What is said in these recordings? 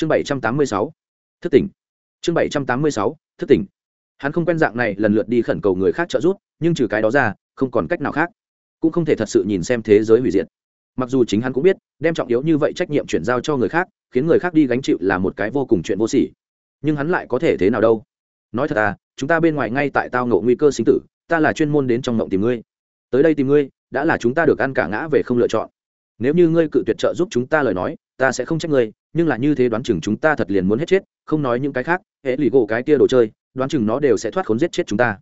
chương bảy trăm tám mươi sáu, thức tỉnh. Chương bảy trăm tám mươi sáu, thức tỉnh. Hắn không quen dạng này, lần lượt đi khẩn cầu người khác trợ giúp, nhưng trừ cái đó ra, không còn cách nào khác. Cũng không thể thật sự nhìn xem thế giới hủy diệt. Mặc dù chính hắn cũng biết, đem trọng yếu như vậy trách nhiệm chuyển giao cho người khác, khiến người khác đi gánh chịu là một cái vô cùng chuyện vô sỉ. Nhưng hắn lại có thể thế nào đâu? Nói thật à chúng ta bên ngoài ngay tại tao ngộ nguy cơ sinh tử, ta là chuyên môn đến trong ngộng tìm ngươi. Tới đây tìm ngươi, đã là chúng ta được ăn cả ngã về không lựa chọn. Nếu như ngươi cự tuyệt trợ giúp chúng ta lời nói ta sẽ không trách ngươi, nhưng là như thế đoán chừng chúng ta thật liền muốn hết chết, không nói những cái khác hễ lì gỗ cái kia đồ chơi, đoán chừng nó đều sẽ thoát khốn giết chết chúng ta.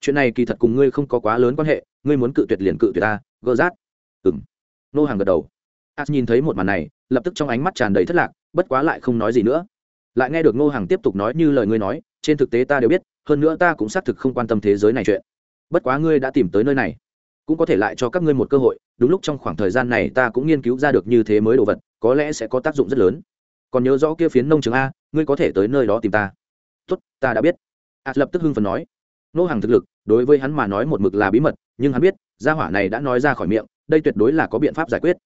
Chuyện này kỳ thật cùng ngươi không có quá lớn quan hệ, ngươi muốn cự tuyệt liền cự tuyệt ta gỡ rát. Ừ m nô hàng gật đầu. As nhìn thấy một màn này, lập tức trong ánh mắt tràn đầy thất lạc, bất quá lại không nói gì nữa. Lại nghe được nô hàng tiếp tục nói như lời ngươi nói, trên thực tế ta đều biết, hơn nữa ta cũng xác thực không quan tâm thế giới này chuyện. Bất quá ngươi đã tìm tới nơi này, cũng có thể lại cho các ngươi một cơ hội, đúng lúc trong khoảng thời gian này ta cũng nghiên cứu ra được như thế mới đồ vật có lẽ sẽ có tác dụng rất lớn. Còn nhớ rõ kia phiến nông trường a, ngươi có thể tới nơi đó tìm ta. Tốt, ta đã biết. A lập tức hưng phần nói. Nô hàng thực lực, đối với hắn mà nói một mực là bí mật, nhưng hắn biết, gia hỏa này đã nói ra khỏi miệng, đây tuyệt đối là có biện pháp giải quyết.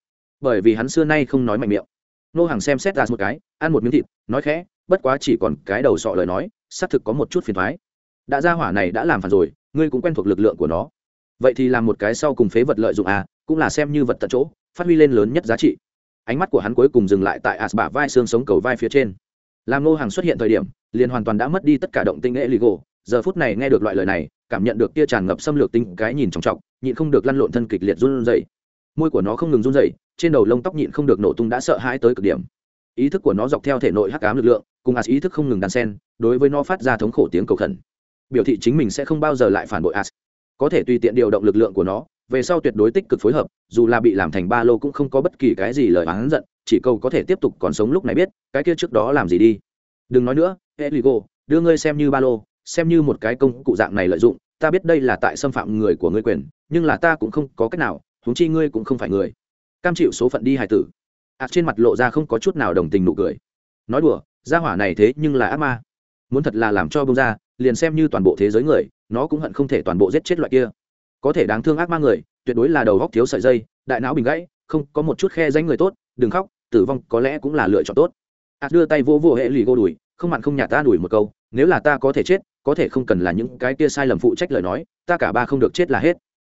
Bởi vì hắn xưa nay không nói mạnh miệng. Nô hàng xem xét ra một cái, ăn một miếng thịt, nói khẽ, bất quá chỉ còn cái đầu sọ lời nói, xác thực có một chút phiền thoái đã gia hỏa này đã làm phản rồi, ngươi cũng quen thuộc lực lượng của nó. Vậy thì làm một cái sau cùng phế vật lợi dụng à cũng là xem như vật tận chỗ, phát huy lên lớn nhất giá trị ánh mắt của hắn cuối cùng dừng lại tại as bả vai xương sống cầu vai phía trên. Làm nô hàng xuất hiện thời điểm, liền hoàn toàn đã mất đi tất cả động tinh nghệ ligo giờ phút này nghe được loại lời này, cảm nhận được tia tràn ngập xâm lược tinh cái nhìn trọng trọng nhịn không được lăn lộn thân kịch liệt run rẩy. Môi của nó không ngừng run rẩy, trên đầu lông tóc nhịn không được nổ tung đã sợ hãi tới cực điểm. Ý thức của nó dọc theo thể nội hắc ám lực lượng, cùng as ý thức không ngừng đàn sen đối với nó phát ra thống khổ tiếng cầu khẩn. Biểu thị chính mình sẽ không bao giờ lại phản bội as. Có thể tùy tiện điều động lực lượng của nó về sau tuyệt đối tích cực phối hợp, dù là bị làm thành ba lô cũng không có bất kỳ cái gì lời oán giận, chỉ câu có thể tiếp tục còn sống lúc này biết, cái kia trước đó làm gì đi. Đừng nói nữa eligo đưa ngươi xem như ba lô, xem như một cái công cụ dạng này lợi dụng, ta biết đây là tại xâm phạm người của ngươi quyền, nhưng là ta cũng không có cách nào, huống chi ngươi cũng không phải người. Cam chịu số phận đi hài tử. Ạt trên mặt lộ ra không có chút nào đồng tình nụ cười. Nói đùa, gia hỏa này thế nhưng là ác ma. Muốn thật là làm cho bông ra, liền xem như toàn bộ thế giới người, nó cũng hận không thể toàn bộ giết chết loại kia có thể đáng thương ác ma người, tuyệt đối là đầu góc thiếu sợi dây, đại não bình gãy, không có một chút khe danh người tốt, đừng khóc, tử vong có lẽ cũng là lựa chọn tốt. Ạt đưa tay vỗ vỗ hệ lì gô đùi, không mặn không nhạt ta đùi một câu, nếu là ta có thể chết, có thể không cần là những cái kia sai lầm phụ trách lời nói, ta cả ba không được chết là hết.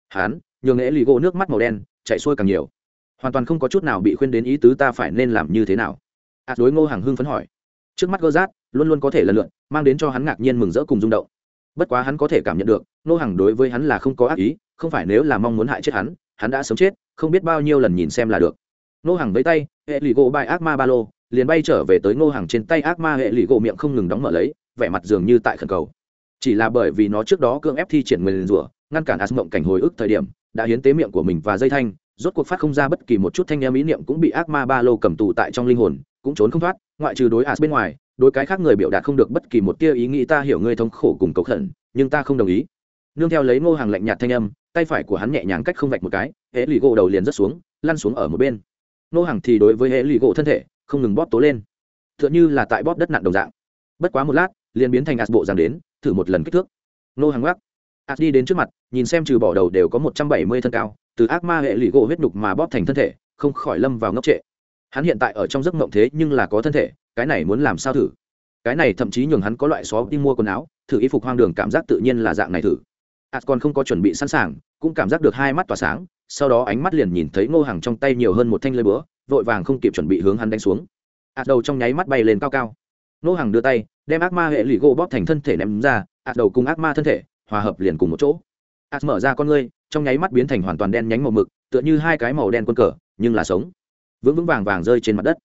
Hán, nhường hệ lì gô nước mắt màu đen, chạy xuôi càng nhiều. Hoàn toàn không có chút nào bị khuyên đến ý tứ ta phải nên làm như thế nào? Ạt đối ngô hàng hưng phấn hỏi. Trước mắt gơ rát luôn luôn có thể lần lượn mang đến cho hắn ngạc nhiên mừng rỡ cùng rung động bất quá hắn có thể cảm nhận được nô hàng đối với hắn là không có ác ý, không phải nếu là mong muốn hại chết hắn hắn đã sống chết, không biết bao nhiêu lần nhìn xem là được. Nô hàng với tay, hệ lì gỗ bài ác ma ba lô, liền bay trở về tới nô hàng trên tay ác ma hệ lì gỗ miệng không ngừng đóng mở lấy, vẻ mặt dường như tại khẩn cầu. Chỉ là bởi vì nó trước đó cưỡng ép thi triển nguyền rủa, ngăn cản ác mộng cảnh hồi ức thời điểm, đã hiến tế miệng của mình và dây thanh, rốt cuộc phát không ra bất kỳ một chút thanh em ý niệm cũng bị ác ma ba lô cầm tù tại trong linh hồn cũng trốn không thoát, ngoại trừ đối as bên ngoài, đối cái khác người biểu đạt không được bất kỳ một tia ý nghĩ ta hiểu ngươi thống khổ cùng cầu khẩn, nhưng ta không đồng ý. Nương theo lấy ngô hàng lạnh nhạt thanh âm, tay phải của hắn nhẹ nhàng cách không vạch một cái, hễ lì gỗ đầu liền rớt xuống, lăn xuống ở một bên. Ngô hàng thì đối với hễ lì gỗ thân thể, không ngừng bóp tố lên. T h ư ợ n h ư là tại bóp đất nặng đồng dạng. Bất quá một lát, liền biến thành as bộ rằng đến, thử một lần kích thước. Ngô hàng gác as đi đến trước mặt, nhìn xem trừ bỏ đầu đều có một trăm bảy mươi thân cao, từ ác ma hệ lì gỗ huyết nhục mà bóp thành thân thể, không khỏi lâm vào ngốc trệ hắn hiện tại ở trong giấc mộng thế nhưng là có thân thể, cái này muốn làm sao thử? Cái này thậm chí nhường hắn có loại xó đi mua quần áo, thử y phục hoang đường cảm giác tự nhiên là dạng này thử. Ạt còn không có chuẩn bị sẵn sàng, cũng cảm giác được hai mắt tỏa sáng, sau đó ánh mắt liền nhìn thấy ngô hàng trong tay nhiều hơn một thanh lơi búa, vội vàng không kịp chuẩn bị hướng hắn đánh xuống. Ạt đầu trong nháy mắt bay lên cao cao. Ngô hàng đưa tay, đem ác ma hệ lụy gỗ bóp thành thân thể ném ra ạt đầu cùng ác ma thân thể, hòa hợp liền cùng một chỗ. Ạt mở ra con ngươi, trong nháy mắt biến thành hoàn toàn đen nhánh màu mực, tựa như hai cái màu đen quân cờ, nhưng là sống vững vững vàng vàng rơi trên mặt đất.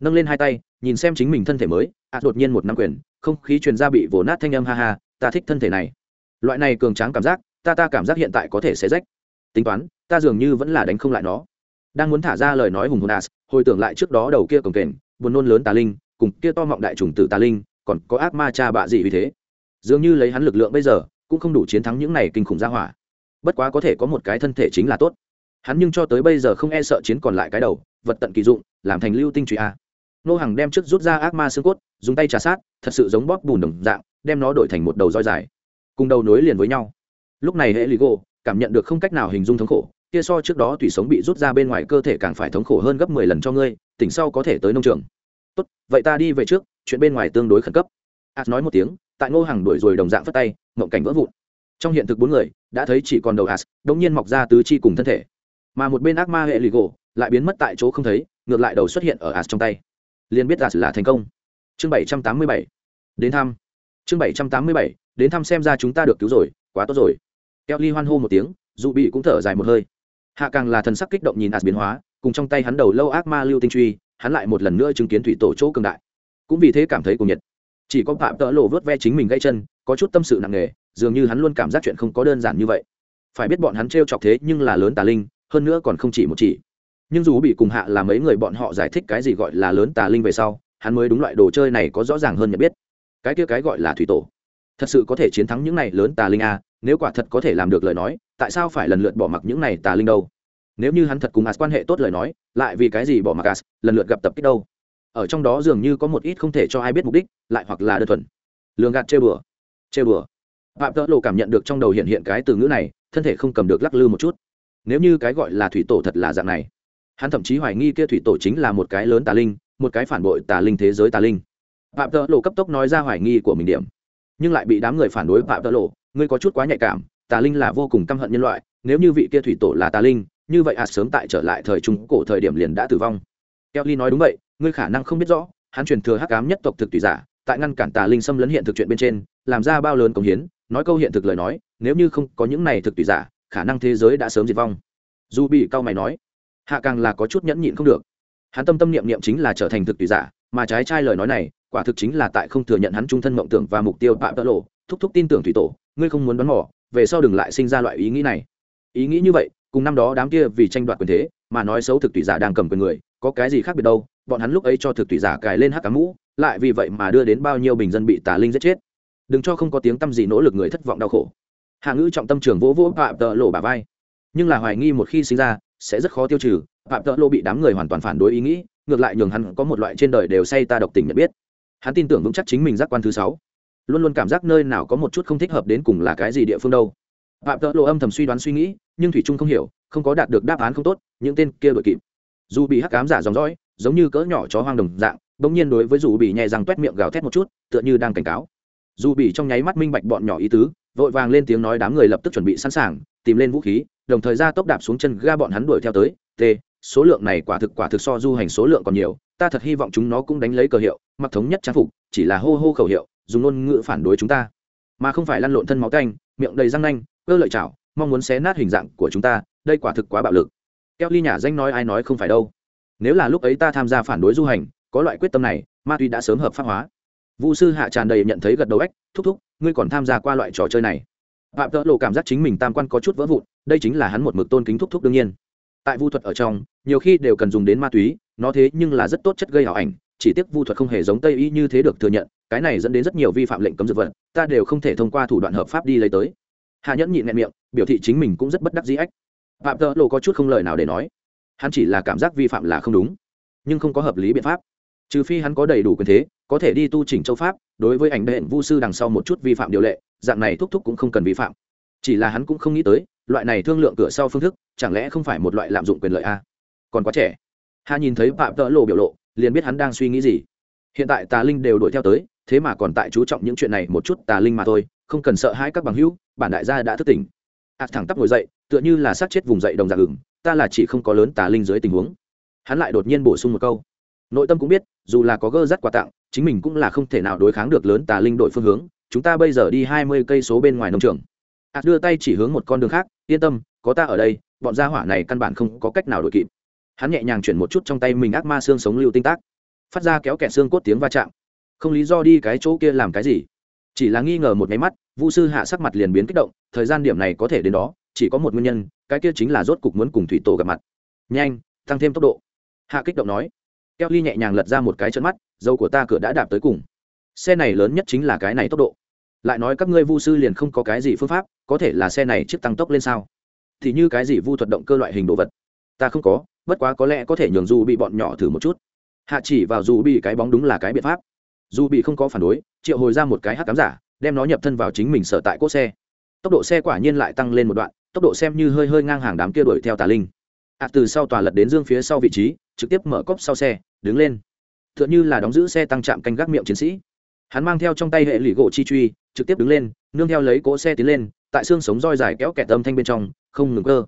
Nâng lên hai tay, nhìn xem chính mình thân thể mới, ạt đột nhiên một năm quyền, không khí truyền ra bị vồ nát thanh âm, ha ha, ta thích thân thể này. Loại này cường tráng cảm giác, ta ta cảm giác hiện tại có thể sẽ rách. Tính toán, ta dường như vẫn là đánh không lại nó. Đang muốn thả ra lời nói hùng hồn as hồi tưởng lại trước đó đầu kia cổng kềnh, buồn nôn lớn tà linh, cùng kia to mọng đại trùng tử tà linh, còn có ác ma cha bạ gì vì thế. Dường như lấy hắn lực lượng bây giờ, cũng không đủ chiến thắng những này kinh khủng ra hỏa. Bất quá có thể có một cái thân thể chính là tốt hắn nhưng cho tới bây giờ không e sợ chiến còn lại cái đầu, vật tận kỳ dụng, làm thành lưu tinh truy a. Nô hàng đem trước rút ra ác ma xương cốt, dùng tay trà sát, thật sự giống bóp bùn đồng dạng, đem nó đổi thành một đầu roi dài. Cùng đầu nối liền với nhau. Lúc này hệ lì gỗ, cảm nhận được không cách nào hình dung thống khổ, kia so trước đó thủy sống bị rút ra bên ngoài cơ thể càng phải thống khổ hơn gấp mười lần cho ngươi, tỉnh sau có thể tới nông trường. Tốt, vậy ta đi về trước, chuyện bên ngoài tương đối khẩn cấp. As nói một tiếng, tại ngô hàng đuổi rồi đồng dạng phất tay mộng cảnh vỡ vụn. Trong hiện thực bốn người, đã thấy chỉ còn đầu as, đống nhiên mọc ra tứ chi cùng thân thể mà một bên ác ma hệ lì gỗ lại biến mất tại chỗ không thấy, ngược lại đầu xuất hiện ở as trong tay. Liền biết as là thành công. Chương bảy trăm tám mươi bảy. Đến thăm. Chương bảy trăm tám mươi bảy. Đến thăm xem ra chúng ta được cứu rồi, quá tốt rồi. Keo ly hoan hô một tiếng, dù bị cũng thở dài một hơi. Hạ càng là thần sắc kích động nhìn as biến hóa, cùng trong tay hắn đầu lâu ác ma lưu tinh truy, hắn lại một lần nữa chứng kiến thủy tổ chỗ cường đại. Cũng vì thế cảm thấy cùng nhiệt. Chỉ có phạm tợ lộ vớt ve chính mình gãy chân, có chút tâm sự nặng nề, dường như hắn luôn cảm giác chuyện không có đơn giản như vậy. Phải biết bọn hắn t r e o chọc thế nhưng là lớn tà linh hơn nữa còn không chỉ một chỉ. Nhưng dù bị cùng hạ là mấy người bọn họ giải thích cái gì gọi là lớn tà linh về sau, hắn mới đúng loại đồ chơi này có rõ ràng hơn nhận biết. Cái kia cái gọi là thủy tổ. Thật sự có thể chiến thắng những này lớn tà linh a nếu quả thật có thể làm được lời nói, tại sao phải lần lượt bỏ mặc những này tà linh đâu? Nếu như hắn thật cùng as quan hệ tốt lời nói, lại vì cái gì bỏ mặc as, lần lượt gặp tập kích đâu? Ở trong đó dường như có một ít không thể cho ai biết mục đích, lại hoặc là đơn thuần. Lường gạt chê bừa chê bừa phạm tợ lộ cảm nhận được trong đầu hiện hiện cái từ ngữ này, thân thể không cầm được lắc lư một chút nếu như cái gọi là thủy tổ thật là dạng này, hắn thậm chí hoài nghi kia thủy tổ chính là một cái lớn tà linh, một cái phản bội tà linh thế giới tà linh. Phạm tợ lộ cấp tốc nói ra hoài nghi của mình điểm, nhưng lại bị đám người phản đối phạm tợ lộ, ngươi có chút quá nhạy cảm, tà linh là vô cùng căm hận nhân loại, nếu như vị kia thủy tổ là tà linh, như vậy à sớm tại trở lại thời trung cổ thời điểm liền đã tử vong. Kelly nói đúng vậy, ngươi khả năng không biết rõ, hắn truyền thừa hắc ám nhất tộc thực tùy giả, tại ngăn cản tà linh xâm lấn hiện thực chuyện bên trên, làm ra bao lớn công hiến, nói câu hiện thực lời nói, nếu như không có những này thực tùy giả khả năng thế giới đã sớm diệt vong. Dù bị cao mày nói, hạ càng là có chút nhẫn nhịn không được. Hắn tâm tâm niệm niệm chính là trở thành thực tùy giả, mà trái trai lời nói này, quả thực chính là tại không thừa nhận hắn trung thân mộng tưởng và mục tiêu phạm tơ lộ, thúc thúc tin tưởng thủy tổ, ngươi không muốn bắn mỏ, về sau đừng lại sinh ra loại ý nghĩ này. Ý nghĩ như vậy, cùng năm đó đám kia vì tranh đoạt quyền thế, mà nói xấu thực tùy giả đang cầm quyền người, có cái gì khác biệt đâu, bọn hắn lúc ấy cho thực tùy giả cài lên hắc cá mũ, lại vì vậy mà đưa đến bao nhiêu bình dân bị tà linh giết chết. Đừng cho không có tiếng tâm gì nỗ lực người thất vọng đau khổ hạ ngữ trọng tâm trường vỗ vỗ phạm tợ lộ bà vai. Nhưng là hoài nghi một khi sinh ra, sẽ rất khó tiêu trừ. Phạm tợ lộ bị đám người hoàn toàn phản đối ý nghĩ, ngược lại nhường hắn có một loại trên đời đều say ta độc tình nhận biết. Hắn tin tưởng vững chắc chính mình giác quan thứ sáu. Luôn luôn cảm giác nơi nào có một chút không thích hợp đến cùng là cái gì địa phương đâu. Phạm tợ lộ âm thầm suy đoán suy nghĩ, nhưng thủy trung không hiểu, không có đạt được đáp án không tốt, những tên kia đội kịp. Dù bị hắc cám giả dòng dõi, giống như cỡ nhỏ chó hoang đồng dạng, bỗng nhiên đối với dù bị nhẹ răng toét miệng gào thét một chút, tựa như đang cảnh cáo. Dù bị trong nháy mắt minh bạch bọn nhỏ ý tứ vội vàng lên tiếng nói đám người lập tức chuẩn bị sẵn sàng, tìm lên vũ khí, đồng thời ra tốc đạp xuống chân ga bọn hắn đuổi theo tới. T, số lượng này quả thực quả thực so du hành số lượng còn nhiều, ta thật hy vọng chúng nó cũng đánh lấy cờ hiệu, mặc thống nhất trang phục, chỉ là hô hô khẩu hiệu, dùng ngôn ngữ phản đối chúng ta. Mà không phải lăn lộn thân máu canh, miệng đầy răng nanh, cơ lợi chảo, mong muốn xé nát hình dạng của chúng ta, đây quả thực quá bạo lực. Keo ly nhà danh nói ai nói không phải đâu. Nếu là lúc ấy ta tham gia phản đối du hành, có loại quyết tâm này, ma túy đã sớm hợp pháp hóa vũ sư hạ tràn đầy nhận thấy gật đầu ếch, thúc thúc, ngươi còn tham gia qua loại trò chơi này? Phạm tợ lộ cảm giác chính mình tam quan có chút vỡ vụn, đây chính là hắn một mực tôn kính thúc thúc đương nhiên. Tại vu thuật ở trong, nhiều khi đều cần dùng đến ma túy, nó thế nhưng là rất tốt chất gây ảo ảnh, chỉ tiếc vu thuật không hề giống tây y như thế được thừa nhận, cái này dẫn đến rất nhiều vi phạm lệnh cấm dược vật, ta đều không thể thông qua thủ đoạn hợp pháp đi lấy tới. Hạ nhẫn nhịn nghẹn miệng, biểu thị chính mình cũng rất bất đắc dĩ ách phạm tợ lộ có chút không lời nào để nói. Hắn chỉ là cảm giác vi phạm là không đúng, nhưng không có hợp lý biện pháp. Trừ phi hắn có đầy đủ quyền thế có thể đi tu chỉnh châu pháp, đối với ảnh đệ vu sư đằng sau một chút vi phạm điều lệ, dạng này thúc thúc cũng không cần vi phạm. Chỉ là hắn cũng không nghĩ tới, loại này thương lượng cửa sau phương thức, chẳng lẽ không phải một loại lạm dụng quyền lợi a? Còn quá trẻ. Hà nhìn thấy phạm tợ lộ biểu lộ, liền biết hắn đang suy nghĩ gì. Hiện tại tà linh đều đuổi theo tới, thế mà còn tại chú trọng những chuyện này một chút, tà linh mà thôi, không cần sợ hãi các bằng hữu, bản đại gia đã thức tỉnh. Ạt thẳng tắp ngồi dậy, tựa như là sát chết vùng dậy đồng dạng ửng, ta là chỉ không có lớn tà linh dưới tình huống. Hắn lại đột nhiên bổ sung một câu. Nội tâm cũng biết, dù là có gơ rắt quà tặng chính mình cũng là không thể nào đối kháng được lớn tà linh đội phương hướng, chúng ta bây giờ đi hai mươi cây số bên ngoài nông trường. Ạt đưa tay chỉ hướng một con đường khác, yên tâm, có ta ở đây, bọn gia hỏa này căn bản không có cách nào đội kịp. Hắn nhẹ nhàng chuyển một chút trong tay mình ác ma xương sống lưu tinh tác. Phát ra kéo kẹt xương cốt tiếng va chạm. Không lý do đi cái chỗ kia làm cái gì. Chỉ là nghi ngờ một máy mắt, vu sư hạ sắc mặt liền biến kích động, thời gian điểm này có thể đến đó, chỉ có một nguyên nhân, cái kia chính là rốt cục muốn cùng thủy tổ gặp mặt. Nhanh, tăng thêm tốc độ. Hạ kích động nói keo ly nhẹ nhàng lật ra một cái chân mắt, dâu của ta cửa đã đạp tới cùng. Xe này lớn nhất chính là cái này tốc độ. Lại nói các ngươi vu sư liền không có cái gì phương pháp, có thể là xe này chiếc tăng tốc lên sao? Thì như cái gì vu thuật động cơ loại hình đồ vật? Ta không có, bất quá có lẽ có thể nhường dù bị bọn nhỏ thử một chút. Hạ chỉ vào dù bị cái bóng đúng là cái biện pháp. Dù bị không có phản đối, triệu hồi ra một cái hắc cám giả, đem nó nhập thân vào chính mình sở tại cỗ xe. Tốc độ xe quả nhiên lại tăng lên một đoạn, tốc độ xem như hơi hơi ngang hàng đám kia đuổi theo tà linh ạ từ sau tòa lật đến dương phía sau vị trí, trực tiếp mở cốc sau xe, đứng lên. Tựa như là đóng giữ xe tăng trạm canh gác miệng chiến sĩ. Hắn mang theo trong tay hệ lụy gỗ chi truy, trực tiếp đứng lên, nương theo lấy cỗ xe tiến lên, tại xương sống roi dài kéo kẹt âm thanh bên trong, không ngừng cơ.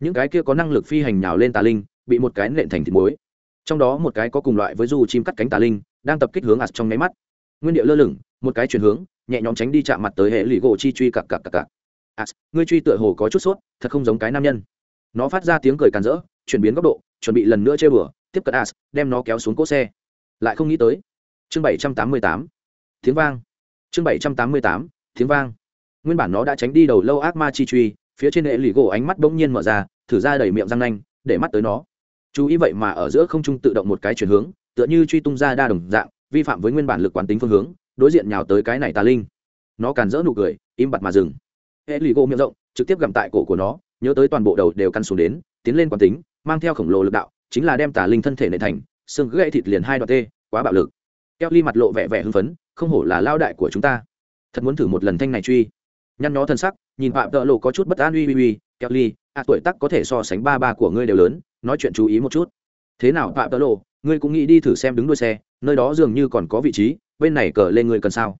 Những cái kia có năng lực phi hành nhào lên tà linh, bị một cái nện thành thịt muối. Trong đó một cái có cùng loại với du chim cắt cánh tà linh, đang tập kích hướng ạt trong nháy mắt. Nguyên điệu lơ lửng, một cái chuyển hướng, nhẹ nhõm tránh đi chạm mặt tới hệ lụy gỗ chi truy cặp cặp cặp cặp ạt à, ngươi truy tựa hồ có chút sốt, thật không giống cái nam nhân nó phát ra tiếng cười càn rỡ, chuyển biến góc độ, chuẩn bị lần nữa chơi bừa, tiếp cận as, đem nó kéo xuống cỗ xe. Lại không nghĩ tới. Chương bảy trăm tám mươi tám. Tiếng vang. Chương bảy trăm tám mươi tám, tiếng vang. Nguyên bản nó đã tránh đi đầu lâu ác ma chi truy, phía trên hệ lì gỗ ánh mắt bỗng nhiên mở ra, thử ra đầy miệng răng nanh, để mắt tới nó. Chú ý vậy mà ở giữa không trung tự động một cái chuyển hướng, tựa như truy tung ra đa đồng dạng, vi phạm với nguyên bản lực quán tính phương hướng, đối diện nhào tới cái này tà linh. Nó càn rỡ nụ cười, im bặt mà dừng. Hệ lì gỗ miệng rộng, trực tiếp gặm tại cổ của nó nhớ tới toàn bộ đầu đều căn xuống đến, tiến lên quán tính, mang theo khổng lồ lực đạo, chính là đem tà linh thân thể nệ thành, xương gãy thịt liền hai đoạn tê, quá bạo lực. Keo ly mặt lộ vẻ vẻ hưng phấn, không hổ là lao đại của chúng ta. Thật muốn thử một lần thanh này truy. Nhăn nhó thân sắc, nhìn phạm tợ lộ có chút bất an uy uy uy, keo ly à tuổi tắc có thể so sánh ba ba của ngươi đều lớn, nói chuyện chú ý một chút. Thế nào, phạm tợ lộ, ngươi cũng nghĩ đi thử xem đứng đuôi xe, nơi đó dường như còn có vị trí, bên này cờ lên ngươi cần sao?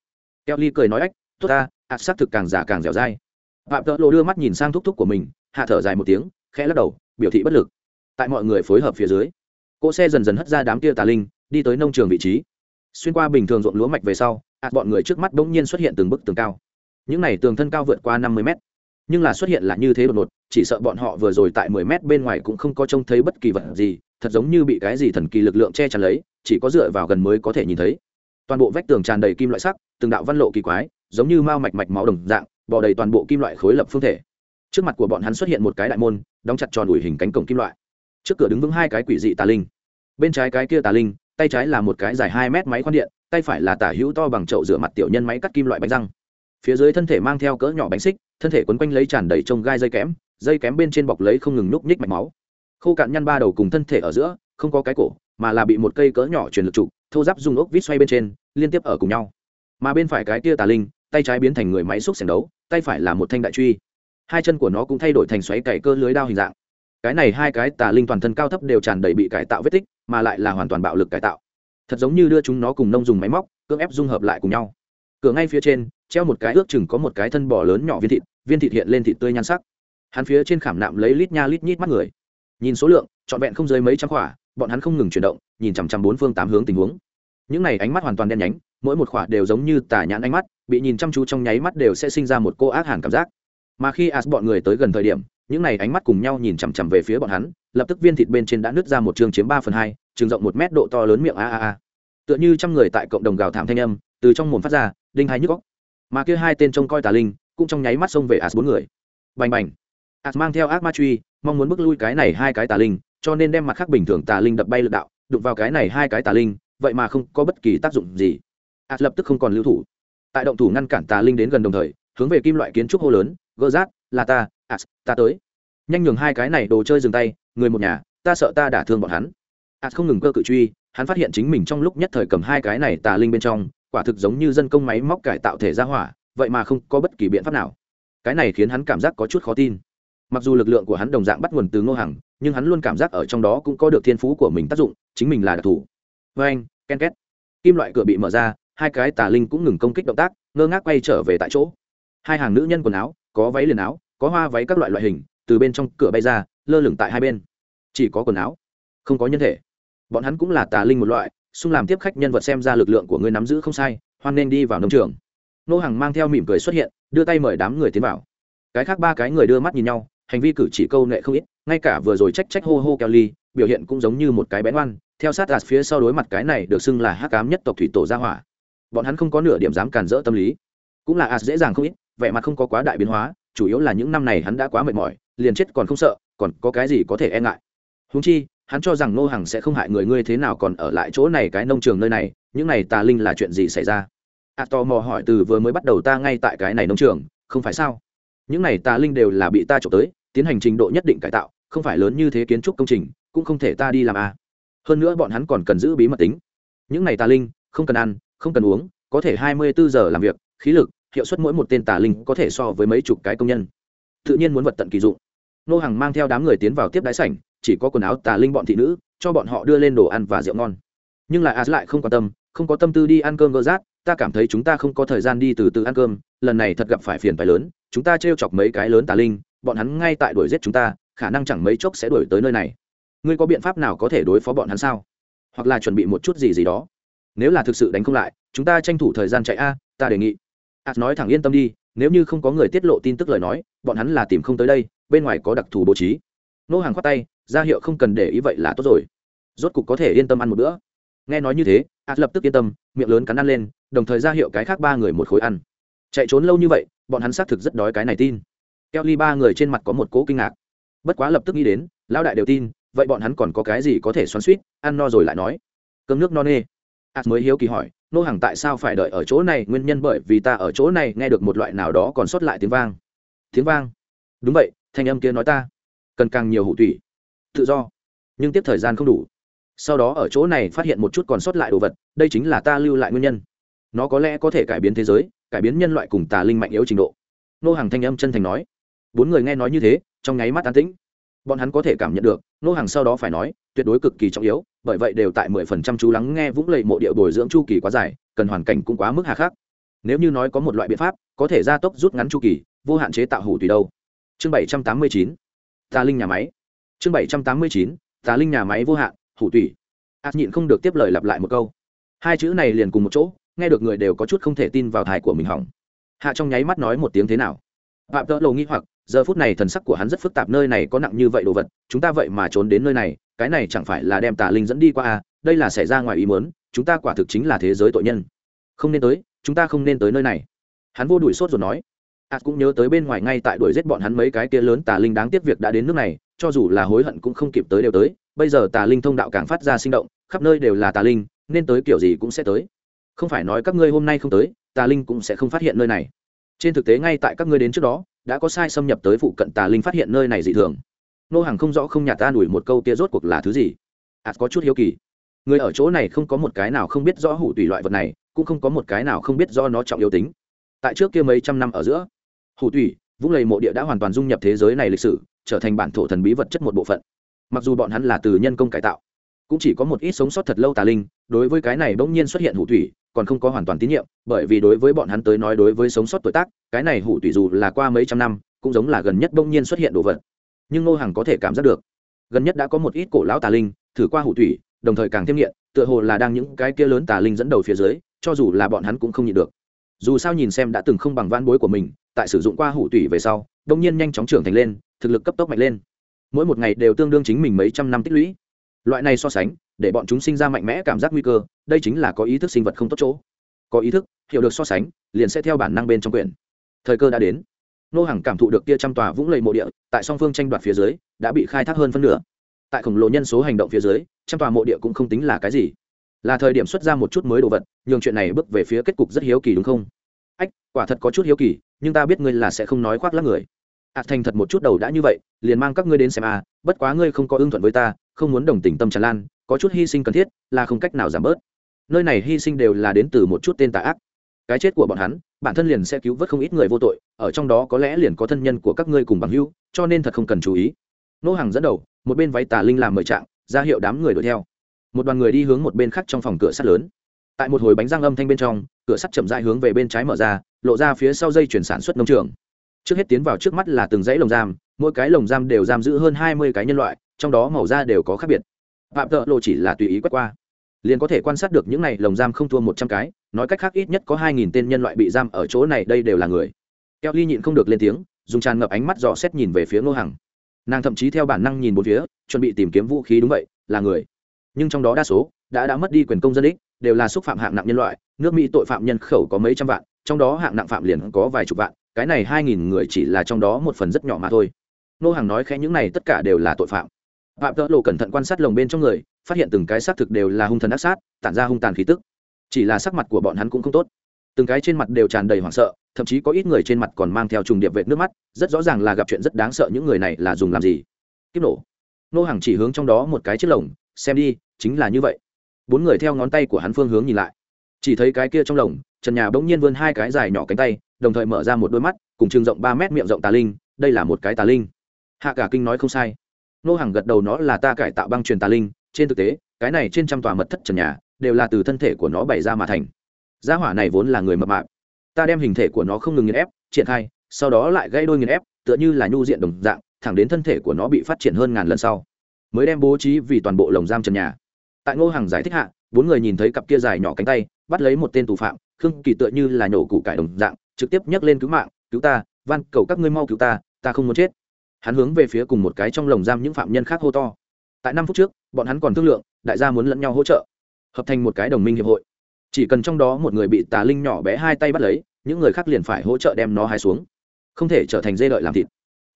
Keo ly cười nói ách, tốt ta ạ xác thực càng giả càng dẻo dai. Phạm tợ lộ đưa mắt nhìn sang thúc thúc của mình hạ thở dài một tiếng, khẽ lắc đầu, biểu thị bất lực. Tại mọi người phối hợp phía dưới, cỗ xe dần dần hất ra đám kia tà linh, đi tới nông trường vị trí. Xuyên qua bình thường ruộng lúa mạch về sau ạt bọn người trước mắt bỗng nhiên xuất hiện từng bức tường cao. Những này tường thân cao vượt qua năm mươi mét. Nhưng là xuất hiện là như thế đột ngột, chỉ sợ bọn họ vừa rồi tại mười mét bên ngoài cũng không có trông thấy bất kỳ vật gì, thật giống như bị cái gì thần kỳ lực lượng che chắn lấy, chỉ có dựa vào gần mới có thể nhìn thấy. Toàn bộ vách tường tràn đầy kim loại sắc, từng đạo văn lộ kỳ quái, giống như mao mạch mạch máu đồng dạng bỏ đầy toàn bộ kim loại khối lập phương thể trước mặt của bọn hắn xuất hiện một cái đại môn, đóng chặt tròn ủi hình cánh cổng kim loại. Trước cửa đứng vững hai cái quỷ dị tà linh. Bên trái cái kia tà linh, tay trái là một cái dài hai mét máy khoan điện, tay phải là tả hữu to bằng chậu rửa mặt tiểu nhân máy cắt kim loại bánh răng. Phía dưới thân thể mang theo cỡ nhỏ bánh xích, thân thể quấn quanh lấy tràn đầy trông gai dây kém dây kém bên trên bọc lấy không ngừng núp nhích mạch máu. Khô cạn nhăn ba đầu cùng thân thể ở giữa, không có cái cổ, mà là bị một cây cỡ nhỏ truyền lực trụ, thô giáp dùng ốc vít xoay bên trên, liên tiếp ở cùng nhau. Mà bên phải cái kia tà linh, tay trái biến thành người máy xúc xẻng đấu, tay phải là một thanh đại truy hai chân của nó cũng thay đổi thành xoáy cày cơ lưới đao hình dạng. Cái này hai cái tà linh toàn thân cao thấp đều tràn đầy bị cải tạo vết tích, mà lại là hoàn toàn bạo lực cải tạo. Thật giống như đưa chúng nó cùng nông dùng máy móc, cưỡng ép dung hợp lại cùng nhau. Cửa ngay phía trên, treo một cái ước chừng có một cái thân bò lớn nhỏ viên thịt viên thịt hiện lên thịt tươi nhan sắc. Hắn phía trên khảm nạm lấy lít nha lít nhít mắt người. Nhìn số lượng, trọn vẹn không dưới mấy trăm khỏa, bọn hắn không ngừng chuyển động, nhìn chằm chằm bốn phương tám hướng tình huống. Những này ánh mắt hoàn toàn đen nhánh, mỗi một khỏa đều giống như tà nhãn ánh mắt, bị nhìn chăm chú trong nháy mắt đều sẽ sinh ra một cô ác hàn cảm giác mà khi as bọn người tới gần thời điểm, những này ánh mắt cùng nhau nhìn chằm chằm về phía bọn hắn, lập tức viên thịt bên trên đã nứt ra một chương chiếm ba phần hai chừng rộng một mét độ to lớn miệng a a a. Tựa như trăm người tại cộng đồng gào thảm thanh âm, từ trong mồm phát ra, đinh hai nhức góc mà kia hai tên trông coi tà linh, cũng trong nháy mắt xông về as bốn người. Bành bành. As mang theo ác ma truy, mong muốn bước lui cái này hai cái tà linh, cho nên đem mặt khác bình thường tà linh đập bay lực đạo, đụng vào cái này hai cái tà linh, vậy mà không có bất kỳ tác dụng gì. As lập tức không còn lưu thủ. Tại động thủ ngăn cản tà linh đến gần đồng thời, hướng về kim loại kiến trúc hô lớn gỡ rát là ta à, ta tới. Nhanh nhường hai cái này đồ chơi dừng tay người một nhà ta sợ ta đả thương bọn hắn. À, không ngừng cơ cự truy hắn phát hiện chính mình trong lúc nhất thời cầm hai cái này tà linh bên trong quả thực giống như dân công máy móc cải tạo thể ra hỏa vậy mà không có bất kỳ biện pháp nào. Cái này khiến hắn cảm giác có chút khó tin. Mặc dù lực lượng của hắn đồng dạng bắt nguồn từ ngô hằng nhưng hắn luôn cảm giác ở trong đó cũng có được thiên phú của mình tác dụng chính mình là đặc thù vê anh ken két. Kim loại cửa bị mở ra hai cái tà linh cũng ngừng công kích động tác ngơ ngác quay trở về tại chỗ. Hai hàng nữ nhân quần áo có váy liền áo, có hoa váy các loại loại hình, từ bên trong cửa bay ra, lơ lửng tại hai bên. Chỉ có quần áo, không có nhân thể. Bọn hắn cũng là tà linh một loại, xung làm tiếp khách nhân vật xem ra lực lượng của người nắm giữ không sai, hoan nên đi vào nông trường. Nô hàng mang theo mỉm cười xuất hiện, đưa tay mời đám người tiến vào. Cái khác ba cái người đưa mắt nhìn nhau, hành vi cử chỉ câu nệ không ít, ngay cả vừa rồi trách trách hô hô keo ly, biểu hiện cũng giống như một cái bén oan, theo sát đạt phía sau đối mặt cái này được xưng là hắc cám nhất tộc thủy tổ gia hỏa. Bọn hắn không có nửa điểm dám cản rỡ tâm lý. Cũng là ạt dễ dàng không ít vẻ mặt không có quá đại biến hóa, chủ yếu là những năm này hắn đã quá mệt mỏi, liền chết còn không sợ, còn có cái gì có thể e ngại. Húng chi, hắn cho rằng nô hàng sẽ không hại người, ngươi thế nào còn ở lại chỗ này, cái nông trường nơi này, những này tà linh là chuyện gì xảy ra? A tò mò hỏi từ vừa mới bắt đầu ta ngay tại cái này nông trường, không phải sao? Những này tà linh đều là bị ta trộm tới, tiến hành trình độ nhất định cải tạo, không phải lớn như thế kiến trúc công trình, cũng không thể ta đi làm a à. hơn nữa bọn hắn còn cần giữ bí mật tính. Những này tà linh, không cần ăn, không cần uống, có thể hai mươi bốn giờ làm việc, khí lực hiệu suất mỗi một tên tà linh có thể so với mấy chục cái công nhân. Tự nhiên muốn vật tận kỳ dụng. Nô hàng mang theo đám người tiến vào tiếp đái sảnh, chỉ có quần áo tà linh bọn thị nữ, cho bọn họ đưa lên đồ ăn và rượu ngon. Nhưng lại as lại không quan tâm, không có tâm tư đi ăn cơm gỡ rát ta cảm thấy chúng ta không có thời gian đi từ từ ăn cơm, lần này thật gặp phải phiền phái lớn, chúng ta t chọc mấy cái lớn tà linh, bọn hắn ngay tại đuổi giết chúng ta, khả năng chẳng mấy chốc sẽ đuổi tới nơi này. Ngươi có biện pháp nào có thể đối phó bọn hắn sao? Hoặc là chuẩn bị một chút gì gì đó? Nếu là thực sự đánh không lại, chúng ta tranh thủ thời gian chạy a, ta đề nghị as nói thẳng yên tâm đi, nếu như không có người tiết lộ tin tức lời nói, bọn hắn là tìm không tới đây, bên ngoài có đặc thù bố trí. Nô hàng khoát tay, ra hiệu không cần để ý vậy là tốt rồi. Rốt cục có thể yên tâm ăn một bữa. Nghe nói như thế as lập tức yên tâm, miệng lớn cắn ăn lên, đồng thời ra hiệu cái khác ba người một khối ăn. Chạy trốn lâu như vậy, bọn hắn xác thực rất đói cái này tin. Keo ly ba người trên mặt có một cố kinh ngạc. Bất quá lập tức nghĩ đến, lão đại đều tin, vậy bọn hắn còn có cái gì có thể xoắn suýt ăn no rồi lại nói. Cơm nước no nê. As mới hiếu kỳ hỏi nô hàng tại sao phải đợi ở chỗ này? Nguyên nhân bởi vì ta ở chỗ này, nghe được một loại nào đó còn sót lại tiếng vang. Tiếng vang? Đúng vậy, thanh âm kia nói ta. Cần càng nhiều hủ tủy. Tự do. Nhưng tiếp thời gian không đủ. Sau đó ở chỗ này phát hiện một chút còn sót lại đồ vật, đây chính là ta lưu lại nguyên nhân. Nó có lẽ có thể cải biến thế giới, cải biến nhân loại cùng tà linh mạnh yếu trình độ. Nô hàng thanh âm chân thành nói. Bốn người nghe nói như thế, trong nháy mắt an tĩnh. Bọn hắn có thể cảm nhận được, nô hàng sau đó phải nói, tuyệt đối cực kỳ trọng yếu bởi vậy đều tại mười phần trăm chú lắng nghe vũng lầy mộ địa bồi dưỡng chu kỳ quá dài, cần hoàn cảnh cũng quá mức hà khắc. Nếu như nói có một loại biện pháp, có thể gia tốc rút ngắn chu kỳ, vô hạn chế tạo hủ tùy đâu. Chương bảy trăm tám mươi chín, tà linh nhà máy. Chương bảy trăm tám mươi chín, tà linh nhà máy vô hạn, hủ tùy. Ạt nhịn không được tiếp lời lặp lại một câu. Hai chữ này liền cùng một chỗ, nghe được người đều có chút không thể tin vào thai của mình hỏng. Hạ trong nháy mắt nói một tiếng thế nào? Phạm tợ lầu nghi hoặc, giờ phút này thần sắc của hắn rất phức tạp, nơi này có nặng như vậy đồ vật, chúng ta vậy mà trốn đến nơi này cái này chẳng phải là đem tà linh dẫn đi qua à đây là xảy ra ngoài ý muốn, chúng ta quả thực chính là thế giới tội nhân. Không nên tới, chúng ta không nên tới nơi này. Hắn vô đuổi sốt rồi nói. Ạt cũng nhớ tới bên ngoài ngay tại đuổi giết bọn hắn mấy cái kia lớn tà linh đáng tiếc việc đã đến nước này, cho dù là hối hận cũng không kịp tới đều tới, bây giờ tà linh thông đạo càng phát ra sinh động, khắp nơi đều là tà linh, nên tới kiểu gì cũng sẽ tới. Không phải nói các ngươi hôm nay không tới, tà linh cũng sẽ không phát hiện nơi này. Trên thực tế ngay tại các ngươi đến trước đó, đã có sai xâm nhập tới phụ cận tà linh phát hiện nơi này dị thường nô hàng không rõ không nhạt ta đuổi một câu kia rốt cuộc là thứ gì. Ạt có chút hiếu kỳ. Người ở chỗ này không có một cái nào không biết rõ hủ tùy loại vật này, cũng không có một cái nào không biết do nó trọng yếu tính. Tại trước kia mấy trăm năm ở giữa, hủ tùy vũng lầy mộ địa đã hoàn toàn dung nhập thế giới này lịch sử, trở thành bản thổ thần bí vật chất một bộ phận. Mặc dù bọn hắn là từ nhân công cải tạo, cũng chỉ có một ít sống sót thật lâu tà linh, đối với cái này bỗng nhiên xuất hiện hủ thủy còn không có hoàn toàn tín nhiệm, bởi vì đối với bọn hắn tới nói đối với sống sót tuổi tác, cái này hủ thủy dù là qua mấy trăm năm, cũng giống là gần nhất bỗng nhiên xuất hiện đồ vật nhưng ngô hằng có thể cảm giác được. Gần nhất đã có một ít cổ lão tà linh, thử qua hủ thủy đồng thời càng thêm nghiện, tựa hồ là đang những cái kia lớn tà linh dẫn đầu phía dưới, cho dù là bọn hắn cũng không nhịn được. Dù sao nhìn xem đã từng không bằng van bối của mình, tại sử dụng qua hủ thủy về sau, đông nhiên nhanh chóng trưởng thành lên, thực lực cấp tốc mạnh lên. Mỗi một ngày đều tương đương chính mình mấy trăm năm tích lũy. Loại này so sánh, để bọn chúng sinh ra mạnh mẽ cảm giác nguy cơ, đây chính là có ý thức sinh vật không tốt chỗ. Có ý thức, hiểu được so sánh, liền sẽ theo bản năng bên trong quyển thời cơ đã đến nô hàng cảm thụ được kia trăm tòa vũng lầy mộ địa, tại song phương tranh đoạt phía dưới, đã bị khai thác hơn phân nửa. Tại khổng lồ nhân số hành động phía dưới, trăm tòa mộ địa cũng không tính là cái gì. Là thời điểm xuất ra một chút mới đồ vật, nhường chuyện này bước về phía kết cục rất hiếu kỳ đúng không? Ách, quả thật có chút hiếu kỳ, nhưng ta biết ngươi là sẽ không nói khoác lắc người. Ạt thành thật một chút đầu đã như vậy, liền mang các ngươi đến xem a, bất quá ngươi không có ưng thuận với ta, không muốn đồng tình tâm tràn lan, có chút hy sinh cần thiết, là không cách nào giảm bớt. Nơi này hy sinh đều là đến từ một chút tên tà ác. Cái chết của bọn hắn bản thân liền sẽ cứu vớt không ít người vô tội, ở trong đó có lẽ liền có thân nhân của các ngươi cùng bằng hữu, cho nên thật không cần chú ý. Nô hàng dẫn đầu, một bên váy tà linh làm mời trạng, ra hiệu đám người đuổi theo. Một đoàn người đi hướng một bên khác trong phòng cửa sắt lớn. Tại một hồi bánh răng âm thanh bên trong, cửa sắt chậm rãi hướng về bên trái mở ra, lộ ra phía sau dây chuyển sản xuất nông trường. Trước hết tiến vào trước mắt là từng dãy lồng giam, mỗi cái lồng giam đều giam giữ hơn hai mươi cái nhân loại, trong đó màu da đều có khác biệt. Phạm tợ lộ chỉ là tùy ý quét qua. Liền có thể quan sát được những này lồng giam không thua một trăm cái nói cách khác ít nhất có hai nghìn tên nhân loại bị giam ở chỗ này, đây đều là người. Keo ly nhịn không được lên tiếng, dùng tràn ngập ánh mắt dò xét nhìn về phía ngô hằng. Nàng thậm chí theo bản năng nhìn bốn phía, chuẩn bị tìm kiếm vũ khí đúng vậy, là người. Nhưng trong đó đa số đã đã mất đi quyền công dân ích đều là xúc phạm hạng nặng nhân loại, nước mỹ tội phạm nhân khẩu có mấy trăm vạn, trong đó hạng nặng phạm liền có vài chục vạn, cái này hai nghìn người chỉ là trong đó một phần rất nhỏ mà thôi. Nô hàng nói khẽ những này tất cả đều là tội phạm. Phạm tợ lộ cẩn thận quan sát lồng bên trong người, phát hiện từng cái xác thực đều là hung thần ác sát, tản ra hung tàn khí tức chỉ là sắc mặt của bọn hắn cũng không tốt. Từng cái trên mặt đều tràn đầy hoảng sợ, thậm chí có ít người trên mặt còn mang theo trùng điệp vệt nước mắt, rất rõ ràng là gặp chuyện rất đáng sợ những người này là dùng làm gì. Kiếp nổ. Nô hàng chỉ hướng trong đó một cái chiếc lồng, xem đi, chính là như vậy. Bốn người theo ngón tay của hắn phương hướng nhìn lại. Chỉ thấy cái kia trong lồng, trần nhà bỗng nhiên vươn hai cái dài nhỏ cánh tay, đồng thời mở ra một đôi mắt, cùng chừng rộng ba mét miệng rộng tà linh, đây là một cái tà linh. Hạ cả kinh nói không sai. Nô hàng gật đầu, nó là ta cải tạo băng truyền tà linh, trên thực tế, cái này trên trăm tòa mật thất trần nhà đều là từ thân thể của nó bày ra mà thành. Gia hỏa này vốn là người mập mạp. Ta đem hình thể của nó không ngừng nghiền ép, triển khai, sau đó lại gây đôi nghiền ép, tựa như là nhu diện đồng dạng, thẳng đến thân thể của nó bị phát triển hơn ngàn lần sau. Mới đem bố trí vì toàn bộ lồng giam trần nhà. Tại ngô hàng giải thích hạ, bốn người nhìn thấy cặp kia dài nhỏ cánh tay, bắt lấy một tên tù phạm, khương kỳ tựa như là nhổ củ cải đồng dạng, trực tiếp nhấc lên cứu mạng, cứu ta van cầu các ngươi mau cứu ta ta không muốn chết. Hắn hướng về phía cùng một cái trong lồng giam những phạm nhân khác hô to. Tại năm phút trước, bọn hắn còn thương lượng, đại gia muốn lẫn nhau hỗ trợ hợp thành một cái đồng minh hiệp hội. Chỉ cần trong đó một người bị tà linh nhỏ bé hai tay bắt lấy, những người khác liền phải hỗ trợ đem nó hai xuống. Không thể trở thành dê đợi làm thịt.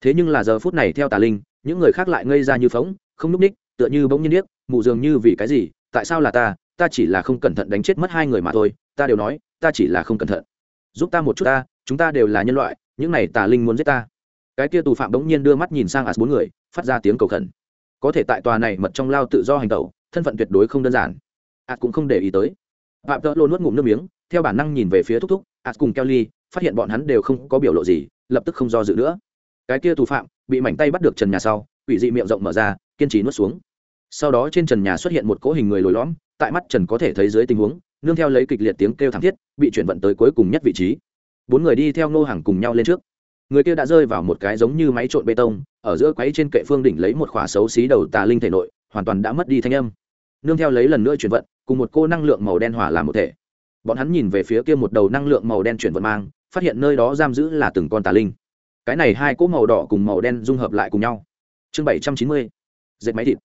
Thế nhưng là giờ phút này theo tà linh, những người khác lại ngây ra như phóng, không núp ních tựa như bỗng nhiên điếc, mụ dường như vì cái gì, tại sao là ta ta chỉ là không cẩn thận đánh chết mất hai người mà thôi, ta đều nói, ta chỉ là không cẩn thận. Giúp ta một chút ta, chúng ta đều là nhân loại, những này tà linh muốn giết ta. Cái kia tù phạm bỗng nhiên đưa mắt nhìn sang as bốn người, phát ra tiếng cầu khẩn. Có thể tại tòa này mật trong lao tự do hành tẩu, thân phận tuyệt đối không đơn giản as cũng không để ý tới. Phạm tợ lô nuốt ngụm nước miếng, theo bản năng nhìn về phía thúc thúc as cùng kelly, phát hiện bọn hắn đều không có biểu lộ gì, lập tức không do dự nữa. Cái kia thủ phạm, bị mảnh tay bắt được trần nhà sau, quỷ dị miệng rộng mở ra, kiên trì nuốt xuống. Sau đó trên trần nhà xuất hiện một cỗ hình người lồi lõm, tại mắt trần có thể thấy dưới tình huống, nương theo lấy kịch liệt tiếng kêu thảm thiết, bị chuyển vận tới cuối cùng nhất vị trí. Bốn người đi theo ngô hàng cùng nhau lên trước. Người kia đã rơi vào một cái giống như máy trộn bê tông, ở giữa quấy trên kệ phương đỉnh lấy một khỏa xấu xí đầu tà linh thể nội, hoàn toàn đã mất đi thanh âm. Nương theo lấy lần nữa chuyển vận cùng một cô năng lượng màu đen hòa làm một thể. Bọn hắn nhìn về phía kia một đầu năng lượng màu đen chuyển vận mang, phát hiện nơi đó giam giữ là từng con tà linh. Cái này hai cỗ màu đỏ cùng màu đen dung hợp lại cùng nhau. Chương bảy trăm chín mươi, dệt máy thịt.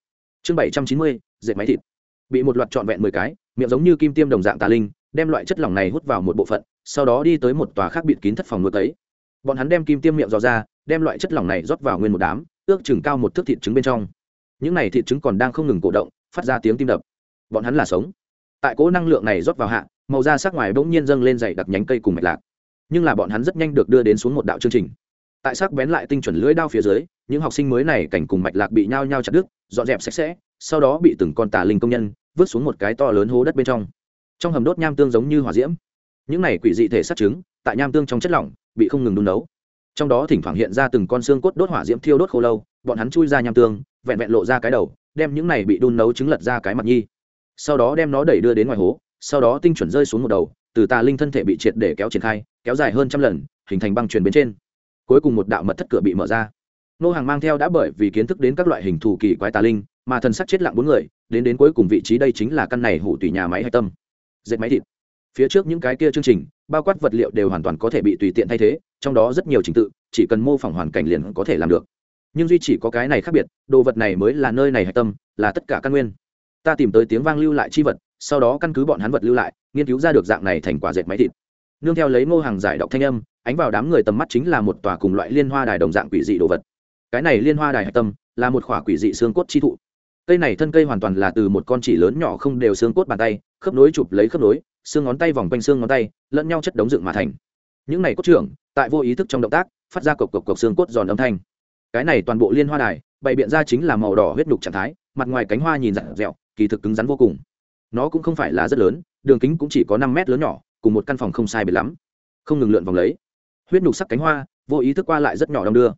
Chương bảy trăm chín mươi, dệt máy thịt. Bị một loạt trọn vẹn mười cái, miệng giống như kim tiêm đồng dạng tà linh, đem loại chất lỏng này hút vào một bộ phận, sau đó đi tới một tòa khác bịt kín thất phòng nuôi tấy bọn hắn đem kim tiêm miệng dò ra, đem loại chất lỏng này rót vào nguyên một đám, ước chừng cao một thước thịt trứng bên trong. Những này thịt trứng còn đang không ngừng cổ động, phát ra tiếng tim đập bọn hắn là sống. Tại cố năng lượng này rót vào hạ, màu da sắc ngoài bỗng nhiên dâng lên dày đặc nhánh cây cùng mạch lạc. Nhưng là bọn hắn rất nhanh được đưa đến xuống một đạo chương trình. Tại sắc bén lại tinh chuẩn lưỡi đao phía dưới, những học sinh mới này cảnh cùng mạch lạc bị nhao nhao chặt đứt, dọn dẹp sạch sẽ, sau đó bị từng con tà linh công nhân vứt xuống một cái to lớn hố đất bên trong. Trong hầm đốt nham tương giống như hỏa diễm. Những này quỷ dị thể sát trứng, tại nham tương trong chất lỏng, bị không ngừng đun nấu. Trong đó thỉnh thoảng hiện ra từng con xương cốt đốt hỏa diễm thiêu đốt khô lâu, bọn hắn chui ra nham tương, vẹn vẹn lộ ra cái đầu, đem những này bị đun nấu trứng lật ra cái mặt nhi sau đó đem nó đẩy đưa đến ngoài hố, sau đó tinh chuẩn rơi xuống một đầu, từ tà linh thân thể bị triệt để kéo triển khai, kéo dài hơn trăm lần, hình thành băng truyền bên trên. Cuối cùng một đạo mật thất cửa bị mở ra. Nô hàng mang theo đã bởi vì kiến thức đến các loại hình thù kỳ quái tà linh, mà thần sắc chết lặng bốn người, đến đến cuối cùng vị trí đây chính là căn này hủ tùy nhà máy hạch tâm. Dệt máy thịt. Phía trước những cái kia chương trình, bao quát vật liệu đều hoàn toàn có thể bị tùy tiện thay thế, trong đó rất nhiều trình tự, chỉ cần mô phỏng hoàn cảnh liền có thể làm được. Nhưng duy chỉ có cái này khác biệt, đồ vật này mới là nơi này hạch tâm, là tất cả căn nguyên ta tìm tới tiếng vang lưu lại chi vật, sau đó căn cứ bọn hắn vật lưu lại, nghiên cứu ra được dạng này thành quả dệt máy thịt. Nương theo lấy ngô hàng giải đọc thanh âm, ánh vào đám người tầm mắt chính là một tòa cùng loại liên hoa đài đồng dạng quỷ dị đồ vật. Cái này liên hoa đài hạch tâm, là một khỏa quỷ dị xương cốt chi thụ. Cây này thân cây hoàn toàn là từ một con chỉ lớn nhỏ không đều xương cốt bàn tay, khớp nối chụp lấy khớp nối, xương ngón tay vòng quanh xương ngón tay, lẫn nhau chất đống dựng mà thành. Những này cốt trưởng, tại vô ý thức trong động tác, phát ra cộc cộc cộc xương cốt giòn âm thanh. Cái này toàn bộ liên hoa đài, bày biện ra chính là màu đỏ huyết đục trạng thái, mặt ngoài cánh hoa nhìn dặn dẹo kỳ thực cứng rắn vô cùng. Nó cũng không phải là rất lớn, đường kính cũng chỉ có năm mét lớn nhỏ, cùng một căn phòng không sai biệt lắm. Không ngừng lượn vòng lấy. Huyết nhục sắc cánh hoa, vô ý thức qua lại rất nhỏ đong đưa.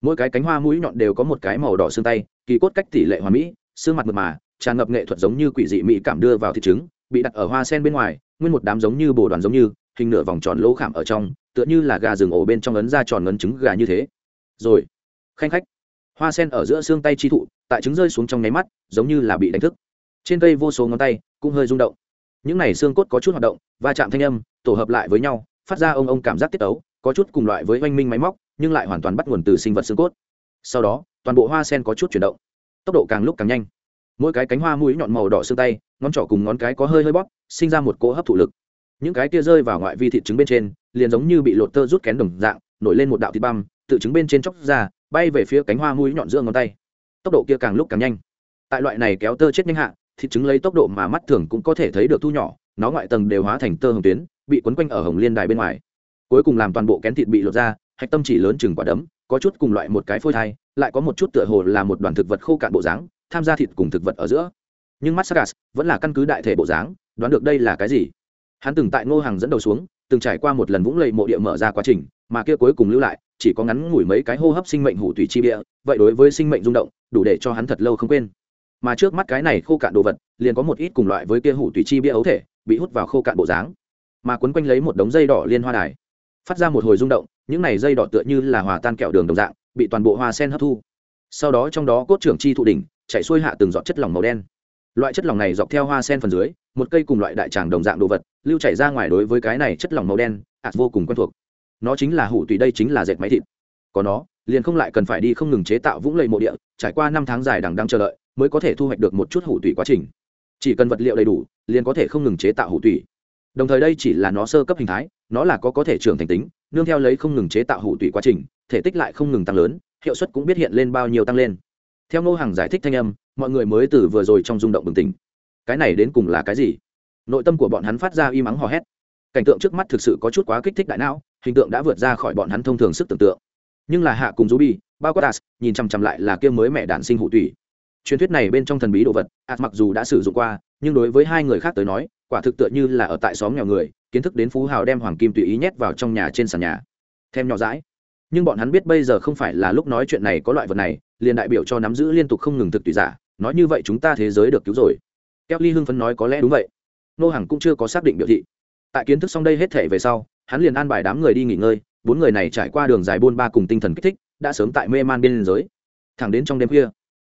Mỗi cái cánh hoa mũi nhọn đều có một cái màu đỏ xương tay, kỳ cốt cách tỷ lệ hoa mỹ, xương mặt mượt mà, tràn ngập nghệ thuật giống như quỷ dị mỹ cảm đưa vào thị trứng, bị đặt ở hoa sen bên ngoài, nguyên một đám giống như bồ đoàn giống như, hình nửa vòng tròn lỗ khảm ở trong, tựa như là gà rừng ổ bên trong ấn ra tròn ngấn trứng gà như thế. Rồi, khanh khách. Hoa sen ở giữa xương tay chi thụ, tại trứng rơi xuống trong nháy mắt, giống như là bị đánh thức trên cây vô số ngón tay cũng hơi rung động. Những này xương cốt có chút hoạt động, va chạm thanh âm, tổ hợp lại với nhau, phát ra ông ông cảm giác tiết ấu có chút cùng loại với oanh minh máy móc, nhưng lại hoàn toàn bắt nguồn từ sinh vật xương cốt. Sau đó, toàn bộ hoa sen có chút chuyển động. Tốc độ càng lúc càng nhanh. Mỗi cái cánh hoa mũi nhọn màu đỏ xương tay, ngón trỏ cùng ngón cái có hơi hơi bóp, sinh ra một cỗ hấp thụ lực. Những cái kia rơi vào ngoại vi thị trứng bên trên, liền giống như bị lột tơ rút kén đồng dạng, nổi lên một đạo thịt băm, tự trứng bên trên chóc ra, bay về phía cánh hoa mũi nhọn giữa ngón tay. Tốc độ kia càng lúc càng nhanh. Tại loại này kéo tơ chết nhanh hạ thịt trứng lấy tốc độ mà mắt thường cũng có thể thấy được thu nhỏ, nó ngoại tầng đều hóa thành tơ hồng tuyến, bị quấn quanh ở hồng liên đài bên ngoài. Cuối cùng làm toàn bộ kén thịt bị lột ra, hạch tâm chỉ lớn chừng quả đấm, có chút cùng loại một cái phôi thai, lại có một chút tựa hồ là một đoàn thực vật khô cạn bộ dáng, tham gia thịt cùng thực vật ở giữa. Nhưng mắt vẫn là căn cứ đại thể bộ dáng, đoán được đây là cái gì. Hắn từng tại ngô hàng dẫn đầu xuống, từng trải qua một lần vũng lầy mộ địa mở ra quá trình, mà kia cuối cùng lưu lại, chỉ có ngắn ngủi mấy cái hô hấp sinh mệnh hủ thủy chi địa vậy đối với sinh mệnh rung động, đủ để cho hắn thật lâu không quên mà trước mắt cái này khô cạn đồ vật, liền có một ít cùng loại với kia hủ tùy chi bia ấu thể, bị hút vào khô cạn bộ dáng. Mà quấn quanh lấy một đống dây đỏ liên hoa đài, phát ra một hồi rung động, những này dây đỏ tựa như là hòa tan kẹo đường đồng dạng, bị toàn bộ hoa sen hấp thu. Sau đó trong đó cốt trưởng chi thụ đỉnh, chạy xuôi hạ từng giọt chất lỏng màu đen. Loại chất lỏng này dọc theo hoa sen phần dưới, một cây cùng loại đại tràng đồng dạng đồ vật, lưu chảy ra ngoài đối với cái này chất lỏng màu đen, ạt vô cùng quen thuộc. Nó chính là hủ tùy, đây chính là dệt máy thịt có nó, liền không lại cần phải đi không ngừng chế tạo vũng lầy mộ địa, trải qua năm tháng dài đằng đang chờ đợi, mới có thể thu hoạch được một chút hủ tủy quá trình. Chỉ cần vật liệu đầy đủ, liền có thể không ngừng chế tạo hủ tủy. Đồng thời đây chỉ là nó sơ cấp hình thái, nó là có có thể trưởng thành tính, nương theo lấy không ngừng chế tạo hủ tủy quá trình, thể tích lại không ngừng tăng lớn, hiệu suất cũng biết hiện lên bao nhiêu tăng lên. Theo ngô hàng giải thích thanh âm, mọi người mới từ vừa rồi trong rung động bừng tỉnh. Cái này đến cùng là cái gì? Nội tâm của bọn hắn phát ra y mắng hò hét. Cảnh tượng trước mắt thực sự có chút quá kích thích đại não, hình tượng đã vượt ra khỏi bọn hắn thông thường sức tưởng tượng nhưng là hạ cùng ruby, bao quát as nhìn chằm chằm lại là kia mới mẹ đản sinh hụ tủy. Truyền thuyết này bên trong thần bí đồ vật as mặc dù đã sử dụng qua, nhưng đối với hai người khác tới nói, quả thực tựa như là ở tại xóm nghèo người, kiến thức đến phú hào đem hoàng kim tùy ý nhét vào trong nhà trên sàn nhà. Thêm nhỏ rãi nhưng bọn hắn biết bây giờ không phải là lúc nói chuyện này có loại vật này, liền đại biểu cho nắm giữ liên tục không ngừng thực tùy giả, nói như vậy chúng ta thế giới được cứu rồi. Kelly hưng phấn nói có lẽ đúng vậy. Nô hằng cũng chưa có xác định biểu thị. Tại kiến thức xong đây hết thể về sau, hắn liền an bài đám người đi nghỉ ngơi bốn người này trải qua đường dài buôn ba cùng tinh thần kích thích, đã sớm tại mê man biên giới. Thẳng đến trong đêm khuya,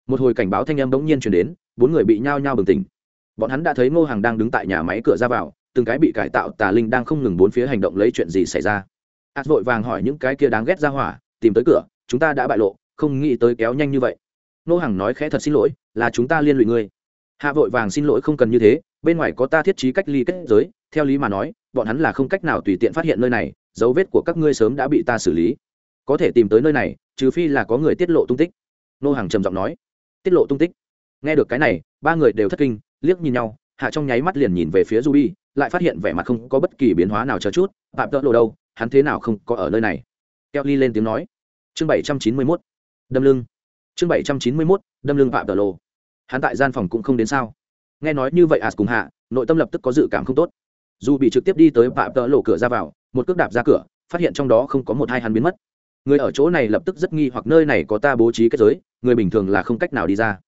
một hồi cảnh báo thanh âm bỗng nhiên chuyển đến, bốn người bị nhao nhao bừng tỉnh. Bọn hắn đã thấy ngô hàng đang đứng tại nhà máy cửa ra vào, từng cái bị cải tạo, tà linh đang không ngừng bốn phía hành động lấy chuyện gì xảy ra. Ạt vội vàng hỏi những cái kia đáng ghét ra hỏa, tìm tới cửa, chúng ta đã bại lộ, không nghĩ tới kéo nhanh như vậy. Ngô hàng nói khẽ thật xin lỗi, là chúng ta liên lụy ngươi. Hạ vội vàng xin lỗi không cần như thế, bên ngoài có ta thiết trí cách ly kết giới, theo lý mà nói, bọn hắn là không cách nào tùy tiện phát hiện nơi này dấu vết của các ngươi sớm đã bị ta xử lý. Có thể tìm tới nơi này, trừ phi là có người tiết lộ tung tích. Nô hàng trầm giọng nói. Tiết lộ tung tích? Nghe được cái này, ba người đều thất kinh, liếc nhìn nhau, hạ trong nháy mắt liền nhìn về phía ruby, lại phát hiện vẻ mặt không có bất kỳ biến hóa nào chờ chút tạm tợ lộ đâu? Hắn thế nào không có ở nơi này? Kelly lên tiếng nói. Chương bảy trăm chín mươi mốt. Đâm lưng. Chương bảy trăm chín mươi mốt, đâm lưng tạm tợ lộ. Hắn tại gian phòng cũng không đến sao? Nghe nói như vậy à cùng hạ, nội tâm lập tức có dự cảm không tốt. Dù bị trực tiếp đi tới tạm tợ lộ cửa ra vào một cước đạp ra cửa, phát hiện trong đó không có một hai hắn biến mất. Người ở chỗ này lập tức rất nghi hoặc nơi này có ta bố trí kết giới, người bình thường là không cách nào đi ra.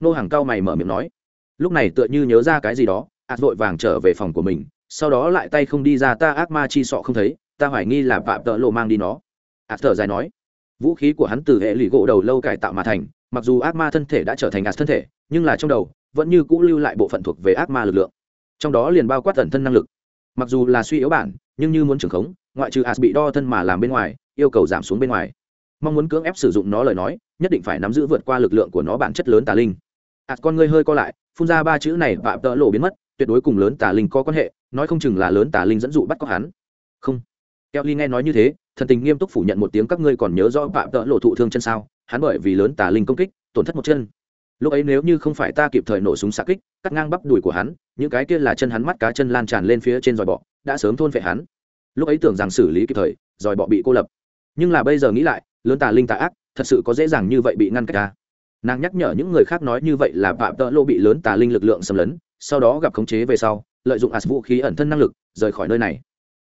Nô hàng cao mày mở miệng nói. Lúc này tựa như nhớ ra cái gì đó ạt vội vàng trở về phòng của mình, sau đó lại tay không đi ra ta ác ma chi sọ không thấy, ta hoài nghi là phạm tợ lộ mang đi nó. Ạt thở dài nói. Vũ khí của hắn từ hệ lụy gỗ đầu lâu cải tạo mà thành, mặc dù ác ma thân thể đã trở thành ạt thân thể, nhưng là trong đầu, vẫn như cũ lưu lại bộ phận thuộc về ác ma lực lượng. Trong đó liền bao quát tần thân năng lực. Mặc dù là suy yếu bản nhưng như muốn trưởng khống, ngoại trừ as bị đo thân mà làm bên ngoài, yêu cầu giảm xuống bên ngoài. Mong muốn cưỡng ép sử dụng nó lời nói, nhất định phải nắm giữ vượt qua lực lượng của nó bản chất lớn tà linh. As con ngươi hơi co lại, phun ra ba chữ này và tợ lộ biến mất, tuyệt đối cùng lớn tà linh có quan hệ, nói không chừng là lớn tà linh dẫn dụ bắt có hắn. Không. Kelly nghe nói như thế, thần tình nghiêm túc phủ nhận một tiếng các ngươi còn nhớ rõ và tợ lộ thụ thương chân sao, hắn bởi vì lớn tà linh công kích, tổn thất một chân lúc ấy nếu như không phải ta kịp thời nổ súng xạ kích, cắt ngang bắp đùi của hắn, những cái kia là chân hắn mắt cá chân lan tràn lên phía trên dòi bọ, đã sớm thôn vệ hắn. Lúc ấy tưởng rằng xử lý kịp thời, dòi bọ bị cô lập. Nhưng là bây giờ nghĩ lại, lớn tà linh tà ác, thật sự có dễ dàng như vậy bị ngăn cách ta nàng nhắc nhở những người khác nói như vậy là phạm tợ lô bị lớn tà linh lực lượng xâm lấn, sau đó gặp khống chế về sau, lợi dụng as vũ khí ẩn thân năng lực, rời khỏi nơi này.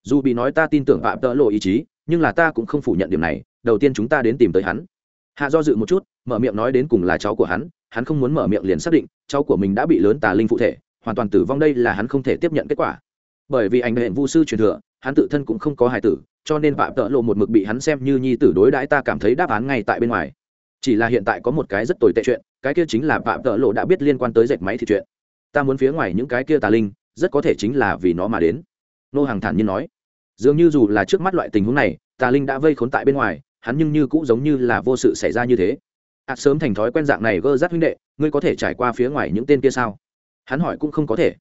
Dù bị nói ta tin tưởng phạm tợ lộ ý chí, nhưng là ta cũng không phủ nhận điểm này, đầu tiên chúng ta đến tìm tới hắn. Hạ do dự một chút, mở miệng nói đến cùng là cháu của hắn hắn không muốn mở miệng liền xác định, cháu của mình đã bị lớn tà linh phụ thể, hoàn toàn tử vong đây là hắn không thể tiếp nhận kết quả. Bởi vì ảnh hệ vu sư truyền thừa, hắn tự thân cũng không có hài tử, cho nên phạm tợ lộ một mực bị hắn xem như nhi tử đối đãi ta cảm thấy đáp án ngay tại bên ngoài. Chỉ là hiện tại có một cái rất tồi tệ chuyện, cái kia chính là phạm tợ lộ đã biết liên quan tới dệt máy thì chuyện. Ta muốn phía ngoài những cái kia tà linh, rất có thể chính là vì nó mà đến. Nô hàng thản nhiên nói. Dường như dù là trước mắt loại tình huống này, tà linh đã vây khốn tại bên ngoài, hắn nhưng như cũng giống như là vô sự xảy ra như thế ạt sớm thành thói quen dạng này gơ rát huynh đệ, ngươi có thể trải qua phía ngoài những tên kia sao? Hắn hỏi cũng không có thể.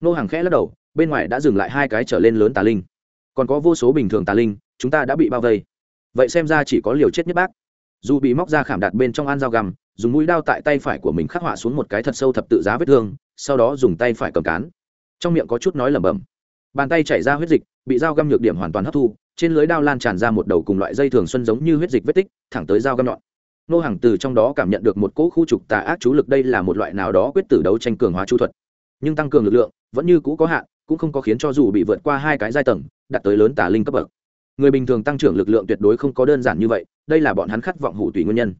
Nô hàng khẽ lắc đầu, bên ngoài đã dừng lại hai cái trở lên lớn tà linh. Còn có vô số bình thường tà linh, chúng ta đã bị bao vây. Vậy xem ra chỉ có liều chết nhất bác. Dù bị móc ra khảm đặt bên trong an dao găm, dùng mũi đao tại tay phải của mình khắc họa xuống một cái thật sâu thập tự giá vết thương, sau đó dùng tay phải cầm cán. Trong miệng có chút nói lẩm bẩm. Bàn tay chảy ra huyết dịch, bị dao găm nhược điểm hoàn toàn hấp thu, trên lưới đao lan tràn ra một đầu cùng loại dây thường xuân giống như huyết dịch vết tích, thẳng tới dao găm nhọn nô hàng từ trong đó cảm nhận được một cỗ khu trục tà ác chú lực, đây là một loại nào đó quyết tử đấu tranh cường hóa chú thuật. Nhưng tăng cường lực lượng vẫn như cũ có hạn, cũng không có khiến cho dù bị vượt qua hai cái giai tầng, đạt tới lớn tà linh cấp bậc. Người bình thường tăng trưởng lực lượng tuyệt đối không có đơn giản như vậy, đây là bọn hắn khát vọng hủ tùy nguyên nhân.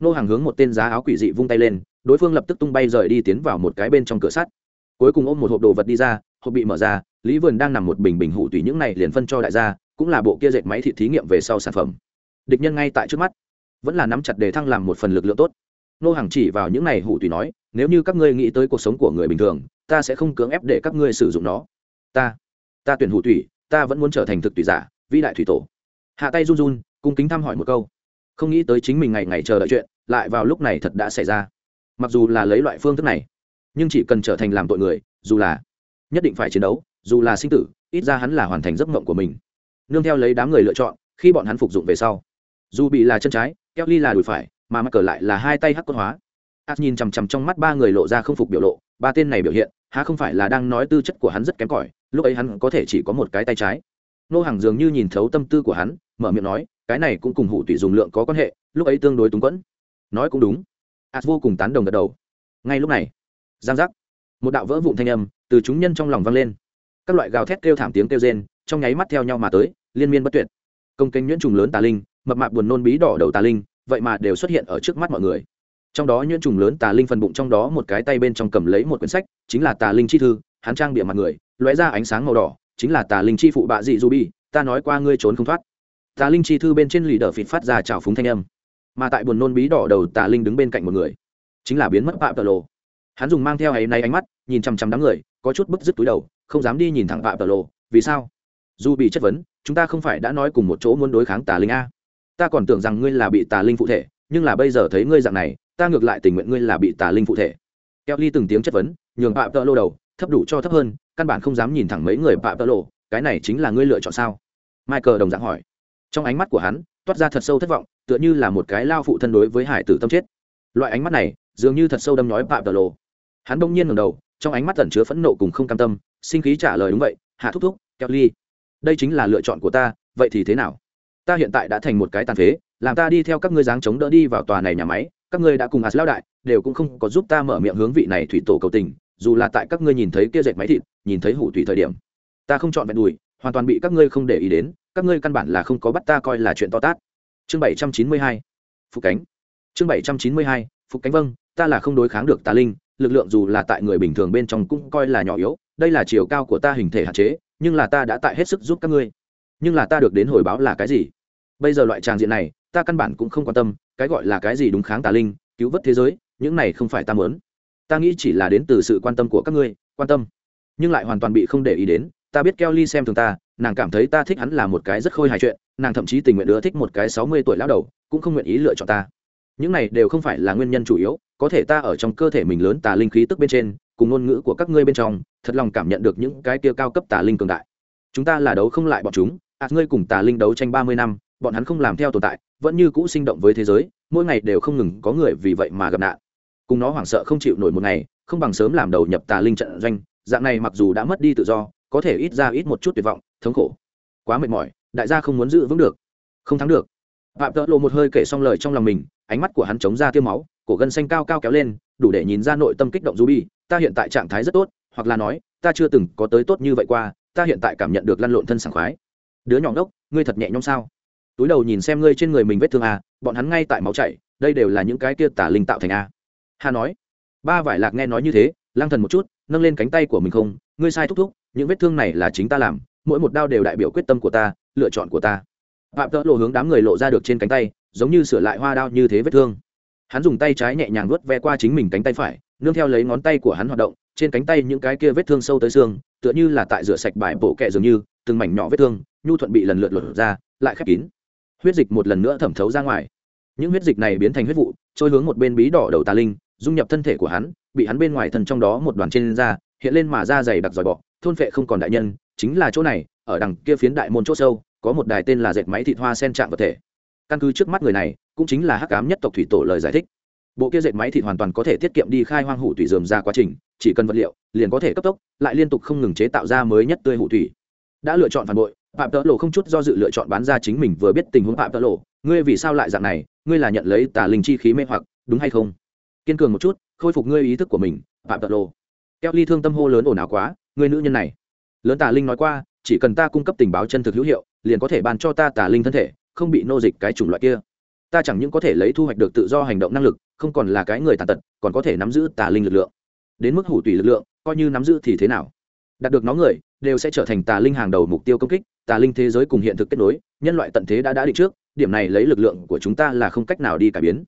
Nô hàng hướng một tên giá áo quỷ dị vung tay lên, đối phương lập tức tung bay rời đi tiến vào một cái bên trong cửa sắt. Cuối cùng ôm một hộp đồ vật đi ra, hộp bị mở ra, lý vườn đang nằm một bình bình hủ tùy những này liền phân cho đại gia, cũng là bộ kia dệt máy thị thí nghiệm về sau sản phẩm. Địch nhân ngay tại trước mắt vẫn là nắm chặt để thăng làm một phần lực lượng tốt. Nô hàng chỉ vào những này hủ tùy nói, nếu như các ngươi nghĩ tới cuộc sống của người bình thường, ta sẽ không cưỡng ép để các ngươi sử dụng nó. Ta ta tuyển hủ tùy, ta vẫn muốn trở thành thực tùy giả, vĩ đại thủy tổ. Hạ tay run run, cung kính thăm hỏi một câu. Không nghĩ tới chính mình ngày ngày chờ đợi chuyện, lại vào lúc này thật đã xảy ra. Mặc dù là lấy loại phương thức này, nhưng chỉ cần trở thành làm tội người, dù là nhất định phải chiến đấu, dù là sinh tử, ít ra hắn là hoàn thành giấc mộng của mình. Nương theo lấy đám người lựa chọn, khi bọn hắn phục dụng về sau, dù bị là chân trái Kelly là đùi phải, mà Michael lại là hai tay hắc cốt hóa. Át nhìn chằm chằm trong mắt ba người lộ ra không phục biểu lộ, ba tên này biểu hiện, há không phải là đang nói tư chất của hắn rất kém cỏi, lúc ấy hắn có thể chỉ có một cái tay trái. Nô Hằng dường như nhìn thấu tâm tư của hắn, mở miệng nói, cái này cũng cùng hủ tùy dùng lượng có quan hệ, lúc ấy tương đối túng quẫn. Nói cũng đúng. Ạt vô cùng tán đồng gật đầu. Ngay lúc này, giang giác, một đạo vỡ vụn thanh âm từ chúng nhân trong lòng vang lên. Các loại gào thét kêu thảm tiếng kêu rên, trong nháy mắt theo nhau mà tới, liên miên bất tuyệt công kênh nhuyễn trùng lớn tà linh, mập mạp buồn nôn bí đỏ đầu tà linh, vậy mà đều xuất hiện ở trước mắt mọi người. Trong đó nhuyễn trùng lớn tà linh phần bụng trong đó một cái tay bên trong cầm lấy một quyển sách, chính là tà linh chi thư, hắn trang bịa mặt người, lóe ra ánh sáng màu đỏ, chính là tà linh chi phụ bạ dị du bi, ta nói qua ngươi trốn không thoát. Tà linh chi thư bên trên lì đờ phịt phát ra trào phúng thanh âm. Mà tại buồn nôn bí đỏ đầu tà linh đứng bên cạnh một người, chính là biến mất bạ tờ lộ hắn dùng mang theo ấy nay ánh mắt, nhìn chằm chằm đám người, có chút bức dứt túi đầu, không dám đi nhìn thẳng bạ tờ lộ vì sao? Dù bị chất vấn chúng ta không phải đã nói cùng một chỗ muốn đối kháng tà linh a. Ta còn tưởng rằng ngươi là bị tà linh phụ thể nhưng là bây giờ thấy ngươi dạng này ta ngược lại tình nguyện ngươi là bị tà linh phụ thể. Keo ly từng tiếng chất vấn nhường bạ tờ lô đầu thấp đủ cho thấp hơn căn bản không dám nhìn thẳng mấy người bạ tờ lô, cái này chính là ngươi lựa chọn sao? Michael đồng dạng hỏi. Trong ánh mắt của hắn toát ra thật sâu thất vọng tựa như là một cái lao phụ thân đối với hải tử tâm chết. Loại ánh mắt này dường như thật sâu đâm nói bạ tờ lô. hắn bỗng nhiên ngầm đầu trong ánh mắt tẩn chứa phẫn nộ cùng không cam tâm sinh khí trả lời đúng vậy hạ thúc thúc keo ly đây chính là lựa chọn của ta, vậy thì thế nào? Ta hiện tại đã thành một cái tàn phế, làm ta đi theo các ngươi dáng chống đỡ đi vào tòa này nhà máy, các ngươi đã cùng as lao đại đều cũng không có giúp ta mở miệng hướng vị này thủy tổ cầu tình, dù là tại các ngươi nhìn thấy kia dệt máy thịt, nhìn thấy hủ thủy thời điểm. Ta không chọn vẹn đùi, hoàn toàn bị các ngươi không để ý đến, các ngươi căn bản là không có bắt ta coi là chuyện to tát. Chương bảy trăm chín mươi hai, phục cánh. Chương bảy trăm chín mươi hai, phục cánh vâng ta là không đối kháng được tà linh, lực lượng dù là tại người bình thường bên trong cũng coi là nhỏ yếu, đây là chiều cao của ta hình thể hạn chế nhưng là ta đã tại hết sức giúp các ngươi. Nhưng là ta được đến hồi báo là cái gì? Bây giờ loại tràng diện này ta căn bản cũng không quan tâm cái gọi là cái gì đúng kháng tà linh cứu vớt thế giới những này không phải ta mớn ta nghĩ chỉ là đến từ sự quan tâm của các ngươi quan tâm. Nhưng lại hoàn toàn bị không để ý đến ta biết Kelly xem thường ta, nàng cảm thấy ta thích hắn là một cái rất khôi hài chuyện, nàng thậm chí tình nguyện ưa thích một cái sáu mươi tuổi lão đầu, cũng không nguyện ý lựa chọn ta. Những này đều không phải là nguyên nhân chủ yếu, có thể ta ở trong cơ thể mình lớn tà linh khí tức bên trên, cùng ngôn ngữ của các ngươi bên trong, thật lòng cảm nhận được những cái kia cao cấp tà linh cường đại. Chúng ta là đấu không lại bọn chúng, ạt ngươi cùng tà linh đấu tranh ba mươi năm, bọn hắn không làm theo tồn tại, vẫn như cũ sinh động với thế giới, mỗi ngày đều không ngừng có người vì vậy mà gặp nạn. Cùng nó hoảng sợ không chịu nổi một ngày, không bằng sớm làm đầu nhập tà linh trận doanh, dạng này mặc dù đã mất đi tự do, có thể ít ra ít một chút tuyệt vọng thống khổ quá mệt mỏi đại gia không muốn giữ vững được không thắng được phạm tợ lộ một hơi kể xong lời trong lòng mình ánh mắt của hắn chống ra tiêu máu cổ gân xanh cao cao kéo lên đủ để nhìn ra nội tâm kích động ruby ta hiện tại trạng thái rất tốt hoặc là nói ta chưa từng có tới tốt như vậy qua ta hiện tại cảm nhận được lăn lộn thân sảng khoái. Đứa nhỏ ngốc ngươi thật nhẹ nhõm sao? Túi đầu nhìn xem ngươi trên người mình vết thương à, bọn hắn ngay tại máu chảy đây đều là những cái kia tả linh tạo thành a. Hà nói. Ba vải lạc nghe nói như thế lang thần một chút nâng lên cánh tay của mình không ngươi sai thúc thúc những vết thương này là chính ta làm mỗi một đao đều đại biểu quyết tâm của ta lựa chọn của ta. Phạm tỡ lộ hướng đám người lộ ra được trên cánh tay giống như sửa lại hoa đao như thế vết thương hắn dùng tay trái nhẹ nhàng vuốt ve qua chính mình cánh tay phải, nương theo lấy ngón tay của hắn hoạt động, trên cánh tay những cái kia vết thương sâu tới xương, tựa như là tại rửa sạch bài bộ kẹ dường như, từng mảnh nhỏ vết thương, nhu thuận bị lần lượt lột ra, lại khép kín. Huyết dịch một lần nữa thẩm thấu ra ngoài. Những huyết dịch này biến thành huyết vụ, trôi hướng một bên bí đỏ đầu tà linh, dung nhập thân thể của hắn, bị hắn bên ngoài thân trong đó một đoàn trên da hiện lên mà da dày đặc dòi bọ, thôn phệ không còn đại nhân, chính là chỗ này, ở đằng kia phiến đại môn chỗ sâu, có một đài tên là dệt máy thịt hoa sen trạng vật thể. Căn cứ trước mắt người này cũng chính là hắc cám nhất tộc thủy tổ lời giải thích. Bộ kia dệt máy thịt hoàn toàn có thể tiết kiệm đi khai hoang hủ thủy dườm ra quá trình, chỉ cần vật liệu, liền có thể cấp tốc, lại liên tục không ngừng chế tạo ra mới nhất tươi hủ thủy. Đã lựa chọn phản bội, phạm tợ lộ không chút do dự lựa chọn bán ra chính mình vừa biết tình huống phạm tợ lộ. Ngươi vì sao lại dạng này? Ngươi là nhận lấy tà linh chi khí mê hoặc, đúng hay không? Kiên cường một chút, khôi phục ngươi ý thức của mình, phạm tợ lộ. Keo ly thương tâm hô lớn ồn ào quá người nữ nhân này. Lớn tà linh nói qua, chỉ cần ta cung cấp tình báo chân thực hữu hiệu, liền có thể ban cho ta tà linh thân thể, không bị nô dịch cái chủng loại kia ta chẳng những có thể lấy thu hoạch được tự do hành động năng lực, không còn là cái người tàn tật, còn có thể nắm giữ tà linh lực lượng. Đến mức hủ tùy lực lượng, coi như nắm giữ thì thế nào? Đạt được nó người, đều sẽ trở thành tà linh hàng đầu mục tiêu công kích, tà linh thế giới cùng hiện thực kết nối, nhân loại tận thế đã đã định trước, điểm này lấy lực lượng của chúng ta là không cách nào đi cải biến.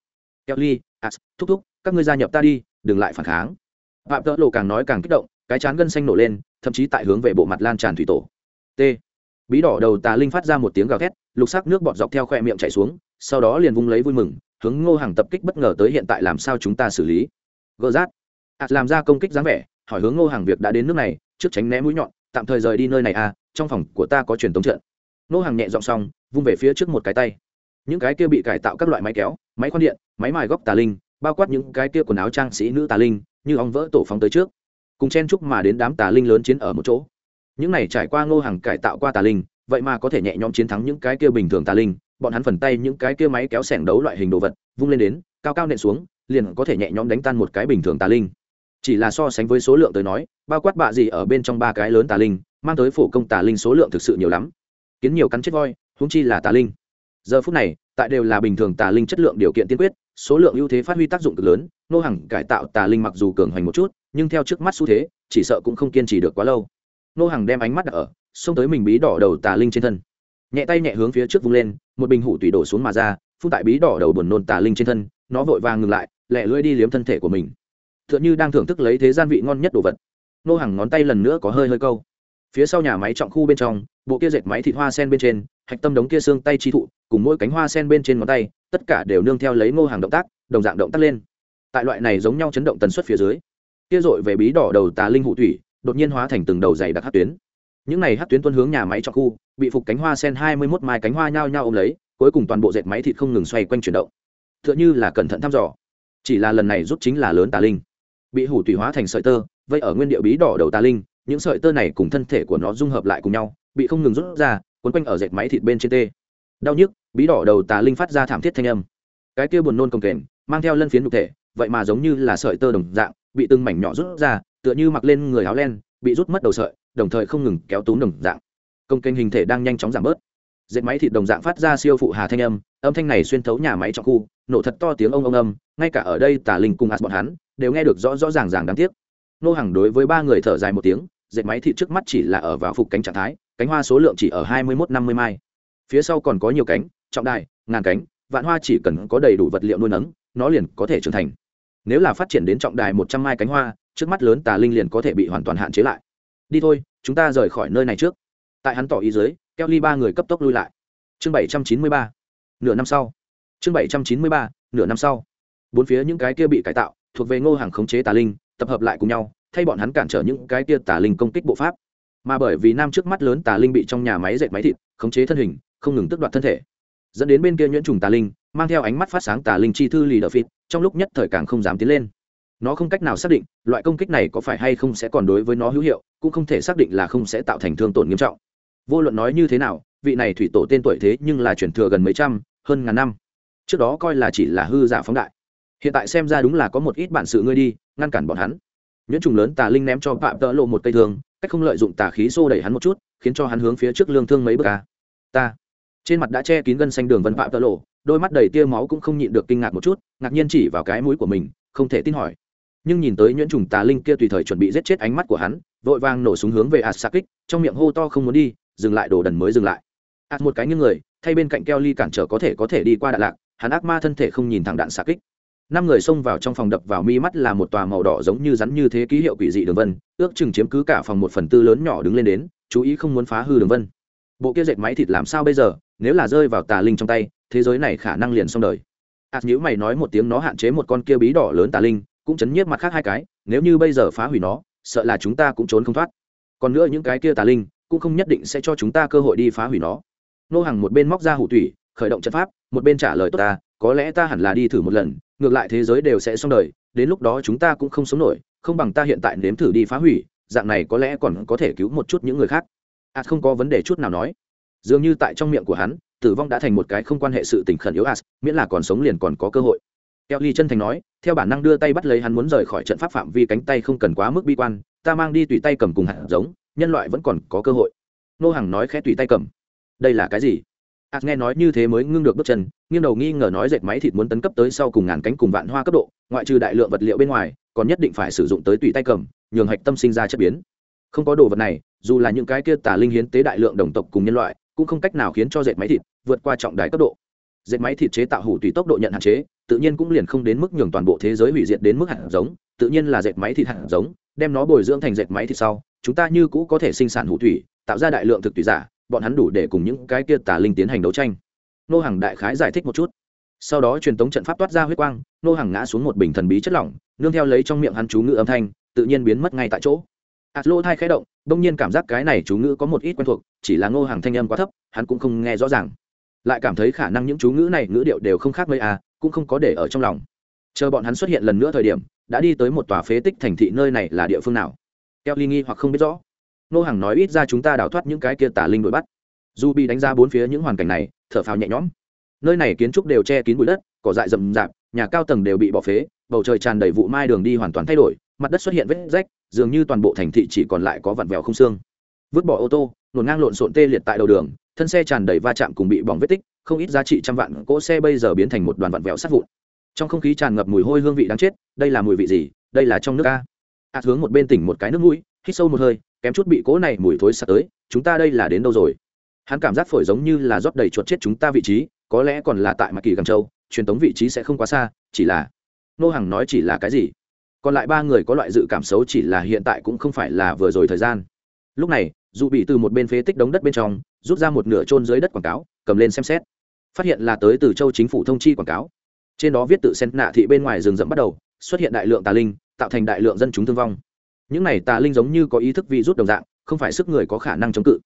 Kelly as thúc thúc, các ngươi gia nhập ta đi, đừng lại phản kháng. Phạm tợ lộ càng nói càng kích động, cái chán gân xanh nổ lên, thậm chí tại hướng về bộ mặt lan tràn thủy tổ. T. Bí đỏ đầu tà linh phát ra một tiếng gào thét lục sắc nước bọt dọc theo khoe miệng chảy xuống, sau đó liền vung lấy vui mừng, hướng ngô hàng tập kích bất ngờ tới hiện tại làm sao chúng ta xử lý. Gỡ rát. Ạt làm ra công kích dáng vẻ, hỏi hướng ngô hàng việc đã đến nước này, trước tránh né mũi nhọn, tạm thời rời đi nơi này à trong phòng của ta có truyền tống trận. Ngô hàng nhẹ dọn xong, vung về phía trước một cái tay. Những cái kia bị cải tạo các loại máy kéo, máy khoan điện, máy mài góc tà linh, bao quát những cái kia quần áo trang sĩ nữ tà linh, như ong vỡ tổ phóng tới trước. Cùng chen chúc mà đến đám tà linh lớn chiến ở một chỗ. Những này trải qua ngô hàng cải tạo qua tà linh vậy mà có thể nhẹ nhõm chiến thắng những cái kia bình thường tà linh, bọn hắn phần tay những cái kia máy kéo sẻng đấu loại hình đồ vật, vung lên đến, cao cao nện xuống, liền có thể nhẹ nhõm đánh tan một cái bình thường tà linh. Chỉ là so sánh với số lượng tới nói, bao quát bạ gì ở bên trong ba cái lớn tà linh, mang tới phổ công tà linh số lượng thực sự nhiều lắm. Kiến nhiều cắn chết voi húng chi là tà linh. Giờ phút này, tại đều là bình thường tà linh chất lượng điều kiện tiên quyết, số lượng ưu thế phát huy tác dụng cực lớn, nô hàng cải tạo tà linh mặc dù cường hoành một chút, nhưng theo trước mắt xu thế, chỉ sợ cũng không kiên trì được quá lâu. Nô hàng đem ánh mắt đặt ở xông tới mình bí đỏ đầu tà linh trên thân. Nhẹ tay nhẹ hướng phía trước vung lên, một bình hủ tủy đổ xuống mà ra, phun tại bí đỏ đầu buồn nôn tà linh trên thân, nó vội vàng ngừng lại, lẹ lưỡi đi liếm thân thể của mình. T h ư ợ n h ư đang thưởng thức lấy thế gian vị ngon nhất đồ vật. Nô hàng ngón tay lần nữa có hơi hơi câu. Phía sau nhà máy trọng khu bên trong, bộ kia dệt máy thịt hoa sen bên trên, hạch tâm đống kia xương tay chi thụ, cùng mỗi cánh hoa sen bên trên ngón tay, tất cả đều nương theo lấy ngô hàng động tác, đồng dạng động tác lên. Tại loại này giống nhau chấn động tần suất phía dưới, kia dội về bí đỏ đầu tà linh hụ thủy đột nhiên hóa thành từng đầu dày đặc hát tuyến những này hát tuyến tuân hướng nhà máy cho khu, bị phục cánh hoa sen hai mươi mốt mai cánh hoa nhao nhao ôm lấy, cuối cùng toàn bộ dệt máy thịt không ngừng xoay quanh chuyển động. T h ư ợ n h ư là cẩn thận thăm dò. Chỉ là lần này rút chính là lớn tà linh. Bị hủ tủy hóa thành sợi tơ vậy ở nguyên địa bí đỏ đầu tà linh, những sợi tơ này cùng thân thể của nó dung hợp lại cùng nhau, bị không ngừng rút ra quấn quanh ở dệt máy thịt bên trên tê. Đau nhức, bí đỏ đầu tà linh phát ra thảm thiết thanh âm. Cái kia buồn nôn công kềnh, mang theo lân phiến đục thể, vậy mà giống như là sợi tơ đồng dạng, bị từng mảnh nhỏ rút ra, tựa như mặc lên người áo len, bị rút mất đầu sợi đồng thời không ngừng kéo túm đồng dạng. Công kênh hình thể đang nhanh chóng giảm bớt. Dệt máy thịt đồng dạng phát ra siêu phụ hà thanh âm âm thanh này xuyên thấu nhà máy trong khu, nổ thật to tiếng ông ông âm, ngay cả ở đây tả linh cùng hạt bọn hắn đều nghe được rõ rõ ràng ràng đáng tiếc. Nô hàng đối với ba người thở dài một tiếng, dệt máy thịt trước mắt chỉ là ở vào phục cánh trạng thái, cánh hoa số lượng chỉ ở hai mươi một năm mươi mai. Phía sau còn có nhiều cánh, trọng đài, ngàn cánh, vạn hoa chỉ cần có đầy đủ vật liệu nuôi nấng, nó liền có thể trưởng thành. Nếu là phát triển đến trọng đài một trăm mai cánh hoa, trước mắt lớn tà linh liền có thể bị hoàn toàn hạn chế lại đi thôi, chúng ta rời khỏi nơi này trước. Tại hắn tỏ ý dưới keo ly ba người cấp tốc lui lại. Chương bảy trăm chín mươi ba, nửa năm sau. Chương bảy trăm chín mươi ba, nửa năm sau. Bốn phía những cái kia bị cải tạo, thuộc về ngô hàng khống chế tà linh, tập hợp lại cùng nhau, thay bọn hắn cản trở những cái kia tà linh công kích bộ pháp. Mà bởi vì nam trước mắt lớn tà linh bị trong nhà máy dệt máy thịt, khống chế thân hình, không ngừng tước đoạt thân thể. Dẫn đến bên kia nhuyễn trùng tà linh, mang theo ánh mắt phát sáng tà linh chi thư lì đờ phịt, trong lúc nhất thời càng không dám tiến lên nó không cách nào xác định loại công kích này có phải hay không sẽ còn đối với nó hữu hiệu, cũng không thể xác định là không sẽ tạo thành thương tổn nghiêm trọng. Vô luận nói như thế nào, vị này thủy tổ tên tuổi thế nhưng là chuyển thừa gần mấy trăm, hơn ngàn năm. Trước đó coi là chỉ là hư giả phóng đại. Hiện tại xem ra đúng là có một ít bản sự ngươi đi, ngăn cản bọn hắn. Nhuyễn trùng lớn tà linh ném cho phạm tợ lộ một cây thương, cách không lợi dụng tà khí xô đẩy hắn một chút, khiến cho hắn hướng phía trước lương thương mấy bước ca ta. Trên mặt đã che kín gân xanh đường vân phạm tợ lộ, đôi mắt đầy tia máu cũng không nhịn được kinh ngạc một chút, ngạc nhiên chỉ vào cái mũi của mình, không thể tin hỏi nhưng nhìn tới nhuyễn trùng tà linh kia tùy thời chuẩn bị giết chết ánh mắt của hắn, vội vàng nổ súng hướng về ạt xa kích trong miệng hô to không muốn đi, dừng lại, đồ đần mới dừng lại. Ạt một cái như người, thay bên cạnh keo ly cản trở có thể có thể đi qua đạn lạc hắn ác ma thân thể không nhìn thẳng đạn xa kích năm người xông vào trong phòng đập vào mi mắt là một tòa màu đỏ giống như rắn như thế ký hiệu quỷ dị đường vân, ước chừng chiếm cứ cả phòng một phần tư lớn nhỏ đứng lên đến, chú ý không muốn phá hư đường vân. Bộ kia dệt máy thịt làm sao bây giờ, nếu là rơi vào tà linh trong tay, thế giới này khả năng liền xong đời. Ạt nhữ mày nói một tiếng nó hạn chế một con kia bí đỏ lớn tà linh cũng chấn nhiếp mặt khác hai cái, nếu như bây giờ phá hủy nó, sợ là chúng ta cũng trốn không thoát. Còn nữa những cái kia tà linh, cũng không nhất định sẽ cho chúng ta cơ hội đi phá hủy nó. Nô hàng một bên móc ra hủ thủy khởi động trận pháp, một bên trả lời, tốt ta, có lẽ ta hẳn là đi thử một lần, ngược lại thế giới đều sẽ xong đời, đến lúc đó chúng ta cũng không sống nổi, không bằng ta hiện tại nếm thử đi phá hủy, dạng này có lẽ còn có thể cứu một chút những người khác. Ạt không có vấn đề chút nào nói. Dường như tại trong miệng của hắn, tử vong đã thành một cái không quan hệ sự tình khẩn yếu ạt miễn là còn sống liền còn có cơ hội. Kelly chân thành nói, theo bản năng đưa tay bắt lấy hắn muốn rời khỏi trận pháp phạm vi cánh tay không cần quá mức bi quan, ta mang đi tùy tay cầm cùng hạt giống, nhân loại vẫn còn có cơ hội. Nô Hằng nói khẽ tùy tay cầm. Đây là cái gì? ạt nghe nói như thế mới ngưng được bước chân nghiêng đầu nghi ngờ nói dệt máy thịt muốn tấn cấp tới sau cùng ngàn cánh cùng vạn hoa cấp độ ngoại trừ đại lượng vật liệu bên ngoài còn nhất định phải sử dụng tới tùy tay cầm nhường hạch tâm sinh ra chất biến không có đồ vật này dù là những cái kia tà linh hiến tế đại lượng đồng tộc cùng nhân loại cũng không cách nào khiến cho dệt máy thịt vượt qua trọng đài cấp độ dệt máy thịt chế tạo hủ tùy tốc độ nhận hạn chế tự nhiên cũng liền không đến mức nhường toàn bộ thế giới hủy diệt đến mức hạt giống, tự nhiên là dệt máy thịt hạt giống, đem nó bồi dưỡng thành dệt máy thịt sau, chúng ta như cũ có thể sinh sản hủ thủy, tạo ra đại lượng thực thủy giả, bọn hắn đủ để cùng những cái kia tà linh tiến hành đấu tranh. Nô hàng đại khái giải thích một chút. Sau đó truyền tống trận pháp toát ra huyết quang, nô hàng ngã xuống một bình thần bí chất lỏng, nương theo lấy trong miệng hắn chú ngữ âm thanh, tự nhiên biến mất ngay tại chỗ. Ạt lô thai khẽ động, đông nhiên cảm giác cái này chú ngữ có một ít quen thuộc, chỉ là ngô hàng thanh âm quá thấp, hắn cũng không nghe rõ ràng. Lại cảm thấy khả năng những chú ngữ này, ngữ điệu đều không khác mấy à cũng không có để ở trong lòng. Chờ bọn hắn xuất hiện lần nữa thời điểm, đã đi tới một tòa phế tích thành thị nơi này là địa phương nào? Keo ly nghi hoặc không biết rõ. Nô hàng nói ít ra chúng ta đào thoát những cái kia tà linh đuổi bắt. Dù bị đánh ra bốn phía những hoàn cảnh này, thở phào nhẹ nhõm. Nơi này kiến trúc đều che kín bụi đất, cỏ dại rậm rạp, nhà cao tầng đều bị bỏ phế, bầu trời tràn đầy vụ mai đường đi hoàn toàn thay đổi, mặt đất xuất hiện vết rách, dường như toàn bộ thành thị chỉ còn lại có vặn vẹo không xương. Vứt bỏ ô tô nổn ngang lộn xộn tê liệt tại đầu đường thân xe tràn đầy va chạm cùng bị bỏng vết tích, không ít giá trị trăm vạn cỗ xe bây giờ biến thành một đoàn vặn vẹo sát vụn. Trong không khí tràn ngập mùi hôi hương vị đáng chết, đây là mùi vị gì? Đây là trong nước a. Ạt hướng một bên tỉnh một cái nước mũi, hít sâu một hơi, kém chút bị cỗ này mùi thối sạt tới, chúng ta đây là đến đâu rồi? Hắn cảm giác phổi giống như là rót đầy chuột chết chúng ta vị trí, có lẽ còn là tại mặt kỳ gầm châu, truyền tống vị trí sẽ không quá xa, chỉ là nô hàng nói chỉ là cái gì? Còn lại ba người có loại dự cảm xấu chỉ là hiện tại cũng không phải là vừa rồi thời gian. Lúc này, dù bị từ một bên phế tích đống đất bên trong rút ra một nửa trôn dưới đất quảng cáo, cầm lên xem xét. Phát hiện là tới từ châu chính phủ thông chi quảng cáo. Trên đó viết tự sen nạ thị bên ngoài rừng rậm bắt đầu, xuất hiện đại lượng tà linh, tạo thành đại lượng dân chúng thương vong. Những này tà linh giống như có ý thức vi rút đồng dạng, không phải sức người có khả năng chống cự.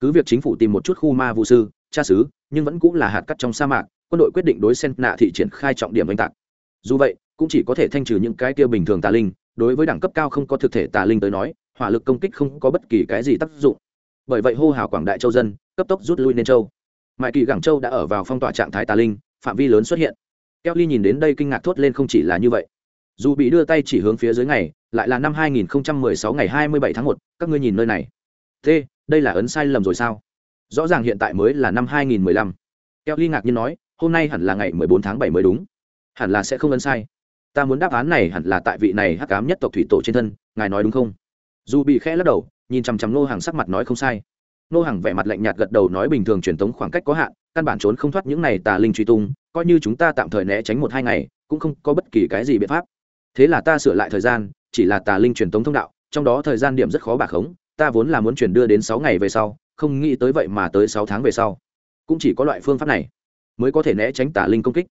Cứ việc chính phủ tìm một chút khu ma vũ sư cha xứ, nhưng vẫn cũng là hạt cắt trong sa mạc, quân đội quyết định đối sen nạ thị triển khai trọng điểm oanh tạc. Dù vậy, cũng chỉ có thể thanh trừ những cái kia bình thường tà linh, đối với đẳng cấp cao không có thực thể tà linh tới nói, hỏa lực công kích không có bất kỳ cái gì tác dụng bởi vậy hô hào quảng đại châu dân cấp tốc rút lui nên châu. Mại kỳ gẳng châu đã ở vào phong tỏa trạng thái tà linh phạm vi lớn xuất hiện. Kelly nhìn đến đây kinh ngạc thốt lên không chỉ là như vậy. Dù bị đưa tay chỉ hướng phía dưới ngày lại là năm 2016 ngày 27 tháng 1, các ngươi nhìn nơi này. T đây là ấn sai lầm rồi sao? Rõ ràng hiện tại mới là năm 2015. kelly ngạc nhiên nói hôm nay hẳn là ngày 14 tháng 7 mới đúng. Hẳn là sẽ không ấn sai. Ta muốn đáp án này hẳn là tại vị này hắc ám nhất tộc thủy tổ trên thân ngài nói đúng không? Dù bị khẽ lắc đầu nhìn chằm chằm nô hàng sắc mặt nói không sai. Nô hàng vẻ mặt lạnh nhạt gật đầu nói bình thường truyền thống khoảng cách có hạn, căn bản trốn không thoát những này tà linh truy tung, coi như chúng ta tạm thời né tránh một hai ngày, cũng không có bất kỳ cái gì biện pháp. Thế là ta sửa lại thời gian, chỉ là tà linh truyền thống thông đạo, trong đó thời gian điểm rất khó bà khống, ta vốn là muốn chuyển đưa đến sáu ngày về sau, không nghĩ tới vậy mà tới sáu tháng về sau. Cũng chỉ có loại phương pháp này, mới có thể né tránh tà linh công kích.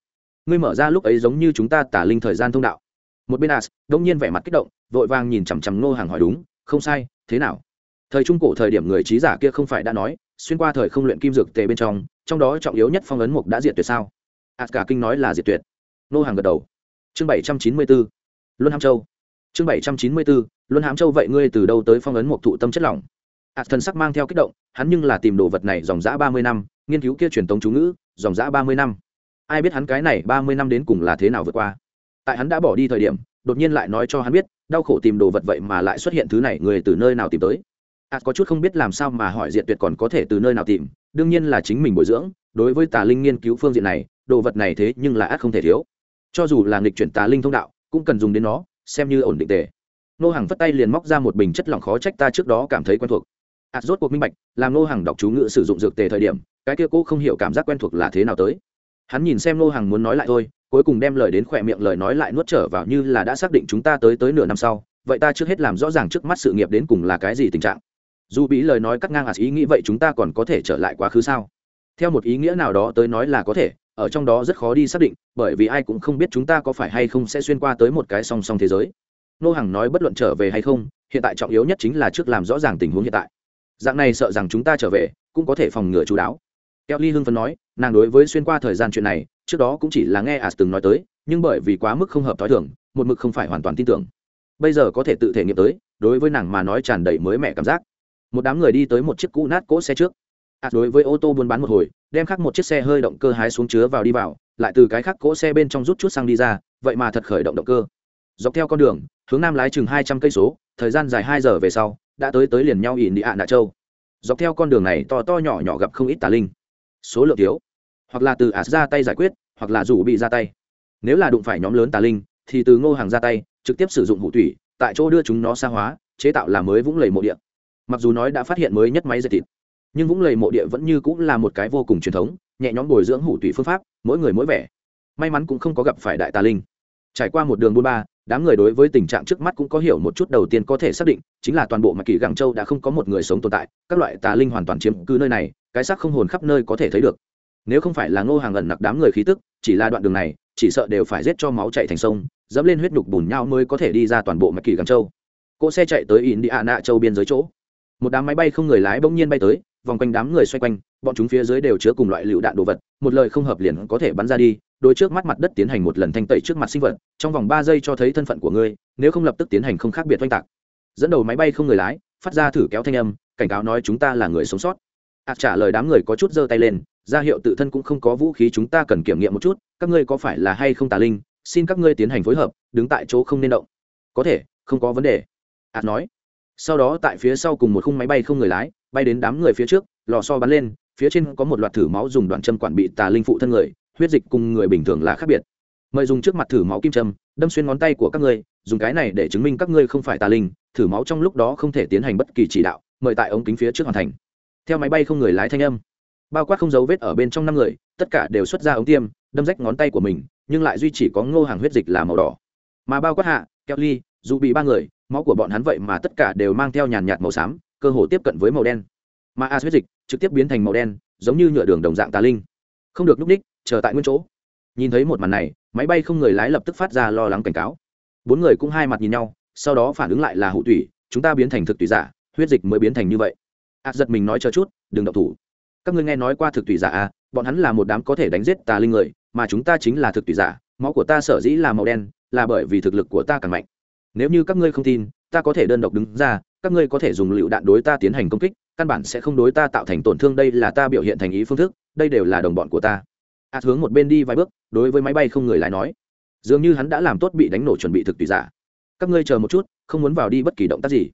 Ngươi mở ra lúc ấy giống như chúng ta tả linh thời gian thông đạo. Một bên as, đông nhiên vẻ mặt kích động, vội vàng nhìn chằm chằm ngô hàng hỏi đúng, không sai, thế nào? Thời trung cổ thời điểm người trí giả kia không phải đã nói, xuyên qua thời không luyện kim dược tề bên trong trong đó trọng yếu nhất phong ấn mục đã diệt tuyệt sao? As cả kinh nói là diệt tuyệt. Nô hàng gật đầu. Chương bảy trăm chín mươi bốn luân hàm châu. Chương bảy trăm chín mươi bốn luân hàm châu vậy ngươi từ đâu tới phong ấn mục thụ tâm chất lỏng? As thần sắc mang theo kích động, hắn nhưng là tìm đồ vật này dòng dã ba mươi năm, nghiên cứu kia truyền tống chú ngữ, dòng dã ba mươi năm. Ai biết hắn cái này ba mươi năm đến cùng là thế nào vượt qua? Tại hắn đã bỏ đi thời điểm, đột nhiên lại nói cho hắn biết, đau khổ tìm đồ vật vậy mà lại xuất hiện thứ này, người từ nơi nào tìm tới? Ạt có chút không biết làm sao mà hỏi diện tuyệt còn có thể từ nơi nào tìm, đương nhiên là chính mình bồi dưỡng, đối với tà linh nghiên cứu phương diện này, đồ vật này thế nhưng là Ác không thể thiếu. Cho dù là nghịch chuyển tà linh thông đạo, cũng cần dùng đến nó, xem như ổn định tề. Nô hàng vất tay liền móc ra một bình chất lỏng khó trách ta trước đó cảm thấy quen thuộc. Ạt rốt cuộc minh bạch, làm nô hàng đọc chú ngữ sử dụng dược tề thời điểm, cái kia cô không hiểu cảm giác quen thuộc là thế nào tới. Hắn nhìn xem nô hàng muốn nói lại thôi, cuối cùng đem lời đến khỏe miệng lời nói lại nuốt trở vào như là đã xác định chúng ta tới tới nửa năm sau, vậy ta trước hết làm rõ ràng trước mắt sự nghiệp đến cùng là cái gì tình trạng dù bị lời nói cắt ngang ạt ý nghĩ vậy chúng ta còn có thể trở lại quá khứ sao? Theo một ý nghĩa nào đó tới nói là có thể, ở trong đó rất khó đi xác định, bởi vì ai cũng không biết chúng ta có phải hay không sẽ xuyên qua tới một cái song song thế giới. Nô Hằng nói bất luận trở về hay không, hiện tại trọng yếu nhất chính là trước làm rõ ràng tình huống hiện tại. Dạng này sợ rằng chúng ta trở về, cũng có thể phòng ngừa chú đáo. Kelly hưng phấn nói, nàng đối với xuyên qua thời gian chuyện này, trước đó cũng chỉ là nghe ạt từng nói tới, nhưng bởi vì quá mức không hợp t h o i thường, một mực không phải hoàn toàn tin tưởng. Bây giờ có thể tự thể nghiệm tới, đối với nàng mà nói tràn đầy mới mẻ cảm giác một đám người đi tới một chiếc cũ nát cỗ xe trước. As đối với ô tô buôn bán một hồi, đem khắc một chiếc xe hơi động cơ hái xuống chứa vào đi vào, lại từ cái khắc cỗ xe bên trong rút chút xăng đi ra, vậy mà thật khởi động động cơ. Dọc theo con đường, hướng nam lái chừng hai trăm cây số, thời gian dài hai giờ về sau, đã tới tới liền nhau ỉn đi ạ nạ châu. Dọc theo con đường này to to nhỏ nhỏ gặp không ít tà linh. Số lượng thiếu. Hoặc là từ ạt ra tay giải quyết, hoặc là rủ bị ra tay. Nếu là đụng phải nhóm lớn tà linh, thì từ ngô hàng ra tay, trực tiếp sử dụng hủ thủy tại chỗ đưa chúng nó xa hóa, chế tạo làm mới vũng lầy mộ địa mặc dù nói đã phát hiện mới nhất máy dệt thịt, nhưng vũng lầy mộ địa vẫn như cũng là một cái vô cùng truyền thống, nhẹ nhõm bồi dưỡng hủ thủy phương pháp, mỗi người mỗi vẻ. May mắn cũng không có gặp phải đại tà linh. Trải qua một đường buôn ba, đám người đối với tình trạng trước mắt cũng có hiểu một chút đầu tiên có thể xác định, chính là toàn bộ mạch kỳ gàng châu đã không có một người sống tồn tại, các loại tà linh hoàn toàn chiếm cứ nơi này, cái xác không hồn khắp nơi có thể thấy được. Nếu không phải là ngô hàng ẩn nặc đám người khí tức, chỉ là đoạn đường này, chỉ sợ đều phải giết cho máu chạy thành sông, dẫm lên huyết nhục bùn nhau mới có thể đi ra toàn bộ mạch kỳ gàng châu. Cỗ xe chạy tới in đi ạ nạ châu biên giới chỗ một đám máy bay không người lái bỗng nhiên bay tới, vòng quanh đám người xoay quanh, bọn chúng phía dưới đều chứa cùng loại lựu đạn đồ vật, một lời không hợp liền có thể bắn ra đi đôi trước mắt mặt đất tiến hành một lần thanh tẩy trước mặt sinh vật, trong vòng ba giây cho thấy thân phận của ngươi, nếu không lập tức tiến hành không khác biệt oanh tạc. Dẫn đầu máy bay không người lái, phát ra thử kéo thanh âm, cảnh cáo nói chúng ta là người sống sót. Ạt trả lời đám người có chút giơ tay lên, ra hiệu tự thân cũng không có vũ khí chúng ta cần kiểm nghiệm một chút, các ngươi có phải là hay không tà linh, xin các ngươi tiến hành phối hợp, đứng tại chỗ không nên động. Có thể, không có vấn đề. Ạt nói sau đó tại phía sau cùng một khung máy bay không người lái, bay đến đám người phía trước, lò so bắn lên, phía trên có một loạt thử máu dùng đoạn châm quản bị tà linh phụ thân người, huyết dịch cùng người bình thường là khác biệt. Mời dùng trước mặt thử máu kim châm, đâm xuyên ngón tay của các ngươi, dùng cái này để chứng minh các ngươi không phải tà linh, thử máu trong lúc đó không thể tiến hành bất kỳ chỉ đạo, mời tại ống kính phía trước hoàn thành. Theo máy bay không người lái thanh âm, bao quát không dấu vết ở bên trong năm người, tất cả đều xuất ra ống tiêm, đâm rách ngón tay của mình, nhưng lại duy chỉ có ngô hàng huyết dịch là màu đỏ. Mà bao quát hạ kelly dù bị ba người máu của bọn hắn vậy mà tất cả đều mang theo nhàn nhạt màu xám, cơ hồ tiếp cận với màu đen. Mà a huyết dịch trực tiếp biến thành màu đen, giống như nhựa đường đồng dạng tà linh. Không được núp ních chờ tại nguyên chỗ. Nhìn thấy một màn này, máy bay không người lái lập tức phát ra lo lắng cảnh cáo. Bốn người cũng hai mặt nhìn nhau, sau đó phản ứng lại là hụ tủy, chúng ta biến thành thực tủy giả, huyết dịch mới biến thành như vậy. Ạt giật mình nói chờ chút, đừng động thủ. Các ngươi nghe nói qua thực tủy giả à bọn hắn là một đám có thể đánh giết tà linh người, mà chúng ta chính là thực tủy giả, máu của ta sở dĩ là màu đen, là bởi vì thực lực của ta càng mạnh nếu như các ngươi không tin, ta có thể đơn độc đứng ra, các ngươi có thể dùng lựu đạn đối ta tiến hành công kích, căn bản sẽ không đối ta tạo thành tổn thương, đây là ta biểu hiện thành ý phương thức, đây đều là đồng bọn của ta. Ạt hướng một bên đi vài bước, đối với máy bay không người lái nói. Dường như hắn đã làm tốt bị đánh nổ chuẩn bị thực tùy giả. Các ngươi chờ một chút, không muốn vào đi bất kỳ động tác gì.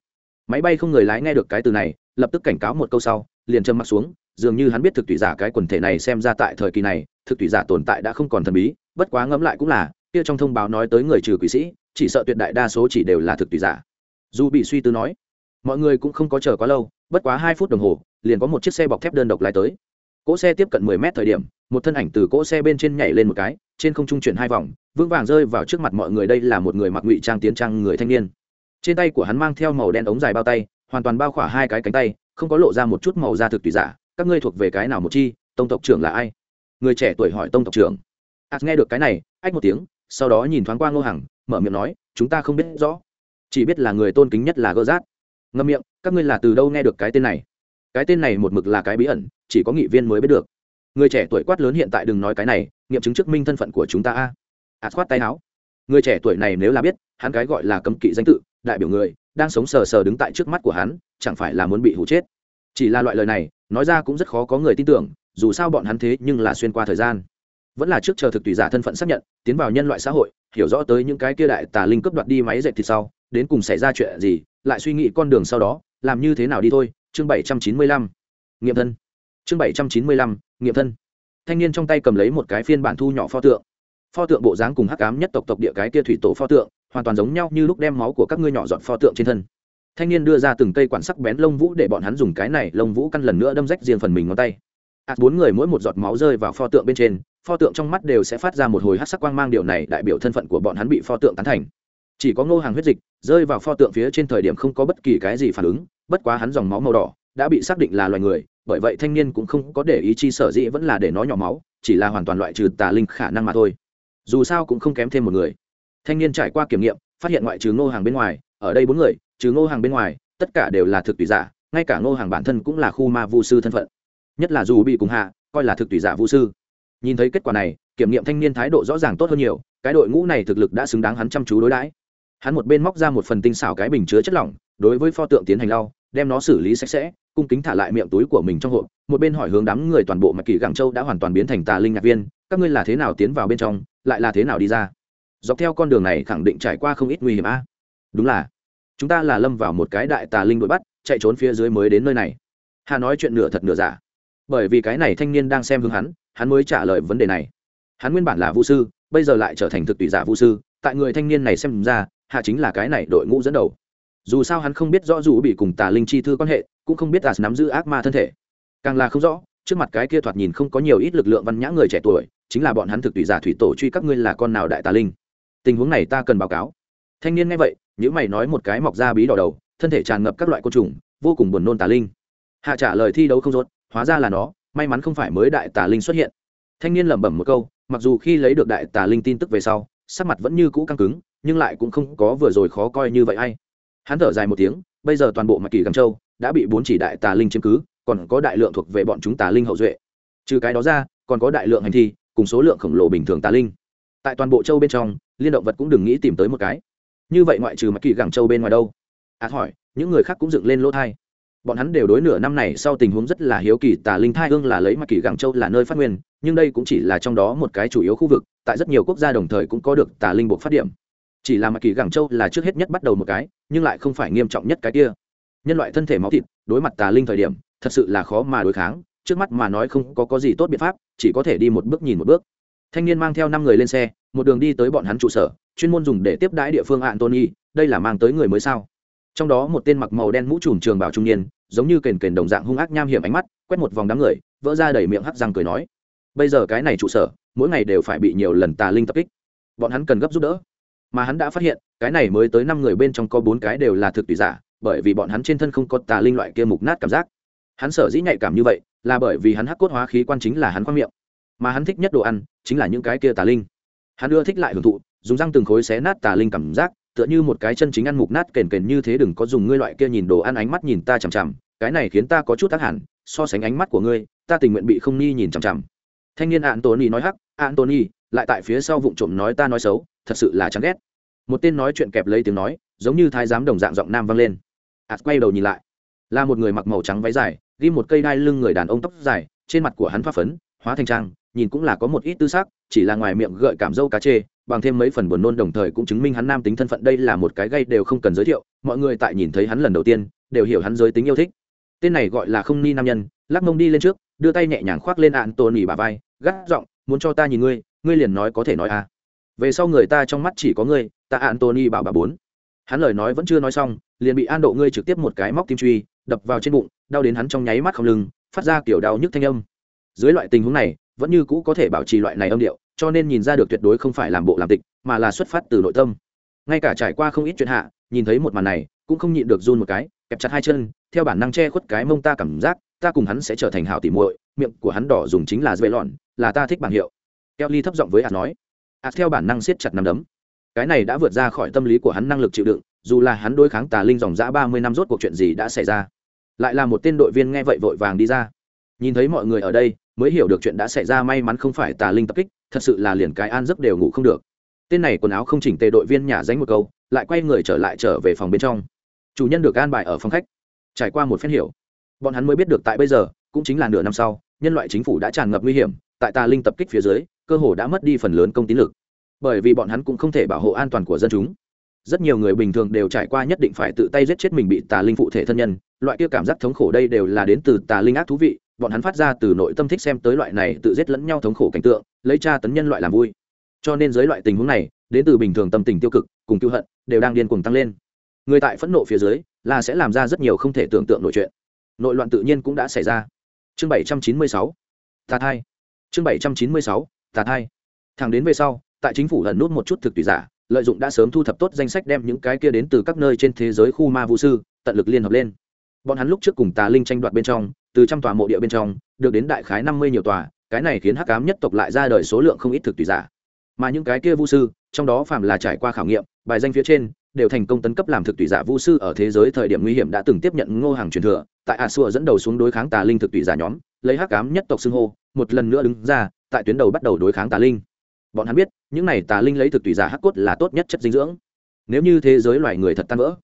Máy bay không người lái nghe được cái từ này, lập tức cảnh cáo một câu sau, liền châm mặt xuống, dường như hắn biết thực tùy giả cái quần thể này xem ra tại thời kỳ này, thực tùy giả tồn tại đã không còn thần bí, bất quá ngẫm lại cũng là, kia trong thông báo nói tới người trừ quỷ sĩ chỉ sợ tuyệt đại đa số chỉ đều là thực tùy giả. Dù bị suy tư nói, mọi người cũng không có chờ quá lâu, bất quá hai phút đồng hồ, liền có một chiếc xe bọc thép đơn độc lái tới. Cỗ xe tiếp cận mười mét thời điểm, một thân ảnh từ cỗ xe bên trên nhảy lên một cái, trên không trung chuyển hai vòng, vững vàng rơi vào trước mặt mọi người, đây là một người mặc ngụy trang tiến trang người thanh niên. Trên tay của hắn mang theo màu đen ống dài bao tay, hoàn toàn bao khỏa hai cái cánh tay, không có lộ ra một chút màu da thực tùy giả, các ngươi thuộc về cái nào một chi, tông tộc trưởng là ai? Người trẻ tuổi hỏi tông tộc trưởng. Ạt nghe được cái này, ách một tiếng, sau đó nhìn thoáng qua ngô hằng mở miệng nói, chúng ta không biết rõ, chỉ biết là người tôn kính nhất là gơ rát ngâm miệng, các ngươi là từ đâu nghe được cái tên này? Cái tên này một mực là cái bí ẩn, chỉ có nghị viên mới biết được. Người trẻ tuổi quát lớn hiện tại đừng nói cái này, nghiệm chứng chứng minh thân phận của chúng ta a. À. khoát tay áo. Người trẻ tuổi này nếu là biết, hắn cái gọi là cấm kỵ danh tự, đại biểu người, đang sống sờ sờ đứng tại trước mắt của hắn, chẳng phải là muốn bị hụ chết. Chỉ là loại lời này, nói ra cũng rất khó có người tin tưởng, dù sao bọn hắn thế nhưng là xuyên qua thời gian vẫn là trước chờ thực tùy giả thân phận xác nhận, tiến vào nhân loại xã hội, hiểu rõ tới những cái kia đại tà linh cướp đoạt đi máy dệt thịt sau, đến cùng xảy ra chuyện gì, lại suy nghĩ con đường sau đó, làm như thế nào đi thôi. Chương bảy trăm chín mươi lăm, nghiệm thân. Chương bảy trăm chín mươi lăm, nghiệm thân. Thanh niên trong tay cầm lấy một cái phiên bản thu nhỏ pho tượng. Pho tượng bộ dáng cùng hắc cám nhất tộc tộc địa cái kia thủy tổ pho tượng, hoàn toàn giống nhau như lúc đem máu của các ngươi nhỏ dọn pho tượng trên thân. Thanh niên đưa ra từng cây quản sắc bén lông vũ để bọn hắn dùng cái này lông vũ căn lần nữa đâm rách riêng phần mình ngón tay. Ạt bốn người mỗi một giọt máu rơi vào pho tượng bên trên pho tượng trong mắt đều sẽ phát ra một hồi hát sắc quang mang, điều này đại biểu thân phận của bọn hắn bị pho tượng tán thành. Chỉ có ngô hàng huyết dịch rơi vào pho tượng phía trên thời điểm không có bất kỳ cái gì phản ứng, bất quá hắn dòng máu màu đỏ đã bị xác định là loài người, bởi vậy thanh niên cũng không có để ý chi sở dĩ vẫn là để nó nhỏ máu, chỉ là hoàn toàn loại trừ tà linh khả năng mà thôi. Dù sao cũng không kém thêm một người. Thanh niên trải qua kiểm nghiệm, phát hiện ngoại trừ ngô hàng bên ngoài, ở đây bốn người, trừ ngô hàng bên ngoài, tất cả đều là thực tùy giả, ngay cả ngô hàng bản thân cũng là khu ma vu sư thân phận. Nhất là dù bị cùng hạ, coi là thực tùy giả vu sư nhìn thấy kết quả này, kiểm nghiệm thanh niên thái độ rõ ràng tốt hơn nhiều, cái đội ngũ này thực lực đã xứng đáng hắn chăm chú đối đãi. Hắn một bên móc ra một phần tinh xảo cái bình chứa chất lỏng, đối với pho tượng tiến hành lau, đem nó xử lý sạch sẽ, cung kính thả lại miệng túi của mình trong hộp, một bên hỏi hướng đám người toàn bộ mạch kỳ gặng châu đã hoàn toàn biến thành tà linh nhạc viên, các ngươi là thế nào tiến vào bên trong, lại là thế nào đi ra? Dọc theo con đường này khẳng định trải qua không ít nguy hiểm a. Đúng là, chúng ta là lâm vào một cái đại tà linh đội bắt, chạy trốn phía dưới mới đến nơi này. Hà nói chuyện nửa thật nửa giả. Bởi vì cái này thanh niên đang xem hướng hắn hắn mới trả lời vấn đề này. Hắn nguyên bản là vũ sư, bây giờ lại trở thành thực tùy giả vũ sư, tại người thanh niên này xem ra, hạ chính là cái này đội ngũ dẫn đầu. Dù sao hắn không biết rõ dù bị cùng tà linh chi thư quan hệ, cũng không biết tà nắm giữ ác ma thân thể. Càng là không rõ, trước mặt cái kia thoạt nhìn không có nhiều ít lực lượng văn nhã người trẻ tuổi, chính là bọn hắn thực tùy giả thủy tổ truy các ngươi là con nào đại tà linh. Tình huống này ta cần báo cáo. Thanh niên nghe vậy những mày nói một cái mọc ra bí đỏ đầu, thân thể tràn ngập các loại côn trùng, vô cùng buồn nôn tà linh. Hạ trả lời thi đấu không rốt, hóa ra là nó may mắn không phải mới đại tà linh xuất hiện. Thanh niên lẩm bẩm một câu, mặc dù khi lấy được đại tà linh tin tức về sau, sắc mặt vẫn như cũ căng cứng, nhưng lại cũng không có vừa rồi khó coi như vậy hay hắn thở dài một tiếng, bây giờ toàn bộ mặt kỳ găng châu đã bị bốn chỉ đại tà linh chiếm cứ, còn có đại lượng thuộc về bọn chúng tà linh hậu duệ. Trừ cái đó ra, còn có đại lượng hành thi, cùng số lượng khổng lồ bình thường tà linh. Tại toàn bộ châu bên trong, liên động vật cũng đừng nghĩ tìm tới một cái. Như vậy ngoại trừ mặt kỳ gẳng châu bên ngoài đâu? Ạt hỏi, những người khác cũng dựng lên lỗ thai bọn hắn đều đối nửa năm này sau tình huống rất là hiếu kỳ, tà linh thai hương là lấy mặt kỳ gẳng châu là nơi phát nguyên, nhưng đây cũng chỉ là trong đó một cái chủ yếu khu vực, tại rất nhiều quốc gia đồng thời cũng có được tà linh buộc phát điểm. Chỉ là mặt kỳ gẳng châu là trước hết nhất bắt đầu một cái, nhưng lại không phải nghiêm trọng nhất cái kia. Nhân loại thân thể máu thịt, đối mặt tà linh thời điểm, thật sự là khó mà đối kháng, trước mắt mà nói không có có gì tốt biện pháp, chỉ có thể đi một bước nhìn một bước. Thanh niên mang theo năm người lên xe, một đường đi tới bọn hắn trụ sở, chuyên môn dùng để tiếp đãi địa phương antony đây là mang tới người mới sao? Trong đó một tên mặc màu đen mũ trùm trường bảo trung niên, giống như kền kền đồng dạng hung ác nham hiểm ánh mắt, quét một vòng đám người, vỡ ra đầy miệng hắc răng cười nói, bây giờ cái này trụ sở, mỗi ngày đều phải bị nhiều lần tà linh tập kích. Bọn hắn cần gấp giúp đỡ. Mà hắn đã phát hiện, cái này mới tới năm người bên trong có bốn cái đều là thực tùy giả, bởi vì bọn hắn trên thân không có tà linh loại kia mục nát cảm giác. Hắn sở dĩ nhạy cảm như vậy, là bởi vì hắn hắc cốt hóa khí quan chính là hắn khoang miệng. Mà hắn thích nhất đồ ăn, chính là những cái kia tà linh. Hắn ưa thích lại hưởng thụ, dùng răng từng khối xé nát tà linh cảm giác tựa như một cái chân chính ăn mục nát kền kền như thế, đừng có dùng ngươi loại kia nhìn đồ ăn ánh mắt nhìn ta chằm chằm, cái này khiến ta có chút tác hẳn, so sánh ánh mắt của ngươi, ta tình nguyện bị không ni nhìn chằm chằm. Thanh niên antony nói hắc antony lại tại phía sau vụng trộm nói ta nói xấu, thật sự là chán ghét. Một tên nói chuyện kẹp lấy tiếng nói, giống như thái giám đồng dạng giọng nam vang lên. Ạt quay đầu nhìn lại, là một người mặc màu trắng váy dài, ghi một cây đai lưng người đàn ông tóc dài, trên mặt của hắn pha phấn, hóa thành trang, nhìn cũng là có một ít tư xác chỉ là ngoài miệng gợi cảm dâu cá chê bằng thêm mấy phần buồn nôn đồng thời cũng chứng minh hắn nam tính thân phận đây là một cái gây đều không cần giới thiệu, mọi người tại nhìn thấy hắn lần đầu tiên, đều hiểu hắn giới tính yêu thích. Tên này gọi là không ni nam nhân, lắc mông đi lên trước, đưa tay nhẹ nhàng khoác lên ạn tôn nỉ bà vai, gắt giọng, muốn cho ta nhìn ngươi ngươi liền nói có thể nói à. Về sau người ta trong mắt chỉ có ngươi, ta antony bảo bà bốn. Hắn lời nói vẫn chưa nói xong, liền bị an độ ngươi trực tiếp một cái móc tim truy, đập vào trên bụng, đau đến hắn trong nháy mắt không lưng, phát ra kiểu đau nhức thanh âm. Dưới loại tình huống này, vẫn như cũ có thể bảo trì loại này âm điệu cho nên nhìn ra được tuyệt đối không phải làm bộ làm tịch, mà là xuất phát từ nội tâm. Ngay cả trải qua không ít chuyện hạ, nhìn thấy một màn này, cũng không nhịn được run một cái, kẹp chặt hai chân, theo bản năng che khuất cái mông ta cảm giác, ta cùng hắn sẽ trở thành hảo tỉ muội, miệng của hắn đỏ dùng chính là dây lọn, là ta thích bảng hiệu. Kelly thấp giọng với ạt nói. Ạt theo bản năng siết chặt nắm đấm. Cái này đã vượt ra khỏi tâm lý của hắn năng lực chịu đựng, dù là hắn đối kháng tà linh dòng dã ba mươi năm rốt cuộc chuyện gì đã xảy ra. Lại là một tên đội viên nghe vậy vội vàng đi ra. Nhìn thấy mọi người ở đây, mới hiểu được chuyện đã xảy ra, may mắn không phải tà linh tập kích thật sự là liền cái an giấc đều ngủ không được. Tên này quần áo không chỉnh tề đội viên nhả danh một câu, lại quay người trở lại trở về phòng bên trong. Chủ nhân được an bài ở phòng khách. Trải qua một phen hiểu. Bọn hắn mới biết được tại bây giờ, cũng chính là nửa năm sau, nhân loại chính phủ đã tràn ngập nguy hiểm, tại tà linh tập kích phía dưới, cơ hồ đã mất đi phần lớn công tín lực. Bởi vì bọn hắn cũng không thể bảo hộ an toàn của dân chúng. Rất nhiều người bình thường đều trải qua nhất định phải tự tay giết chết mình bị tà linh phụ thể thân nhân, loại kia cảm giác thống khổ đây đều là đến từ tà linh ác thú vị bọn hắn phát ra từ nội tâm thích xem tới loại này tự giết lẫn nhau thống khổ cảnh tượng, lấy tra tấn nhân loại làm vui. Cho nên dưới loại tình huống này, đến từ bình thường tâm tình tiêu cực, cùng tiêu hận, đều đang điên cuồng tăng lên. Người tại phẫn nộ phía dưới, là sẽ làm ra rất nhiều không thể tưởng tượng nội chuyện. Nội loạn tự nhiên cũng đã xảy ra. Chương bảy trăm chín mươi sáu, tà thai. Chương bảy trăm chín mươi sáu, tà thai. Thẳng đến về sau, tại chính phủ lần nút một chút thực tùy giả, lợi dụng đã sớm thu thập tốt danh sách đem những cái kia đến từ các nơi trên thế giới khu ma vũ sư, tận lực liên hợp lên. Bọn hắn lúc trước cùng tà linh tranh đoạt bên trong từ trăm tòa mộ địa bên trong, được đến đại khái năm mươi nhiều tòa, cái này khiến hắc cám nhất tộc lại ra đời số lượng không ít thực tùy giả. Mà những cái kia vu sư, trong đó phạm là trải qua khảo nghiệm, bài danh phía trên, đều thành công tấn cấp làm thực tùy giả vu sư ở thế giới thời điểm nguy hiểm đã từng tiếp nhận ngô hàng truyền thừa, tại a xua dẫn đầu xuống đối kháng tà linh thực tùy giả nhóm, lấy hắc cám nhất tộc xưng hô, một lần nữa đứng ra, tại tuyến đầu bắt đầu đối kháng tà linh. Bọn hắn biết, những này tà linh lấy thực tùy giả hắc cốt là tốt nhất chất dinh dưỡng. Nếu như thế giới loài người thật tan vỡ,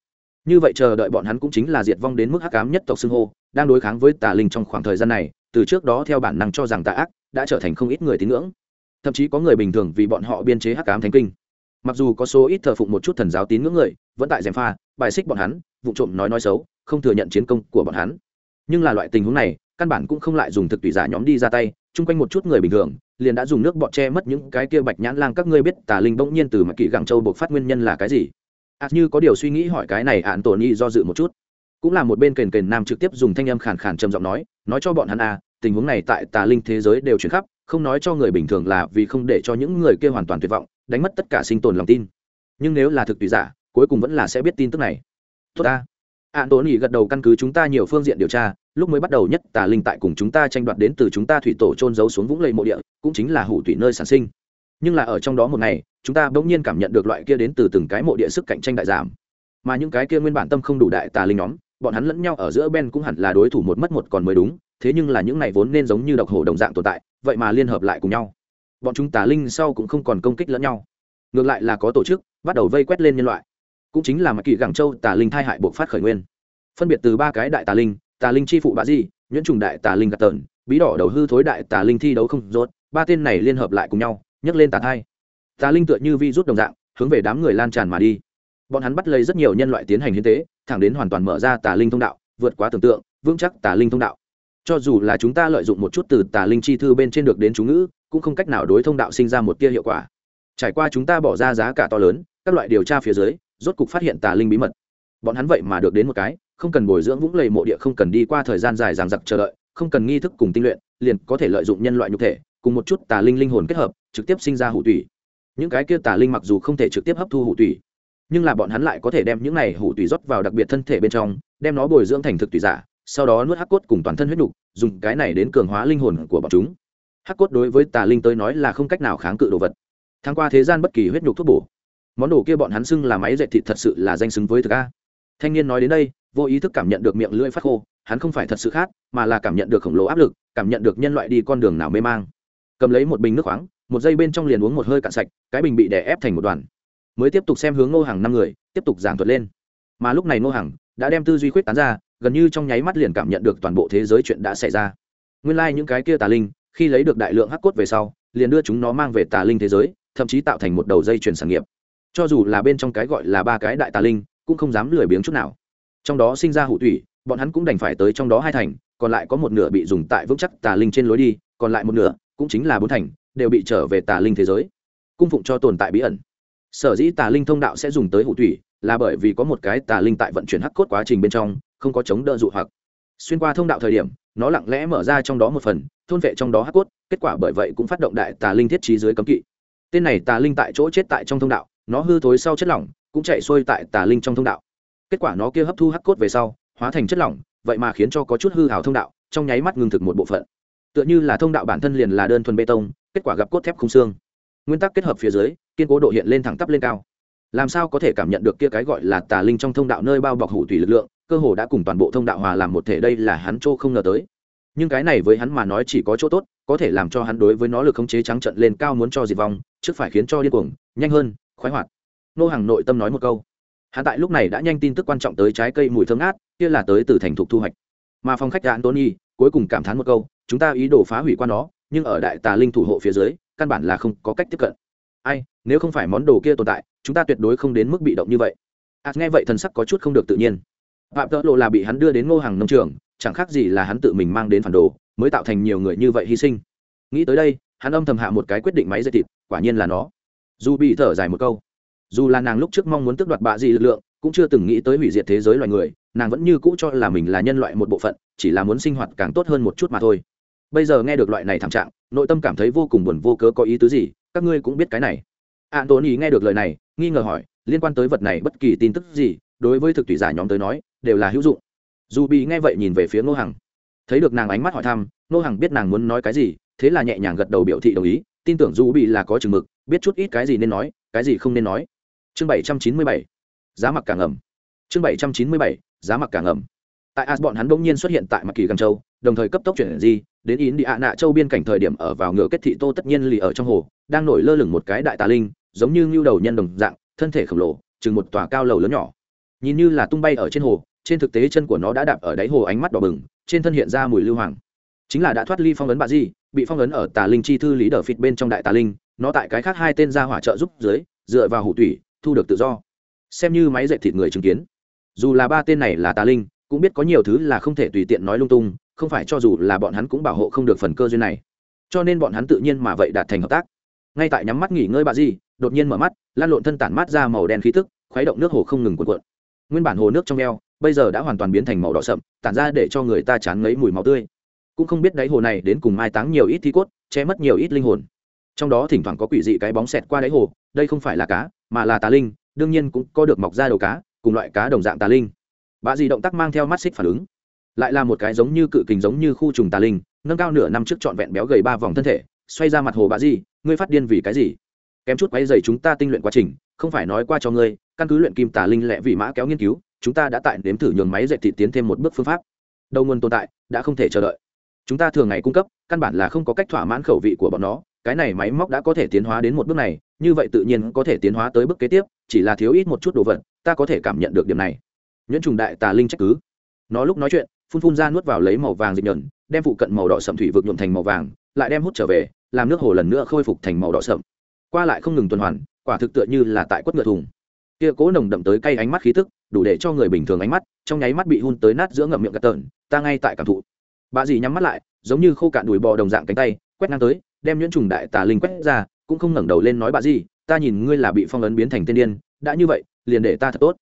như vậy chờ đợi bọn hắn cũng chính là diệt vong đến mức hắc cám nhất tộc xưng hô đang đối kháng với tà linh trong khoảng thời gian này, từ trước đó theo bản năng cho rằng tà ác đã trở thành không ít người tín ngưỡng. Thậm chí có người bình thường vì bọn họ biên chế hắc ám thánh kinh. Mặc dù có số ít thờ phụng một chút thần giáo tín ngưỡng người, vẫn tại gièm pha, bài xích bọn hắn, vụ trộm nói nói xấu, không thừa nhận chiến công của bọn hắn. Nhưng là loại tình huống này, căn bản cũng không lại dùng thực tùy giả nhóm đi ra tay, chung quanh một chút người bình thường, liền đã dùng nước bọt che mất những cái kia bạch nhãn lang các ngươi biết tà linh bỗng nhiên từ mặt kỷ gặng châu buộc phát nguyên nhân là cái gì? Ạ như có điều suy nghĩ hỏi cái này ạn tổ nhi do dự một chút cũng là một bên kền kền nam trực tiếp dùng thanh âm khàn khàn trầm giọng nói nói cho bọn hắn à tình huống này tại tà linh thế giới đều chuyển khắp, không nói cho người bình thường là vì không để cho những người kia hoàn toàn tuyệt vọng, đánh mất tất cả sinh tồn lòng tin. Nhưng nếu là thực tùy giả, cuối cùng vẫn là sẽ biết tin tức này. Tốt ta. Ạn tổ ý gật đầu căn cứ chúng ta nhiều phương diện điều tra, lúc mới bắt đầu nhất tà linh tại cùng chúng ta tranh đoạt đến từ chúng ta thủy tổ trôn giấu xuống vũng lầy mộ địa, cũng chính là hủ thủy nơi sản sinh. Nhưng là ở trong đó một ngày, chúng ta bỗng nhiên cảm nhận được loại kia đến từ từng cái mộ địa sức cạnh tranh đại giảm. Mà những cái kia nguyên bản tâm không đủ đại tà linh nhóm bọn hắn lẫn nhau ở giữa ben cũng hẳn là đối thủ một mất một còn mới đúng, thế nhưng là những này vốn nên giống như độc hổ đồng dạng tồn tại, vậy mà liên hợp lại cùng nhau. Bọn chúng tà linh sau cũng không còn công kích lẫn nhau. Ngược lại là có tổ chức, bắt đầu vây quét lên nhân loại. Cũng chính là mà kỳ gẳng châu tà linh thai hại buộc phát khởi nguyên. Phân biệt từ ba cái đại tà linh tà linh chi phụ bạ di, nhuyễn trùng đại tà linh gạt tờn, bí đỏ đầu hư thối đại tà linh thi đấu không rốt, ba tên này liên hợp lại cùng nhau, nhấc lên tà thai. Tà linh tựa như vi rút đồng dạng, hướng về đám người lan tràn mà đi bọn hắn bắt lấy rất nhiều nhân loại tiến hành hiến tế, thẳng đến hoàn toàn mở ra tà linh thông đạo, vượt quá tưởng tượng, vững chắc tà linh thông đạo. Cho dù là chúng ta lợi dụng một chút từ tà linh chi thư bên trên được đến chú ngữ, cũng không cách nào đối thông đạo sinh ra một tia hiệu quả. Trải qua chúng ta bỏ ra giá cả to lớn, các loại điều tra phía dưới, rốt cục phát hiện tà linh bí mật. Bọn hắn vậy mà được đến một cái, không cần bồi dưỡng vũng lầy mộ địa, không cần đi qua thời gian dài ràng giặc chờ đợi, không cần nghi thức cùng tinh luyện, liền có thể lợi dụng nhân loại nhục thể, cùng một chút tà linh linh hồn kết hợp, trực tiếp sinh ra hủ tủy. Những cái kia tà linh mặc dù không thể trực tiếp hấp thu hủ tủy nhưng là bọn hắn lại có thể đem những này hủ tùy rót vào đặc biệt thân thể bên trong, đem nó bồi dưỡng thành thực tùy giả, sau đó nuốt hắc cốt cùng toàn thân huyết nục dùng cái này đến cường hóa linh hồn của bọn chúng. Hắc cốt đối với tà linh tới nói là không cách nào kháng cự đồ vật. Tháng qua thế gian bất kỳ huyết nhục thuốc bổ. Món đồ kia bọn hắn xưng là máy dạy thịt thật sự là danh xứng với thực a. Thanh niên nói đến đây, vô ý thức cảm nhận được miệng lưỡi phát khô, hắn không phải thật sự khát, mà là cảm nhận được khổng lồ áp lực, cảm nhận được nhân loại đi con đường nào mê mang. Cầm lấy một bình nước khoáng, một giây bên trong liền uống một hơi cạn sạch, cái bình bị đè ép thành một đoàn mới tiếp tục xem hướng ngô hàng năm người, tiếp tục giảng thuật lên. Mà lúc này ngô hàng đã đem tư duy khuyết tán ra, gần như trong nháy mắt liền cảm nhận được toàn bộ thế giới chuyện đã xảy ra. Nguyên lai、like、những cái kia tà linh, khi lấy được đại lượng hắc cốt về sau, liền đưa chúng nó mang về tà linh thế giới, thậm chí tạo thành một đầu dây chuyển sản nghiệp. Cho dù là bên trong cái gọi là ba cái đại tà linh, cũng không dám lười biếng chút nào. Trong đó sinh ra hủ thủy bọn hắn cũng đành phải tới trong đó hai thành, còn lại có một nửa bị dùng tại vững chắc tà linh trên lối đi, còn lại một nửa cũng chính là bốn thành, đều bị trở về tà linh thế giới. Cung phụng cho tồn tại bí ẩn sở dĩ tà linh thông đạo sẽ dùng tới hủ thủy là bởi vì có một cái tà linh tại vận chuyển hắc cốt quá trình bên trong, không có chống đỡ dụ hoặc. Xuyên qua thông đạo thời điểm, nó lặng lẽ mở ra trong đó một phần, thôn vệ trong đó hắc cốt, kết quả bởi vậy cũng phát động đại tà linh thiết trí dưới cấm kỵ. Tên này tà linh tại chỗ chết tại trong thông đạo, nó hư thối sau chất lỏng, cũng chạy xuôi tại tà linh trong thông đạo. Kết quả nó kia hấp thu hắc cốt về sau, hóa thành chất lỏng, vậy mà khiến cho có chút hư hào thông đạo, trong nháy mắt ngừng thực một bộ phận. Tựa như là thông đạo bản thân liền là đơn thuần bê tông, kết quả gặp cốt thép không xương. Nguyên tắc kết hợp phía dưới kiên cố độ hiện lên thẳng tắp lên cao. Làm sao có thể cảm nhận được kia cái gọi là tà linh trong thông đạo nơi bao bọc hủ thủy lực lượng, cơ hồ đã cùng toàn bộ thông đạo hòa làm một thể đây là hắn chỗ không ngờ tới. Nhưng cái này với hắn mà nói chỉ có chỗ tốt, có thể làm cho hắn đối với nó lực khống chế trắng trận lên cao muốn cho diệt vong, trước phải khiến cho điên cuồng, nhanh hơn, khoái hoạt. Nô hàng nội tâm nói một câu. Hắn tại lúc này đã nhanh tin tức quan trọng tới trái cây mùi thơm ngát, kia là tới từ thành thục thu hoạch. Mà phòng khách đạn tony cuối cùng cảm thán một câu, chúng ta ý đồ phá hủy qua nó, nhưng ở đại tà linh thủ hộ phía dưới, căn bản là không có cách tiếp cận. Ai nếu không phải món đồ kia tồn tại chúng ta tuyệt đối không đến mức bị động như vậy. À, nghe vậy thần sắc có chút không được tự nhiên. Phạm tợ lộ là bị hắn đưa đến ngô hàng nông trường chẳng khác gì là hắn tự mình mang đến phản đồ mới tạo thành nhiều người như vậy hy sinh. Nghĩ tới đây hắn âm thầm hạ một cái quyết định máy dây thịt quả nhiên là nó. Dù bị thở dài một câu dù là nàng lúc trước mong muốn tước đoạt bạ gì lực lượng cũng chưa từng nghĩ tới hủy diệt thế giới loài người nàng vẫn như cũ cho là mình là nhân loại một bộ phận chỉ là muốn sinh hoạt càng tốt hơn một chút mà thôi. Bây giờ nghe được loại này thảm trạng nội tâm cảm thấy vô cùng buồn vô cớ có ý tứ gì các ngươi cũng biết cái này an tốn ý nghe được lời này, nghi ngờ hỏi, liên quan tới vật này bất kỳ tin tức gì, đối với thực thủy giả nhóm tới nói, đều là hữu dụng. Dù bị nghe vậy nhìn về phía ngô hằng. Thấy được nàng ánh mắt hỏi thăm, ngô hằng biết nàng muốn nói cái gì, thế là nhẹ nhàng gật đầu biểu thị đồng ý, tin tưởng dù bị là có chừng mực, biết chút ít cái gì nên nói, cái gì không nên nói. Chương bảy trăm chín mươi bảy, giá mặc cả ngầm chương bảy trăm chín mươi bảy, giá mặc cả ngầm tại as bọn hắn bỗng nhiên xuất hiện tại mặc kỳ gần châu, đồng thời cấp tốc chuyển di, đến yến đi ạ nạ châu biên cảnh thời điểm ở vào ngựa kết thị tô tất nhiên lì ở trong hồ, đang nổi lơ lửng một cái đại tà linh giống như ngưu đầu nhân đồng dạng, thân thể khổng lồ, chừng một tòa cao lầu lớn nhỏ. Nhìn như là tung bay ở trên hồ, trên thực tế chân của nó đã đạp ở đáy hồ ánh mắt đỏ bừng, trên thân hiện ra mùi lưu hoàng. Chính là đã thoát ly phong ấn bà di, bị phong ấn ở tà linh chi thư lý đờ phịt bên trong đại tà linh, nó tại cái khác hai tên ra hỏa trợ giúp dưới, dựa vào hủ tủy, thu được tự do. Xem như máy dạy thịt người chứng kiến. Dù là ba tên này là tà linh, cũng biết có nhiều thứ là không thể tùy tiện nói lung tung, không phải cho dù là bọn hắn cũng bảo hộ không được phần cơ duyên này. Cho nên bọn hắn tự nhiên mà vậy đạt thành hợp tác ngay tại nhắm mắt nghỉ ngơi bà di, đột nhiên mở mắt, lan lộn thân tản mát ra màu đen khí tức, khuấy động nước hồ không ngừng cuộn cuộn. Nguyên bản hồ nước trong eo, bây giờ đã hoàn toàn biến thành màu đỏ sậm, tản ra để cho người ta chán ngấy mùi máu tươi. Cũng không biết đáy hồ này đến cùng mai táng nhiều ít thi cốt, che mất nhiều ít linh hồn. Trong đó thỉnh thoảng có quỷ dị cái bóng xẹt qua đáy hồ, đây không phải là cá, mà là tà linh, đương nhiên cũng có được mọc ra đầu cá, cùng loại cá đồng dạng tà linh. Bà dì động tác mang theo mắt xích phản ứng. Lại là một cái giống như cự kình giống như khu trùng tà linh, nâng cao nửa năm trước trọn vẹn béo gầy ba vòng thân thể, xoay ra mặt hồ bà dì ngươi phát điên vì cái gì? Kém chút quấy dày chúng ta tinh luyện quá trình, không phải nói qua cho ngươi, căn cứ luyện kim tà linh lẹ vì mã kéo nghiên cứu, chúng ta đã tại nếm thử nhường máy dạy thị tiến thêm một bước phương pháp. Đầu nguồn tồn tại, đã không thể chờ đợi. Chúng ta thường ngày cung cấp, căn bản là không có cách thỏa mãn khẩu vị của bọn nó, cái này máy móc đã có thể tiến hóa đến một bước này, như vậy tự nhiên có thể tiến hóa tới bước kế tiếp, chỉ là thiếu ít một chút đồ vật, ta có thể cảm nhận được điểm này. Nhuyễn trùng đại tà linh trách cứ. Nó lúc nói chuyện, phun phun ra nuốt vào lấy màu vàng dịch nhẫn, đem phụ cận màu đỏ sậm thủy vực nhuộm thành màu vàng, lại đem hút trở về làm nước hồ lần nữa khôi phục thành màu đỏ sậm. Qua lại không ngừng tuần hoàn, quả thực tựa như là tại quất ngựa thùng. Kia cố nồng đậm tới cay ánh mắt khí tức, đủ để cho người bình thường ánh mắt, trong nháy mắt bị hun tới nát giữa ngậm miệng gạt tợn, ta ngay tại cảm thụ. Bà dì nhắm mắt lại, giống như khô cạn đùi bò đồng dạng cánh tay, quét ngang tới, đem nhuyễn trùng đại tà linh quét ra, cũng không ngẩng đầu lên nói bà dì, ta nhìn ngươi là bị phong ấn biến thành tên điên, đã như vậy, liền để ta thật tốt.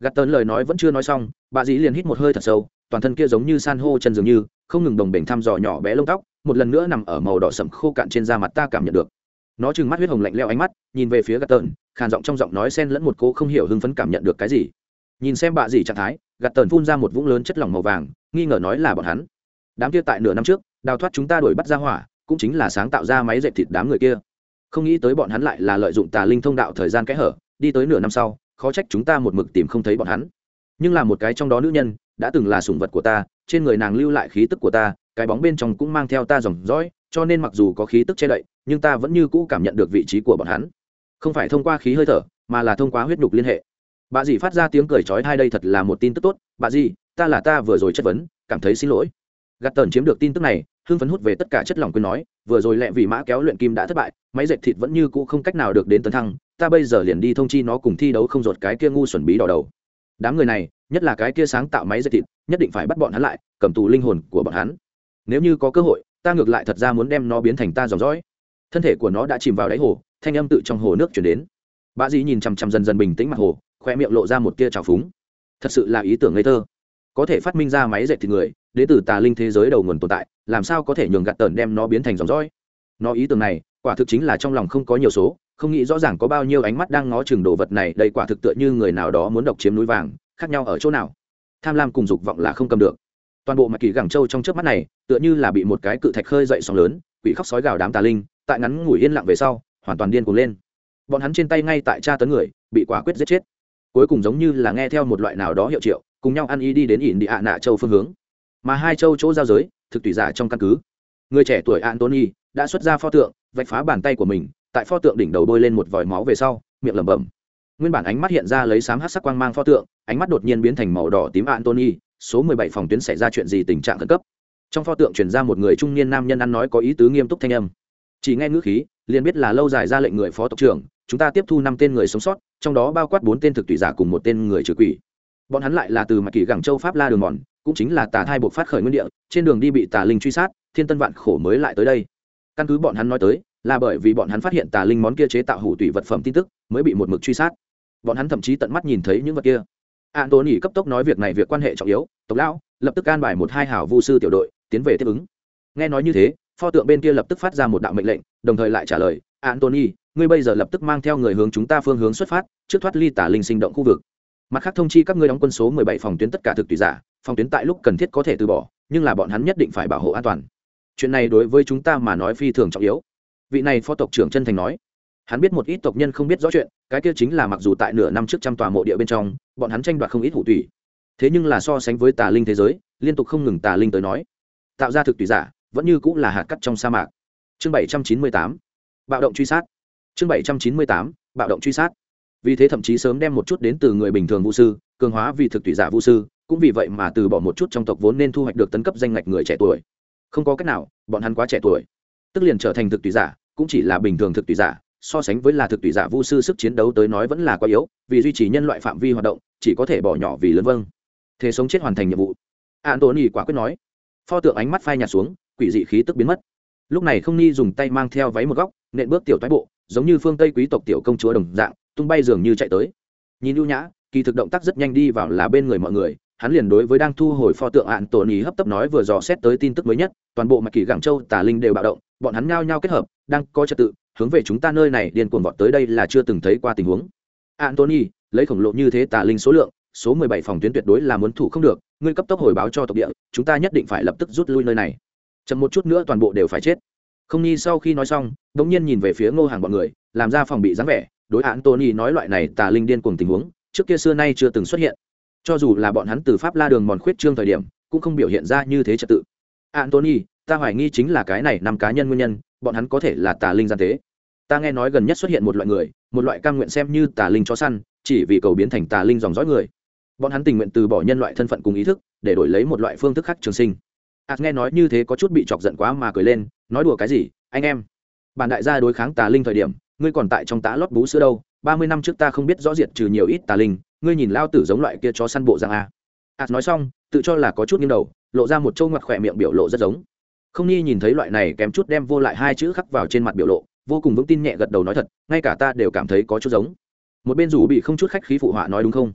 Gạt tợn lời nói vẫn chưa nói xong, bà dì liền hít một hơi thật sâu, toàn thân kia giống như san hô chân dường như, không ngừng đồng bể thăm dò nhỏ bé lông tóc một lần nữa nằm ở màu đỏ sậm khô cạn trên da mặt ta cảm nhận được. Nó trừng mắt huyết hồng lạnh leo ánh mắt, nhìn về phía gạt tợn khàn giọng trong giọng nói xen lẫn một cô không hiểu hưng phấn cảm nhận được cái gì. Nhìn xem bạ gì trạng thái, gạt tợn phun ra một vũng lớn chất lỏng màu vàng, nghi ngờ nói là bọn hắn. Đám kia tại nửa năm trước, đào thoát chúng ta đuổi bắt ra hỏa, cũng chính là sáng tạo ra máy dệt thịt đám người kia. Không nghĩ tới bọn hắn lại là lợi dụng tà linh thông đạo thời gian kẽ hở, đi tới nửa năm sau, khó trách chúng ta một mực tìm không thấy bọn hắn. Nhưng là một cái trong đó nữ nhân, đã từng là sủng vật của ta, trên người nàng lưu lại khí tức của ta cái bóng bên trong cũng mang theo ta dòng dõi, cho nên mặc dù có khí tức che đậy, nhưng ta vẫn như cũ cảm nhận được vị trí của bọn hắn. Không phải thông qua khí hơi thở, mà là thông qua huyết nhục liên hệ. Bà dì phát ra tiếng cười trói hai đây thật là một tin tức tốt. Bà dì, ta là ta vừa rồi chất vấn, cảm thấy xin lỗi. Gạt tần chiếm được tin tức này, hưng phấn hút về tất cả chất lỏng quên nói, vừa rồi lẹ vì mã kéo luyện kim đã thất bại, máy dệt thịt vẫn như cũ không cách nào được đến tấn thăng, ta bây giờ liền đi thông chi nó cùng thi đấu không ruột cái kia ngu xuẩn bí đỏ đầu. Đám người này, nhất là cái kia sáng tạo máy dệt thịt, nhất định phải bắt bọn hắn lại, cầm tù linh hồn của bọn hắn nếu như có cơ hội, ta ngược lại thật ra muốn đem nó biến thành ta dòng dõi. Thân thể của nó đã chìm vào đáy hồ, thanh âm tự trong hồ nước chuyển đến. Bà dì nhìn chằm chằm dần dần bình tĩnh mặt hồ, khoe miệng lộ ra một tia trào phúng. Thật sự là ý tưởng ngây thơ. Có thể phát minh ra máy dạy thịt người đến từ tà linh thế giới đầu nguồn tồn tại, làm sao có thể nhường gạt tờn đem nó biến thành dòng dõi? Nó ý tưởng này, quả thực chính là trong lòng không có nhiều số, không nghĩ rõ ràng có bao nhiêu ánh mắt đang ngó chừng đồ vật này, đây quả thực tựa như người nào đó muốn độc chiếm núi vàng, khác nhau ở chỗ nào. Tham lam cùng dục vọng là không cầm được toàn bộ mặt kỳ gẳng châu trong trước mắt này, tựa như là bị một cái cự thạch khơi dậy sóng lớn, quỷ khóc sói gào đám tà linh, tại ngắn ngủi yên lặng về sau, hoàn toàn điên cuồng lên. Bọn hắn trên tay ngay tại tra tấn người, bị quả quyết giết chết. Cuối cùng giống như là nghe theo một loại nào đó hiệu triệu, cùng nhau ăn y đi đến ỉn địa ạ nạ châu phương hướng. Mà hai châu chỗ giao giới, thực tùy giả trong căn cứ. Người trẻ tuổi antony đã xuất ra pho tượng, vạch phá bàn tay của mình, tại pho tượng đỉnh đầu bôi lên một vòi máu về sau, miệng lẩm bẩm. Nguyên bản ánh mắt hiện ra lấy sám hát sắc quang mang pho tượng, ánh mắt đột nhiên biến thành màu đỏ tím antony số mười bảy phòng tuyến xảy ra chuyện gì tình trạng khẩn cấp? Trong pho tượng truyền ra một người trung niên nam nhân ăn nói có ý tứ nghiêm túc thanh âm. Chỉ nghe ngữ khí, liền biết là lâu dài ra lệnh người phó tộc trưởng, chúng ta tiếp thu năm tên người sống sót, trong đó bao quát bốn tên thực tùy giả cùng một tên người trừ quỷ. Bọn hắn lại là từ mạc kỳ gẳng châu pháp la đường mòn, cũng chính là tà thai buộc phát khởi nguyên địa, trên đường đi bị tà linh truy sát, thiên tân vạn khổ mới lại tới đây. Căn cứ bọn hắn nói tới, là bởi vì bọn hắn phát hiện tà linh món kia chế tạo hủ tùy vật phẩm tin tức, mới bị một mực truy sát. Bọn hắn thậm chí tận mắt nhìn thấy những vật kia an tôn nhỉ cấp tốc nói việc này việc quan hệ trọng yếu, tộc lão, lập tức can bài một hai hảo vu sư tiểu đội, tiến về tiếp ứng. Nghe nói như thế, pho tượng bên kia lập tức phát ra một đạo mệnh lệnh, đồng thời lại trả lời antony ngươi bây giờ lập tức mang theo người hướng chúng ta phương hướng xuất phát, trước thoát ly tả linh sinh động khu vực. Mặt khác thông chi các ngươi đóng quân số mười bảy phòng tuyến tất cả thực tùy giả, phòng tuyến tại lúc cần thiết có thể từ bỏ, nhưng là bọn hắn nhất định phải bảo hộ an toàn. Chuyện này đối với chúng ta mà nói phi thường trọng yếu. Vị này phó tộc trưởng chân thành nói hắn biết một ít tộc nhân không biết rõ chuyện, cái kia chính là mặc dù tại nửa năm trước trăm tòa mộ địa bên trong, bọn hắn tranh đoạt không ít hủ tủy. Thế nhưng là so sánh với tà linh thế giới, liên tục không ngừng tà linh tới nói, tạo ra thực tùy giả, vẫn như cũng là hạt cắt trong sa mạc. Chương bảy trăm chín mươi tám, bạo động truy sát. Chương bảy trăm chín mươi tám, bạo động truy sát. Vì thế thậm chí sớm đem một chút đến từ người bình thường vũ sư, cường hóa vì thực tùy giả vũ sư, cũng vì vậy mà từ bỏ một chút trong tộc vốn nên thu hoạch được tấn cấp danh ngạch người trẻ tuổi. Không có cách nào, bọn hắn quá trẻ tuổi. Tức liền trở thành thực tùy giả, cũng chỉ là bình thường thực tùy giả so sánh với là thực tùy giả Vu sư sức chiến đấu tới nói vẫn là quá yếu, vì duy trì nhân loại phạm vi hoạt động, chỉ có thể bỏ nhỏ vì lớn vâng. Thế sống chết hoàn thành nhiệm vụ. An tốn ý quả quyết nói. Pho tượng ánh mắt phai nhạt xuống, quỷ dị khí tức biến mất. Lúc này không ni dùng tay mang theo váy một góc, nện bước tiểu toái bộ, giống như phương tây quý tộc tiểu công chúa đồng dạng, tung bay dường như chạy tới. Nhìn ưu nhã, kỳ thực động tác rất nhanh đi vào là bên người mọi người, hắn liền đối với đang thu hồi pho tượng ạn tổn ý hấp tấp nói vừa dò xét tới tin tức mới nhất, toàn bộ mạch kỳ gẳng châu tà linh đều bạo động bọn hắn nhao nhao kết hợp, đang có trật tự, hướng về chúng ta nơi này điên cuồng vọt tới đây là chưa từng thấy qua tình huống. Antony lấy khổng lồ như thế tà linh số lượng, số mười bảy phòng tuyến tuyệt đối là muốn thủ không được, ngươi cấp tốc hồi báo cho tộc địa, chúng ta nhất định phải lập tức rút lui nơi này. Chậm một chút nữa toàn bộ đều phải chết. Không Nhi sau khi nói xong đ ỗ n g nhiên nhìn về phía ngô hàng bọn người, làm ra phòng bị dáng vẻ, đối antony nói loại này tà linh điên cuồng tình huống, trước kia xưa nay chưa từng xuất hiện. Cho dù là bọn hắn từ pháp la đường mòn khuyết trương thời điểm, cũng không biểu hiện ra như thế trật tự. Antony ta hoài nghi chính là cái này năm cá nhân nguyên nhân, bọn hắn có thể là tà linh gian tế. Ta nghe nói gần nhất xuất hiện một loại người, một loại cam nguyện xem như tà linh cho săn, chỉ vì cầu biến thành tà linh dòng dõi người. Bọn hắn tình nguyện từ bỏ nhân loại thân phận cùng ý thức, để đổi lấy một loại phương thức khác trường sinh. Ạt nghe nói như thế có chút bị chọc giận quá mà cười lên, nói đùa cái gì, anh em? Bản đại gia đối kháng tà linh thời điểm, ngươi còn tại trong tá lót bú sữa đâu, ba mươi năm trước ta không biết rõ diệt trừ nhiều ít tà linh, ngươi nhìn lao tử giống loại kia cho săn bộ dạng a. Ạt nói xong, tự cho là có chút nghiêng đầu, lộ ra một trâu ngoặt khỏe miệng biểu lộ rất giống không nghi nhìn thấy loại này kém chút đem vô lại hai chữ khắc vào trên mặt biểu lộ, vô cùng vững tin nhẹ gật đầu nói thật, ngay cả ta đều cảm thấy có chút giống. Một bên rủ bị không chút khách khí phụ họa nói đúng không?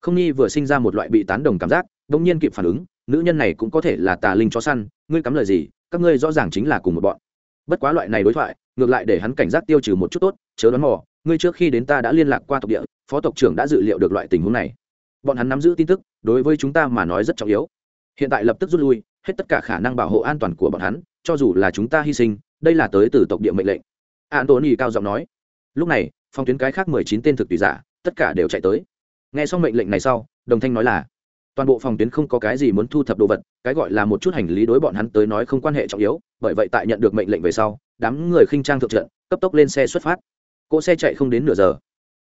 Không nghi vừa sinh ra một loại bị tán đồng cảm giác đông nhiên kịp phản ứng, nữ nhân này cũng có thể là tà linh cho săn, ngươi cắm lời gì, các ngươi rõ ràng chính là cùng một bọn. Bất quá loại này đối thoại, ngược lại để hắn cảnh giác tiêu trừ một chút tốt, chớ đoán mò, ngươi trước khi đến ta đã liên lạc qua tộc địa, phó tộc trưởng đã dự liệu được loại tình huống này. Bọn hắn nắm giữ tin tức, đối với chúng ta mà nói rất trọng yếu. Hiện tại lập tức rút lui hết tất cả khả năng bảo hộ an toàn của bọn hắn, cho dù là chúng ta hy sinh, đây là tới từ tộc địa mệnh lệnh. An tốn nhì cao giọng nói. Lúc này phong tuyến cái khác mười chín tên thực tùy giả, tất cả đều chạy tới. Nghe xong mệnh lệnh này sau, đồng thanh nói là, toàn bộ phòng tuyến không có cái gì muốn thu thập đồ vật, cái gọi là một chút hành lý đối bọn hắn tới nói không quan hệ trọng yếu, bởi vậy tại nhận được mệnh lệnh về sau, đám người khinh trang thượng trận, cấp tốc lên xe xuất phát. Cỗ xe chạy không đến nửa giờ.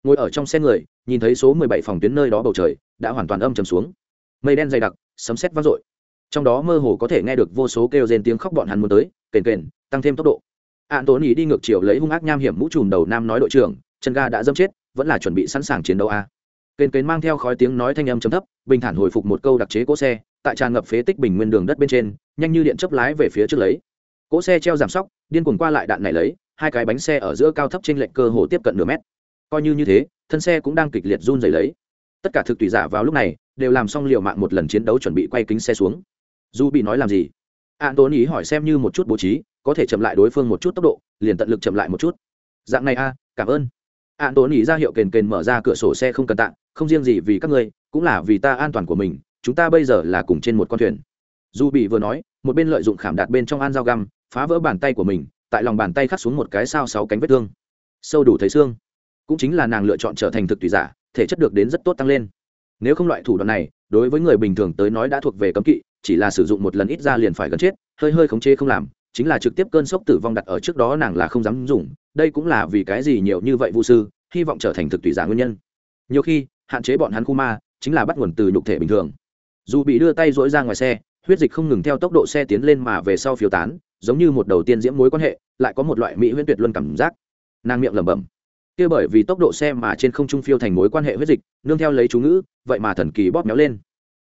Ngồi ở trong xe người, nhìn thấy số mười bảy phòng tuyến nơi đó bầu trời, đã hoàn toàn âm trầm xuống. Mây đen dày đặc, sấm sét vang dội trong đó mơ hồ có thể nghe được vô số kêu rên tiếng khóc bọn hắn muốn tới, kền kền, tăng thêm tốc độ. Ạn tốn ý đi ngược chiều lấy hung ác nham hiểm mũ trùm đầu nam nói đội trưởng, chân ga đã dâm chết, vẫn là chuẩn bị sẵn sàng chiến đấu a. À. kền kền mang theo khói tiếng nói thanh âm chấm thấp, bình thản hồi phục một câu đặc chế cỗ xe, tại tràn ngập phế tích bình nguyên đường đất bên trên, nhanh như điện chấp lái về phía trước lấy. Cỗ xe treo giảm sóc, điên cuồng qua lại đạn này lấy, hai cái bánh xe ở giữa cao thấp trên lệnh cơ hồ tiếp cận nửa mét. Coi như như thế, thân xe cũng đang kịch liệt run dày lấy. Tất cả thực tùy giả vào lúc này, đều làm xong liều mạng một lần chiến đấu chuẩn bị quay kính xe xuống dù bị nói làm gì. Antony hỏi xem như một chút bố trí, có thể chậm lại đối phương một chút tốc độ, liền tận lực chậm lại một chút. Dạng này a, cảm ơn. Antony ra hiệu kền kền mở ra cửa sổ xe không cần tạng không riêng gì vì các ngươi, cũng là vì ta an toàn của mình, chúng ta bây giờ là cùng trên một con thuyền. Dù bị vừa nói, một bên lợi dụng khảm đạt bên trong an dao găm, phá vỡ bàn tay của mình, tại lòng bàn tay khắc xuống một cái sao sáu cánh vết thương. Sâu đủ thấy xương. Cũng chính là nàng lựa chọn trở thành thực tùy giả, thể chất được đến rất tốt tăng lên. Nếu không loại thủ đoạn này, đối với người bình thường tới nói đã thuộc về cấm kỵ chỉ là sử dụng một lần ít ra liền phải gần chết, hơi hơi khống chế không làm, chính là trực tiếp cơn sốc tử vong đặt ở trước đó nàng là không dám dùng, đây cũng là vì cái gì nhiều như vậy vu sư, hy vọng trở thành thực tùy giả nguyên nhân. Nhiều khi, hạn chế bọn hắn khu ma, chính là bắt nguồn từ nhục thể bình thường. Dù bị đưa tay dỗi ra ngoài xe, huyết dịch không ngừng theo tốc độ xe tiến lên mà về sau phiếu tán, giống như một đầu tiên diễm mối quan hệ, lại có một loại mỹ huyễn tuyệt luân cảm giác. Nàng miệng lẩm bẩm, kia bởi vì tốc độ xe mà trên không trung phiêu thành mối quan hệ huyết dịch, nương theo lấy chú ngữ, vậy mà thần kỳ bóp méo lên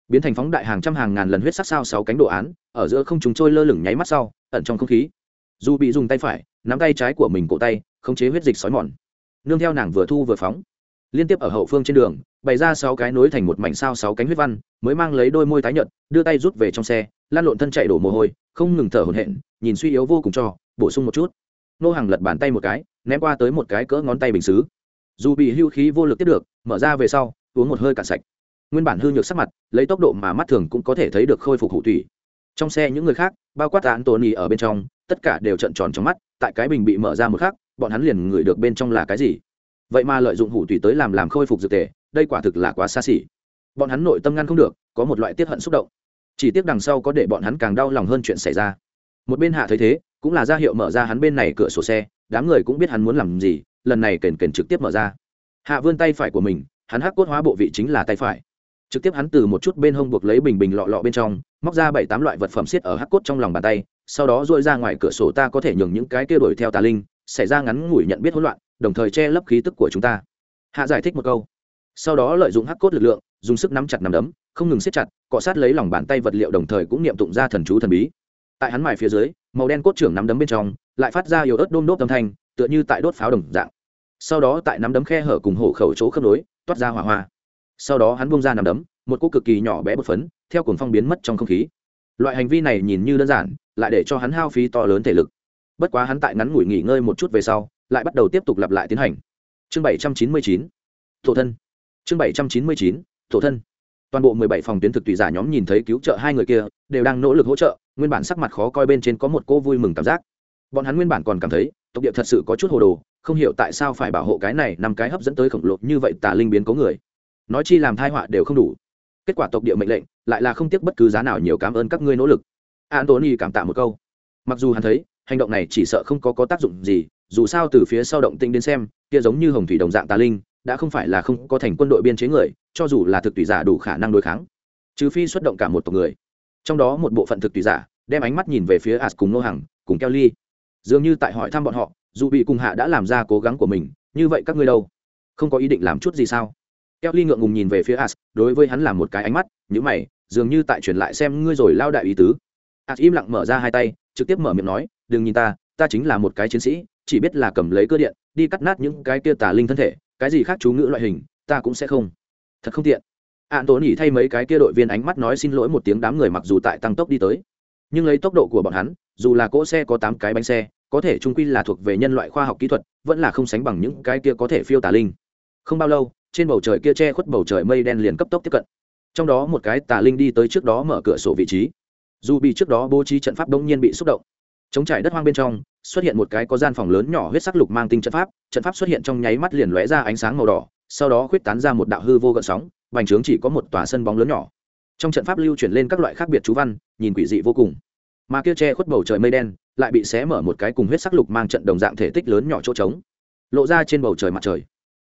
biến thành phóng đại hàng trăm hàng ngàn lần huyết sắc sao sáu cánh đồ án, ở giữa không chúng trôi lơ lửng nháy mắt sau, ẩn trong không khí. Dù bị dùng tay phải, nắm tay trái của mình cổ tay, khống chế huyết dịch sói mòn. Nương theo nàng vừa thu vừa phóng. Liên tiếp ở hậu phương trên đường, bày ra sáu cái nối thành một mảnh sao sáu cánh huyết văn, mới mang lấy đôi môi tái nhợt, đưa tay rút về trong xe lan lộn thân chạy đổ mồ hôi, không ngừng thở hổn hển, nhìn suy yếu vô cùng cho, bổ sung một chút. Nô hàng lật bàn tay một cái, ném qua tới một cái cỡ ngón tay bình xứ. Dù bị hưu khí vô lực tiếp được, mở ra về sau, uống một hơi cạn sạch nguyên bản hư nhược sắc mặt lấy tốc độ mà mắt thường cũng có thể thấy được khôi phục hủ thủy trong xe những người khác bao quát án tổn ở bên trong tất cả đều trận tròn trong mắt tại cái bình bị mở ra một khắc, bọn hắn liền ngửi được bên trong là cái gì. Vậy mà lợi dụng hủ thủy tới làm làm khôi phục dược tề đây quả thực là quá xa xỉ. Bọn hắn nội tâm ngăn không được có một loại tiết hận xúc động. Chỉ tiếc đằng sau có để bọn hắn càng đau lòng hơn chuyện xảy ra. Một bên hạ thấy thế cũng là ra hiệu mở ra hắn bên này cửa sổ xe đám người cũng biết hắn muốn làm gì lần này kền kền trực tiếp mở ra. Hạ vươn tay phải của mình hắn hắc cốt hóa bộ vị chính là tay phải trực tiếp hắn từ một chút bên hông buộc lấy bình bình lọ lọ bên trong, móc ra bảy tám loại vật phẩm xiết ở hắc cốt trong lòng bàn tay, sau đó dội ra ngoài cửa sổ ta có thể nhường những cái kia đuổi theo tà linh, xảy ra ngắn ngủi nhận biết hỗn loạn, đồng thời che lấp khí tức của chúng ta. Hạ giải thích một câu. Sau đó lợi dụng hắc cốt lực lượng, dùng sức nắm chặt nắm đấm, không ngừng siết chặt, cọ sát lấy lòng bàn tay vật liệu đồng thời cũng niệm tụng ra thần chú thần bí. Tại hắn mài phía dưới, màu đen cốt trưởng nắm đấm bên trong, lại phát ra yếu ớt đôm đốt âm thanh, tựa như tại đốt pháo đồng dạng. Sau đó tại nắm đấm khe hở cùng hổ khẩu chỗ khớp nối, toát ra hỏa hoa sau đó hắn bung ra nằm đấm, một cô cực kỳ nhỏ bé bột phấn, theo cuồng phong biến mất trong không khí. Loại hành vi này nhìn như đơn giản, lại để cho hắn hao phí to lớn thể lực. Bất quá hắn tại ngắn ngủi nghỉ ngơi một chút về sau, lại bắt đầu tiếp tục lặp lại tiến hành. Chương bảy trăm chín mươi chín, thổ thân. Chương bảy trăm chín mươi chín, thổ thân. Toàn bộ mười bảy phòng tuyến thực tùy giả nhóm nhìn thấy cứu trợ hai người kia, đều đang nỗ lực hỗ trợ, nguyên bản sắc mặt khó coi bên trên có một cô vui mừng cảm giác. Bọn hắn nguyên bản còn cảm thấy, tộc địa thật sự có chút hồ đồ, không hiểu tại sao phải bảo hộ cái này nằm cái hấp dẫn tới khổng lồ như vậy tà linh biến cố người nói chi làm thai họa đều không đủ. Kết quả tộc địa mệnh lệnh lại là không tiếc bất cứ giá nào nhiều cảm ơn các ngươi nỗ lực. Antony cảm tạ một câu. Mặc dù hắn thấy hành động này chỉ sợ không có, có tác dụng gì dù sao từ phía sau động tinh đến xem kia giống như hồng thủy đồng dạng tà linh đã không phải là không có thành quân đội biên chế người cho dù là thực tùy giả đủ khả năng đối kháng. Trừ phi xuất động cả một tộc người. Trong đó một bộ phận thực tùy giả đem ánh mắt nhìn về phía as cùng nô hằng cùng keo ly dường như tại hỏi thăm bọn họ dù bị cùng hạ đã làm ra cố gắng của mình như vậy các ngươi đâu? Không có ý định làm chút gì sao? Kelly ngượng ngùng nhìn về phía as, đối với hắn làm một cái ánh mắt nhữ mày, dường như tại truyền lại xem ngươi rồi lao đại ý tứ. As im lặng mở ra hai tay, trực tiếp mở miệng nói, đừng nhìn ta ta chính là một cái chiến sĩ, chỉ biết là cầm lấy cơ điện, đi cắt nát những cái kia tà linh thân thể, cái gì khác chú ngữ loại hình, ta cũng sẽ không. Thật không tiện. Ạn Tốn nhỉ thay mấy cái kia đội viên ánh mắt nói xin lỗi một tiếng đám người mặc dù tại tăng tốc đi tới. Nhưng lấy tốc độ của bọn hắn, dù là cỗ xe có tám cái bánh xe, có thể trung quy là thuộc về nhân loại khoa học kỹ thuật, vẫn là không sánh bằng những cái kia có thể phiêu tà linh. Không bao lâu trên bầu trời kia che khuất bầu trời mây đen liền cấp tốc tiếp cận. Trong đó một cái tà linh đi tới trước đó mở cửa sổ vị trí. Dù bị trước đó bố trí trận pháp đông nhiên bị xúc động. Chống trải đất hoang bên trong, xuất hiện một cái có gian phòng lớn nhỏ huyết sắc lục mang tinh trận pháp. Trận pháp xuất hiện trong nháy mắt liền lóe ra ánh sáng màu đỏ, sau đó khuyết tán ra một đạo hư vô gợn sóng, vành trướng chỉ có một tòa sân bóng lớn nhỏ. Trong trận pháp lưu chuyển lên các loại khác biệt chú văn, nhìn quỷ dị vô cùng. Mà kia che khuất bầu trời mây đen, lại bị xé mở một cái cùng huyết sắc lục mang trận đồng dạng thể tích lớn nhỏ chỗ trống, lộ ra trên bầu trời mặt trời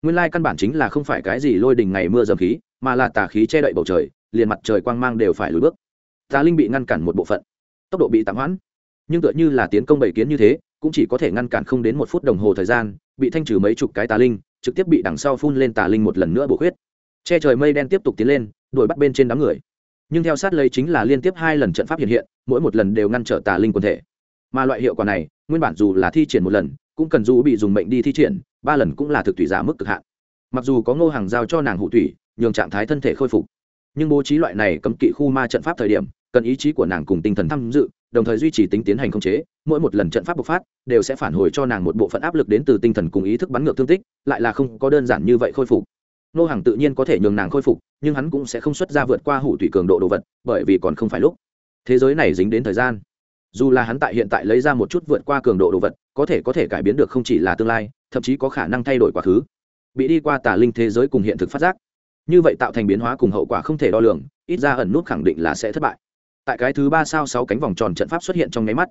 nguyên lai căn bản chính là không phải cái gì lôi đình ngày mưa dầm khí, mà là tà khí che đậy bầu trời, liền mặt trời quang mang đều phải lùi bước. Tà linh bị ngăn cản một bộ phận, tốc độ bị tạm hoãn. Nhưng tựa như là tiến công bảy kiến như thế, cũng chỉ có thể ngăn cản không đến một phút đồng hồ thời gian, bị thanh trừ mấy chục cái tà linh, trực tiếp bị đằng sau phun lên tà linh một lần nữa bổ khuyết. Che trời mây đen tiếp tục tiến lên, đuổi bắt bên trên đám người. Nhưng theo sát lấy chính là liên tiếp hai lần trận pháp hiện hiện, mỗi một lần đều ngăn trở tà linh quần thể. Mà loại hiệu quả này, nguyên bản dù là thi triển một lần, cũng cần dù bị dùng mệnh đi thi triển ba lần cũng là thực thủy giả mức cực hạn. Mặc dù có ngô hàng giao cho nàng hụ thủy, nhường trạng thái thân thể khôi phục, nhưng bố trí loại này cấm kỵ khu ma trận pháp thời điểm, cần ý chí của nàng cùng tinh thần tham dự, đồng thời duy trì tính tiến hành khống chế, mỗi một lần trận pháp bộc phát đều sẽ phản hồi cho nàng một bộ phận áp lực đến từ tinh thần cùng ý thức bắn ngược thương tích, lại là không có đơn giản như vậy khôi phục. Nô hàng tự nhiên có thể nhường nàng khôi phục, nhưng hắn cũng sẽ không xuất ra vượt qua hủ thủy cường độ đồ vật, bởi vì còn không phải lúc. Thế giới này dính đến thời gian. Dù là hắn tại hiện tại lấy ra một chút vượt qua cường độ đồ vật, có thể có thể cải biến được không chỉ là tương lai thậm chí có khả năng thay đổi quá khứ. Bị đi qua tà linh thế giới cùng hiện thực phát giác. Như vậy tạo thành biến hóa cùng hậu quả không thể đo lường, ít ra ẩn nút khẳng định là sẽ thất bại. Tại cái thứ ba sao sáu cánh vòng tròn trận pháp xuất hiện trong nháy mắt,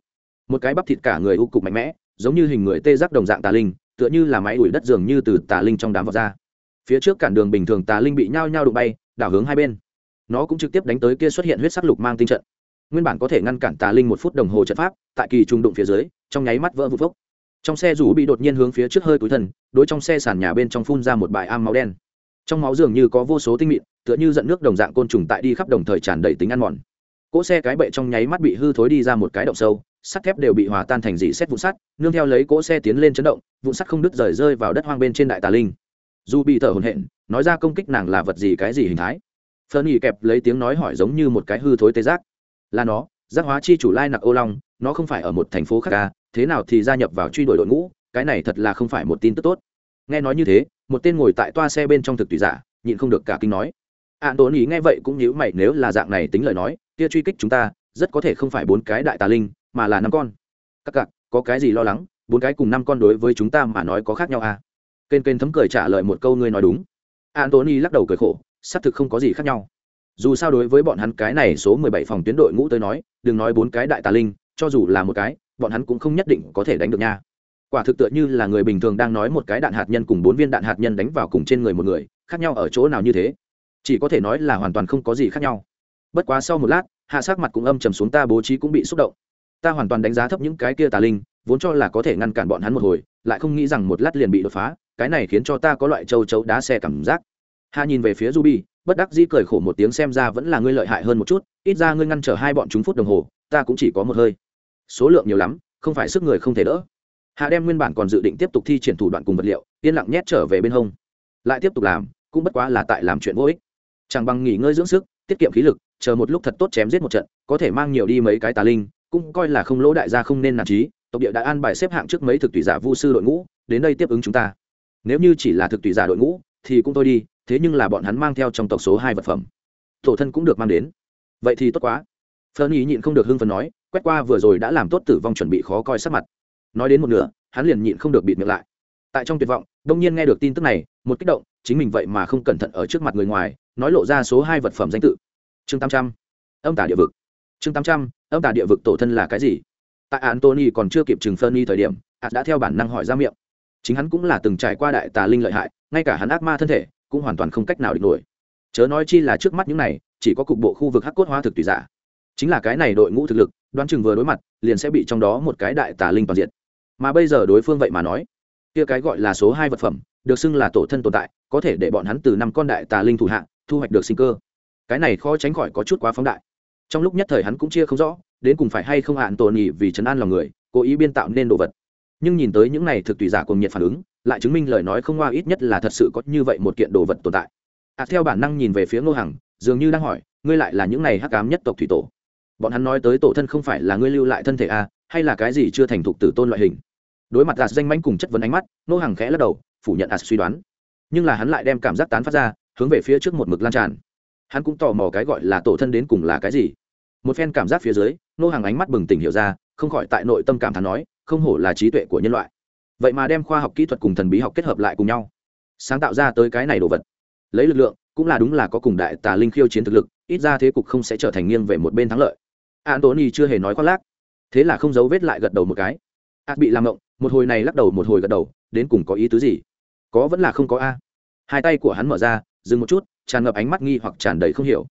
một cái bắp thịt cả người u cục mạnh mẽ, giống như hình người tê giác đồng dạng tà linh, tựa như là máy ủi đất dường như từ tà linh trong đám vọt ra. Phía trước cản đường bình thường tà linh bị nhao nhao đụng bay, đảo hướng hai bên. Nó cũng trực tiếp đánh tới kia xuất hiện huyết sắc lục mang tinh trận. Nguyên bản có thể ngăn cản tà linh một phút đồng hồ trận pháp, tại kỳ trung đụng phía dưới, trong nháy mắt vỡ vụt vốc trong xe rủ bị đột nhiên hướng phía trước hơi túi thần đối trong xe sàn nhà bên trong phun ra một bài am máu đen. Trong máu dường như có vô số tinh mịn, tựa như giận nước đồng dạng côn trùng tại đi khắp đồng thời tràn đầy tính ăn mòn. Cỗ xe cái bệ trong nháy mắt bị hư thối đi ra một cái động sâu, sắt thép đều bị hòa tan thành dị xét vụn sắt, nương theo lấy cỗ xe tiến lên chấn động, vụn sắt không đứt rời rơi vào đất hoang bên trên đại tà linh. Dù bị thở hồn hện nói ra công kích nàng là vật gì cái gì hình thái? Phơn nhì kẹp lấy tiếng nói hỏi giống như một cái hư thối tê giác. Là nó, giác hóa chi chủ lai nặc ô long, nó không phải ở một thành phố khác ca thế nào thì gia nhập vào truy đuổi đội ngũ, cái này thật là không phải một tin tức tốt. Nghe nói như thế, một tên ngồi tại toa xe bên trong thực tùy giả, nhịn không được cả kinh nói. Ạn tốn ý nghe vậy cũng nhíu mày, nếu là dạng này tính lời nói, kia truy kích chúng ta, rất có thể không phải bốn cái đại tà linh, mà là năm con. Các cặc, có cái gì lo lắng, bốn cái cùng năm con đối với chúng ta mà nói có khác nhau à? Kênh kênh thấm cười trả lời một câu ngươi nói đúng. Antony lắc đầu cười khổ, xác thực không có gì khác nhau. Dù sao đối với bọn hắn cái này số mười bảy phòng tuyến đội ngũ tới nói, đừng nói bốn cái đại tà linh, cho dù là một cái bọn hắn cũng không nhất định có thể đánh được nha. Quả thực tựa như là người bình thường đang nói một cái đạn hạt nhân cùng bốn viên đạn hạt nhân đánh vào cùng trên người một người, khác nhau ở chỗ nào như thế. Chỉ có thể nói là hoàn toàn không có gì khác nhau. Bất quá sau một lát, hạ sắc mặt cũng âm trầm xuống ta bố trí cũng bị xúc động. Ta hoàn toàn đánh giá thấp những cái kia tà linh, vốn cho là có thể ngăn cản bọn hắn một hồi, lại không nghĩ rằng một lát liền bị đột phá, cái này khiến cho ta có loại châu chấu đá xe cảm giác. Hạ nhìn về phía ruby, bất đắc dĩ cười khổ một tiếng xem ra vẫn là ngươi lợi hại hơn một chút, ít ra ngươi ngăn trở hai bọn chúng phút đồng hồ, ta cũng chỉ có một hơi số lượng nhiều lắm, không phải sức người không thể đỡ. Hạ đem nguyên bản còn dự định tiếp tục thi triển thủ đoạn cùng vật liệu, yên lặng nhét trở về bên hông. Lại tiếp tục làm, cũng bất quá là tại làm chuyện vô ích. Chẳng bằng nghỉ ngơi dưỡng sức, tiết kiệm khí lực, chờ một lúc thật tốt chém giết một trận, có thể mang nhiều đi mấy cái tà linh, cũng coi là không lỗ đại gia không nên nản trí tộc địa đã an bài xếp hạng trước mấy thực tùy giả vu sư đội ngũ, đến đây tiếp ứng chúng ta. Nếu như chỉ là thực tùy giả đội ngũ, thì cũng thôi đi, thế nhưng là bọn hắn mang theo trong tộc số hai vật phẩm. Tổ thân cũng được mang đến. Vậy thì tốt quá. Phơn ý nhịn không được hưng phần nói quét qua vừa rồi đã làm tốt tử vong chuẩn bị khó coi sắc mặt. Nói đến một nửa, hắn liền nhịn không được bịt miệng lại. Tại trong tuyệt vọng, đông nhiên nghe được tin tức này, một kích động, chính mình vậy mà không cẩn thận ở trước mặt người ngoài, nói lộ ra số hai vật phẩm danh tự. Chương tám trăm. Âm tả địa vực. Chương tám trăm, âm tả địa vực tổ thân là cái gì? Tại antony còn chưa kịp chừng phân y thời điểm ạt đã theo bản năng hỏi ra miệng. Chính hắn cũng là từng trải qua đại tà linh lợi hại, ngay cả hắn ác ma thân thể, cũng hoàn toàn không cách nào địch nổi. Chớ nói chi là trước mắt những này, chỉ có cục bộ khu vực hắc cốt hóa thực tùy giả chính là cái này đội ngũ thực lực đoán chừng vừa đối mặt liền sẽ bị trong đó một cái đại tà linh toàn diện mà bây giờ đối phương vậy mà nói kia cái gọi là số hai vật phẩm được xưng là tổ thân tồn tại có thể để bọn hắn từ năm con đại tà linh thủ hạng thu hoạch được sinh cơ. Cái này khó tránh khỏi có chút quá phóng đại. Trong lúc nhất thời hắn cũng chia không rõ đến cùng phải hay không hạn tổ nhị vì chấn an lòng người cố ý biên tạo nên đồ vật. Nhưng nhìn tới những này thực tùy giả cùng nhiệt phản ứng lại chứng minh lời nói không hoa ít nhất là thật sự có như vậy một kiện đồ vật tồn tại. À, theo bản năng nhìn về phía ngô hằng dường như đang hỏi ngươi lại là những này hắc cám nhất tộc thủy tổ? Bọn hắn nói tới tổ thân không phải là ngươi lưu lại thân thể a à, hay là cái gì chưa thành thục tử tôn loại hình? Đối mặt đạt danh mánh cùng chất vấn ánh mắt nô hàng khẽ lắc đầu phủ nhận ạt suy đoán. Nhưng là hắn lại đem cảm giác tán phát ra hướng về phía trước một mực lan tràn. Hắn cũng tò mò cái gọi là tổ thân đến cùng là cái gì. Một phen cảm giác phía dưới nô hàng ánh mắt bừng tỉnh hiểu ra không khỏi tại nội tâm cảm thán nói không hổ là trí tuệ của nhân loại. Vậy mà đem khoa học kỹ thuật cùng thần bí học kết hợp lại cùng nhau sáng tạo ra tới cái này đồ vật. Lấy lực lượng cũng là đúng là có cùng đại tà linh khiêu chiến thực lực ít ra thế cục không sẽ trở thành nghiêng về một bên thắng lợi antony chưa hề nói khoác lác. Thế là không giấu vết lại gật đầu một cái. Ạt bị làm ngộng, một hồi này lắc đầu một hồi gật đầu, đến cùng có ý tứ gì? Có vẫn là không có a. Hai tay của hắn mở ra, dừng một chút, tràn ngập ánh mắt nghi hoặc tràn đầy không hiểu.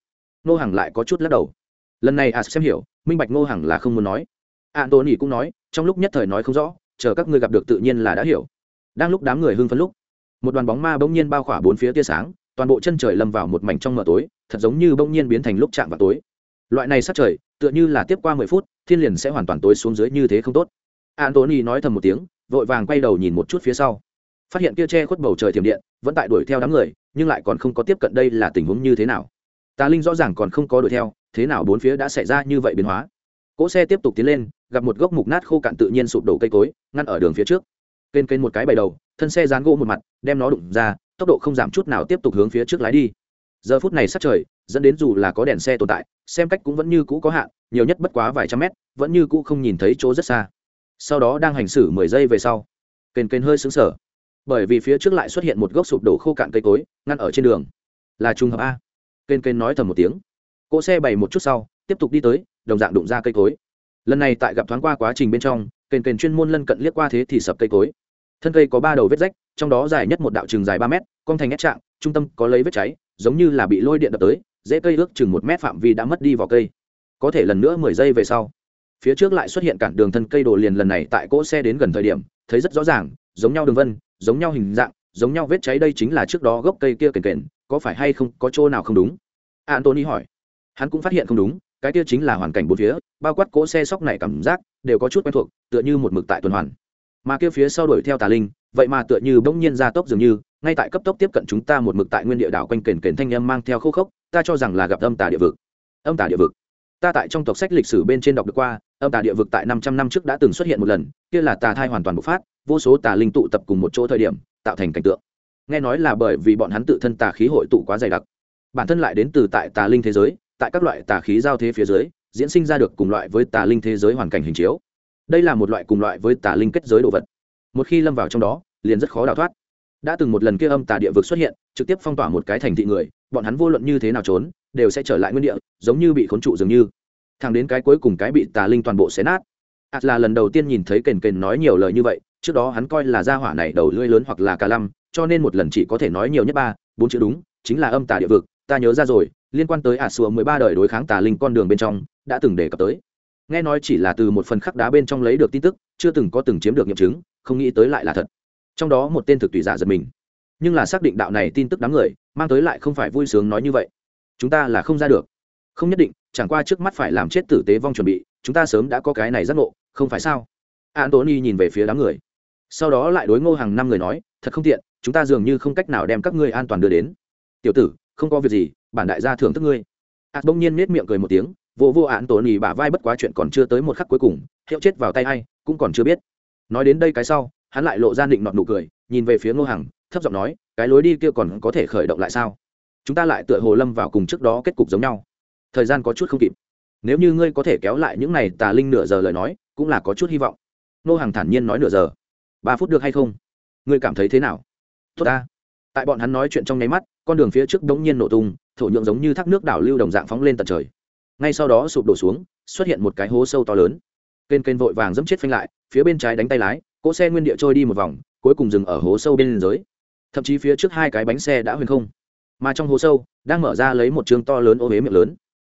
Nô Hằng lại có chút lắc đầu. Lần này a xem hiểu, minh bạch nô Hằng là không muốn nói. Antony cũng nói, trong lúc nhất thời nói không rõ, chờ các ngươi gặp được tự nhiên là đã hiểu. Đang lúc đám người hưng phấn lúc, một đoàn bóng ma bỗng nhiên bao khỏa bốn phía tia sáng, toàn bộ chân trời lâm vào một mảnh trong mờ tối, thật giống như bỗng nhiên biến thành lúc chạm vào tối. Loại này sát trời tựa như là tiếp qua mười phút, thiên liền sẽ hoàn toàn tối xuống dưới như thế không tốt. Antony nói thầm một tiếng, vội vàng quay đầu nhìn một chút phía sau. Phát hiện kia che khuất bầu trời thiểm điện, vẫn tại đuổi theo đám người, nhưng lại còn không có tiếp cận đây là tình huống như thế nào. Tà linh rõ ràng còn không có đuổi theo, thế nào bốn phía đã xảy ra như vậy biến hóa. Cỗ xe tiếp tục tiến lên, gặp một gốc mục nát khô cạn tự nhiên sụp đổ cây cối, ngăn ở đường phía trước. Kênh kênh một cái bày đầu, thân xe dán gỗ một mặt, đem nó đụng ra, tốc độ không giảm chút nào tiếp tục hướng phía trước lái đi giờ phút này sát trời, dẫn đến dù là có đèn xe tồn tại, xem cách cũng vẫn như cũ có hạn, nhiều nhất bất quá vài trăm mét, vẫn như cũ không nhìn thấy chỗ rất xa. Sau đó đang hành xử mười giây về sau, kền kền hơi xứng sở bởi vì phía trước lại xuất hiện một gốc sụp đổ khô cạn cây cối, ngăn ở trên đường. Là trùng hợp a. Kền kền nói thầm một tiếng. Cỗ xe bày một chút sau, tiếp tục đi tới, đồng dạng đụng ra cây cối. Lần này tại gặp thoáng qua quá trình bên trong, kền kền chuyên môn lân cận liếc qua thế thì sập cây cối. Thân cây có ba đầu vết rách, trong đó dài nhất một đạo trường dài ba mét con thành ngét trạng, trung tâm có lấy vết cháy giống như là bị lôi điện đập tới, dễ cây ước chừng một mét phạm vi đã mất đi vào cây. Có thể lần nữa mười giây về sau, phía trước lại xuất hiện cản đường thân cây đồ liền lần này tại cỗ xe đến gần thời điểm, thấy rất rõ ràng, giống nhau đường vân, giống nhau hình dạng, giống nhau vết cháy đây chính là trước đó gốc cây kia kền kền, có phải hay không, có chỗ nào không đúng? Antony hỏi. Hắn cũng phát hiện không đúng, cái kia chính là hoàn cảnh bốn phía, bao quát cỗ xe sóc này cảm giác, đều có chút quen thuộc, tựa như một mực tại tuần hoàn. Mà kia phía sau đuổi theo tà linh vậy mà tựa như bỗng nhiên ra tốc dường như, ngay tại cấp tốc tiếp cận chúng ta một mực tại nguyên địa đảo quanh kền kền thanh âm mang theo khô khốc, ta cho rằng là gặp âm tà địa vực. Âm tà địa vực. Ta tại trong tộc sách lịch sử bên trên đọc được qua, âm tà địa vực tại năm trăm năm trước đã từng xuất hiện một lần, kia là tà thai hoàn toàn bộc phát, vô số tà linh tụ tập cùng một chỗ thời điểm, tạo thành cảnh tượng. Nghe nói là bởi vì bọn hắn tự thân tà khí hội tụ quá dày đặc. Bản thân lại đến từ tại tà linh thế giới, tại các loại tà khí giao thế phía dưới, diễn sinh ra được cùng loại với tà linh thế giới hoàn cảnh hình chiếu. Đây là một loại cùng loại với tà linh kết giới đồ vật một khi lâm vào trong đó, liền rất khó đào thoát. Đã từng một lần kia âm tà địa vực xuất hiện, trực tiếp phong tỏa một cái thành thị người, bọn hắn vô luận như thế nào trốn, đều sẽ trở lại nguyên địa, giống như bị khốn trụ dường như. Thẳng đến cái cuối cùng cái bị tà linh toàn bộ xé nát. Ạt là lần đầu tiên nhìn thấy kền kền nói nhiều lời như vậy, trước đó hắn coi là gia hỏa này đầu lưỡi lớn hoặc là cả lăm, cho nên một lần chỉ có thể nói nhiều nhất ba, bốn chữ đúng, chính là âm tà địa vực, ta nhớ ra rồi, liên quan tới ạt sùa mười ba đời đối kháng tà linh con đường bên trong, đã từng đề cập tới nghe nói chỉ là từ một phần khắc đá bên trong lấy được tin tức, chưa từng có từng chiếm được nghiệm chứng, không nghĩ tới lại là thật. Trong đó một tên thực tùy giả giật mình. Nhưng là xác định đạo này tin tức đám người, mang tới lại không phải vui sướng nói như vậy. Chúng ta là không ra được. Không nhất định, chẳng qua trước mắt phải làm chết tử tế vong chuẩn bị, chúng ta sớm đã có cái này giác ngộ, không phải sao? Antony nhìn về phía đám người. Sau đó lại đối ngô hàng năm người nói, thật không tiện, chúng ta dường như không cách nào đem các ngươi an toàn đưa đến. Tiểu tử, không có việc gì, bản đại gia thưởng thức ngươi. Ạt bỗng nhiên nết miệng cười một tiếng vô vô án tổ nỉ bả vai bất quá chuyện còn chưa tới một khắc cuối cùng, hiệu chết vào tay hay cũng còn chưa biết. Nói đến đây cái sau, hắn lại lộ ra định nọt nụ cười, nhìn về phía ngô hằng, thấp giọng nói, cái lối đi kia còn có thể khởi động lại sao? Chúng ta lại tựa hồ lâm vào cùng trước đó kết cục giống nhau. Thời gian có chút không kịp. Nếu như ngươi có thể kéo lại những này tà linh nửa giờ lời nói, cũng là có chút hy vọng. Ngô hằng thản nhiên nói nửa giờ. Ba phút được hay không? Ngươi cảm thấy thế nào? Tốt ta. Tại bọn hắn nói chuyện trong nháy mắt, con đường phía trước đống nhiên nổ tung, thổ nhượng giống như thác nước đảo lưu đồng dạng phóng lên tận trời ngay sau đó sụp đổ xuống, xuất hiện một cái hố sâu to lớn. Kênh kênh vội vàng dẫm chết phanh lại, phía bên trái đánh tay lái, cỗ xe nguyên địa trôi đi một vòng, cuối cùng dừng ở hố sâu bên liên giới thậm chí phía trước hai cái bánh xe đã huyền không. Mà trong hố sâu, đang mở ra lấy một trường to lớn ô huế miệng lớn.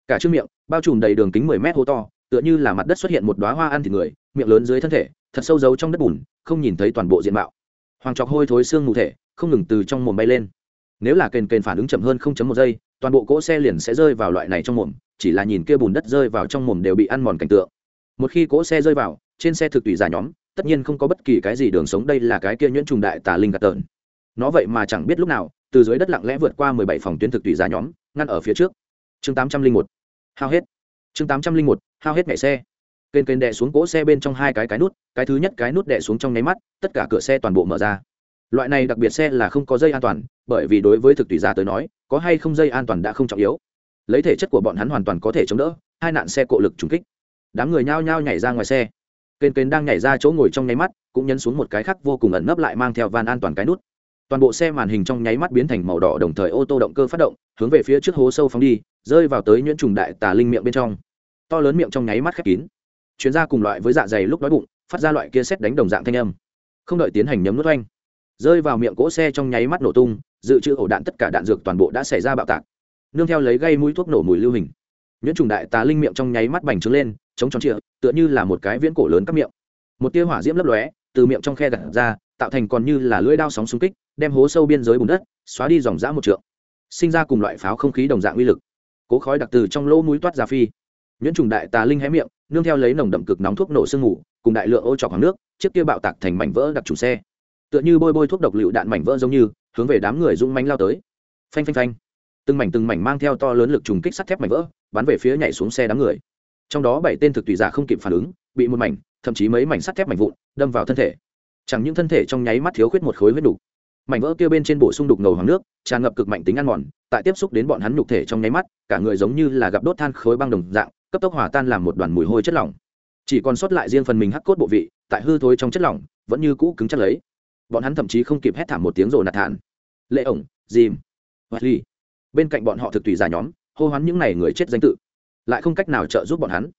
Cả chương miệng, bao trùm đầy đường kính mười mét hố to, tựa như là mặt đất xuất hiện một đoá hoa ăn thịt người, miệng lớn dưới thân thể, thật sâu giấu trong đất bùn, không nhìn thấy toàn bộ diện mạo. Hoàng trọc hôi thối xương mù thể, không ngừng từ trong mồm bay lên. Nếu là kền kền phản ứng chậm hơn không chấm một giây, toàn bộ cỗ xe liền sẽ rơi vào loại này trong mồm chỉ là nhìn kia bùn đất rơi vào trong mồm đều bị ăn mòn cảnh tượng. Một khi cỗ xe rơi vào, trên xe thực tùy giả nhóm, tất nhiên không có bất kỳ cái gì đường sống, đây là cái kia nhuyễn trùng đại tà linh gạt tợn. Nó vậy mà chẳng biết lúc nào, từ dưới đất lặng lẽ vượt qua mười bảy phòng tuyến thực tùy giả nhóm, ngăn ở phía trước. Chương tám trăm linh một, hao hết. Chương tám trăm linh một, hao hết mẹ xe. Kênh kênh đè xuống cỗ xe bên trong hai cái cái nút, cái thứ nhất cái nút đè xuống trong nháy mắt, tất cả cửa xe toàn bộ mở ra. Loại này đặc biệt xe là không có dây an toàn, bởi vì đối với thực tùy giả tới nói, có hay không dây an toàn đã không trọng yếu lấy thể chất của bọn hắn hoàn toàn có thể chống đỡ, hai nạn xe cộ lực trúng kích. Đám người nhao nhao nhảy ra ngoài xe. Kênh kênh đang nhảy ra chỗ ngồi trong nháy mắt, cũng nhấn xuống một cái khác vô cùng ẩn nấp lại mang theo van an toàn cái nút. Toàn bộ xe màn hình trong nháy mắt biến thành màu đỏ đồng thời ô tô động cơ phát động, hướng về phía trước hố sâu phóng đi, rơi vào tới nhuyễn trùng đại tà linh miệng bên trong. To lớn miệng trong nháy mắt khép kín. Chuyến ra cùng loại với dạ dày lúc đói bụng, phát ra loại kia xét đánh đồng dạng thanh âm. Không đợi tiến hành nhấm nút oanh, rơi vào miệng cỗ xe trong nháy mắt nổ tung, dự trữ ổ đạn tất cả đạn dược toàn bộ đã xảy ra bạo tạc nương theo lấy gây mũi thuốc nổ mùi lưu hình. Nhuyễn trùng đại tà linh miệng trong nháy mắt bành trướng lên chống tròn trịa tựa như là một cái viễn cổ lớn các miệng. Một tia hỏa diễm lấp lóe từ miệng trong khe gặt ra tạo thành còn như là lưỡi đao sóng xung kích đem hố sâu biên giới bùn đất xóa đi dòng dã một trượng. Sinh ra cùng loại pháo không khí đồng dạng uy lực. Cố khói đặc từ trong lỗ mũi toát ra phi. Nhuyễn trùng đại tà linh hé miệng nương theo lấy nồng đậm cực nóng thuốc nổ sương ngủ, cùng đại lượng ô trọc hoàng nước chiếc kia bạo tạc thành mảnh vỡ đặc chủ xe. Tựa như bôi bôi thuốc độc lựu đạn mảnh vỡ giống như hướng về đám người rung manh lao tới. Phanh phanh phanh từng mảnh từng mảnh mang theo to lớn lực trùng kích sắt thép mảnh vỡ, bắn về phía nhảy xuống xe đám người. Trong đó bảy tên thực tùy giả không kịp phản ứng, bị một mảnh, thậm chí mấy mảnh sắt thép mảnh vụn, đâm vào thân thể. Chẳng những thân thể trong nháy mắt thiếu khuyết một khối huyết đục mảnh vỡ kia bên trên bổ sung đục ngầu hoàng nước, tràn ngập cực mạnh tính ăn mòn, tại tiếp xúc đến bọn hắn nhục thể trong nháy mắt, cả người giống như là gặp đốt than khối băng đồng dạng, cấp tốc hòa tan làm một đoàn mùi hôi chất lỏng. Chỉ còn sót lại riêng phần mình hắc cốt bộ vị, tại hư thối trong chất lỏng, vẫn như cũ cứng chắc lấy. Bọn hắn thậm chí không kịp hét thảm một tiếng rồ nạt thản. Lệ ổng, dìm. Hoạt ly bên cạnh bọn họ thực tùy giả nhóm, hô hoán những n à y người chết danh tự, lại không cách nào trợ giúp bọn hắn.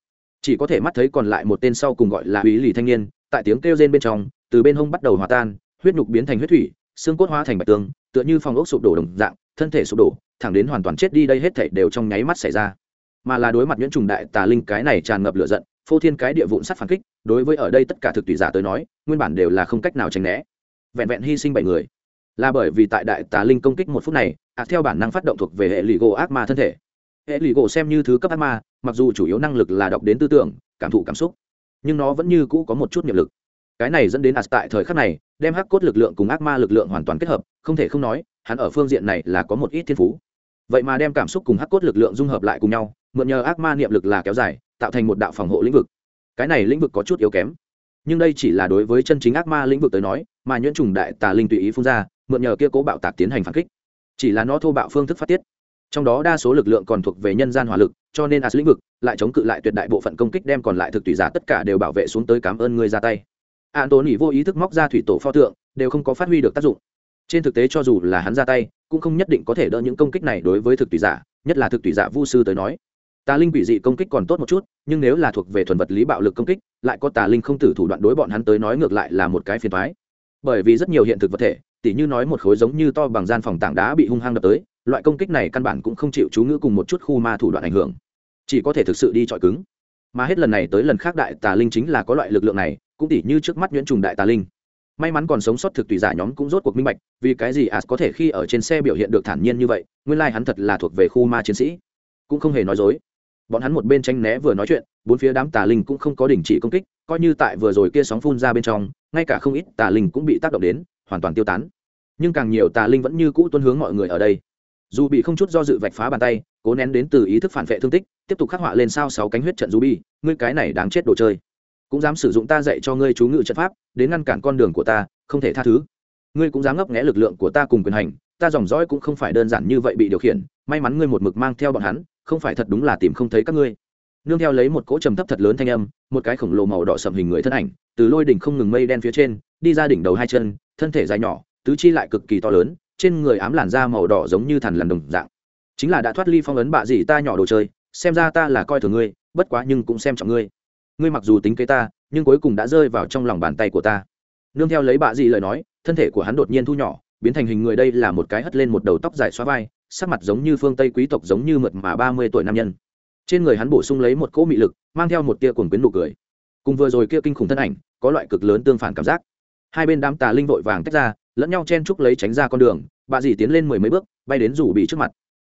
Chỉ có thể mắt thấy còn lại một tên sau cùng gọi là uy lì thanh niên, tại tiếng kêu rên bên trong, từ bên hông bắt đầu hòa tan, huyết nhục biến thành huyết thủy, xương cốt hóa thành bạch tương tựa như phòng ốc sụp đổ đồng dạng, thân thể sụp đổ, thẳng đến hoàn toàn chết đi đây hết thể đều trong nháy mắt xảy ra. Mà là đối mặt nhuyễn trùng đại tà linh cái này tràn ngập lửa giận, phô thiên cái địa vụn sắt phản kích, đối với ở đây tất cả thực tùy giả tới nói, nguyên bản đều là không cách nào tránh né. Vẹn vẹn hy sinh bảy người. Là bởi vì tại đại tà linh công kích một phút này ạc theo bản năng phát động thuộc về hệ lụy gỗ ác ma thân thể. Hệ lụy gỗ xem như thứ cấp ác ma, mặc dù chủ yếu năng lực là đọc đến tư tưởng, cảm thụ cảm xúc, nhưng nó vẫn như cũ có một chút nghiệp lực. Cái này dẫn đến ạc tại thời khắc này, đem hắc cốt lực lượng cùng ác ma lực lượng hoàn toàn kết hợp, không thể không nói, hắn ở phương diện này là có một ít thiên phú. Vậy mà đem cảm xúc cùng hắc cốt lực lượng dung hợp lại cùng nhau, mượn nhờ ác ma niệm lực là kéo dài, tạo thành một đạo phòng hộ lĩnh vực. Cái này lĩnh vực có chút yếu kém. Nhưng đây chỉ là đối với chân chính ác ma lĩnh vực tới nói, mà nhuyễn trùng đại tà linh tùy ý phun ra, mượn nhờ kia cố bạo tạc tiến hành phản kích chỉ là nó thô bạo phương thức phát tiết. Trong đó đa số lực lượng còn thuộc về nhân gian hỏa lực, cho nên as lĩnh vực lại chống cự lại tuyệt đại bộ phận công kích đem còn lại thực tùy giả tất cả đều bảo vệ xuống tới cảm ơn người ra tay. An tố ỉ vô ý thức móc ra thủy tổ pho tượng, đều không có phát huy được tác dụng. Trên thực tế cho dù là hắn ra tay, cũng không nhất định có thể đỡ những công kích này đối với thực tùy giả, nhất là thực tùy giả vu sư tới nói. Tà linh quỷ dị công kích còn tốt một chút, nhưng nếu là thuộc về thuần vật lý bạo lực công kích, lại có tà linh không tử thủ đoạn đối bọn hắn tới nói ngược lại là một cái phiền thoái bởi vì rất nhiều hiện thực vật thể tỉ như nói một khối giống như to bằng gian phòng tảng đá bị hung hăng đập tới, loại công kích này căn bản cũng không chịu chú ngữ cùng một chút khu ma thủ đoạn ảnh hưởng. Chỉ có thể thực sự đi chọi cứng. Mà hết lần này tới lần khác đại tà linh chính là có loại lực lượng này, cũng tỉ như trước mắt nhuyễn trùng đại tà linh. May mắn còn sống sót thực tùy giả nhóm cũng rốt cuộc minh bạch, vì cái gì as có thể khi ở trên xe biểu hiện được thản nhiên như vậy, nguyên lai、like、hắn thật là thuộc về khu ma chiến sĩ. Cũng không hề nói dối. Bọn hắn một bên tranh né vừa nói chuyện, bốn phía đám tà linh cũng không có đình chỉ công kích, coi như tại vừa rồi kia sóng phun ra bên trong, ngay cả không ít tà linh cũng bị tác động đến hoàn toàn tiêu tán. Nhưng càng nhiều tà linh vẫn như cũ tuân hướng mọi người ở đây. Dù bị không chút do dự vạch phá bàn tay, cố nén đến từ ý thức phản vệ thương tích, tiếp tục khắc họa lên sao sáu cánh huyết trận dù bi ngươi cái này đáng chết đồ chơi. Cũng dám sử dụng ta dạy cho ngươi chú ngự trận pháp, đến ngăn cản con đường của ta, không thể tha thứ. Ngươi cũng dám ngấp nghẽ lực lượng của ta cùng quyền hành, ta dòng dõi cũng không phải đơn giản như vậy bị điều khiển, may mắn ngươi một mực mang theo bọn hắn, không phải thật đúng là tìm không thấy các ngươi. Nương theo lấy một cỗ trầm thấp thật lớn thanh âm, một cái khổng lồ màu đỏ sậm hình người thân ảnh, từ lôi đỉnh không ngừng mây đen phía trên, đi ra đỉnh đầu hai chân thân thể dài nhỏ, tứ chi lại cực kỳ to lớn, trên người ám làn da màu đỏ giống như thằn lằn đồng dạng. Chính là đã thoát ly phong ấn bạ gì ta nhỏ đồ chơi, xem ra ta là coi thường ngươi, bất quá nhưng cũng xem trọng ngươi. Ngươi mặc dù tính kế ta, nhưng cuối cùng đã rơi vào trong lòng bàn tay của ta. Nương theo lấy bạ gì lời nói, thân thể của hắn đột nhiên thu nhỏ, biến thành hình người đây là một cái hất lên một đầu tóc dài xóa vai, sắc mặt giống như phương tây quý tộc giống như mượt mà ba mươi tuổi nam nhân. Trên người hắn bổ sung lấy một cỗ mị lực, mang theo một tia cuồng quyến nụ cười. Cùng vừa rồi kia kinh khủng thân ảnh, có loại cực lớn tương phản cảm giác hai bên đám tà linh vội vàng tách ra, lẫn nhau chen chúc lấy tránh ra con đường, bà dì tiến lên mười mấy bước, bay đến rủ bị trước mặt.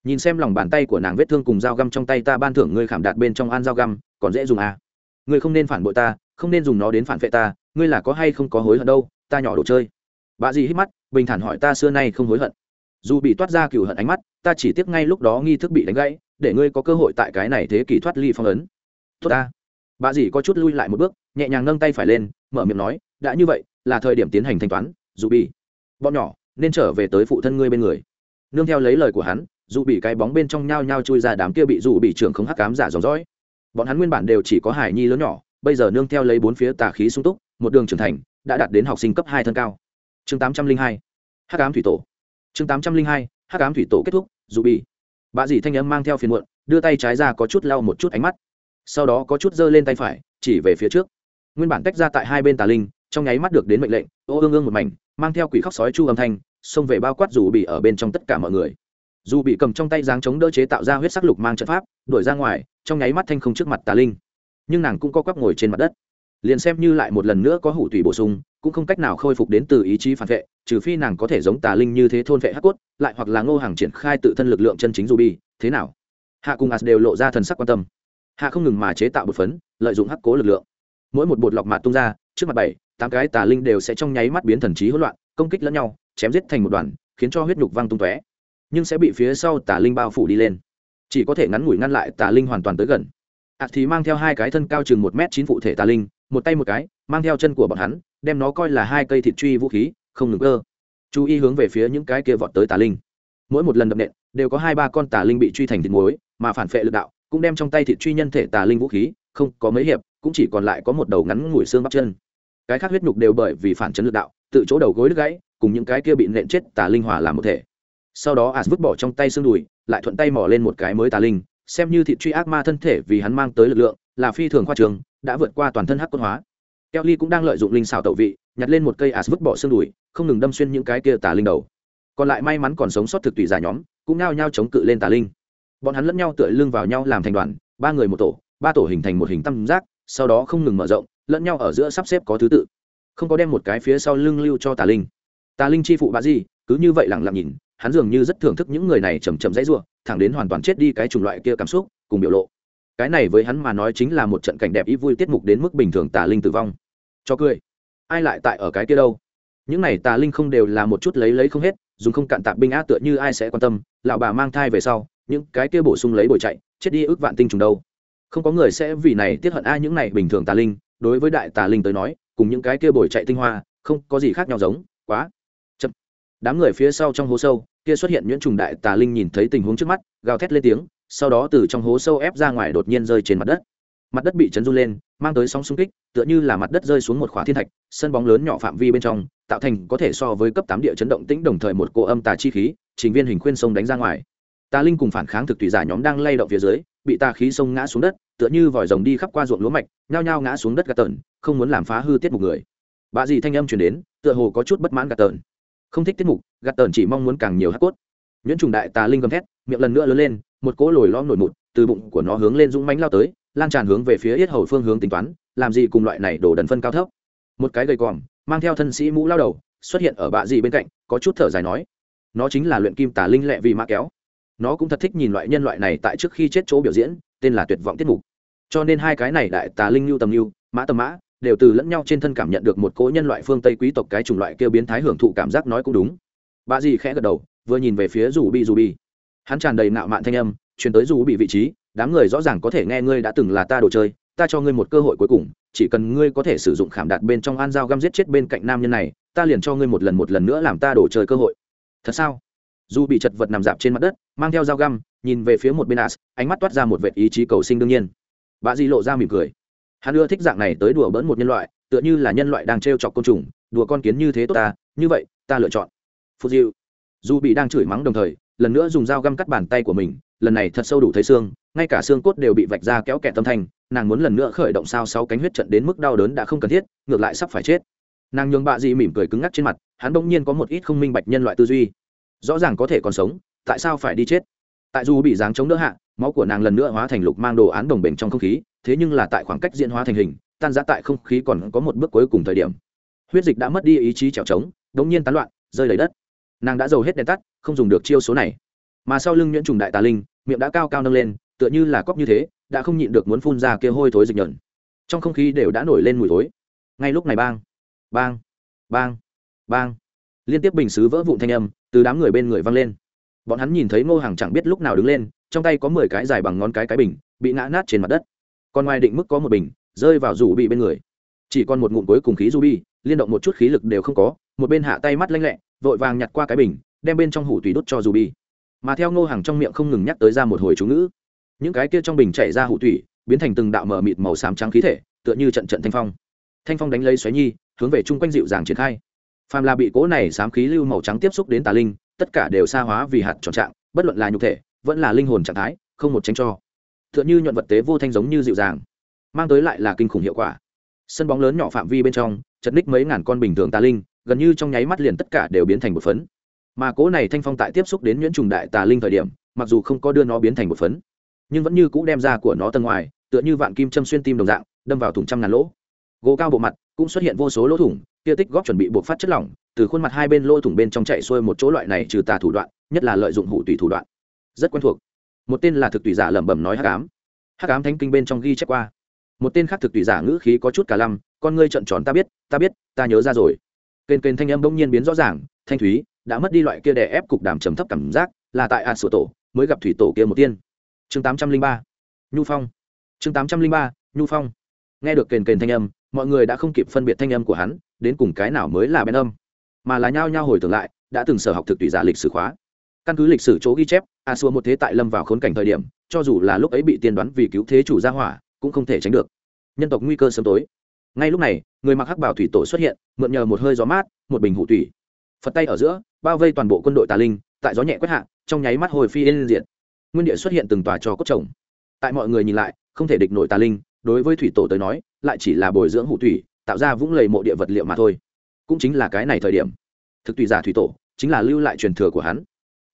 Nhìn xem lòng bàn tay của nàng vết thương cùng dao găm trong tay ta ban thưởng ngươi khảm đạt bên trong an dao găm, còn dễ dùng à. ngươi không nên phản bội ta, không nên dùng nó đến phản vệ ta, ngươi là có hay không có hối hận đâu, ta nhỏ đồ chơi. Bà dì hít mắt, bình thản hỏi ta xưa nay không hối hận. Dù bị toát ra cựu hận ánh mắt, ta chỉ tiếc ngay lúc đó nghi thức bị đánh gãy, để ngươi có cơ hội tại cái này thế kỷ thoát ly phong ấn. Tốt ta. Bà dì có chút lui lại một bước, nhẹ nhàng nâng tay phải lên, mở miệng nói, đã như vậy là thời điểm tiến hành thanh toán, dù bị bọn nhỏ nên trở về tới phụ thân ngươi bên người. Nương theo lấy lời của hắn, dù bị cái bóng bên trong nhao nhao chui ra đám kia bị dù bị trưởng không hắc cám giả dòng dõi. Bọn hắn nguyên bản đều chỉ có hải nhi lớn nhỏ, bây giờ nương theo lấy bốn phía tà khí sung túc, một đường trưởng thành, đã đạt đến học sinh cấp hai thân cao. Chương tám trăm linh hai, hắc ám thủy tổ. Chương tám trăm linh hai, hắc ám thủy tổ kết thúc, dù bị bà dì thanh âm mang theo phiền muộn, đưa tay trái ra có chút lau một chút ánh mắt. Sau đó có chút giơ lên tay phải, chỉ về phía trước. Nguyên bản tách ra tại hai bên tà linh trong nháy mắt được đến mệnh lệnh, ô ương ương một mảnh, mang theo quỷ khóc sói chu âm thanh, xông về bao quát dù bị ở bên trong tất cả mọi người. Dù bị cầm trong tay dáng chống đỡ chế tạo ra huyết sắc lục mang trận pháp, đuổi ra ngoài, trong nháy mắt thanh không trước mặt tà linh. Nhưng nàng cũng có quắp ngồi trên mặt đất. Liền xem như lại một lần nữa có hủ tùy bổ sung, cũng không cách nào khôi phục đến từ ý chí phản vệ, trừ phi nàng có thể giống tà linh như thế thôn vệ hắc cốt, lại hoặc là ngô hàng triển khai tự thân lực lượng chân chính dù bi thế nào? Hạ cùng as đều lộ ra thần sắc quan tâm. Hạ không ngừng mà chế tạo bột phấn, lợi dụng hắc cố lực lượng. Mỗi một bột lọc mạt tung ra, trước mặt bảy tám cái tà linh đều sẽ trong nháy mắt biến thần trí hỗn loạn, công kích lẫn nhau, chém giết thành một đoàn, khiến cho huyết nhục văng tung tóe. Nhưng sẽ bị phía sau tà linh bao phủ đi lên. Chỉ có thể ngắn ngủi ngăn lại tà linh hoàn toàn tới gần. Ạt thì mang theo hai cái thân cao chừng một m chín phụ thể tà linh, một tay một cái, mang theo chân của bọn hắn, đem nó coi là hai cây thịt truy vũ khí, không ngừng cơ chú ý hướng về phía những cái kia vọt tới tà linh. Mỗi một lần đập nện, đều có hai ba con tà linh bị truy thành thịt muối, mà phản phệ lực đạo cũng đem trong tay thịt truy nhân thể tà linh vũ khí, không có mấy hiệp, cũng chỉ còn lại có một đầu ngắn ngủi xương bắp chân cái khác huyết nhục đều bởi vì phản chấn lực đạo, tự chỗ đầu gối đứt gãy, cùng những cái kia bị nện chết tà linh hòa làm một thể. Sau đó as vứt bỏ trong tay xương đùi, lại thuận tay mỏ lên một cái mới tà linh, xem như thị truy ác ma thân thể vì hắn mang tới lực lượng, là phi thường khoa trường, đã vượt qua toàn thân hắc quân hóa. Kelly cũng đang lợi dụng linh xào tẩu vị, nhặt lên một cây as vứt bỏ xương đùi, không ngừng đâm xuyên những cái kia tà linh đầu. Còn lại may mắn còn sống sót thực tùy giả nhóm, cũng nao nhau chống cự lên tà linh. Bọn hắn lẫn nhau tựa lưng vào nhau làm thành đoàn, ba người một tổ, ba tổ hình thành một hình tam giác, sau đó không ngừng mở rộng lẫn nhau ở giữa sắp xếp có thứ tự. Không có đem một cái phía sau lưng lưu cho tà linh. Tà linh chi phụ bà di cứ như vậy lẳng lặng nhìn, hắn dường như rất thưởng thức những người này chầm chầm dãy ruộng thẳng đến hoàn toàn chết đi cái chủng loại kia cảm xúc, cùng biểu lộ. Cái này với hắn mà nói chính là một trận cảnh đẹp ý vui tiết mục đến mức bình thường tà linh tử vong. Cho cười. Ai lại tại ở cái kia đâu? Những này tà linh không đều là một chút lấy lấy không hết, dùng không cạn tạp binh á tựa như ai sẽ quan tâm, lão bà mang thai về sau, những cái kia bổ sung lấy bồi chạy, chết đi ước vạn tinh trùng đâu. Không có người sẽ vì này tiết hận ai những này bình thường tà linh đối với đại tà linh tới nói, cùng những cái kia bồi chạy tinh hoa, không có gì khác nhau giống, quá chậm. Đám người phía sau trong hố sâu, kia xuất hiện nhuyễn trùng đại tà linh nhìn thấy tình huống trước mắt, gào thét lên tiếng, sau đó từ trong hố sâu ép ra ngoài đột nhiên rơi trên mặt đất. Mặt đất bị chấn run lên, mang tới sóng xung kích, tựa như là mặt đất rơi xuống một khóa thiên thạch, sân bóng lớn nhỏ phạm vi bên trong, tạo thành có thể so với cấp tám địa chấn động tĩnh đồng thời một cô âm tà chi khí, trình viên hình khuyên sông đánh ra ngoài tà linh cùng phản kháng thực tùy giả nhóm đang lay động phía dưới, bị tà khí sông ngã xuống đất, tựa như vòi rồng đi khắp qua ruộng lúa mạch, nhao nhao ngã xuống đất gạt tờn, không muốn làm phá hư tiết mục người. Bà dì thanh âm chuyển đến, tựa hồ có chút bất mãn gạt tờn. Không thích tiết mục, gạt tờn chỉ mong muốn càng nhiều hát cốt. Nhuyễn trùng đại tà linh gầm thét, miệng lần nữa lớn lên, một cỗ lồi lõm nổi mụt, từ bụng của nó hướng lên dũng mánh lao tới, lan tràn hướng về phía yết hầu phương hướng tính toán, làm gì cùng loại này đổ đần phân cao thấp. Một cái gầy còm, mang theo thân sĩ mũ lao đầu, xuất hiện ở bạ dì bên cạnh, có chút thở dài nói, nó chính là luyện kim tà linh lệ vì mã kéo nó cũng thật thích nhìn loại nhân loại này tại trước khi chết chỗ biểu diễn, tên là tuyệt vọng tiết mục. Cho nên hai cái này đại tà linh lưu tầm lưu, mã tầm mã, đều từ lẫn nhau trên thân cảm nhận được một cỗ nhân loại phương tây quý tộc cái chủng loại kêu biến thái hưởng thụ cảm giác nói cũng đúng. Bà dì khẽ gật đầu, vừa nhìn về phía dù bị dù bị hắn tràn đầy nạo mạn thanh âm, chuyển tới dù bị vị trí, đám người rõ ràng có thể nghe ngươi đã từng là ta đồ chơi, ta cho ngươi một cơ hội cuối cùng, chỉ cần ngươi có thể sử dụng khảm đạt bên trong an dao găm giết chết bên cạnh nam nhân này, ta liền cho ngươi một lần một lần nữa làm ta đồ chơi cơ hội. Thật sao? Dù bị chật vật nằm dạp trên mặt đất mang theo dao găm, nhìn về phía một bên as, ánh mắt toát ra một vệ ý chí cầu sinh đương nhiên. Bà di lộ ra mỉm cười. Hắn ưa thích dạng này tới đùa bỡn một nhân loại, tựa như là nhân loại đang t r e o chọc côn trùng, đùa con kiến như thế tốt ta, như vậy, ta lựa chọn. Phù diệu. Dù bị đang chửi mắng đồng thời, lần nữa dùng dao găm cắt bàn tay của mình, lần này thật sâu đủ thấy xương, ngay cả xương cốt đều bị vạch ra kéo kẹt tâm thành nàng muốn lần nữa khởi động sao sáu cánh huyết trận đến mức đau đớn đã không cần thiết, ngược lại sắp phải chết. Nàng nhường bạ dị mỉm cười cứng ngắc trên mặt, hắn bỗng nhiên có một ít không minh bạch nhân loại tư duy. Rõ ràng có thể còn sống tại sao phải đi chết? Tại dù bị dáng chống đỡ hạ, máu của nàng lần nữa hóa thành lục mang đồ án đồng bình trong không khí, thế nhưng là tại khoảng cách diễn hóa thành hình, tan giã tại không khí còn có một bước cuối cùng thời điểm. Huyết dịch đã mất đi ý chí trèo trống, đống nhiên tán loạn, rơi lấy đất. Nàng đã dầu hết đèn tắt, không dùng được chiêu số này. Mà sau lưng nhuyễn trùng đại tà linh, miệng đã cao cao nâng lên, tựa như là cóc như thế, đã không nhịn được muốn phun ra kia hôi thối dịch nhợn trong không khí đều đã nổi lên mùi thối. Ngay lúc này bang bang bang bang. Liên tiếp bình xứ vỡ vụn thanh âm từ đám người bên người vang lên bọn hắn nhìn thấy ngô hàng chẳng biết lúc nào đứng lên, trong tay có mười cái dài bằng ngón cái cái bình, bị ngã nát trên mặt đất. Còn ngoài định mức có một bình, rơi vào rủ bị bên người. Chỉ còn một ngụm cuối cùng khí du bi, liên động một chút khí lực đều không có, một bên hạ tay mắt lanh lẹ, vội vàng nhặt qua cái bình, đem bên trong hủ tùy đốt cho du bi. Mà theo ngô hàng trong miệng không ngừng nhắc tới ra một hồi chú ngữ, những cái kia trong bình chảy ra hủ tủy biến thành từng đạo mờ mịt màu xám trắng khí thể, tựa như trận trận thanh phong. Thanh phong đánh lấy xoáy nhi, hướng về chung quanh dịu dàng triển khai. Phàm là bị cố này xám khí lưu màu trắng tiếp xúc đến tà linh tất cả đều xa hóa vì hạt tròn trạng, bất luận là nhục thể, vẫn là linh hồn trạng thái, không một tranh cho. Tựa như nhuận vật tế vô thanh giống như dịu dàng, mang tới lại là kinh khủng hiệu quả. Sân bóng lớn nhỏ phạm vi bên trong, chật ních mấy ngàn con bình thường tà linh, gần như trong nháy mắt liền tất cả đều biến thành một phấn. Mà cố này thanh phong tại tiếp xúc đến nhuyễn trùng đại tà linh thời điểm, mặc dù không có đưa nó biến thành một phấn, nhưng vẫn như cũ đem ra của nó tầng ngoài, tựa như vạn kim châm xuyên tim đồng dạng, đâm vào thùng trăm ngàn lỗ. Gỗ cao bộ mặt, cũng xuất hiện vô số lỗ thủng kia tích góp chuẩn bị buộc phát chất lỏng từ khuôn mặt hai bên lỗ thủng bên trong chạy xuôi một chỗ loại này trừ tà thủ đoạn, nhất là lợi dụng hủ tùy thủ đoạn. Rất quen thuộc. Một tên là thực tùy giả lẩm bẩm nói hắc ám. Hắc ám thánh kinh bên trong ghi chép qua. Một tên khác thực tùy giả ngữ khí có chút cả lăm, con ngươi trợn tròn, ta biết ta biết, ta nhớ ra rồi. Kênh kênh thanh âm bỗng nhiên biến rõ ràng, thanh thúy, đã mất đi loại kia đè ép cục đàm trầm thấp cảm giác, là tại a sửa tổ, mới gặp thủy tổ kia một tiên. Chương tám trăm linh ba. Nhu phong. Chương tám trăm linh ba, nhu phong. Nghe được kền kền thanh âm, mọi người đã không kịp phân biệt thanh âm của hắn, đến cùng cái nào mới là bên âm mà là nhao nhao hồi tưởng lại, đã từng sở học thực tùy giả lịch sử khóa. Căn cứ lịch sử chỗ ghi chép, a xua một thế tại lâm vào khốn cảnh thời điểm, cho dù là lúc ấy bị tiên đoán vì cứu thế chủ gia hỏa, cũng không thể tránh được. Nhân tộc nguy cơ sớm tối. Ngay lúc này, người mặc hắc bảo thủy tổ xuất hiện, mượn nhờ một hơi gió mát, một bình hụ thủy phật tay ở giữa, bao vây toàn bộ quân đội tà linh, tại gió nhẹ quét hạ, trong nháy mắt hồi phi lên diện nguyên địa xuất hiện từng tòa trò cốt trồng. Tại mọi người nhìn lại, không thể địch nổi tà linh, đối với thủy tổ tới nói, lại chỉ là bồi dưỡng hụ thủy tạo ra vũng lầy mộ địa vật liệu mà thôi cũng chính là cái này thời điểm. Thực tùy giả thủy tổ, chính là lưu lại truyền thừa của hắn.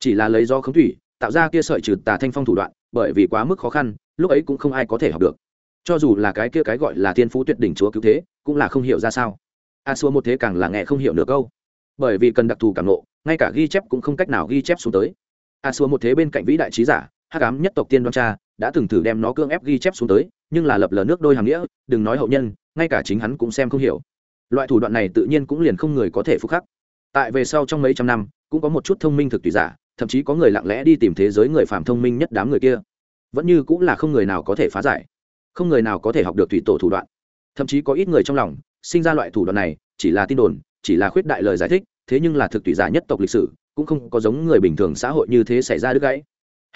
Chỉ là lấy do khống thủy, tạo ra kia sợi trừ tà thanh phong thủ đoạn, bởi vì quá mức khó khăn, lúc ấy cũng không ai có thể học được. Cho dù là cái kia cái gọi là thiên phú tuyệt đỉnh chúa cứu thế, cũng là không hiểu ra sao. A xua một thế càng là nghe không hiểu được câu. Bởi vì cần đặc thù cảm nộ ngay cả ghi chép cũng không cách nào ghi chép xuống tới. A xua một thế bên cạnh vĩ đại trí giả, hắc ám nhất tộc tiên đoan cha, đã từng thử đem nó cưỡng ép ghi chép xuống tới, nhưng là lập lờ nước đôi hàng nghĩa, đừng nói hậu nhân, ngay cả chính hắn cũng xem không hiểu loại thủ đoạn này tự nhiên cũng liền không người có thể phục khắc. Tại về sau trong mấy trăm năm, cũng có một chút thông minh thực tùy giả, thậm chí có người lặng lẽ đi tìm thế giới người phạm thông minh nhất đám người kia. Vẫn như cũng là không người nào có thể phá giải, không người nào có thể học được thủy tổ thủ đoạn. Thậm chí có ít người trong lòng, sinh ra loại thủ đoạn này, chỉ là tin đồn, chỉ là khuyết đại lời giải thích, thế nhưng là thực tùy giả nhất tộc lịch sử, cũng không có giống người bình thường xã hội như thế xảy ra đứt gãy.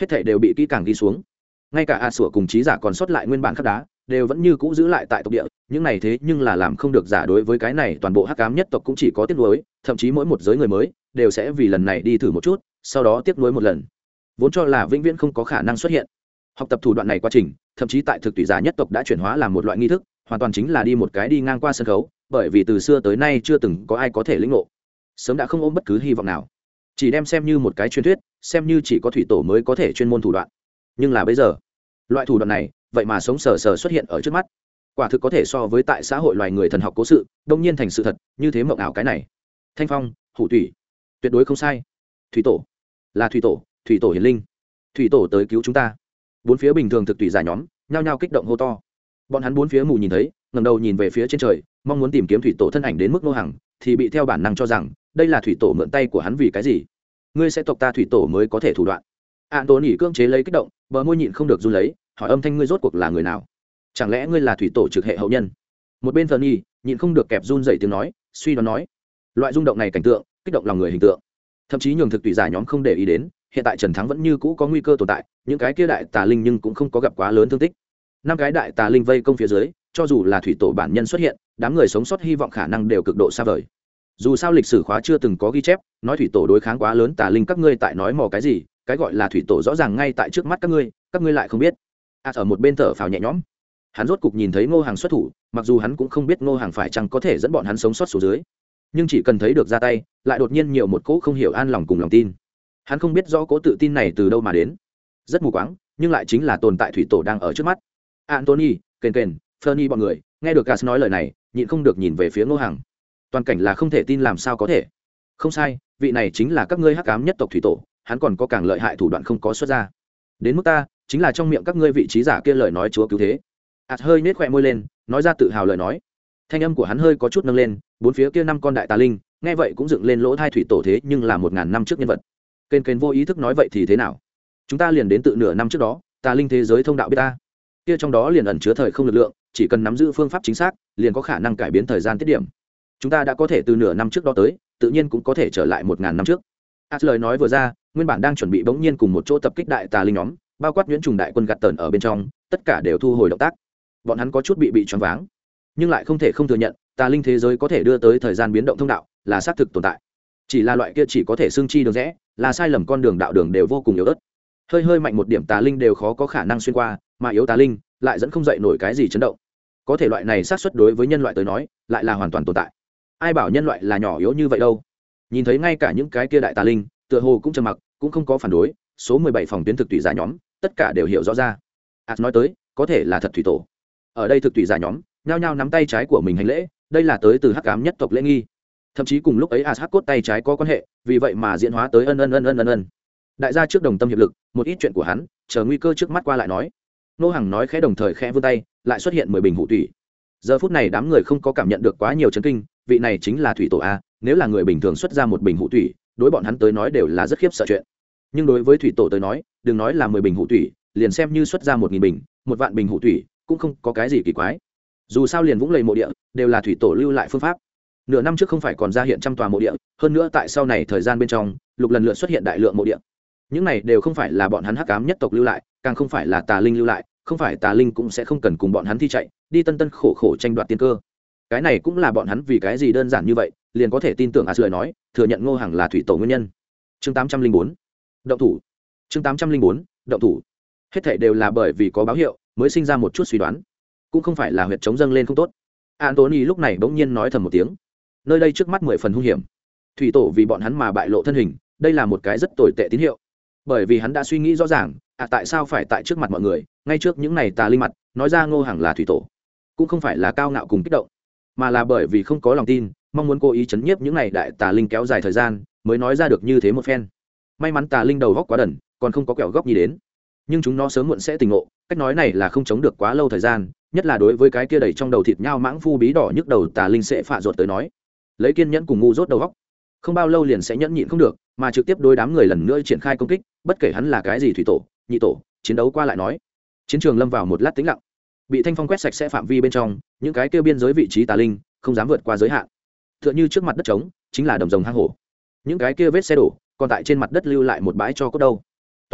Hết thể đều bị kỹ càng ghi xuống. Ngay cả a sủa cùng trí giả còn sót lại nguyên bản khắc đá đều vẫn như cũ giữ lại tại tộc địa, những này thế nhưng là làm không được giả đối với cái này toàn bộ hắc cám nhất tộc cũng chỉ có tiếc nuối, thậm chí mỗi một giới người mới đều sẽ vì lần này đi thử một chút, sau đó tiếc nuối một lần. Vốn cho là vĩnh viễn không có khả năng xuất hiện. Học tập thủ đoạn này quá trình, thậm chí tại thực tùy giả nhất tộc đã chuyển hóa làm một loại nghi thức, hoàn toàn chính là đi một cái đi ngang qua sân khấu, bởi vì từ xưa tới nay chưa từng có ai có thể lĩnh ngộ. Sớm đã không ôm bất cứ hy vọng nào. Chỉ đem xem như một cái truyền thuyết, xem như chỉ có thủy tổ mới có thể chuyên môn thủ đoạn. Nhưng là bây giờ, loại thủ đoạn này vậy mà sống sờ sờ xuất hiện ở trước mắt. Quả thực có thể so với tại xã hội loài người thần học cố sự, đông nhiên thành sự thật, như thế mộng ảo cái này. Thanh phong, hủ thủy. Tuyệt đối không sai. Thủy tổ. Là thủy tổ thủy tổ hiền linh. Thủy tổ tới cứu chúng ta. Bốn phía bình thường thực tùy giả nhóm, nhao nhao kích động hô to. Bọn hắn bốn phía mù nhìn thấy ngầm đầu nhìn về phía trên trời, mong muốn tìm kiếm thủy tổ thân ảnh đến mức nô hàng, thì bị theo bản năng cho rằng, đây là thủy tổ mượn tay của hắn vì cái gì? Ngươi sẽ tộc ta thủy tổ mới có thể thủ đoạn. An tốn ỉ cưỡng chế lấy kích động, bờ môi nhịn không được run lấy hỏi âm thanh ngươi rốt cuộc là người nào? Chẳng lẽ ngươi là thủy tổ trực hệ hậu nhân? Một bên thờ nhi nhịn không được kẹp run dậy tiếng nói, suy đoán nói, loại rung động này cảnh tượng, kích động lòng người hình tượng. Thậm chí nhường thực tùy giả nhóm không để ý đến, hiện tại trần thắng vẫn như cũ có nguy cơ tồn tại, những cái kia đại tà linh nhưng cũng không có gặp quá lớn thương tích. Năm cái đại tà linh vây công phía dưới, cho dù là thủy tổ bản nhân xuất hiện, đám người sống sót hy vọng khả năng đều cực độ xa vời. Dù sao lịch sử khóa chưa từng có ghi chép, nói thủy tổ đối kháng quá lớn tà linh các ngươi tại nói mò cái gì, cái gọi là thủy tổ rõ ràng ngay tại trước mắt các ngươi các ngươi lại không biết a ở một bên thở phào nhẹ nhõm. Hắn rốt cục nhìn thấy ngô hàng xuất thủ, mặc dù hắn cũng không biết ngô hàng phải chăng có thể dẫn bọn hắn sống sót xuống dưới. Nhưng chỉ cần thấy được ra tay, lại đột nhiên nhiều một cỗ không hiểu an lòng cùng lòng tin. Hắn không biết rõ cỗ tự tin này từ đâu mà đến. Rất mù quáng, nhưng lại chính là tồn tại thủy tổ đang ở trước mắt. Antony kền kền, fernie bọn người, nghe được gas nói lời này, nhịn không được nhìn về phía ngô hàng. Toàn cảnh là không thể tin làm sao có thể. Không sai, vị này chính là các ngươi hắc cám nhất tộc thủy tổ, hắn còn có càng lợi hại thủ đoạn không có xuất ra. Đến mức ta chính là trong miệng các ngươi vị trí giả kia lời nói chúa cứu thế. Ạt hơi nết khỏe môi lên, nói ra tự hào lời nói. Thanh âm của hắn hơi có chút nâng lên, bốn phía kia năm con đại tà linh, nghe vậy cũng dựng lên lỗ thai thủy tổ thế nhưng là một ngàn năm trước nhân vật. Kênh kênh vô ý thức nói vậy thì thế nào? Chúng ta liền đến tự nửa năm trước đó, tà linh thế giới thông đạo biết ta. Kia trong đó liền ẩn chứa thời không lực lượng, chỉ cần nắm giữ phương pháp chính xác, liền có khả năng cải biến thời gian tiết điểm. Chúng ta đã có thể từ nửa năm trước đó tới, tự nhiên cũng có thể trở lại một ngàn năm trước. As lời nói vừa ra, nguyên bản đang chuẩn bị bỗng nhiên cùng một chỗ tập kích đại tà linh nhóm bao quát nhuyễn trùng đại quân gạt tờn ở bên trong, tất cả đều thu hồi động tác. Bọn hắn có chút bị bị choáng váng, nhưng lại không thể không thừa nhận, tà linh thế giới có thể đưa tới thời gian biến động thông đạo, là xác thực tồn tại. Chỉ là loại kia chỉ có thể xương chi đường rẽ, là sai lầm con đường đạo đường đều vô cùng yếu ớt. Hơi hơi mạnh một điểm tà linh đều khó có khả năng xuyên qua, mà yếu tà linh lại dẫn không dậy nổi cái gì chấn động. Có thể loại này sát xuất đối với nhân loại tới nói, lại là hoàn toàn tồn tại. Ai bảo nhân loại là nhỏ yếu như vậy đâu? Nhìn thấy ngay cả những cái kia đại tà linh, tựa hồ cũng trầm mặc, cũng không có phản đối, số mười bảy phòng tuyến thực tùy giả nhóm tất cả đều hiểu rõ ra. Ạt nói tới có thể là thật thủy tổ. Ở đây thực tùy giả nhóm nhao nhao nắm tay trái của mình hành lễ đây là tới từ hắc cám nhất tộc lễ nghi. Thậm chí cùng lúc ấy as hắc cốt tay trái có quan hệ vì vậy mà diễn hóa tới ân ân ân ân ân ân. Đại gia trước đồng tâm hiệp lực một ít chuyện của hắn chờ nguy cơ trước mắt qua lại nói. Nô hằng nói khẽ đồng thời khẽ vươn tay lại xuất hiện mười bình hụ thủy. giờ phút này đám người không có cảm nhận được quá nhiều chấn kinh vị này chính là thủy tổ a nếu là người bình thường xuất ra một bình hụ thủy, đối bọn hắn tới nói đều là rất khiếp sợ chuyện. Nhưng đối với thủy tổ tới nói đừng nói là mười bình hụ tủy, liền xem như xuất ra một nghìn bình, một vạn bình hụ tủy cũng không có cái gì kỳ quái. Dù sao liền vũng lầy mộ địa đều là thủy tổ lưu lại phương pháp. Nửa năm trước không phải còn ra hiện trăm tòa mộ địa, hơn nữa tại sau này thời gian bên trong, lục lần lượt xuất hiện đại lượng mộ địa. Những này đều không phải là bọn hắn hắc cám nhất tộc lưu lại, càng không phải là tà linh lưu lại, không phải tà linh cũng sẽ không cần cùng bọn hắn thi chạy, đi tân tân khổ khổ tranh đoạt tiên cơ. Cái này cũng là bọn hắn vì cái gì đơn giản như vậy, liền có thể tin tưởng a lời nói, thừa nhận ngô hằng là thủy tổ nguyên nhân. Chương tám trăm linh bốn. Động thủ chương tám trăm linh bốn, động thủ. Hết thể đều là bởi vì có báo hiệu, mới sinh ra một chút suy đoán. Cũng không phải là huyệt chống dâng lên không tốt. Antony lúc này bỗng nhiên nói thầm một tiếng. Nơi đây trước mắt mười phần hung hiểm. Thủy tổ vì bọn hắn mà bại lộ thân hình, đây là một cái rất tồi tệ tín hiệu. Bởi vì hắn đã suy nghĩ rõ ràng à tại sao phải tại trước mặt mọi người, ngay trước những này tà linh mặt, nói ra ngô hàng là thủy tổ. Cũng không phải là cao ngạo cùng kích động, mà là bởi vì không có lòng tin, mong muốn cố ý chấn nhiếp những này đại tà linh kéo dài thời gian, mới nói ra được như thế một phen. May mắn tà linh đầu góc quá đần còn không có kẹo góc gì đến. Nhưng chúng nó sớm muộn sẽ tỉnh ngộ, cách nói này là không chống được quá lâu thời gian, nhất là đối với cái kia đầy trong đầu thịt nhau mãng phu bí đỏ nhức đầu tà linh sẽ phạ ruột tới nói. Lấy kiên nhẫn cùng ngu rốt đầu góc không bao lâu liền sẽ nhẫn nhịn không được, mà trực tiếp đối đám người lần nữa triển khai công kích, bất kể hắn là cái gì thủy tổ, nhị tổ, chiến đấu qua lại nói. Chiến trường lâm vào một lát tĩnh lặng. Bị thanh phong quét sạch sẽ phạm vi bên trong, những cái kêu biên giới vị trí tà linh, không dám vượt qua giới hạn. T h ư ợ n h ư trước mặt đất trống, chính là đồng rồng hang hổ. Những cái kia vết xe đổ, còn tại trên mặt đất lưu lại một bãi cho cốt đâu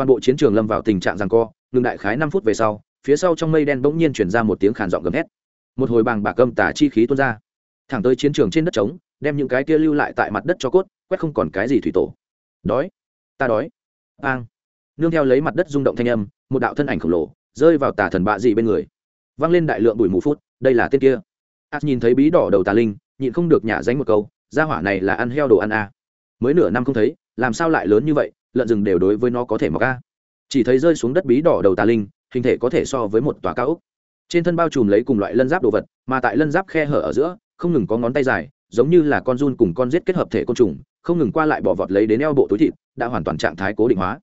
toàn bộ chiến trường lâm vào tình trạng rằng co ngừng đại khái năm phút về sau, phía sau trong mây đen bỗng nhiên chuyển ra một tiếng khàn giọng gầm hét một hồi bàng bạc âm tả chi khí tuôn ra. Thẳng tới chiến trường trên đất trống, đem những cái kia lưu lại tại mặt đất cho cốt, quét không còn cái gì thủy tổ. Đói. Ta đói. Ang nương theo lấy mặt đất rung động thanh âm, một đạo thân ảnh khổng lồ, rơi vào tà thần bạ dị bên người. Văng lên đại lượng bụi mù phút, đây là tên kia. Ạt nhìn thấy bí đỏ đầu tà linh, nhịn không được nhả dánh một câu, gia hỏa này là ăn heo đồ ăn à. mới nửa năm không thấy, làm sao lại lớn như vậy? Lợn rừng đều đối với nó có thể mọc a chỉ thấy rơi xuống đất bí đỏ đầu tà linh, hình thể có thể so với một tòa cao ốc. Trên thân bao trùm lấy cùng loại lân giáp đồ vật, mà tại lân giáp khe hở ở giữa, không ngừng có ngón tay dài, giống như là con run cùng con rết kết hợp thể côn trùng, không ngừng qua lại bỏ vọt lấy đến eo bộ túi thịt, đã hoàn toàn trạng thái cố định hóa.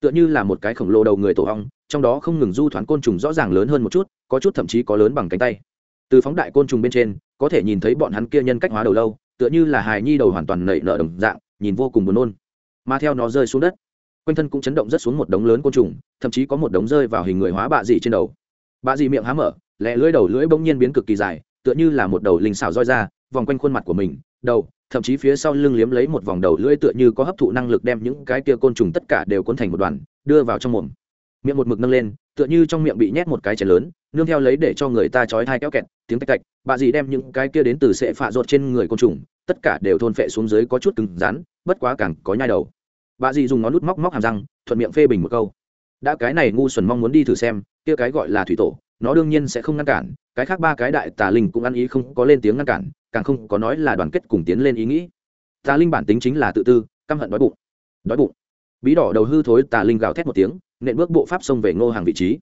Tựa như là một cái khổng lồ đầu người tổ hong trong đó không ngừng du thoáng côn trùng rõ ràng lớn hơn một chút, có chút thậm chí có lớn bằng cánh tay. Từ phóng đại côn trùng bên trên, có thể nhìn thấy bọn hắn kia nhân cách hóa đầu lâu, tựa như là hài nhi đầu hoàn toàn nảy nở đồng dạng, nhìn vô cùng buồn nôn mà theo nó rơi xuống đất. Quanh thân cũng chấn động rất xuống một đống lớn côn trùng, thậm chí có một đống rơi vào hình người hóa bạ dị trên đầu. Bạ dị miệng há mở, lẹ lưỡi đầu lưỡi bỗng nhiên biến cực kỳ dài, tựa như là một đầu linh xào roi ra, vòng quanh khuôn mặt của mình, đầu, thậm chí phía sau lưng liếm lấy một vòng đầu lưỡi tựa như có hấp thụ năng lực đem những cái kia côn trùng tất cả đều cuốn thành một đoàn, đưa vào trong mồm miệng một mực nâng lên, tựa như trong miệng bị nhét một cái chén lớn, nương theo lấy để cho người ta chói thai kéo kẹt, tiếng tạch tạch, bà dì đem những cái kia đến từ sệ phạ ruột trên người côn trùng, tất cả đều thôn phệ xuống dưới có chút cứng rắn, bất quá càng có nhai đầu. Bà dì dùng ngón nút móc móc hàm răng, thuận miệng phê bình một câu. Đã cái này ngu xuẩn mong muốn đi thử xem, kia cái gọi là thủy tổ, nó đương nhiên sẽ không ngăn cản, cái khác ba cái đại tà linh cũng ăn ý không có lên tiếng ngăn cản, càng không có nói là đoàn kết cùng tiến lên ý nghĩ. Tà linh bản tính chính là tự tư, căm hận đói bụng. Đói bụng. Bí đỏ đầu hư thối tà linh gào thét một tiếng nện bước bộ pháp xông về ngô hàng vị trí.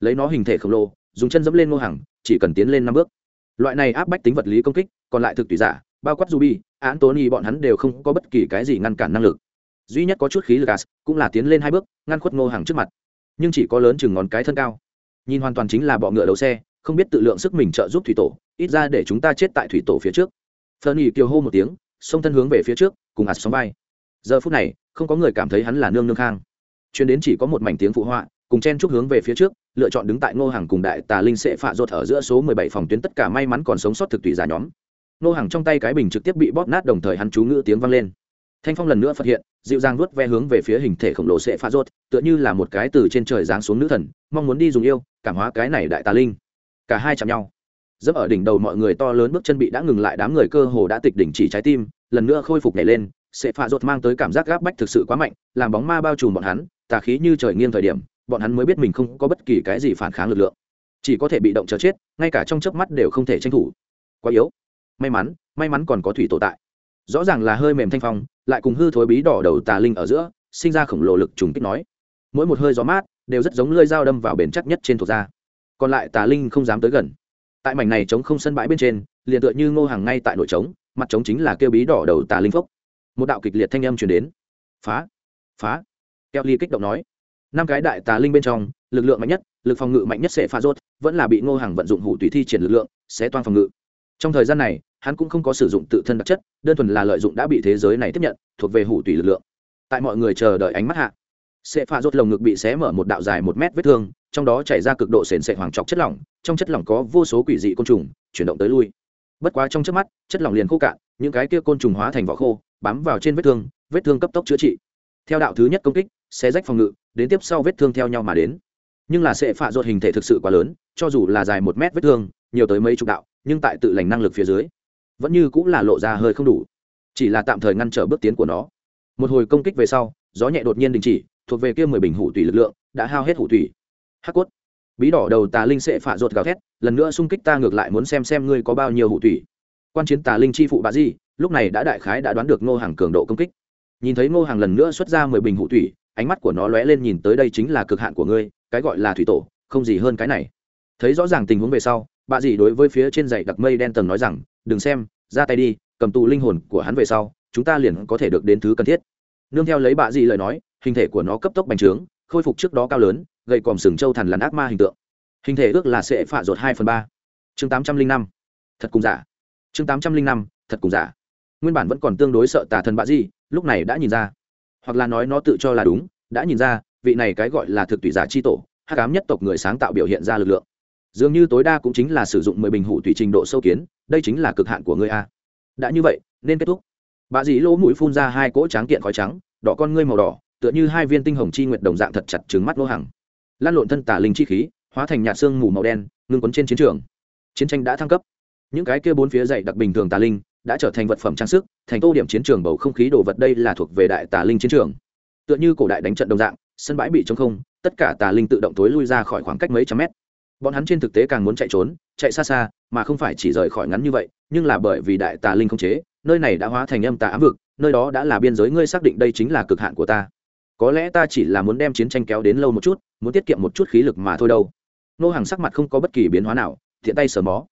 Lấy nó hình thể khổng lồ, dùng chân dẫm lên ngô hàng chỉ cần tiến lên năm bước. Loại này áp bách tính vật lý công kích, còn lại thực tùy giả, bao quát ruby án tony bọn hắn đều không có bất kỳ cái gì ngăn cản năng lực. Duy nhất có chút khí lực gas, cũng là tiến lên hai bước, ngăn khuất ngô hàng trước mặt. Nhưng chỉ có lớn chừng ngón cái thân cao. Nhìn hoàn toàn chính là bọ ngựa đầu xe, không biết tự lượng sức mình trợ giúp thủy tổ, ít ra để chúng ta chết tại thủy tổ phía trước. Phơn ỉ kiều hô một tiếng, xông thân hướng về phía trước, cùng ạt sóng vai. Giờ phút này, không có người cảm thấy hắn là nương nương khang chuyến đến chỉ có một mảnh tiếng phụ họa, cùng chen chúc hướng về phía trước, lựa chọn đứng tại ngô hàng cùng đại tà linh sẽ phạ rột ở giữa số mười bảy phòng tuyến tất cả may mắn còn sống sót thực tùy giả nhóm. Ngô hàng trong tay cái bình trực tiếp bị bóp nát đồng thời hắn chú ngữ tiếng vang lên. Thanh phong lần nữa phát hiện, dịu dàng vuốt ve hướng về phía hình thể khổng lồ sẽ phạ rột tựa như là một cái từ trên trời giáng xuống nữ thần, mong muốn đi dùng yêu, cảm hóa cái này đại tà linh. Cả hai chạm nhau. Dẫm ở đỉnh đầu mọi người to lớn bước chân bị đã ngừng lại đám người cơ hồ đã tịch đỉnh chỉ trái tim, lần nữa khôi phục nhảy lên, sẽ phạ rột mang tới cảm giác gáp bách thực sự quá mạnh, làm bóng ma bao trùm bọn hắn tà khí như trời nghiêng thời điểm, bọn hắn mới biết mình không có bất kỳ cái gì phản kháng lực lượng. Chỉ có thể bị động chờ chết, ngay cả trong chớp mắt đều không thể tranh thủ. Quá yếu. May mắn may mắn còn có thủy tổ tại. Rõ ràng là hơi mềm thanh phong, lại cùng hư thối bí đỏ đầu tà linh ở giữa, sinh ra khổng lồ lực trùng kích nói. Mỗi một hơi gió mát, đều rất giống lưỡi dao đâm vào bền chắc nhất trên thuộc da. Còn lại tà linh không dám tới gần. Tại mảnh này trống không sân bãi bên trên, liền tựa như ngô hàng ngay tại nội trống, mặt trống chính là kêu bí đỏ đầu tà linh phốc. Một đạo kịch liệt thanh âm chuyển đến. Phá. Phá kelly kích động nói. Năm cái đại tà linh bên trong, lực lượng mạnh nhất, lực phòng ngự mạnh nhất sẽ pha rốt, vẫn là bị ngô hàng vận dụng hủ tùy thi triển lực lượng, sẽ toàn phòng ngự. Trong thời gian này, hắn cũng không có sử dụng tự thân đặc chất, đơn thuần là lợi dụng đã bị thế giới này tiếp nhận, thuộc về hủ tùy lực lượng. Tại mọi người chờ đợi ánh mắt hạ, sẽ pha rốt lồng ngực bị xé mở một đạo dài một mét vết thương, trong đó chảy ra cực độ sền sệ hoàng trọc chất lỏng, trong chất lỏng có vô số quỷ dị côn trùng, chuyển động tới lui. Bất quá trong trước mắt, chất lỏng liền khô cạn, những cái kia côn trùng hóa thành vỏ khô, bám vào trên vết thương vết thương cấp tốc chữa trị theo đạo thứ nhất công kích sẽ rách phòng ngự, đến tiếp sau vết thương theo nhau mà đến. Nhưng là sẽ phạ ruột hình thể thực sự quá lớn, cho dù là dài một mét vết thương, nhiều tới mấy chục đạo, nhưng tại tự lành năng lực phía dưới, vẫn như cũng là lộ ra hơi không đủ. Chỉ là tạm thời ngăn trở bước tiến của nó. Một hồi công kích về sau, gió nhẹ đột nhiên đình chỉ, thuộc về kia mười bình hủ tùy lực lượng, đã hao hết hủ tùy hắc cốt. Bí đỏ đầu tà linh sẽ phạ ruột gào thét, lần nữa xung kích ta ngược lại muốn xem xem ngươi có bao nhiêu hủ tùy quan chiến tà linh chi phụ bà di, lúc này đã đại khái đã đoán được ngô hàng cường độ công kích nhìn thấy ngô hàng lần nữa xuất ra mười bình hụ thủy ánh mắt của nó lóe lên nhìn tới đây chính là cực hạn của ngươi, cái gọi là thủy tổ, không gì hơn cái này. Thấy rõ ràng tình huống về sau, bà dì đối với phía trên dãy đặc mây đen tầng nói rằng, đừng xem, ra tay đi, cầm tù linh hồn của hắn về sau, chúng ta liền có thể được đến thứ cần thiết. Nương theo lấy bà dì lời nói, hình thể của nó cấp tốc bành trướng, khôi phục trước đó cao lớn gậy còm sừng châu thần lằn ác ma hình tượng. Hình thể ước là sẽ phạ rột hai phần ba. Chương tám trăm linh năm. Thật cùng giả. Chương tám trăm linh năm, thật cùng giả. Nguyên bản vẫn còn tương đối sợ tà thần bạ di lúc này đã nhìn ra. Hoặc là nói nó tự cho là đúng, đã nhìn ra, vị này cái gọi là thực tùy giả chi tổ, hắc ám nhất tộc người sáng tạo biểu hiện ra lực lượng. Dường như tối đa cũng chính là sử dụng mười bình hủ thủy trình độ sâu kiến, đây chính là cực hạn của ngươi a. Đã như vậy, nên kết thúc. Bà dĩ lỗ mũi phun ra hai cỗ tráng kiện khói trắng, đỏ con ngươi màu đỏ, tựa như hai viên tinh hồng chi nguyệt đồng dạng thật chặt trứng mắt lỗ hằng. Lan lộn thân tả linh chi khí, hóa thành nhạt xương mù màu đen, ngưng quấn trên chiến trường. Chiến tranh đã thăng cấp. Những cái kia bốn phía dậy đặc bình thường tà linh đã trở thành vật phẩm trang sức, thành tô điểm chiến trường bầu không khí đồ vật đây là thuộc về đại tà linh chiến trường. Tựa như cổ đại đánh trận đồng dạng, sân bãi bị trống không, tất cả tà linh tự động tối lui ra khỏi khoảng cách mấy trăm mét. Bọn hắn trên thực tế càng muốn chạy trốn, chạy xa xa, mà không phải chỉ rời khỏi ngắn như vậy, nhưng là bởi vì đại tà linh không chế, nơi này đã hóa thành âm tà ám vực, nơi đó đã là biên giới, ngươi xác định đây chính là cực hạn của ta. Có lẽ ta chỉ là muốn đem chiến tranh kéo đến lâu một chút, muốn tiết kiệm một chút khí lực mà thôi đâu. Nô hàng sắc mặt không có bất kỳ biến hóa nào thiện tay sờ mó.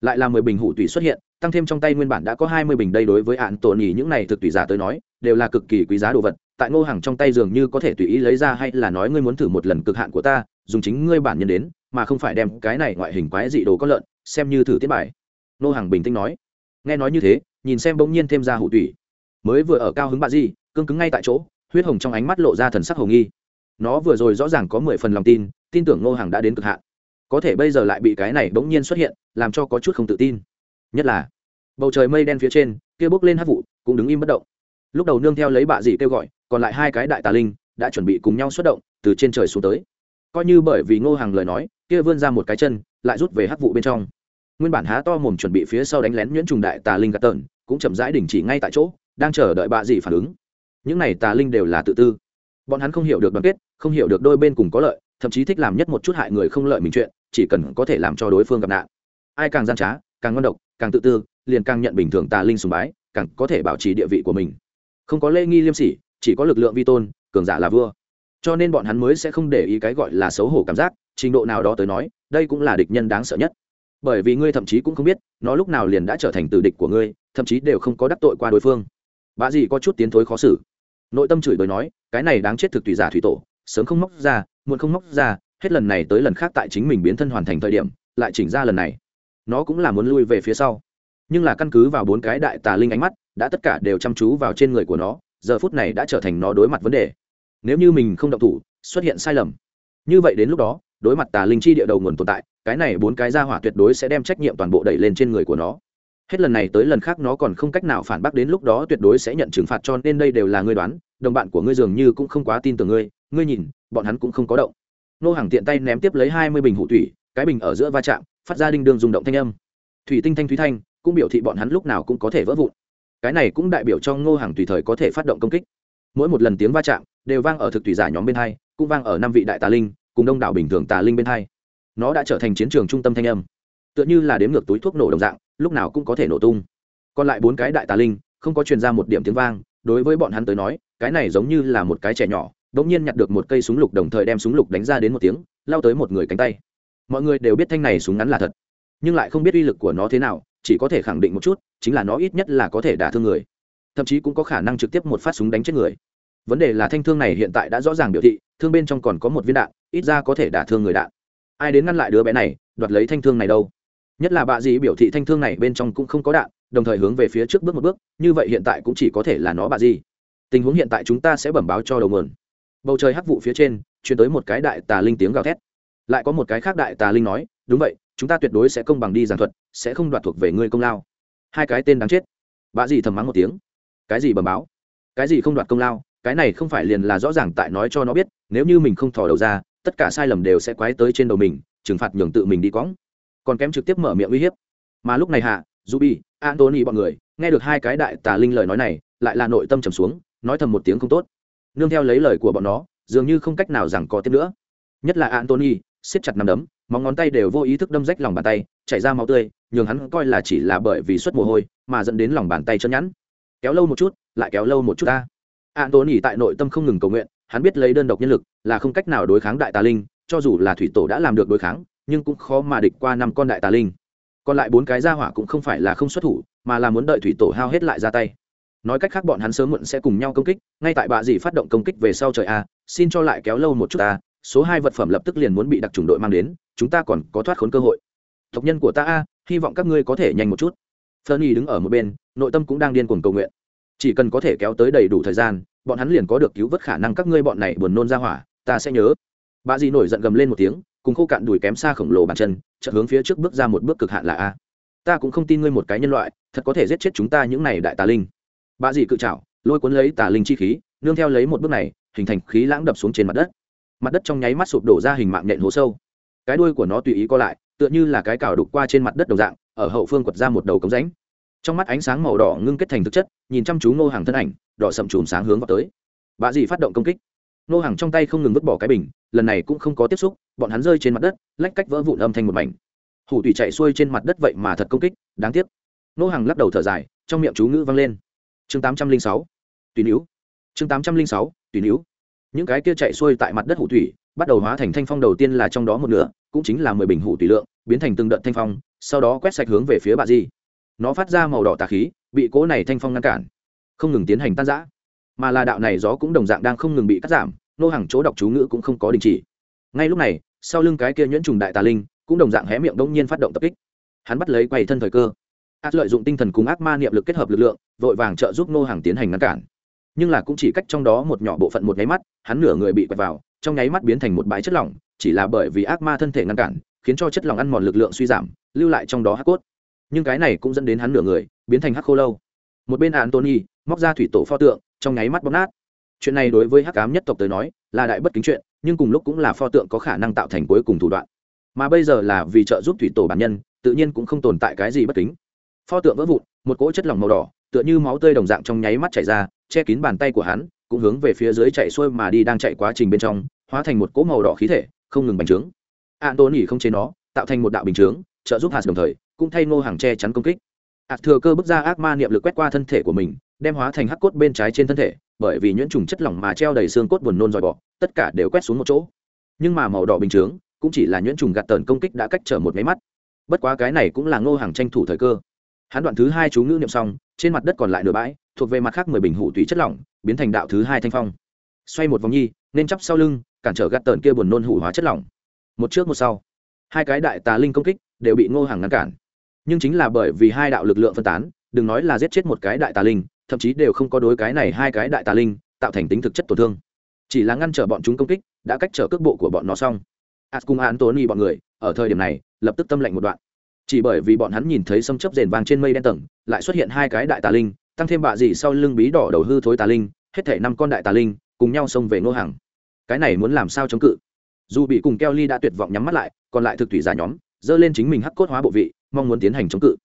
Lại là mười bình hủ tủy xuất hiện tăng thêm trong tay nguyên bản đã có hai mươi bình đây đối với hạn tổ nhì những này thực tùy giả tới nói, đều là cực kỳ quý giá đồ vật. Tại ngô hàng trong tay dường như có thể tùy ý lấy ra hay là nói ngươi muốn thử một lần cực hạn của ta, dùng chính ngươi bản nhân đến, mà không phải đem cái này ngoại hình quái dị đồ có lợn, xem như thử tiết bài. Ngô hàng bình tĩnh nói. Nghe nói như thế, nhìn xem bỗng nhiên thêm ra hủ tủy. Mới vừa ở cao hứng bà gì cương cứng ngay tại chỗ, huyết hồng trong ánh mắt lộ ra thần sắc hồng nghi. Nó vừa rồi rõ ràng có mười phần lòng tin tin tưởng ngô hàng đã đến cực hạn. Có thể bây giờ lại bị cái này bỗng nhiên xuất hiện, làm cho có chút không tự tin nhất là, bầu trời mây đen phía trên, kia bốc lên hát vụ, cũng đứng im bất động. Lúc đầu nương theo lấy bạ dị kêu gọi, còn lại hai cái đại tà linh đã chuẩn bị cùng nhau xuất động, từ trên trời xuống tới. Coi như bởi vì ngô hàng lời nói, kia vươn ra một cái chân, lại rút về hắc vụ bên trong. Nguyên bản há to mồm chuẩn bị phía sau đánh lén nhuyễn trùng đại tà linh gạt tờn cũng chậm rãi đình chỉ ngay tại chỗ, đang chờ đợi bạ dị phản ứng. Những này tà linh đều là tự tư. Bọn hắn không hiểu được đoàn kết, không hiểu được đôi bên cùng có lợi, thậm chí thích làm nhất một chút hại người không lợi mình chuyện, chỉ cần có thể làm cho đối phương gặp nạn. Ai càng gian trá, càng ngon độc càng tự tư, liền càng nhận bình thường tà linh sùng bái, càng có thể bảo trì địa vị của mình. Không có lễ nghi liêm sỉ, chỉ có lực lượng vi tôn, cường giả là vua. Cho nên bọn hắn mới sẽ không để ý cái gọi là xấu hổ cảm giác, trình độ nào đó tới nói, đây cũng là địch nhân đáng sợ nhất. Bởi vì ngươi thậm chí cũng không biết, nó lúc nào liền đã trở thành tử địch của ngươi, thậm chí đều không có đắc tội qua đối phương. Bà gì có chút tiến thối khó xử. Nội tâm chửi bới nói, cái này đáng chết thực tùy giả thủy tổ, sớm không móc ra, muộn không móc ra, hết lần này tới lần khác tại chính mình biến thân hoàn thành thời điểm, lại chỉnh ra lần này nó cũng là muốn lui về phía sau. Nhưng là căn cứ vào bốn cái đại tà linh ánh mắt, đã tất cả đều chăm chú vào trên người của nó, giờ phút này đã trở thành nó đối mặt vấn đề. Nếu như mình không động thủ, xuất hiện sai lầm. Như vậy đến lúc đó, đối mặt tà linh chi địa đầu nguồn tồn tại, cái này bốn cái ra hỏa tuyệt đối sẽ đem trách nhiệm toàn bộ đẩy lên trên người của nó. Hết lần này tới lần khác nó còn không cách nào phản bác đến lúc đó tuyệt đối sẽ nhận trừng phạt cho nên đây đều là ngươi đoán, đồng bạn của ngươi dường như cũng không quá tin tưởng ngươi ngươi nhìn, bọn hắn cũng không có động. Nô hàng tiện tay ném tiếp lấy hai mươi bình hụ thủy cái bình ở giữa va chạm phát ra đinh đường rung động thanh âm. Thủy tinh thanh thúy thanh cũng biểu thị bọn hắn lúc nào cũng có thể vỡ vụn. Cái này cũng đại biểu cho ngô hàng tùy thời có thể phát động công kích. Mỗi một lần tiếng va chạm đều vang ở thực thủy giả nhóm bên hai, cũng vang ở năm vị đại tà linh cùng đông đảo bình thường tà linh bên hai. Nó đã trở thành chiến trường trung tâm thanh âm. Tựa như là đếm ngược túi thuốc nổ đồng dạng, lúc nào cũng có thể nổ tung. Còn lại bốn cái đại tà linh, không có truyền ra một điểm tiếng vang, đối với bọn hắn tới nói, cái này giống như là một cái trẻ nhỏ đ ỗ n g nhiên nhặt được một cây súng lục đồng thời đem súng lục đánh ra đến một tiếng, lao tới một người cánh tay mọi người đều biết thanh này súng ngắn là thật. Nhưng lại không biết uy lực của nó thế nào, chỉ có thể khẳng định một chút, chính là nó ít nhất là có thể đả thương người. Thậm chí cũng có khả năng trực tiếp một phát súng đánh chết người. Vấn đề là thanh thương này hiện tại đã rõ ràng biểu thị, thương bên trong còn có một viên đạn, ít ra có thể đả thương người đạn. Ai đến ngăn lại đứa bé này, đoạt lấy thanh thương này đâu? Nhất là bạ dì biểu thị thanh thương này bên trong cũng không có đạn, đồng thời hướng về phía trước bước một bước, như vậy hiện tại cũng chỉ có thể là nó bạ dì tình huống hiện tại chúng ta sẽ bẩm báo cho đầu mườn bầu trời hắc vụ phía trên, chuyển tới một cái đại tà linh tiếng gào thét lại có một cái khác đại tà linh nói đúng vậy chúng ta tuyệt đối sẽ công bằng đi giảng thuật sẽ không đoạt thuộc về ngươi công lao. Hai cái tên đáng chết. Bà dì thầm mắng một tiếng. Cái gì bầm báo? Cái gì không đoạt công lao? Cái này không phải liền là rõ ràng tại nói cho nó biết nếu như mình không thò đầu ra tất cả sai lầm đều sẽ quái tới trên đầu mình trừng phạt nhường tự mình đi quõng. Còn kém trực tiếp mở miệng uy hiếp. Mà lúc này hạ Ruby, antony bọn người nghe được hai cái đại tà linh lời nói này lại là nội tâm trầm xuống nói thầm một tiếng không tốt. Nương theo lấy lời của bọn nó dường như không cách nào rằng có tiếp nữa. Nhất là antony siết chặt nắm đấm, móng ngón tay đều vô ý thức đâm rách lòng bàn tay, chảy ra máu tươi, nhường hắn coi là chỉ là bởi vì xuất mồ hôi mà dẫn đến lòng bàn tay chân nhẵn. Kéo lâu một chút, lại kéo lâu một chút ta. Anthony tại nội tâm không ngừng cầu nguyện, hắn biết lấy đơn độc nhân lực là không cách nào đối kháng đại tà linh, cho dù là thủy tổ đã làm được đối kháng, nhưng cũng khó mà địch qua năm con đại tà linh. Còn lại bốn cái gia hỏa cũng không phải là không xuất thủ, mà là muốn đợi thủy tổ hao hết lại ra tay. Nói cách khác bọn hắn sớm muộn sẽ cùng nhau công kích, ngay tại bạ dị phát động công kích về sau trời a, xin cho lại kéo lâu một chút a số hai vật phẩm lập tức liền muốn bị đặc trùng đội mang đến, chúng ta còn có thoát khốn cơ hội. Tộc nhân của ta a, hy vọng các ngươi có thể nhanh một chút. Fernie đứng ở một bên, nội tâm cũng đang điên cuồng cầu nguyện. Chỉ cần có thể kéo tới đầy đủ thời gian, bọn hắn liền có được cứu vớt khả năng các ngươi bọn này buồn nôn ra hỏa, ta sẽ nhớ. Bà dì nổi giận gầm lên một tiếng, cùng khô cạn đùi kém xa khổng lồ bàn chân, chợt hướng phía trước bước ra một bước cực hạn là a. Ta cũng không tin ngươi một cái nhân loại, thật có thể giết chết chúng ta những này đại tà linh. Bà dì cự trảo, lôi cuốn lấy tà linh chi khí, nương theo lấy một bước này, hình thành khí lãng đập xuống trên mặt đất mặt đất trong nháy mắt sụp đổ ra hình mạng nhện hố sâu. Cái đuôi của nó tùy ý co lại, tựa như là cái cào đục qua trên mặt đất đồng dạng, ở hậu phương quật ra một đầu cống ránh. trong mắt ánh sáng màu đỏ ngưng kết thành thực chất, nhìn chăm chú ngô hàng thân ảnh, đỏ sậm chùm sáng hướng vào tới. Bà dì phát động công kích. Ngô hàng trong tay không ngừng vứt bỏ cái bình, lần này cũng không có tiếp xúc, bọn hắn rơi trên mặt đất, lách cách vỡ vụn âm thanh một mảnh. Hủ tùy chạy xuôi trên mặt đất vậy mà thật công kích, đáng tiếc. Ngô hàng lắc đầu thở dài, trong miệng chú ngữ vang lên. Chương tám trăm linh sáu, tùy níu. Chương tám trăm linh sáu, tùy níu những cái kia chạy xuôi tại mặt đất hủ thủy, bắt đầu hóa thành thanh phong đầu tiên là trong đó một nửa, cũng chính là mười bình hủ thủy lượng, biến thành từng đợt thanh phong, sau đó quét sạch hướng về phía bà di. Nó phát ra màu đỏ tà khí, bị cỗ này thanh phong ngăn cản, không ngừng tiến hành tan giã mà là đạo này gió cũng đồng dạng đang không ngừng bị cắt giảm, nô hàng chỗ đọc chú ngữ cũng không có đình chỉ. Ngay lúc này, sau lưng cái kia nhuyễn trùng đại tà linh, cũng đồng dạng hé miệng đông nhiên phát động tập kích. Hắn bắt lấy quay thân thời cơ. Ác lợi dụng tinh thần cùng ác ma niệm lực kết hợp lực lượng, vội vàng trợ giúp nô hàng tiến hành ngăn cản nhưng là cũng chỉ cách trong đó một nhỏ bộ phận một nháy mắt, hắn nửa người bị quẹt vào, trong nháy mắt biến thành một bãi chất lỏng, chỉ là bởi vì ác ma thân thể ngăn cản, khiến cho chất lỏng ăn mòn lực lượng suy giảm, lưu lại trong đó hắc cốt. Nhưng cái này cũng dẫn đến hắn nửa người biến thành hắc khô lâu. Một bên antony móc ra thủy tổ pho tượng, trong nháy mắt bóp nát. Chuyện này đối với hắc cám nhất tộc tới nói, là đại bất kính chuyện, nhưng cùng lúc cũng là pho tượng có khả năng tạo thành cuối cùng thủ đoạn. Mà bây giờ là vì trợ giúp thủy tổ bản nhân, tự nhiên cũng không tồn tại cái gì bất kính. Pho tượng vỡ vụn, một cỗ chất lỏng màu đỏ tựa như máu tươi đồng dạng trong nháy mắt chảy ra che kín bàn tay của hắn cũng hướng về phía dưới chạy xuôi mà đi đang chạy quá trình bên trong hóa thành một cỗ màu đỏ khí thể không ngừng bành trướng. An không chế nó tạo thành một đạo bình chướng trợ giúp hạt đồng thời cũng thay ngô hàng che chắn công kích. Hạt thừa cơ bước ra ác ma niệm lực quét qua thân thể của mình đem hóa thành hắc cốt bên trái trên thân thể bởi vì nhuyễn trùng chất lỏng mà treo đầy xương cốt buồn nôn dòi bỏ, tất cả đều quét xuống một chỗ. Nhưng mà màu đỏ bình chướng cũng chỉ là nhuyễn trùng gạt tờn công kích đã cách trở một máy mắt. Bất quá cái này cũng là ngô hàng tranh thủ thời cơ hắn đoạn thứ hai chú ngữ niệm xong, trên mặt đất còn lại nửa bãi, thuộc về mặt khác mười bình hủ tùy chất lỏng, biến thành đạo thứ hai thanh phong. Xoay một vòng nhi, nên chắp sau lưng, cản trở gạt tờn kia buồn nôn hủ hóa chất lỏng. Một trước một sau. Hai cái đại tà linh công kích đều bị ngô hàng ngăn cản. Nhưng chính là bởi vì hai đạo lực lượng phân tán, đừng nói là giết chết một cái đại tà linh, thậm chí đều không có đối cái này hai cái đại tà linh tạo thành tính thực chất tổn thương. Chỉ là ngăn trở bọn chúng công kích, đã cách trở cước bộ của bọn nó xong. Ạt cùng an y bọn người, ở thời điểm này, lập tức tâm lệnh một đoạn chỉ bởi vì bọn hắn nhìn thấy sâm chấp rền vàng trên mây đen tầng, lại xuất hiện hai cái đại tà linh, tăng thêm bạ gì sau lưng bí đỏ đầu hư thối tà linh, hết thể năm con đại tà linh, cùng nhau xông về ngô hàng cái này muốn làm sao chống cự? Dù bị cùng keo ly đã tuyệt vọng nhắm mắt lại, còn lại thực thủy giả nhóm dơ lên chính mình hắc cốt hóa bộ vị, mong muốn tiến hành chống cự.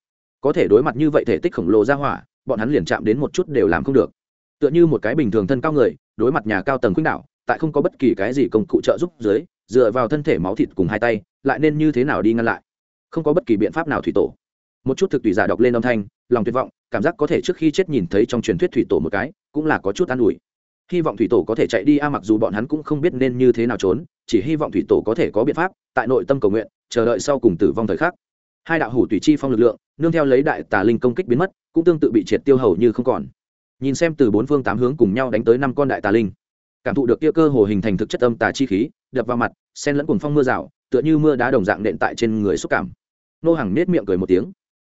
Có thể đối mặt như vậy thể tích khổng lồ ra hỏa, bọn hắn liền chạm đến một chút đều làm không được. Tựa như một cái bình thường thân cao người, đối mặt nhà cao tầng khuynh đảo, tại không có bất kỳ cái gì công cụ trợ giúp dưới, dựa vào thân thể máu thịt cùng hai tay, lại nên như thế nào đi ngăn lại? Không có bất kỳ biện pháp nào thủy tổ. Một chút thực tùy giả đọc lên âm thanh, lòng tuyệt vọng, cảm giác có thể trước khi chết nhìn thấy trong truyền thuyết thủy tổ một cái, cũng là có chút an ủi. Hy vọng thủy tổ có thể chạy đi a, mặc dù bọn hắn cũng không biết nên như thế nào trốn, chỉ hy vọng thủy tổ có thể có biện pháp, tại nội tâm cầu nguyện, chờ đợi sau cùng tử vong thời khắc. Hai đạo hủ tùy chi phong lực lượng, nương theo lấy đại tà linh công kích biến mất, cũng tương tự bị triệt tiêu hầu như không còn. Nhìn xem từ bốn phương tám hướng cùng nhau đánh tới năm con đại tà linh, cảm thụ được kia cơ hồ hình thành thực chất âm tà chi khí, đập vào mặt sen lẫn cùng phong mưa rào, tựa như mưa đá đồng dạng nện tại trên người xúc cảm nô hàng nết miệng cười một tiếng.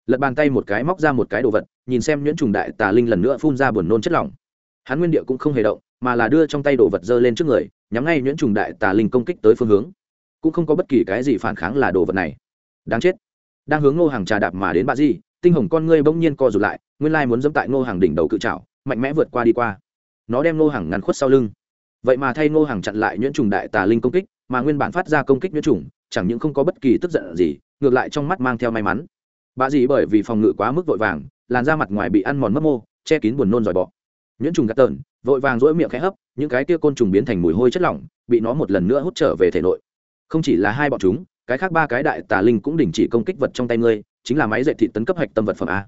Lật bàn tay một cái móc ra một cái đồ vật, nhìn xem nhuyễn trùng đại tà linh lần nữa phun ra buồn nôn chất lỏng. Hắn nguyên địa cũng không hề động, mà là đưa trong tay đồ vật dơ lên trước người, nhắm ngay nhuyễn trùng đại tà linh công kích tới phương hướng. Cũng không có bất kỳ cái gì phản kháng là đồ vật này. Đáng chết. Đang hướng ngô hàng trà đạp mà đến bà di, tinh hồng con ngươi bỗng nhiên co rụt lại, nguyên lai muốn dẫm tại ngô hàng đỉnh đầu cự trào mạnh mẽ vượt qua đi qua. Nó đem ngô hàng ngắn khuất sau lưng. Vậy mà thay ngô hàng chặn lại nhuyễn trùng đại tà linh công kích, mà nguyên bản phát ra công kích nhuyễn trùng, chẳng những không có bất kỳ tức giận gì ngược lại trong mắt mang theo may mắn. Bà dì bởi vì phòng ngự quá mức vội vàng, làn da mặt ngoài bị ăn mòn mất mô, che kín buồn nôn dòi bọ. Nhuyễn trùng gạt tợn vội vàng rỗi miệng khẽ hấp, những cái kia côn trùng biến thành mùi hôi chất lỏng, bị nó một lần nữa hút trở về thể nội. Không chỉ là hai bọn chúng, cái khác ba cái đại tà linh cũng đình chỉ công kích vật trong tay ngươi, chính là máy dạy thị tấn cấp hạch tâm vật phẩm a.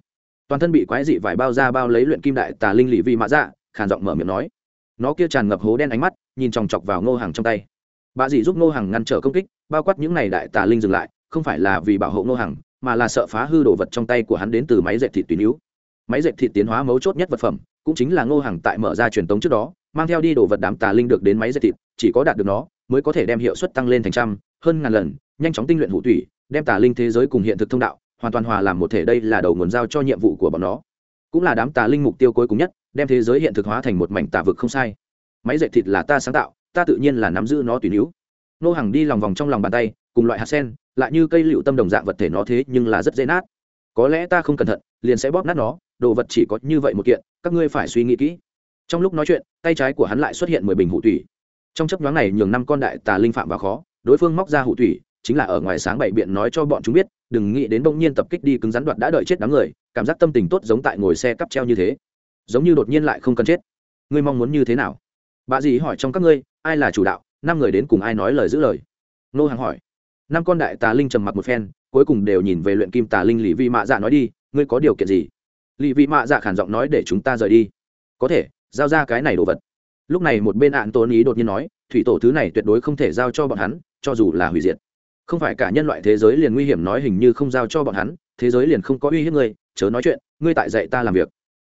Toàn thân bị quái dị vải bao ra bao lấy luyện kim đại tà linh lì vi mã dạ khàn giọng mở miệng nói. Nó kia tràn ngập hố đen ánh mắt, nhìn chòng chọc vào ngô hàng trong tay. Bà dì giúp ngô hàng ngăn trở công kích, bao quát những này đại tà linh dừng lại không phải là vì bảo hộ ngô Hằng, mà là sợ phá hư đồ vật trong tay của hắn đến từ máy dệt thịt tùy níu. Máy dệt thịt tiến hóa mấu chốt nhất vật phẩm, cũng chính là ngô Hằng tại mở ra truyền tống trước đó, mang theo đi đồ vật đám tà linh được đến máy dệt thịt, chỉ có đạt được nó, mới có thể đem hiệu suất tăng lên thành trăm, hơn ngàn lần, nhanh chóng tinh luyện hụ thủy đem tà linh thế giới cùng hiện thực thông đạo, hoàn toàn hòa làm một thể đây là đầu nguồn giao cho nhiệm vụ của bọn nó. Cũng là đám tà linh mục tiêu cuối cùng nhất, đem thế giới hiện thực hóa thành một mảnh tà vực không sai. Máy dệt thịt là ta sáng tạo, ta tự nhiên là nắm giữ nó tùy níu. Nô hàng đi lòng vòng trong lòng bàn tay, cùng loại hạt sen lại như cây liệu tâm đồng dạng vật thể nó thế nhưng là rất dễ nát. Có lẽ ta không cẩn thận, liền sẽ bóp nát nó, đồ vật chỉ có như vậy một kiện, các ngươi phải suy nghĩ kỹ. Trong lúc nói chuyện, tay trái của hắn lại xuất hiện mười bình hụ thủy trong chấp nhoáng này, nhường năm con đại tà linh phạm vào khó, đối phương móc ra hụ thủy chính là ở ngoài sáng bảy biện nói cho bọn chúng biết, đừng nghĩ đến bỗng nhiên tập kích đi cứng rắn đoạt đã đợi chết đám người, cảm giác tâm tình tốt giống tại ngồi xe cắp treo như thế. Giống như đột nhiên lại không cần chết. Ngươi mong muốn như thế nào? Bà dì hỏi trong các ngươi, ai là chủ đạo? Năm người đến cùng ai nói lời giữ lời? Nô hàng hỏi năm con đại tà linh trầm mặc một phen, cuối cùng đều nhìn về luyện kim tà linh lì vi mạ dạ nói đi, ngươi có điều kiện gì? Lì vi mạ dạ khản giọng nói, để chúng ta rời đi. Có thể, giao ra cái này đồ vật. Lúc này một bên ạn tôn ý đột nhiên nói, thủy tổ thứ này tuyệt đối không thể giao cho bọn hắn, cho dù là hủy diệt. Không phải cả nhân loại thế giới liền nguy hiểm nói hình như không giao cho bọn hắn, thế giới liền không có uy hiếp ngươi, chớ nói chuyện, ngươi tại dạy ta làm việc.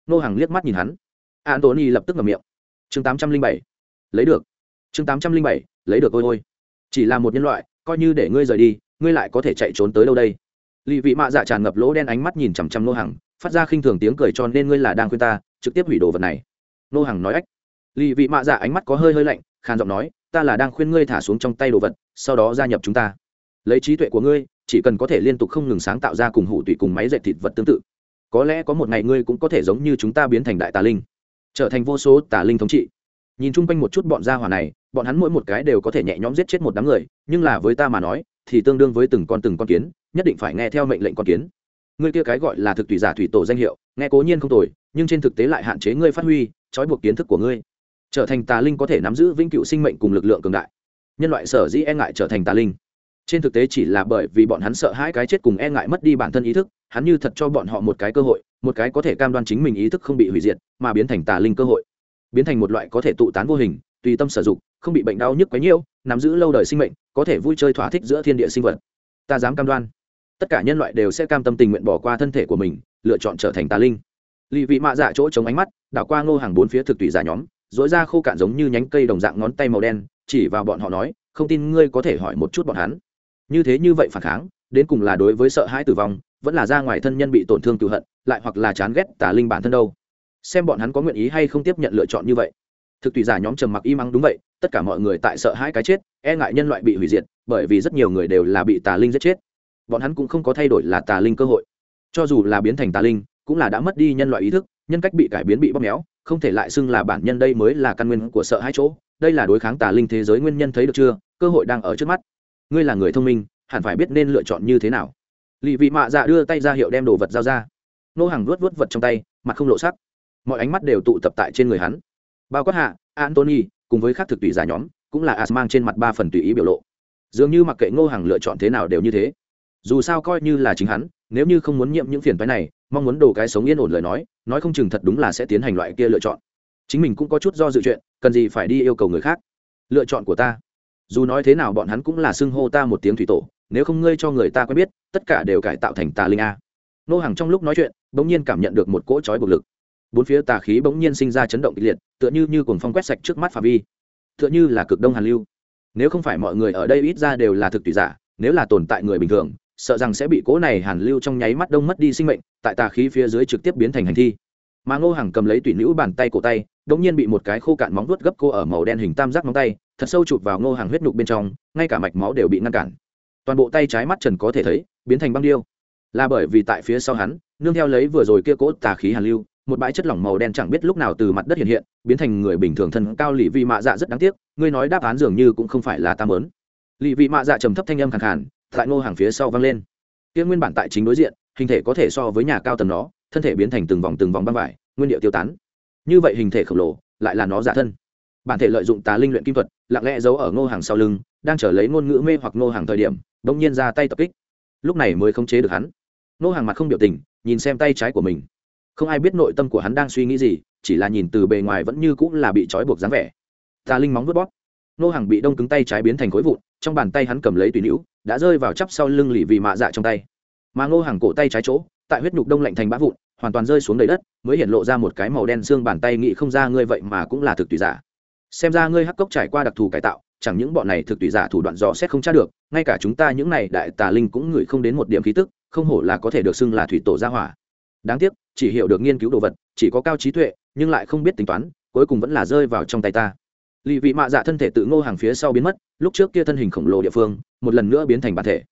Nô hàng liếc mắt nhìn hắn. Antony lập tức ngậm miệng. Chương tám trăm linh bảy. Lấy được. Chương tám trăm linh bảy. Lấy được ôi ôi. Chỉ là một nhân loại coi như để ngươi rời đi, ngươi lại có thể chạy trốn tới đâu đây? Lì vị mạ dạ tràn ngập lỗ đen ánh mắt nhìn chằm chằm nô hàng phát ra khinh thường tiếng cười cho nên ngươi là đang khuyên ta, trực tiếp hủy đồ vật này. Nô hàng nói ách. Lì vị mạ dạ ánh mắt có hơi hơi lạnh, khàn giọng nói, ta là đang khuyên ngươi thả xuống trong tay đồ vật, sau đó gia nhập chúng ta. Lấy trí tuệ của ngươi, chỉ cần có thể liên tục không ngừng sáng tạo ra cùng hủ tụy cùng máy dệt thịt vật tương tự. Có lẽ có một ngày ngươi cũng có thể giống như chúng ta biến thành đại tà linh, trở thành vô số tà linh thống trị. Nhìn chung quanh một chút bọn gia hỏa này bọn hắn mỗi một cái đều có thể nhẹ nhõm giết chết một đám người, nhưng là với ta mà nói, thì tương đương với từng con từng con kiến, nhất định phải nghe theo mệnh lệnh con kiến. Ngươi kia cái gọi là thực tùy giả thủy tổ danh hiệu, nghe cố nhiên không tồi, nhưng trên thực tế lại hạn chế ngươi phát huy, trói buộc kiến thức của ngươi. Trở thành tà linh có thể nắm giữ vĩnh cựu sinh mệnh cùng lực lượng cường đại. Nhân loại sở dĩ e ngại trở thành tà linh. Trên thực tế chỉ là bởi vì bọn hắn sợ hãi cái chết cùng e ngại mất đi bản thân ý thức, hắn như thật cho bọn họ một cái cơ hội, một cái có thể cam đoan chính mình ý thức không bị hủy diệt, mà biến thành tà linh cơ hội. Biến thành một loại có thể tụ tán vô hình, tùy tâm sử dụng không bị bệnh đau nhức quấy nhiễu, nắm giữ lâu đời sinh mệnh, có thể vui chơi thỏa thích giữa thiên địa sinh vật. Ta dám cam đoan, tất cả nhân loại đều sẽ cam tâm tình nguyện bỏ qua thân thể của mình, lựa chọn trở thành tà linh. Lì vị mạ dạ chỗ chống ánh mắt, đảo qua ngô hàng bốn phía thực tùy giả nhóm dối ra khô cạn giống như nhánh cây đồng dạng ngón tay màu đen, chỉ vào bọn họ nói, không tin ngươi có thể hỏi một chút bọn hắn. Như thế như vậy phản kháng, đến cùng là đối với sợ hãi tử vong, vẫn là ra ngoài thân nhân bị tổn thương cựu hận, lại hoặc là chán ghét tà linh bản thân đâu. Xem bọn hắn có nguyện ý hay không tiếp nhận lựa chọn như vậy thực tùy giả nhóm trầm mặc im ắng đúng vậy, tất cả mọi người tại sợ hãi cái chết e ngại nhân loại bị hủy diệt, bởi vì rất nhiều người đều là bị tà linh giết chết. Bọn hắn cũng không có thay đổi là tà linh cơ hội. Cho dù là biến thành tà linh, cũng là đã mất đi nhân loại ý thức, nhân cách bị cải biến bị bóp méo, không thể lại xưng là bản nhân đây mới là căn nguyên của sợ hai chỗ, đây là đối kháng tà linh thế giới nguyên nhân thấy được chưa, cơ hội đang ở trước mắt. Ngươi là người thông minh, hẳn phải biết nên lựa chọn như thế nào. Lì vị mạ dạ đưa tay ra hiệu đem đồ vật giao ra. Nô hàng luốt vớt vật trong tay, mặt không lộ sắc. Mọi ánh mắt đều tụ tập tại trên người hắn bao quát hạ antony cùng với các thực tùy giả nhóm, cũng là as mang trên mặt ba phần tùy ý biểu lộ. Dường như mặc kệ ngô hàng lựa chọn thế nào đều như thế. Dù sao coi như là chính hắn, nếu như không muốn nhiễm những phiền phái này, mong muốn đồ cái sống yên ổn lời nói nói không chừng thật đúng là sẽ tiến hành loại kia lựa chọn. Chính mình cũng có chút do dự chuyện, cần gì phải đi yêu cầu người khác. Lựa chọn của ta. Dù nói thế nào bọn hắn cũng là xưng hô ta một tiếng thủy tổ, nếu không ngươi cho người ta quen biết, tất cả đều cải tạo thành tà linh a. Nô hàng trong lúc nói chuyện, bỗng nhiên cảm nhận được một cỗ trói bực lực bốn phía tà khí bỗng nhiên sinh ra chấn động kịch liệt, tựa như như cuồng phong quét sạch trước mắt phạm vi, tựa như là cực đông hàn lưu. Nếu không phải mọi người ở đây ít ra đều là thực tùy giả, nếu là tồn tại người bình thường, sợ rằng sẽ bị cỗ này hàn lưu trong nháy mắt đông mất đi sinh mệnh, tại tà khí phía dưới trực tiếp biến thành hành thi. Mà ngô hàng cầm lấy tùy nữ bàn tay cổ tay đ ỗ n g nhiên bị một cái khô cạn móng vuốt gấp cô ở màu đen hình tam giác móng tay, thật sâu chụp vào ngô hàng huyết nhục bên trong, ngay cả mạch máu đều bị ngăn cản. Toàn bộ tay trái mắt trần có thể thấy, biến thành băng điêu. Là bởi vì tại phía sau hắn, nương theo lấy vừa rồi kia cỗ tà khí hàn lưu một bãi chất lỏng màu đen chẳng biết lúc nào từ mặt đất hiện hiện, biến thành người bình thường thân cao lì vị mạ dạ rất đáng tiếc, ngươi nói đáp án dường như cũng không phải là ta mớn lì vị mạ dạ trầm thấp thanh âm khẳng khản tại ngô hàng phía sau vang lên. Kia nguyên bản tại chính đối diện, hình thể có thể so với nhà cao tầng nó, thân thể biến thành từng vòng từng vòng băng vải, nguyên điệu tiêu tán. Như vậy hình thể khổng lồ, lại là nó giả thân. Bản thể lợi dụng tà linh luyện kim thuật, lặng lẽ giấu ở ngô hàng sau lưng, đang trở lấy ngôn ngữ mê hoặc ngô hàng thời điểm, bỗng nhiên ra tay tập kích. Lúc này mới khống chế được hắn. Ngô hàng mặt không biểu tình, nhìn xem tay trái của mình không ai biết nội tâm của hắn đang suy nghĩ gì, chỉ là nhìn từ bề ngoài vẫn như cũng là bị trói buộc dáng vẻ. Tà linh móng vớt bóp. Ngô hàng bị đông cứng tay trái biến thành khối vụn, trong bàn tay hắn cầm lấy tùy nữ đã rơi vào chắp sau lưng lì vì mạ dạ trong tay. Mà ngô hàng cổ tay trái chỗ, tại huyết nhục đông lạnh thành bã vụn, hoàn toàn rơi xuống đầy đất, mới hiện lộ ra một cái màu đen xương bàn tay nghĩ không ra ngươi vậy mà cũng là thực tùy giả. Xem ra ngươi hắc cốc trải qua đặc thù cải tạo, chẳng những bọn này thực tùy giả thủ đoạn dò xét không tra được, ngay cả chúng ta những này đại tà linh cũng ngửi không đến một điểm khí tức, không hổ là có thể được xưng là thủy tổ gia hỏa đáng tiếc, chỉ hiểu được nghiên cứu đồ vật, chỉ có cao trí tuệ, nhưng lại không biết tính toán, cuối cùng vẫn là rơi vào trong tay ta. Lì vị mạ dạ thân thể tự ngô hàng phía sau biến mất, lúc trước kia thân hình khổng lồ địa phương, một lần nữa biến thành bản thể.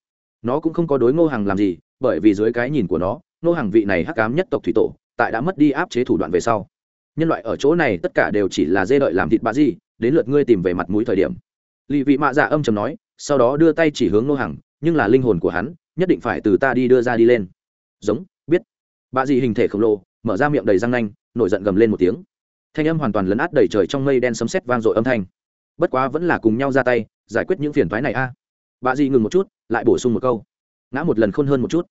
Nó cũng không có đối ngô hàng làm gì, bởi vì dưới cái nhìn của nó, ngô hàng vị này hắc cám nhất tộc thủy tổ, tại đã mất đi áp chế thủ đoạn về sau. Nhân loại ở chỗ này tất cả đều chỉ là dê đợi làm thịt bà gì đến lượt ngươi tìm về mặt mũi thời điểm. Lì vị mạ dạ âm chầm nói, sau đó đưa tay chỉ hướng ngô hàng, nhưng là linh hồn của hắn, nhất định phải từ ta đi đưa ra đi lên. Giống bà dì hình thể khổng lồ, mở ra miệng đầy răng nanh, nổi giận gầm lên một tiếng. Thanh âm hoàn toàn lấn át đầy trời trong mây đen sấm sét vang dội âm thanh. Bất quá vẫn là cùng nhau ra tay, giải quyết những phiền toái này a. À. bà dì ngừng một chút, lại bổ sung một câu. Ngã một lần khôn hơn một chút.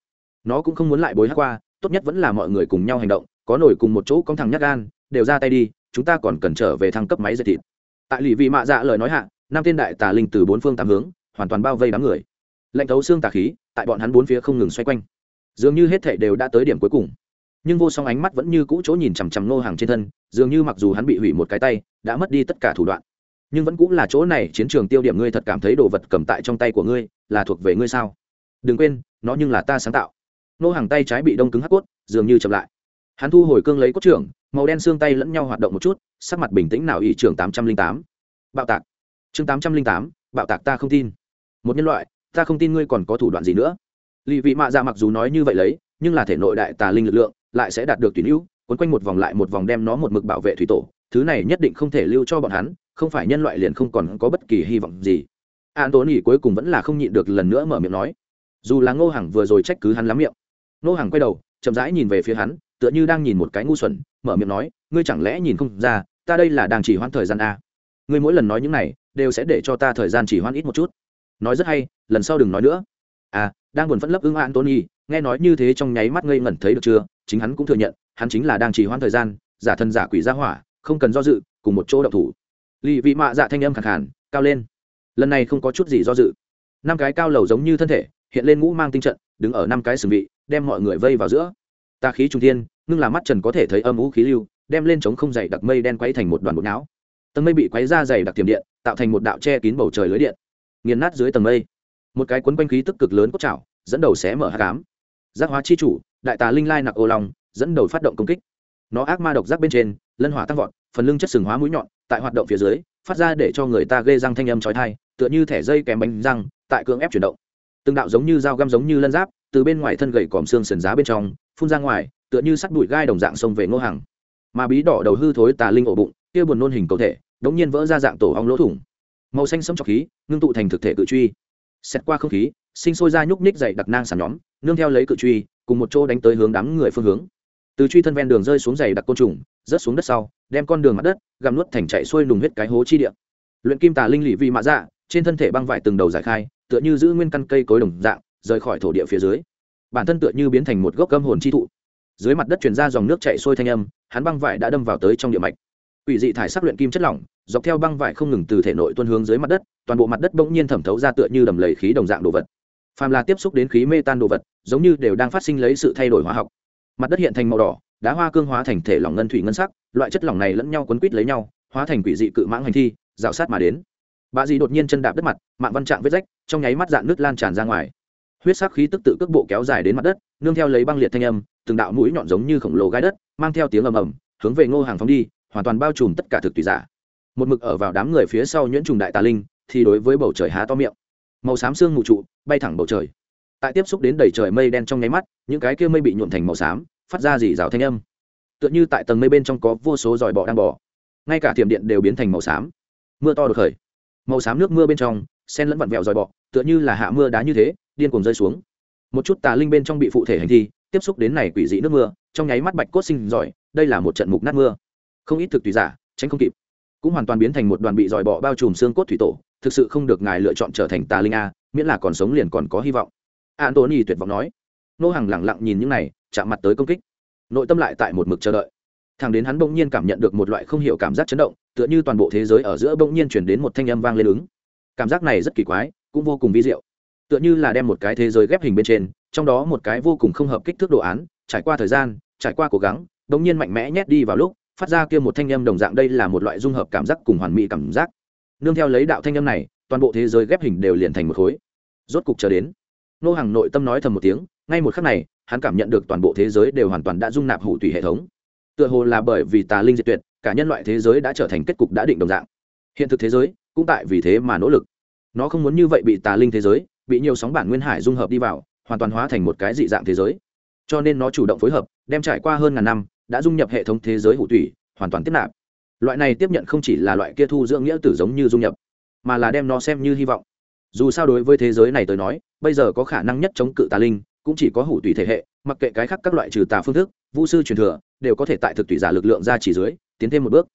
Nó cũng không muốn lại bối hát qua, tốt nhất vẫn là mọi người cùng nhau hành động, có nổi cùng một chỗ con thằng nhắc gan, đều ra tay đi, chúng ta còn cần trở về thăng cấp máy dệt thịt. Tại lì vị mạ dạ lời nói hạ, năm tên đại tà linh từ bốn phương tám hướng, hoàn toàn bao vây đám người. Lệnh thấu xương tà khí, tại bọn hắn bốn phía không ngừng xoay quanh dường như hết thảy đều đã tới điểm cuối cùng. Nhưng vô song ánh mắt vẫn như cũ chỗ nhìn chằm chằm nô hàng trên thân, dường như mặc dù hắn bị hủy một cái tay, đã mất đi tất cả thủ đoạn. Nhưng vẫn cũng là chỗ này, chiến trường tiêu điểm ngươi thật cảm thấy đồ vật cầm tại trong tay của ngươi, là thuộc về ngươi sao? Đừng quên, nó nhưng là ta sáng tạo. Nô hàng tay trái bị đông cứng hắc cốt, dường như chậm lại. Hắn thu hồi cương lấy cốt trưởng, màu đen xương tay lẫn nhau hoạt động một chút, sắc mặt bình tĩnh nào ỷ trưởng tám trăm linh tám. Bạo tạc. Chương tám trăm linh tám, bạo tạc ta không tin. Một nhân loại, ta không tin ngươi còn có thủ đoạn gì nữa lì vị mạ dạ mặc dù nói như vậy lấy, nhưng là thể nội đại tà linh lực lượng lại sẽ đạt được tùy hữu quấn quanh một vòng lại một vòng đem nó một mực bảo vệ thủy tổ, thứ này nhất định không thể lưu cho bọn hắn, không phải nhân loại liền không còn có bất kỳ hy vọng gì. An tốn nghỉ cuối cùng vẫn là không nhịn được lần nữa mở miệng nói. Dù là ngô hằng vừa rồi trách cứ hắn lắm miệng. Ngô hằng quay đầu, chậm rãi nhìn về phía hắn, tựa như đang nhìn một cái ngu xuẩn, mở miệng nói, ngươi chẳng lẽ nhìn không ra, ta đây là đang chỉ hoãn thời gian a? Ngươi mỗi lần nói những này, đều sẽ để cho ta thời gian chỉ hoãn ít một chút. Nói rất hay, lần sau đừng nói nữa. À đang buồn phẫn lấp ưng antony nghe nói như thế trong nháy mắt ngây ngẩn thấy được chưa, chính hắn cũng thừa nhận, hắn chính là đang trì hoãn thời gian, giả thân giả quỷ ra hỏa, không cần do dự, cùng một chỗ đậu thủ. Lì vị mạ dạ thanh âm khẳng khàn, cao lên. Lần này không có chút gì do dự. Năm cái cao lầu giống như thân thể, hiện lên ngũ mang tinh trận, đứng ở năm cái sừng vị, đem mọi người vây vào giữa. Ta khí trung thiên, ngưng là mắt trần có thể thấy âm ngũ khí lưu, đem lên chống không dày đặc mây đen quấy thành một đoàn bột não. Tầng mây bị quấy ra dày đặc tiềm điện, tạo thành một đạo che kín bầu trời lưới điện. Nghiền nát dưới tầng mây một cái quấn quanh khí tức cực lớn cốt chảo dẫn đầu xé mở hát cám giác hóa chi chủ, đại tà linh lai nặc ô long, dẫn đầu phát động công kích. Nó ác ma độc giác bên trên, lân hỏa tăng vọt, phần lưng chất sừng hóa mũi nhọn, tại hoạt động phía dưới, phát ra để cho người ta gây răng thanh âm trói thai tựa như thẻ dây kèm bánh răng, tại cưỡng ép chuyển động. Từng đạo giống như dao găm giống như lân giáp, từ bên ngoài thân gậy còm xương sườn giá bên trong, phun ra ngoài, tựa như sắt bụi gai đồng dạng xông về ngô hàng mà bí đỏ đầu hư thối tà linh ổ bụng, kia buồn nôn hình cầu thể, đống nhiên vỡ ra dạng tổ ong lỗ thủng. Màu xanh sẫm trọc khí, ngưng tụ thành thực thể cự truy xét qua không khí, sinh sôi ra nhúc ních dày đặc nang sàn nhóm, nương theo lấy cự truy, cùng một chỗ đánh tới hướng đám người phương hướng. Từ truy thân ven đường rơi xuống dày đặc côn trùng, rớt xuống đất sau, đem con đường mặt đất, gặm nuốt thành chạy xuôi nùng huyết cái hố chi địa. Luyện kim tà linh lì vị mạ dạ trên thân thể băng vải từng đầu giải khai, tựa như giữ nguyên căn cây cối đồng dạng, rời khỏi thổ địa phía dưới. Bản thân tựa như biến thành một gốc gâm hồn chi thụ. Dưới mặt đất truyền ra dòng nước chạy xuôi thanh âm, hắn băng vải đã đâm vào tới trong địa mạch quỷ dị thải sắc luyện kim chất lỏng, dọc theo băng vải không ngừng từ thể nội tuôn hướng dưới mặt đất, toàn bộ mặt đất bỗng nhiên thẩm thấu ra tựa như đầm lầy khí đồng dạng đồ vật. Phàm là tiếp xúc đến khí mê tan đồ vật, giống như đều đang phát sinh lấy sự thay đổi hóa học. Mặt đất hiện thành màu đỏ, đá hoa cương hóa thành thể lỏng ngân thủy ngân sắc, loại chất lỏng này lẫn nhau quấn quýt lấy nhau, hóa thành quỷ dị cự mãng hành thi, rào sát mà đến. Bà dì đột nhiên chân đạp đất mặt, mạng văn trạng vết rách, trong nháy mắt dạn nước lan tràn ra ngoài. Huyết sắc khí tức tự cước bộ kéo dài đến mặt đất, nương theo lấy băng liệt thanh âm, từng đạo mũi nhọn giống như khổng lồ gai đất, mang theo tiếng ầm ầm, hướng về ngô hàng phóng đi hoàn toàn bao trùm tất cả thực tùy giả. Một mực ở vào đám người phía sau nhuyễn trùng đại tà linh, thì đối với bầu trời há to miệng. Màu xám xương mù trụ, bay thẳng bầu trời. Tại tiếp xúc đến đầy trời mây đen trong nháy mắt, những cái kia mây bị nhuộn thành màu xám, phát ra dì rào thanh âm. Tựa như tại tầng mây bên trong có vô số dòi bọ đang bò. Ngay cả tiềm điện đều biến thành màu xám. Mưa to được khởi. Màu xám nước mưa bên trong, sen lẫn vặn vẹo dòi bọ, tựa như là hạ mưa đá như thế, điên cuồng rơi xuống. Một chút tà linh bên trong bị phụ thể hành thi, tiếp xúc đến này quỷ dị nước mưa, trong nháy mắt bạch cốt sinh giỏi, đây là một trận mục nát mưa không ít thực tùy giả, tránh không kịp. Cũng hoàn toàn biến thành một đoàn bị dòi bọ bao trùm xương cốt thủy tổ, thực sự không được ngài lựa chọn trở thành tà linh a, miễn là còn sống liền còn có hy vọng. Antony tuyệt vọng nói. Nô hàng lẳng lặng nhìn những này, chạm mặt tới công kích. Nội tâm lại tại một mực chờ đợi. Thằng đến hắn bỗng nhiên cảm nhận được một loại không hiểu cảm giác chấn động, tựa như toàn bộ thế giới ở giữa bỗng nhiên chuyển đến một thanh âm vang lên ứng. Cảm giác này rất kỳ quái, cũng vô cùng vi diệu. Tựa như là đem một cái thế giới ghép hình bên trên, trong đó một cái vô cùng không hợp kích thước đồ án, trải qua thời gian, trải qua cố gắng, bỗng nhiên mạnh mẽ nhét đi vào lúc phát ra kia một thanh âm đồng dạng đây là một loại dung hợp cảm giác cùng hoàn mỹ cảm giác. Nương theo lấy đạo thanh âm này, toàn bộ thế giới ghép hình đều liền thành một khối. Rốt cục chờ đến, nô hàng nội tâm nói thầm một tiếng, ngay một khắc này, hắn cảm nhận được toàn bộ thế giới đều hoàn toàn đã dung nạp hủ tùy hệ thống. Tựa hồ là bởi vì tà linh diệt tuyệt, cả nhân loại thế giới đã trở thành kết cục đã định đồng dạng. Hiện thực thế giới, cũng tại vì thế mà nỗ lực. Nó không muốn như vậy bị tà linh thế giới, bị nhiều sóng bản nguyên hải dung hợp đi vào, hoàn toàn hóa thành một cái dị dạng thế giới. Cho nên nó chủ động phối hợp, đem trải qua hơn ngàn năm đã dung nhập hệ thống thế giới hủ thủy hoàn toàn tiếp nạp. Loại này tiếp nhận không chỉ là loại kia thu dưỡng nghĩa tử giống như dung nhập, mà là đem nó xem như hy vọng. Dù sao đối với thế giới này tới nói, bây giờ có khả năng nhất chống cự tà linh, cũng chỉ có hủ tùy thể hệ, mặc kệ cái khác các loại trừ tà phương thức vũ sư truyền thừa, đều có thể tại thực tùy giả lực lượng ra chỉ dưới, tiến thêm một bước.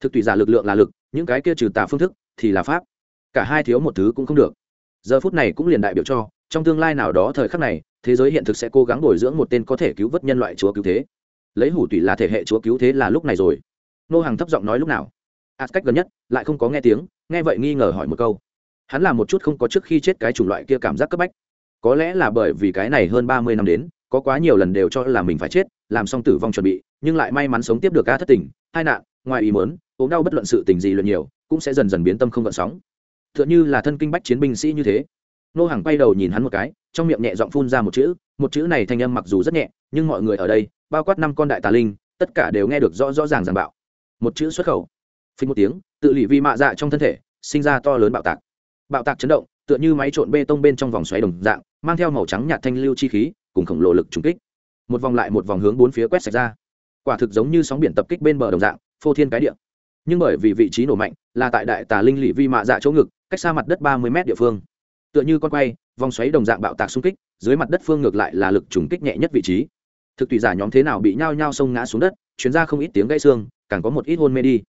Thực tùy giả lực lượng là lực, những cái kia trừ tà phương thức thì là pháp. Cả hai thiếu một thứ cũng không được. Giờ phút này cũng liền đại biểu cho, trong tương lai nào đó thời khắc này, thế giới hiện thực sẽ cố gắng bồi dưỡng một tên có thể cứu vớt nhân loại chúa cứu thế lấy hủ tủy là thể hệ chúa cứu thế là lúc này rồi. Nô hàng thấp giọng nói lúc nào? Ạt cách gần nhất, lại không có nghe tiếng, nghe vậy nghi ngờ hỏi một câu. Hắn là một chút không có trước khi chết cái chủng loại kia cảm giác cấp bách. Có lẽ là bởi vì cái này hơn ba mươi năm đến, có quá nhiều lần đều cho là mình phải chết, làm xong tử vong chuẩn bị, nhưng lại may mắn sống tiếp được ca thất tình hai nạn, ngoài ý mớn ốm đau bất luận sự tình gì luận nhiều, cũng sẽ dần dần biến tâm không gợn sóng. T h ư ợ n như là thân kinh bách chiến binh sĩ như thế. Nô hàng quay đầu nhìn hắn một cái, trong miệng nhẹ giọng phun ra một chữ một chữ này thanh âm mặc dù rất nhẹ, nhưng mọi người ở đây bao quát năm con đại tà linh, tất cả đều nghe được rõ rõ ràng ràng bạo. Một chữ xuất khẩu. Phình một tiếng, tự lì vi mạ dạ trong thân thể, sinh ra to lớn bạo tạc. Bạo tạc chấn động, tựa như máy trộn bê tông bên trong vòng xoáy đồng dạng, mang theo màu trắng nhạt thanh lưu chi khí, cùng khổng lồ lực trùng kích. Một vòng lại một vòng hướng bốn phía quét sạch ra. Quả thực giống như sóng biển tập kích bên bờ đồng dạng, phô thiên cái địa. Nhưng bởi vì vị trí nổ mạnh, là tại đại tà linh lì vi mạ dạ chỗ ngực, cách xa mặt đất ba mươi m địa phương. Tựa như con quay, vòng xoáy đồng dạng bạo tạc xung kích, dưới mặt đất phương ngược lại là lực trùng kích nhẹ nhất vị trí thực tùy giả nhóm thế nào bị nhao nhao xông ngã xuống đất chuyến ra không ít tiếng gãy xương, càng có một ít hôn mê đi.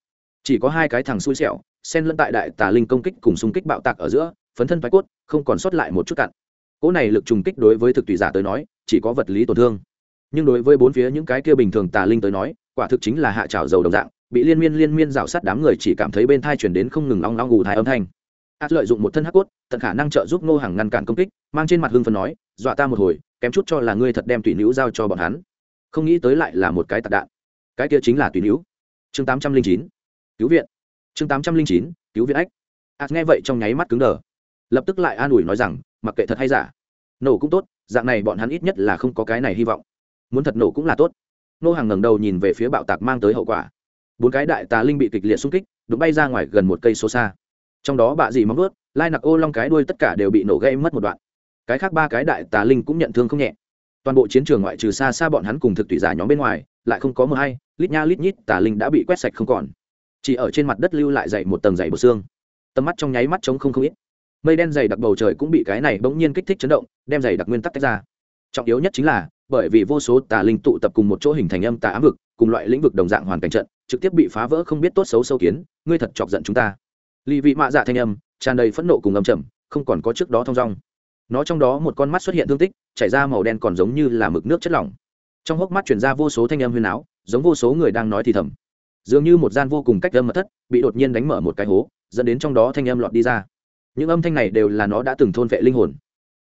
Chỉ có hai cái thằng xui xẻo, xen lẫn tại đại tà linh công kích cùng xung kích bạo tạc ở giữa, phấn thân thoái cốt, không còn sót lại một chút cặn. Cỗ này lực trùng kích đối với thực tùy giả tới nói, chỉ có vật lý tổn thương. Nhưng đối với bốn phía những cái kia bình thường tà linh tới nói, quả thực chính là hạ trào dầu đồng dạng, bị liên miên liên miên rào sát đám người chỉ cảm thấy bên thai chuyển đến không ngừng long long gù thai âm thanh. Át lợi dụng một thân hắc cốt, tận khả năng trợ giúp ngô hàng ngăn cản công kích, mang trên mặt hưng phần nói, dọa ta một hồi kém chút cho là ngươi thật đem tùy nữ giao cho bọn hắn. Không nghĩ tới lại là một cái tạc đạn. Cái kia chính là tùy nữ chương tám trăm linh chín. Cứu viện. Chương tám trăm linh chín. Cứu viện ách. Át nghe vậy trong nháy mắt cứng đờ. Lập tức lại an ủi nói rằng, mặc kệ thật hay giả, nổ cũng tốt, dạng này bọn hắn ít nhất là không có cái này hy vọng. Muốn thật nổ cũng là tốt. Nô hàng ngẩng đầu nhìn về phía bạo tạc mang tới hậu quả. Bốn cái đại tà linh bị kịch liệt xung kích, đụng bay ra ngoài gần một cây số xa. Trong đó bạ dì móng ướt lai nặc ô long cái đuôi tất cả đều bị nổ gây mất một đoạn cái khác ba cái đại tà linh cũng nhận thương không nhẹ. Toàn bộ chiến trường ngoại trừ xa xa bọn hắn cùng thực tùy giả nhóm bên ngoài, lại không có mờ hay, lít nha lít nhít tà linh đã bị quét sạch không còn. Chỉ ở trên mặt đất lưu lại dày một tầng dày bột xương. Tầm mắt trong nháy mắt trống không không ít. Mây đen dày đặc bầu trời cũng bị cái này bỗng nhiên kích thích chấn động, đem dày đặc nguyên tắc tách ra. Trọng yếu nhất chính là, bởi vì vô số tà linh tụ tập cùng một chỗ hình thành âm tà ám vực, cùng loại lĩnh vực đồng dạng hoàn cảnh trận, trực tiếp bị phá vỡ không biết tốt xấu sâu kiến, ngươi thật chọc giận chúng ta. Lì vị mạ dạ thanh âm, tràn đầy phẫn nộ cùng âm trầm, không còn có trước đó thong dong nó trong đó một con mắt xuất hiện thương tích, chảy ra màu đen còn giống như là mực nước chất lỏng. Trong hốc mắt chuyển ra vô số thanh âm huyền áo giống vô số người đang nói thì thầm. Dường như một gian vô cùng cách âm mật thất, bị đột nhiên đánh mở một cái hố, dẫn đến trong đó thanh âm lọt đi ra. Những âm thanh này đều là nó đã từng thôn vệ linh hồn.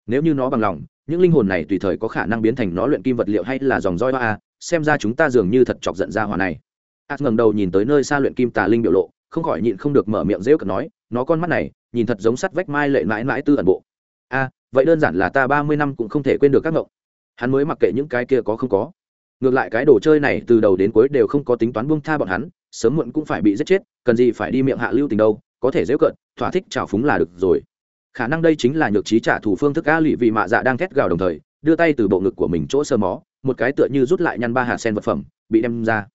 Nếu như nó bằng lòng, những linh hồn này tùy thời có khả năng biến thành nó luyện kim vật liệu hay là dòng roi a, xem ra chúng ta dường như thật chọc giận ra hỏa này. A ngẩng đầu nhìn tới nơi xa luyện kim tà linh biểu lộ, không khỏi nhịn không được mở miệng rêu cực nói, nó con mắt này, nhìn thật giống sắt vách mai lệ mãi mãi tư ẩn bộ vậy đơn giản là ta ba mươi năm cũng không thể quên được các ngộng. Hắn mới mặc kệ những cái kia có không có. Ngược lại cái đồ chơi này từ đầu đến cuối đều không có tính toán buông tha bọn hắn, sớm muộn cũng phải bị giết chết, cần gì phải đi miệng hạ lưu tình đâu, có thể dễ cợt, thỏa thích trào phúng là được rồi. Khả năng đây chính là nhược trí trả thù phương thức a lụy vì mạ dạ đang thét gào đồng thời, đưa tay từ bộ ngực của mình chỗ sơ mó, một cái tựa như rút lại nhăn ba hạt sen vật phẩm, bị đem ra.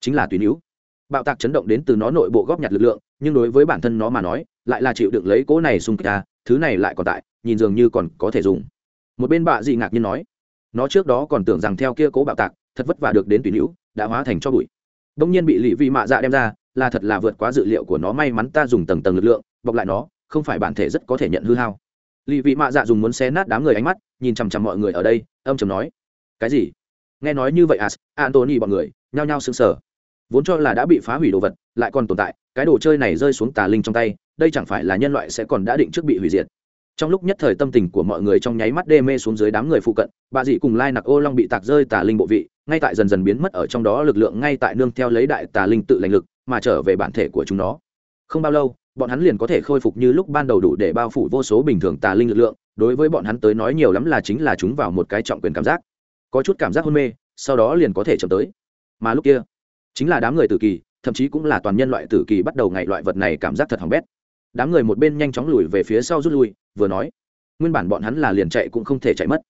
Chính là tùy níu. Bạo tạc chấn động đến từ nó nội bộ góp nhặt lực lượng, nhưng đối với bản thân nó mà nói, lại là chịu đựng lấy cỗ này xung kích ta thứ này lại còn tại, nhìn dường như còn có thể dùng. Một bên bạ dị ngạc nhiên nói, nó trước đó còn tưởng rằng theo kia cố bạo tạc, thật vất vả được đến tùy níu đã hóa thành cho bụi. Đông nhiên bị lụy vị mạ dạ đem ra, là thật là vượt quá dự liệu của nó, may mắn ta dùng tầng tầng lực lượng, bọc lại nó, không phải bản thể rất có thể nhận hư hao. Lì vị mạ dạ dùng muốn xé nát đám người ánh mắt, nhìn chằm chằm mọi người ở đây, âm chầm nói, cái gì? Nghe nói như vậy à antony bọn người, nhao nhao sững sờ. Vốn cho là đã bị phá hủy đồ vật, lại còn tồn tại, cái đồ chơi này rơi xuống tà linh trong tay đây chẳng phải là nhân loại sẽ còn đã định trước bị hủy diệt. Trong lúc nhất thời tâm tình của mọi người trong nháy mắt đê mê xuống dưới đám người phụ cận, bà dị cùng lai nặc ô long bị tạc rơi tà linh bộ vị, ngay tại dần dần biến mất ở trong đó lực lượng ngay tại nương theo lấy đại tà linh tự lành lực, mà trở về bản thể của chúng nó. Không bao lâu, bọn hắn liền có thể khôi phục như lúc ban đầu đủ để bao phủ vô số bình thường tà linh lực lượng, đối với bọn hắn tới nói nhiều lắm là chính là chúng vào một cái trọng quyền cảm giác. Có chút cảm giác hôn mê, sau đó liền có thể chậm tới. Mà lúc kia, chính là đám người tử kỳ, thậm chí cũng là toàn nhân loại tử kỳ bắt đầu ngày loại vật này cảm giác thật hỏng bét đám người một bên nhanh chóng lùi về phía sau rút lui, vừa nói, nguyên bản bọn hắn là liền chạy cũng không thể chạy mất.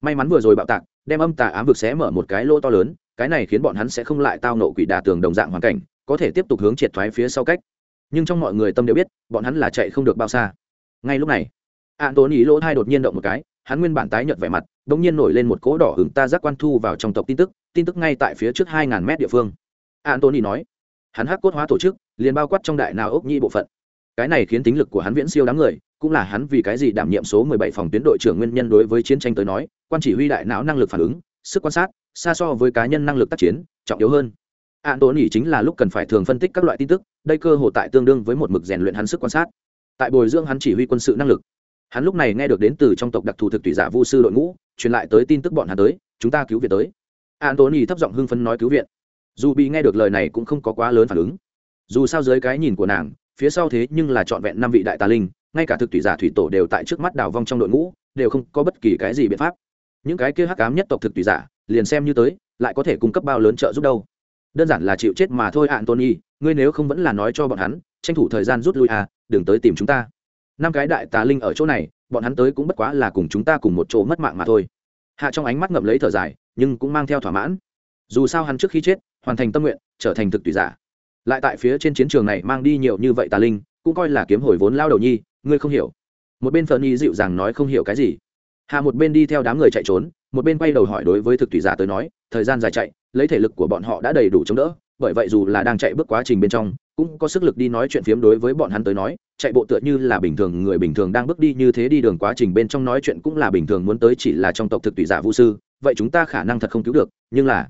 May mắn vừa rồi bạo tạc, đem âm tà ám vực xé mở một cái lỗ to lớn, cái này khiến bọn hắn sẽ không lại tao nộ quỷ đà tường đồng dạng hoàn cảnh, có thể tiếp tục hướng triệt thoái phía sau cách. Nhưng trong mọi người tâm đều biết, bọn hắn là chạy không được bao xa. Ngay lúc này an tốn ý lỗ thai đột nhiên động một cái, hắn nguyên bản tái nhợt vẻ mặt đ ỗ n g nhiên nổi lên một cỗ đỏ hứng ta giác quan thu vào trong tộc tin tức tin tức ngay tại phía trước hai ngàn mét địa phương. An tốn ý nói, hắn hắc cốt hóa tổ chức, liền bao quát trong đại nào ốc nhi bộ phận cái này khiến tính lực của hắn viễn siêu đám người, cũng là hắn vì cái gì đảm nhiệm số mười bảy phòng tuyến đội trưởng nguyên nhân đối với chiến tranh tới nói, quan chỉ huy đại não năng lực phản ứng, sức quan sát, xa so với cá nhân năng lực tác chiến, trọng yếu hơn. An tốn ý chính là lúc cần phải thường phân tích các loại tin tức, đây cơ hội tại tương đương với một mực rèn luyện hắn sức quan sát. Tại bồi dưỡng hắn chỉ huy quân sự năng lực. Hắn lúc này nghe được đến từ trong tộc đặc thù thực tùy giả vu sư đội ngũ, truyền lại tới tin tức bọn hắn tới, chúng ta cứu viện tới. Antony thấp giọng hưng phấn nói cứu viện. Dù bị nghe được lời này cũng không có quá lớn phản ứng. Dù sao dưới cái nhìn của nàng phía sau thế nhưng là trọn vẹn năm vị đại tà linh, ngay cả thực tùy giả thủy tổ đều tại trước mắt đào vong trong đội ngũ, đều không có bất kỳ cái gì biện pháp. Những cái kia hắc cám nhất tộc thực tùy giả, liền xem như tới, lại có thể cung cấp bao lớn trợ giúp đâu. Đơn giản là chịu chết mà thôi antony ngươi nếu không vẫn là nói cho bọn hắn, tranh thủ thời gian rút lui à đừng tới tìm chúng ta. Năm cái đại tà linh ở chỗ này, bọn hắn tới cũng bất quá là cùng chúng ta cùng một chỗ mất mạng mà thôi. Hạ trong ánh mắt ngậm lấy thở dài, nhưng cũng mang theo thỏa mãn. Dù sao hắn trước khi chết, hoàn thành tâm nguyện, trở thành thực tùy giả lại tại phía trên chiến trường này mang đi nhiều như vậy tà linh, cũng coi là kiếm hồi vốn lao đầu nhi, ngươi không hiểu. Một bên phật nhi dịu dàng nói không hiểu cái gì. Hạ một bên đi theo đám người chạy trốn, một bên quay đầu hỏi đối với thực tùy giả tới nói, thời gian dài chạy, lấy thể lực của bọn họ đã đầy đủ chống đỡ, bởi vậy dù là đang chạy bước quá trình bên trong, cũng có sức lực đi nói chuyện phiếm đối với bọn hắn tới nói, chạy bộ tựa như là bình thường người bình thường đang bước đi như thế đi đường quá trình bên trong nói chuyện cũng là bình thường muốn tới chỉ là trong tộc thực tùy giả vũ sư, vậy chúng ta khả năng thật không cứu được, nhưng là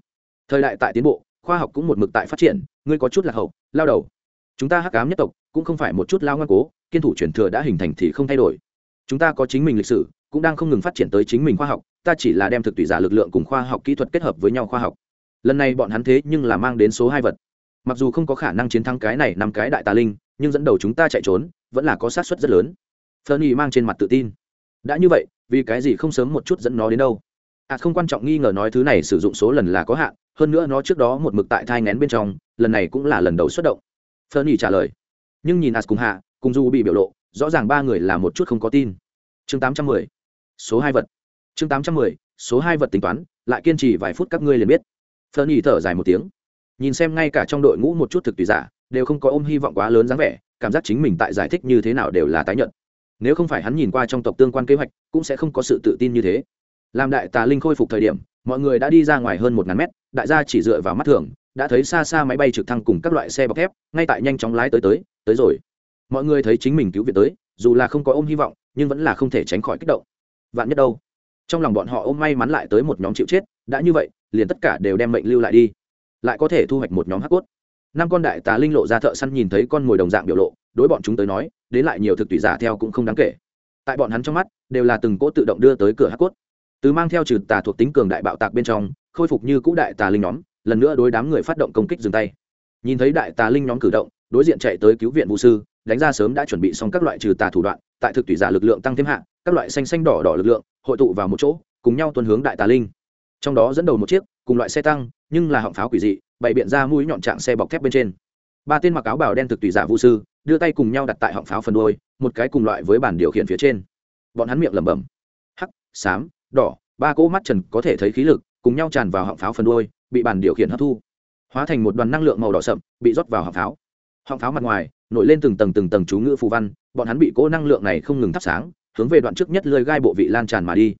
thời đại tại tiến bộ khoa học cũng một mực tại phát triển, ngươi có chút lạc hậu, lao đầu. Chúng ta hắc ám nhất tộc, cũng không phải một chút lao ngoan cố, kiên thủ truyền thừa đã hình thành thì không thay đổi. Chúng ta có chính mình lịch sử, cũng đang không ngừng phát triển tới chính mình khoa học, ta chỉ là đem thực tùy giả lực lượng cùng khoa học kỹ thuật kết hợp với nhau khoa học. Lần này bọn hắn thế nhưng là mang đến số hai vật. Mặc dù không có khả năng chiến thắng cái này năm cái đại tà linh, nhưng dẫn đầu chúng ta chạy trốn, vẫn là có sát suất rất lớn. Fernie mang trên mặt tự tin. Đã như hơn nữa nó trước đó một mực tại thai ngén bên trong, lần này cũng là lần đầu xuất động. Fernie trả lời. Nhưng nhìn as cùng hạ, cùng du bị biểu lộ, rõ ràng ba người là một chút không có tin. Chương tám trăm mười. Số hai vật. Chương tám trăm mười, số hai vật tính toán, lại kiên trì vài phút các ngươi liền biết. Fernie thở dài một tiếng. Nhìn xem ngay cả trong đội ngũ một chút thực tùy giả, đều không có ôm hy vọng quá lớn dáng vẻ, cảm giác chính mình tại giải thích như thế nào đều là tái nhận nếu không phải hắn nhìn qua trong tộc tương quan kế hoạch, cũng sẽ không có sự tự tin như thế. Làm đại tà linh khôi phục thời điểm, mọi người đã đi ra ngoài hơn một ngàn mét đại gia chỉ dựa vào mắt thường, đã thấy xa xa máy bay trực thăng cùng các loại xe bọc thép, ngay tại nhanh chóng lái tới tới tới rồi. Mọi người thấy chính mình cứu viện tới, dù là không có ôm hy vọng, nhưng vẫn là không thể tránh khỏi kích động. Vạn nhất đâu? Trong lòng bọn họ ôm may mắn lại tới một nhóm chịu chết, đã như vậy, liền tất cả đều đem mệnh lưu lại đi. Lại có thể thu hoạch một nhóm hắc cốt. Năm con đại tà linh lộ ra thợ săn nhìn thấy con mồi đồng dạng biểu lộ, đối bọn chúng tới nói, đến lại nhiều thực tùy giả theo cũng không đáng kể. Tại bọn hắn trong mắt, đều là từng cỗ tự động đưa tới cửa hắc cốt. Từ mang theo trừ tà thuộc tính cường đại bạo tạc bên trong khôi phục như cũ đại tà linh nhóm, lần nữa đối đám người phát động công kích dừng tay. Nhìn thấy đại tà linh nhóm cử động, đối diện chạy tới cứu viện vũ sư, đánh ra sớm đã chuẩn bị xong các loại trừ tà thủ đoạn, tại thực tùy giả lực lượng tăng thêm hạng các loại xanh xanh đỏ đỏ lực lượng, hội tụ vào một chỗ, cùng nhau tuân hướng đại tà linh. Trong đó dẫn đầu một chiếc, cùng loại xe tăng, nhưng là họng pháo quỷ dị, bày biện ra mũi nhọn trạng xe bọc thép bên trên. Ba tên mặc áo bảo đen thực tùy giả vũ sư, đưa tay cùng nhau đặt tại họng pháo phần đôi một cái cùng loại với bản điều khiển phía trên. Bọn hắn miệng lẩm bẩm. Hắc, xám, đỏ, ba cỗ mắt trần có thể thấy khí lực cùng nhau tràn vào họng pháo phần đôi, bị bản điều khiển hấp thu. Hóa thành một đoàn năng lượng màu đỏ sậm, bị rót vào họng pháo. Họng pháo mặt ngoài, nổi lên từng tầng từng tầng chú ngữ phù văn, bọn hắn bị cỗ năng lượng này không ngừng thắp sáng, hướng về đoạn trước nhất lơi gai bộ vị lan tràn mà đi.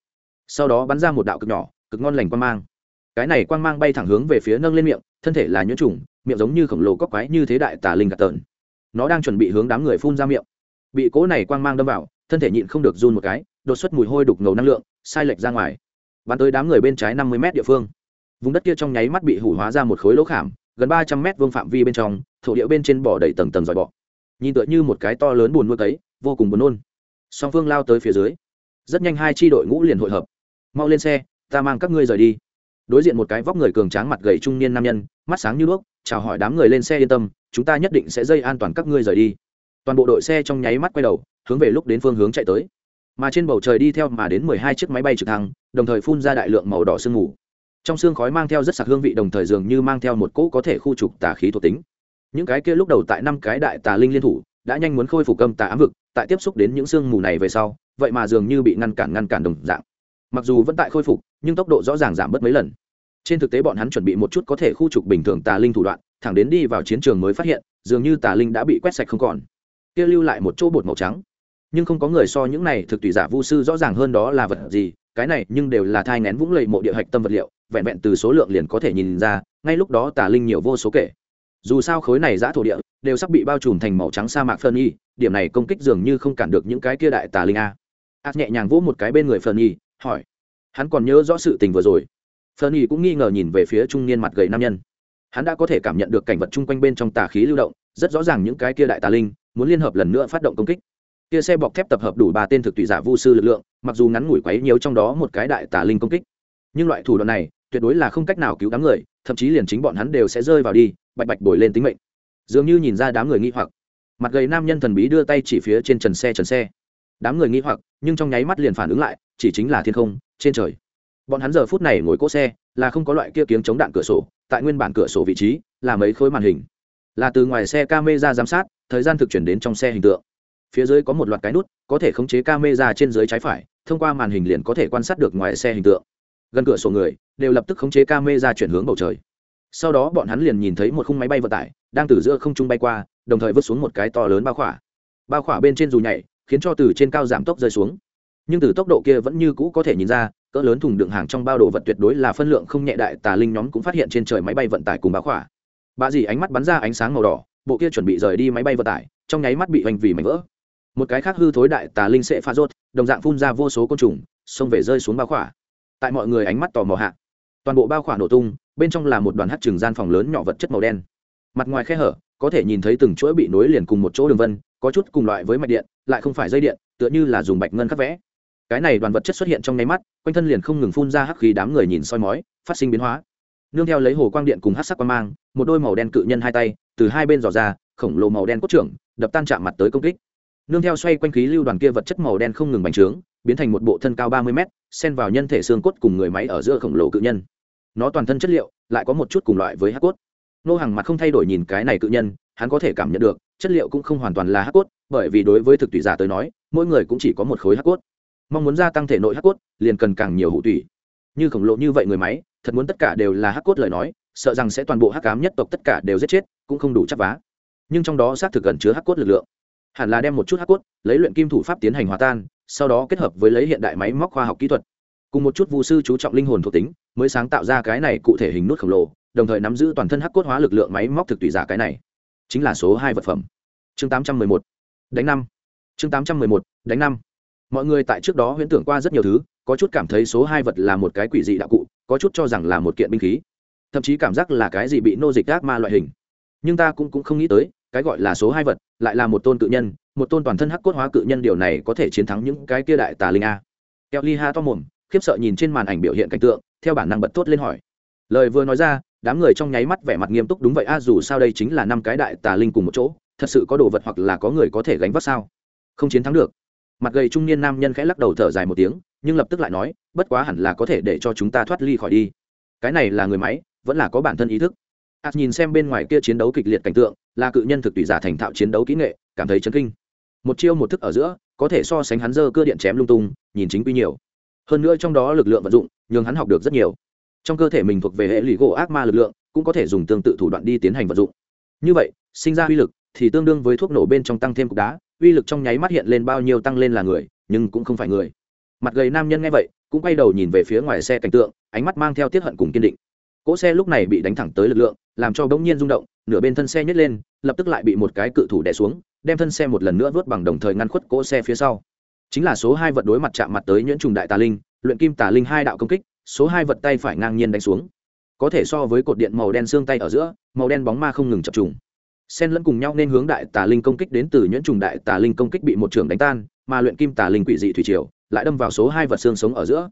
Sau đó bắn ra một đạo cực nhỏ, cực ngon lành quan mang. Cái này quang mang bay thẳng hướng về phía nâng lên miệng, thân thể là nhuyễn trùng, miệng giống như khổng lồ cóc quái như thế đại tà linh gạt tợn. Nó đang chuẩn bị hướng đám người phun ra miệng. Bị cỗ này quang mang đâm vào, thân thể nhịn không được run một cái, đột xuất mùi hôi đục ngầu năng lượng, sai lệch ra ngoài bắn tới đám người bên trái năm mươi m địa phương. Vùng đất kia trong nháy mắt bị hủ hóa ra một khối lỗ khảm, gần ba trăm m vương phạm vi bên trong, thổ địa bên trên bỏ đầy tầng tầng dòi bọ. Nhìn tựa như một cái to lớn buồn nuôi cấy vô cùng buồn nôn. Song phương lao tới phía dưới. Rất nhanh hai tri đội ngũ liền hội hợp. Mau lên xe, ta mang các ngươi rời đi. Đối diện một cái vóc người cường tráng mặt gầy trung niên nam nhân, mắt sáng như đuốc, chào hỏi đám người lên xe yên tâm, chúng ta nhất định sẽ dây an toàn các ngươi rời đi. Toàn bộ đội xe trong nháy mắt quay đầu, hướng về lúc đến phương hướng chạy tới mà trên bầu trời đi theo mà đến mười hai chiếc máy bay trực thăng, đồng thời phun ra đại lượng màu đỏ sương mù. Trong sương khói mang theo rất sặc hương vị, đồng thời dường như mang theo một cỗ có thể khu trục tà khí thuộc tính. Những cái kia lúc đầu tại năm cái đại tà linh liên thủ, đã nhanh muốn khôi phục âm tà ám vực, tại tiếp xúc đến những sương mù này về sau, vậy mà dường như bị ngăn cản ngăn cản đồng dạng. Mặc dù vẫn tại khôi phục, nhưng tốc độ rõ ràng giảm bớt mấy lần. Trên thực tế bọn hắn chuẩn bị một chút có thể khu trục bình thường tà linh thủ đoạn, thẳng đến đi vào chiến trường mới phát hiện, dường như tà linh đã bị quét sạch không còn. Kia lưu lại một chỗ bột màu trắng nhưng không có người so những này thực tùy giả vu sư rõ ràng hơn đó là vật gì, cái này nhưng đều là thai ngén vũng lầy mộ địa hạch tâm vật liệu, vẹn vẹn từ số lượng liền có thể nhìn ra, ngay lúc đó tà linh nhiều vô số kể. Dù sao khối này giã thổ địa, đều sắp bị bao trùm thành màu trắng sa mạc phân y điểm này công kích dường như không cản được những cái kia đại tà linh a. Ác nhẹ nhàng vỗ một cái bên người phân y hỏi, hắn còn nhớ rõ sự tình vừa rồi? Phân y cũng nghi ngờ nhìn về phía trung niên mặt gầy nam nhân. Hắn đã có thể cảm nhận được cảnh vật chung quanh bên trong tà khí lưu động, rất rõ ràng những cái kia đại tà linh, muốn liên hợp lần nữa phát động công kích kia xe bọc thép tập hợp đủ ba tên thực tùy giả vu sư lực lượng, mặc dù ngắn ngủi quấy nhiều trong đó một cái đại tà linh công kích. Nhưng loại thủ đoạn này, tuyệt đối là không cách nào cứu đám người, thậm chí liền chính bọn hắn đều sẽ rơi vào đi, bạch bạch bồi lên tính mệnh. Dường như nhìn ra đám người nghi hoặc. Mặt gầy nam nhân thần bí đưa tay chỉ phía trên trần xe trần xe. Đám người nghi hoặc, nhưng trong nháy mắt liền phản ứng lại, chỉ chính là thiên không, trên trời. Bọn hắn giờ phút này ngồi cỗ xe, là không có loại kia kiếng chống đạn cửa sổ, tại nguyên bản cửa sổ vị trí, là mấy khối màn hình. Là từ ngoài xe camera giám sát, thời gian thực chuyển đến trong xe hình tượng phía dưới có một loạt cái nút, có thể khống chế camera trên dưới trái phải, thông qua màn hình liền có thể quan sát được ngoài xe hình tượng. Gần cửa sổ người đều lập tức khống chế camera chuyển hướng bầu trời. Sau đó bọn hắn liền nhìn thấy một khung máy bay vận tải đang từ giữa không trung bay qua, đồng thời vứt xuống một cái to lớn bao khỏa. Bao khỏa bên trên dù nhảy, khiến cho từ trên cao giảm tốc rơi xuống. Nhưng từ tốc độ kia vẫn như cũ có thể nhìn ra, cỡ lớn thùng đựng hàng trong bao đồ vật tuyệt đối là phân lượng không nhẹ đại, tà linh nhóm cũng phát hiện trên trời máy bay vận tải cùng báo khỏa. Bà dì ánh mắt bắn ra ánh sáng màu đỏ, bộ kia chuẩn bị rời đi máy bay vận tải, trong nháy mắt bị hoành vì mảnh vỡ một cái khác hư thối đại tà linh sẽ pha rốt, đồng dạng phun ra vô số côn trùng, xông về rơi xuống bao khỏa. Tại mọi người ánh mắt tò mò hạ, toàn bộ bao khỏa nổ tung, bên trong là một đoàn hát trừng gian phòng lớn nhỏ vật chất màu đen. Mặt ngoài khe hở, có thể nhìn thấy từng chuỗi bị nối liền cùng một chỗ đường vân, có chút cùng loại với mạch điện, lại không phải dây điện, tựa như là dùng bạch ngân khắc vẽ. Cái này đoàn vật chất xuất hiện trong nháy mắt, quanh thân liền không ngừng phun ra hắc khí đám người nhìn soi mói, phát sinh biến hóa. Nương theo lấy hồ quang điện cùng hát sắc quang mang, một đôi màu đen cự nhân hai tay, từ hai bên dò ra, khổng lồ màu đen cốt trưởng, đập tan chạm mặt tới công kích nương theo xoay quanh khí lưu đoàn kia vật chất màu đen không ngừng bành trướng, biến thành một bộ thân cao ba mươi mét, xen vào nhân thể xương cốt cùng người máy ở giữa khổng lồ cự nhân. Nó toàn thân chất liệu, lại có một chút cùng loại với hắc cốt. Nô hàng mặt không thay đổi nhìn cái này cự nhân, hắn có thể cảm nhận được, chất liệu cũng không hoàn toàn là hắc cốt, bởi vì đối với thực tùy giả tới nói, mỗi người cũng chỉ có một khối hắc cốt. Mong muốn gia tăng thể nội hắc cốt, liền cần càng nhiều hụ tủy. Như khổng lồ như vậy người máy, thật muốn tất cả đều là hắc cốt lời nói, sợ rằng sẽ toàn bộ hắc cám nhất tộc tất cả đều giết chết, cũng không đủ chắc vá. Nhưng trong đó xác thực gần chứa hắc cốt lực lượng hẳn là đem một chút hắc cốt lấy luyện kim thủ pháp tiến hành hòa tan sau đó kết hợp với lấy hiện đại máy móc khoa học kỹ thuật. Cùng một chút vụ sư chú trọng linh hồn thuộc tính mới sáng tạo ra cái này cụ thể hình nút khổng lồ đồng thời nắm giữ toàn thân hắc cốt hóa lực lượng máy móc thực tùy giả cái này. Chính là số hai vật phẩm. Chương tám trăm mười một. Đánh năm. Chương tám trăm mười một. Đánh năm. Mọi người tại trước đó huyễn tưởng qua rất nhiều thứ có chút cảm thấy số hai vật là một cái quỷ dị đạo cụ có chút cho rằng là một kiện binh khí. Thậm chí cảm giác là cái gì bị nô dịch ác ma loại hình. Nhưng ta cũng, cũng không nghĩ tới cái gọi là số hai vật, lại là một tôn cự nhân, một tôn toàn thân hắc cốt hóa cự nhân điều này có thể chiến thắng những cái kia đại tà linh a. Keo li ha to mồm, khiếp sợ nhìn trên màn ảnh biểu hiện cảnh tượng, theo bản năng bật tốt lên hỏi. Lời vừa nói ra, đám người trong nháy mắt vẻ mặt nghiêm túc đúng vậy a, dù sao đây chính là năm cái đại tà linh cùng một chỗ, thật sự có đồ vật hoặc là có người có thể gánh vác sao? Không chiến thắng được. Mặt gầy trung niên nam nhân khẽ lắc đầu thở dài một tiếng, nhưng lập tức lại nói, bất quá hẳn là có thể để cho chúng ta thoát ly khỏi đi. Cái này là người máy, vẫn là có bản thân ý thức. Ạt nhìn xem bên ngoài kia chiến đấu kịch liệt cảnh tượng là cự nhân thực tùy giả thành thạo chiến đấu kỹ nghệ, cảm thấy chấn kinh. Một chiêu một thức ở giữa, có thể so sánh hắn dơ cơ điện chém lung tung, nhìn chính quy nhiều. Hơn nữa trong đó lực lượng vận dụng, nhường hắn học được rất nhiều. Trong cơ thể mình thuộc về hệ lụy gỗ ác ma lực lượng, cũng có thể dùng tương tự thủ đoạn đi tiến hành vận dụng. Như vậy, sinh ra uy lực thì tương đương với thuốc nổ bên trong tăng thêm cục đá, uy lực trong nháy mắt hiện lên bao nhiêu tăng lên là người, nhưng cũng không phải người. Mặt gầy nam nhân nghe vậy, cũng quay đầu nhìn về phía ngoài xe cảnh tượng, ánh mắt mang theo tiết hận cùng kiên định. Cỗ xe lúc này bị đánh thẳng tới lực lượng, làm cho bỗng nhiên rung động nửa bên thân xe nhét lên, lập tức lại bị một cái cự thủ đè xuống, đem thân xe một lần nữa vớt bằng đồng thời ngăn khuất cỗ xe phía sau. Chính là số hai vật đối mặt chạm mặt tới nhuyễn trùng đại tà linh, luyện kim tà linh hai đạo công kích, số hai vật tay phải ngang nhiên đánh xuống. Có thể so với cột điện màu đen xương tay ở giữa, màu đen bóng ma không ngừng chập trùng. Sen lẫn cùng nhau nên hướng đại tà linh công kích đến từ nhuyễn trùng đại tà linh công kích bị một trường đánh tan, mà luyện kim tà linh quỷ dị thủy triều lại đâm vào số hai vật xương sống ở giữa.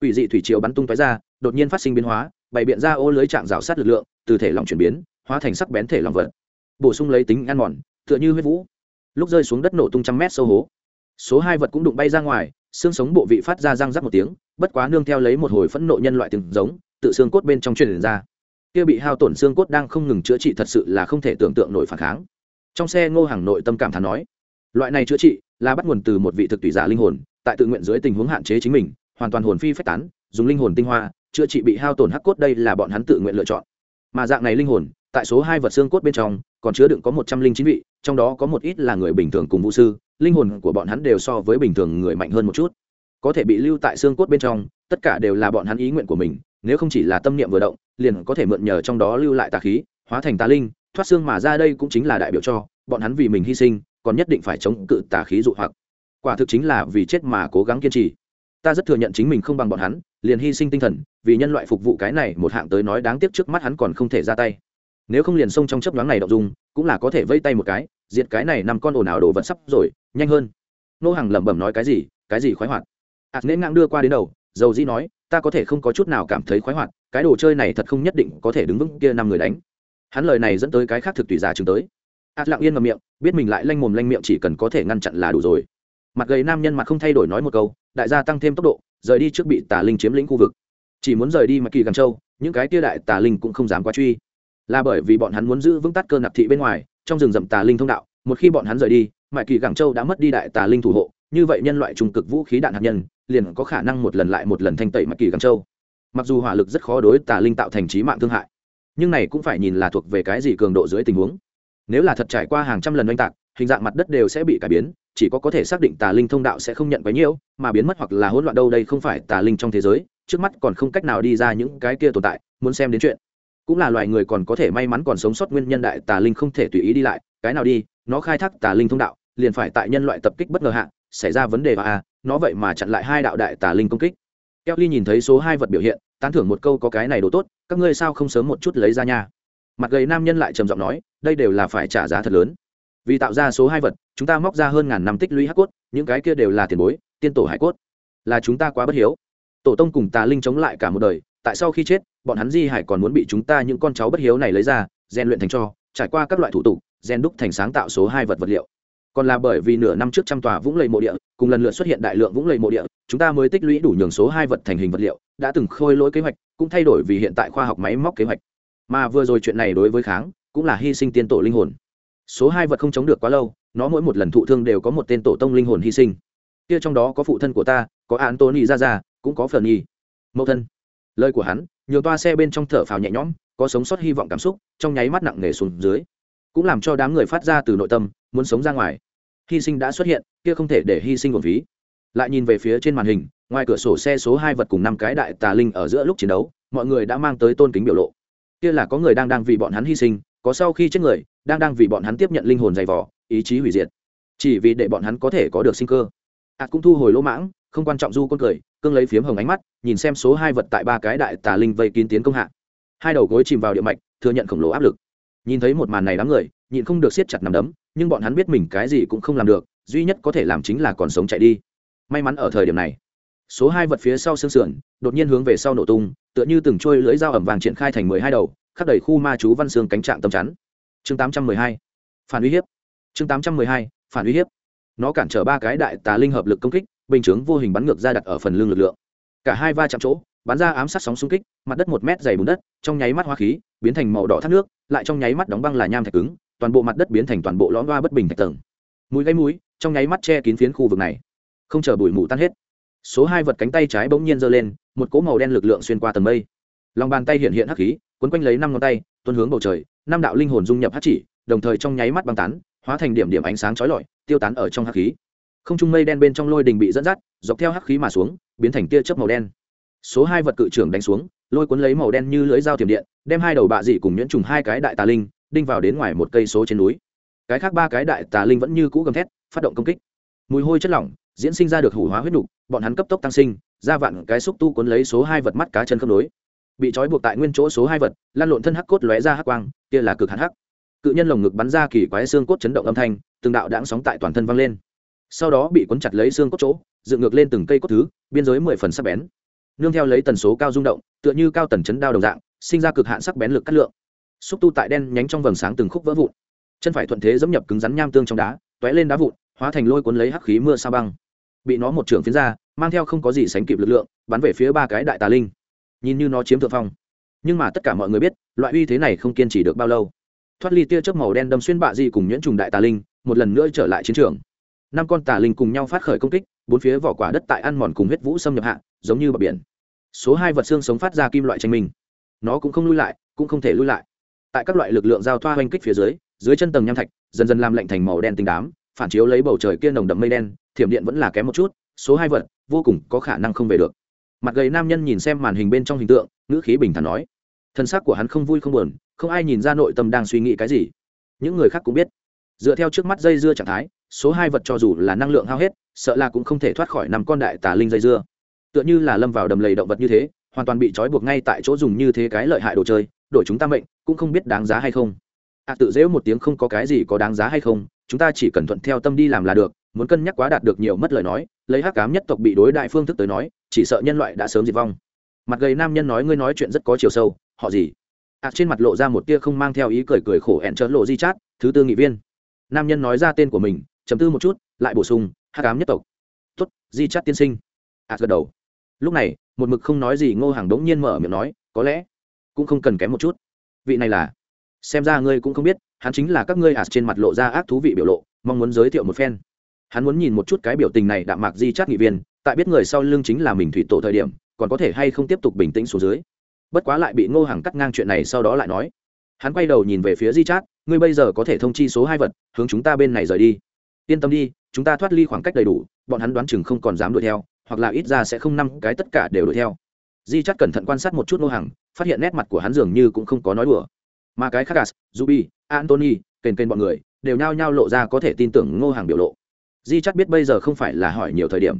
Quỷ dị thủy triều bắn tung tói ra, đột nhiên phát sinh biến hóa, bày biện ra ô lưới trạng rào sát lực lượng, từ thể lòng chuyển biến hóa thành sắc bén thể lòng vật. Bổ sung lấy tính ăn mòn, tựa như huyết vũ. Lúc rơi xuống đất nổ tung trăm mét sâu hố. Số hai vật cũng đụng bay ra ngoài, xương sống bộ vị phát ra răng rắc một tiếng, bất quá nương theo lấy một hồi phẫn nộ nhân loại từng giống, tự xương cốt bên trong truyền ra. Kia bị hao tổn xương cốt đang không ngừng chữa trị thật sự là không thể tưởng tượng nổi phản kháng. Trong xe ngô hàng nội tâm cảm thán nói, loại này chữa trị là bắt nguồn từ một vị thực tùy giả linh hồn, tại tự nguyện dưới tình huống hạn chế chính mình, hoàn toàn hồn phi phách tán, dùng linh hồn tinh hoa, chữa trị bị hao tổn hắc cốt đây là bọn hắn tự nguyện lựa chọn. Mà dạng này linh hồn tại số hai vật xương cốt bên trong, còn chứa đựng có một trăm linh chín vị, trong đó có một ít là người bình thường cùng vũ sư, linh hồn của bọn hắn đều so với bình thường người mạnh hơn một chút. Có thể bị lưu tại xương cốt bên trong, tất cả đều là bọn hắn ý nguyện của mình, nếu không chỉ là tâm niệm vừa động, liền có thể mượn nhờ trong đó lưu lại tà khí, hóa thành tà linh, thoát xương mà ra đây cũng chính là đại biểu cho, bọn hắn vì mình hy sinh, còn nhất định phải chống cự tà khí dụ hoặc. Quả thực chính là vì chết mà cố gắng kiên trì. Ta rất thừa nhận chính mình không bằng bọn hắn, liền hy sinh tinh thần, vì nhân loại phục vụ cái này một hạng tới nói đáng tiếc trước mắt hắn còn không thể ra tay nếu không liền xông trong chấp nhoáng này đậu dung, cũng là có thể vây tay một cái, diệt cái này nằm con ồn ào đồ vật sắp rồi, nhanh hơn. Nô hàng lẩm bẩm nói cái gì cái gì khoái hoạt? Ạt nễ ngang đưa qua đến đầu, dầu dĩ nói, ta có thể không có chút nào cảm thấy khoái hoạt, cái đồ chơi này thật không nhất định có thể đứng vững kia năm người đánh. Hắn lời này dẫn tới cái khác thực tùy giả chứng tới. Ạt lặng yên ngầm miệng, biết mình lại lanh mồm lanh miệng chỉ cần có thể ngăn chặn là đủ rồi. Mặt gầy nam nhân mặt không thay đổi nói một câu, đại gia tăng thêm tốc độ, rời đi trước bị tà linh chiếm lĩnh khu vực. Chỉ muốn rời đi mà kỳ gần châu, những cái tia đại tà linh cũng không dám quá truy là bởi vì bọn hắn muốn giữ vững tắt cơ nạp thị bên ngoài, trong rừng rậm tà linh thông đạo, một khi bọn hắn rời đi, mại kỳ gẳng châu đã mất đi đại tà linh thủ hộ, như vậy nhân loại trung cực vũ khí đạn hạt nhân, liền có khả năng một lần lại một lần thanh tẩy mại kỳ gẳng châu. Mặc dù hỏa lực rất khó đối tà linh tạo thành trí mạng thương hại, nhưng này cũng phải nhìn là thuộc về cái gì cường độ dưới tình huống. Nếu là thật trải qua hàng trăm lần oanh tạc, hình dạng mặt đất đều sẽ bị cải biến, chỉ có có thể xác định tà linh thông đạo sẽ không nhận quấy nhiễu mà biến mất hoặc là hỗn loạn đâu đây không phải tà linh trong thế giới, trước mắt còn không cách nào đi ra những cái kia tồn tại, muốn xem đến chuyện cũng là loài người còn có thể may mắn còn sống sót nguyên nhân đại tà linh không thể tùy ý đi lại. Cái nào đi, nó khai thác tà linh thông đạo, liền phải tại nhân loại tập kích bất ngờ hạ, xảy ra vấn đề và a nó vậy mà chặn lại hai đạo đại tà linh công kích. Kelly nhìn thấy số hai vật biểu hiện, tán thưởng một câu có cái này đồ tốt, các ngươi sao không sớm một chút lấy ra nha. Mặt gầy nam nhân lại trầm giọng nói, đây đều là phải trả giá thật lớn. Vì tạo ra số hai vật, chúng ta móc ra hơn ngàn năm tích lũy hắc cốt, những cái kia đều là tiền bối, tiên tổ hải cốt. Là chúng ta quá bất hiếu. Tổ tông cùng tà linh chống lại cả một đời, tại sau khi chết bọn hắn di hải còn muốn bị chúng ta những con cháu bất hiếu này lấy ra, rèn luyện thành cho, trải qua các loại thủ tục, rèn đúc thành sáng tạo số hai vật vật liệu. Còn là bởi vì nửa năm trước trăm tòa vũng lầy mộ địa, cùng lần lượt xuất hiện đại lượng vũng lầy mộ địa, chúng ta mới tích lũy đủ nhường số hai vật thành hình vật liệu, đã từng khôi lỗi kế hoạch, cũng thay đổi vì hiện tại khoa học máy móc kế hoạch. Mà vừa rồi chuyện này đối với kháng, cũng là hy sinh tiên tổ linh hồn. Số hai vật không chống được quá lâu, nó mỗi một lần thụ thương đều có một tên tổ tông linh hồn hy sinh. Kia trong đó có phụ thân của ta, có antony ra ra cũng có phần nhi. Mẫu thân. Lời của hắn nhiều toa xe bên trong thở phào nhẹ nhõm, có sống sót hy vọng cảm xúc, trong nháy mắt nặng nề xuống dưới. Cũng làm cho đám người phát ra từ nội tâm, muốn sống ra ngoài. Hy sinh đã xuất hiện, kia không thể để hy sinh nguồn phí. Lại nhìn về phía trên màn hình, ngoài cửa sổ xe số hai vật cùng năm cái đại tà linh ở giữa lúc chiến đấu, mọi người đã mang tới tôn kính biểu lộ. Kia là có người đang đang vì bọn hắn hy sinh, có sau khi chết người, đang đang vì bọn hắn tiếp nhận linh hồn dày vỏ ý chí hủy diệt. Chỉ vì để bọn hắn có thể có được sinh cơ. Ạt cũng thu hồi lỗ mãng, không quan trọng du con cười cương lấy phiếm hồng ánh mắt, nhìn xem số hai vật tại ba cái đại tà linh vây kín tiến công hạ. Hai đầu gối chìm vào địa mạch, thừa nhận khổng lồ áp lực. Nhìn thấy một màn này đám người, nhịn không được siết chặt nằm đấm, nhưng bọn hắn biết mình cái gì cũng không làm được, duy nhất có thể làm chính là còn sống chạy đi. May mắn ở thời điểm này, số hai vật phía sau xương sườn, đột nhiên hướng về sau nổ tung, tựa như từng trôi lưỡi dao ẩm vàng triển khai thành mười hai đầu, khắc đầy khu ma chú văn xương cánh trạng tầm chắn. Chương tám trăm mười hai, phản uy hiếp. Chương tám trăm mười hai, phản uy hiếp. Nó cản trở ba cái đại tà linh hợp lực công kích bình chướng vô hình bắn ngược ra đặt ở phần lưng lực lượng. Cả hai va chạm chỗ, bắn ra ám sát sóng xung kích, mặt đất một mét dày bùn đất, trong nháy mắt hoa khí, biến thành màu đỏ thác nước, lại trong nháy mắt đóng băng là nham thạch cứng, toàn bộ mặt đất biến thành toàn bộ lõm loa bất bình thạch tầng. Mũi gáy mũi, trong nháy mắt che kín phiến khu vực này. Không chờ bụi mù tan hết, số hai vật cánh tay trái bỗng nhiên giơ lên, một cỗ màu đen lực lượng xuyên qua tầng mây. Lòng bàn tay hiện hiện hắc khí, quấn quanh lấy năm ngón tay tuân hướng bầu trời, năm đạo linh hồn dung nhập hắc chỉ, đồng thời trong nháy mắt băng tán, hóa thành điểm điểm ánh sáng chói lọi, tiêu tán ở trong hắc khí không trung mây đen bên trong lôi đình bị dẫn dắt, dọc theo hắc khí mà xuống, biến thành tia chớp màu đen. Số hai vật cự trưởng đánh xuống, lôi cuốn lấy màu đen như lưỡi dao tiềm điện, đem hai đầu bạ dị cùng nhuyễn trùng hai cái đại tà linh đinh vào đến ngoài một cây số trên núi. Cái khác ba cái đại tà linh vẫn như cũ gầm thét, phát động công kích. Mùi hôi chất lỏng, diễn sinh ra được hủ hóa huyết nục, bọn hắn cấp tốc tăng sinh, ra vạn cái xúc tu cuốn lấy số hai vật mắt cá chân khớp nối. Bị trói buộc tại nguyên chỗ số hai vật, lan lộn thân hắc cốt lóe ra hắc quang, kia là cực hàn hắc. Cự nhân lồng ngực bắn ra kỳ quái xương cốt chấn động âm thanh, từng đạo đãng sóng tại toàn thân vang lên sau đó bị cuốn chặt lấy xương cốt chỗ, dựng ngược lên từng cây cốt thứ, biên giới mười phần sắc bén. Nương theo lấy tần số cao rung động, tựa như cao tần chấn đao đồng dạng, sinh ra cực hạn sắc bén lực cắt lượng. Xúc tu tại đen nhánh trong vầng sáng từng khúc vỡ vụn. Chân phải thuận thế dẫm nhập cứng rắn nham tương trong đá t ó é lên đá vụn, hóa thành lôi cuốn lấy hắc khí mưa sa băng. Bị nó một trưởng phiến ra, mang theo không có gì sánh kịp lực lượng, bắn về phía ba cái đại tà linh. Nhìn như nó chiếm thượng phong. Nhưng mà tất cả mọi người biết, loại uy thế này không kiên trì được bao lâu. Thoát ly tia chớp màu đen đâm xuyên bạ di cùng nhuyễn trùng đại tà linh, một lần nữa trở lại chiến trường năm con tà linh cùng nhau phát khởi công kích bốn phía vỏ quả đất tại ăn mòn cùng huyết vũ xâm nhập hạ giống như bờ biển. Số hai vật xương sống phát ra kim loại tranh mình, nó cũng không lui lại cũng không thể lui lại. Tại các loại lực lượng giao thoa oanh kích phía dưới dưới chân tầng nham thạch dần dần làm lạnh thành màu đen tinh đám phản chiếu lấy bầu trời kia nồng đậm mây đen thiểm điện vẫn là kém một chút số hai vật vô cùng có khả năng không về được. Mặt gầy nam nhân nhìn xem màn hình bên trong hình tượng ngữ khí bình thản nói. Thân xác của hắn không vui không buồn không ai nhìn ra nội tâm đang suy nghĩ cái gì. Những người khác cũng biết. Dựa theo trước mắt dây dưa trạng thái số hai vật cho dù là năng lượng hao hết, sợ là cũng không thể thoát khỏi năm con đại tà linh dây dưa. Tựa như là lâm vào đầm lầy động vật như thế, hoàn toàn bị trói buộc ngay tại chỗ dùng như thế cái lợi hại đồ chơi, đổi chúng ta mệnh, cũng không biết đáng giá hay không. À tự dễu một tiếng không có cái gì có đáng giá hay không, chúng ta chỉ cần thuận theo tâm đi làm là được, muốn cân nhắc quá đạt được nhiều mất lời nói, lấy hắc cám nhất tộc bị đối đại phương thức tới nói, chỉ sợ nhân loại đã sớm diệt vong. Mặt gầy nam nhân nói ngươi nói chuyện rất có chiều sâu, họ gì? Ạt trên mặt lộ ra một tia không mang theo ý cười cười khổ ẹn trớ lộ di chát, thứ tư nghị viên. Nam nhân nói ra tên của mình chấm tư một chút, lại bổ sung hát cám nhất tộc. Tuất di chắt tiên sinh. Ạt gật đầu. Lúc này, một mực không nói gì ngô hàng đống nhiên mở miệng nói, có lẽ cũng không cần kém một chút. Vị này là, xem ra ngươi cũng không biết, hắn chính là các ngươi ạt trên mặt lộ ra ác thú vị biểu lộ, mong muốn giới thiệu một phen. Hắn muốn nhìn một chút cái biểu tình này đạm mạc di chát nghị viên, tại biết người sau lưng chính là mình thủy tổ thời điểm, còn có thể hay không tiếp tục bình tĩnh xuống dưới. Bất quá lại bị ngô hàng cắt ngang chuyện này sau đó lại nói. Hắn quay đầu nhìn về phía di chát, ngươi bây giờ có thể thông chi số hai vật, hướng chúng ta bên này rời đi yên tâm đi, chúng ta thoát ly khoảng cách đầy đủ, bọn hắn đoán chừng không còn dám đuổi theo, hoặc là ít ra sẽ không năm cái tất cả đều đuổi theo. Di chát cẩn thận quan sát một chút ngô hàng phát hiện nét mặt của hắn dường như cũng không có nói đùa. Mà cái khác à, gas ruby antony kền kền bọn người, đều nhao nhao lộ ra có thể tin tưởng ngô hàng biểu lộ. Di chắc biết bây giờ không phải là hỏi nhiều thời điểm.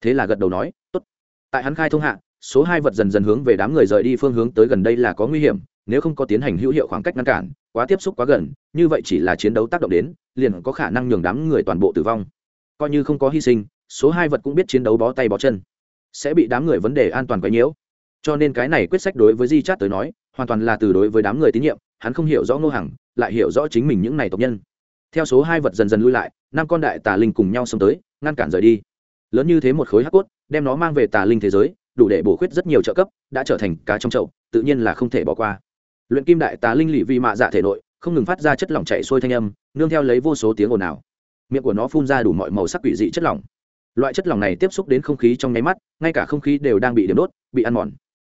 Thế là gật đầu nói, tốt. Tại hắn khai thông hạ, số hai vật dần dần hướng về đám người rời đi phương hướng tới gần đây là có nguy hiểm nếu không có tiến hành hữu hiệu khoảng cách ngăn cản, quá tiếp xúc quá gần, như vậy chỉ là chiến đấu tác động đến, liền có khả năng nhường đám người toàn bộ tử vong. Coi như không có hy sinh, số hai vật cũng biết chiến đấu bó tay bó chân, sẽ bị đám người vấn đề an toàn quấy nhiễu. Cho nên cái này quyết sách đối với di chát tới nói, hoàn toàn là từ đối với đám người tín nhiệm, hắn không hiểu rõ ngô hằng, lại hiểu rõ chính mình những này tộc nhân. Theo số hai vật dần dần lui lại, năm con đại tà linh cùng nhau xông tới, ngăn cản rời đi. Lớn như thế một khối hắc cốt, đem nó mang về tà linh thế giới, đủ để bổ khuyết rất nhiều trợ cấp, đã trở thành cá trong chậu, tự nhiên là không thể bỏ qua luyện kim đại tá linh lì vi mạ dạ thể nội, không ngừng phát ra chất lỏng chạy xuôi thanh âm, nương theo lấy vô số tiếng ồn ào. Miệng của nó phun ra đủ mọi màu sắc quỷ dị chất lỏng. Loại chất lỏng này tiếp xúc đến không khí trong nháy mắt, ngay cả không khí đều đang bị điểm đốt, bị ăn mòn.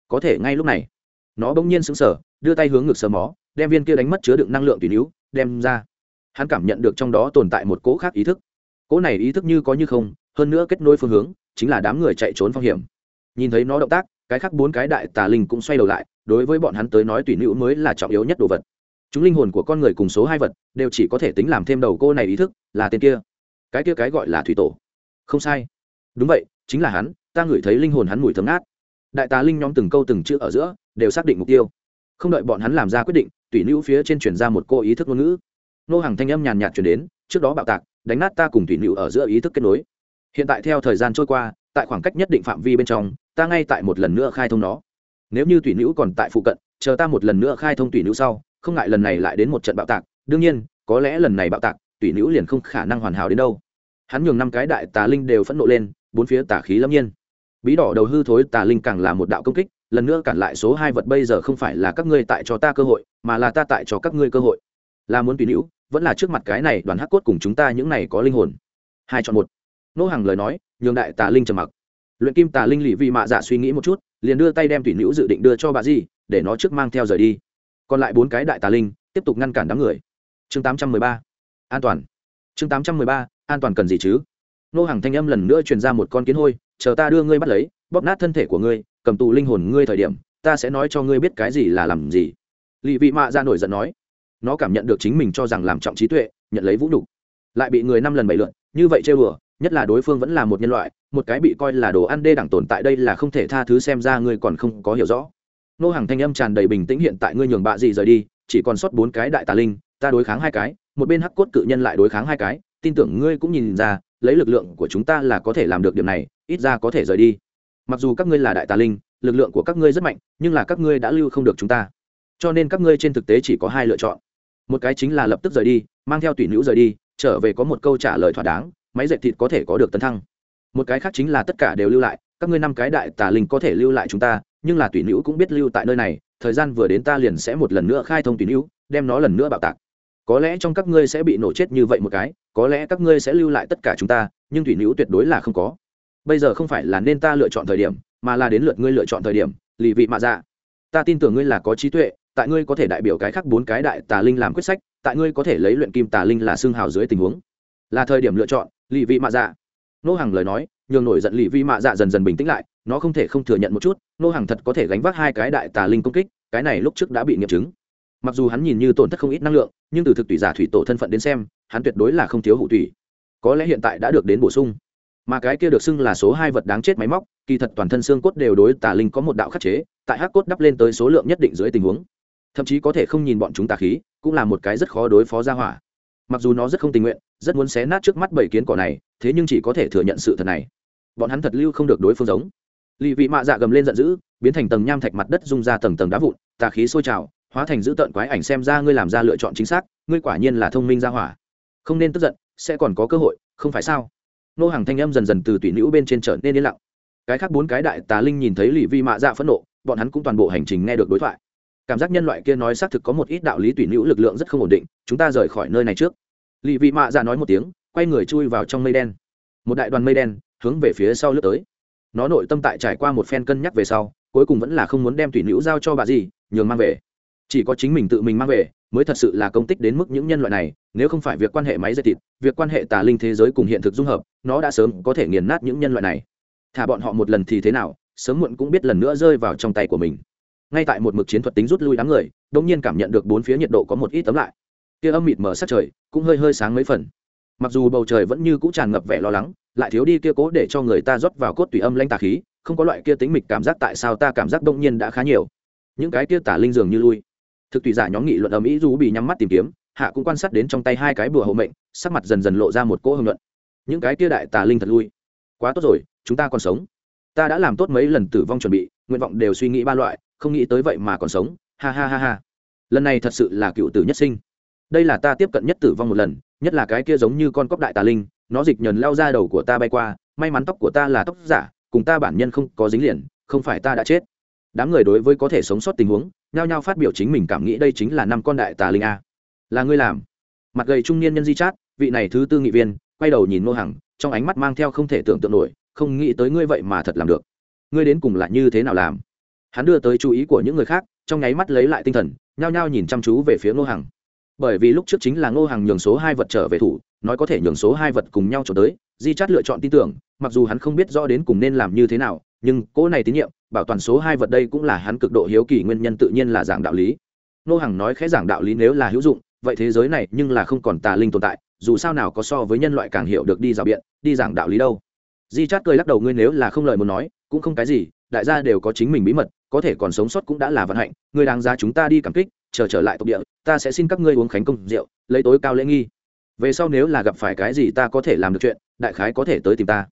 Có thể ngay lúc này, nó bỗng nhiên sững sờ, đưa tay hướng ngực sờ mó, đem viên kia đánh mất chứa đựng năng lượng tùy níu, đem ra. Hắn cảm nhận được trong đó tồn tại một cỗ khác ý thức. Cỗ này ý thức như có như không, hơn nữa kết nối phương hướng, chính là đám người chạy trốn phong hiểm. Nhìn thấy nó động tác, cái khác bốn cái đại tà linh cũng xoay đầu lại đối với bọn hắn tới nói tùy nữ mới là trọng yếu nhất đồ vật. Chúng linh hồn của con người cùng số hai vật đều chỉ có thể tính làm thêm đầu cô này ý thức, là tên kia. Cái kia cái gọi là thủy tổ. Không sai. Đúng vậy, chính là hắn, ta ngửi thấy linh hồn hắn mùi thấm ngát. Đại tá linh nhóm từng câu từng chữ ở giữa đều xác định mục tiêu. Không đợi bọn hắn làm ra quyết định, tùy nữ phía trên chuyển ra một cô ý thức ngôn ngữ. Nô hàng thanh âm nhàn nhạt chuyển đến, trước đó bạo tạc, đánh nát ta cùng tùy nữ ở giữa ý thức kết nối. Hiện tại theo thời gian trôi qua, tại khoảng cách nhất định phạm vi bên trong, ta ngay tại một lần nữa khai thông nó nếu như tùy nữ còn tại phụ cận, chờ ta một lần nữa khai thông tùy nữ sau, không ngại lần này lại đến một trận bạo tạc. Đương nhiên, có lẽ lần này bạo tạc tùy nữ liền không khả năng hoàn hảo đến đâu. Hắn nhường năm cái đại tà linh đều phẫn nộ lên, bốn phía tà khí lâm nhiên. Bí đỏ đầu hư thối tà linh càng là một đạo công kích, lần nữa cản lại số hai vật bây giờ không phải là các ngươi tại cho ta cơ hội, mà là ta tại cho các ngươi cơ hội. Là muốn tùy nữ, vẫn là trước mặt cái này đoàn hắc cốt cùng chúng ta những này có linh hồn. Hai chọn một. Nô hàng lời nói, nhường đại tà linh trầm mặc luyện kim tà linh lì vị mạ dạ suy nghĩ một chút, liền đưa tay đem thủy nữ dự định đưa cho bà di, để nó trước mang theo rời đi. Còn lại bốn cái đại tà linh, tiếp tục ngăn cản đám người. Chương tám trăm mười ba. An toàn. Chương tám trăm mười ba. An toàn cần gì chứ? Nô hàng thanh âm lần nữa truyền ra một con kiến hôi, chờ ta đưa ngươi bắt lấy, bóp nát thân thể của ngươi, cầm tù linh hồn ngươi thời điểm, ta sẽ nói cho ngươi biết cái gì là làm gì. Lì vị mạ ra nổi giận nói. Nó cảm nhận được chính mình cho rằng làm trọng trí tuệ, nhận lấy vũ đục lại bị người năm lần bảy lượn như vậy chơi bừa nhất là đối phương vẫn là một nhân loại một cái bị coi là đồ ăn đê đẳng tồn tại đây là không thể tha thứ xem ra ngươi còn không có hiểu rõ. Nô hàng thanh âm tràn đầy bình tĩnh hiện tại ngươi nhường bạ gì rời đi, chỉ còn sót bốn cái đại tà linh, ta đối kháng hai cái, một bên hắc cốt cự nhân lại đối kháng hai cái, tin tưởng ngươi cũng nhìn ra, lấy lực lượng của chúng ta là có thể làm được điểm này, ít ra có thể rời đi. Mặc dù các ngươi là đại tà linh, lực lượng của các ngươi rất mạnh, nhưng là các ngươi đã lưu không được chúng ta. Cho nên các ngươi trên thực tế chỉ có hai lựa chọn. Một cái chính là lập tức rời đi, mang theo tùy nữ rời đi, trở về có một câu trả lời thỏa đáng, máy dệt thịt có thể có được tấn thăng một cái khác chính là tất cả đều lưu lại, các ngươi năm cái đại tà linh có thể lưu lại chúng ta, nhưng là tùy nữ cũng biết lưu tại nơi này, thời gian vừa đến ta liền sẽ một lần nữa khai thông tùy nữ, đem nó lần nữa bạo tạc. Có lẽ trong các ngươi sẽ bị nổ chết như vậy một cái, có lẽ các ngươi sẽ lưu lại tất cả chúng ta, nhưng thủy nữ tuyệt đối là không có. Bây giờ không phải là nên ta lựa chọn thời điểm, mà là đến lượt ngươi lựa chọn thời điểm, lì vị mạ dạ. Ta tin tưởng ngươi là có trí tuệ, tại ngươi có thể đại biểu cái khác bốn cái đại tà linh làm quyết sách, tại ngươi có thể lấy luyện kim tà linh là xương hào dưới tình huống. Là thời điểm lựa chọn, lì vị mạ dạ nô hàng lời nói, nhường nổi giận lì vi mạ dạ dần dần bình tĩnh lại, nó không thể không thừa nhận một chút, nô hàng thật có thể gánh vác hai cái đại tà linh công kích, cái này lúc trước đã bị nghiệm chứng. Mặc dù hắn nhìn như tổn thất không ít năng lượng, nhưng từ thực tùy giả thủy tổ thân phận đến xem, hắn tuyệt đối là không thiếu hụ thủy có lẽ hiện tại đã được đến bổ sung. Mà cái kia được xưng là số hai vật đáng chết máy móc, kỳ thật toàn thân xương cốt đều đối tà linh có một đạo khắc chế, tại hắc cốt đắp lên tới số lượng nhất định dưới tình huống. Thậm chí có thể không nhìn bọn chúng tà khí, cũng là một cái rất khó đối phó ra hỏa mặc dù nó rất không tình nguyện, rất muốn xé nát trước mắt bảy kiến cỏ này, thế nhưng chỉ có thể thừa nhận sự thật này. Bọn hắn thật lưu không được đối phương giống. Lì vị mạ dạ gầm lên giận dữ, biến thành tầng nham thạch mặt đất rung ra tầng tầng đá vụn, tà khí sôi trào, hóa thành dữ tợn quái ảnh xem ra ngươi làm ra lựa chọn chính xác, ngươi quả nhiên là thông minh ra hỏa. Không nên tức giận, sẽ còn có cơ hội, không phải sao? Nô hàng thanh âm dần dần từ tùy nữ bên trên trở nên yên lặng. Cái khác bốn cái đại tà linh nhìn thấy lì vi mạ dạ phẫn nộ, bọn hắn cũng toàn bộ hành trình nghe được đối thoại cảm giác nhân loại kia nói xác thực có một ít đạo lý tùy nữ lực lượng rất không ổn định, chúng ta rời khỏi nơi này trước. Lì vị mạ ra nói một tiếng, quay người chui vào trong mây đen. Một đại đoàn mây đen, hướng về phía sau lướt tới. Nó nội tâm tại trải qua một phen cân nhắc về sau, cuối cùng vẫn là không muốn đem tùy nữ giao cho bà gì, nhường mang về. Chỉ có chính mình tự mình mang về, mới thật sự là công tích đến mức những nhân loại này, nếu không phải việc quan hệ máy dây thịt, việc quan hệ tà linh thế giới cùng hiện thực dung hợp, nó đã sớm có thể nghiền nát những nhân loại này. Thả bọn họ một lần thì thế nào, sớm muộn cũng biết lần nữa rơi vào trong tay của mình ngay tại một mực chiến thuật tính rút lui đám người đông nhiên cảm nhận được bốn phía nhiệt độ có một ít tấm lại. Kia âm mịt mở sát trời, cũng hơi hơi sáng mấy phần. Mặc dù bầu trời vẫn như cũ tràn ngập vẻ lo lắng, lại thiếu đi kia cố để cho người ta rót vào cốt tùy âm lanh tà khí, không có loại kia tính mịch cảm giác tại sao ta cảm giác đông nhiên đã khá nhiều. Những cái kia tả linh dường như lui. Thực tùy giả nhóm nghị luận ầm ĩ dù bị nhắm mắt tìm kiếm, hạ cũng quan sát đến trong tay hai cái bùa hộ mệnh, sắc mặt dần dần lộ ra một cỗ hưng luận. Những cái kia đại tà linh thật lui. Quá tốt rồi, chúng ta còn sống. Ta đã làm tốt mấy lần tử vong chuẩn bị, nguyện vọng đều suy nghĩ ba loại không nghĩ tới vậy mà còn sống, ha ha ha ha. Lần này thật sự là cựu tử nhất sinh. Đây là ta tiếp cận nhất tử vong một lần, nhất là cái kia giống như con cóc đại tà linh, nó dịch nhờn lao ra đầu của ta bay qua, may mắn tóc của ta là tóc giả, cùng ta bản nhân không có dính liền, không phải ta đã chết. Đám người đối với có thể sống sót tình huống, nhao nhao phát biểu chính mình cảm nghĩ đây chính là năm con đại tà linh a. Là ngươi làm. Mặt gầy trung niên nhân di chát, vị này thứ tư nghị viên, quay đầu nhìn nô hằng, trong ánh mắt mang theo không thể tưởng tượng nổi, không nghĩ tới ngươi vậy mà thật làm được. Ngươi đến cùng là như thế nào làm? Hắn đưa tới chú ý của những người khác, trong nháy mắt lấy lại tinh thần, nhao nhao nhìn chăm chú về phía ngô hằng. Bởi vì lúc trước chính là ngô hằng nhường số hai vật trở về thủ, nói có thể nhường số hai vật cùng nhau trốn tới, di chát lựa chọn tin tưởng, mặc dù hắn không biết rõ đến cùng nên làm như thế nào, nhưng cỗ này tín nhiệm, bảo toàn số hai vật đây cũng là hắn cực độ hiếu kỳ nguyên nhân tự nhiên là giảng đạo lý. Ngô hằng nói khẽ giảng đạo lý nếu là hữu dụng, vậy thế giới này nhưng là không còn tà linh tồn tại, dù sao nào có so với nhân loại càng hiểu được đi rào biện, đi giảng đạo lý đâu. Di chát cười lắc đầu, ngươi nếu là không lời muốn nói, cũng không cái gì, đại gia đều có chính mình bí mật có thể còn sống sót cũng đã là vận hạnh người đáng giá chúng ta đi cảm kích, chờ trở lại tộc địa, ta sẽ xin các ngươi uống khánh công rượu, lấy tối cao lễ nghi. Về sau nếu là gặp phải cái gì ta có thể làm được chuyện, đại khái có thể tới tìm ta.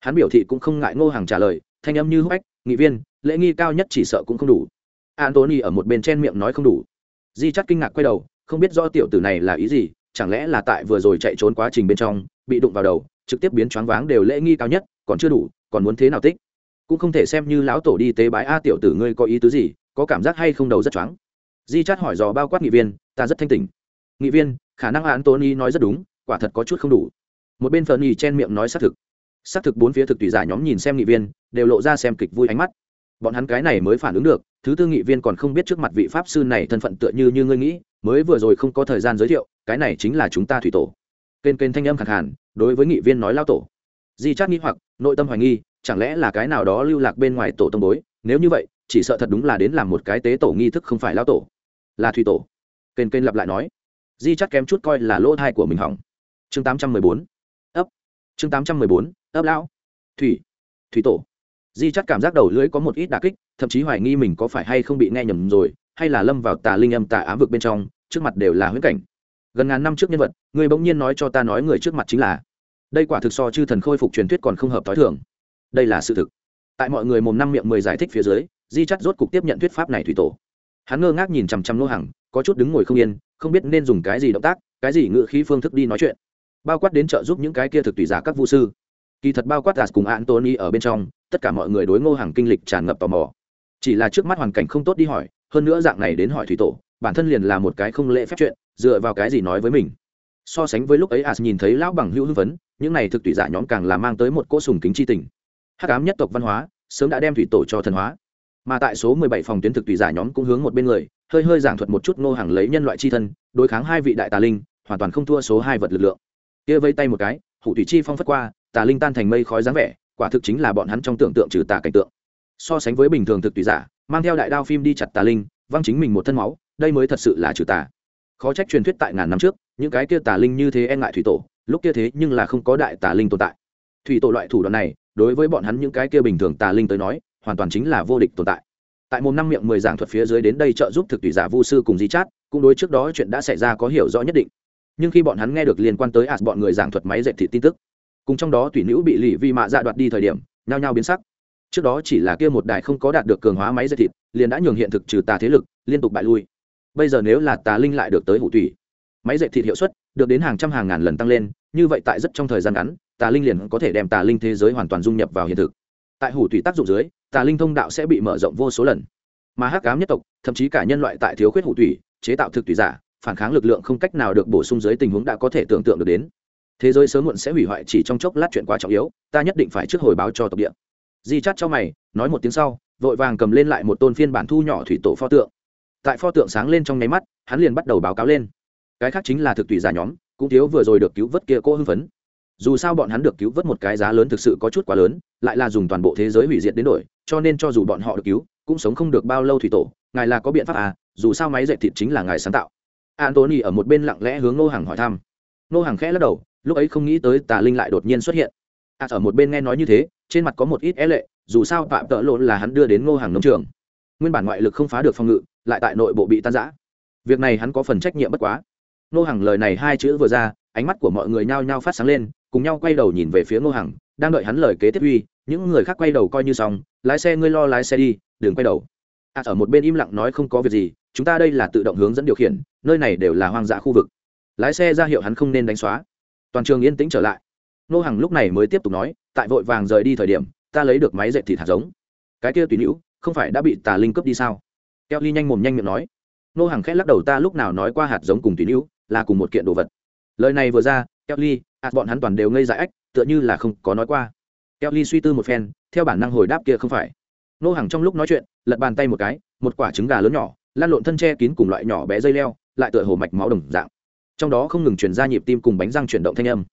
Hắn biểu thị cũng không ngại ngô hàng trả lời, thanh âm như húc ách, nghị viên, lễ nghi cao nhất chỉ sợ cũng không đủ. Antony ở một bên chen miệng nói không đủ. Di chắc kinh ngạc quay đầu, không biết do tiểu tử này là ý gì, chẳng lẽ là tại vừa rồi chạy trốn quá trình bên trong, bị đụng vào đầu, trực tiếp biến choáng váng đều lễ nghi cao nhất, còn chưa đủ, còn muốn thế nào tích? Cũng không thể xem như lão tổ đi tế bái a tiểu tử ngươi có ý tứ gì, có cảm giác hay không đầu rất choáng. Di chát hỏi dò bao quát nghị viên, ta rất thanh tỉnh. Nghị viên, khả năng antony nói rất đúng, quả thật có chút không đủ. Một bên phần nhì chen miệng nói xác thực. Xác thực bốn phía thực tùy giả nhóm nhìn xem nghị viên, đều lộ ra xem kịch vui ánh mắt. Bọn hắn cái này mới phản ứng được, thứ tư nghị viên còn không biết trước mặt vị pháp sư này thân phận tựa như như ngươi nghĩ, mới vừa rồi không có thời gian giới thiệu, cái này chính là chúng ta thủy tổ. Kênh kênh thanh âm khẳng hẳn đối với nghị viên nói lao tổ. Di chát nghĩ hoặc, nội tâm hoài nghi chẳng lẽ là cái nào đó lưu lạc bên ngoài tổ tông bối? Nếu như vậy, chỉ sợ thật đúng là đến làm một cái tế tổ nghi thức không phải lao tổ. Là thủy tổ. Kênh kênh lặp lại nói. Di chắc kém chút coi là lỗ thai của mình hỏng. Chương tám trăm mười bốn. Ấp. Chương tám trăm mười bốn. Ấp lão. Thủy. Thủy tổ. Di chắc cảm giác đầu lưỡi có một ít đà kích, thậm chí hoài nghi mình có phải hay không bị nghe nhầm rồi, hay là lâm vào tà linh âm tà ám vực bên trong, trước mặt đều là huyễn cảnh. Gần ngàn năm trước nhân vật, người bỗng nhiên nói cho ta nói người trước mặt chính là. Đây quả thực so chư thần khôi phục truyền thuyết còn không hợp t h o i thường đây là sự thực. Tại mọi người mồm năm miệng mười giải thích phía dưới, di chắt rốt cục tiếp nhận thuyết pháp này thủy tổ. Hắn ngơ ngác nhìn chằm chằm lô hàng có chút đứng ngồi không yên, không biết nên dùng cái gì động tác, cái gì ngự khí phương thức đi nói chuyện. Bao quát đến trợ giúp những cái kia thực tùy giả các vũ sư. Kỳ thật bao quát giả cùng antony ở bên trong, tất cả mọi người đối ngô hàng kinh lịch tràn ngập tò mò. Chỉ là trước mắt hoàn cảnh không tốt đi hỏi, hơn nữa dạng này đến hỏi thủy tổ, bản thân liền là một cái không lễ phép chuyện, dựa vào cái gì nói với mình. So sánh với lúc ấy as nhìn thấy lão bằng hữu hưng vấn những này thực tùy giả nhóm càng là mang tới một cỗ sùng kính chi tình hắc ám nhất tộc văn hóa sớm đã đem thủy tổ cho thần hóa. Mà tại số mười bảy phòng tuyến thực tùy giả nhóm cũng hướng một bên người, hơi hơi giảng thuật một chút ngô hàng lấy nhân loại chi thân, đối kháng hai vị đại tà linh, hoàn toàn không thua số hai vật lực lượng. Kia vây tay một cái, hủ thủy chi phong phất qua, tà linh tan thành mây khói dáng vẻ, quả thực chính là bọn hắn trong tưởng tượng trừ tà cảnh tượng. So sánh với bình thường thực tùy giả, mang theo đại đao phim đi chặt tà linh, văng chính mình một thân máu, đây mới thật sự là trừ tà. Khó trách truyền thuyết tại ngàn năm trước, những cái kia tà linh như thế e ngại thủy tổ, lúc kia thế nhưng là không có đại tà linh tồn tại. Thủy tổ loại thủ đoạn này đối với bọn hắn những cái kia bình thường tà linh tới nói, hoàn toàn chính là vô địch tồn tại. Tại một năm miệng mười giảng thuật phía dưới đến đây trợ giúp thực tùy giả vu sư cùng di chát, cũng đối trước đó chuyện đã xảy ra có hiểu rõ nhất định. Nhưng khi bọn hắn nghe được liên quan tới ạt bọn người giảng thuật máy dệt thị tin tức, cùng trong đó tùy nữ bị lì vi mạ dạ đoạt đi thời điểm, nhao nhao biến sắc. Trước đó chỉ là kia một đài không có đạt được cường hóa máy dệt thịt, liền đã nhường hiện thực trừ tà thế lực, liên tục bại lui. Bây giờ nếu là tà linh lại được tới hủ thủy máy dệt thịt hiệu suất được đến hàng trăm hàng ngàn lần tăng lên, như vậy tại rất trong thời gian ngắn, tà linh liền có thể đem tà linh thế giới hoàn toàn dung nhập vào hiện thực. Tại hủ thủy tác dụng dưới, tà linh thông đạo sẽ bị mở rộng vô số lần. Mà hắc cám nhất tộc, thậm chí cả nhân loại tại thiếu khuyết hủ thủy chế tạo thực thủy giả, phản kháng lực lượng không cách nào được bổ sung dưới tình huống đã có thể tưởng tượng được đến. Thế giới sớm muộn sẽ hủy hoại chỉ trong chốc lát chuyện quá trọng yếu, ta nhất định phải trước hồi báo cho tộc địa. Di chắt cho mày, nói một tiếng sau, vội vàng cầm lên lại một tôn phiên bản thu nhỏ thủy tổ pho tượng. Tại pho tượng sáng lên trong nháy mắt, hắn liền bắt đầu báo cáo lên cái khác chính là thực tùy giả nhóm cũng thiếu vừa rồi được cứu vớt kia cô hưng phấn. Dù sao bọn hắn được cứu vớt một cái giá lớn thực sự có chút quá lớn lại là dùng toàn bộ thế giới hủy diệt đến đổi cho nên cho dù bọn họ được cứu cũng sống không được bao lâu thủy tổ ngài là có biện pháp à dù sao máy dạy thịt chính là ngài sáng tạo. Antony ở một bên lặng lẽ hướng Ngô hàng hỏi thăm. Ngô hàng khẽ lắc đầu lúc ấy không nghĩ tới tà linh lại đột nhiên xuất hiện. À, ở một bên nghe nói như thế trên mặt có một ít é lệ dù sao phạm tợ lộn là hắn đưa đến ngô hàng nông trường. Nguyên bản ngoại lực không phá được phòng ngự lại tại nội bộ bị tan giã việc này hắn có phần trách nhiệm bất quá ngô Hằng lời này hai chữ vừa ra ánh mắt của mọi người nhao nhao phát sáng lên cùng nhau quay đầu nhìn về phía ngô Hằng, đang đợi hắn lời kế tiếp uy những người khác quay đầu coi như xong lái xe ngươi lo lái xe đi đừng quay đầu. À, ở một bên im lặng nói không có việc gì chúng ta đây là tự động hướng dẫn điều khiển nơi này đều là hoang dã khu vực. Lái xe ra hiệu hắn không nên đánh xóa. Toàn trường yên tĩnh trở lại. Nô Hằng lúc này mới tiếp tục nói tại vội vàng rời đi thời điểm ta lấy được máy dệt thịt hạt giống. Cái kia tùy nữ không phải đã bị tà linh cướp đi sao? Keo ly nhanh mồm nhanh miệng nói. Nô Hằng khẽ lắc đầu ta lúc nào nói qua hạt giống cùng tùy nữ là cùng một kiện đồ vật. Lời này vừa ra kelly ạt à, bọn hắn toàn đều ngây dại ách, tựa như là không có nói qua. Kelly suy tư một phen, theo bản năng hồi đáp kia không phải. Nô hàng trong lúc nói chuyện, lật bàn tay một cái, một quả trứng gà lớn nhỏ lan lộn thân che kín cùng loại nhỏ bé dây leo, lại tựa hồ mạch máu đồng dạng. Trong đó không ngừng chuyển ra nhịp tim cùng bánh răng chuyển động thanh âm.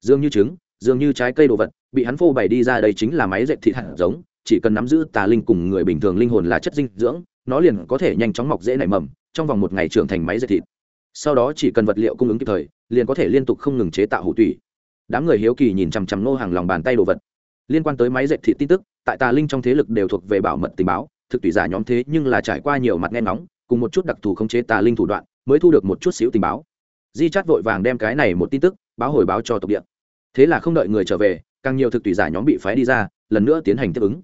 Dường như trứng, dường như trái cây đồ vật, bị hắn phô bày đi ra đây chính là máy dệt thịt hạt giống, chỉ cần nắm giữ tà linh cùng người bình thường linh hồn là chất dinh dưỡng, nó liền có thể nhanh chóng mọc dễ nảy mầm, trong vòng một ngày trưởng thành máy dệt thịt sau đó chỉ cần vật liệu cung ứng kịp thời, liền có thể liên tục không ngừng chế tạo hủ tủy. Đám người hiếu kỳ nhìn chằm chằm nô hàng lòng bàn tay đồ vật. Liên quan tới máy dệt thị tin tức, tại tà linh trong thế lực đều thuộc về bảo mật tình báo, thực tùy giả nhóm thế nhưng là trải qua nhiều mặt nghe ngóng, cùng một chút đặc thù khống chế tà linh thủ đoạn, mới thu được một chút xíu tình báo. Di chát vội vàng đem cái này một tin tức báo hồi báo cho tộc địa. Thế là không đợi người trở về, càng nhiều thực tùy giả nhóm bị phái đi ra, lần nữa tiến hành tiếp ứng.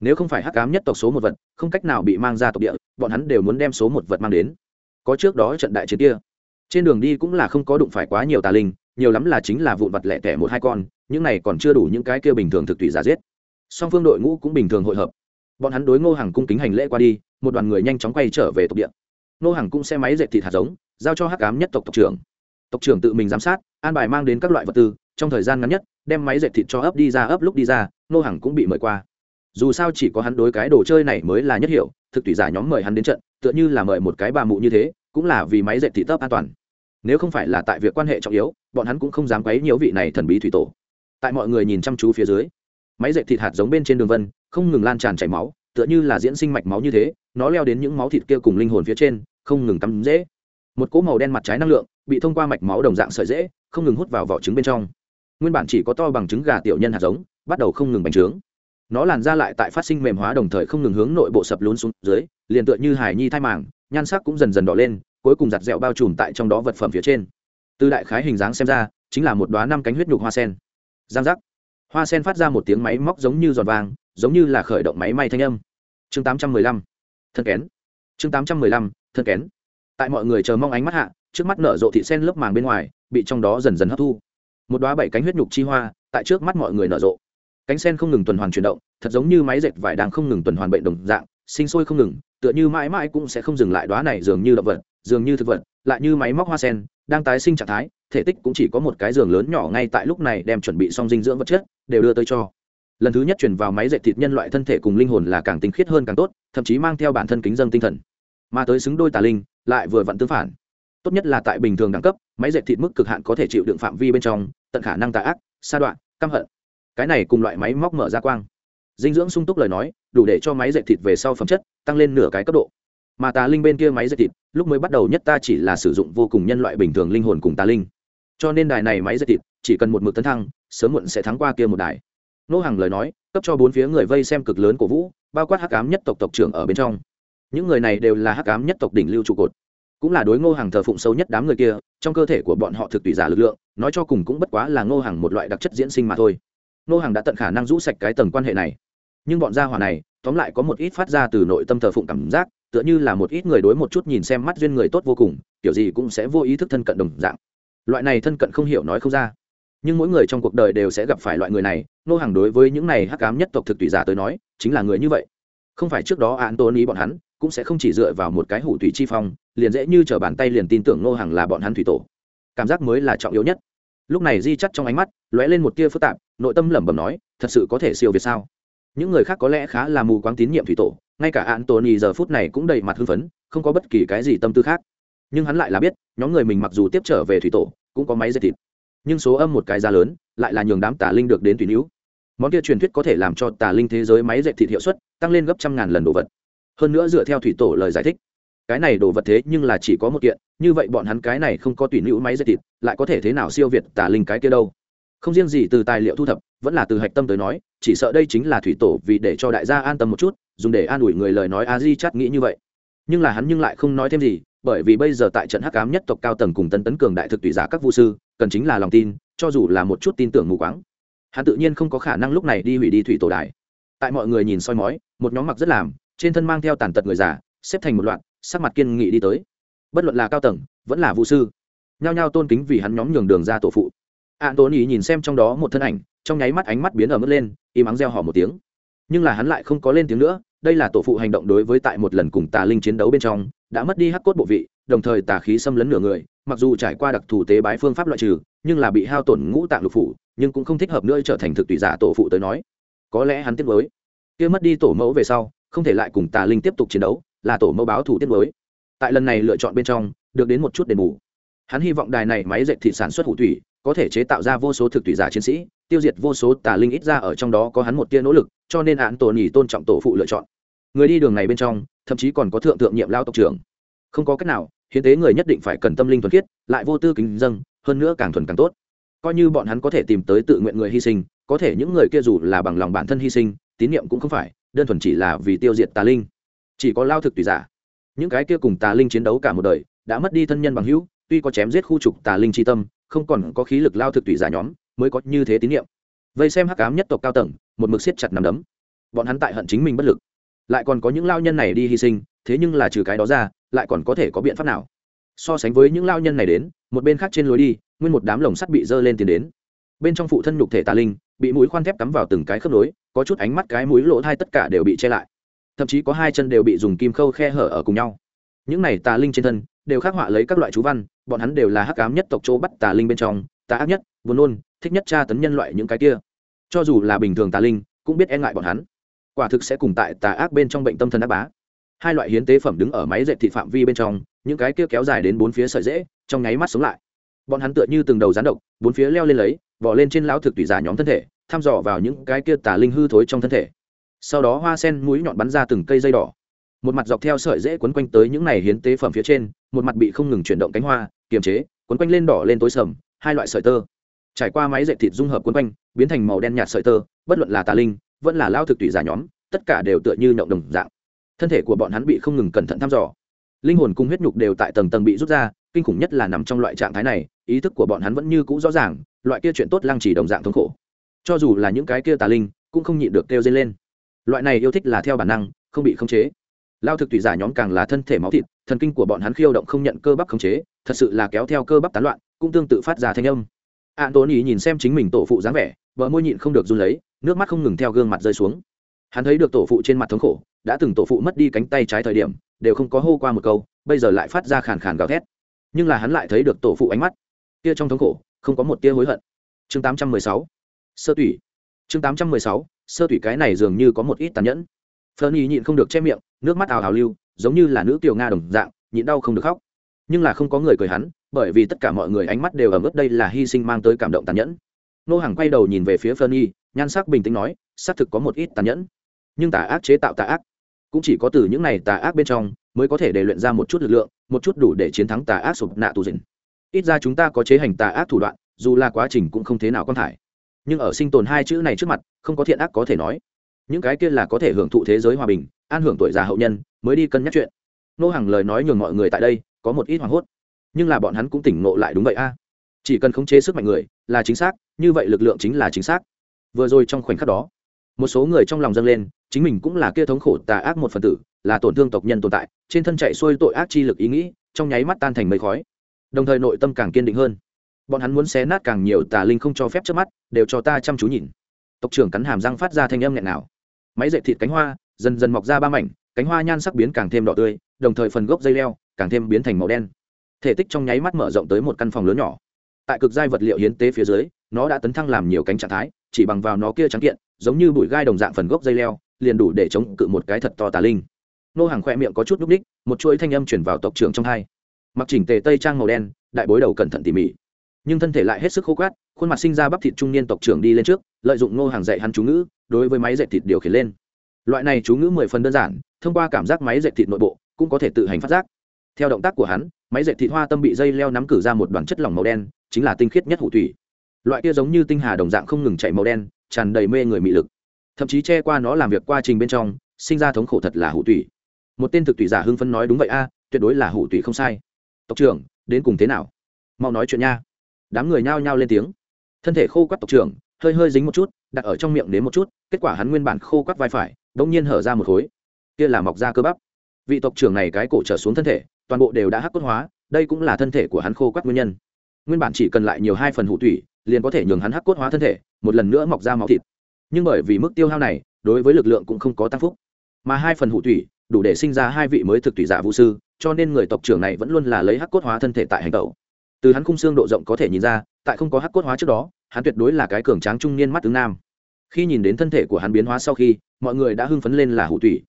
Nếu không phải hắc cám nhất tộc số một vật, không cách nào bị mang ra tộc địa, bọn hắn đều muốn đem số một vật mang đến. Có trước đó trận đại chiến kia trên đường đi cũng là không có đụng phải quá nhiều tà linh, nhiều lắm là chính là vụn vặt lẻ tẻ một hai con, những này còn chưa đủ những cái kia bình thường thực tùy giả giết. Song phương đội ngũ cũng bình thường hội hợp. Bọn hắn đối ngô hàng cung kính hành lễ qua đi, một đoàn người nhanh chóng quay trở về tộc địa. Ngô hàng cũng xe máy dệt thịt hạt giống, giao cho hắc cám nhất tộc tộc trưởng. Tộc trưởng tự mình giám sát, an bài mang đến các loại vật tư, trong thời gian ngắn nhất, đem máy dệt thịt cho ấp đi ra, ấp lúc đi ra, Ngô hàng cũng bị mời qua. Dù sao chỉ có hắn đối cái đồ chơi này mới là nhất hiệu thực tùy giả nhóm mời hắn đến trận, tựa như là mời một cái bà mụ như thế, cũng là vì máy dệt thịt tấp an toàn nếu không phải là tại việc quan hệ trọng yếu, bọn hắn cũng không dám quấy nhiễu vị này thần bí thủy tổ. Tại mọi người nhìn chăm chú phía dưới, máy dệt thịt hạt giống bên trên đường vân, không ngừng lan tràn chảy máu, tựa như là diễn sinh mạch máu như thế, nó leo đến những máu thịt kia cùng linh hồn phía trên, không ngừng tắm dễ một cỗ màu đen mặt trái năng lượng bị thông qua mạch máu đồng dạng sợi dễ không ngừng hút vào vỏ trứng bên trong. Nguyên bản chỉ có to bằng trứng gà tiểu nhân hạt giống, bắt đầu không ngừng bành trướng. Nó làn ra lại tại phát sinh mềm hóa đồng thời không ngừng hướng nội bộ sập lún xuống dưới, liền tựa như hải nhi thai màng, nhan sắc cũng dần dần đỏ lên cuối cùng giặt dẹo bao trùm tại trong đó vật phẩm phía trên. Từ đại khái hình dáng xem ra, chính là một đoá năm cánh huyết nhục hoa sen. Giang giác. Hoa sen phát ra một tiếng máy móc giống như giòn vàng, giống như là khởi động máy may thanh âm. Chương tám trăm mười lăm. Thân kén. Chương tám trăm mười lăm. Thân kén. Tại mọi người chờ mong ánh mắt hạ, trước mắt nở rộ thị sen lớp màng bên ngoài, bị trong đó dần dần hấp thu. Một đoá bảy cánh huyết nhục chi hoa, tại trước mắt mọi người nở rộ. Cánh sen không ngừng tuần hoàn chuyển động, thật giống như máy dệt vải đang không ngừng tuần hoàn bệnh đồng dạng, sinh sôi không ngừng, tựa như mãi mãi cũng sẽ không dừng lại đoá này dường như động vật dường như thực vật, lại như máy móc hoa sen, đang tái sinh trạng thái, thể tích cũng chỉ có một cái giường lớn nhỏ ngay tại lúc này đem chuẩn bị xong dinh dưỡng vật chất, đều đưa tới cho. Lần thứ nhất chuyển vào máy dạy thịt nhân loại thân thể cùng linh hồn là càng tinh khiết hơn càng tốt, thậm chí mang theo bản thân kính dân tinh thần. Mà tới xứng đôi tà linh, lại vừa vặn tương phản. Tốt nhất là tại bình thường đẳng cấp, máy dạy thịt mức cực hạn có thể chịu đựng phạm vi bên trong, tận khả năng tà ác, sa đoạn, căm hận. Cái này cùng loại máy móc mở ra quang. Dinh dưỡng sung túc lời nói, đủ để cho máy dạy thịt về sau phẩm chất tăng lên nửa cái cấp độ mà tà linh bên kia máy dệt thịt, lúc mới bắt đầu nhất ta chỉ là sử dụng vô cùng nhân loại bình thường linh hồn cùng tà linh. Cho nên đài này máy dệt thịt, chỉ cần một mực tấn thăng, sớm muộn sẽ thắng qua kia một đài. Nô hàng lời nói, cấp cho bốn phía người vây xem cực lớn cổ vũ, bao quát hắc ám nhất tộc tộc trưởng ở bên trong. Những người này đều là hắc ám nhất tộc đỉnh lưu trụ cột. Cũng là đối ngô hàng thờ phụng sâu nhất đám người kia, trong cơ thể của bọn họ thực tùy giả lực lượng, nói cho cùng cũng bất quá là ngô hàng một loại đặc chất diễn sinh mà thôi. Ngô hàng đã tận khả năng rũ sạch cái tầng quan hệ này. Nhưng bọn gia hỏa này, tóm lại có một ít phát ra từ nội tâm thờ phụng cảm giác tựa như là một ít người đối một chút nhìn xem mắt duyên người tốt vô cùng, kiểu gì cũng sẽ vô ý thức thân cận đồng dạng. Loại này thân cận không hiểu nói không ra. Nhưng mỗi người trong cuộc đời đều sẽ gặp phải loại người này nô hàng đối với những này hắc cám nhất tộc thực tùy giả tới nói, chính là người như vậy. Không phải trước đó án tôn ý bọn hắn, cũng sẽ không chỉ dựa vào một cái hủ thủy chi phong, liền dễ như t bàn tay liền tin tưởng nô hàng là bọn hắn thủy tổ. Cảm giác mới là trọng yếu nhất. Lúc này di chắt trong ánh mắt, lóe lên một tia phức tạp, nội tâm lẩm bẩm nói, thật sự có thể siêu việt sao? Những người khác có lẽ khá là mù quáng tín nhiệm thủy tổ, ngay cả án tôn ý giờ phút này cũng đầy mặt hưng phấn, không có bất kỳ cái gì tâm tư khác. Nhưng hắn lại là biết, nhóm người mình mặc dù tiếp trở về thủy tổ, cũng có máy dây thịt. Nhưng số âm một cái giá lớn, lại là nhường đám tà linh được đến tùy nữ món kia truyền thuyết có thể làm cho tà linh thế giới máy dạy thịt hiệu suất tăng lên gấp trăm ngàn lần đồ vật. Hơn nữa dựa theo thủy tổ lời giải thích, cái này đồ vật thế nhưng là chỉ có một kiện, như vậy bọn hắn cái này không có tùy nữ máy dạy thịt, lại có thể thế nào siêu việt tà linh cái kia đâu? Không riêng gì từ tài liệu thu thập, vẫn là từ hạch tâm tới nói, chỉ sợ đây chính là thủy tổ vì để cho đại gia an tâm một chút, dùng để an ủi người lời nói a di chắt nghĩ như vậy. Nhưng là hắn nhưng lại không nói thêm gì, bởi vì bây giờ tại trận hắc ám nhất tộc cao tầng cùng tân tấn cường đại thực tùy giả các vũ sư, cần chính là lòng tin, cho dù là một chút tin tưởng mù quáng. Hắn tự nhiên không có khả năng lúc này đi hủy đi thủy tổ đài. Tại mọi người nhìn soi mói, một nhóm mặc rất làm, trên thân mang theo tàn tật người già, xếp thành một loạt, sắc mặt kiên nghị đi tới. Bất luận là cao tầng, vẫn là vũ sư, nhao nhao tôn kính vì hắn nhóm nhường đường ra tổ phụ an tôn ý nhìn xem trong đó một thân ảnh, trong nháy mắt ánh mắt biến ở mức lên im ắng reo hò một tiếng. Nhưng là hắn lại không có lên tiếng nữa, đây là tổ phụ hành động đối với tại một lần cùng tà linh chiến đấu bên trong, đã mất đi hắc cốt bộ vị, đồng thời tà khí xâm lấn nửa người, mặc dù trải qua đặc thù tế bái phương pháp loại trừ, nhưng là bị hao tổn ngũ tạng lục phủ, nhưng cũng không thích hợp nữa trở thành thực tùy giả tổ phụ tới nói. Có lẽ hắn tiếc mới kia mất đi tổ mẫu về sau, không thể lại cùng tà linh tiếp tục chiến đấu, là tổ mẫu báo thủ tiếc mới tại lần này lựa chọn bên trong, được đến một chút đền bù. Hắn hy vọng đài này máy dệt thị sản xuất hủ thủy có thể chế tạo ra vô số thực tùy giả chiến sĩ, tiêu diệt vô số tà linh ít ra ở trong đó có hắn một tia nỗ lực, cho nên án tổ nhì tôn trọng tổ phụ lựa chọn. Người đi đường này bên trong, thậm chí còn có thượng thượng nhiệm lao tộc trưởng. Không có cách nào, hiến tế người nhất định phải cần tâm linh thuần khiết, lại vô tư kính dâng, hơn nữa càng thuần càng tốt. Coi như bọn hắn có thể tìm tới tự nguyện người hy sinh, có thể những người kia dù là bằng lòng bản thân hy sinh, tín nhiệm cũng không phải, đơn thuần chỉ là vì tiêu diệt tà linh. Chỉ có lao thực tùy giả. Những cái kia cùng tà linh chiến đấu cả một đời, đã mất đi thân nhân bằng hữu, tuy có chém giết khu trục tà linh tri tâm không còn có khí lực lao thực tùy giả nhóm, mới có như thế tín nhiệm vây xem hắc cám nhất tộc cao tầng, một mực siết chặt nằm đấm. Bọn hắn tại hận chính mình bất lực. Lại còn có những lao nhân này đi hy sinh, thế nhưng là trừ cái đó ra, lại còn có thể có biện pháp nào? So sánh với những lao nhân này đến, một bên khác trên lối đi, nguyên một đám lồng sắt bị dơ lên tiến đến. Bên trong phụ thân nhục thể tà linh, bị mũi khoan thép cắm vào từng cái khớp nối, có chút ánh mắt cái mũi lỗ thai tất cả đều bị che lại. Thậm chí có hai chân đều bị dùng kim khâu khe hở ở cùng nhau. Những này tà linh trên thân đều khắc họa lấy các loại chú văn, bọn hắn đều là hắc cám nhất tộc chỗ bắt tà linh bên trong, tà ác nhất vốn nôn, thích nhất tra tấn nhân loại những cái kia. Cho dù là bình thường tà linh, cũng biết e ngại bọn hắn. Quả thực sẽ cùng tại tà ác bên trong bệnh tâm thần ác bá. Hai loại hiến tế phẩm đứng ở máy dệt thị phạm vi bên trong, những cái kia kéo dài đến bốn phía sợi dễ trong nháy mắt sống lại. Bọn hắn tựa như từng đầu rán độc, bốn phía leo lên lấy vỏ lên trên lão thực tùy giả nhóm thân thể, thăm dò vào những cái kia tà linh hư thối trong thân thể. Sau đó hoa sen mũi nhọn bắn ra từng cây dây đỏ một mặt dọc theo sợi dễ quấn quanh tới những này hiến tế phẩm phía trên, một mặt bị không ngừng chuyển động cánh hoa, kiềm chế, quấn quanh lên đỏ lên tối sầm, hai loại sợi tơ. Trải qua máy dệt thịt dung hợp quấn quanh, biến thành màu đen nhạt sợi tơ, bất luận là tà linh, vẫn là lao thực tùy giả nhóm, tất cả đều tựa như nhộng đồng dạng. Thân thể của bọn hắn bị không ngừng cẩn thận thăm dò. Linh hồn cung huyết nhục đều tại tầng tầng bị rút ra, kinh khủng nhất là nằm trong loại trạng thái này, ý thức của bọn hắn vẫn như cũ rõ ràng, loại kia chuyện tốt lăng chỉ đồng dạng thống khổ. Cho dù là những cái kia tà linh, cũng không nhịn được kêu dây lên. Loại này yêu thích là theo bản năng, không bị khống chế lao thực tùy giả nhóm càng là thân thể máu thịt, thần kinh của bọn hắn khiêu động không nhận cơ bắp khống chế, thật sự là kéo theo cơ bắp tán loạn, cũng tương tự phát ra thanh âm. An tốn ý nhìn xem chính mình tổ phụ dáng vẻ vợ môi nhịn không được run lấy, nước mắt không ngừng theo gương mặt rơi xuống. Hắn thấy được tổ phụ trên mặt thống khổ, đã từng tổ phụ mất đi cánh tay trái thời điểm, đều không có hô qua một câu, bây giờ lại phát ra khàn khàn gào thét. Nhưng là hắn lại thấy được tổ phụ ánh mắt, kia trong thống khổ, không có một tia hối hận. Chương 816 sơ tủy. Chương 816 sơ tủy cái này dường như có một ít tàn nhẫn. Ferny nhịn không được che miệng nước mắt ào ào lưu giống như là nữ tiểu nga đồng dạng nhịn đau không được khóc. Nhưng là không có người cười hắn bởi vì tất cả mọi người ánh mắt đều ở mức đây là hy sinh mang tới cảm động tàn nhẫn. Nô hàng quay đầu nhìn về phía Ferny, nhan sắc bình tĩnh nói xác thực có một ít tàn nhẫn nhưng tà ác chế tạo tà ác. Cũng chỉ có từ những này tà ác bên trong mới có thể để luyện ra một chút lực lượng một chút đủ để chiến thắng tà ác sụp nạ tù dình. Ít ra chúng ta có chế hành tà ác thủ đoạn dù là quá trình cũng không thế nào con thải. Nhưng ở sinh tồn hai chữ này trước mặt không có thiện ác có thể nói những cái kia là có thể hưởng thụ thế giới hòa bình, an hưởng tuổi già hậu nhân, mới đi cân nhắc chuyện. Nô hàng lời nói nhường mọi người tại đây có một ít hoảng hốt. Nhưng là bọn hắn cũng tỉnh ngộ lại đúng vậy a. Chỉ cần khống chế sức mạnh người là chính xác, như vậy lực lượng chính là chính xác. Vừa rồi trong khoảnh khắc đó, một số người trong lòng dâng lên, chính mình cũng là kia thống khổ tà ác một phần tử, là tổn thương tộc nhân tồn tại, trên thân chạy xuôi tội ác chi lực ý nghĩ, trong nháy mắt tan thành mây khói. Đồng thời nội tâm càng kiên định hơn. Bọn hắn muốn xé nát càng nhiều tà linh không cho phép trước mắt, đều cho ta chăm chú nhìn. Tộc trưởng cắn hàm răng phát ra thanh âm nghẹn nào máy dệt thịt cánh hoa, dần dần mọc ra ba mảnh, cánh hoa nhan sắc biến càng thêm đỏ tươi, đồng thời phần gốc dây leo càng thêm biến thành màu đen. Thể tích trong nháy mắt mở rộng tới một căn phòng lớn nhỏ. Tại cực giai vật liệu hiến tế phía dưới, nó đã tấn thăng làm nhiều cánh trạng thái, chỉ bằng vào nó kia trắng kiện, giống như bụi gai đồng dạng phần gốc dây leo, liền đủ để chống cự một cái thật to tà linh. Nô hàng khoe miệng có chút núp ních một chuỗi thanh âm chuyển vào tộc trưởng trong hai. Mặc chỉnh tề tây trang màu đen, đại bối đầu cẩn thận tỉ mỉ. Nhưng thân thể lại hết sức khô cát khuôn mặt sinh ra bắp thịt trung niên tộc trưởng đi lên trước, lợi dụng nô hàng dạy hắn chú ngữ đối với máy dệt thịt điều khiển lên. Loại này chú ngữ mười phần đơn giản, thông qua cảm giác máy dệt thịt nội bộ, cũng có thể tự hành phát giác. Theo động tác của hắn, máy dệt thịt hoa tâm bị dây leo nắm cử ra một đoàn chất lỏng màu đen, chính là tinh khiết nhất hủ thủy. Loại kia giống như tinh hà đồng dạng không ngừng chạy màu đen, tràn đầy mê người mị lực. Thậm chí che qua nó làm việc quá trình bên trong, sinh ra thống khổ thật là hủ thủy. Một tên thực thủy giả hưng phấn nói đúng vậy a, tuyệt đối là hủ thủy không sai. Tộc trưởng, đến cùng thế nào? Mau nói chuyện nha. Đám người nhao nhao lên tiếng. Thân thể khô quắt tộc trưởng, hơi hơi dính một chút đặt ở trong miệng đến một chút, kết quả hắn nguyên bản khô quắt vai phải đ ỗ n g nhiên hở ra một khối. Kia là mọc ra cơ bắp. Vị tộc trưởng này cái cổ trở xuống thân thể, toàn bộ đều đã hắc cốt hóa, đây cũng là thân thể của hắn khô quắt nguyên nhân. Nguyên bản chỉ cần lại nhiều hai phần hủ thủy liền có thể nhường hắn hắc cốt hóa thân thể, một lần nữa mọc ra máu thịt. Nhưng bởi vì mức tiêu hao này, đối với lực lượng cũng không có tăng phúc. Mà hai phần hủ thủy đủ để sinh ra hai vị mới thực thủy giả vũ sư, cho nên người tộc trưởng này vẫn luôn là lấy hắc cốt hóa thân thể tại hành tẩu từ hắn khung xương độ rộng có thể nhìn ra, tại không có hắc cốt hóa trước đó, hắn tuyệt đối là cái cường tráng trung niên mắt tướng nam. Khi nhìn đến thân thể của hắn biến hóa sau khi, mọi người đã hưng phấn lên là hủ thủy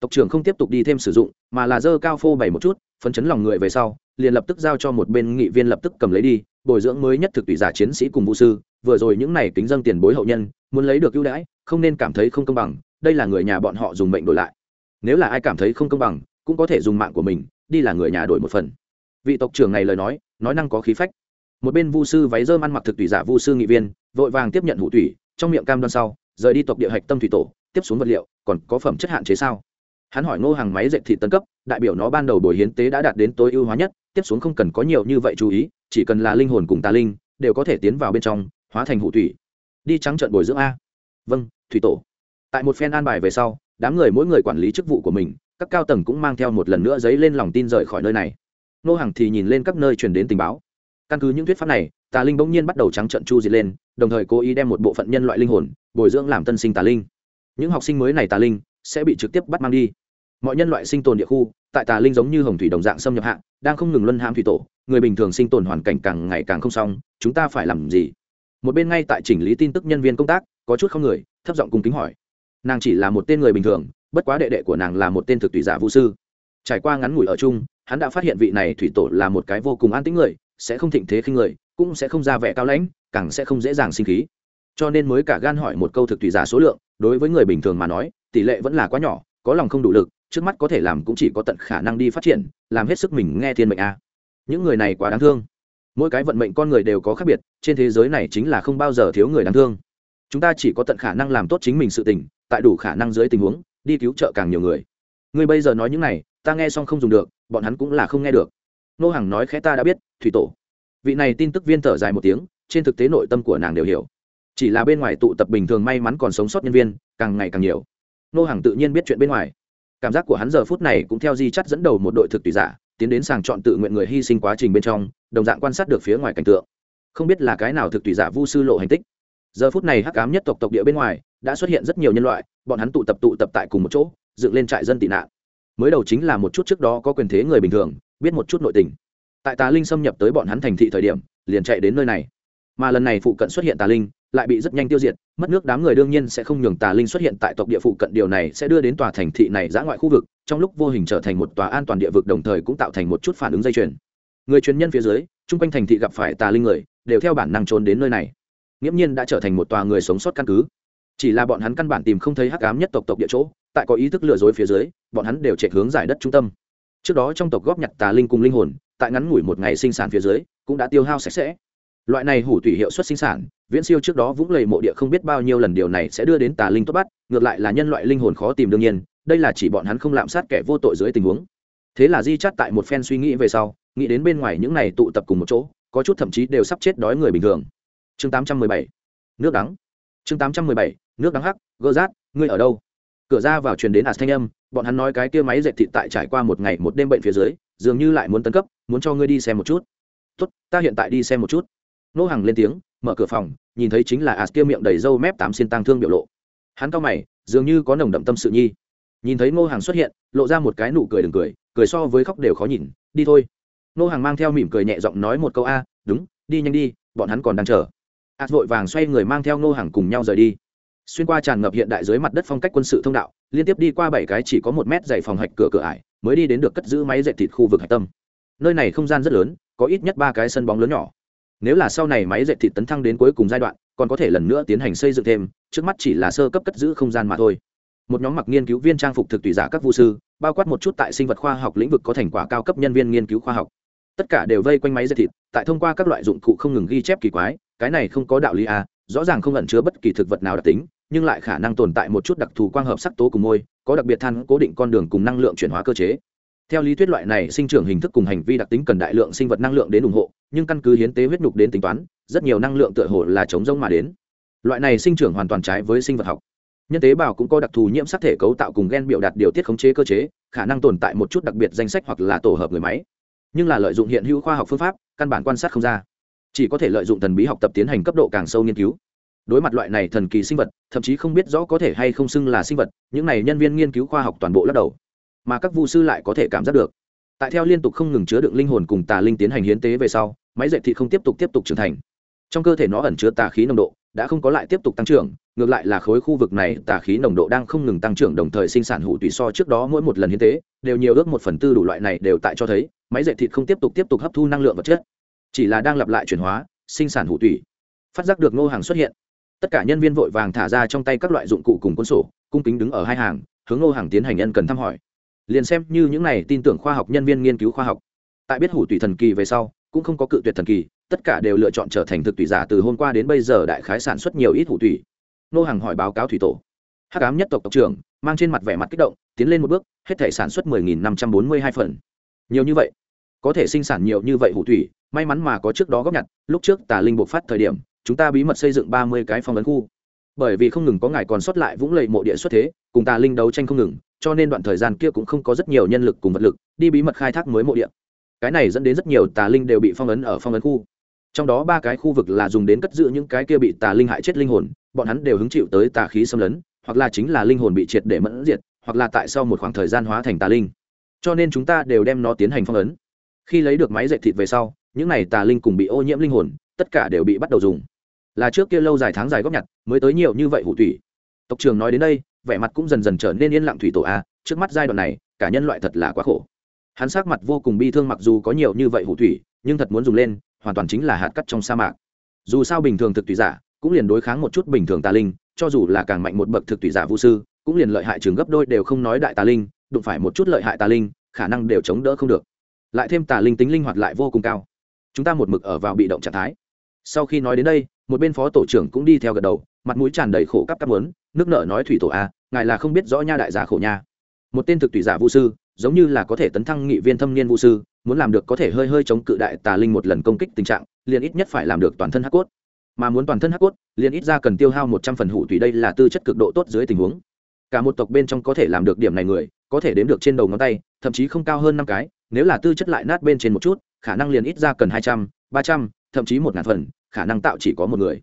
tộc trưởng không tiếp tục đi thêm sử dụng, mà là dơ cao phô bày một chút, phấn chấn lòng người về sau, liền lập tức giao cho một bên nghị viên lập tức cầm lấy đi, bồi dưỡng mới nhất thực tùy giả chiến sĩ cùng vũ sư, vừa rồi những này kính dân tiền bối hậu nhân, muốn lấy được ưu đãi, không nên cảm thấy không công bằng, đây là người nhà bọn họ dùng mệnh đổi lại. Nếu là ai cảm thấy không công bằng, cũng có thể dùng mạng của mình, đi là người nhà đổi một phần. Vị tộc trưởng này lời nói nói năng có khí phách. Một bên vu sư váy dơm ăn mặc thực tùy giả vu sư nghị viên, vội vàng tiếp nhận hủ thủy trong miệng cam đoan sau, rời đi tộc địa hạch tâm thủy tổ, tiếp xuống vật liệu, còn có phẩm chất hạn chế sao? Hắn hỏi ngô hàng máy dệt thị tân cấp, đại biểu nó ban đầu buổi hiến tế đã đạt đến tối ưu hóa nhất, tiếp xuống không cần có nhiều như vậy chú ý, chỉ cần là linh hồn cùng tà linh, đều có thể tiến vào bên trong, hóa thành hủ thủy đi trắng trận bồi dưỡng a. Vâng thủy tổ. Tại một phen an bài về sau, đám người mỗi người quản lý chức vụ của mình, các cao tầng cũng mang theo một lần nữa giấy lên lòng tin rời khỏi nơi này nô hàng thì nhìn lên các nơi truyền đến tình báo. Căn cứ những thuyết pháp này, tà linh bỗng nhiên bắt đầu trắng trận chu diệt lên, đồng thời cố ý đem một bộ phận nhân loại linh hồn bồi dưỡng làm tân sinh tà linh. Những học sinh mới này tà linh sẽ bị trực tiếp bắt mang đi. Mọi nhân loại sinh tồn địa khu, tại tà linh giống như hồng thủy đồng dạng xâm nhập hạng đang không ngừng luân hãm thủy tổ, người bình thường sinh tồn hoàn cảnh càng ngày càng không xong, chúng ta phải làm gì? Một bên ngay tại chỉnh lý tin tức nhân viên công tác, có chút không người, thấp giọng cung kính hỏi. Nàng chỉ là một tên người bình thường, bất quá đệ đệ của nàng là một tên thực tùy giả vũ sư. Trải qua ngắn ngủi ở chung hắn đã phát hiện vị này thủy tổ là một cái vô cùng an tĩnh người, sẽ không thịnh thế khinh người, cũng sẽ không ra vẻ cao lãnh, càng sẽ không dễ dàng sinh khí. Cho nên mới cả gan hỏi một câu thực tùy giả số lượng, đối với người bình thường mà nói, tỷ lệ vẫn là quá nhỏ, có lòng không đủ lực, trước mắt có thể làm cũng chỉ có tận khả năng đi phát triển, làm hết sức mình nghe thiên mệnh a. Những người này quá đáng thương. Mỗi cái vận mệnh con người đều có khác biệt, trên thế giới này chính là không bao giờ thiếu người đáng thương. Chúng ta chỉ có tận khả năng làm tốt chính mình sự tình, tại đủ khả năng dưới tình huống, đi cứu trợ càng nhiều người. Người bây giờ nói những này, ta nghe xong không dùng được bọn hắn cũng là không nghe được. Nô hàng nói khẽ, ta đã biết, thủy tổ. Vị này tin tức viên thở dài một tiếng, trên thực tế nội tâm của nàng đều hiểu. Chỉ là bên ngoài tụ tập bình thường may mắn còn sống sót nhân viên, càng ngày càng nhiều. Nô hàng tự nhiên biết chuyện bên ngoài. Cảm giác của hắn giờ phút này cũng theo di chắt dẫn đầu một đội thực tùy giả, tiến đến sàng chọn tự nguyện người hy sinh quá trình bên trong, đồng dạng quan sát được phía ngoài cảnh tượng. Không biết là cái nào thực tùy giả vu sư lộ hành tích. Giờ phút này hắc cám nhất tộc tộc địa bên ngoài, đã xuất hiện rất nhiều nhân loại, bọn hắn tụ tập tụ tập tại cùng một chỗ, dựng lên trại dân tị nạn mới đầu chính là một chút trước đó có quyền thế người bình thường, biết một chút nội tình. Tại tà linh xâm nhập tới bọn hắn thành thị thời điểm, liền chạy đến nơi này. Mà lần này phụ cận xuất hiện tà linh, lại bị rất nhanh tiêu diệt, mất nước đám người đương nhiên sẽ không nhường tà linh xuất hiện tại tộc địa phụ cận, điều này sẽ đưa đến tòa thành thị này giã ngoại khu vực, trong lúc vô hình trở thành một tòa an toàn địa vực, đồng thời cũng tạo thành một chút phản ứng dây chuyền. Người truyền nhân phía dưới, chung quanh thành thị gặp phải tà linh người, đều theo bản năng trốn đến nơi này. Nghiễm nhiên đã trở thành một tòa người sống sót căn cứ chỉ là bọn hắn căn bản tìm không thấy hắc ám nhất tộc tộc địa chỗ, tại có ý thức lừa dối phía dưới, bọn hắn đều chạy hướng giải đất trung tâm. Trước đó trong tộc góp nhặt tà linh cùng linh hồn, tại ngắn ngủi một ngày sinh sản phía dưới, cũng đã tiêu hao sạch sẽ. Loại này hủ tủy hiệu suất sinh sản, viễn siêu trước đó vũng lầy mộ địa không biết bao nhiêu lần điều này sẽ đưa đến tà linh tốt bắt, ngược lại là nhân loại linh hồn khó tìm đương nhiên, đây là chỉ bọn hắn không lạm sát kẻ vô tội dưới tình huống. Thế là di chắt tại một phen suy nghĩ về sau, nghĩ đến bên ngoài những này tụ tập cùng một chỗ, có chút thậm chí đều sắp chết đói người bình thường. Chương 817 nước đắng chương 817 nước đắng hắc, gơ rát, ngươi ở đâu? Cửa ra vào truyền đến ạt thanh âm, bọn hắn nói cái kia máy dệt thịt tại trải qua một ngày một đêm bệnh phía dưới, dường như lại muốn tấn cấp, muốn cho ngươi đi xem một chút. Tốt, ta hiện tại đi xem một chút. Nô hàng lên tiếng, mở cửa phòng, nhìn thấy chính là ạt kia miệng đầy râu mép tám xin tăng thương biểu lộ. Hắn cao mày, dường như có nồng đậm tâm sự nhi. Nhìn thấy ngô hàng xuất hiện, lộ ra một cái nụ cười đừng cười cười so với khóc đều khó nhìn, đi thôi. Ngô hàng mang theo mỉm cười nhẹ giọng nói một câu, a, đúng, đi nhanh đi, bọn hắn còn đang chờ ạt vội vàng xoay người mang theo ngô hàng cùng nhau rời đi. Xuyên qua tràn ngập hiện đại dưới mặt đất phong cách quân sự thông đạo, liên tiếp đi qua bảy cái chỉ có một mét dày phòng hạch cửa cửa ải, mới đi đến được cất giữ máy dệt thịt khu vực hạch tâm. Nơi này không gian rất lớn, có ít nhất ba cái sân bóng lớn nhỏ. Nếu là sau này máy dệt thịt tấn thăng đến cuối cùng giai đoạn, còn có thể lần nữa tiến hành xây dựng thêm, trước mắt chỉ là sơ cấp cất giữ không gian mà thôi. Một nhóm mặc nghiên cứu viên trang phục thực tùy giả các vũ sư, bao quát một chút tại sinh vật khoa học lĩnh vực có thành quả cao cấp nhân viên nghiên cứu khoa học. Tất cả đều vây quanh máy dệt thịt, tại thông qua các loại dụng cụ không ngừng ghi chép kỳ quái cái này không có đạo lý à rõ ràng không ẩn chứa bất kỳ thực vật nào đặc tính, nhưng lại khả năng tồn tại một chút đặc thù quang hợp sắc tố cùng môi, có đặc biệt than cố định con đường cùng năng lượng chuyển hóa cơ chế. Theo lý thuyết loại này sinh trưởng hình thức cùng hành vi đặc tính cần đại lượng sinh vật năng lượng đến ủng hộ, nhưng căn cứ hiến tế huyết nhục đến tính toán, rất nhiều năng lượng tựa hồ là chống rông mà đến. Loại này sinh trưởng hoàn toàn trái với sinh vật học. Nhân tế bào cũng có đặc thù nhiễm sắc thể cấu tạo cùng gen biểu đạt điều tiết khống chế cơ chế, khả năng tồn tại một chút đặc biệt danh sách hoặc là tổ hợp người máy. Nhưng là lợi dụng hiện hữu khoa học phương pháp, căn bản quan sát không ra chỉ có thể lợi dụng thần bí học tập tiến hành cấp độ càng sâu nghiên cứu. Đối mặt loại này thần kỳ sinh vật, thậm chí không biết rõ có thể hay không xưng là sinh vật, những này nhân viên nghiên cứu khoa học toàn bộ lắc đầu. Mà các vu sư lại có thể cảm giác được. Tại theo liên tục không ngừng chứa đựng linh hồn cùng tà linh tiến hành hiến tế về sau, máy dệt thị không tiếp tục tiếp tục trưởng thành. Trong cơ thể nó ẩn chứa tà khí nồng độ, đã không có lại tiếp tục tăng trưởng, ngược lại là khối khu vực này tà khí nồng độ đang không ngừng tăng trưởng đồng thời sinh sản hủ tùy so trước đó mỗi một lần hiến tế, đều nhiều ước một phần tư đủ loại này đều tại cho thấy, máy dệt thịt không tiếp tục tiếp tục hấp thu năng lượng vật chất chỉ là đang lặp lại chuyển hóa, sinh sản hủ tủy. Phát giác được ngô hàng xuất hiện. Tất cả nhân viên vội vàng thả ra trong tay các loại dụng cụ cùng quân sổ, cung kính đứng ở hai hàng, hướng ngô hàng tiến hành nhân cần thăm hỏi. Liền xem như những này tin tưởng khoa học nhân viên nghiên cứu khoa học. Tại biết hủ tủy thần kỳ về sau, cũng không có cự tuyệt thần kỳ, tất cả đều lựa chọn trở thành thực tủy giả từ hôm qua đến bây giờ đại khái sản xuất nhiều ít hủ tủy. Nô hàng hỏi báo cáo thủy tổ. Hát cám nhất tộc tộc trưởng, mang trên mặt vẻ mặt kích động, tiến lên một bước, hết thể sản xuất 10.542 phần. Nhiều như vậy? Có thể sinh sản nhiều như vậy hủ thủy may mắn mà có trước đó góp nhặt, lúc trước tà linh bộc phát thời điểm, chúng ta bí mật xây dựng ba mươi cái phong ấn khu. Bởi vì không ngừng có ngài còn sót lại vũng lầy mộ địa xuất thế, cùng tà linh đấu tranh không ngừng, cho nên đoạn thời gian kia cũng không có rất nhiều nhân lực cùng vật lực đi bí mật khai thác mới mộ địa. Cái này dẫn đến rất nhiều tà linh đều bị phong ấn ở phong ấn khu. Trong đó ba cái khu vực là dùng đến cất giữ những cái kia bị tà linh hại chết linh hồn, bọn hắn đều hứng chịu tới tà khí xâm lấn, hoặc là chính là linh hồn bị triệt để mẫn diệt, hoặc là tại sau một khoảng thời gian hóa thành tà linh. Cho nên chúng ta đều đem nó tiến hành phong ấn. Khi lấy được máy dạy thịt về sau những này tà linh cùng bị ô nhiễm linh hồn, tất cả đều bị bắt đầu dùng. Là trước kia lâu dài tháng dài góp nhặt, mới tới nhiều như vậy hủ thủy tộc trường nói đến đây, vẻ mặt cũng dần dần trở nên yên lặng thủy tổ a, trước mắt giai đoạn này, cả nhân loại thật là quá khổ. Hắn sắc mặt vô cùng bi thương mặc dù có nhiều như vậy hủ thủy nhưng thật muốn dùng lên, hoàn toàn chính là hạt cắt trong sa mạc. Dù sao bình thường thực tùy giả, cũng liền đối kháng một chút bình thường tà linh, cho dù là càng mạnh một bậc thực tùy giả vũ sư, cũng liền lợi hại trường gấp đôi đều không nói đại tà linh, đụng phải một chút lợi hại tà linh, khả năng đều chống đỡ không được. Lại thêm tà linh tính linh hoạt lại vô cùng cao chúng ta một mực ở vào bị động trạng thái. Sau khi nói đến đây, một bên phó tổ trưởng cũng đi theo gật đầu, mặt mũi tràn đầy khổ cắp cắp lớn nước nợ nói thủy tổ a, ngài là không biết rõ nha đại giả khổ nha. Một tên thực tùy giả vũ sư, giống như là có thể tấn thăng nghị viên thâm niên vũ sư, muốn làm được có thể hơi hơi chống cự đại tà linh một lần công kích tình trạng, liền ít nhất phải làm được toàn thân hắc cốt. Mà muốn toàn thân hắc cốt, liền ít ra cần tiêu hao một trăm phần hủ tùy đây là tư chất cực độ tốt dưới tình huống. Cả một tộc bên trong có thể làm được điểm này người, có thể đếm được trên đầu ngón tay, thậm chí không cao hơn năm cái, nếu là tư chất lại nát bên trên một chút khả năng liền ít ra cần hai trăm, ba trăm, thậm chí một ngàn phần, khả năng tạo chỉ có một người.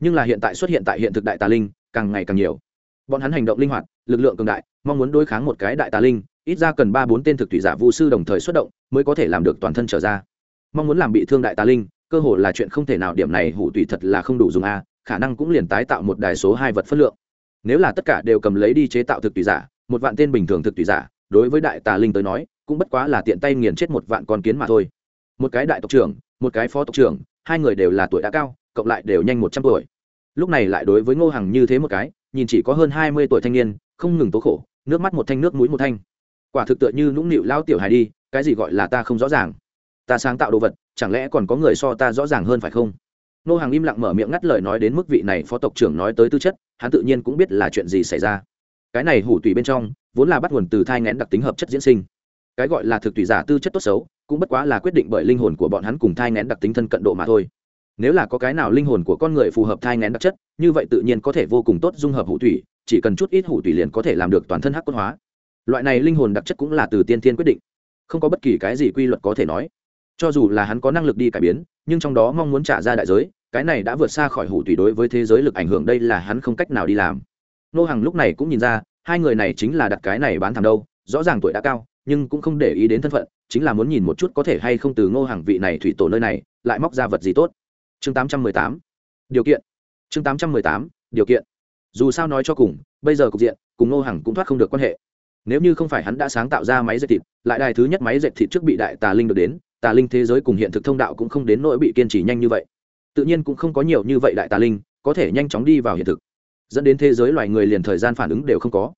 Nhưng là hiện tại xuất hiện tại hiện thực đại tà linh, càng ngày càng nhiều. Bọn hắn hành động linh hoạt, lực lượng cường đại, mong muốn đối kháng một cái đại tà linh, ít ra cần ba bốn tên thực thủy giả vu sư đồng thời xuất động, mới có thể làm được toàn thân trở ra. Mong muốn làm bị thương đại tà linh, cơ hội là chuyện không thể nào, điểm này hủ tùy thật là không đủ dùng a, khả năng cũng liền tái tạo một đài số hai vật phất lượng. Nếu là tất cả đều cầm lấy đi chế tạo thực tùy giả, một vạn tên bình thường thực tùy giả, đối với đại tà linh tới nói, cũng bất quá là tiện tay nghiền chết một vạn con kiến mà thôi một cái đại tộc trưởng, một cái phó tộc trưởng, hai người đều là tuổi đã cao, cộng lại đều nhanh một trăm tuổi. Lúc này lại đối với ngô hằng như thế một cái, nhìn chỉ có hơn hai mươi tuổi thanh niên, không ngừng tố khổ, nước mắt một thanh, nước mũi một thanh. Quả thực tựa như nũng nịu lao tiểu hài đi, cái gì gọi là ta không rõ ràng. Ta sáng tạo đồ vật, chẳng lẽ còn có người so ta rõ ràng hơn phải không? Nô hàng im lặng mở miệng ngắt lời nói đến mức vị này phó tộc trưởng nói tới tư chất, hắn tự nhiên cũng biết là chuyện gì xảy ra. Cái này hủ tùy bên trong, vốn là bắt nguồn từ thai ngén đặc tính hợp chất diễn sinh. Cái gọi là thực tùy giả tư chất tốt xấu cũng bất quá là quyết định bởi linh hồn của bọn hắn cùng thai ngén đặc tính thân cận độ mà thôi. Nếu là có cái nào linh hồn của con người phù hợp thai ngén đặc chất, như vậy tự nhiên có thể vô cùng tốt dung hợp hủ thủy chỉ cần chút ít hủ thủy liền có thể làm được toàn thân hắc cốt hóa. Loại này linh hồn đặc chất cũng là từ tiên thiên quyết định, không có bất kỳ cái gì quy luật có thể nói. Cho dù là hắn có năng lực đi cải biến, nhưng trong đó mong muốn trả ra đại giới, cái này đã vượt xa khỏi hủ thủy đối với thế giới lực ảnh hưởng, đây là hắn không cách nào đi làm. Nô hàng lúc này cũng nhìn ra, hai người này chính là đặt cái này bán thảm đâu, rõ ràng tuổi đã cao nhưng cũng không để ý đến thân phận, chính là muốn nhìn một chút có thể hay không từ ngô hàng vị này thủy tổ nơi này, lại móc ra vật gì tốt. Chương 818. điều kiện. Chương 818. điều kiện. Dù sao nói cho cùng, bây giờ cục diện, cùng ngô hàng cũng thoát không được quan hệ. Nếu như không phải hắn đã sáng tạo ra máy dệt thịt, lại đài thứ nhất máy dệt thịt trước bị đại tà linh được đến, tà linh thế giới cùng hiện thực thông đạo cũng không đến nỗi bị kiên trì nhanh như vậy. Tự nhiên cũng không có nhiều như vậy đại tà linh, có thể nhanh chóng đi vào hiện thực. Dẫn đến thế giới loài người liền thời gian phản ứng đều không có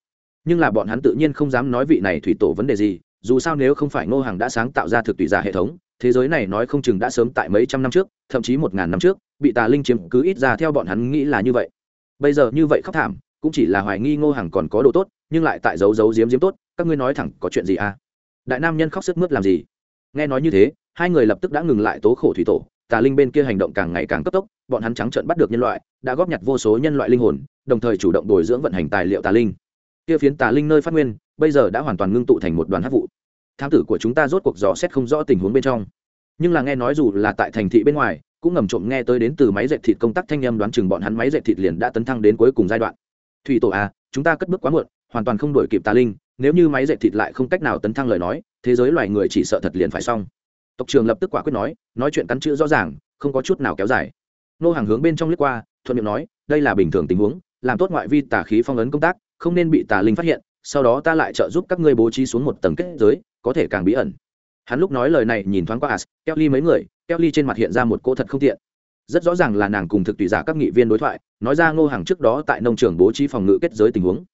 nhưng là bọn hắn tự nhiên không dám nói vị này thủy tổ vấn đề gì, dù sao nếu không phải ngô hàng đã sáng tạo ra thực tùy giả hệ thống, thế giới này nói không chừng đã sớm tại mấy trăm năm trước, thậm chí một ngàn năm trước, bị tà linh chiếm cứ ít ra theo bọn hắn nghĩ là như vậy. Bây giờ như vậy khóc thảm, cũng chỉ là hoài nghi ngô hàng còn có đồ tốt, nhưng lại tại giấu giấu diếm diếm tốt, các ngươi nói thẳng có chuyện gì à? Đại nam nhân khóc sức mướt làm gì? Nghe nói như thế, hai người lập tức đã ngừng lại tố khổ thủy tổ, tà linh bên kia hành động càng ngày càng cấp tốc, bọn hắn trắng trợn bắt được nhân loại, đã góp nhặt vô số nhân loại linh hồn, đồng thời chủ động bồi dưỡng vận hành tài liệu tà linh kia phiến tà linh nơi phát nguyên, bây giờ đã hoàn toàn ngưng tụ thành một đoàn hát vụ. Thám tử của chúng ta rốt cuộc dò xét không rõ tình huống bên trong. Nhưng là nghe nói dù là tại thành thị bên ngoài, cũng ngầm trộm nghe tới đến từ máy dệt thịt công tác thanh âm đoán chừng bọn hắn máy dệt thịt liền đã tấn thăng đến cuối cùng giai đoạn. Thủy tổ à chúng ta cất bước quá muộn, hoàn toàn không đổi kịp tà linh, nếu như máy dệt thịt lại không cách nào tấn thăng lời nói, thế giới loài người chỉ sợ thật liền phải xong. Tộc trường lập tức quả quyết nói nói chuyện cắn chữ rõ ràng, không có chút nào kéo dài. Nô hàng hướng bên trong lướt qua, thuận miệng nói, đây là bình thường tình huống, làm tốt ngoại vi tà khí phong ấn công tác không nên bị tà linh phát hiện, sau đó ta lại trợ giúp các ngươi bố trí xuống một tầng kết giới, có thể càng bí ẩn. Hắn lúc nói lời này nhìn thoáng qua as kelly mấy người kelly trên mặt hiện ra một cô thật không tiện. Rất rõ ràng là nàng cùng thực tùy giả các nghị viên đối thoại, nói ra ngô hàng trước đó tại nông trường bố trí phòng ngự kết giới tình huống.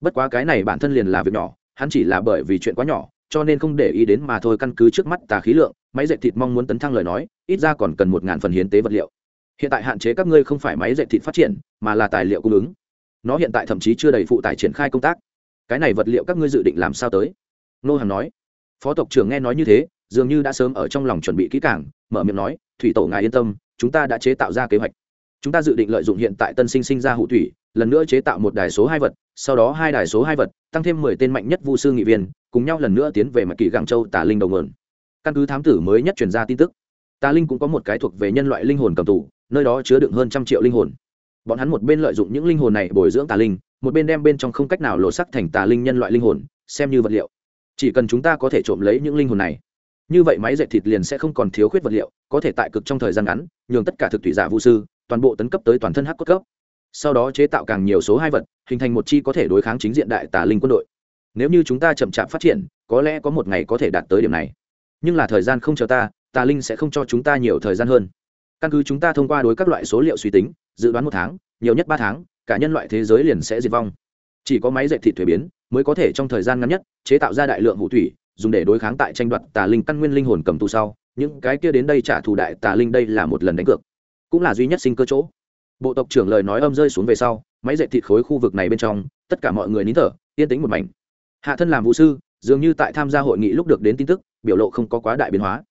Bất quá cái này bản thân liền là việc nhỏ, hắn chỉ là bởi vì chuyện quá nhỏ, cho nên không để ý đến mà thôi căn cứ trước mắt tà khí lượng, máy dệt thịt mong muốn tấn thăng lời nói, ít ra còn cần một ngàn phần hiến tế vật liệu. Hiện tại hạn chế các ngươi không phải máy dệt thịt phát triển, mà là tài liệu cung ứng nó hiện tại thậm chí chưa đầy phụ tải triển khai công tác. Cái này vật liệu các ngươi dự định làm sao tới? Nô hằng nói. Phó tộc trưởng nghe nói như thế, dường như đã sớm ở trong lòng chuẩn bị kỹ càng, mở miệng nói, thủy tổ ngài yên tâm, chúng ta đã chế tạo ra kế hoạch. Chúng ta dự định lợi dụng hiện tại tân sinh sinh ra hụ thủy, lần nữa chế tạo một đài số hai vật, sau đó hai đài số hai vật, tăng thêm mười tên mạnh nhất vu sư nghị viên, cùng nhau lần nữa tiến về mặt kỳ gàng châu tà linh đầu nguồn. Căn cứ thám tử mới nhất truyền ra tin tức, tà linh cũng có một cái thuộc về nhân loại linh hồn cầm tù, nơi đó chứa đựng hơn trăm triệu linh hồn bọn hắn một bên lợi dụng những linh hồn này bồi dưỡng tà linh, một bên đem bên trong không cách nào lộ sắc thành tà linh nhân loại linh hồn, xem như vật liệu. Chỉ cần chúng ta có thể trộm lấy những linh hồn này, như vậy máy dệt thịt liền sẽ không còn thiếu khuyết vật liệu, có thể tại cực trong thời gian ngắn, nhường tất cả thực thủy giả vũ sư, toàn bộ tấn cấp tới toàn thân hắc cốt cấp. Sau đó chế tạo càng nhiều số hai vật, hình thành một chi có thể đối kháng chính diện đại tà linh quân đội. Nếu như chúng ta chậm chạp phát triển, có lẽ có một ngày có thể đạt tới điểm này. Nhưng là thời gian không chờ ta, tà linh sẽ không cho chúng ta nhiều thời gian hơn. Căn cứ chúng ta thông qua đối các loại số liệu suy tính dự đoán một tháng, nhiều nhất ba tháng, cả nhân loại thế giới liền sẽ diệt vong. Chỉ có máy dệt thịt thuế biến mới có thể trong thời gian ngắn nhất chế tạo ra đại lượng hủ thủy, dùng để đối kháng tại tranh đoạt tà linh căn nguyên linh hồn cầm tù sau. Những cái kia đến đây trả thù đại tà linh đây là một lần đánh cược, cũng là duy nhất sinh cơ chỗ. Bộ tộc trưởng lời nói âm rơi xuống về sau, máy dệt thịt khối khu vực này bên trong, tất cả mọi người nín thở, yên tĩnh một mảnh. Hạ thân làm vũ sư, dường như tại tham gia hội nghị lúc được đến tin tức, biểu lộ không có quá đại biến hóa.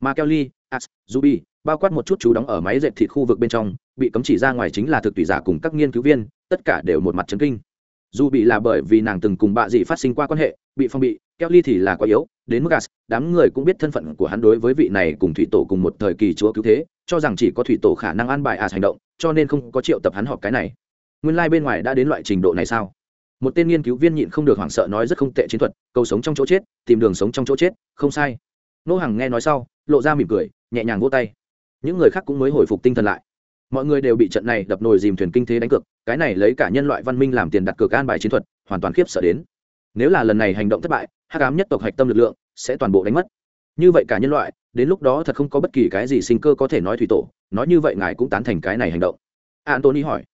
Mà kelly as zubi bao quát một chút chú đóng ở máy dệt thịt khu vực bên trong, bị cấm chỉ ra ngoài chính là thực tùy giả cùng các nghiên cứu viên, tất cả đều một mặt chấn kinh. Dù bị là bởi vì nàng từng cùng bạ dị phát sinh qua quan hệ, bị phong bị kelly thì là quá yếu, đến mức gas đám người cũng biết thân phận của hắn đối với vị này cùng thủy tổ cùng một thời kỳ chúa cứu thế, cho rằng chỉ có thủy tổ khả năng an bài as hành động, cho nên không có triệu tập hắn họp cái này. Nguyên lai、like、bên ngoài đã đến loại trình độ này sao? Một tên nghiên cứu viên nhịn không được hoảng sợ nói rất không tệ chiến thuật, cầu sống trong chỗ chết, tìm đường sống trong chỗ chết, không sai. Nô Hằng nghe nói sau, lộ ra mỉm cười, nhẹ nhàng vô tay những người khác cũng mới hồi phục tinh thần lại. Mọi người đều bị trận này đập nồi dìm thuyền kinh thế đánh cược, cái này lấy cả nhân loại văn minh làm tiền đặt cược an bài chiến thuật, hoàn toàn khiếp sợ đến. Nếu là lần này hành động thất bại, hắc ám nhất tộc hạch tâm lực lượng sẽ toàn bộ đánh mất. Như vậy cả nhân loại, đến lúc đó thật không có bất kỳ cái gì sinh cơ có thể nói thủy tổ, nói như vậy ngài cũng tán thành cái này hành động. Antony hỏi,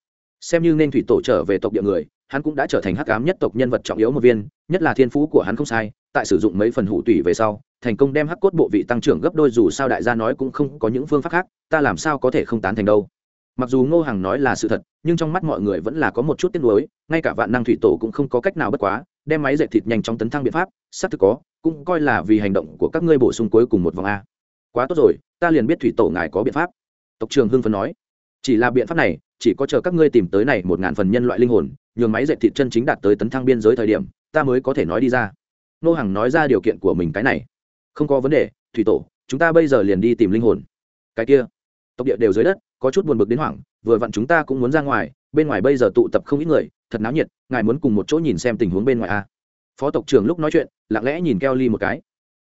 xem như nên thủy tổ trở về tộc địa người, hắn cũng đã trở thành hắc ám nhất tộc nhân vật trọng yếu một viên, nhất là thiên phú của hắn không sai tại sử dụng mấy phần hủ tủy về sau, thành công đem hắc cốt bộ vị tăng trưởng gấp đôi dù sao đại gia nói cũng không có những phương pháp khác, ta làm sao có thể không tán thành đâu. Mặc dù ngô hằng nói là sự thật, nhưng trong mắt mọi người vẫn là có một chút tiếc nuối, ngay cả vạn năng thủy tổ cũng không có cách nào bất quá, đem máy dệt thịt nhanh chóng tấn thăng biện pháp, xác thực có, cũng coi là vì hành động của các ngươi bổ sung cuối cùng một vòng a. Quá tốt rồi, ta liền biết thủy tổ ngài có biện pháp. Tộc trường hưng phấn nói, chỉ là biện pháp này, chỉ có chờ các ngươi tìm tới này một ngàn phần nhân loại linh hồn, nhường máy dệt thịt chân chính đạt tới tấn thăng biên giới thời điểm, ta mới có thể nói đi ra nô hàng nói ra điều kiện của mình cái này. Không có vấn đề, thủy tổ, chúng ta bây giờ liền đi tìm linh hồn. Cái kia, tộc địa đều dưới đất, có chút buồn bực đến hoảng, vừa vặn chúng ta cũng muốn ra ngoài, bên ngoài bây giờ tụ tập không ít người, thật náo nhiệt, ngài muốn cùng một chỗ nhìn xem tình huống bên ngoài a à? phó tộc trưởng lúc nói chuyện, lặng lẽ nhìn keo ly một cái.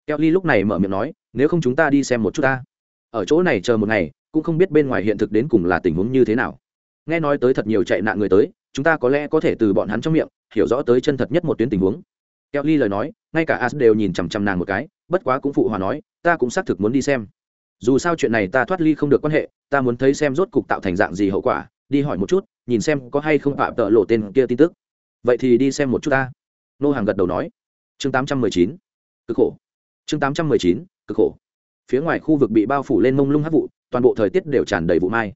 Keo ly lúc này mở miệng nói, nếu không chúng ta đi xem một chút ta. Ở chỗ này chờ một ngày, cũng không biết bên ngoài hiện thực đến cùng là tình huống như thế nào. Nghe nói tới thật nhiều chạy nạn người tới, chúng ta có lẽ có thể từ bọn hắn trong miệng, hiểu rõ tới chân thật nhất một tuyến tình huống. Keo ly lời nói ngay cả as đều nhìn chằm chằm nàng một cái, bất quá cũng phụ hòa nói, ta cũng xác thực muốn đi xem. Dù sao chuyện này ta thoát ly không được quan hệ, ta muốn thấy xem rốt cục tạo thành dạng gì hậu quả, đi hỏi một chút, nhìn xem có hay không phạm tợ lộ tên kia tin tức. Vậy thì đi xem một chút ta. Nô hàng gật đầu nói. Chương tám trăm mười chín. Cực khổ. Chương tám trăm mười chín. Cực khổ. Phía ngoài khu vực bị bao phủ lên mông lung hát vụ, toàn bộ thời tiết đều tràn đầy vụ mai.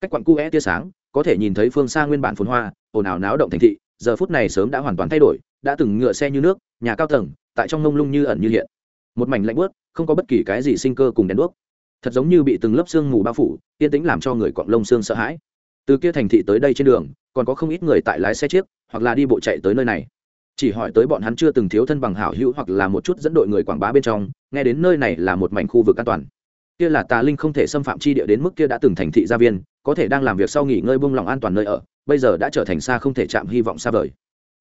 Cách quặng cu é tia sáng, có thể nhìn thấy phương xa nguyên bản phồn hoa, ồn ào náo động thành thị giờ phút này sớm đã hoàn toàn thay đổi, đã từng ngựa xe như nước, nhà cao tầng, tại trong mông lung như ẩn như hiện. Một mảnh lạnh bớt không có bất kỳ cái gì sinh cơ cùng đèn đuốc. Thật giống như bị từng lớp xương mù bao phủ, yên tĩnh làm cho người cọng lông xương sợ hãi. Từ kia thành thị tới đây trên đường, còn có không ít người tại lái xe chiếc, hoặc là đi bộ chạy tới nơi này. Chỉ hỏi tới bọn hắn chưa từng thiếu thân bằng hảo hữu hoặc là một chút dẫn đội người quảng bá bên trong, nghe đến nơi này là một mảnh khu vực an toàn kia là tà linh không thể xâm phạm chi địa đến mức kia đã từng thành thị gia viên, có thể đang làm việc sau nghỉ ngơi buông lòng an toàn nơi ở, bây giờ đã trở thành xa không thể chạm hy vọng xa vời.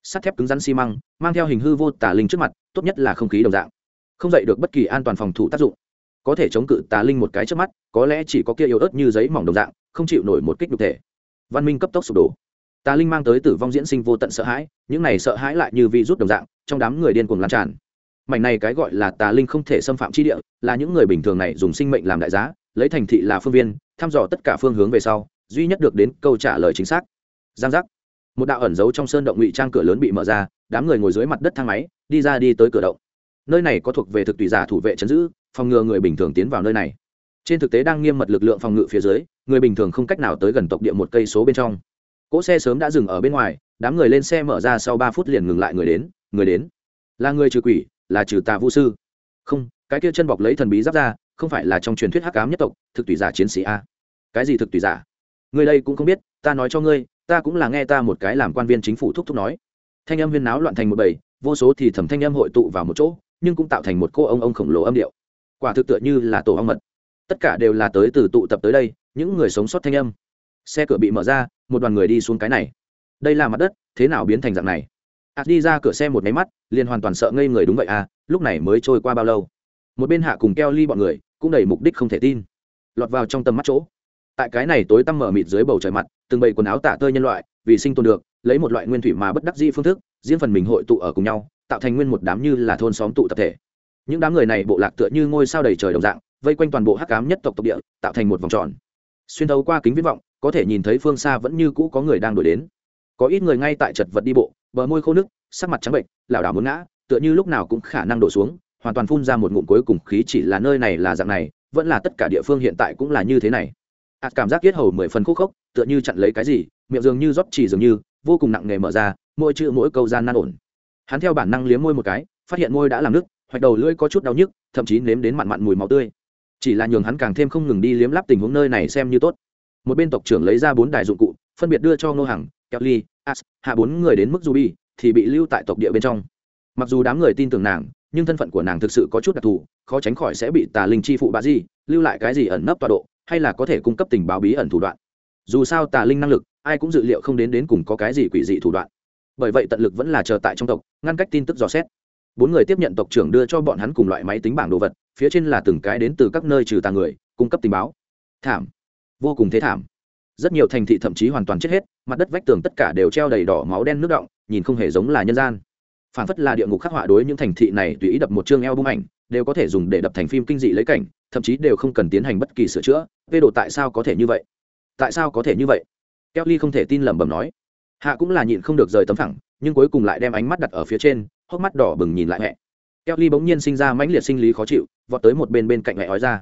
Sắt thép cứng rắn xi măng, mang theo hình hư vô tà linh trước mặt, tốt nhất là không khí đồng dạng. Không dạy được bất kỳ an toàn phòng thủ tác dụng. Có thể chống cự tà linh một cái trước mắt, có lẽ chỉ có kia yếu ớt như giấy mỏng đồng dạng, không chịu nổi một kích đục thể. Văn minh cấp tốc sụp đổ. Tà linh mang tới tử vong diễn sinh vô tận sợ hãi, những này sợ hãi lại như vi rút đồng dạng, trong đám người điên cuồng lan tràn mảnh này cái gọi là tà linh không thể xâm phạm chi địa, là những người bình thường này dùng sinh mệnh làm đại giá, lấy thành thị là phương viên, thăm dò tất cả phương hướng về sau, duy nhất được đến câu trả lời chính xác. Giang giác. Một đạo ẩn giấu trong sơn động ngụy trang cửa lớn bị mở ra, đám người ngồi dưới mặt đất thang máy, đi ra đi tới cửa động. Nơi này có thuộc về thực tùy giả thủ vệ chấn giữ, phòng ngừa người bình thường tiến vào nơi này. Trên thực tế đang nghiêm mật lực lượng phòng ngự phía dưới, người bình thường không cách nào tới gần tộc địa một cây số bên trong. Cỗ xe sớm đã dừng ở bên ngoài, đám người lên xe mở ra sau ba phút liền ngừng lại người đến người đến. Là người trừ quỷ là trừ tà vũ sư. Không, cái kia chân bọc lấy thần bí giáp ra không phải là trong truyền thuyết hắc cám nhất tộc, thực tùy giả chiến sĩ a. Cái gì thực tùy giả? Người đây cũng không biết, ta nói cho ngươi, ta cũng là nghe ta một cái làm quan viên chính phủ thúc thúc nói. Thanh âm viên náo loạn thành một bầy, vô số thì thẩm thanh âm hội tụ vào một chỗ, nhưng cũng tạo thành một cô ông ông khổng lồ âm điệu. Quả thực tựa như là tổ ong mật. Tất cả đều là tới từ tụ tập tới đây, những người sống sót thanh âm. Xe cửa bị mở ra, một đoàn người đi xuống cái này. Đây là mặt đất, thế nào biến thành dạng này? Ạt đi ra cửa xe một máy mắt, liền hoàn toàn sợ ngây người đúng vậy à lúc này mới trôi qua bao lâu? Một bên hạ cùng keo ly bọn người cũng đầy mục đích không thể tin. Lọt vào trong tầm mắt chỗ. Tại cái này tối tăm mở mịt dưới bầu trời mặt, từng bầy quần áo tả tơi nhân loại, vì sinh tồn được, lấy một loại nguyên thủy mà bất đắc dĩ phương thức diễn phần mình hội tụ ở cùng nhau, tạo thành nguyên một đám như là thôn xóm tụ tập thể. Những đám người này bộ lạc tựa như ngôi sao đầy trời đồng dạng, vây quanh toàn bộ hắc cám nhất tộc tộc địa, tạo thành một vòng tròn. Xuyên thấu qua kính viễn vọng, có thể nhìn thấy phương xa vẫn như cũ có người đang đuổi đến. Có ít người ngay tại chật vật đi bộ bờ môi khô nước, sắc mặt trắng bệnh, lảo đảo muốn ngã, tựa như lúc nào cũng khả năng đổ xuống, hoàn toàn phun ra một ngụm cuối cùng khí chỉ là nơi này là dạng này, vẫn là tất cả địa phương hiện tại cũng là như thế này. Ạt cảm giác yết hầu mười phần khúc khốc, tựa như chặn lấy cái gì, miệng dường như rót chỉ dường như, vô cùng nặng nề mở ra, mỗi chữ mỗi câu gian nan ổn. Hắn theo bản năng liếm môi một cái, phát hiện môi đã làm nước, hoạch đầu lưỡi có chút đau nhức, thậm chí nếm đến mặn mặn mùi máu tươi. Chỉ là nhường hắn càng thêm không ngừng đi liếm lắp tình huống nơi này xem như tốt. Một bên tộc trưởng lấy ra bốn đài dụng cụ, phân biệt đưa cho ngô hằng kelly as hạ bốn người đến mức ruby thì bị lưu tại tộc địa bên trong. Mặc dù đám người tin tưởng nàng nhưng thân phận của nàng thực sự có chút đặc thù khó tránh khỏi sẽ bị tà linh chi phụ bà gì, lưu lại cái gì ẩn nấp tọa độ hay là có thể cung cấp tình báo bí ẩn thủ đoạn. Dù sao tà linh năng lực ai cũng dự liệu không đến đến cùng có cái gì quỷ dị thủ đoạn. Bởi vậy tận lực vẫn là chờ tại trong tộc ngăn cách tin tức dò xét. Bốn người tiếp nhận tộc trưởng đưa cho bọn hắn cùng loại máy tính bảng đồ vật phía trên là từng cái đến từ các nơi trừ tà người cung cấp tình báo. Thảm. Vô cùng thế thảm rất nhiều thành thị thậm chí hoàn toàn chết hết, mặt đất vách tường tất cả đều treo đầy đỏ máu đen nước động, nhìn không hề giống là nhân gian. Phản phất là địa ngục khắc họa đối những thành thị này tùy ý đập một chương eo bung ảnh, đều có thể dùng để đập thành phim kinh dị lấy cảnh, thậm chí đều không cần tiến hành bất kỳ sửa chữa. Vê đồ tại sao có thể như vậy? Tại sao có thể như vậy? Kelly không thể tin lẩm bẩm nói. Hạ cũng là nhịn không được rời tấm phẳng, nhưng cuối cùng lại đem ánh mắt đặt ở phía trên, hốc mắt đỏ bừng nhìn lại mẹ. Kelly bỗng nhiên sinh ra mãnh liệt sinh lý khó chịu, vọt tới một bên bên cạnh mẹ ói ra.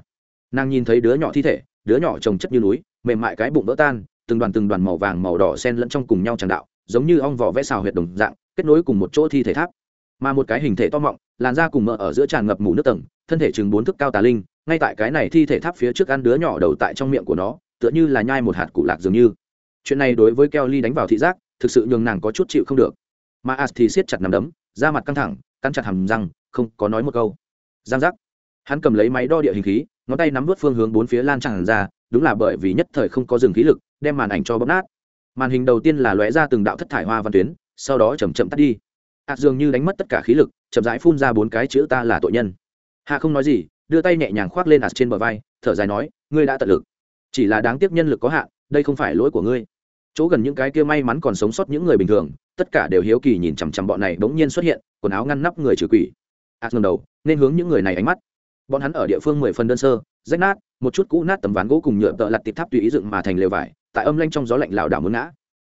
Nàng nhìn thấy đứa nhỏ thi thể đứa nhỏ trồng chất như núi, mềm mại cái bụng vỡ tan, từng đoàn từng đoàn màu vàng màu đỏ xen lẫn trong cùng nhau tràn đạo, giống như ong vỏ vẽ xào huyệt đồng dạng, kết nối cùng một chỗ thi thể tháp. Mà một cái hình thể to mọng, làn da cùng mỡ ở giữa tràn ngập mù nước tầng, thân thể chừng bốn thước cao tà linh, ngay tại cái này thi thể tháp phía trước ăn đứa nhỏ đầu tại trong miệng của nó, tựa như là nhai một hạt củ lạc dường như. Chuyện này đối với kelly đánh vào thị giác, thực sự nhường nàng có chút chịu không được. Mà as thì siết chặt nằm đấm, da mặt căng thẳng, cắn chặt hầm răng, không có nói một câu. Giang giác. Hắn cầm lấy máy đo địa hình khí ngón tay nắm vút phương hướng bốn phía lan tràn ra, đúng là bởi vì nhất thời không có dừng khí lực, đem màn ảnh cho bóp nát. Màn hình đầu tiên là lóe ra từng đạo thất thải hoa văn tuyến, sau đó chầm chậm tắt đi. Hạt dường như đánh mất tất cả khí lực, chậm rãi phun ra bốn cái chữ ta là tội nhân. Hạ không nói gì, đưa tay nhẹ nhàng khoác lên hạt trên bờ vai, thở dài nói, ngươi đã tận lực. Chỉ là đáng tiếc nhân lực có hạn, đây không phải lỗi của ngươi. Chỗ gần những cái kia may mắn còn sống sót những người bình thường, tất cả đều hiếu kỳ nhìn chằm chằm bọn này bỗng nhiên xuất hiện, quần áo ngăn nắp người trừ quỷ. À, Ạt ngầm đầu, nên hướng những người này ánh mắt bọn hắn ở địa phương mười phần đơn sơ, rách nát, một chút cũ nát tấm ván gỗ cùng nhựa tợ lặt tiệp tháp tùy ý dựng mà thành lều vải, tại âm lanh trong gió lạnh lảo đảo muốn ngã.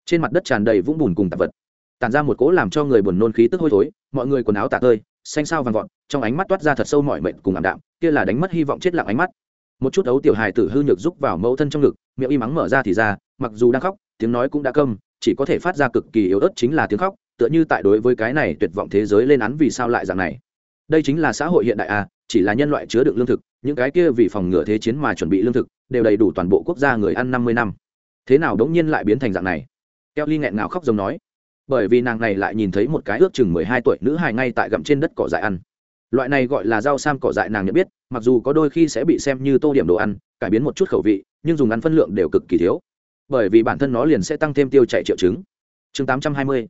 Trên mặt đất tràn đầy vũng bùn cùng tạp vật. Tàn ra một cỗ làm cho người buồn nôn khí tức hôi thối, mọi người quần áo tạ tơi, xanh sao vàng vọt, trong ánh mắt toát ra thật sâu mọi mệnh cùng ảm đạm, kia là đánh mất hy vọng chết lặng ánh mắt. Một chút ấu tiểu hài tử hư nhược rúc vào mẫu thân trong ngực, miệng y mắng mở ra thì ra, mặc dù đang khóc, tiếng nói cũng đã câm, chỉ có thể phát ra cực kỳ yếu ớt chính là tiếng khóc, tựa như tại đối với cái này tuyệt vọng thế giới lên án vì sao lại dạng này. Đây chính là xã hội hiện đại à chỉ là nhân loại chứa đựng lương thực, những cái kia vì phòng ngừa thế chiến mà chuẩn bị lương thực, đều đầy đủ toàn bộ quốc gia người ăn năm mươi năm. Thế nào đống nhiên lại biến thành dạng này? Keo ly nghẹn ngào khóc giống nói. Bởi vì nàng này lại nhìn thấy một cái ước chừng mười hai tuổi nữ hài ngay tại gặm trên đất cỏ dại ăn. Loại này gọi là rau sam cỏ dại nàng nhận biết, mặc dù có đôi khi sẽ bị xem như tô điểm đồ ăn, cải biến một chút khẩu vị, nhưng dùng ăn phân lượng đều cực kỳ thiếu. Bởi vì bản thân nó liền sẽ tăng thêm tiêu chạy triệu chứng. Chương tám trăm hai mươi,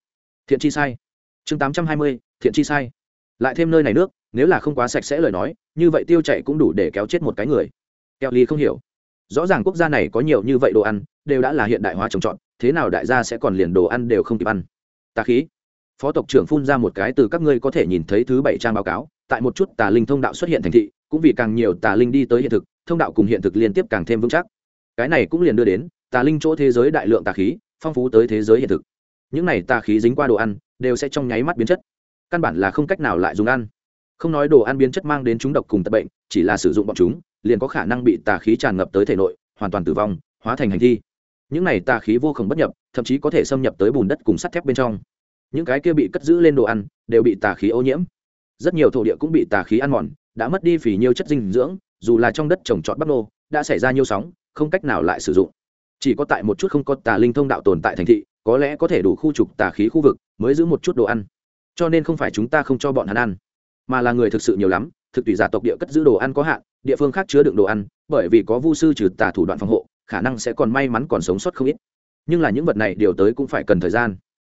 thiện chi sai. Chương tám trăm hai mươi, thiện chi sai lại thêm nơi này nước, nếu là không quá sạch sẽ lời nói, như vậy tiêu chảy cũng đủ để kéo chết một cái người. Keo ly không hiểu. Rõ ràng quốc gia này có nhiều như vậy đồ ăn, đều đã là hiện đại hóa trồng trọt, thế nào đại gia sẽ còn liền đồ ăn đều không kịp ăn. Tà khí. Phó tộc trưởng phun ra một cái từ các ngươi có thể nhìn thấy thứ bảy trang báo cáo, tại một chút tà linh thông đạo xuất hiện thành thị, cũng vì càng nhiều tà linh đi tới hiện thực, thông đạo cùng hiện thực liên tiếp càng thêm vững chắc. Cái này cũng liền đưa đến, tà linh chỗ thế giới đại lượng tà khí, phong phú tới thế giới hiện thực. Những này tà khí dính qua đồ ăn, đều sẽ trong nháy mắt biến chất căn bản là không cách nào lại dùng ăn. Không nói đồ ăn biến chất mang đến chúng độc cùng tật bệnh, chỉ là sử dụng bọn chúng, liền có khả năng bị tà khí tràn ngập tới thể nội, hoàn toàn tử vong, hóa thành hành thi. Những này tà khí vô khổng bất nhập, thậm chí có thể xâm nhập tới bùn đất cùng sắt thép bên trong. Những cái kia bị cất giữ lên đồ ăn, đều bị tà khí ô nhiễm. Rất nhiều thổ địa cũng bị tà khí ăn mòn, đã mất đi phỉ nhiều chất dinh dưỡng, dù là trong đất trồng trọt bắp nô, đã xảy ra nhiều sóng, không cách nào lại sử dụng. Chỉ có tại một chút không có tà linh thông đạo tồn tại thành thị, có lẽ có thể đủ khu trục tà khí khu vực, mới giữ một chút đồ ăn cho nên không phải chúng ta không cho bọn hắn ăn, mà là người thực sự nhiều lắm, thực tùy giả tộc địa cất giữ đồ ăn có hạn, địa phương khác chứa đựng đồ ăn, bởi vì có vu sư trừ tà thủ đoạn phòng hộ, khả năng sẽ còn may mắn còn sống sót không ít. Nhưng là những vật này điều tới cũng phải cần thời gian.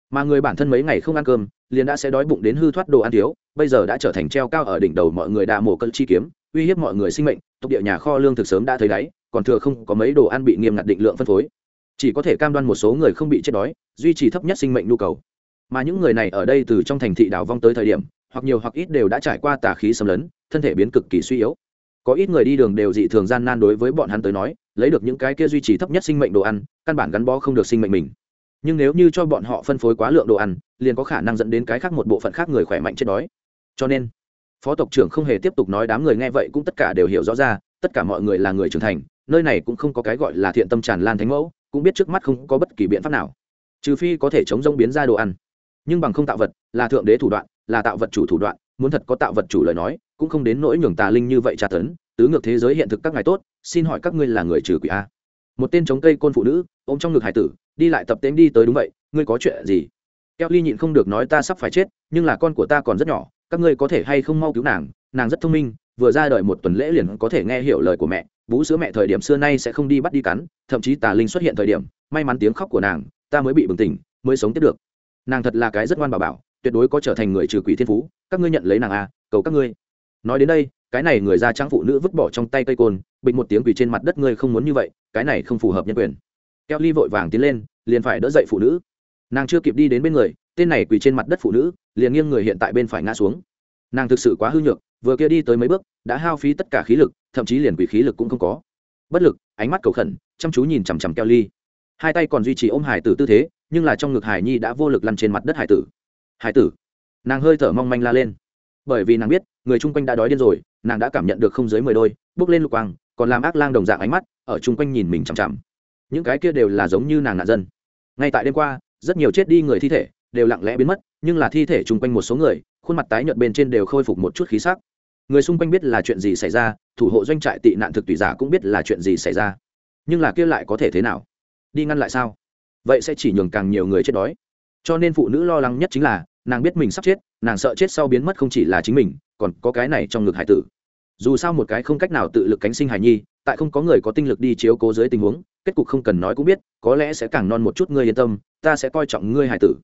Mà người bản thân mấy ngày không ăn cơm, liền đã sẽ đói bụng đến hư thoát đồ ăn thiếu, bây giờ đã trở thành treo cao ở đỉnh đầu mọi người đa mổ cân chi kiếm, uy hiếp mọi người sinh mệnh, tộc địa nhà kho lương thực sớm đã thấy đáy, còn thừa không có mấy đồ ăn bị nghiêm ngặt định lượng phân phối. Chỉ có thể cam đoan một số người không bị chết đói, duy trì thấp nhất sinh mệnh nhu cầu mà những người này ở đây từ trong thành thị đảo vong tới thời điểm, hoặc nhiều hoặc ít đều đã trải qua tà khí xâm lấn, thân thể biến cực kỳ suy yếu. Có ít người đi đường đều dị thường gian nan đối với bọn hắn tới nói, lấy được những cái kia duy trì thấp nhất sinh mệnh đồ ăn, căn bản gắn bó không được sinh mệnh mình. Nhưng nếu như cho bọn họ phân phối quá lượng đồ ăn, liền có khả năng dẫn đến cái khác một bộ phận khác người khỏe mạnh chết đói. Cho nên, phó tộc trưởng không hề tiếp tục nói đám người nghe vậy cũng tất cả đều hiểu rõ ra, tất cả mọi người là người trưởng thành, nơi này cũng không có cái gọi là thiện tâm tràn lan thánh mẫu, cũng biết trước mắt không có bất kỳ biện pháp nào. Trừ phi có thể chống rông biến ra đồ ăn nhưng bằng không tạo vật là thượng đế thủ đoạn, là tạo vật chủ thủ đoạn, muốn thật có tạo vật chủ lời nói, cũng không đến nỗi nhường tà linh như vậy tra tấn, tứ ngược thế giới hiện thực các ngài tốt, xin hỏi các ngươi là người trừ quỷ a? Một tên chống cây côn phụ nữ, ôm trong ngực hải tử, đi lại tập tễnh đi tới đúng vậy, ngươi có chuyện gì? Keo ly nhịn không được nói ta sắp phải chết, nhưng là con của ta còn rất nhỏ, các ngươi có thể hay không mau cứu nàng nàng rất thông minh, vừa ra đời một tuần lễ liền có thể nghe hiểu lời của mẹ, bú sữa mẹ thời điểm xưa nay sẽ không đi bắt đi cắn, thậm chí tà linh xuất hiện thời điểm, may mắn tiếng khóc của nàng, ta mới bị bừng tỉnh, mới sống tiếp được nàng thật là cái rất ngoan bảo bảo, tuyệt đối có trở thành người trừ quỷ thiên phú, các ngươi nhận lấy nàng à cầu các ngươi. Nói đến đây, cái này người da trắng phụ nữ vứt bỏ trong tay cây côn, bịch một tiếng quỷ trên mặt đất, ngươi không muốn như vậy, cái này không phù hợp nhân quyền. Keo ly vội vàng tiến lên, liền phải đỡ dậy phụ nữ. Nàng chưa kịp đi đến bên người, tên này quỳ trên mặt đất phụ nữ, liền nghiêng người hiện tại bên phải ngã xuống. Nàng thực sự quá hư nhược, vừa kia đi tới mấy bước, đã hao phí tất cả khí lực, thậm chí liền quỷ khí lực cũng không có. Bất lực, ánh mắt cầu khẩn, chăm chú nhìn chằm chằm keo ly. Hai tay còn duy trì ôm hải tử tư thế nhưng là trong ngực hải nhi đã vô lực lăn trên mặt đất hải tử. Hải tử, nàng hơi thở mong manh la lên. Bởi vì nàng biết, người chung quanh đã đói điên rồi, nàng đã cảm nhận được không dưới mười đôi, bước lên lục quang, còn làm ác lang đồng dạng ánh mắt, ở chung quanh nhìn mình chằm chằm. Những cái kia đều là giống như nàng nạn dân. Ngay tại đêm qua, rất nhiều chết đi người thi thể đều lặng lẽ biến mất, nhưng là thi thể chung quanh một số người, khuôn mặt tái nhợt bên trên đều khôi phục một chút khí sắc. Người xung quanh biết là chuyện gì xảy ra, thủ hộ doanh trại tị nạn thực tùy giả cũng biết là chuyện gì xảy ra. Nhưng là kia lại có thể thế nào? Đi ngăn lại sao? Vậy sẽ chỉ nhường càng nhiều người chết đói. Cho nên phụ nữ lo lắng nhất chính là, nàng biết mình sắp chết, nàng sợ chết sau biến mất không chỉ là chính mình, còn có cái này trong ngực hải tử. Dù sao một cái không cách nào tự lực cánh sinh hải nhi, tại không có người có tinh lực đi chiếu cố dưới tình huống, kết cục không cần nói cũng biết, có lẽ sẽ càng non một chút ngươi yên tâm, ta sẽ coi trọng ngươi hải tử.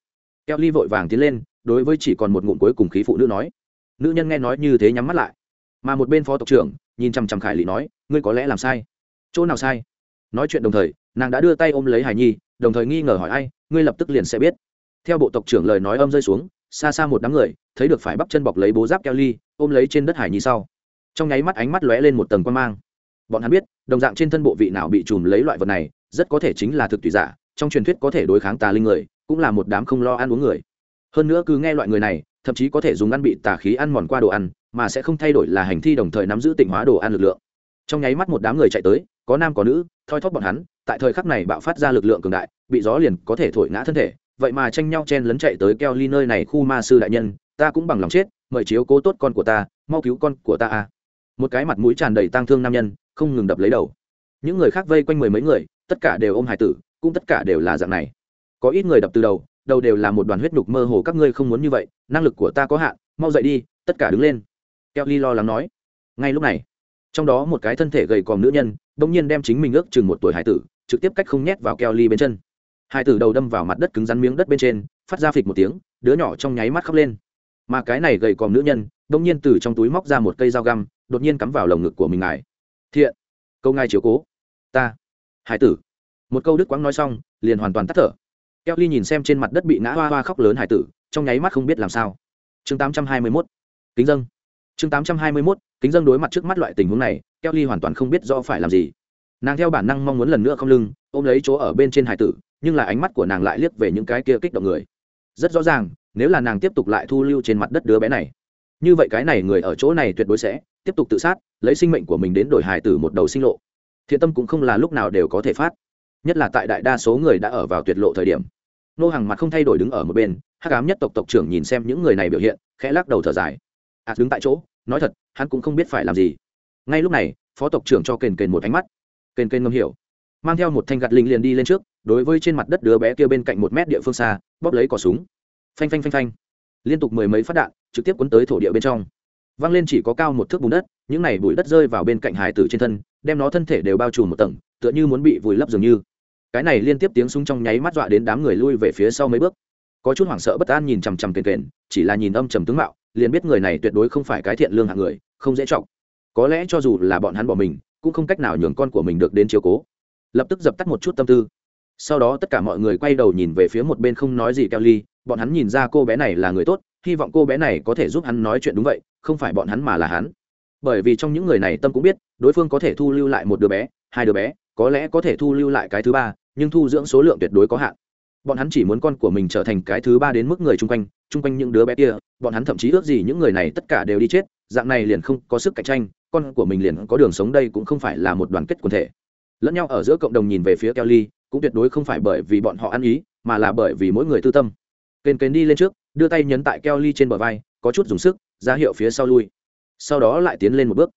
Kelly vội vàng tiến lên, đối với chỉ còn một ngụm cuối cùng khí phụ nữ nói. Nữ nhân nghe nói như thế nhắm mắt lại. Mà một bên phó tộc trưởng, nhìn chằm chằm khải lị nói, ngươi có lẽ làm sai. Chỗ nào sai? Nói chuyện đồng thời, nàng đã đưa tay ôm lấy hải nhi đồng thời nghi ngờ hỏi ai, ngươi lập tức liền sẽ biết. Theo bộ tộc trưởng lời nói âm rơi xuống, xa xa một đám người, thấy được phải bắp chân bọc lấy bố giáp keo ly, ôm lấy trên đất hải nhi sau. Trong nháy mắt ánh mắt lóe lên một tầng quan mang. Bọn hắn biết, đồng dạng trên thân bộ vị nào bị chùm lấy loại vật này, rất có thể chính là thực tùy giả, trong truyền thuyết có thể đối kháng tà linh người, cũng là một đám không lo ăn uống người. Hơn nữa cứ nghe loại người này, thậm chí có thể dùng ăn bị tà khí ăn mòn qua đồ ăn, mà sẽ không thay đổi là hành thi đồng thời nắm giữ tịnh hóa đồ ăn lực lượng trong nháy mắt một đám người chạy tới, có nam có nữ, thoi thóp bọn hắn, tại thời khắc này bạo phát ra lực lượng cường đại, bị gió liền có thể thổi ngã thân thể. Vậy mà tranh nhau chen lấn chạy tới keo ly nơi này khu ma sư đại nhân, ta cũng bằng lòng chết, mời chiếu cố tốt con của ta, mau cứu con của ta a một cái mặt mũi tràn đầy tang thương nam nhân, không ngừng đập lấy đầu. Những người khác vây quanh mười mấy người, tất cả đều ôm hải tử, cũng tất cả đều là dạng này. Có ít người đập từ đầu đầu đều là một đoàn huyết nhục mơ hồ, các ngươi không muốn như vậy, năng lực của ta có hạn, mau dậy đi, tất cả đứng lên. Keo ly lo lắng nói. Ngay lúc này trong đó một cái thân thể gầy còm nữ nhân bỗng nhiên đem chính mình ước chừng một tuổi hải tử trực tiếp cách không nhét vào kelly bên chân hải tử đầu đâm vào mặt đất cứng rắn miếng đất bên trên phát ra phịch một tiếng đứa nhỏ trong nháy mắt khóc lên mà cái này gầy còm nữ nhân bỗng nhiên từ trong túi móc ra một cây dao găm đột nhiên cắm vào lồng ngực của mình ngài thiện câu ngài chiếu cố ta hải tử một câu đức quáng nói xong liền hoàn toàn tắt thở Kelly nhìn xem trên mặt đất bị ngã hoa hoa khóc lớn hải tử, trong nháy mắt không biết làm sao. Chương 821. Kính dâng. Chương 821. Kính dâng đối mặt trước mắt loại tình huống này, Kelly hoàn toàn không biết do phải làm gì. Nàng theo bản năng mong muốn lần nữa không lưng, ôm lấy chỗ ở bên trên hải tử, nhưng là ánh mắt của nàng lại liếc về những cái kia kích động người. Rất rõ ràng, nếu là nàng tiếp tục lại thu lưu trên mặt đất đứa bé này, như vậy cái này người ở chỗ này tuyệt đối sẽ tiếp tục tự sát, lấy sinh mệnh của mình đến đổi hải tử một đầu sinh lộ. Thiện tâm cũng không là lúc nào đều có thể phát, nhất là tại đại đa số người đã ở vào tuyệt lộ thời điểm nô hàng mặt không thay đổi đứng ở một bên hắc ám nhất tộc tộc trưởng nhìn xem những người này biểu hiện khẽ lắc đầu thở dài à đứng tại chỗ, nói thật, hắn cũng không biết phải làm gì. Ngay lúc này, phó tộc trưởng cho kền kền một ánh mắt. Kền kền ngâm hiểu. Mang theo một thanh gạt linh liền đi lên trước, đối với trên mặt đất đứa bé kia bên cạnh một mét địa phương xa, bóp lấy cỏ súng. Phanh phanh phanh phanh. Liên tục mười mấy phát đạn, trực tiếp cuốn tới thổ địa bên trong. Văng lên chỉ có cao một thước bùn đất, những này bụi đất rơi vào bên cạnh hải tử trên thân, đem nó thân thể đều bao trùm một tầng, tựa như muốn bị vùi lấp dường như. Cái này liên tiếp tiếng súng trong nháy mắt dọa đến đám người lui về phía sau mấy bước. Có chút hoảng sợ bất an nhìn chằm chằm kền kền, chỉ là nhìn âm trầm tướng mạo liền biết người này tuyệt đối không phải cái thiện lương hạng người, không dễ trọng có lẽ cho dù là bọn hắn bỏ mình, cũng không cách nào nhường con của mình được đến chiếu cố. Lập tức dập tắt một chút tâm tư. Sau đó tất cả mọi người quay đầu nhìn về phía một bên không nói gì keo ly, bọn hắn nhìn ra cô bé này là người tốt, hy vọng cô bé này có thể giúp hắn nói chuyện đúng vậy, không phải bọn hắn mà là hắn. Bởi vì trong những người này tâm cũng biết, đối phương có thể thu lưu lại một đứa bé, hai đứa bé, có lẽ có thể thu lưu lại cái thứ ba, nhưng thu dưỡng số lượng tuyệt đối có hạn bọn hắn chỉ muốn con của mình trở thành cái thứ ba đến mức người chung quanh chung quanh những đứa bé kia. Bọn hắn thậm chí ước gì những người này tất cả đều đi chết. Dạng này liền không có sức cạnh tranh, con của mình liền có đường sống đây cũng không phải là một đoàn kết quần thể. Lẫn nhau ở giữa cộng đồng nhìn về phía kelly, cũng tuyệt đối không phải bởi vì bọn họ ăn ý, mà là bởi vì mỗi người tư tâm. Kền kền đi lên trước, đưa tay nhấn tại kelly trên bờ vai, có chút dùng sức, ra hiệu phía sau lui. Sau đó lại tiến lên một bước.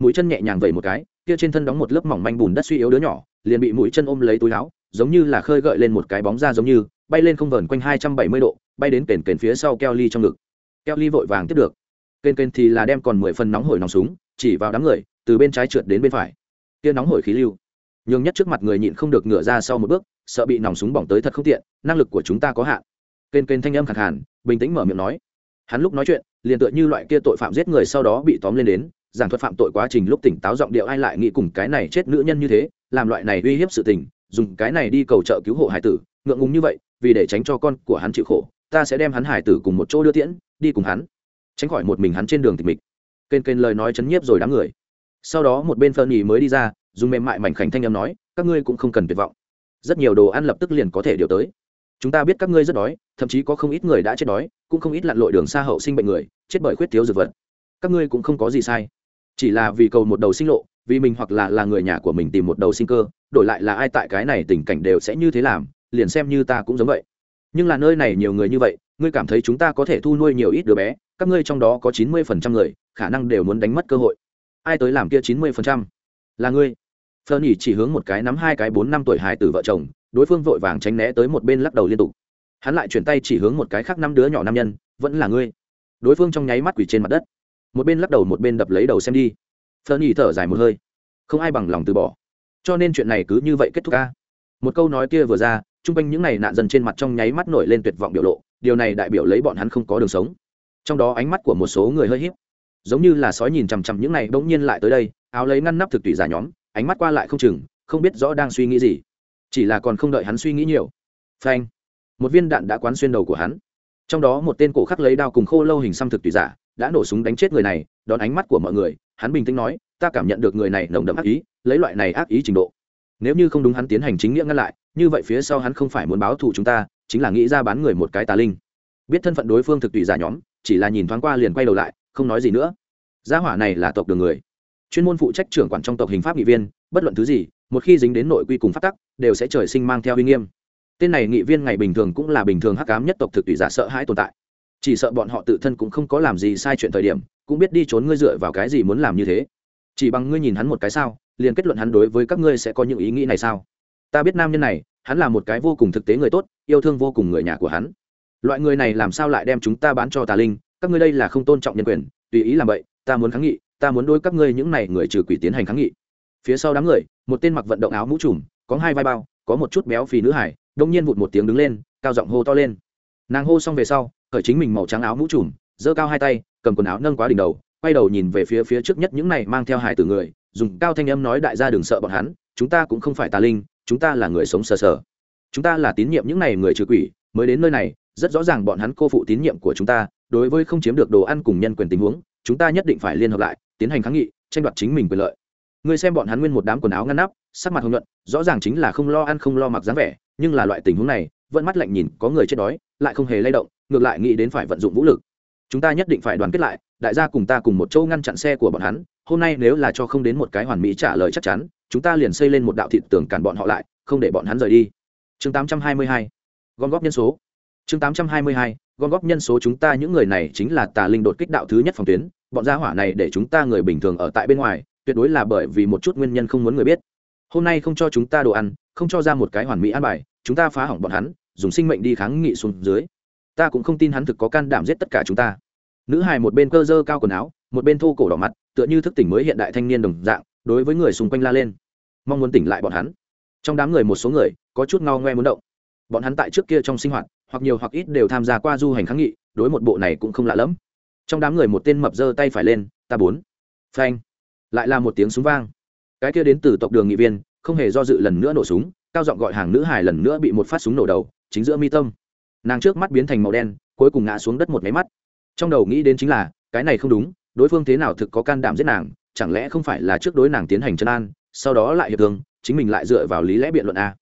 Mũi chân nhẹ nhàng vẩy một cái, kia trên thân đóng một lớp mỏng manh bùn đất suy yếu đứa nhỏ, liền bị mũi chân ôm lấy túi áo giống như là khơi gợi lên một cái bóng ra giống như, bay lên không vờn quanh hai trăm bảy mươi độ, bay đến kền kền phía sau keo ly trong ngực. Keo ly vội vàng tiếp được. Kền kền thì là đem còn mười phần nóng hổi nòng súng, chỉ vào đám người, từ bên trái trượt đến bên phải. Kia nóng hổi khí lưu. Nhường nhất trước mặt người nhịn không được ngửa ra sau một bước, sợ bị nòng súng bỏng tới thật không tiện, năng lực của chúng ta có hạn. Kền kền thanh âm khẳng hẳn bình tĩnh mở miệng nói. Hắn lúc nói chuyện, liền tựa như loại kia tội phạm giết người sau đó bị tóm lên đến, giảng thuật phạm tội quá trình lúc tỉnh táo giọng điệu ai lại nghĩ cùng cái này chết nữ nhân như thế, làm loại này uy hiếp sự tình dùng cái này đi cầu trợ cứu hộ hải tử, ngượng ngùng như vậy, vì để tránh cho con của hắn chịu khổ, ta sẽ đem hắn hải tử cùng một chỗ đưa tiễn, đi cùng hắn. Tránh khỏi một mình hắn trên đường tịch mịch. Kênh kênh lời nói chấn nhiếp rồi đám người. Sau đó một bên phân nhì mới đi ra, dùng mềm mại mảnh khảnh thanh âm nói, các ngươi cũng không cần tuyệt vọng. Rất nhiều đồ ăn lập tức liền có thể điều tới. Chúng ta biết các ngươi rất đói, thậm chí có không ít người đã chết đói, cũng không ít lặn lội đường xa hậu sinh bệnh người, chết bởi khuyết thiếu dược vật. Các ngươi cũng không có gì sai. Chỉ là vì cầu một đầu sinh lộ vì mình hoặc là là người nhà của mình tìm một đầu sinh cơ, đổi lại là ai tại cái này tình cảnh đều sẽ như thế làm, liền xem như ta cũng giống vậy. Nhưng là nơi này nhiều người như vậy, ngươi cảm thấy chúng ta có thể thu nuôi nhiều ít đứa bé, các ngươi trong đó có chín mươi phần trăm người, khả năng đều muốn đánh mất cơ hội. Ai tới làm kia chín mươi phần trăm? Là ngươi. Phờ nhỉ chỉ hướng một cái nắm hai cái bốn năm tuổi hài từ vợ chồng, đối phương vội vàng tránh né tới một bên lắc đầu liên tục. Hắn lại chuyển tay chỉ hướng một cái khác năm đứa nhỏ nam nhân, vẫn là ngươi. Đối phương trong nháy mắt quỷ trên mặt đất. Một bên lắc đầu một bên đập lấy đầu xem đi phờ nhỉ thở dài một hơi. Không ai bằng lòng từ bỏ. Cho nên chuyện này cứ như vậy kết thúc ca. Một câu nói kia vừa ra chung quanh những n à y nạn dân trên mặt trong nháy mắt nổi lên tuyệt vọng biểu lộ. Điều này đại biểu lấy bọn hắn không có đường sống. Trong đó ánh mắt của một số người hơi hiếp giống như là sói nhìn chằm chằm những này bỗng nhiên lại tới đây, áo lấy ngăn nắp thực tùy giả nhóm, ánh mắt qua lại không chừng, không biết rõ đang suy nghĩ gì. Chỉ là còn không đợi hắn suy nghĩ nhiều. Phanh. Một viên đạn đã quán xuyên đầu của hắn. Trong đó một tên cổ khắc lấy đao cùng khô lâu hình xăm thực tùy giả, đã nổ súng đánh chết người này, đón ánh mắt của mọi người hắn bình tĩnh nói, ta cảm nhận được người này nồng đậm ác ý, lấy loại này ác ý trình độ. Nếu như không đúng hắn tiến hành chính nghĩa ngăn lại, như vậy phía sau hắn không phải muốn báo thù chúng ta, chính là nghĩ ra bán người một cái tà linh. Biết thân phận đối phương thực tùy giả nhóm, chỉ là nhìn thoáng qua liền quay đầu lại, không nói gì nữa. Gia hỏa này là tộc đường người. Chuyên môn phụ trách trưởng quản trong tộc hình pháp nghị viên, bất luận thứ gì, một khi dính đến nội quy cùng phát tắc, đều sẽ trời sinh mang theo uy nghiêm. Tên này nghị viên ngày bình thường cũng là bình thường hắc cám nhất tộc thực tùy giả sợ hãi tồn tại chỉ sợ bọn họ tự thân cũng không có làm gì sai chuyện thời điểm, cũng biết đi trốn ngươi dựa vào cái gì muốn làm như thế. Chỉ bằng ngươi nhìn hắn một cái sao, liền kết luận hắn đối với các ngươi sẽ có những ý nghĩ này sao? Ta biết nam nhân này, hắn là một cái vô cùng thực tế người tốt, yêu thương vô cùng người nhà của hắn. Loại người này làm sao lại đem chúng ta bán cho tà linh? Các ngươi đây là không tôn trọng nhân quyền, tùy ý làm vậy ta muốn kháng nghị, ta muốn đôi các ngươi những này người trừ quỷ tiến hành kháng nghị. Phía sau đám người, một tên mặc vận động áo mũ trùm, có hai vai bao, có một chút béo phì nữ hải, đông nhiên vụt một tiếng đứng lên, cao giọng hô to lên. Nàng hô xong về sau khởi chính mình màu trắng áo mũ trùm, giơ cao hai tay, cầm quần áo nâng quá đỉnh đầu, quay đầu nhìn về phía phía trước nhất những này mang theo hải tử người, dùng cao thanh âm nói đại gia đừng sợ bọn hắn, chúng ta cũng không phải tà linh, chúng ta là người sống sờ sờ. Chúng ta là tín nhiệm những này người trừ quỷ, mới đến nơi này, rất rõ ràng bọn hắn cô phụ tín nhiệm của chúng ta, đối với không chiếm được đồ ăn cùng nhân quyền tình huống, chúng ta nhất định phải liên hợp lại, tiến hành kháng nghị, tranh đoạt chính mình quyền lợi. Người xem bọn hắn nguyên một đám quần áo ngăn nắp, sắc mặt hồng nhuận, rõ ràng chính là không lo ăn không lo mặc dáng vẻ, nhưng là loại tình huống này, vẫn mắt lạnh nhìn, có người chết đói, lại không hề lay động ngược lại nghĩ đến phải vận dụng vũ lực. Chúng ta nhất định phải đoàn kết lại, đại gia cùng ta cùng một châu ngăn chặn xe của bọn hắn, hôm nay nếu là cho không đến một cái hoàn mỹ trả lời chắc chắn, chúng ta liền xây lên một đạo thịt tường cản bọn họ lại, không để bọn hắn rời đi. Chương 822 gom góp nhân số. Chương 822 gom góp nhân số chúng ta, những người này chính là tà linh đột kích đạo thứ nhất phòng tuyến, bọn gia hỏa này để chúng ta người bình thường ở tại bên ngoài, tuyệt đối là bởi vì một chút nguyên nhân không muốn người biết. Hôm nay không cho chúng ta đồ ăn, không cho ra một cái hoàn mỹ ăn bài, chúng ta phá hỏng bọn hắn, dùng sinh mệnh đi kháng nghị xuống dưới ta cũng không tin hắn thực có can đảm giết tất cả chúng ta. Nữ hài một bên cơ dơ cao quần áo, một bên thô cổ đỏ mặt, tựa như thức tỉnh mới hiện đại thanh niên đồng dạng, đối với người xung quanh la lên. Mong muốn tỉnh lại bọn hắn. Trong đám người một số người, có chút ngao ngoe muốn động. Bọn hắn tại trước kia trong sinh hoạt, hoặc nhiều hoặc ít đều tham gia qua du hành kháng nghị, đối một bộ này cũng không lạ lẫm. Trong đám người một tên mập giơ tay phải lên, ta bốn. Phanh. Lại là một tiếng súng vang. Cái kia đến từ tộc đường nghị viên, không hề do dự lần nữa nổ súng, cao giọng gọi hàng nữ hải lần nữa bị một phát súng nổ đầu, chính giữa mi tâm nàng trước mắt biến thành màu đen, cuối cùng ngã xuống đất một máy mắt. Trong đầu nghĩ đến chính là, cái này không đúng, đối phương thế nào thực có can đảm giết nàng, chẳng lẽ không phải là trước đối nàng tiến hành chân an, sau đó lại hiệp thương, chính mình lại dựa vào lý lẽ biện luận a.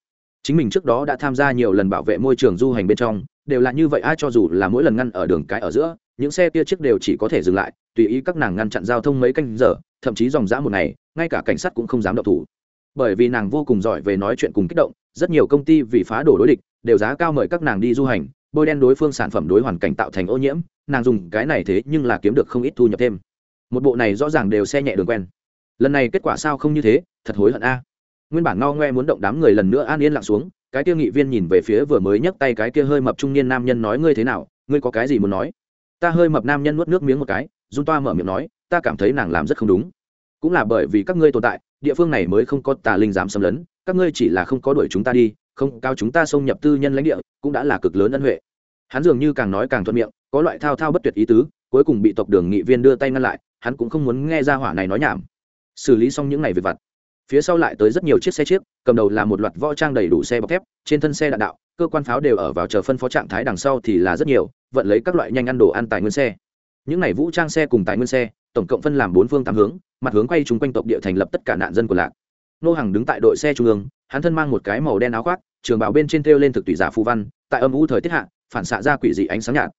Chính mình trước đó đã tham gia nhiều lần bảo vệ môi trường du hành bên trong, đều là như vậy, ai cho dù là mỗi lần ngăn ở đường cái ở giữa, những xe kia trước đều chỉ có thể dừng lại, tùy ý các nàng ngăn chặn giao thông mấy canh giờ, thậm chí dòng dã một ngày, ngay cả cảnh sát cũng không dám động thủ. Bởi vì nàng vô cùng giỏi về nói chuyện cùng kích động, rất nhiều công ty vì phá đổ đối địch đều giá cao mời các nàng đi du hành, bôi đen đối phương sản phẩm đối hoàn cảnh tạo thành ô nhiễm, nàng dùng cái này thế nhưng là kiếm được không ít thu nhập thêm. Một bộ này rõ ràng đều xe nhẹ đường quen. Lần này kết quả sao không như thế, thật hối hận a. Nguyên bản ngao ngoe muốn động đám người lần nữa an yên lặng xuống, cái kia nghị viên nhìn về phía vừa mới nhấc tay cái kia hơi mập trung niên nam nhân nói, ngươi thế nào? Ngươi có cái gì muốn nói? Ta hơi mập nam nhân nuốt nước miếng một cái, run toa mở miệng nói, ta cảm thấy nàng làm rất không đúng. Cũng là bởi vì các ngươi tồn tại, địa phương này mới không có tà linh dám xâm lấn, các ngươi chỉ là không có đuổi chúng ta đi không cao chúng ta xông nhập tư nhân lãnh địa, cũng đã là cực lớn ân huệ. Hắn dường như càng nói càng thuận miệng, có loại thao thao bất tuyệt ý tứ, cuối cùng bị tộc đường nghị viên đưa tay ngăn lại, hắn cũng không muốn nghe ra hỏa này nói nhảm. Xử lý xong những ngày về vặt, phía sau lại tới rất nhiều chiếc xe chiếc, cầm đầu là một loạt võ trang đầy đủ xe bọc thép, trên thân xe đạn đạo, cơ quan pháo đều ở vào chờ phân phó trạng thái đằng sau thì là rất nhiều, vận lấy các loại nhanh ăn đồ ăn tài nguyên xe. Những n à y vũ trang xe cùng tài nguyên xe, tổng cộng phân làm bốn phương tám hướng, mặt hướng quay chung quanh tộc địa thành lập tất cả nạn dân của lạc. Nô hàng đứng tại đội xe trung ương hắn thân mang một cái màu đen áo khoác, trường bảo bên trên thêu lên thực tùy giả phù văn, tại âm u thời tiết hạ, phản xạ ra quỷ dị ánh sáng nhạt.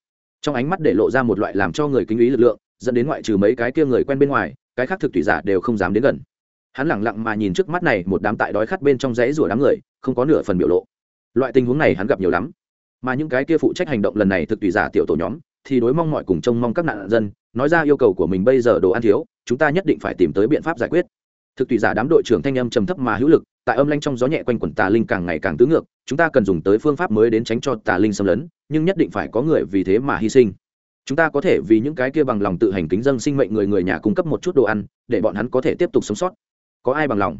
Trong ánh mắt để lộ ra một loại làm cho người kinh ý lực lượng, dẫn đến ngoại trừ mấy cái kia người quen bên ngoài, cái khác thực tùy giả đều không dám đến gần. Hắn lẳng lặng mà nhìn trước mắt này một đám tại đói khát bên trong rẫy rủa đám người, không có nửa phần biểu lộ. Loại tình huống này hắn gặp nhiều lắm. Mà những cái kia phụ trách hành động lần này thực tùy giả tiểu tổ nhóm, thì đối mong mọi cùng trông mong các nạn dân, nói ra yêu cầu của mình bây giờ đồ ăn thiếu, chúng ta nhất định phải tìm tới biện pháp giải quyết. Thực tùy giả đám đội trưởng thanh âm trầm thấp mà hữu lực tại âm lanh trong gió nhẹ quanh quần tà linh càng ngày càng tứ ngược, chúng ta cần dùng tới phương pháp mới đến tránh cho tà linh xâm lấn, nhưng nhất định phải có người vì thế mà hy sinh. Chúng ta có thể vì những cái kia bằng lòng tự hành kính dân sinh mệnh người người nhà cung cấp một chút đồ ăn, để bọn hắn có thể tiếp tục sống sót. Có ai bằng lòng?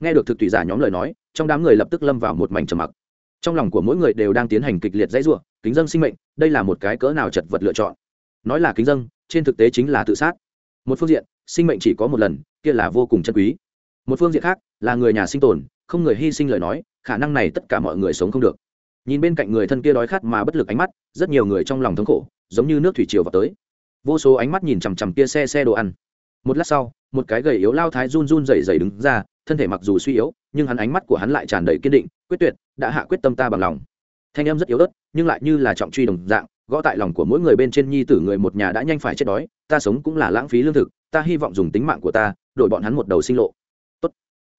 Nghe được thực tùy giả nhóm lời nói, trong đám người lập tức lâm vào một mảnh trầm mặc. Trong lòng của mỗi người đều đang tiến hành kịch liệt dãy ruộng kính dân sinh mệnh, đây là một cái cỡ nào chật vật lựa chọn. Nói là kính dân trên thực tế chính là tự sát. Một phương diện, sinh mệnh chỉ có một lần, kia là vô cùng chân quý một phương diện khác là người nhà sinh tồn, không người hy sinh lời nói, khả năng này tất cả mọi người sống không được. Nhìn bên cạnh người thân kia đói khát mà bất lực ánh mắt, rất nhiều người trong lòng thống khổ, giống như nước thủy triều vào tới. Vô số ánh mắt nhìn chằm chằm kia xe xe đồ ăn. Một lát sau, một cái gầy yếu lao thái run run rẩy rẩy đứng ra, thân thể mặc dù suy yếu, nhưng hắn ánh mắt của hắn lại tràn đầy kiên định, quyết tuyệt, đã hạ quyết tâm ta bằng lòng. Thanh em rất yếu ớt, nhưng lại như là trọng truy đồng dạng, gõ tại lòng của mỗi người bên trên nhi tử người một nhà đã nhanh phải chết đói, ta sống cũng là lãng phí lương thực, ta hy vọng dùng tính mạng của ta, đổi bọn hắn một đầu sinh lộ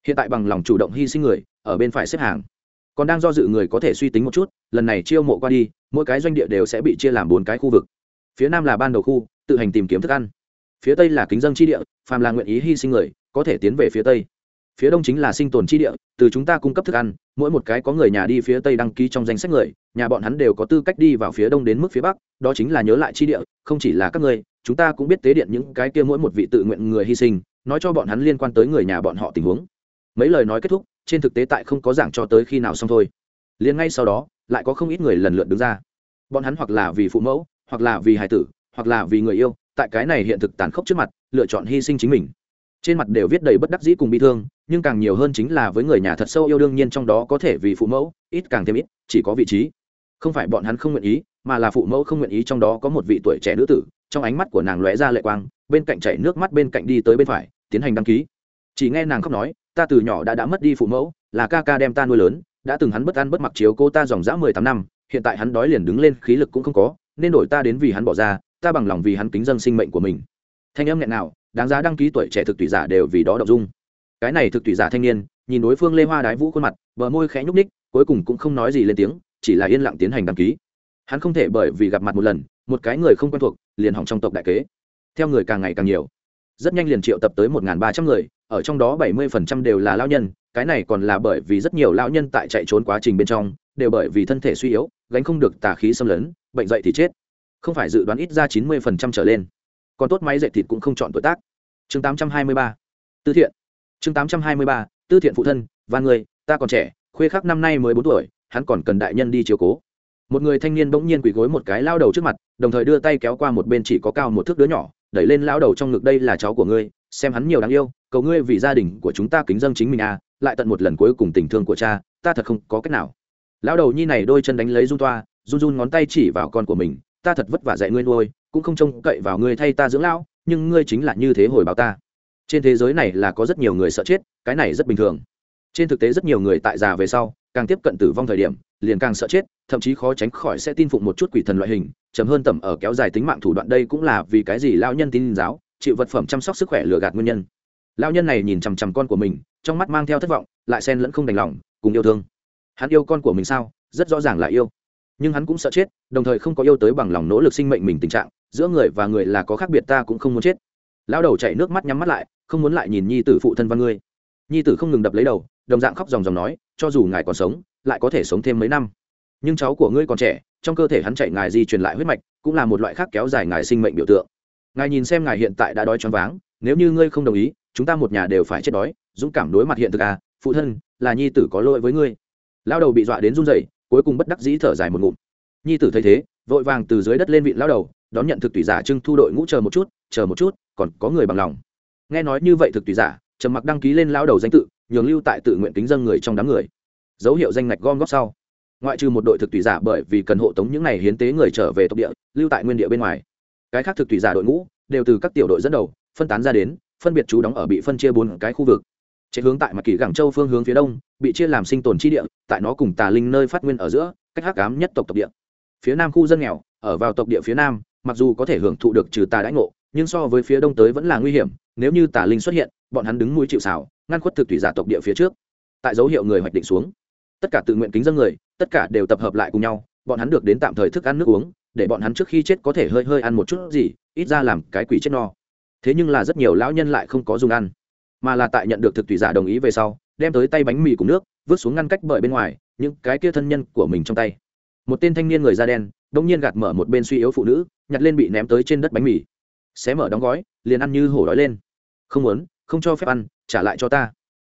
hiện tại bằng lòng chủ động hy sinh người, ở bên phải xếp hàng. Còn đang do dự người có thể suy tính một chút, lần này chiêu mộ qua đi, mỗi cái doanh địa đều sẽ bị chia làm bốn cái khu vực. Phía nam là ban đầu khu, tự hành tìm kiếm thức ăn. Phía tây là kính dân chi địa, phàm là nguyện ý hy sinh người, có thể tiến về phía tây. Phía đông chính là sinh tồn chi địa, từ chúng ta cung cấp thức ăn, mỗi một cái có người nhà đi phía tây đăng ký trong danh sách người, nhà bọn hắn đều có tư cách đi vào phía đông đến mức phía bắc, đó chính là nhớ lại chi địa, không chỉ là các người chúng ta cũng biết tế điện những cái kia mỗi một vị tự nguyện người hy sinh, nói cho bọn hắn liên quan tới người nhà bọn họ tình huống mấy lời nói kết thúc, trên thực tế tại không có giảng cho tới khi nào xong thôi. Liền ngay sau đó, lại có không ít người lần lượt đứng ra. Bọn hắn hoặc là vì phụ mẫu, hoặc là vì hài tử, hoặc là vì người yêu, tại cái này hiện thực tàn khốc trước mặt, lựa chọn hy sinh chính mình. Trên mặt đều viết đầy bất đắc dĩ cùng bi thương, nhưng càng nhiều hơn chính là với người nhà thật sâu yêu đương nhiên trong đó có thể vì phụ mẫu, ít càng thêm ít, chỉ có vị trí. Không phải bọn hắn không nguyện ý, mà là phụ mẫu không nguyện ý trong đó có một vị tuổi trẻ nữ tử, trong ánh mắt của nàng lóe ra lệ quang, bên cạnh chảy nước mắt bên cạnh đi tới bên phải, tiến hành đăng ký. Chỉ nghe nàng khóc nói ta từ nhỏ đã đã mất đi phụ mẫu, là ca ca đem ta nuôi lớn, đã từng hắn bất ăn bất mặc chiếu cô ta dòng dã mười tám năm, hiện tại hắn đói liền đứng lên, khí lực cũng không có, nên đổi ta đến vì hắn bỏ ra, ta bằng lòng vì hắn kính dân sinh mệnh của mình. Thanh âm nghẹn nào đáng giá đăng ký tuổi trẻ thực tùy giả đều vì đó đọc dung. Cái này thực tùy giả thanh niên, nhìn đối phương lê hoa đái vũ khuôn mặt, bờ môi khẽ nhúc ních cuối cùng cũng không nói gì lên tiếng, chỉ là yên lặng tiến hành đăng ký. Hắn không thể bởi vì gặp mặt một lần, một cái người không quen thuộc, liền hỏng trong tộc đại kế. Theo người càng ngày càng nhiều, rất nhanh liền triệu tập tới một ba trăm người ở trong đó bảy mươi phần trăm đều là lao nhân, cái này còn là bởi vì rất nhiều lao nhân tại chạy trốn quá trình bên trong, đều bởi vì thân thể suy yếu, gánh không được tà khí xâm lấn, bệnh dậy thì chết. Không phải dự đoán ít ra chín mươi phần trăm trở lên. Còn tốt máy dậy thịt cũng không chọn tuổi tác. Chương tám trăm hai mươi ba. Tư thiện. Chương tám trăm hai mươi ba, tư thiện phụ thân, và người, ta còn trẻ, khuê khắc năm nay mới bốn tuổi, hắn còn cần đại nhân đi chiếu cố. Một người thanh niên bỗng nhiên quỳ gối một cái lao đầu trước mặt, đồng thời đưa tay kéo qua một bên chỉ có cao một thước đứa nhỏ, đẩy lên lao đầu trong ngực, đây là cháu của ngươi xem hắn nhiều đáng yêu, cầu ngươi vì gia đình của chúng ta kính dâng chính mình à lại tận một lần cuối cùng tình thương của cha, ta thật không có cách nào. Lão đầu nhi này đôi chân đánh lấy run toa, run run ngón tay chỉ vào con của mình, ta thật vất vả dạy ngươi nuôi, cũng không trông cậy vào ngươi thay ta dưỡng lão, nhưng ngươi chính là như thế hồi báo ta. Trên thế giới này là có rất nhiều người sợ chết, cái này rất bình thường. Trên thực tế rất nhiều người tại già về sau, càng tiếp cận tử vong thời điểm, liền càng sợ chết, thậm chí khó tránh khỏi sẽ tin phụng một chút quỷ thần loại hình chấm hơn tầm ở kéo dài tính mạng thủ đoạn đây cũng là vì cái gì lão nhân tin giáo chịu vật phẩm chăm sóc sức khỏe lừa gạt nguyên nhân. Lao nhân này nhìn chằm chằm con của mình, trong mắt mang theo thất vọng, lại xen lẫn không đành lòng, cùng yêu thương. Hắn yêu con của mình sao? Rất rõ ràng là yêu. Nhưng hắn cũng sợ chết, đồng thời không có yêu tới bằng lòng nỗ lực sinh mệnh mình tình trạng, giữa người và người là có khác biệt ta cũng không muốn chết. Lão đầu chảy nước mắt nhắm mắt lại, không muốn lại nhìn nhi tử phụ thân văn ngươi. Nhi tử không ngừng đập lấy đầu, đồng dạng khóc dòng dòng nói, cho dù ngài còn sống, lại có thể sống thêm mấy năm. Nhưng cháu của ngươi còn trẻ, trong cơ thể hắn chạy ngài di truyền lại huyết mạch, cũng là một loại khác kéo dài ngài sinh mệnh biểu tượng ngài nhìn xem ngài hiện tại đã đói choáng váng, nếu như ngươi không đồng ý, chúng ta một nhà đều phải chết đói, dũng cảm đối mặt hiện thực à phụ thân, là nhi tử có lỗi với ngươi. Lao đầu bị dọa đến run rẩy, cuối cùng bất đắc dĩ thở dài một ngụm. Nhi tử thấy thế, vội vàng từ dưới đất lên vị lao đầu, đón nhận thực tùy giả trưng thu đội ngũ chờ một chút, chờ một chút, còn có người bằng lòng. Nghe nói như vậy thực tùy giả, trầm mặc đăng ký lên lao đầu danh tự, nhường lưu tại tự nguyện kính dân người trong đám người. Dấu hiệu danh ngạch gom góp sau. Ngoại trừ một đội thực tùy giả bởi vì cần hộ tống những n à y hiến tế người trở về tộc địa, lưu tại nguyên địa bên ngoài cái khác thực tùy giả đội ngũ đều từ các tiểu đội dẫn đầu phân tán ra đến, phân biệt chú đóng ở bị phân chia bốn cái khu vực. Chạy hướng tại mặt kỳ gẳng châu phương hướng phía đông, bị chia làm sinh tồn chi địa, tại nó cùng tà linh nơi phát nguyên ở giữa, cách hắc cám nhất tộc tộc địa. Phía nam khu dân nghèo, ở vào tộc địa phía nam, mặc dù có thể hưởng thụ được trừ tà đãi ngộ, nhưng so với phía đông tới vẫn là nguy hiểm, nếu như tà linh xuất hiện, bọn hắn đứng mũi chịu xào ngăn khuất thực thủy giả tộc địa phía trước. Tại dấu hiệu người hoạch định xuống, tất cả tự nguyện kính dân người, tất cả đều tập hợp lại cùng nhau, bọn hắn được đến tạm thời thức ăn nước uống để bọn hắn trước khi chết có thể hơi hơi ăn một chút gì, ít ra làm cái quỷ chết no. Thế nhưng là rất nhiều lão nhân lại không có dùng ăn, mà là tại nhận được thực tùy giả đồng ý về sau, đem tới tay bánh mì cùng nước, vứt xuống ngăn cách bởi bên ngoài, những cái kia thân nhân của mình trong tay. Một tên thanh niên người da đen đông nhiên gạt mở một bên suy yếu phụ nữ, nhặt lên bị ném tới trên đất bánh mì. Xé mở đóng gói, liền ăn như hổ đói lên. Không muốn, không cho phép ăn, trả lại cho ta.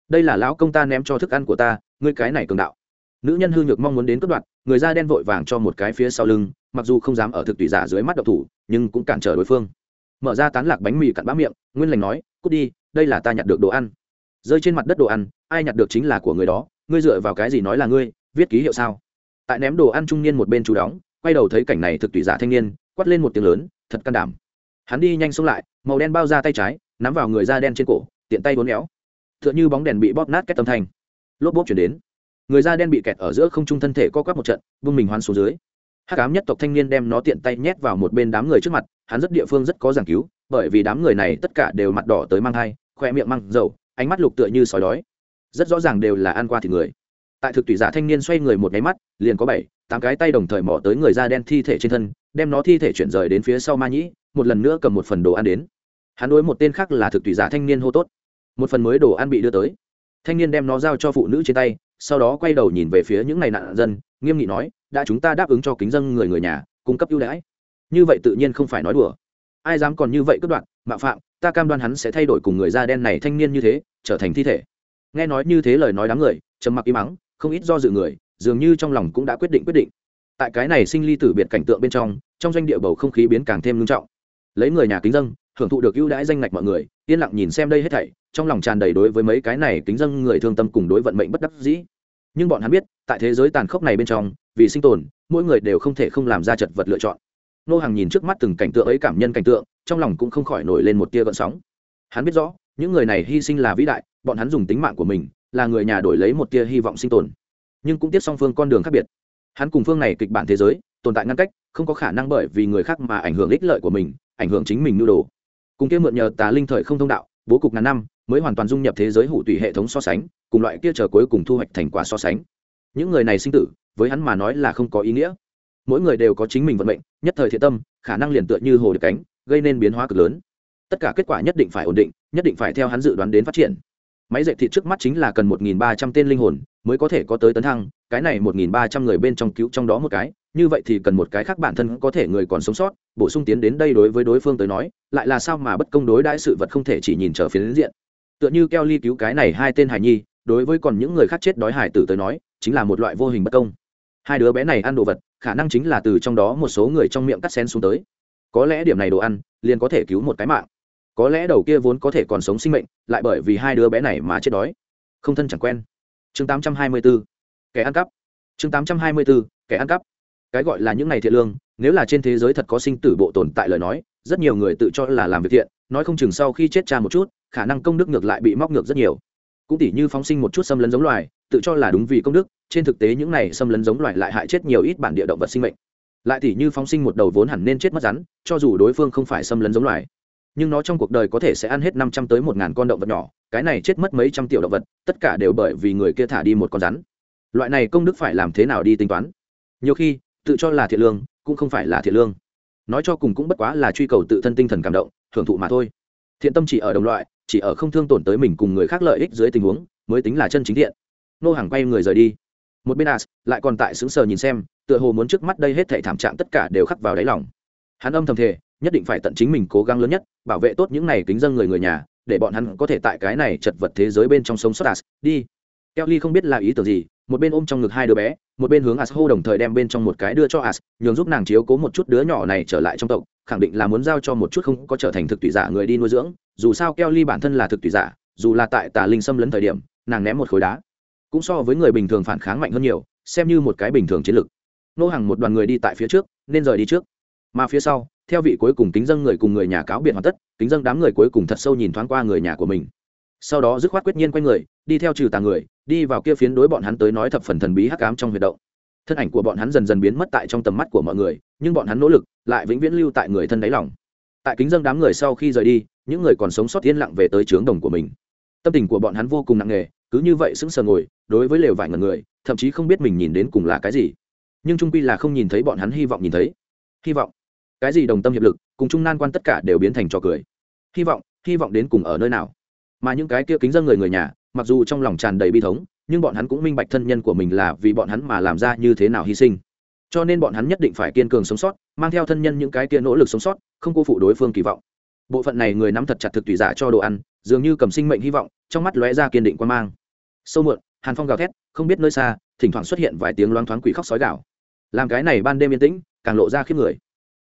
Đây là lão công ta ném cho thức ăn của ta, ngươi cái này cường đạo. Nữ nhân hư nhược mong muốn đến cướp đoạt, người da đen vội vàng cho một cái phía sau lưng mặc dù không dám ở thực tùy giả dưới mắt độc thủ nhưng cũng cản trở đối phương. Mở ra tán lạc bánh mì cặn bã miệng nguyên lành nói cút đi đây là ta nhặt được đồ ăn. Rơi trên mặt đất đồ ăn ai nhặt được chính là của người đó ngươi dựa vào cái gì nói là ngươi viết ký hiệu sao? Tại ném đồ ăn trung niên một bên chú đóng quay đầu thấy cảnh này thực tùy giả thanh niên quát lên một tiếng lớn thật can đảm. Hắn đi nhanh xuống lại màu đen bao ra tay trái nắm vào người da đen trên cổ tiện tay vốn éo. T h ư ợ n h ư bóng đèn bị bóp nát kết tâm thành, lốp bốp chuyển đến. Người da đen bị kẹt ở giữa không trung thân thể co quắp một trận vung mình hoán xuống dưới hắc ám nhất tộc thanh niên đem nó tiện tay nhét vào một bên đám người trước mặt, hắn rất địa phương rất có giảng cứu, bởi vì đám người này tất cả đều mặt đỏ tới mang hai khoe miệng măng dầu, ánh mắt lục tựa như sói đói. Rất rõ ràng đều là ăn qua thì người. Tại thực tùy giả thanh niên xoay người một nháy mắt, liền có bảy, tám cái tay đồng thời mỏ tới người da đen thi thể trên thân, đem nó thi thể chuyển rời đến phía sau ma nhĩ, một lần nữa cầm một phần đồ ăn đến. Hắn đối một tên khác là thực tùy giả thanh niên hô tốt. Một phần mới đồ ăn bị đưa tới. Thanh niên đem nó giao cho phụ nữ trên tay, sau đó quay đầu nhìn về phía những ngày nạn dân, nghiêm nghị nói đã chúng ta đáp ứng cho kính dân người người nhà, cung cấp ưu đãi. Như vậy tự nhiên không phải nói đùa. Ai dám còn như vậy cất đoạn mạo phạm, ta cam đoan hắn sẽ thay đổi cùng người da đen này thanh niên như thế, trở thành thi thể. Nghe nói như thế lời nói đám người, trầm mặc im mắng không ít do dự người, dường như trong lòng cũng đã quyết định quyết định. Tại cái này sinh ly tử biệt cảnh tượng bên trong trong doanh địa bầu không khí biến càng thêm nghiêm trọng. Lấy người nhà kính dân, hưởng thụ được ưu đãi danh ngạch mọi người, yên lặng nhìn xem đây hết thảy, trong lòng tràn đầy đối với mấy cái này kính dân người thương tâm cùng đối vận mệnh bất đắc dĩ nhưng bọn hắn biết, tại thế giới tàn khốc này bên trong, vì sinh tồn, mỗi người đều không thể không làm ra chật vật lựa chọn. Nô hàng nhìn trước mắt từng cảnh tượng ấy cảm nhân cảnh tượng, trong lòng cũng không khỏi nổi lên một tia gợn sóng. Hắn biết rõ, những người này hy sinh là vĩ đại, bọn hắn dùng tính mạng của mình, là người nhà đổi lấy một tia hy vọng sinh tồn. Nhưng cũng tiếp song phương con đường khác biệt. Hắn cùng phương này kịch bản thế giới, tồn tại ngăn cách, không có khả năng bởi vì người khác mà ảnh hưởng ích lợi của mình, ảnh hưởng chính mình nhu đồ. Cùng kia mượn nhờ tà linh thời không thông đạo bố cục ngàn năm, mới hoàn toàn dung nhập thế giới hủ tùy hệ thống so sánh, cùng loại kia chờ cuối cùng thu hoạch thành quả so sánh. Những người này sinh tử, với hắn mà nói là không có ý nghĩa. Mỗi người đều có chính mình vận mệnh, nhất thời thiện tâm, khả năng liền tựa như hồ được cánh, gây nên biến hóa cực lớn. Tất cả kết quả nhất định phải ổn định, nhất định phải theo hắn dự đoán đến phát triển. Máy dạy thịt trước mắt chính là cần một nghìn ba trăm tên linh hồn, mới có thể có tới tấn thăng, cái này một nghìn ba trăm người bên trong cứu trong đó một cái như vậy thì cần một cái khác bản thân có thể người còn sống sót, bổ sung tiến đến đây đối với đối phương tới nói, lại là sao mà bất công đối đãi sự vật không thể chỉ nhìn trở phiến diện. Tựa như keo ly cứu cái này hai tên hải nhi, đối với còn những người khác chết đói hải tử tới nói, chính là một loại vô hình bất công. Hai đứa bé này ăn đồ vật, khả năng chính là từ trong đó một số người trong miệng cắt xén xuống tới. Có lẽ điểm này đồ ăn, liền có thể cứu một cái mạng. Có lẽ đầu kia vốn có thể còn sống sinh mệnh, lại bởi vì hai đứa bé này mà chết đói. Không thân chẳng quen. Chương 824. kẻ ăn cắp. Chương 824. kẻ ăn cắp cái gọi là những ngày thiện lương, nếu là trên thế giới thật có sinh tử bộ tồn tại lời nói, rất nhiều người tự cho là làm việc thiện, nói không chừng sau khi chết cha một chút, khả năng công đức ngược lại bị móc ngược rất nhiều. Cũng tỉ như phóng sinh một chút xâm lấn giống loài, tự cho là đúng vì công đức, trên thực tế những này xâm lấn giống loài lại hại chết nhiều ít bản địa động vật sinh mệnh. Lại tỉ như phóng sinh một đầu vốn hẳn nên chết mất rắn, cho dù đối phương không phải xâm lấn giống loài, nhưng nó trong cuộc đời có thể sẽ ăn hết năm trăm tới một ngàn con động vật nhỏ, cái này chết mất mấy trăm triệu động vật, tất cả đều bởi vì người kia thả đi một con rắn. Loại này công đức phải làm thế nào đi tính toán? Nhiều khi tự cho là thiện lương, cũng không phải là thiện lương. Nói cho cùng cũng bất quá là truy cầu tự thân tinh thần cảm động thưởng thụ mà thôi. Thiện tâm chỉ ở đồng loại, chỉ ở không thương tổn tới mình cùng người khác lợi ích dưới tình huống, mới tính là chân chính thiện. Nô hàng quay người rời đi. Một bên as lại còn tại xứng sờ nhìn xem, tựa hồ muốn trước mắt đây hết thảy thảm trạng tất cả đều khắc vào đáy lòng. Hắn âm thầm thề, nhất định phải tận chính mình cố gắng lớn nhất, bảo vệ tốt những này kính dân người người nhà, để bọn hắn có thể tại cái này chật vật thế giới bên trong sống sót as. Đi. Kelly không biết là ý tưởng gì một bên ôm trong ngực hai đứa bé, một bên hướng as hô đồng thời đem bên trong một cái đưa cho as, nhường giúp nàng chiếu cố một chút đứa nhỏ này trở lại trong tộc, khẳng định là muốn giao cho một chút không có trở thành thực tùy giả người đi nuôi dưỡng, dù sao kelly bản thân là thực tùy giả, dù là tại tà linh xâm lấn thời điểm, nàng ném một khối đá. Cũng so với người bình thường phản kháng mạnh hơn nhiều, xem như một cái bình thường chiến lược nô hàng một đoàn người đi tại phía trước, nên rời đi trước. Mà phía sau, theo vị cuối cùng kính dân người cùng người nhà cáo biệt hoàn tất, kính dân đám người cuối cùng thật sâu nhìn thoáng qua người nhà của mình sau đó dứt khoát quyết nhiên q u a y người, đi theo trừ tà người, đi vào kia phiến đối bọn hắn tới nói thập phần thần bí hắc ám trong huyệt động. Thân ảnh của bọn hắn dần dần biến mất tại trong tầm mắt của mọi người, nhưng bọn hắn nỗ lực, lại vĩnh viễn lưu tại người thân đáy lòng. Tại kính dân đám người sau khi rời đi, những người còn sống sót yên lặng về tới trướng đồng của mình. Tâm tình của bọn hắn vô cùng nặng nề, cứ như vậy sững sờ ngồi, đối với lều vải ngần người, thậm chí không biết mình nhìn đến cùng là cái gì. Nhưng trung quy là không nhìn thấy bọn hắn hy vọng nhìn thấy. Hy vọng. Cái gì đồng tâm hiệp lực, cùng chung nan quan tất cả đều biến thành trò cười. Hy vọng hy vọng đến cùng ở nơi nào? Mà những cái kia kính dân người người nhà, mặc dù trong lòng tràn đầy bi thống, nhưng bọn hắn cũng minh bạch thân nhân của mình là vì bọn hắn mà làm ra như thế nào hy sinh. Cho nên bọn hắn nhất định phải kiên cường sống sót, mang theo thân nhân những cái kia nỗ lực sống sót, không cô phụ đối phương kỳ vọng. Bộ phận này người nắm thật chặt thực tùy giả cho đồ ăn, dường như cầm sinh mệnh hy vọng, trong mắt lóe ra kiên định quan mang. Sâu muộn, hàn phong gào thét, không biết nơi xa, thỉnh thoảng xuất hiện vài tiếng loáng thoáng quỷ khóc sói gạo làm cái này ban đêm yên tĩnh, càng lộ ra khiếp người.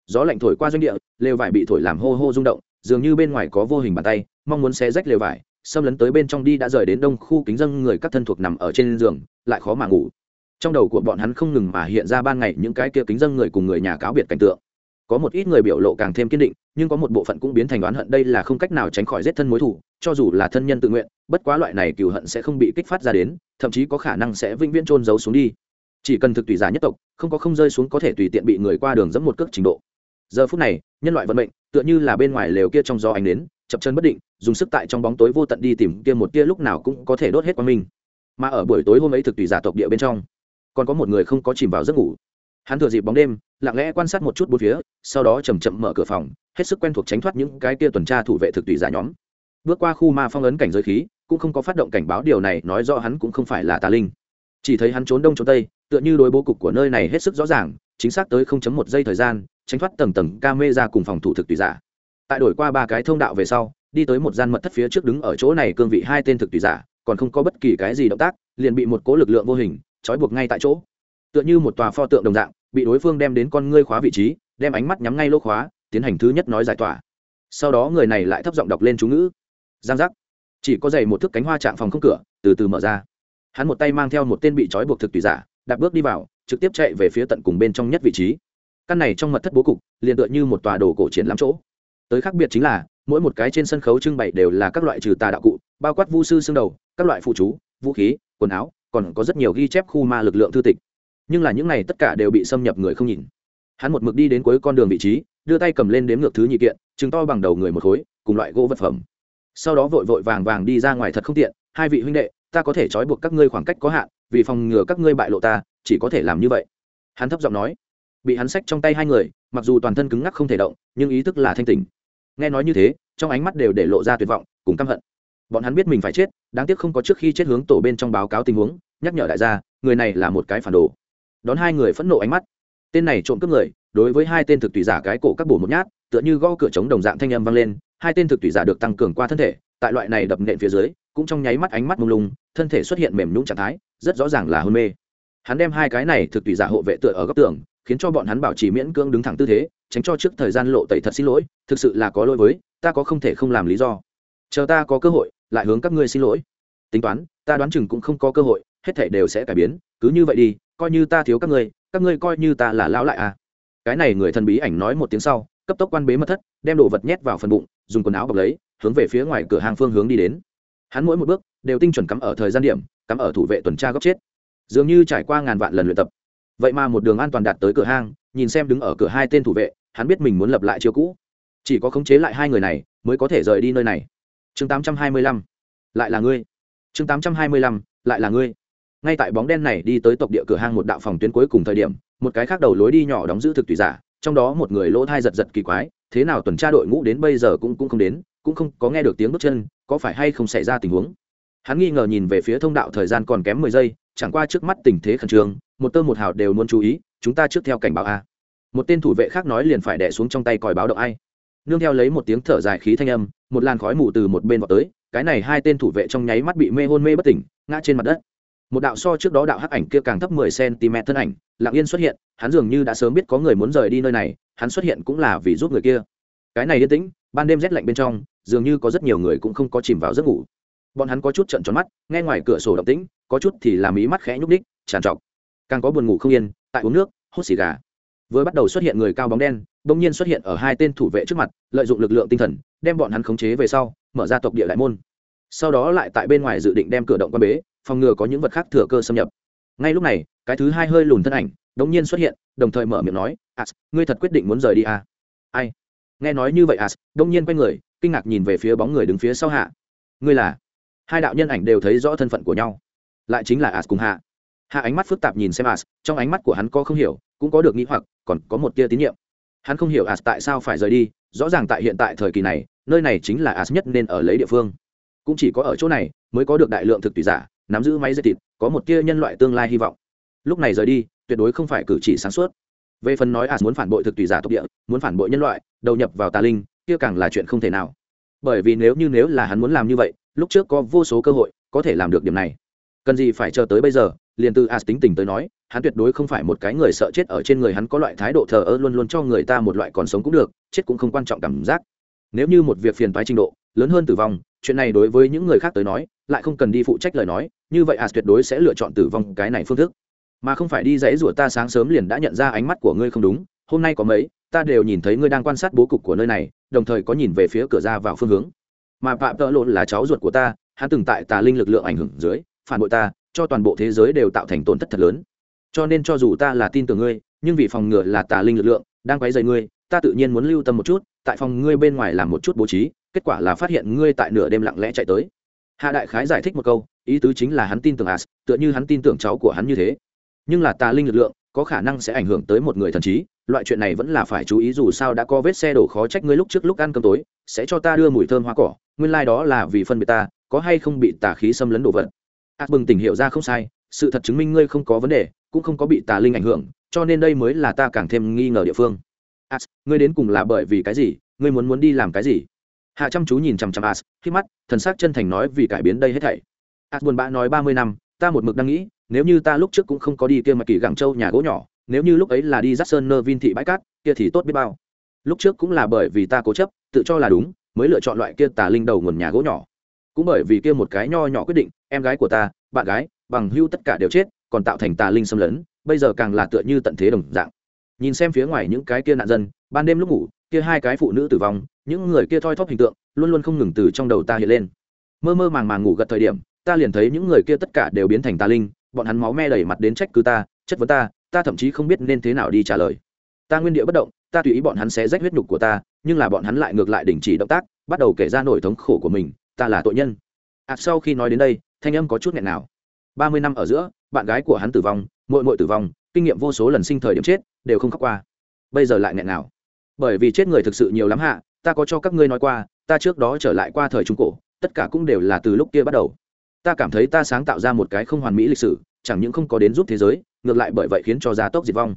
Gió lạnh thổi qua doanh địa, lều vải bị thổi làm hô hô rung động, dường như bên ngoài có vô hình bàn tay, mong muốn xé rách lều vải xâm lấn tới bên trong đi đã rời đến đông khu kính dân người các thân thuộc nằm ở trên giường, lại khó mà ngủ. Trong đầu của bọn hắn không ngừng mà hiện ra ban ngày những cái kia kính dân người cùng người nhà cáo biệt cảnh tượng. Có một ít người biểu lộ càng thêm kiên định, nhưng có một bộ phận cũng biến thành đoán hận đây là không cách nào tránh khỏi giết thân mối thủ cho dù là thân nhân tự nguyện, bất quá loại này cừu hận sẽ không bị kích phát ra đến, thậm chí có khả năng sẽ vĩnh viễn trôn giấu xuống đi. Chỉ cần thực tùy giả nhất tộc, không có không rơi xuống có thể tùy tiện bị người qua đường dẫm một cước trình độ. Giờ phút này, nhân loại vận mệnh, tựa như là bên ngoài lều kia trong gió ánh đến chập chân bất định dùng sức tại trong bóng tối vô tận đi tìm kia một tia lúc nào cũng có thể đốt hết qua mình mà ở buổi tối hôm ấy thực tùy giả tộc địa bên trong, còn có một người không có chìm vào giấc ngủ. Hắn thừa dịp bóng đêm, lặng lẽ quan sát một chút bốn phía, sau đó chầm chậm mở cửa phòng, hết sức quen thuộc tránh thoát những cái kia tuần tra thủ vệ thực tùy giả nhóm. Bước qua khu ma phong ấn cảnh giới khí, cũng không có phát động cảnh báo, điều này nói rõ hắn cũng không phải là tà linh. Chỉ thấy hắn trốn đông trốn tây, tựa như đối bố cục của nơi này hết sức rõ ràng, chính xác tới không chấm một giây thời gian, tránh thoát tầng tầng ca mê ra cùng phòng thủ thực tùy giả. Tại đổi qua ba cái thông đạo về sau đi tới một gian mật thất phía trước đứng ở chỗ này cương vị hai tên thực tùy giả, còn không có bất kỳ cái gì động tác, liền bị một cố lực lượng vô hình trói buộc ngay tại chỗ. Tựa như một tòa pho tượng đồng dạng, bị đối phương đem đến con ngươi khóa vị trí, đem ánh mắt nhắm ngay lỗ khóa, tiến hành thứ nhất nói giải tỏa. Sau đó người này lại thấp giọng đọc lên chú ngữ. Giang giác. Chỉ có dày một thước cánh hoa chạm phòng không cửa, từ từ mở ra. Hắn một tay mang theo một tên bị trói buộc thực tùy giả, đạp bước đi vào, trực tiếp chạy về phía tận cùng bên trong nhất vị trí. Căn này trong mật thất bố cục, liền tựa như một tòa đồ cổ triển lắm chỗ. Tới khác biệt chính là mỗi một cái trên sân khấu trưng bày đều là các loại trừ tà đạo cụ, bao quát vu sư xương đầu, các loại phụ chú, vũ khí, quần áo, còn có rất nhiều ghi chép khu ma lực lượng thư tịch. Nhưng là những này tất cả đều bị xâm nhập người không nhìn. Hắn một mực đi đến cuối con đường vị trí, đưa tay cầm lên đếm ngược thứ nhị kiện chứng to bằng đầu người một khối, cùng loại gỗ vật phẩm. Sau đó vội vội vàng vàng đi ra ngoài thật không tiện, hai vị huynh đệ, ta có thể trói buộc các ngươi khoảng cách có hạn, vì phòng ngừa các ngươi bại lộ ta, chỉ có thể làm như vậy. Hắn thấp giọng nói. Bị hắn xách trong tay hai người, mặc dù toàn thân cứng ngắc không thể động, nhưng ý thức là thanh tình nghe nói như thế, trong ánh mắt đều để lộ ra tuyệt vọng, cùng căm hận. Bọn hắn biết mình phải chết, đáng tiếc không có trước khi chết hướng tổ bên trong báo cáo tình huống, nhắc nhở đại gia, người này là một cái phản đồ. Đón hai người phẫn nộ ánh mắt. Tên này trộm cướp người, đối với hai tên thực tùy giả cái cổ các bổ một nhát, tựa như gõ cửa chống đồng dạng thanh âm vang lên, hai tên thực tùy giả được tăng cường qua thân thể, tại loại này đập nện phía dưới, cũng trong nháy mắt ánh mắt mông lung, thân thể xuất hiện mềm nhũng trạng thái, rất rõ ràng là hôn mê. Hắn đem hai cái này thực tùy giả hộ vệ tựa ở góc tường, khiến cho bọn hắn bảo trì miễn cưỡng đứng thẳng tư thế tránh cho trước thời gian lộ tẩy thật xin lỗi, thực sự là có lỗi với, ta có không thể không làm lý do. Chờ ta có cơ hội, lại hướng các ngươi xin lỗi. Tính toán, ta đoán chừng cũng không có cơ hội, hết thể đều sẽ cải biến, cứ như vậy đi, coi như ta thiếu các ngươi các ngươi coi như ta là lão lại à. Cái này người thần bí ảnh nói một tiếng sau, cấp tốc quan bế mật thất, đem đồ vật nhét vào phần bụng, dùng quần áo bọc lấy, hướng về phía ngoài cửa hàng phương hướng đi đến. Hắn mỗi một bước, đều tinh chuẩn cắm ở thời gian điểm, cắm ở thủ vệ tuần tra góc chết. Dường như trải qua ngàn vạn lần luyện tập. Vậy mà một đường an toàn đạt tới cửa hang, nhìn xem đứng ở cửa hai tên thủ vệ hắn biết mình muốn lập lại chiêu cũ. Chỉ có khống chế lại hai người này mới có thể rời đi nơi này. Chương 825. lại là ngươi. Chương 825. lại là ngươi. Ngay tại bóng đen này đi tới tộc địa cửa hang một đạo phòng tuyến cuối cùng thời điểm, một cái khác đầu lối đi nhỏ đóng giữ thực tùy giả, trong đó một người lỗ thai giật giật kỳ quái, thế nào tuần tra đội ngũ đến bây giờ cũng cũng không đến, cũng không có nghe được tiếng bước chân, có phải hay không xảy ra tình huống? Hắn nghi ngờ nhìn về phía thông đạo thời gian còn kém mười giây, chẳng qua trước mắt tình thế khẩn trương, một tơ một hào đều muốn chú ý, chúng ta trước theo cảnh báo a một tên thủ vệ khác nói liền phải đẻ xuống trong tay còi báo động ai. Nương theo lấy một tiếng thở dài khí thanh âm, một làn khói mù từ một bên vào tới, cái này hai tên thủ vệ trong nháy mắt bị mê hôn mê bất tỉnh, ngã trên mặt đất. Một đạo so trước đó đạo hắc ảnh kia càng thấp mười cm thân ảnh, lặng yên xuất hiện, hắn dường như đã sớm biết có người muốn rời đi nơi này, hắn xuất hiện cũng là vì giúp người kia. Cái này yên tĩnh, ban đêm rét lạnh bên trong, dường như có rất nhiều người cũng không có chìm vào giấc ngủ. Bọn hắn có chút trận tròn mắt, nghe ngoài cửa sổ động tĩnh, có chút thì làm ý mắt khẽ nhúc ních tràn trọc. Càng có buồn ngủ không yên, tại uống nước, hút xì gà vừa bắt đầu xuất hiện người cao bóng đen, bỗng nhiên xuất hiện ở hai tên thủ vệ trước mặt, lợi dụng lực lượng tinh thần, đem bọn hắn khống chế về sau, mở ra tộc địa đại môn. Sau đó lại tại bên ngoài dự định đem cửa động qua bế, phòng ngừa có những vật khác thừa cơ xâm nhập. Ngay lúc này, cái thứ hai hơi lùn thân ảnh, đống nhiên xuất hiện, đồng thời mở miệng nói as ngươi thật quyết định muốn rời đi à? ai? Nghe nói như vậy as đống nhiên quay người, kinh ngạc nhìn về phía bóng người đứng phía sau hạ. Ngươi là? Hai đạo nhân ảnh đều thấy rõ thân phận của nhau. Lại chính là as cùng hạ. Hạ ánh mắt phức tạp nhìn xem as trong ánh mắt của hắn có không hiểu cũng có được nghĩ hoặc, còn có một tia tín nhiệm. Hắn không hiểu as tại sao phải rời đi, rõ ràng tại hiện tại thời kỳ này, nơi này chính là as nhất nên ở lấy địa phương. Cũng chỉ có ở chỗ này mới có được đại lượng thực tùy giả, nắm giữ máy dây thịt, có một tia nhân loại tương lai hy vọng. Lúc này rời đi, tuyệt đối không phải cử chỉ sáng suốt. Về phần nói as muốn phản bội thực tùy giả tộc địa, muốn phản bội nhân loại, đầu nhập vào tà linh, kia càng là chuyện không thể nào. Bởi vì nếu như nếu là hắn muốn làm như vậy, lúc trước có vô số cơ hội, có thể làm được điểm này. Cần gì phải chờ tới bây giờ? Liền từ as tính tình tới nói, hắn tuyệt đối không phải một cái người sợ chết ở trên người hắn có loại thái độ thờ ơ luôn luôn cho người ta một loại còn sống cũng được, chết cũng không quan trọng cảm giác. Nếu như một việc phiền toái trình độ, lớn hơn tử vong, chuyện này đối với những người khác tới nói, lại không cần đi phụ trách lời nói, như vậy as tuyệt đối sẽ lựa chọn tử vong cái này phương thức. Mà không phải đi dãy rủa ta sáng sớm liền đã nhận ra ánh mắt của ngươi không đúng, hôm nay có mấy, ta đều nhìn thấy ngươi đang quan sát bố cục của nơi này, đồng thời có nhìn về phía cửa ra vào phương hướng. Mà phạm tợ lộn là cháu ruột của ta, hắn từng tại tà linh lực lượng ảnh hưởng dưới, phản bội ta cho toàn bộ thế giới đều tạo thành tổn thất thật lớn. Cho nên cho dù ta là tin tưởng ngươi, nhưng vì phòng ngừa là tà linh lực lượng đang quấy dày ngươi, ta tự nhiên muốn lưu tâm một chút, tại phòng ngươi bên ngoài làm một chút bố trí, kết quả là phát hiện ngươi tại nửa đêm lặng lẽ chạy tới. Hạ đại khái giải thích một câu, ý tứ chính là hắn tin tưởng as, tựa như hắn tin tưởng cháu của hắn như thế. Nhưng là tà linh lực lượng có khả năng sẽ ảnh hưởng tới một người thần trí, loại chuyện này vẫn là phải chú ý dù sao đã có vết xe đổ khó trách ngươi lúc trước lúc ăn cơm tối, sẽ cho ta đưa mùi thơm hoa cỏ, nguyên lai đó là vì phân biệt ta, có hay không bị tà khí xâm lấn đồ vật ác bừng tỉnh hiểu ra không sai, sự thật chứng minh ngươi không có vấn đề, cũng không có bị tà linh ảnh hưởng, cho nên đây mới là ta càng thêm nghi ngờ địa phương. As ngươi đến cùng là bởi vì cái gì? Ngươi muốn muốn đi làm cái gì? Hạ chăm chú nhìn chằm chằm as khi mắt, thần s ắ c chân thành nói vì cải biến đây hết thảy. As buồn bã nói ba mươi năm, ta một mực đang nghĩ, nếu như ta lúc trước cũng không có đi kia mặt kỳ gẳng châu nhà gỗ nhỏ, nếu như lúc ấy là đi dắt sơn nơ vin thị bãi cát, kia thì tốt biết bao. Lúc trước cũng là bởi vì ta cố chấp, tự cho là đúng, mới lựa chọn loại kia tà linh đầu nguồn nhà gỗ nhỏ cũng bởi vì kia một cái nho nhỏ quyết định, em gái của ta, bạn gái, bằng hưu tất cả đều chết, còn tạo thành tà linh xâm lấn, bây giờ càng là tựa như tận thế đồng dạng. Nhìn xem phía ngoài những cái kia nạn dân, ban đêm lúc ngủ, kia hai cái phụ nữ tử vong, những người kia thoi thóp hình tượng, luôn luôn không ngừng từ trong đầu ta hiện lên. Mơ mơ màng màng ngủ gật thời điểm, ta liền thấy những người kia tất cả đều biến thành tà linh, bọn hắn máu me đầy mặt đến trách cứ ta, chất vấn ta ta thậm chí không biết nên thế nào đi trả lời. Ta nguyên địa bất động, ta tùy ý bọn hắn sẽ rách huyết nhục của ta, nhưng là bọn hắn lại ngược lại đình chỉ động tác, bắt đầu kể ra nổi thống khổ của mình ta là tội nhân. Ạt sau khi nói đến đây, thanh âm có chút nghẹn nào. Ba mươi năm ở giữa, bạn gái của hắn tử vong, muội muội tử vong, kinh nghiệm vô số lần sinh thời điểm chết, đều không khóc qua. Bây giờ lại nghẹn nào? Bởi vì chết người thực sự nhiều lắm hạ, ta có cho các ngươi nói qua, ta trước đó trở lại qua thời trung cổ, tất cả cũng đều là từ lúc kia bắt đầu. Ta cảm thấy ta sáng tạo ra một cái không hoàn mỹ lịch sử, chẳng những không có đến giúp thế giới, ngược lại bởi vậy khiến cho gia tốc diệt vong.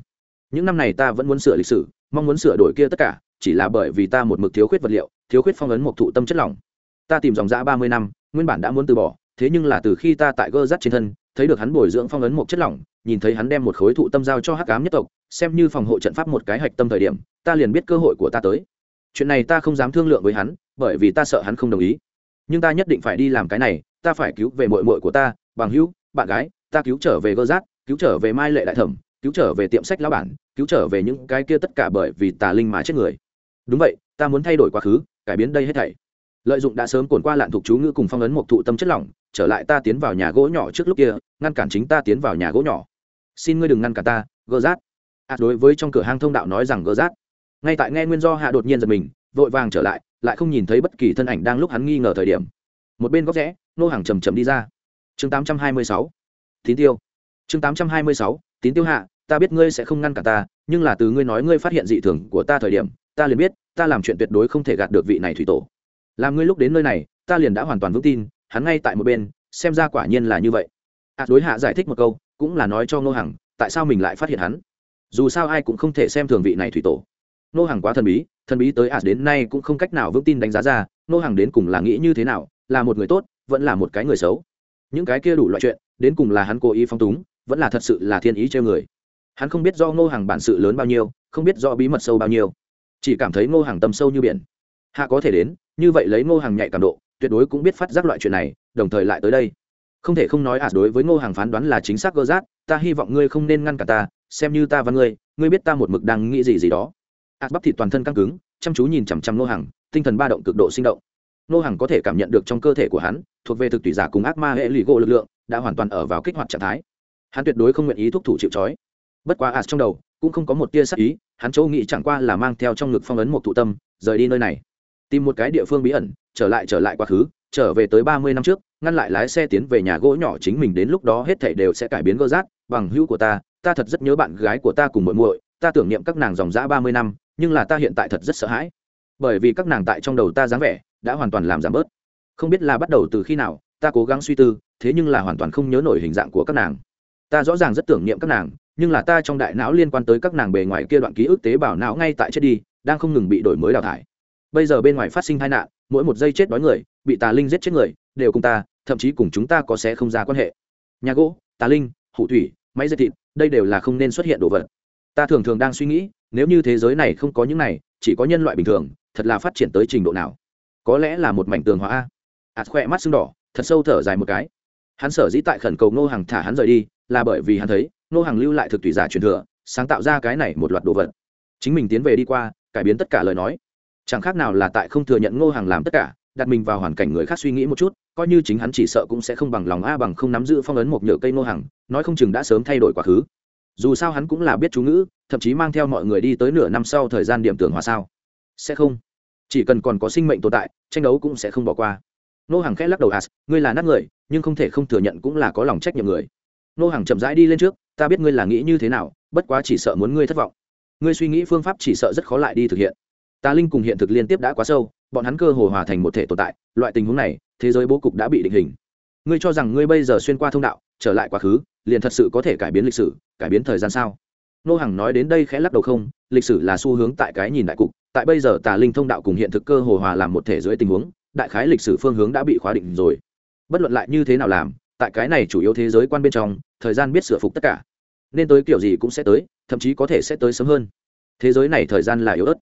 Những năm này ta vẫn muốn sửa lịch sử, mong muốn sửa đổi kia tất cả, chỉ là bởi vì ta một mực thiếu khuyết vật liệu, thiếu khuyết phong ấn một thụ tâm chất lỏng ta tìm dòng dã ba mươi năm, nguyên bản đã muốn từ bỏ, thế nhưng là từ khi ta tại gơ rắt trên thân, thấy được hắn bồi dưỡng phong ấn một chất lỏng, nhìn thấy hắn đem một khối thụ tâm giao cho hắc cám nhất tộc, xem như phòng hộ trận pháp một cái hạch tâm thời điểm, ta liền biết cơ hội của ta tới. Chuyện này ta không dám thương lượng với hắn, bởi vì ta sợ hắn không đồng ý. Nhưng ta nhất định phải đi làm cái này, ta phải cứu về mội mội của ta, bằng hữu, bạn gái, ta cứu trở về gơ rát cứu trở về mai lệ đại thẩm, cứu trở về tiệm sách lão bản, cứu trở về những cái kia tất cả bởi vì tà linh mà chết người. Đúng vậy, ta muốn thay đổi quá khứ, cải biến đây hết thảy lợi dụng đã sớm cồn qua lạn thuộc chú ngữ cùng phong ấn một thụ tâm chất lỏng trở lại ta tiến vào nhà gỗ nhỏ trước lúc kia ngăn cản chính ta tiến vào nhà gỗ nhỏ. Xin ngươi đừng ngăn cản ta gơ rát. À, đối với trong cửa hang thông đạo nói rằng gơ rát. Ngay tại nghe nguyên do hạ đột nhiên giật mình vội vàng trở lại lại không nhìn thấy bất kỳ thân ảnh đang lúc hắn nghi ngờ thời điểm. Một bên góc rẽ nô hàng chầm chầm đi ra. Chương tám trăm hai mươi sáu. Tín tiêu. Chương tám trăm hai mươi sáu tín tiêu hạ ta biết ngươi sẽ không ngăn cả ta nhưng là từ ngươi nói ngươi phát hiện dị thường của ta thời điểm ta liền biết ta làm chuyện tuyệt đối không thể gạt được vị này thủy tổ làm ngươi lúc đến nơi này ta liền đã hoàn toàn vững tin hắn ngay tại một bên xem ra quả nhiên là như vậy. À, đối hạ giải thích một câu cũng là nói cho ngô hằng tại sao mình lại phát hiện hắn? Dù sao ai cũng không thể xem thường vị này thủy tổ. Ngô hằng quá thần bí thần bí tới ạt đến nay cũng không cách nào vững tin đánh giá ra ngô hằng đến cùng là nghĩ như thế nào là một người tốt vẫn là một cái người xấu. Những cái kia đủ loại chuyện đến cùng là hắn cố ý phong túng vẫn là thật sự là thiên ý treo người. Hắn không biết do ngô hàng bản sự lớn bao nhiêu không biết do bí mật sâu bao nhiêu. Chỉ cảm thấy ngô hàng tâm sâu như biển. Hạ có thể đến như vậy lấy ngô hàng nhạy cảm độ, tuyệt đối cũng biết phát giác loại chuyện này, đồng thời lại tới đây. Không thể không nói à đối với ngô hàng phán đoán là chính xác gơ rát, ta hy vọng ngươi không nên ngăn cả ta, xem như ta và ngươi ngươi biết ta một mực đang nghĩ gì gì đó. Ạt bắp thịt toàn thân căng cứng, chăm chú nhìn chằm chằm ngô hàng tinh thần ba động cực độ sinh động. Ngô hàng có thể cảm nhận được trong cơ thể của hắn, thuộc về thực tùy giả cùng ác ma hệ lụy gỗ lực lượng, đã hoàn toàn ở vào kích hoạt trạng thái. Hắn tuyệt đối không nguyện ý thúc thủ chịu trói. Bất quá ạt trong đầu cũng không có một tia sắc ý, hắn châu nghĩ chẳng qua là mang theo trong ngực phong ấn một thụ tâm, rời đi nơi này tìm một cái địa phương bí ẩn, trở lại trở lại quá khứ, trở về tới ba mươi năm trước, ngăn lại lái xe tiến về nhà gỗ nhỏ chính mình đến lúc đó hết thảy đều sẽ cải biến gơ rát, bằng hữu của ta ta thật rất nhớ bạn gái của ta cùng muội muội, ta tưởng niệm các nàng dòng dã ba mươi năm, nhưng là ta hiện tại thật rất sợ hãi. Bởi vì các nàng tại trong đầu ta dáng vẻ đã hoàn toàn làm giảm bớt. Không biết là bắt đầu từ khi nào, ta cố gắng suy tư, thế nhưng là hoàn toàn không nhớ nổi hình dạng của các nàng. Ta rõ ràng rất tưởng niệm các nàng, nhưng là ta trong đại não liên quan tới các nàng bề ngoài kia đoạn ký ức tế bào não ngay tại chết đi, đang không ngừng bị đổi mới đào thải bây giờ bên ngoài phát sinh tai nạn, mỗi một giây chết đói người, bị tà linh giết chết người, đều cùng ta, thậm chí cùng chúng ta có sẽ không ra quan hệ. Nhà gỗ, tà linh, hủ thủy, máy dây thịt, đây đều là không nên xuất hiện đồ vật. Ta thường thường đang suy nghĩ, nếu như thế giới này không có những này, chỉ có nhân loại bình thường, thật là phát triển tới trình độ nào? Có lẽ là một mảnh tường hóa a. Ạt khoe mắt sưng đỏ, thật sâu thở dài một cái. Hắn sở dĩ tại khẩn cầu ngô hàng thả hắn rời đi, là bởi vì hắn thấy, ngô hàng lưu lại thực tùy giả truyền thừa, sáng tạo ra cái này một loạt đồ vật. Chính mình tiến về đi qua, cải biến tất cả lời nói chẳng khác nào là tại không thừa nhận ngô hàng làm tất cả, đặt mình vào hoàn cảnh người khác suy nghĩ một chút, coi như chính hắn chỉ sợ cũng sẽ không bằng lòng a bằng không nắm giữ phong ấn một nhựa cây ngô hàng nói không chừng đã sớm thay đổi quá khứ. Dù sao hắn cũng là biết chú ngữ, thậm chí mang theo mọi người đi tới nửa năm sau thời gian điểm tưởng hòa sao. Sẽ không. Chỉ cần còn có sinh mệnh tồn tại, tranh đấu cũng sẽ không bỏ qua. Nô hàng khẽ lắc đầu as ngươi là nát người, nhưng không thể không thừa nhận cũng là có lòng trách nhiệm người. Nô hàng chậm rãi đi lên trước, ta biết ngươi là nghĩ như thế nào, bất quá chỉ sợ muốn ngươi thất vọng. Ngươi suy nghĩ phương pháp chỉ sợ rất khó lại đi thực hiện tà linh cùng hiện thực liên tiếp đã quá sâu, bọn hắn cơ hồ hòa thành một thể tồn tại, loại tình huống này, thế giới bố cục đã bị định hình. Ngươi cho rằng ngươi bây giờ xuyên qua thông đạo, trở lại quá khứ, liền thật sự có thể cải biến lịch sử, cải biến thời gian sao? Nô hằng nói đến đây khẽ lắc đầu không, lịch sử là xu hướng tại cái nhìn đại cục, tại bây giờ tà linh thông đạo cùng hiện thực cơ hồ hòa làm một thể dưới tình huống, đại khái lịch sử phương hướng đã bị khóa định rồi. Bất luận lại như thế nào làm, tại cái này chủ yếu thế giới quan bên trong, thời gian biết sửa phục tất cả. Nên tới kiểu gì cũng sẽ tới, thậm chí có thể sẽ tới sớm hơn. Thế giới này thời gian là yếu ớt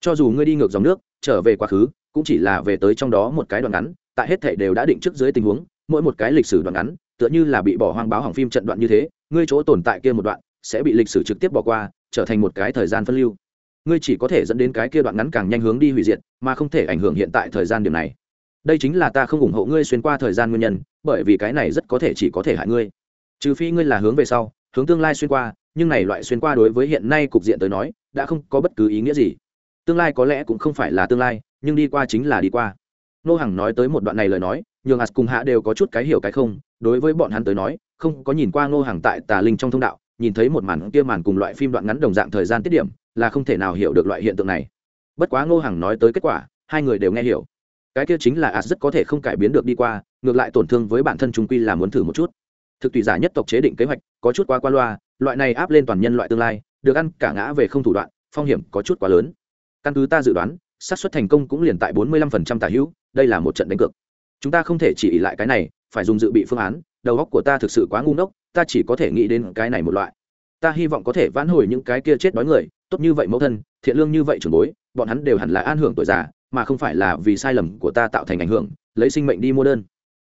cho dù ngươi đi ngược dòng nước, trở về quá khứ, cũng chỉ là về tới trong đó một cái đoạn ngắn, tại hết thể đều đã định trước dưới tình huống, mỗi một cái lịch sử đoạn ngắn, tựa như là bị bỏ hoang báo hỏng phim trận đoạn như thế, ngươi chỗ tồn tại kia một đoạn, sẽ bị lịch sử trực tiếp bỏ qua, trở thành một cái thời gian phân lưu. Ngươi chỉ có thể dẫn đến cái kia đoạn ngắn càng nhanh hướng đi hủy diệt, mà không thể ảnh hưởng hiện tại thời gian điểm này. Đây chính là ta không ủng hộ ngươi xuyên qua thời gian nguyên nhân, bởi vì cái này rất có thể chỉ có thể hại ngươi. Trừ phi ngươi là hướng về sau, hướng tương lai xuyên qua, nhưng này loại xuyên qua đối với hiện nay cục diện tới nói, đã không có bất cứ ý nghĩa gì tương lai có lẽ cũng không phải là tương lai, nhưng đi qua chính là đi qua. Nô hằng nói tới một đoạn này lời nói, nhường ạt cùng hạ đều có chút cái hiểu cái không, đối với bọn hắn tới nói, không có nhìn qua nô Hằng tại tà linh trong thông đạo, nhìn thấy một màn kia màn cùng loại phim đoạn ngắn đồng dạng thời gian tiết điểm, là không thể nào hiểu được loại hiện tượng này. Bất quá ngô hằng nói tới kết quả, hai người đều nghe hiểu. Cái kia chính là ạt rất có thể không cải biến được đi qua, ngược lại tổn thương với bản thân chúng quy là muốn thử một chút. Thực tùy giả nhất tộc chế định kế hoạch, có chút quá qua loa, loại này áp lên toàn nhân loại tương lai, được ăn cả ngã về không thủ đoạn, phong hiểm có chút quá lớn căn cứ ta dự đoán, xác suất thành công cũng liền tại bốn mươi lăm phần trăm tả hữu, đây là một trận đánh cược. Chúng ta không thể chỉ ỉ lại cái này, phải dùng dự bị phương án, đầu óc của ta thực sự quá ngu ngốc, ta chỉ có thể nghĩ đến cái này một loại. Ta hy vọng có thể vãn hồi những cái kia chết đói người, tốt như vậy mẫu thân, thiện lương như vậy trưởng bối, bọn hắn đều hẳn là an hưởng tuổi già, mà không phải là vì sai lầm của ta tạo thành ảnh hưởng, lấy sinh mệnh đi mua đơn.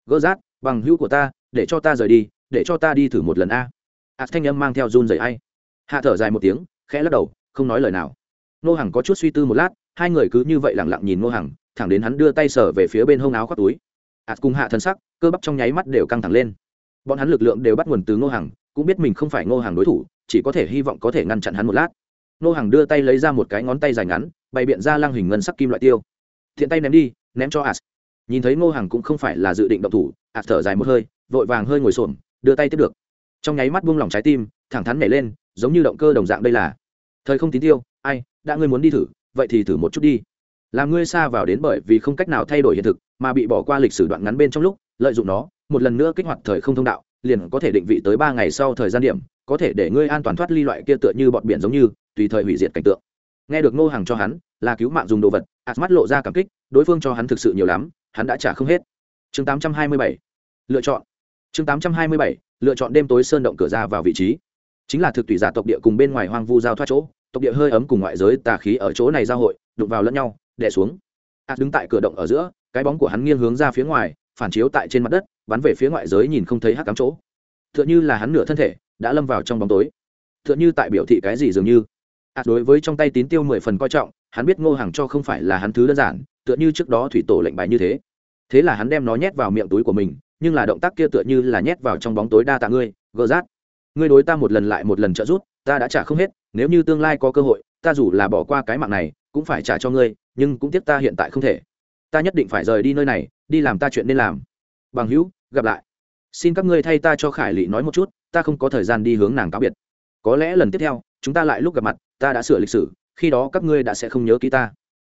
Gỡ rát, bằng hữu của ta, để cho ta rời đi, để cho ta đi thử một lần a. A thanh âm mang theo run rẩy ai. Hạ thở dài một tiếng, khẽ lắc đầu, không nói lời nào nô hằng có chút suy tư một lát, hai người cứ như vậy lẳng lặng nhìn nô hằng, thẳng đến hắn đưa tay sở về phía bên hông áo khoác túi. Ạt cùng hạ thân sắc, cơ bắp trong nháy mắt đều căng thẳng lên. Bọn hắn lực lượng đều bắt nguồn từ ngô hằng, cũng biết mình không phải ngô Hằng đối thủ, chỉ có thể hy vọng có thể ngăn chặn hắn một lát. Ngô Hằng đưa tay lấy ra một cái ngón tay dài ngắn, bày biện ra lăng hình ngân sắc kim loại tiêu. Thiện tay ném đi, ném cho as nhìn thấy ngô Hằng cũng không phải là dự định động thủ as thở dài một hơi, vội vàng hơi ngồi xổm, đưa tay tiếp được. Trong nháy mắt buông lỏng trái tim, thẳng thắn nhảy lên, giống như động cơ đồng dạng đây là. Thời không tín tiêu, ai đã ngươi muốn đi thử, vậy thì thử một chút đi. Làm ngươi xa vào đến bởi vì không cách nào thay đổi hiện thực, mà bị bỏ qua lịch sử đoạn ngắn bên trong lúc, lợi dụng nó, một lần nữa kích hoạt thời không thông đạo, liền có thể định vị tới ba ngày sau thời gian điểm, có thể để ngươi an toàn thoát ly loại kia tựa như bọn biển giống như, tùy thời hủy diệt cảnh tượng. Nghe được ngô hàng cho hắn, là cứu mạng dùng đồ vật ạt mắt lộ ra cảm kích, đối phương cho hắn thực sự nhiều lắm, hắn đã trả không hết. Chương 827 lựa chọn. Chương 827 lựa chọn đêm tối sơn động cửa ra vào vị trí. Chính là thực tùy giả tộc địa cùng bên ngoài hoang vu giao thoát chỗ tộc địa hơi ấm cùng ngoại giới tà khí ở chỗ này giao hội, đụng vào lẫn nhau, đè xuống. Ạt đứng tại cửa động ở giữa, cái bóng của hắn nghiêng hướng ra phía ngoài, phản chiếu tại trên mặt đất, bắn về phía ngoại giới nhìn không thấy hắc cám chỗ. T h ư ợ n h ư là hắn nửa thân thể, đã lâm vào trong bóng tối. T h ư ợ n h ư tại biểu thị cái gì dường như. Ạt đối với trong tay tín tiêu mười phần coi trọng, hắn biết ngô hàng cho không phải là hắn thứ đơn giản, tựa như trước đó thủy tổ lệnh bài như thế. Thế là hắn đem nó nhét vào miệng túi của mình, nhưng là động tác kia tựa như là nhét vào trong bóng tối đa tạ ngươi gỡ rát. Ngươi đối ta một lần lại một lần trợ giúp, ta đã trả không hết nếu như tương lai có cơ hội, ta dù là bỏ qua cái mạng này, cũng phải trả cho ngươi, nhưng cũng tiếc ta hiện tại không thể. Ta nhất định phải rời đi nơi này, đi làm ta chuyện nên làm. Bằng hữu, gặp lại. Xin các ngươi thay ta cho khải lị nói một chút, ta không có thời gian đi hướng nàng cáo biệt. Có lẽ lần tiếp theo, chúng ta lại lúc gặp mặt, ta đã sửa lịch sử, khi đó các ngươi đã sẽ không nhớ ký ta.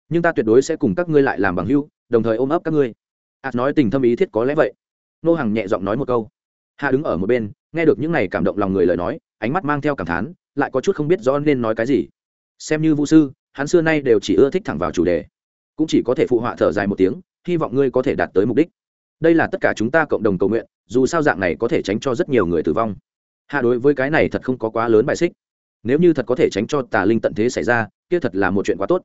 Nhưng ta tuyệt đối sẽ cùng các ngươi lại làm bằng hữu, đồng thời ôm ấp các ngươi. Ạt nói tình thâm ý thiết có lẽ vậy. Nô hàng nhẹ giọng nói một câu. Hạ đứng ở một bên, nghe được những này cảm động lòng người lời nói, ánh mắt mang theo cảm thán lại có chút không biết rõ nên nói cái gì. Xem như vũ sư, hắn xưa nay đều chỉ ưa thích thẳng vào chủ đề. Cũng chỉ có thể phụ họa thở dài một tiếng, hy vọng ngươi có thể đạt tới mục đích. Đây là tất cả chúng ta cộng đồng cầu nguyện, dù sao dạng này có thể tránh cho rất nhiều người tử vong. Hạ đối với cái này thật không có quá lớn bài xích. Nếu như thật có thể tránh cho tà linh tận thế xảy ra, kia thật là một chuyện quá tốt.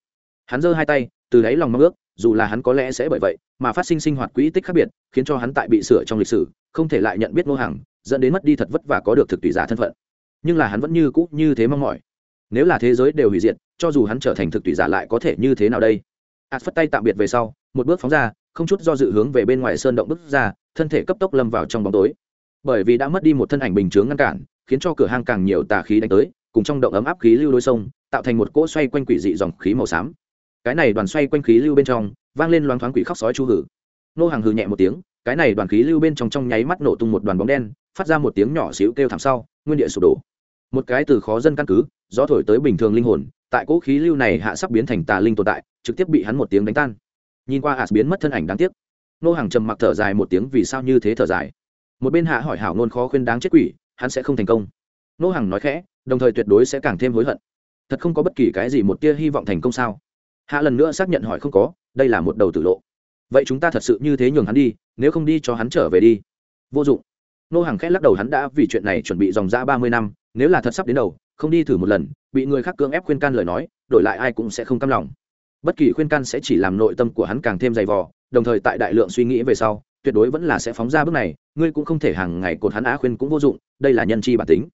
Hắn giơ hai tay, từ đáy lòng mong ước, dù là hắn có lẽ sẽ bởi vậy, mà phát sinh sinh hoạt quỹ tích khác biệt, khiến cho hắn tại bị sửa trong lịch sử, không thể lại nhận biết ngô hàng dẫn đến mất đi thật vất vả có được thực tùy giả thân phận nhưng là hắn vẫn như cũ như thế mong mỏi. Nếu là thế giới đều hủy diệt, cho dù hắn trở thành thực tùy giả lại có thể như thế nào đây? Ạt phất tay tạm biệt về sau, một bước phóng ra, không chút do dự hướng về bên ngoài sơn động bước ra, thân thể cấp tốc lâm vào trong bóng tối. Bởi vì đã mất đi một thân ảnh bình chướng ngăn cản, khiến cho cửa hang càng nhiều tà khí đánh tới, cùng trong động ấm áp khí lưu đôi sông, tạo thành một cỗ xoay quanh quỷ dị dòng khí màu xám. Cái này đoàn xoay quanh khí lưu bên trong, vang lên loáng thoáng quỷ khóc sói chu hử. Nô hàng hừ nhẹ một tiếng, cái này đoàn khí lưu bên trong trong nháy mắt nổ tung một đoàn bóng đen, phát ra một tiếng nhỏ xíu kêu thảm sau, nguyên địa sụp đổ một cái từ khó dân căn cứ, gió thổi tới bình thường linh hồn, tại cỗ khí lưu này hạ sắp biến thành tà linh tồn tại, trực tiếp bị hắn một tiếng đánh tan. Nhìn qua hạ biến mất thân ảnh đáng tiếc. Nô hàng trầm mặc thở dài một tiếng vì sao như thế thở dài. Một bên hạ hỏi hảo nôn khó khuyên đáng chết quỷ, hắn sẽ không thành công. Nô hàng nói khẽ, đồng thời tuyệt đối sẽ càng thêm hối hận. Thật không có bất kỳ cái gì một tia hy vọng thành công sao? Hạ lần nữa xác nhận hỏi không có, đây là một đầu tử lộ. Vậy chúng ta thật sự như thế nhường hắn đi, nếu không đi cho hắn trở về đi. Vô dụng. Nô hàng khẽ lắc đầu hắn đã vì chuyện này chuẩn bị dòng ra ba mươi năm nếu là thật sắp đến đầu, không đi thử một lần, bị người khác cưỡng ép khuyên can lời nói, đổi lại ai cũng sẽ không cam lòng. Bất kỳ khuyên can sẽ chỉ làm nội tâm của hắn càng thêm dày vò, đồng thời tại đại lượng suy nghĩ về sau, tuyệt đối vẫn là sẽ phóng ra bước này, ngươi cũng không thể hàng ngày cột hắn á khuyên cũng vô dụng, đây là nhân chi bản tính.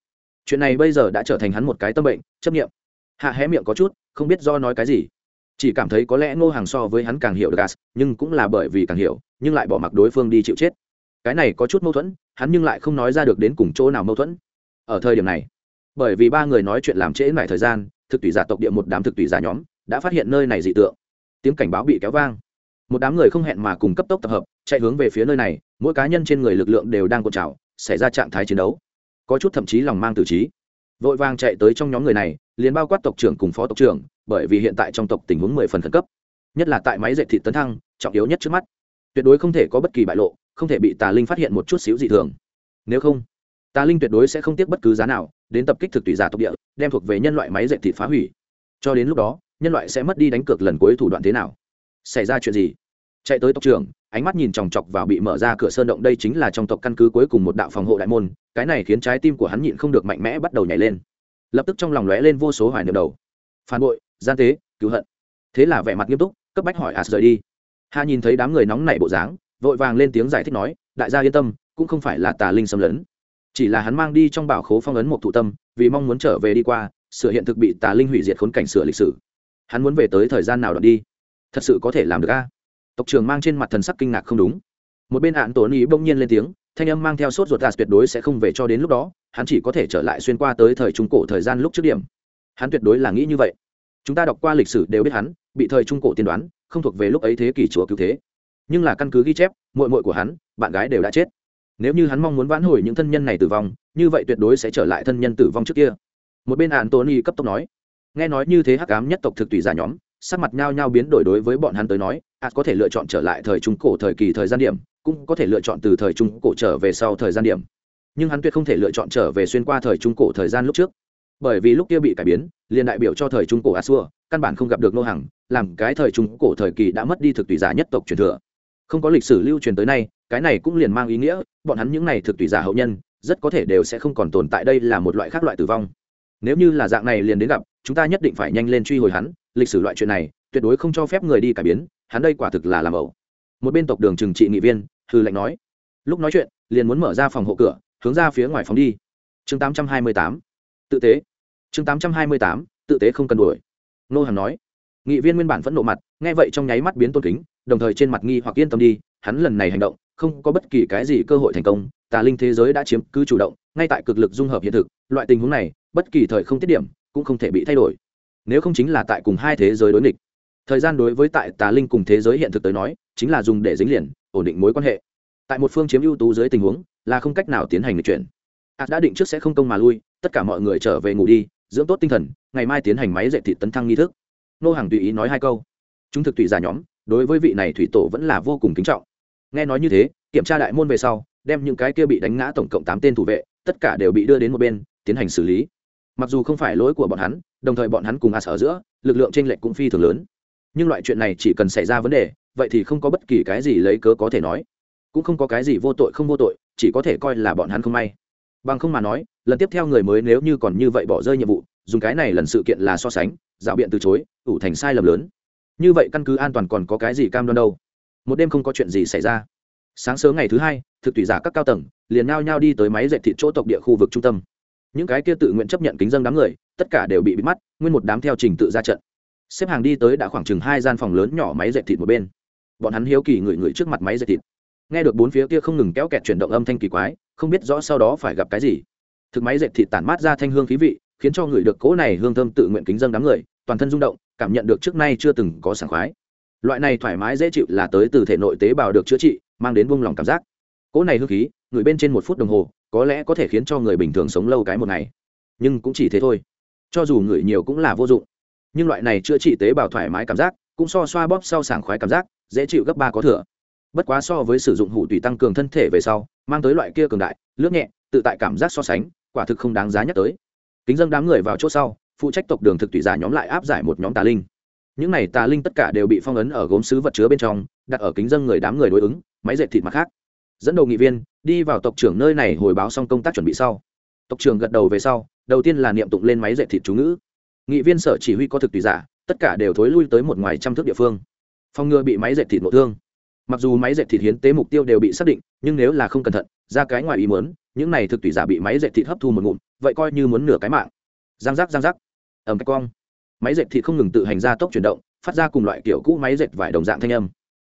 Chuyện này bây giờ đã trở thành hắn một cái tâm bệnh, chấp nghiệm hạ hé miệng có chút, không biết do nói cái gì. Chỉ cảm thấy có lẽ ngô hàng so với hắn càng hiểu được gas, nhưng cũng là bởi vì càng hiểu, nhưng lại bỏ mặc đối phương đi chịu chết. Cái này có chút mâu thuẫn, hắn nhưng lại không nói ra được đến cùng chỗ nào mâu thuẫn ở thời điểm này. Bởi vì ba người nói chuyện làm trễ lại thời gian, thực tùy giả tộc địa một đám thực tùy giả nhóm đã phát hiện nơi này dị tượng. Tiếng cảnh báo bị kéo vang. Một đám người không hẹn mà cùng cấp tốc tập hợp, chạy hướng về phía nơi này, mỗi cá nhân trên người lực lượng đều đang cột trào, xảy ra trạng thái chiến đấu. Có chút thậm chí lòng mang tử trí. Vội vàng chạy tới trong nhóm người này, liền bao quát tộc trưởng cùng phó tộc trưởng, bởi vì hiện tại trong tộc tình huống mười phần khẩn cấp. Nhất là tại máy dạy thị tấn thăng, trọng yếu nhất trước mắt. Tuyệt đối không thể có bất kỳ bại lộ, không thể bị tà linh phát hiện một chút xíu dị thường. Nếu không tà linh tuyệt đối sẽ không tiếc bất cứ giá nào, đến tập kích thực tùy giả tộc địa, đem thuộc về nhân loại máy dạy thịt phá hủy. Cho đến lúc đó, nhân loại sẽ mất đi đánh cược lần cuối thủ đoạn thế nào? Xảy ra chuyện gì? Chạy tới tộc trưởng, ánh mắt nhìn chòng chọc vào bị mở ra cửa sơn động, đây chính là trong tộc căn cứ cuối cùng một đạo phòng hộ đại môn, cái này khiến trái tim của hắn nhịn không được mạnh mẽ bắt đầu nhảy lên. Lập tức trong lòng lóe lên vô số hoài niệm đầu. Phản bội, gian tế, cứu hận. Thế là vẻ mặt nghiêm túc, cấp bách hỏi as rời đi. Hà nhìn thấy đám người nóng nảy bộ dáng, vội vàng lên tiếng giải thích nói, đại gia yên tâm, cũng không phải là tà linh xâm lấn chỉ là hắn mang đi trong bảo khố phong ấn một thụ tâm, vì mong muốn trở về đi qua, sửa hiện thực bị tà linh hủy diệt khốn cảnh sửa lịch sử. Hắn muốn về tới thời gian nào đoạn đi? Thật sự có thể làm được a? Tộc trưởng mang trên mặt thần sắc kinh ngạc không đúng. Một bên ạn tổn ý bỗng nhiên lên tiếng, thanh âm mang theo sốt ruột gas tuyệt đối sẽ không về cho đến lúc đó, hắn chỉ có thể trở lại xuyên qua tới thời trung cổ thời gian lúc trước điểm. Hắn tuyệt đối là nghĩ như vậy. Chúng ta đọc qua lịch sử đều biết hắn, bị thời trung cổ tiên đoán, không thuộc về lúc ấy thế kỷ chúa cứu thế. Nhưng là căn cứ ghi chép mội mội của hắn, bạn gái đều đã chết nếu như hắn mong muốn vãn hồi những thân nhân này tử vong, như vậy tuyệt đối sẽ trở lại thân nhân tử vong trước kia. Một bên ạn tony cấp tốc nói. Nghe nói như thế hắc ám nhất tộc thực tùy giả nhóm, sắc mặt nhao nhao biến đổi đối với bọn hắn tới nói ạt có thể lựa chọn trở lại thời trung cổ thời kỳ thời gian điểm, cũng có thể lựa chọn từ thời trung cổ trở về sau thời gian điểm. Nhưng hắn tuyệt không thể lựa chọn trở về xuyên qua thời trung cổ thời gian lúc trước. Bởi vì lúc kia bị cải biến, liền đại biểu cho thời trung cổ a xua căn bản không gặp được nô hàng làm cái thời trung cổ thời kỳ đã mất đi thực tùy giả nhất tộc truyền thừa. Không có lịch sử lưu truyền tới nay cái này cũng liền mang ý nghĩa bọn hắn những này thực tùy giả hậu nhân rất có thể đều sẽ không còn tồn tại đây là một loại khác loại tử vong. Nếu như là dạng này liền đến gặp chúng ta nhất định phải nhanh lên truy hồi hắn lịch sử loại chuyện này tuyệt đối không cho phép người đi cải biến hắn đây quả thực là làm ẩu. Một bên tộc đường trừng trị nghị viên hư lệnh nói lúc nói chuyện liền muốn mở ra phòng hộ cửa hướng ra phía ngoài phòng đi. Chương 828. tự tế. Chương 828, tự tế không cần đuổi. Nô hằng nói nghị viên nguyên bản phẫn nộ mặt nghe vậy trong nháy mắt biến tôn kính đồng thời trên mặt nghi hoặc yên tâm đi hắn lần này hành động không có bất kỳ cái gì cơ hội thành công, tà linh thế giới đã chiếm cứ chủ động, ngay tại cực lực dung hợp hiện thực, loại tình huống này, bất kỳ thời không tiết điểm, cũng không thể bị thay đổi. Nếu không chính là tại cùng hai thế giới đối nghịch. Thời gian đối với tại tà linh cùng thế giới hiện thực tới nói, chính là dùng để dính liền, ổn định mối quan hệ. Tại một phương chiếm ưu tú dưới tình huống, là không cách nào tiến hành lịch chuyển. Ạt đã định trước sẽ không công mà lui, tất cả mọi người trở về ngủ đi, dưỡng tốt tinh thần, ngày mai tiến hành máy dạy thị tấn thăng nghi thức. Nô hàng tùy ý nói hai câu. Chúng thực tùy giả nhóm, đối với vị này thủy tổ vẫn là vô cùng kính trọng nghe nói như thế, kiểm tra đại môn về sau, đem những cái kia bị đánh ngã tổng cộng tám tên thủ vệ, tất cả đều bị đưa đến một bên, tiến hành xử lý. Mặc dù không phải lỗi của bọn hắn, đồng thời bọn hắn cùng a sở giữa, lực lượng tranh lệch cũng phi thường lớn. Nhưng loại chuyện này chỉ cần xảy ra vấn đề, vậy thì không có bất kỳ cái gì lấy cớ có thể nói. Cũng không có cái gì vô tội không vô tội, chỉ có thể coi là bọn hắn không may. Bằng không mà nói, lần tiếp theo người mới nếu như còn như vậy bỏ rơi nhiệm vụ, dùng cái này lần sự kiện là so sánh dạo biện từ chối, ủ thành sai lầm lớn. Như vậy căn cứ an toàn còn có cái gì cam đoan đâu? Một đêm không có chuyện gì xảy ra. Sáng sớm ngày thứ hai, thực tùy giả các cao tầng liền nao nhao đi tới máy dạy thịt chỗ tộc địa khu vực trung tâm. Những cái kia tự nguyện chấp nhận kính dân đám người, tất cả đều bị bịt mắt, nguyên một đám theo trình tự ra trận. Xếp hàng đi tới đã khoảng chừng hai gian phòng lớn nhỏ máy dạy thịt một bên. Bọn hắn hiếu kỳ ngửi ngửi trước mặt máy dạy thịt. Nghe được bốn phía kia không ngừng kéo kẹt chuyển động âm thanh kỳ quái, không biết rõ sau đó phải gặp cái gì. Thực máy dạy thịt tản mát ra thanh hương khí vị, khiến cho người được cỗ này hương thơm tự nguyện kính dân đám người, toàn thân rung động, cảm nhận được trước nay chưa từng có sảng khoái loại này thoải mái dễ chịu là tới từ thể nội tế bào được chữa trị, mang đến vung lòng cảm giác. Cỗ này hương khí, người bên trên một phút đồng hồ, có lẽ có thể khiến cho người bình thường sống lâu cái một ngày. Nhưng cũng chỉ thế thôi. Cho dù người nhiều cũng là vô dụng. Nhưng loại này chữa trị tế bào thoải mái cảm giác, cũng so xoa bóp sau sảng khoái cảm giác, dễ chịu gấp ba có thừa. Bất quá so với sử dụng hủ tùy tăng cường thân thể về sau, mang tới loại kia cường đại, lướt nhẹ, tự tại cảm giác so sánh, quả thực không đáng giá nhắc tới. Kính dân đám người vào chỗ sau, phụ trách tộc đường thực tùy giả nhóm lại áp giải một nhóm tà linh những này tà linh tất cả đều bị phong ấn ở gốm sứ vật chứa bên trong, đặt ở kính dân người đám người đối ứng, máy dệt thịt mặt khác. Dẫn đầu nghị viên, đi vào tộc trưởng nơi này hồi báo xong công tác chuẩn bị sau. Tộc trưởng gật đầu về sau, đầu tiên là niệm tụng lên máy dệt thịt chú ngữ. Nghị viên sở chỉ huy có thực tùy giả, tất cả đều thối lui tới một ngoài trăm thước địa phương. Phòng ngừa bị máy dệt thịt nội thương. Mặc dù máy dệt thịt hiến tế mục tiêu đều bị xác định, nhưng nếu là không cẩn thận, ra cái ngoài ý muốn, những này thực tùy giả bị máy dệt thịt hấp thu một ngụm, vậy coi như muốn nửa cái mạng. Giang giác giang giác. Ẩm cách quang máy dệt thịt không ngừng tự hành ra tốc chuyển động, phát ra cùng loại kiểu cũ máy dệt vải đồng dạng thanh âm.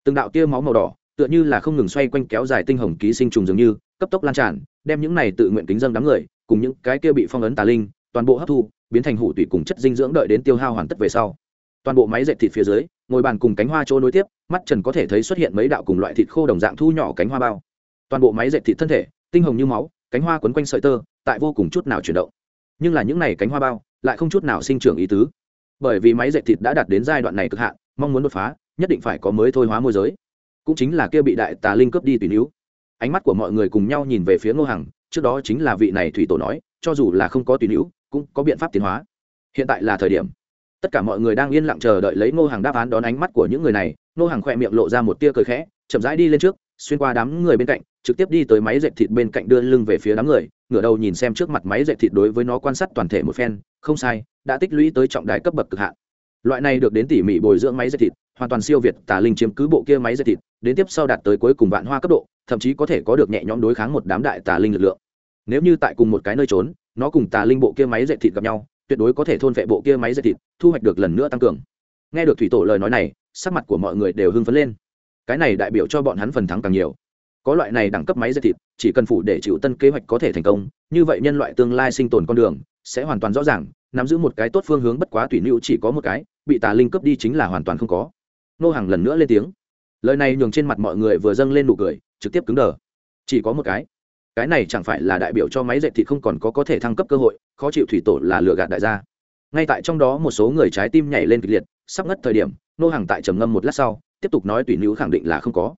Từng đạo tia máu màu đỏ, tựa như là không ngừng xoay quanh kéo dài tinh hồng ký sinh trùng dường như, cấp tốc lan tràn, đem những này tự nguyện kính dân đám người, cùng những cái kia bị phong ấn tà linh, toàn bộ hấp thu, biến thành hủ tủy cùng chất dinh dưỡng đợi đến tiêu hao hoàn tất về sau. Toàn bộ máy dệt thịt phía dưới, ngồi bàn cùng cánh hoa chỗ nối tiếp, mắt trần có thể thấy xuất hiện mấy đạo cùng loại thịt khô đồng dạng thu nhỏ cánh hoa bao. Toàn bộ máy dệt thịt thân thể, tinh hồng như máu, cánh hoa quấn quanh sợi tơ, tại vô cùng chút nào chuyển động. Nhưng là những này cánh hoa bao, lại không chút nào sinh trưởng ý tứ bởi vì máy dệt thịt đã đạt đến giai đoạn này cực hạn, mong muốn đột phá, nhất định phải có mới thôi hóa môi giới. Cũng chính là kia bị đại tà linh cướp đi tùy níu. Ánh mắt của mọi người cùng nhau nhìn về phía ngô hằng, trước đó chính là vị này thủy tổ nói, cho dù là không có tùy níu, cũng có biện pháp tiến hóa. Hiện tại là thời điểm. Tất cả mọi người đang yên lặng chờ đợi lấy ngô hàng đáp án đón ánh mắt của những người này. Ngô hàng khỏe miệng lộ ra một tia cười khẽ, chậm rãi đi lên trước, xuyên qua đám người bên cạnh, trực tiếp đi tới máy dệt thịt bên cạnh đưa lưng về phía đám người ngửa đầu nhìn xem trước mặt máy dệt thịt đối với nó quan sát toàn thể một phen, không sai, đã tích lũy tới trọng đại cấp bậc cực hạn. Loại này được đến tỉ mỉ bồi dưỡng máy dệt thịt, hoàn toàn siêu việt tà linh chiếm cứ bộ kia máy dệt thịt, đến tiếp sau đạt tới cuối cùng vạn hoa cấp độ, thậm chí có thể có được nhẹ nhõm đối kháng một đám đại tà linh lực lượng. Nếu như tại cùng một cái nơi trốn, nó cùng tà linh bộ kia máy dệt thịt gặp nhau, tuyệt đối có thể thôn vệ bộ kia máy dệt thịt, thu hoạch được lần nữa tăng cường. Nghe được thủy tổ lời nói này, sắc mặt của mọi người đều hưng phấn lên. Cái này đại biểu cho bọn hắn phần thắng càng nhiều có loại này đẳng cấp máy dệt thịt, chỉ cần phủ để chịu tân kế hoạch có thể thành công, như vậy nhân loại tương lai sinh tồn con đường sẽ hoàn toàn rõ ràng, nắm giữ một cái tốt phương hướng bất quá tùy nữ chỉ có một cái, bị tà linh cướp đi chính là hoàn toàn không có. Nô hàng lần nữa lên tiếng. Lời này nhường trên mặt mọi người vừa dâng lên nụ cười, trực tiếp cứng đờ. Chỉ có một cái. Cái này chẳng phải là đại biểu cho máy dệt thịt không còn có có thể thăng cấp cơ hội, khó chịu thủy tổ là lừa gạt đại gia. Ngay tại trong đó một số người trái tim nhảy lên kịch liệt, sắp ngất thời điểm, nô hàng tại trầm ngâm một lát sau, tiếp tục nói tùy nữ khẳng định là không có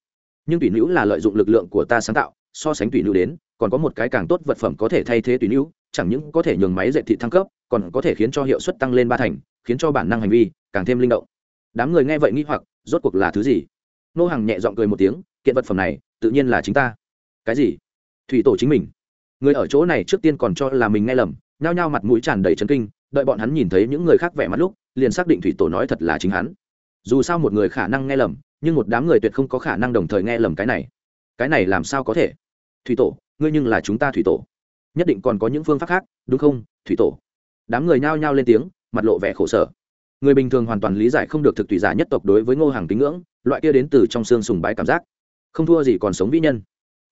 nhưng tùy nữ là lợi dụng lực lượng của ta sáng tạo, so sánh tùy nữ đến, còn có một cái càng tốt vật phẩm có thể thay thế tùy nữ, chẳng những có thể nhường máy dệt thịt thăng cấp, còn có thể khiến cho hiệu suất tăng lên ba thành, khiến cho bản năng hành vi càng thêm linh động. Đám người nghe vậy nghĩ hoặc, rốt cuộc là thứ gì? Nô hàng nhẹ giọng cười một tiếng, kiện vật phẩm này tự nhiên là chính ta. Cái gì? Thủy tổ chính mình. Người ở chỗ này trước tiên còn cho là mình nghe lầm, nhao nhao mặt mũi tràn đầy chấn kinh, đợi bọn hắn nhìn thấy những người khác vẻ mặt lúc, liền xác định thủy tổ nói thật là chính hắn. Dù sao một người khả năng nghe lầm nhưng một đám người tuyệt không có khả năng đồng thời nghe lầm cái này. Cái này làm sao có thể? Thủy tổ, ngươi nhưng là chúng ta thủy tổ. Nhất định còn có những phương pháp khác, đúng không, thủy tổ? Đám người nhao nhao lên tiếng, mặt lộ vẻ khổ sở. Người bình thường hoàn toàn lý giải không được thực tùy giả nhất tộc đối với ngô hàng tín ngưỡng, loại kia đến từ trong xương sùng bái cảm giác. Không thua gì còn sống vĩ nhân.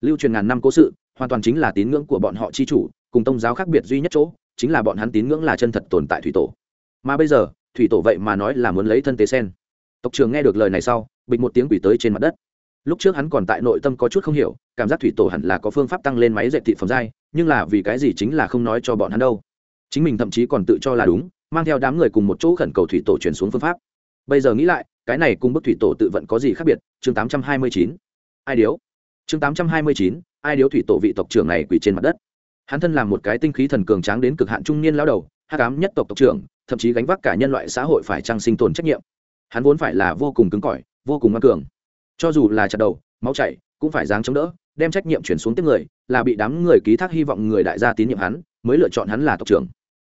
Lưu truyền ngàn năm cố sự, hoàn toàn chính là tín ngưỡng của bọn họ chi chủ, cùng tông giáo khác biệt duy nhất chỗ, chính là bọn hắn tín ngưỡng là chân thật tồn tại thủy tổ. Mà bây giờ, thủy tổ vậy mà nói là muốn lấy thân tế sen. Tộc trường nghe được lời này sau bịch một tiếng quỷ tới trên mặt đất. Lúc trước hắn còn tại nội tâm có chút không hiểu cảm giác thủy tổ hẳn là có phương pháp tăng lên máy dệt thị phẩm dai nhưng là vì cái gì chính là không nói cho bọn hắn đâu. Chính mình thậm chí còn tự cho là đúng mang theo đám người cùng một chỗ khẩn cầu thủy tổ chuyển xuống phương pháp. Bây giờ nghĩ lại cái này cùng bức thủy tổ tự vận có gì khác biệt? Chương 829. ai điếu? Chương 829, ai điếu thủy tổ vị tộc trưởng này quỳ trên mặt đất. Hắn thân làm một cái tinh khí thần cường tráng đến cực hạn trung niên lao đầu hát cám nhất tộc tộc trưởng thậm chí gánh vác cả nhân loại xã hội phải trăng sinh tồn trách nhiệm. Hắn vốn phải là vô cùng cứng cỏi vô cùng ngoan cường. Cho dù là chặt đầu, máu chảy, cũng phải dáng chống đỡ, đem trách nhiệm chuyển xuống tiếp người, là bị đám người ký thác hy vọng người đại gia tín nhiệm hắn, mới lựa chọn hắn là tộc trưởng.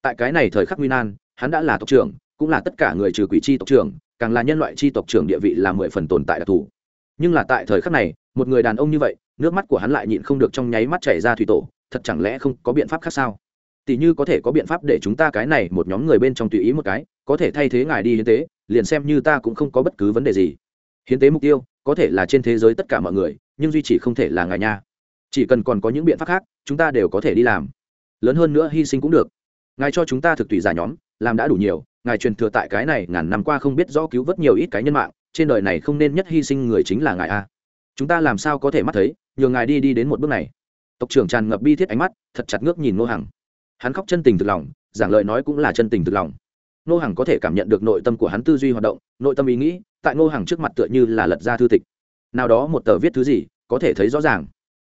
Tại cái này thời khắc nguy nan, hắn đã là tộc trưởng, cũng là tất cả người trừ quỷ chi tộc trưởng, càng là nhân loại chi tộc trưởng địa vị là mười phần tồn tại đặc thù. Nhưng là tại thời khắc này, một người đàn ông như vậy, nước mắt của hắn lại nhịn không được trong nháy mắt chảy ra thủy tổ, thật chẳng lẽ không có biện pháp khác sao? Tỷ như có thể có biện pháp để chúng ta cái này một nhóm người bên trong tùy ý một cái, có thể thay thế ngài đi hiến tế, liền xem như ta cũng không có bất cứ vấn đề gì hiến tế mục tiêu, có thể là trên thế giới tất cả mọi người, nhưng duy chỉ không thể là ngài nha. Chỉ cần còn có những biện pháp khác, chúng ta đều có thể đi làm. Lớn hơn nữa hy sinh cũng được. Ngài cho chúng ta thực tùy giả nhóm, làm đã đủ nhiều, ngài truyền thừa tại cái này ngàn năm qua không biết rõ cứu vớt nhiều ít cái nhân mạng, trên đời này không nên nhất hy sinh người chính là ngài a. Chúng ta làm sao có thể mắt thấy, nhờ ngài đi đi đến một bước này. Tộc trưởng tràn ngập bi thiết ánh mắt, thật chặt ngước nhìn ngô hằng. Hắn khóc chân tình thực lòng, giảng lời nói cũng là chân tình thực lòng. Ngô hằng có thể cảm nhận được nội tâm của hắn tư duy hoạt động, nội tâm ý nghĩ tại ngô hằng trước mặt tựa như là lật ra thư tịch. Nào đó một tờ viết thứ gì, có thể thấy rõ ràng.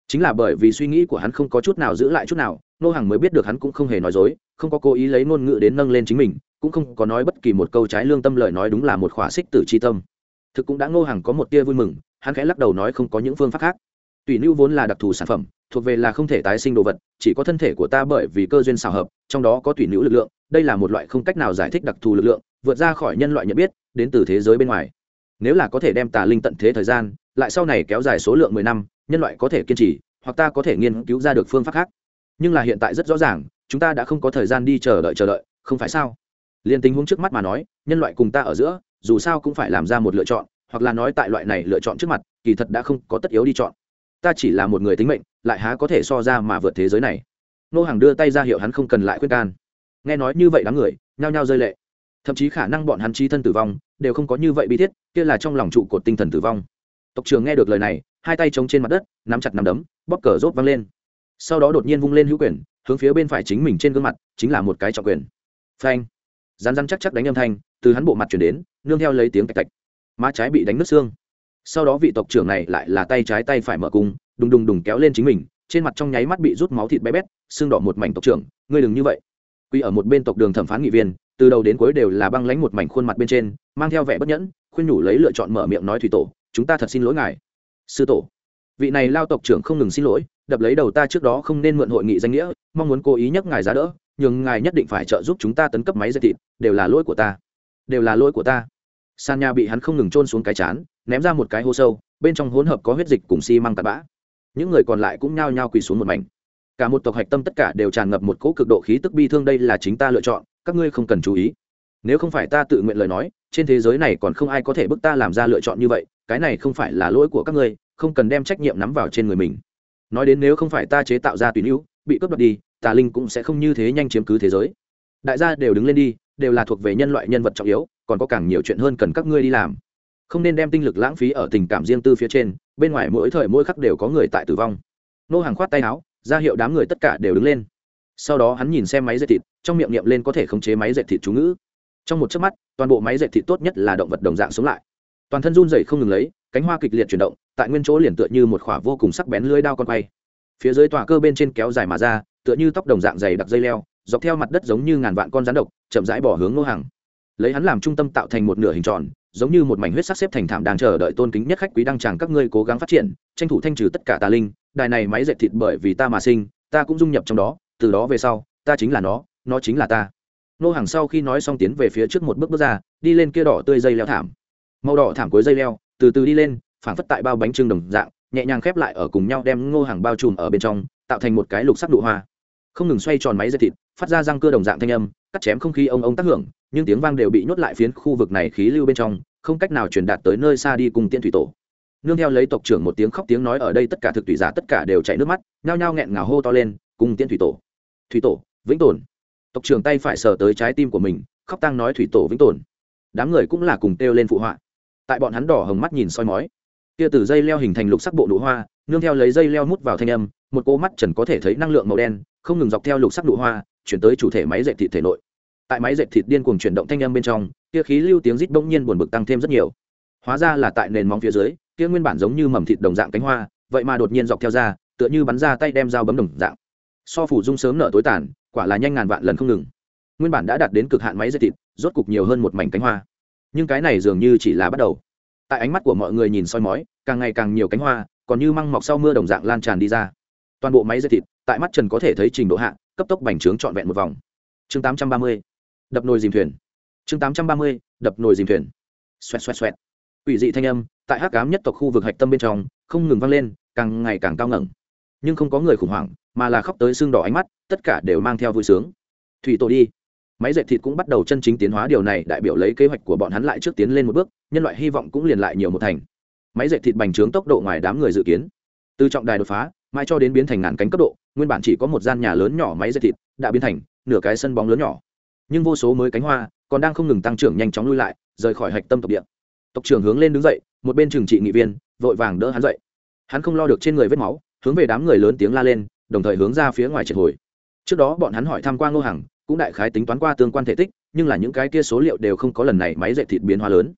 Chính là bởi vì suy nghĩ của hắn không có chút nào giữ lại chút nào, ngô hằng mới biết được hắn cũng không hề nói dối, không có cố ý lấy ngôn ngữ đến nâng lên chính mình, cũng không có nói bất kỳ một câu trái lương tâm lời nói đúng là một khỏa xích tử c h i tâm. Thực cũng đã ngô hằng có một tia vui mừng, hắn khẽ lắc đầu nói không có những phương pháp khác. Tùy nưu vốn là đặc thù sản phẩm, thuộc về là không thể tái sinh đồ vật, chỉ có thân thể của ta bởi vì cơ duyên xào hợp, trong đó có tùy nữ lực lượng, đây là một loại không cách nào giải thích đặc thù lực lượng, vượt ra khỏi nhân loại nhận biết, đến từ thế giới bên ngoài nếu là có thể đem tà linh tận thế thời gian, lại sau này kéo dài số lượng mười năm, nhân loại có thể kiên trì, hoặc ta có thể nghiên cứu ra được phương pháp khác. Nhưng là hiện tại rất rõ ràng, chúng ta đã không có thời gian đi chờ đợi chờ đợi, không phải sao? Liền tình huống trước mắt mà nói, nhân loại cùng ta ở giữa, dù sao cũng phải làm ra một lựa chọn, hoặc là nói tại loại này lựa chọn trước mặt, kỳ thật đã không có tất yếu đi chọn. Ta chỉ là một người tính mệnh, lại há có thể so ra mà vượt thế giới này. Nô hàng đưa tay ra hiệu hắn không cần lại khuyên can. Nghe nói như vậy đám người, nhao nhao rơi lệ thậm chí khả năng bọn hắn trí thân tử vong đều không có như vậy bi thiết, kia là trong lòng trụ cột tinh thần tử vong. Tộc trường nghe được lời này, hai tay chống trên mặt đất, nắm chặt nắm đấm, bóp cờ rốt văng lên. Sau đó đột nhiên vung lên hữu quyền, hướng phía bên phải chính mình trên gương mặt, chính là một cái trọng quyền. Phanh! Rán rán chắc chắc đánh âm thanh, từ hắn bộ mặt chuyển đến, nương theo lấy tiếng tạch tạch. Má trái bị đánh nứt xương. Sau đó vị tộc trưởng này lại là tay trái tay phải mở cung, đùng đùng đùng kéo lên chính mình, trên mặt trong nháy mắt bị rút máu thịt bé bét, xương đỏ một mảnh tộc trưởng, ngươi đừng như vậy. Quy ở một bên tộc đường thẩm phán nghị viên từ đầu đến cuối đều là băng lánh một mảnh khuôn mặt bên trên, mang theo vẻ bất nhẫn, khuyên nhủ lấy lựa chọn mở miệng nói thủy tổ, chúng ta thật xin lỗi ngài. Sư tổ. Vị này lao tộc trưởng không ngừng xin lỗi, đập lấy đầu ta trước đó không nên mượn hội nghị danh nghĩa, mong muốn cố ý nhắc ngài giá đỡ nhưng ngài nhất định phải trợ giúp chúng ta tấn cấp máy dây thịt, đều là lỗi của ta. Đều là lỗi của ta. Sàn nhà bị hắn không ngừng trôn xuống cái chán, ném ra một cái hô sâu, bên trong hỗn hợp có huyết dịch cùng xi măng tạt bã. Những người còn lại cũng nhao nhao quỳ xuống một mảnh. Cả một tộc hạch tâm tất cả đều tràn ngập một cỗ cực độ khí tức bi thương, đây là chính ta lựa chọn các ngươi không cần chú ý. Nếu không phải ta tự nguyện lời nói, trên thế giới này còn không ai có thể bức ta làm ra lựa chọn như vậy, cái này không phải là lỗi của các ngươi, không cần đem trách nhiệm nắm vào trên người mình. Nói đến nếu không phải ta chế tạo ra tùy hữu, bị cướp đoạt đi, tà linh cũng sẽ không như thế nhanh chiếm cứ thế giới. Đại gia đều đứng lên đi, đều là thuộc về nhân loại nhân vật trọng yếu, còn có càng nhiều chuyện hơn cần các ngươi đi làm. Không nên đem tinh lực lãng phí ở tình cảm riêng tư phía trên, bên ngoài mỗi thời mỗi khắc đều có người tại tử vong. Nô hàng khoát tay áo, ra hiệu đám người tất cả đều đứng lên sau đó hắn nhìn xem máy dệt thịt, trong miệng niệm lên có thể khống chế máy dệt thịt chú ngữ. Trong một chớp mắt, toàn bộ máy dệt thịt tốt nhất là động vật đồng dạng sống lại. Toàn thân run rẩy không ngừng lấy, cánh hoa kịch liệt chuyển động, tại nguyên chỗ liền tựa như một khỏa vô cùng sắc bén lưới đao con quay. Phía dưới tòa cơ bên trên kéo dài mà ra, tựa như tóc đồng dạng dày đặc dây leo, dọc theo mặt đất giống như ngàn vạn con rắn độc, chậm rãi bỏ hướng nô hàng lấy hắn làm trung tâm tạo thành một nửa hình tròn, giống như một mảnh huyết sắc xếp thành thảm đang chờ đợi tôn kính nhất khách quý đăng tràng các ngươi cố gắng phát triển, tranh thủ thanh trừ tất cả tà linh, đài này máy dệt thịt bởi vì ta mà sinh, ta cũng dung nhập trong đó từ đó về sau, ta chính là nó nó chính là ta. Nô hàng sau khi nói xong tiến về phía trước một bước bước ra, đi lên kia đỏ tươi dây leo thảm. Màu đỏ thảm cuối dây leo, từ từ đi lên phản phất tại bao bánh trưng đồng dạng, nhẹ nhàng khép lại ở cùng nhau đem ngô hàng bao trùm ở bên trong, tạo thành một cái lục sắc nụ hoa. Không ngừng xoay tròn máy dây thịt, phát ra răng cưa đồng dạng thanh âm, cắt chém không khí ông ông tác hưởng, nhưng tiếng vang đều bị nhốt lại phiến khu vực này khí lưu bên trong, không cách nào truyền đạt tới nơi xa đi cùng tiên thủy tổ. Nương theo lấy tộc trưởng một tiếng khóc tiếng nói ở đây tất cả thực thủy giả tất cả đều chảy nước mắt, nhao nhao nghẹn ngào hô to lên, cùng tiên thủy tổ thủy tổ, vĩnh tồn. Tộc trưởng tay phải sờ tới trái tim của mình, khóc tăng nói thủy tổ, vĩnh tồn. Đám người cũng là cùng kêu lên phụ họa. Tại bọn hắn đỏ hồng mắt nhìn soi mói. Kia từ dây leo hình thành lục sắc bộ nụ hoa, nương theo lấy dây leo mút vào thanh âm, một cô mắt trần có thể thấy năng lượng màu đen, không ngừng dọc theo lục sắc nụ hoa, chuyển tới chủ thể máy dệt thịt thể nội. Tại máy dệt thịt điên cuồng chuyển động thanh âm bên trong, kia khí lưu tiếng rít bỗng nhiên buồn bực tăng thêm rất nhiều. Hóa ra là tại nền móng phía dưới, kia nguyên bản giống như mầm thịt đồng dạng cánh hoa, vậy mà đột nhiên dọc theo ra, tựa như bắn ra tay đem dao bấm đồng dạng so phủ dung sớm nở tối tàn, quả là nhanh ngàn vạn lần không ngừng. Nguyên bản đã đạt đến cực hạn máy dây thịt, rốt cục nhiều hơn một mảnh cánh hoa. Nhưng cái này dường như chỉ là bắt đầu. Tại ánh mắt của mọi người nhìn soi mói, càng ngày càng nhiều cánh hoa, còn như măng mọc sau mưa đồng dạng lan tràn đi ra. Toàn bộ máy dây thịt, tại mắt trần có thể thấy trình độ hạ, cấp tốc bành trướng trọn vẹn một vòng. Chương 830. đập nồi dìm thuyền. Chương 830. đập nồi dìm thuyền. Xoẹt xoẹt xoẹt. Ủy dị thanh âm, tại hắc cám nhất tộc khu vực hạch tâm bên trong, không ngừng vang lên, càng ngày càng cao ngẩng. Nhưng không có người khủng hoảng mà là khóc tới xương đỏ ánh mắt, tất cả đều mang theo vui sướng. Thủy tổ đi. Máy dệt thịt cũng bắt đầu chân chính tiến hóa, điều này đại biểu lấy kế hoạch của bọn hắn lại trước tiến lên một bước, nhân loại hy vọng cũng liền lại nhiều một thành. Máy dệt thịt bành trướng tốc độ ngoài đám người dự kiến. Từ trọng đài đột phá, mai cho đến biến thành ngàn cánh cấp độ, nguyên bản chỉ có một gian nhà lớn nhỏ máy dệt thịt đã biến thành nửa cái sân bóng lớn nhỏ. Nhưng vô số mới cánh hoa còn đang không ngừng tăng trưởng nhanh chóng lui lại, rời khỏi hạch tâm tộc địa. Tộc trưởng hướng lên đứng dậy, một bên trừng trị nghị viên, vội vàng đỡ hắn dậy. Hắn không lo được trên người vết máu, hướng về đám người lớn tiếng la lên đồng thời hướng ra phía ngoài triệt hồi. Trước đó bọn hắn hỏi tham quan ngô hằng, cũng đại khái tính toán qua tương quan thể tích, nhưng là những cái kia số liệu đều không có lần này máy dệt thịt biến hóa lớn.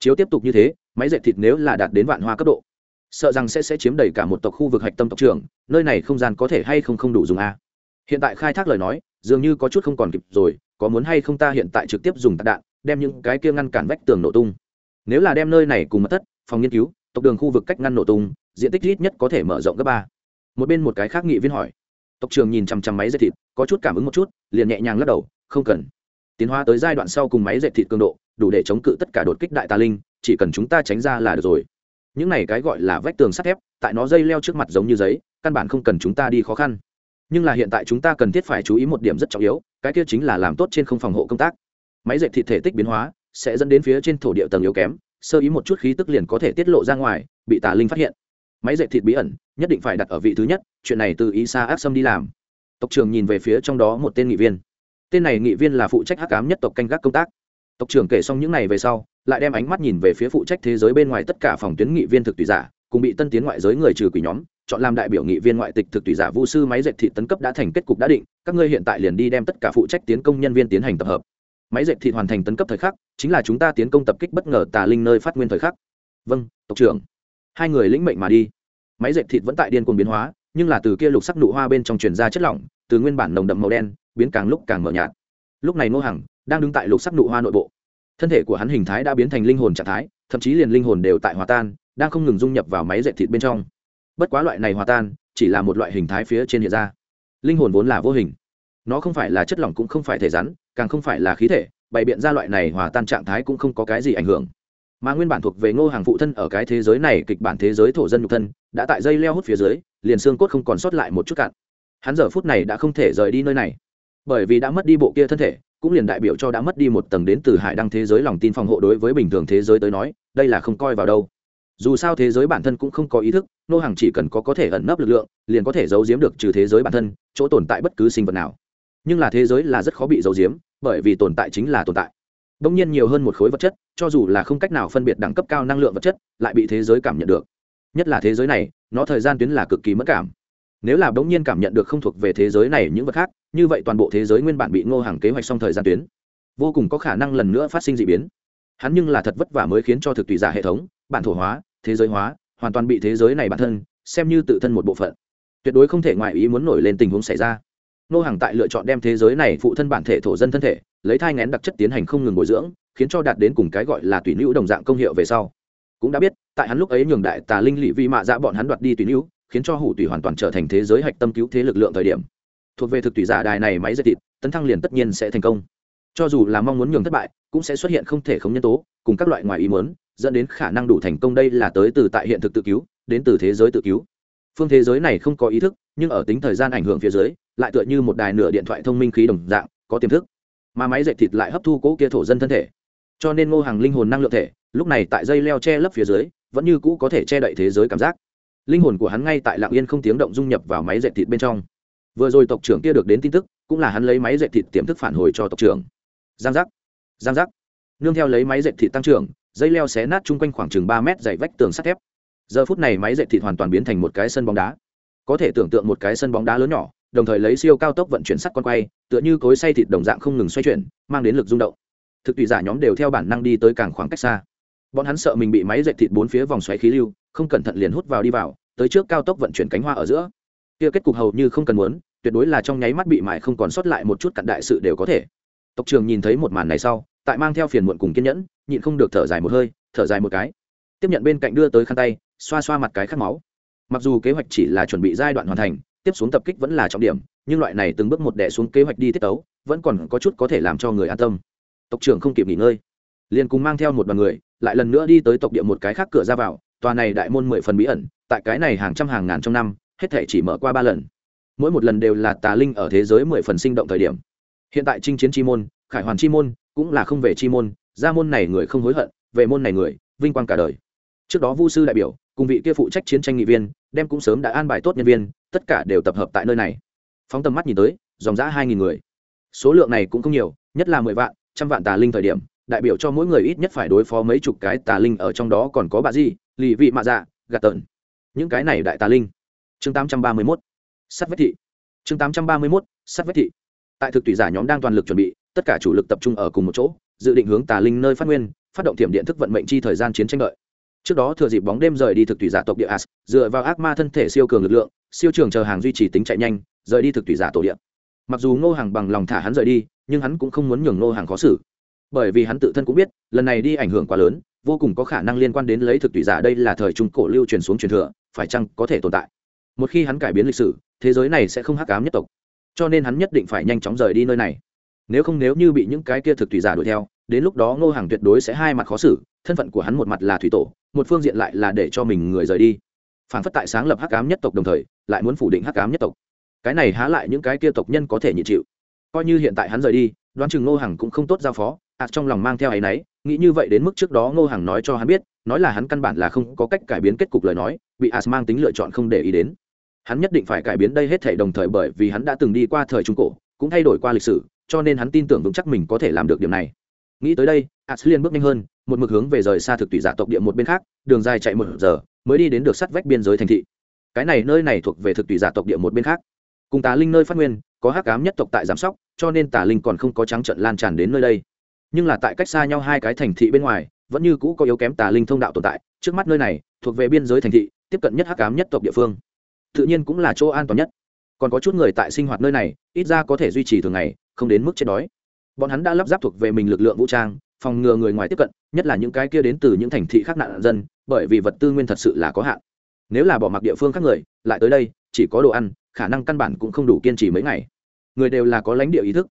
Chiếu tiếp tục như thế, máy dệt thịt nếu là đạt đến vạn hoa cấp độ, sợ rằng sẽ sẽ chiếm đầy cả một tộc khu vực hạch tâm tộc trưởng, nơi này không gian có thể hay không không đủ dùng a. Hiện tại khai thác lời nói, dường như có chút không còn kịp rồi, có muốn hay không ta hiện tại trực tiếp dùng tạc đạn, đem những cái kia ngăn cản vách tường nổ tung. Nếu là đem nơi này cùng mất thất, phòng nghiên cứu, tộc đường khu vực cách ngăn nổ tung, diện tích ít nhất có thể mở rộng gấp ba một bên một cái khác nghị viên hỏi. Tộc trường nhìn chằm chằm máy dệt thịt, có chút cảm ứng một chút, liền nhẹ nhàng lắc đầu, không cần. Tiến hóa tới giai đoạn sau cùng máy dệt thịt cường độ, đủ để chống cự tất cả đột kích đại tà linh, chỉ cần chúng ta tránh ra là được rồi. Những này cái gọi là vách tường sắt thép, tại nó dây leo trước mặt giống như giấy, căn bản không cần chúng ta đi khó khăn. Nhưng là hiện tại chúng ta cần thiết phải chú ý một điểm rất trọng yếu, cái kia chính là làm tốt trên không phòng hộ công tác. Máy dệt thịt thể tích biến hóa sẽ dẫn đến phía trên thổ địa tầng yếu kém, sơ ý một chút khí tức liền có thể tiết lộ ra ngoài, bị tà linh phát hiện máy dệt thịt bí ẩn, nhất định phải đặt ở vị thứ nhất, chuyện này từ ý xa ác xâm đi làm. Tộc trưởng nhìn về phía trong đó một tên nghị viên. Tên này nghị viên là phụ trách hắc cám nhất tộc canh gác công tác. Tộc trưởng kể xong những này về sau, lại đem ánh mắt nhìn về phía phụ trách thế giới bên ngoài tất cả phòng tuyến nghị viên thực tùy giả, cùng bị tân tiến ngoại giới người trừ quỷ nhóm, chọn làm đại biểu nghị viên ngoại tịch thực tùy giả vu sư máy dệt thịt tấn cấp đã thành kết cục đã định, các ngươi hiện tại liền đi đem tất cả phụ trách tiến công nhân viên tiến hành tập hợp. Máy dệt thịt hoàn thành tấn cấp thời khắc, chính là chúng ta tiến công tập kích bất ngờ tà linh nơi phát nguyên thời khắc. Vâng tộc trưởng. Hai người lĩnh mệnh mà đi máy dệt thịt vẫn tại điên cuồng biến hóa, nhưng là từ kia lục sắc nụ hoa bên trong truyền ra chất lỏng, từ nguyên bản nồng đậm màu đen, biến càng lúc càng mờ nhạt. Lúc này ngô hằng đang đứng tại lục sắc nụ hoa nội bộ. Thân thể của hắn hình thái đã biến thành linh hồn trạng thái, thậm chí liền linh hồn đều tại hòa tan, đang không ngừng dung nhập vào máy dệt thịt bên trong. Bất quá loại này hòa tan, chỉ là một loại hình thái phía trên hiện ra. Linh hồn vốn là vô hình. Nó không phải là chất lỏng cũng không phải thể rắn, càng không phải là khí thể, bày biện ra loại này hòa tan trạng thái cũng không có cái gì ảnh hưởng mà nguyên bản thuộc về ngô hàng phụ thân ở cái thế giới này kịch bản thế giới thổ dân nhục thân, đã tại dây leo hút phía dưới, liền xương cốt không còn sót lại một chút cạn. Hắn giờ phút này đã không thể rời đi nơi này. Bởi vì đã mất đi bộ kia thân thể, cũng liền đại biểu cho đã mất đi một tầng đến từ hải đăng thế giới lòng tin phòng hộ đối với bình thường thế giới tới nói, đây là không coi vào đâu. Dù sao thế giới bản thân cũng không có ý thức nô hàng chỉ cần có có thể ẩn nấp lực lượng, liền có thể giấu giếm được trừ thế giới bản thân, chỗ tồn tại bất cứ sinh vật nào. Nhưng là thế giới là rất khó bị giấu giếm, bởi vì tồn tại chính là tồn tại đông nhiên nhiều hơn một khối vật chất, cho dù là không cách nào phân biệt đẳng cấp cao năng lượng vật chất, lại bị thế giới cảm nhận được. Nhất là thế giới này, nó thời gian tuyến là cực kỳ mất cảm. Nếu là bỗng nhiên cảm nhận được không thuộc về thế giới này những vật khác, như vậy toàn bộ thế giới nguyên bản bị ngô hàng kế hoạch xong thời gian tuyến, vô cùng có khả năng lần nữa phát sinh d ị biến. Hắn nhưng là thật vất vả mới khiến cho thực tùy giả hệ thống, bản thổ hóa, thế giới hóa, hoàn toàn bị thế giới này bản thân, xem như tự thân một bộ phận. Tuyệt đối không thể ngoại ý muốn nổi lên tình huống xảy ra. Nô hàng tại lựa chọn đem thế giới này phụ thân bản thể thổ dân thân thể, lấy thai ngén đặc chất tiến hành không ngừng bồi dưỡng, khiến cho đạt đến cùng cái gọi là tùy nữ đồng dạng công hiệu về sau. Cũng đã biết, tại hắn lúc ấy nhường đại tà linh lỵ vi mạ dạ bọn hắn đoạt đi tùy nữ khiến cho hủ tùy hoàn toàn trở thành thế giới hạch tâm cứu thế lực lượng thời điểm. Thuộc về thực tùy giả đài này máy dây thịt, tấn thăng liền tất nhiên sẽ thành công. Cho dù là mong muốn nhường thất bại, cũng sẽ xuất hiện không thể không nhân tố, cùng các loại ngoài ý muốn, dẫn đến khả năng đủ thành công đây là tới từ tại hiện thực tự cứu, đến từ thế giới tự cứu. Phương thế giới này không có ý thức, nhưng ở tính thời gian ảnh hưởng phía dưới lại tựa như một đài nửa điện thoại thông minh khí đồng dạng, có tiềm thức. Mà máy dệt thịt lại hấp thu cỗ kia thổ dân thân thể. Cho nên ngô hàng linh hồn năng lượng thể, lúc này tại dây leo che lấp phía dưới, vẫn như cũ có thể che đậy thế giới cảm giác. Linh hồn của hắn ngay tại lạng yên không tiếng động dung nhập vào máy dệt thịt bên trong. Vừa rồi tộc trưởng kia được đến tin tức, cũng là hắn lấy máy dệt thịt tiềm thức phản hồi cho tộc trưởng. Giang giác giang giác. Nương theo lấy máy dệt thịt tăng trưởng, dây leo xé nát chung quanh khoảng chừng ba mét dày vách tường sắt thép. Giờ phút này máy dệt thịt hoàn toàn biến thành một cái sân bóng đá. Có thể tưởng tượng một cái sân bóng đá lớn nhỏ đồng thời lấy siêu cao tốc vận chuyển sắt con quay, tựa như cối xay thịt đồng dạng không ngừng xoay chuyển, mang đến lực rung động. Thực tùy giả nhóm đều theo bản năng đi tới càng khoảng cách xa. Bọn hắn sợ mình bị máy dệt thịt bốn phía vòng xoáy khí lưu, không cẩn thận liền hút vào đi vào, tới trước cao tốc vận chuyển cánh hoa ở giữa. Kia kết cục hầu như không cần muốn, tuyệt đối là trong nháy mắt bị mại không còn sót lại một chút cặn đại sự đều có thể. Tộc trường nhìn thấy một màn này sau, tại mang theo phiền muộn cùng kiên nhẫn, nhịn không được thở dài một hơi, thở dài một cái. Tiếp nhận bên cạnh đưa tới khăn tay, xoa xoa mặt cái khát máu. Mặc dù kế hoạch chỉ là chuẩn bị giai đoạn hoàn thành tiếp xuống tập kích vẫn là trọng điểm, nhưng loại này từng bước một đẻ xuống kế hoạch đi tiết tấu, vẫn còn có chút có thể làm cho người an tâm. Tộc trưởng không kịp nghỉ ngơi. Liền cùng mang theo một đoàn người, lại lần nữa đi tới tộc địa một cái khác cửa ra vào, tòa này đại môn mười phần bí ẩn, tại cái này hàng trăm hàng ngàn trong năm, hết thể chỉ mở qua ba lần. Mỗi một lần đều là tà linh ở thế giới mười phần sinh động thời điểm. Hiện tại chinh chiến chi môn, khải hoàn chi môn, cũng là không về chi môn, ra môn này người không hối hận, về môn này người, vinh quang cả đời. Trước đó vu sư đại biểu cùng vị kia phụ trách chiến tranh nghị viên, đem cũng sớm đã an bài tốt nhân viên, tất cả đều tập hợp tại nơi này. Phóng tầm mắt nhìn tới, dòng giã hai nghìn người. Số lượng này cũng không nhiều, nhất là mười vạn, trăm vạn tà linh thời điểm, đại biểu cho mỗi người ít nhất phải đối phó mấy chục cái tà linh ở trong đó còn có bà di, lì vị mạ dạ gạt tợn. Những cái này đại tà linh. Chương tám trăm ba mươi mốt. Sắt vết thị. Chương tám trăm ba mươi mốt. Sắt vết thị. Tại thực tùy giả nhóm đang toàn lực chuẩn bị, tất cả chủ lực tập trung ở cùng một chỗ, dự định hướng tà linh nơi phát nguyên, phát động tiềm điện thức vận mệnh chi thời gian chiến tranh đợi trước đó thừa dịp bóng đêm rời đi thực tùy giả tộc địa as, dựa vào ác ma thân thể siêu cường lực lượng, siêu trường chờ hàng duy trì tính chạy nhanh, rời đi thực tùy giả tổ địa. Mặc dù ngô hàng bằng lòng thả hắn rời đi, nhưng hắn cũng không muốn nhường ngô hàng khó xử. Bởi vì hắn tự thân cũng biết, lần này đi ảnh hưởng quá lớn, vô cùng có khả năng liên quan đến lấy thực tùy giả đây là thời trung cổ lưu truyền xuống truyền thừa, phải chăng có thể tồn tại? Một khi hắn cải biến lịch sử, thế giới này sẽ không hắc ám nhất tộc. Cho nên hắn nhất định phải nhanh chóng rời đi nơi này. Nếu không nếu như bị những cái kia thực tùy giả đuổi theo, đến lúc đó ngô hàng tuyệt đối sẽ hai mặt khó xử, thân phận của hắn một mặt là thủy tổ một phương diện lại là để cho mình người rời đi. Phản phất tại sáng lập hắc cám nhất tộc đồng thời, lại muốn phủ định hắc cám nhất tộc. Cái này há lại những cái kia tộc nhân có thể nhịn chịu. Coi như hiện tại hắn rời đi, đoán chừng ngô Hằng cũng không tốt giao phó ạt trong lòng mang theo áy náy, nghĩ như vậy đến mức trước đó ngô Hằng nói cho hắn biết, nói là hắn căn bản là không có cách cải biến kết cục lời nói, bị ạt mang tính lựa chọn không để ý đến. Hắn nhất định phải cải biến đây hết thể đồng thời bởi vì hắn đã từng đi qua thời trung cổ, cũng thay đổi qua lịch sử, cho nên hắn tin tưởng vững chắc mình có thể làm được điểm này. Nghĩ tới đây ạt liên bước nhanh hơn một mực hướng về rời xa thực tùy giả tộc địa một bên khác, đường dài chạy một giờ, mới đi đến được sắt vách biên giới thành thị. Cái này nơi này thuộc về thực tùy giả tộc địa một bên khác. Cùng tà linh nơi phát nguyên, có hắc ám nhất tộc tại giám sóc, cho nên tà linh còn không có trắng trận lan tràn đến nơi đây. Nhưng là tại cách xa nhau hai cái thành thị bên ngoài, vẫn như cũ có yếu kém tà linh thông đạo tồn tại, trước mắt nơi này thuộc về biên giới thành thị, tiếp cận nhất hắc ám nhất tộc địa phương. Tự nhiên cũng là chỗ an toàn nhất. Còn có chút người tại sinh hoạt nơi này, ít ra có thể duy trì thường ngày, không đến mức chết đói. Bọn hắn đã lắp ráp thuộc về mình lực lượng vũ trang phòng ngừa người ngoài tiếp cận, nhất là những cái kia đến từ những thành thị khác nạn dân, bởi vì vật tư nguyên thật sự là có hạn. Nếu là bỏ mặc địa phương khác người, lại tới đây, chỉ có đồ ăn, khả năng căn bản cũng không đủ kiên trì mấy ngày. Người đều là có lãnh địa ý thức.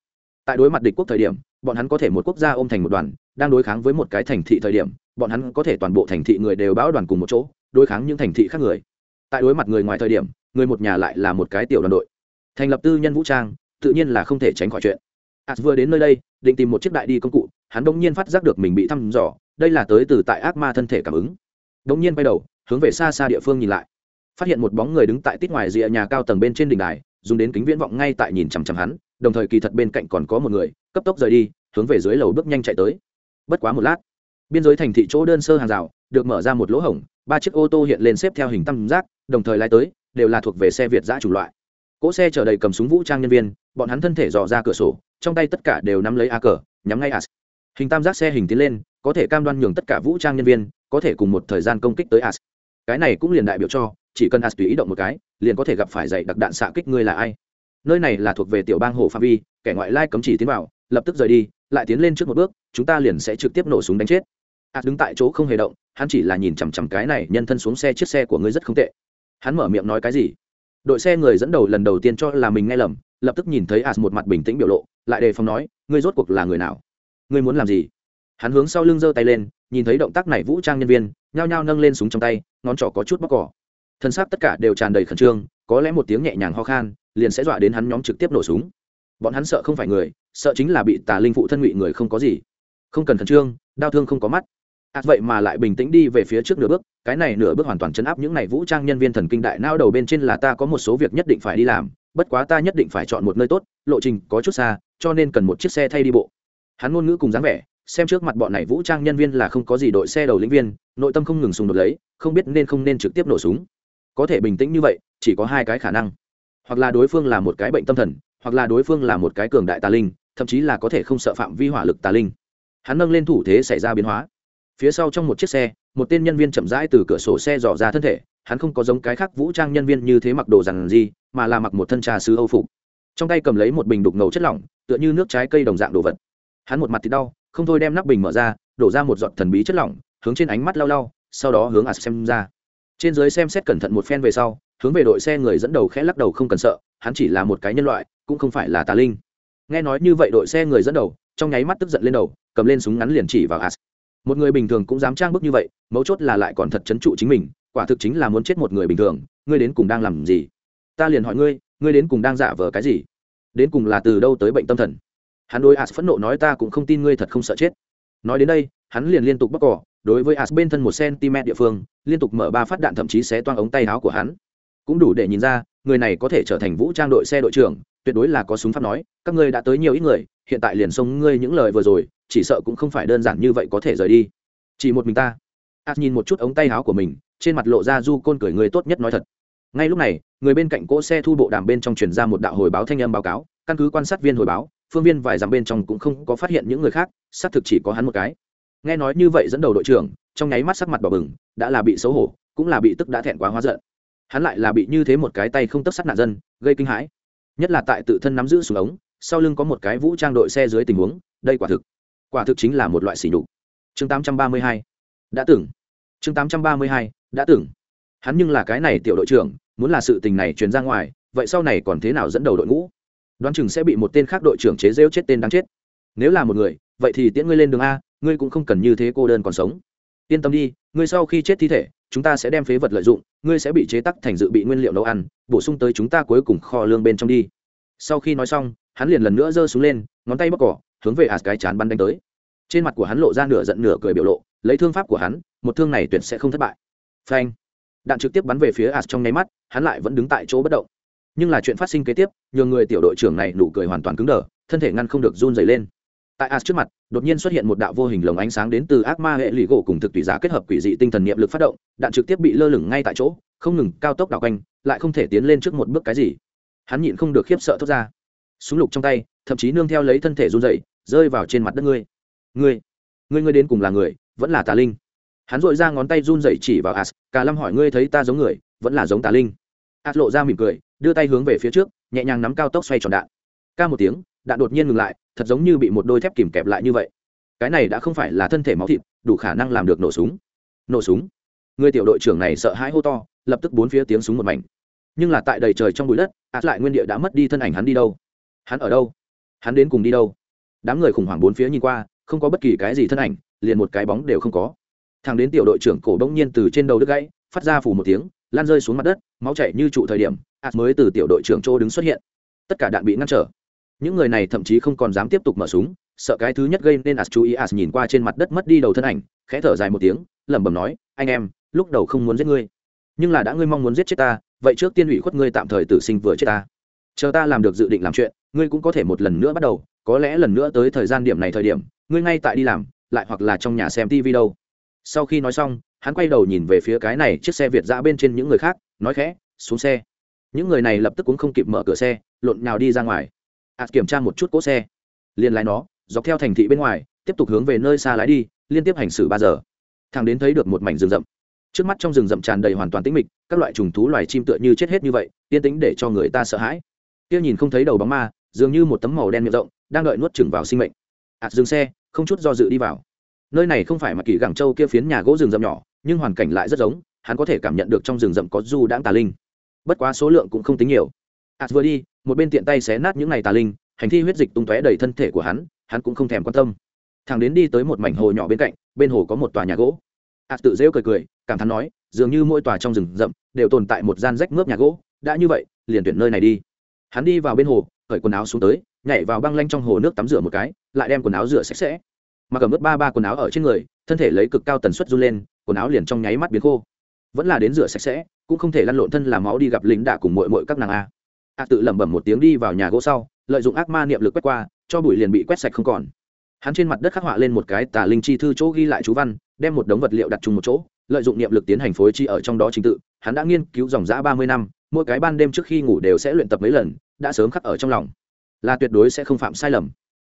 Tại đối mặt địch quốc thời điểm, bọn hắn có thể một quốc gia ôm thành một đoàn, đang đối kháng với một cái thành thị thời điểm, bọn hắn có thể toàn bộ thành thị người đều bão đoàn cùng một chỗ, đối kháng những thành thị khác người. Tại đối mặt người ngoài thời điểm, người một nhà lại là một cái tiểu đoàn đội. Thành lập tư nhân vũ trang, tự nhiên là không thể tránh khỏi chuyện. As vừa đến nơi đây, định tìm một chiếc đại đi công cụ hắn đ ỗ n g nhiên phát giác được mình bị thăm dò, đây là tới từ tại ác ma thân thể cảm ứng. Đ ỗ n g nhiên bay đầu, hướng về xa xa địa phương nhìn lại. Phát hiện một bóng người đứng tại tít ngoài rìa nhà cao tầng bên trên đỉnh đài, dùng đến kính viễn vọng ngay tại nhìn chằm chằm hắn, đồng thời kỳ thật bên cạnh còn có một người, cấp tốc rời đi, hướng về dưới lầu bước nhanh chạy tới. Bất quá một lát, biên giới thành thị chỗ đơn sơ hàng rào, được mở ra một lỗ hổng, ba chiếc ô tô hiện lên xếp theo hình tam giác, đồng thời lái tới, đều là thuộc về xe việt giã chủng loại. Cỗ xe chở đầy cầm súng vũ trang nhân viên, bọn hắn thân thể dò ra cửa sổ, trong tay tất cả đều nắm lấy a cờ, nhắm ngay as hình tam giác xe hình tiến lên, có thể cam đoan nhường tất cả vũ trang nhân viên có thể cùng một thời gian công kích tới as cái này cũng liền đại biểu cho, chỉ cần as tùy ý động một cái, liền có thể gặp phải dạy đặc đạn xạ kích ngươi là ai. Nơi này là thuộc về tiểu bang hồ pha vi, kẻ ngoại lai cấm chỉ tiến vào, lập tức rời đi, lại tiến lên trước một bước, chúng ta liền sẽ trực tiếp nổ súng đánh chết. As đứng tại chỗ không hề động, hắn chỉ là nhìn chằm chằm cái này nhân thân xuống xe chiếc xe của ngươi rất không tệ. Hắn mở miệng nói cái gì? Đội xe người dẫn đầu lần đầu tiên cho là mình nghe lầm, lập tức nhìn thấy as một mặt bình tĩnh biểu lộ, lại đề phòng nói, ngươi rốt cuộc là người nào? Ngươi muốn làm gì? Hắn hướng sau lưng giơ tay lên, nhìn thấy động tác này vũ trang nhân viên, nhao nhao nâng lên súng trong tay, ngón trỏ có chút bóc cỏ. Thân xác tất cả đều tràn đầy khẩn trương, có lẽ một tiếng nhẹ nhàng ho khan, liền sẽ dọa đến hắn nhóm trực tiếp nổ súng. Bọn hắn sợ không phải người, sợ chính là bị tà linh phụ thân ngụy người không có gì. Không cần khẩn trương, đau thương không có mắt. À vậy mà lại bình tĩnh đi về phía trước nửa bước, cái này nửa bước hoàn toàn chấn áp những này vũ trang nhân viên thần kinh đại nao đầu bên trên là ta có một số việc nhất định phải đi làm, bất quá ta nhất định phải chọn một nơi tốt, lộ trình có chút xa, cho nên cần một chiếc xe thay đi bộ hắn ngôn ngữ cùng dáng vẻ, xem trước mặt bọn này vũ trang nhân viên là không có gì đội xe đầu lĩnh viên, nội tâm không ngừng sùng đột lấy, không biết nên không nên trực tiếp nổ súng. Có thể bình tĩnh như vậy, chỉ có hai cái khả năng. Hoặc là đối phương là một cái bệnh tâm thần, hoặc là đối phương là một cái cường đại tà linh, thậm chí là có thể không sợ phạm vi hỏa lực tà linh. Hắn nâng lên thủ thế xảy ra biến hóa. Phía sau trong một chiếc xe, một tên nhân viên chậm rãi từ cửa sổ xe dò ra thân thể, hắn không có giống cái khác vũ trang nhân viên như thế mặc đồ rằng gì mà là mặc một thân trà sứ âu phục. Trong tay cầm lấy một bình đục ngầu chất lỏng, tựa như nước trái cây đồng dạng đồ vật hắn một mặt thì đau, không thôi đem nắp bình mở ra, đổ ra một giọt thần bí chất lỏng, hướng trên ánh mắt lau lau, sau đó hướng ạt xem ra. Trên dưới xem xét cẩn thận một phen về sau, hướng về đội xe người dẫn đầu khẽ lắc đầu không cần sợ, hắn chỉ là một cái nhân loại, cũng không phải là tà linh. Nghe nói như vậy đội xe người dẫn đầu, trong nháy mắt tức giận lên đầu, cầm lên súng ngắn liền chỉ vào as một người bình thường cũng dám trang bức như vậy, mấu chốt là lại còn thật chấn trụ chính mình, quả thực chính là muốn chết một người bình thường, ngươi đến cùng đang làm gì? Ta liền hỏi ngươi ngươi đến cùng đang giả vờ cái gì? Đến cùng là từ đâu tới bệnh tâm thần? Hắn đối as phẫn nộ nói, ta cũng không tin ngươi thật không sợ chết. Nói đến đây, hắn liền liên tục bóc cỏ, đối với as bên thân một cm địa phương, liên tục mở ba phát đạn thậm chí xé toang ống tay áo của hắn. Cũng đủ để nhìn ra, người này có thể trở thành vũ trang đội xe đội trưởng, tuyệt đối là có súng pháp nói, các ngươi đã tới nhiều ít người, hiện tại liền xông ngươi những lời vừa rồi, chỉ sợ cũng không phải đơn giản như vậy có thể rời đi. Chỉ một mình ta. As nhìn một chút ống tay áo của mình, trên mặt lộ ra du côn cười người tốt nhất nói thật. Ngay lúc này, người bên cạnh cỗ xe thu bộ đàm bên trong truyền ra một đạo hồi báo thanh âm báo cáo, căn cứ quan sát viên hồi báo phương viên vài dặm bên trong cũng không có phát hiện những người khác, xác thực chỉ có hắn một cái. Nghe nói như vậy dẫn đầu đội trưởng, trong nháy mắt sắc mặt bỏ bừng, đã là bị xấu hổ, cũng là bị tức đã thẹn quá hóa giận. Hắn lại là bị như thế một cái tay không tấp sát nạn dân, gây kinh hãi. Nhất là tại tự thân nắm giữ súng ống, sau lưng có một cái vũ trang đội xe dưới tình huống, đây quả thực quả thực chính là một loại xỉ nhục. Chương 832 đã tưởng. Chương 832 đã tưởng. Hắn nhưng là cái này tiểu đội trưởng, muốn là sự tình này truyền ra ngoài, vậy sau này còn thế nào dẫn đầu đội ngũ? Đoán chừng sẽ bị một tên khác đội trưởng chế rêu chết tên đáng chết. Nếu là một người, vậy thì tiễn ngươi lên đường a, ngươi cũng không cần như thế cô đơn còn sống. Yên tâm đi, ngươi sau khi chết thi thể, chúng ta sẽ đem phế vật lợi dụng, ngươi sẽ bị chế tắc thành dự bị nguyên liệu nấu ăn, bổ sung tới chúng ta cuối cùng kho lương bên trong đi. Sau khi nói xong, hắn liền lần nữa giơ xuống lên, ngón tay bóc cỏ, hướng về ạt cái chán bắn đánh tới. Trên mặt của hắn lộ ra nửa giận nửa cười biểu lộ, lấy thương pháp của hắn, một thương này tuyệt sẽ không thất bại. Phanh! Đạn trực tiếp bắn về phía ạt trong nháy mắt, hắn lại vẫn đứng tại chỗ bất động nhưng là chuyện phát sinh kế tiếp, nhường người tiểu đội trưởng này nụ cười hoàn toàn cứng đờ, thân thể ngăn không được run dày lên. Tại as trước mặt, đột nhiên xuất hiện một đạo vô hình lồng ánh sáng đến từ ác ma hệ lụy gỗ cùng thực tùy giá kết hợp quỷ dị tinh thần niệm lực phát động, đạn trực tiếp bị lơ lửng ngay tại chỗ, không ngừng cao tốc đảo quanh, lại không thể tiến lên trước một bước cái gì. Hắn nhịn không được khiếp sợ thốt ra. Súng lục trong tay, thậm chí nương theo lấy thân thể run dậy rơi vào trên mặt đất ngươi. Ngươi ngươi ngươi đến cùng là người, vẫn là tà linh. Hắn dội ra ngón tay run dậy chỉ vào as, cả lâm hỏi ngươi thấy ta giống người, vẫn là giống tà linh. As lộ ra mỉm cười đưa tay hướng về phía trước, nhẹ nhàng nắm cao tốc xoay tròn đạn. Ca một tiếng, đạn đột nhiên ngừng lại, thật giống như bị một đôi thép kìm kẹp lại như vậy. Cái này đã không phải là thân thể máu thịt, đủ khả năng làm được nổ súng. Nổ súng? Người tiểu đội trưởng này sợ hãi hô to, lập tức bốn phía tiếng súng một mảnh. Nhưng là tại đầy trời trong bụi đất, át lại nguyên địa đã mất đi thân ảnh hắn đi đâu? Hắn ở đâu? Hắn đến cùng đi đâu? Đám người khủng hoảng bốn phía nhìn qua, không có bất kỳ cái gì thân ảnh, liền một cái bóng đều không có. Thằng đến tiểu đội trưởng cổ bỗng nhiên từ trên đầu đứt gãy, phát ra phủ một tiếng, lan rơi xuống mặt đất, máu chảy như trụ thời điểm ạt mới từ tiểu đội trưởng chỗ đứng xuất hiện. Tất cả đạn bị ngăn trở. Những người này thậm chí không còn dám tiếp tục mở súng, sợ cái thứ nhất gây nên as chú ý as nhìn qua trên mặt đất mất đi đầu thân ảnh, khẽ thở dài một tiếng, lẩm bẩm nói, anh em, lúc đầu không muốn giết ngươi, nhưng là đã ngươi mong muốn giết chết ta, vậy trước tiên ủy khuất ngươi tạm thời tử sinh vừa chết ta. Chờ ta làm được dự định làm chuyện, ngươi cũng có thể một lần nữa bắt đầu, có lẽ lần nữa tới thời gian điểm này thời điểm, ngươi ngay tại đi làm, lại hoặc là trong nhà xem tv đâu. Sau khi nói xong, hắn quay đầu nhìn về phía cái này chiếc xe việt giã bên trên những người khác, nói khẽ, xuống xe những người này lập tức cũng không kịp mở cửa xe, lộn nhào đi ra ngoài. Ạt kiểm tra một chút cỗ xe. Liền lái nó, dọc theo thành thị bên ngoài, tiếp tục hướng về nơi xa lái đi, liên tiếp hành xử ba giờ. Thằng đến thấy được một mảnh rừng rậm. Trước mắt trong rừng rậm tràn đầy hoàn toàn tĩnh mịch, các loại trùng thú loài chim tựa như chết hết như vậy, yên tĩnh để cho người ta sợ hãi. Kia nhìn không thấy đầu bóng ma, dường như một tấm màu đen miệng rộng, đang đợi nuốt chừng vào sinh mệnh. Ạt dừng xe, không chút do dự đi vào. Nơi này không phải mà kỳ gẳng châu kia phiến nhà gỗ rừng rậm nhỏ, nhưng hoàn cảnh lại rất giống, hắn có thể cảm nhận được trong rừng rậm có du đãng tà linh bất quá số lượng cũng không tính nhiều. Ạt vừa đi, một bên tiện tay xé nát những ngày tà linh, hành thi huyết dịch tung tóe đầy thân thể của hắn hắn cũng không thèm quan tâm. Thằng đến đi tới một mảnh hồ nhỏ bên cạnh, bên hồ có một tòa nhà gỗ. Ạt tự rêu cười cười, cảm thán nói, dường như mỗi tòa trong rừng rậm đều tồn tại một gian rách mướp nhà gỗ, đã như vậy, liền tuyển nơi này đi. Hắn đi vào bên hồ, cởi quần áo xuống tới, nhảy vào băng lanh trong hồ nước tắm rửa một cái, lại đem quần áo rửa sạch sẽ. Mà cầm ướt ba ba quần áo ở trên người, thân thể lấy cực cao tần suất run lên, quần áo liền trong nháy mắt biến khô. Vẫn là đến rửa sạch sẽ cũng không thể lăn lộn thân làm máu đi gặp lính đạ cùng mội mội các nàng a. A tự lẩm bẩm một tiếng đi vào nhà gỗ sau, lợi dụng ác ma niệm lực quét qua, cho bụi liền bị quét sạch không còn. Hắn trên mặt đất khắc họa lên một cái tà linh chi thư chỗ ghi lại chú văn, đem một đống vật liệu đặt chung một chỗ, lợi dụng niệm lực tiến hành phối chi ở trong đó trình tự. Hắn đã nghiên cứu dòng giã ba mươi năm, mỗi cái ban đêm trước khi ngủ đều sẽ luyện tập mấy lần, đã sớm khắc ở trong lòng. Là tuyệt đối sẽ không phạm sai lầm.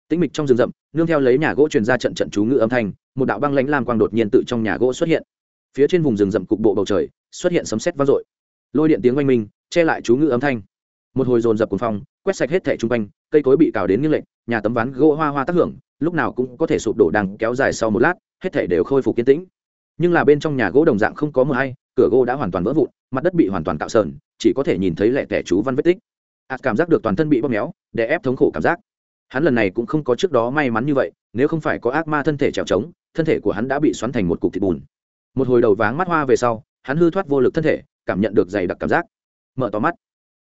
Tĩnh mịch trong rừng rậm, nương theo lấy nhà gỗ truyền ra trận trận chú ngữ âm thanh, một đạo băng lãnh lam quang đột nhiên tự trong nhà gỗ xuất hiện. Phía trên vùng rừng rậm cục bộ bầu trời xuất hiện sấm sét vang dội. Lôi điện tiếng oanh minh, che lại chú ngữ âm thanh. Một hồi dồn dập cuồng phong, quét sạch hết thẻ chung quanh, cây cối bị cào đến nghiêng lệch, nhà tấm ván gỗ hoa hoa tác hưởng, lúc nào cũng có thể sụp đổ đằng kéo dài sau một lát, hết thẻ đều khôi phục kiên tĩnh. Nhưng là bên trong nhà gỗ đồng dạng không có mờ hay, cửa gỗ đã hoàn toàn vỡ vụn, mặt đất bị hoàn toàn cạo sờn, chỉ có thể nhìn thấy lẻ tẻ chú văn vết tích. Ạt cảm giác được toàn thân bị bóp méo để ép thống khổ cảm giác. Hắn lần này cũng không có trước đó may mắn như vậy, nếu không phải có ác ma thân thể trèo trống, thân thể của hắn đã bị xoắn thành một cục thịt bùn. Một hồi đầu váng mắt hoa về sau hắn hư thoát vô lực thân thể, cảm nhận được dày đặc cảm giác. Mở to mắt,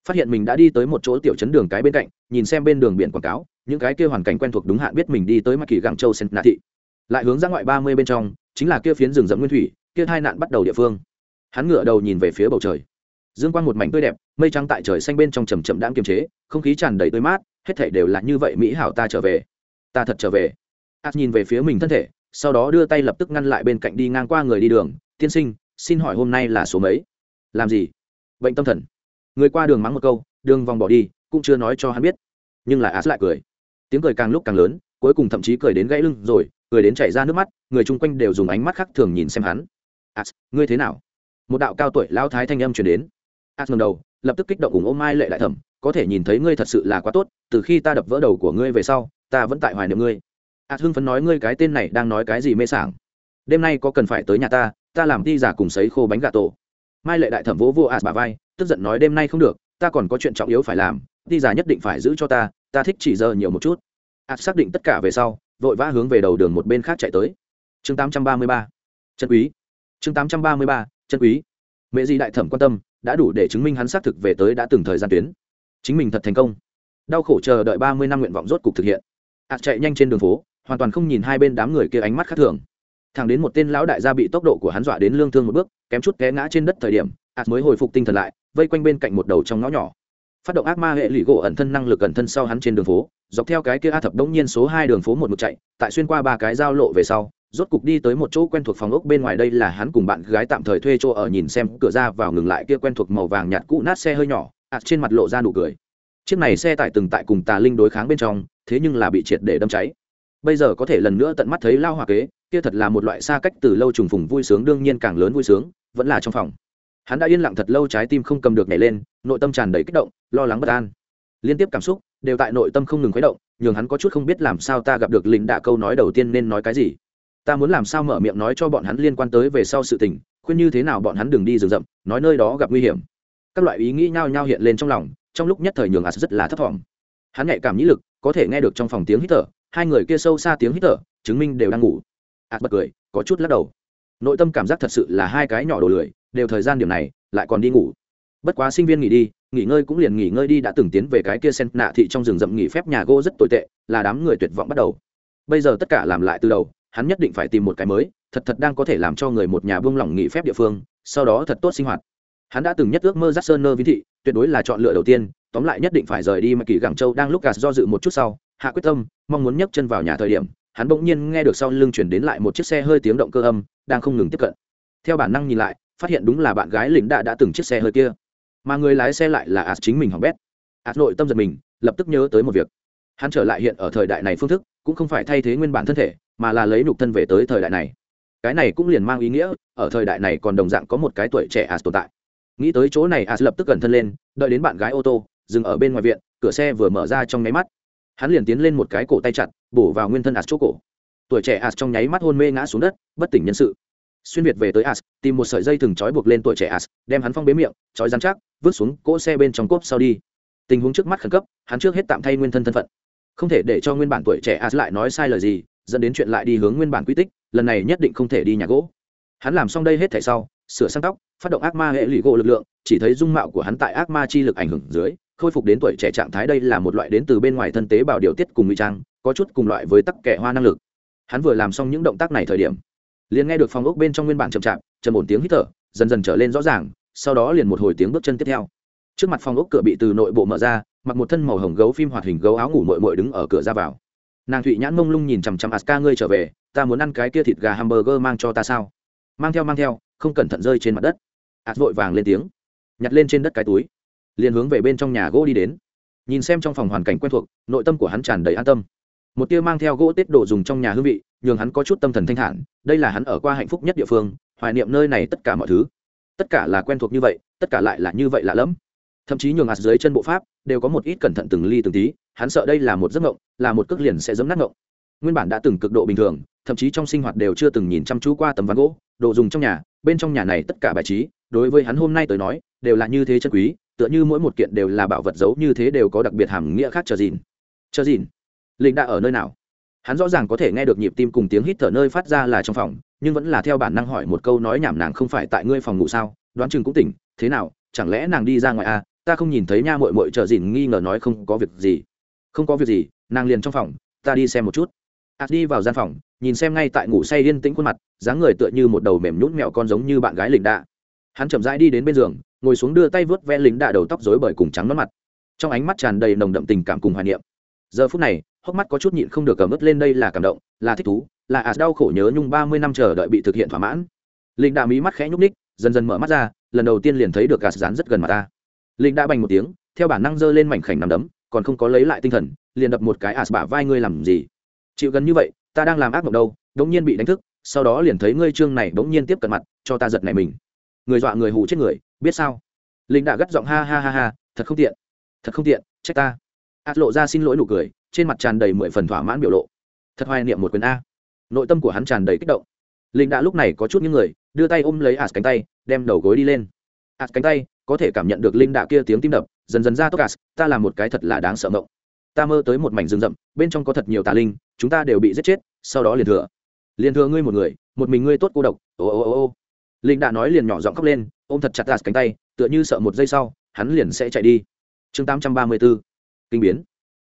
phát hiện mình đã đi tới một chỗ tiểu chấn đường cái bên cạnh, nhìn xem bên đường biển quảng cáo, những cái kia hoàn cảnh quen thuộc đúng hạn biết mình đi tới mặt kỳ gặng châu sen nạ thị. Lại hướng ra ngoại ba mươi bên trong, chính là kia phiến rừng rậm nguyên thủy, kia hai nạn bắt đầu địa phương. Hắn ngửa đầu nhìn về phía bầu trời. Dương quang một mảnh tươi đẹp, mây trắng tại trời xanh bên trong chầm chậm đãng kiềm chế, không khí tràn đầy tươi mát, hết thảy đều là như vậy, mỹ hảo ta trở về. Ta thật trở về. Ạt nhìn về phía mình thân thể, sau đó đưa tay lập tức ngăn lại bên cạnh đi ngang qua người đi đường. Tiên sinh xin hỏi hôm nay là số mấy? Làm gì? Bệnh tâm thần. Người qua đường mắng một câu, đường vòng bỏ đi, cũng chưa nói cho hắn biết. Nhưng lại ạt lại cười. Tiếng cười càng lúc càng lớn, cuối cùng thậm chí cười đến gãy lưng rồi, cười đến chảy ra nước mắt, người chung quanh đều dùng ánh mắt khác thường nhìn xem hắn. Ạt ngươi thế nào? Một đạo cao tuổi lao thái thanh âm chuyển đến. Ạt ngầm đầu, lập tức kích động cùng ôm mai lệ lại thẩm có thể nhìn thấy ngươi thật sự là quá tốt, từ khi ta đập vỡ đầu của ngươi về sau, ta vẫn tại hoài niệm ngươi. Ạt hưng phấn nói ngươi cái tên này đang nói cái gì mê sảng. Đêm nay có cần phải tới nhà ta ta làm ti giả cùng sấy khô bánh gà tổ. Mai lệ đại thẩm vỗ vô ạt bà vai, tức giận nói đêm nay không được, ta còn có chuyện trọng yếu phải làm, ti giả nhất định phải giữ cho ta ta thích chỉ giờ nhiều một chút. Ạt xác định tất cả về sau, vội vã hướng về đầu đường một bên khác chạy tới. Chương 833. chân quý. Chương 833. chân quý. Mẹ di đại thẩm quan tâm, đã đủ để chứng minh hắn xác thực về tới đã từng thời gian tuyến. Chính mình thật thành công. Đau khổ chờ đợi ba mươi năm nguyện vọng rốt cục thực hiện. Ạt chạy nhanh trên đường phố, hoàn toàn không nhìn hai bên đám người kia ánh mắt khác thường thẳng đến một tên lão đại gia bị tốc độ của hắn dọa đến lương thương một bước, kém chút té ngã trên đất thời điểm ạt mới hồi phục tinh thần lại, vây quanh bên cạnh một đầu trong ngõ nhỏ. Phát động ác ma hệ lụy gỗ ẩn thân năng lực ẩn thân sau hắn trên đường phố, dọc theo cái kia a thập đống nhiên số hai đường phố một mực chạy, tại xuyên qua ba cái giao lộ về sau, rốt cục đi tới một chỗ quen thuộc phòng ốc bên ngoài đây là hắn cùng bạn gái tạm thời thuê chỗ ở nhìn xem, cửa ra vào ngừng lại kia quen thuộc màu vàng nhạt cũ nát xe hơi nhỏ ạt trên mặt lộ ra nụ cười. Chiếc này xe tải từng tại cùng tà linh đối kháng bên trong, thế nhưng là bị triệt để đâm cháy. Bây giờ có thể lần nữa tận mắt thấy lao hòa kế kia thật là một loại xa cách từ lâu trùng phùng vui sướng, đương nhiên càng lớn vui sướng, vẫn là trong phòng. Hắn đã yên lặng thật lâu, trái tim không cầm được nhảy lên, nội tâm tràn đầy kích động, lo lắng bất an. Liên tiếp cảm xúc đều tại nội tâm không ngừng khuấy động, nhường hắn có chút không biết làm sao ta gặp được lính đạ câu nói đầu tiên nên nói cái gì. Ta muốn làm sao mở miệng nói cho bọn hắn liên quan tới về sau sự tình, khuyên như thế nào bọn hắn đừng đi rừng rậm, nói nơi đó gặp nguy hiểm. Các loại ý nghĩ nhao nhao hiện lên trong lòng, trong lúc nhất thời nhường ạt rất là thấp thỏm. Hắn nhạy cảm nhĩ lực, có thể nghe được trong phòng tiếng hít thở, hai người kia sâu xa tiếng hít thở, chứng minh đều đang ngủ as bật cười, có chút lắc đầu. Nội tâm cảm giác thật sự là hai cái nhỏ đồ lười, đều thời gian điểm này, lại còn đi ngủ. Bất quá sinh viên nghỉ đi, nghỉ ngơi cũng liền nghỉ ngơi đi đã từng tiến về cái kia sen nạ thị trong rừng rậm nghỉ phép nhà gỗ rất tồi tệ, là đám người tuyệt vọng bắt đầu. Bây giờ tất cả làm lại từ đầu, hắn nhất định phải tìm một cái mới, thật thật đang có thể làm cho người một nhà buông lỏng nghỉ phép địa phương, sau đó thật tốt sinh hoạt. Hắn đã từng nhất ước mơ giác sơn nơ vĩ thị, tuyệt đối là chọn lựa đầu tiên, tóm lại nhất định phải rời đi mà kỳ gẳng châu đang lúc gạt do dự một chút sau, hạ quyết tâm, mong muốn nhấc chân vào nhà thời điểm hắn bỗng nhiên nghe được sau lưng chuyển đến lại một chiếc xe hơi tiếng động cơ âm, đang không ngừng tiếp cận. Theo bản năng nhìn lại, phát hiện đúng là bạn gái lính đã đã từng chiếc xe hơi kia. Mà người lái xe lại là ạt chính mình hỏng bét. Ạt nội tâm giật mình, lập tức nhớ tới một việc. Hắn trở lại hiện ở thời đại này phương thức, cũng không phải thay thế nguyên bản thân thể, mà là lấy nục thân về tới thời đại này. Cái này cũng liền mang ý nghĩa, ở thời đại này còn đồng dạng có một cái tuổi trẻ ạt tồn tại. Nghĩ tới chỗ này ạt lập tức gần thân lên, đợi đến bạn gái ô tô, dừng ở bên ngoài viện, cửa xe vừa mở ra trong nháy mắt hắn liền tiến lên một cái cổ tay chặt, bổ vào nguyên thân as chỗ cổ. Tuổi trẻ as trong nháy mắt hôn mê ngã xuống đất, bất tỉnh nhân sự. Xuyên việt về tới as tìm một sợi dây thừng trói buộc lên tuổi trẻ as đem hắn phong bế miệng, trói rắn chắc, vứt xuống cỗ xe bên trong cốp sau đi. Tình huống trước mắt khẩn cấp, hắn trước hết tạm thay nguyên thân thân phận. Không thể để cho nguyên bản tuổi trẻ as lại nói sai lời gì, dẫn đến chuyện lại đi hướng nguyên bản quy tích, lần này nhất định không thể đi nhà gỗ. Hắn làm xong đây hết thảy sau, sửa sang tóc, phát động ác ma hệ lụy gỗ lực lượng, chỉ thấy dung mạo của hắn tại ác ma chi lực ảnh hưởng dưới khôi phục đến tuổi trẻ trạng thái đây là một loại đến từ bên ngoài thân tế bào điều tiết cùng ngụy trang, có chút cùng loại với tắc kẻ hoa năng lực. Hắn vừa làm xong những động tác này thời điểm, liền nghe được phòng ốc bên trong nguyên bản chậm chạp, trầm ổn tiếng hít thở, dần dần trở lên rõ ràng, sau đó liền một hồi tiếng bước chân tiếp theo. Trước mặt phòng ốc cửa bị từ nội bộ mở ra, mặc một thân màu hồng gấu phim hoạt hình gấu áo ngủ mội mội đứng ở cửa ra vào. Nàng thụy nhãn mông lung nhìn chằm chằm aska ngươi trở về, ta muốn ăn cái kia thịt gà hamburger mang cho ta sao? Mang theo mang theo, không cẩn thận rơi trên mặt đất. Ạt vội vàng lên tiếng, nhặt lên trên đất cái túi liền hướng về bên trong nhà gỗ đi đến. Nhìn xem trong phòng hoàn cảnh quen thuộc, nội tâm của hắn tràn đầy an tâm. Một tia mang theo gỗ tết đồ dùng trong nhà hương vị, nhường hắn có chút tâm thần thanh thản, đây là hắn ở qua hạnh phúc nhất địa phương, hoài niệm nơi này tất cả mọi thứ. Tất cả là quen thuộc như vậy, tất cả lại là như vậy lạ lẫm. Thậm chí nhường ạt dưới chân bộ pháp đều có một ít cẩn thận từng ly từng tí, hắn sợ đây là một giấc ngộng là một cước liền sẽ giấm nát ngộng nguyên bản đã từng cực độ bình thường, thậm chí trong sinh hoạt đều chưa từng nhìn chăm chú qua tấm ván gỗ, đồ dùng trong nhà, bên trong nhà này tất cả bài trí, đối với hắn hôm nay tới nói, đều là như thế chân quý tựa như mỗi một kiện đều là bảo vật giấu như thế đều có đặc biệt hàm nghĩa khác chờ dìn chờ dìn linh đã ở nơi nào? Hắn rõ ràng có thể nghe được nhịp tim cùng tiếng hít thở nơi phát ra là trong phòng, nhưng vẫn là theo bản năng hỏi một câu nói nhảm nàng không phải tại ngươi phòng ngủ sao? Đoán chừng cũng tỉnh. Thế nào? Chẳng lẽ nàng đi ra ngoài à? Ta không nhìn thấy nha mội mội chờ dìn nghi ngờ nói không có việc gì. Không có việc gì, nàng liền trong phòng, ta đi xem một chút. Ạt đi vào gian phòng, nhìn xem ngay tại ngủ say yên tĩnh khuôn mặt, dáng người tựa như một đầu mềm nhút mẹo con giống như bạn gái lịnh đạ hắn chậm rãi đi đến bên giường, ngồi xuống đưa tay vớt ve lính đạ đầu tóc rối bởi cùng trắng mất mặt. Trong ánh mắt tràn đầy nồng đậm tình cảm cùng hoài niệm. Giờ phút này, hốc mắt có chút nhịn không được cầm ướt lên đây là cảm động, là thích thú, là ạt đau khổ nhớ nhung ba mươi năm chờ đợi bị thực hiện thỏa mãn. Lính đạ mí mắt khẽ nhúc ních dần dần mở mắt ra, lần đầu tiên liền thấy được gạt rán rất gần mặt ta. Lính đã bành một tiếng, theo bản năng giơ lên mảnh khảnh nằm đấm, còn không có lấy lại tinh thần, liền đập một cái ạt bả vai ngươi làm gì? Chịu gần như vậy, ta đang làm ác mộng đâu, đống nhiên bị đánh thức, sau đó liền thấy ngươi trương này đống nhiên tiếp cận mặt, cho ta giật này mình người dọa người hù chết người, biết sao? Linh đã gắt giọng ha ha ha ha, thật không tiện, thật không tiện, trách ta. Át lộ ra xin lỗi nụ cười, trên mặt tràn đầy mười phần thỏa mãn biểu lộ. Thật hoài niệm một quyền a. Nội tâm của hắn tràn đầy kích động. Linh đã lúc này có chút những người, đưa tay ôm lấy ạt cánh tay, đem đầu gối đi lên. Ạt cánh tay, có thể cảm nhận được linh đạ kia tiếng tim đập, dần dần ra tốc ạt ta là một cái thật là đáng sợ mộng. Ta mơ tới một mảnh rừng rậm, bên trong có thật nhiều tà linh, chúng ta đều bị giết chết, sau đó liền thừa. Liền thừa ngươi một người, một mình ngươi tốt cô độc. Ô ô ô ô linh đã nói liền nhỏ giọng khóc lên, ôm thật chặt tạt cánh tay, tựa như sợ một giây sau, hắn liền sẽ chạy đi. Chương 834 kinh biến.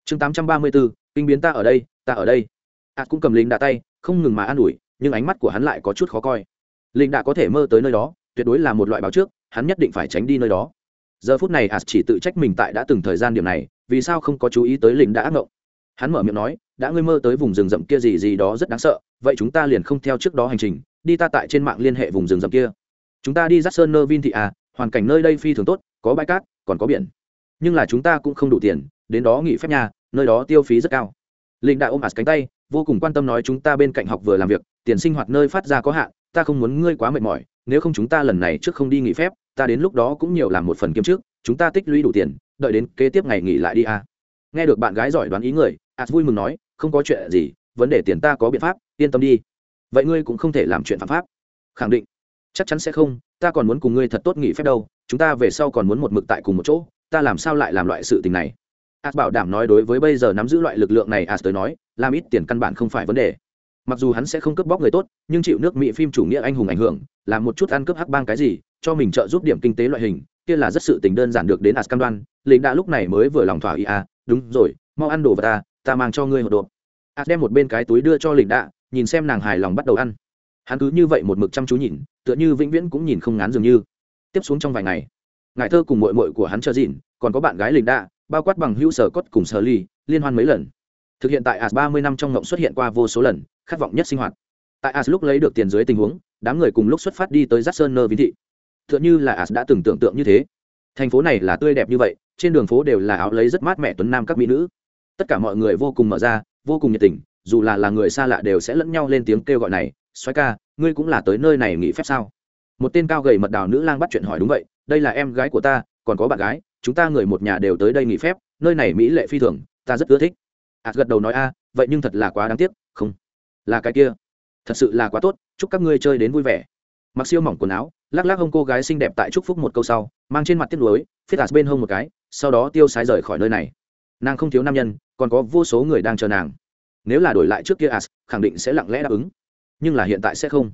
Chương 834 kinh biến ta ở đây, ta ở đây. Ạt cũng cầm linh đã tay, không ngừng mà an ủi, nhưng ánh mắt của hắn lại có chút khó coi. Linh đã có thể mơ tới nơi đó, tuyệt đối là một loại báo trước, hắn nhất định phải tránh đi nơi đó. Giờ phút này ạt chỉ tự trách mình tại đã từng thời gian điểm này, vì sao không có chú ý tới linh đã ác ngộng? Hắn mở miệng nói, đã ngươi mơ tới vùng rừng rậm kia gì gì đó rất đáng sợ, vậy chúng ta liền không theo trước đó hành trình đi ta tại trên mạng liên hệ vùng rừng rậm kia. Chúng ta đi dắt sơn nơ vin thị à hoàn cảnh nơi đây phi thường tốt, có bãi cát, còn có biển. Nhưng là chúng ta cũng không đủ tiền, đến đó nghỉ phép nhà nơi đó tiêu phí rất cao. Linh đã ôm ạt cánh tay, vô cùng quan tâm nói chúng ta bên cạnh học vừa làm việc, tiền sinh hoạt nơi phát ra có hạn, ta không muốn ngươi quá mệt mỏi, nếu không chúng ta lần này trước không đi nghỉ phép, ta đến lúc đó cũng nhiều làm một phần kiếm trước chúng ta tích lũy đủ tiền, đợi đến kế tiếp ngày nghỉ lại đi à. nghe được bạn gái giỏi đoán ý người, ạt vui mừng nói, không có chuyện gì, vấn đề tiền ta có biện pháp, yên tâm đi vậy ngươi cũng không thể làm chuyện phạm pháp. Khẳng định. Chắc chắn sẽ không, ta còn muốn cùng ngươi thật tốt nghỉ phép đâu, chúng ta về sau còn muốn một mực tại cùng một chỗ, ta làm sao lại làm loại sự tình này? As bảo đảm nói đối với bây giờ nắm giữ loại lực lượng này as tới nói, làm ít tiền căn bản không phải vấn đề. Mặc dù hắn sẽ không cướp bóc người tốt, nhưng chịu nước mỹ phim chủ nghĩa anh hùng ảnh hưởng, làm một chút ăn cướp hắc bang cái gì, cho mình trợ giúp điểm kinh tế loại hình, kia là rất sự tình đơn giản được đến as cam đoan lính đã lúc này mới vừa lòng thỏa ý à đúng rồi, mau ăn đồ vào ta ta mang cho ngươi một đồ as đem một bên cái túi đưa cho lính đã nhìn xem nàng hài lòng bắt đầu ăn. Hắn cứ như vậy một mực chăm chú nhìn, tựa như vĩnh viễn cũng nhìn không ngán dường như. Tiếp xuống trong vài ngày, ngài thơ cùng mội mội của hắn chờ dịn, còn có bạn gái lình đạ bao quát bằng hữu sở cốt cùng sở ly liên hoan mấy lần. Thực hiện tại as ba mươi năm trong ngộng xuất hiện qua vô số lần, khát vọng nhất sinh hoạt. Tại as lúc lấy được tiền dưới tình huống, đám người cùng lúc xuất phát đi tới giắt nơ vĩnh thị. Tựa như là as đã từng tưởng tượng như thế. Thành phố này là tươi đẹp như vậy, trên đường phố đều là áo lấy rất mát mẻ tuấn nam các mỹ nữ. Tất cả mọi người vô cùng mở ra, vô cùng nhiệt tình dù là là người xa lạ đều sẽ lẫn nhau lên tiếng kêu gọi này xoáy ca, ngươi cũng là tới nơi này nghỉ phép sao? Một tên cao gầy mật đào nữ lang bắt chuyện hỏi, đúng vậy, đây là em gái của ta, còn có bạn gái, chúng ta người một nhà đều tới đây nghỉ phép, nơi này mỹ lệ phi thường, ta rất ưa thích. Ạt gật đầu nói, a, vậy nhưng thật là quá đáng tiếc. Không. Là cái kia. Thật sự là quá tốt, chúc các ngươi chơi đến vui vẻ. Mặc siêu mỏng quần áo, lắc lắc hông cô gái xinh đẹp tại chúc phúc một câu sau, mang trên mặt tiếc nuối phết ạt bên hông một cái, sau đó tiêu sái rời khỏi nơi này. Nàng không thiếu nam nhân, còn có vô số người đang chờ nàng nếu là đổi lại trước kia as, khẳng định sẽ lặng lẽ đáp ứng. Nhưng là hiện tại sẽ không.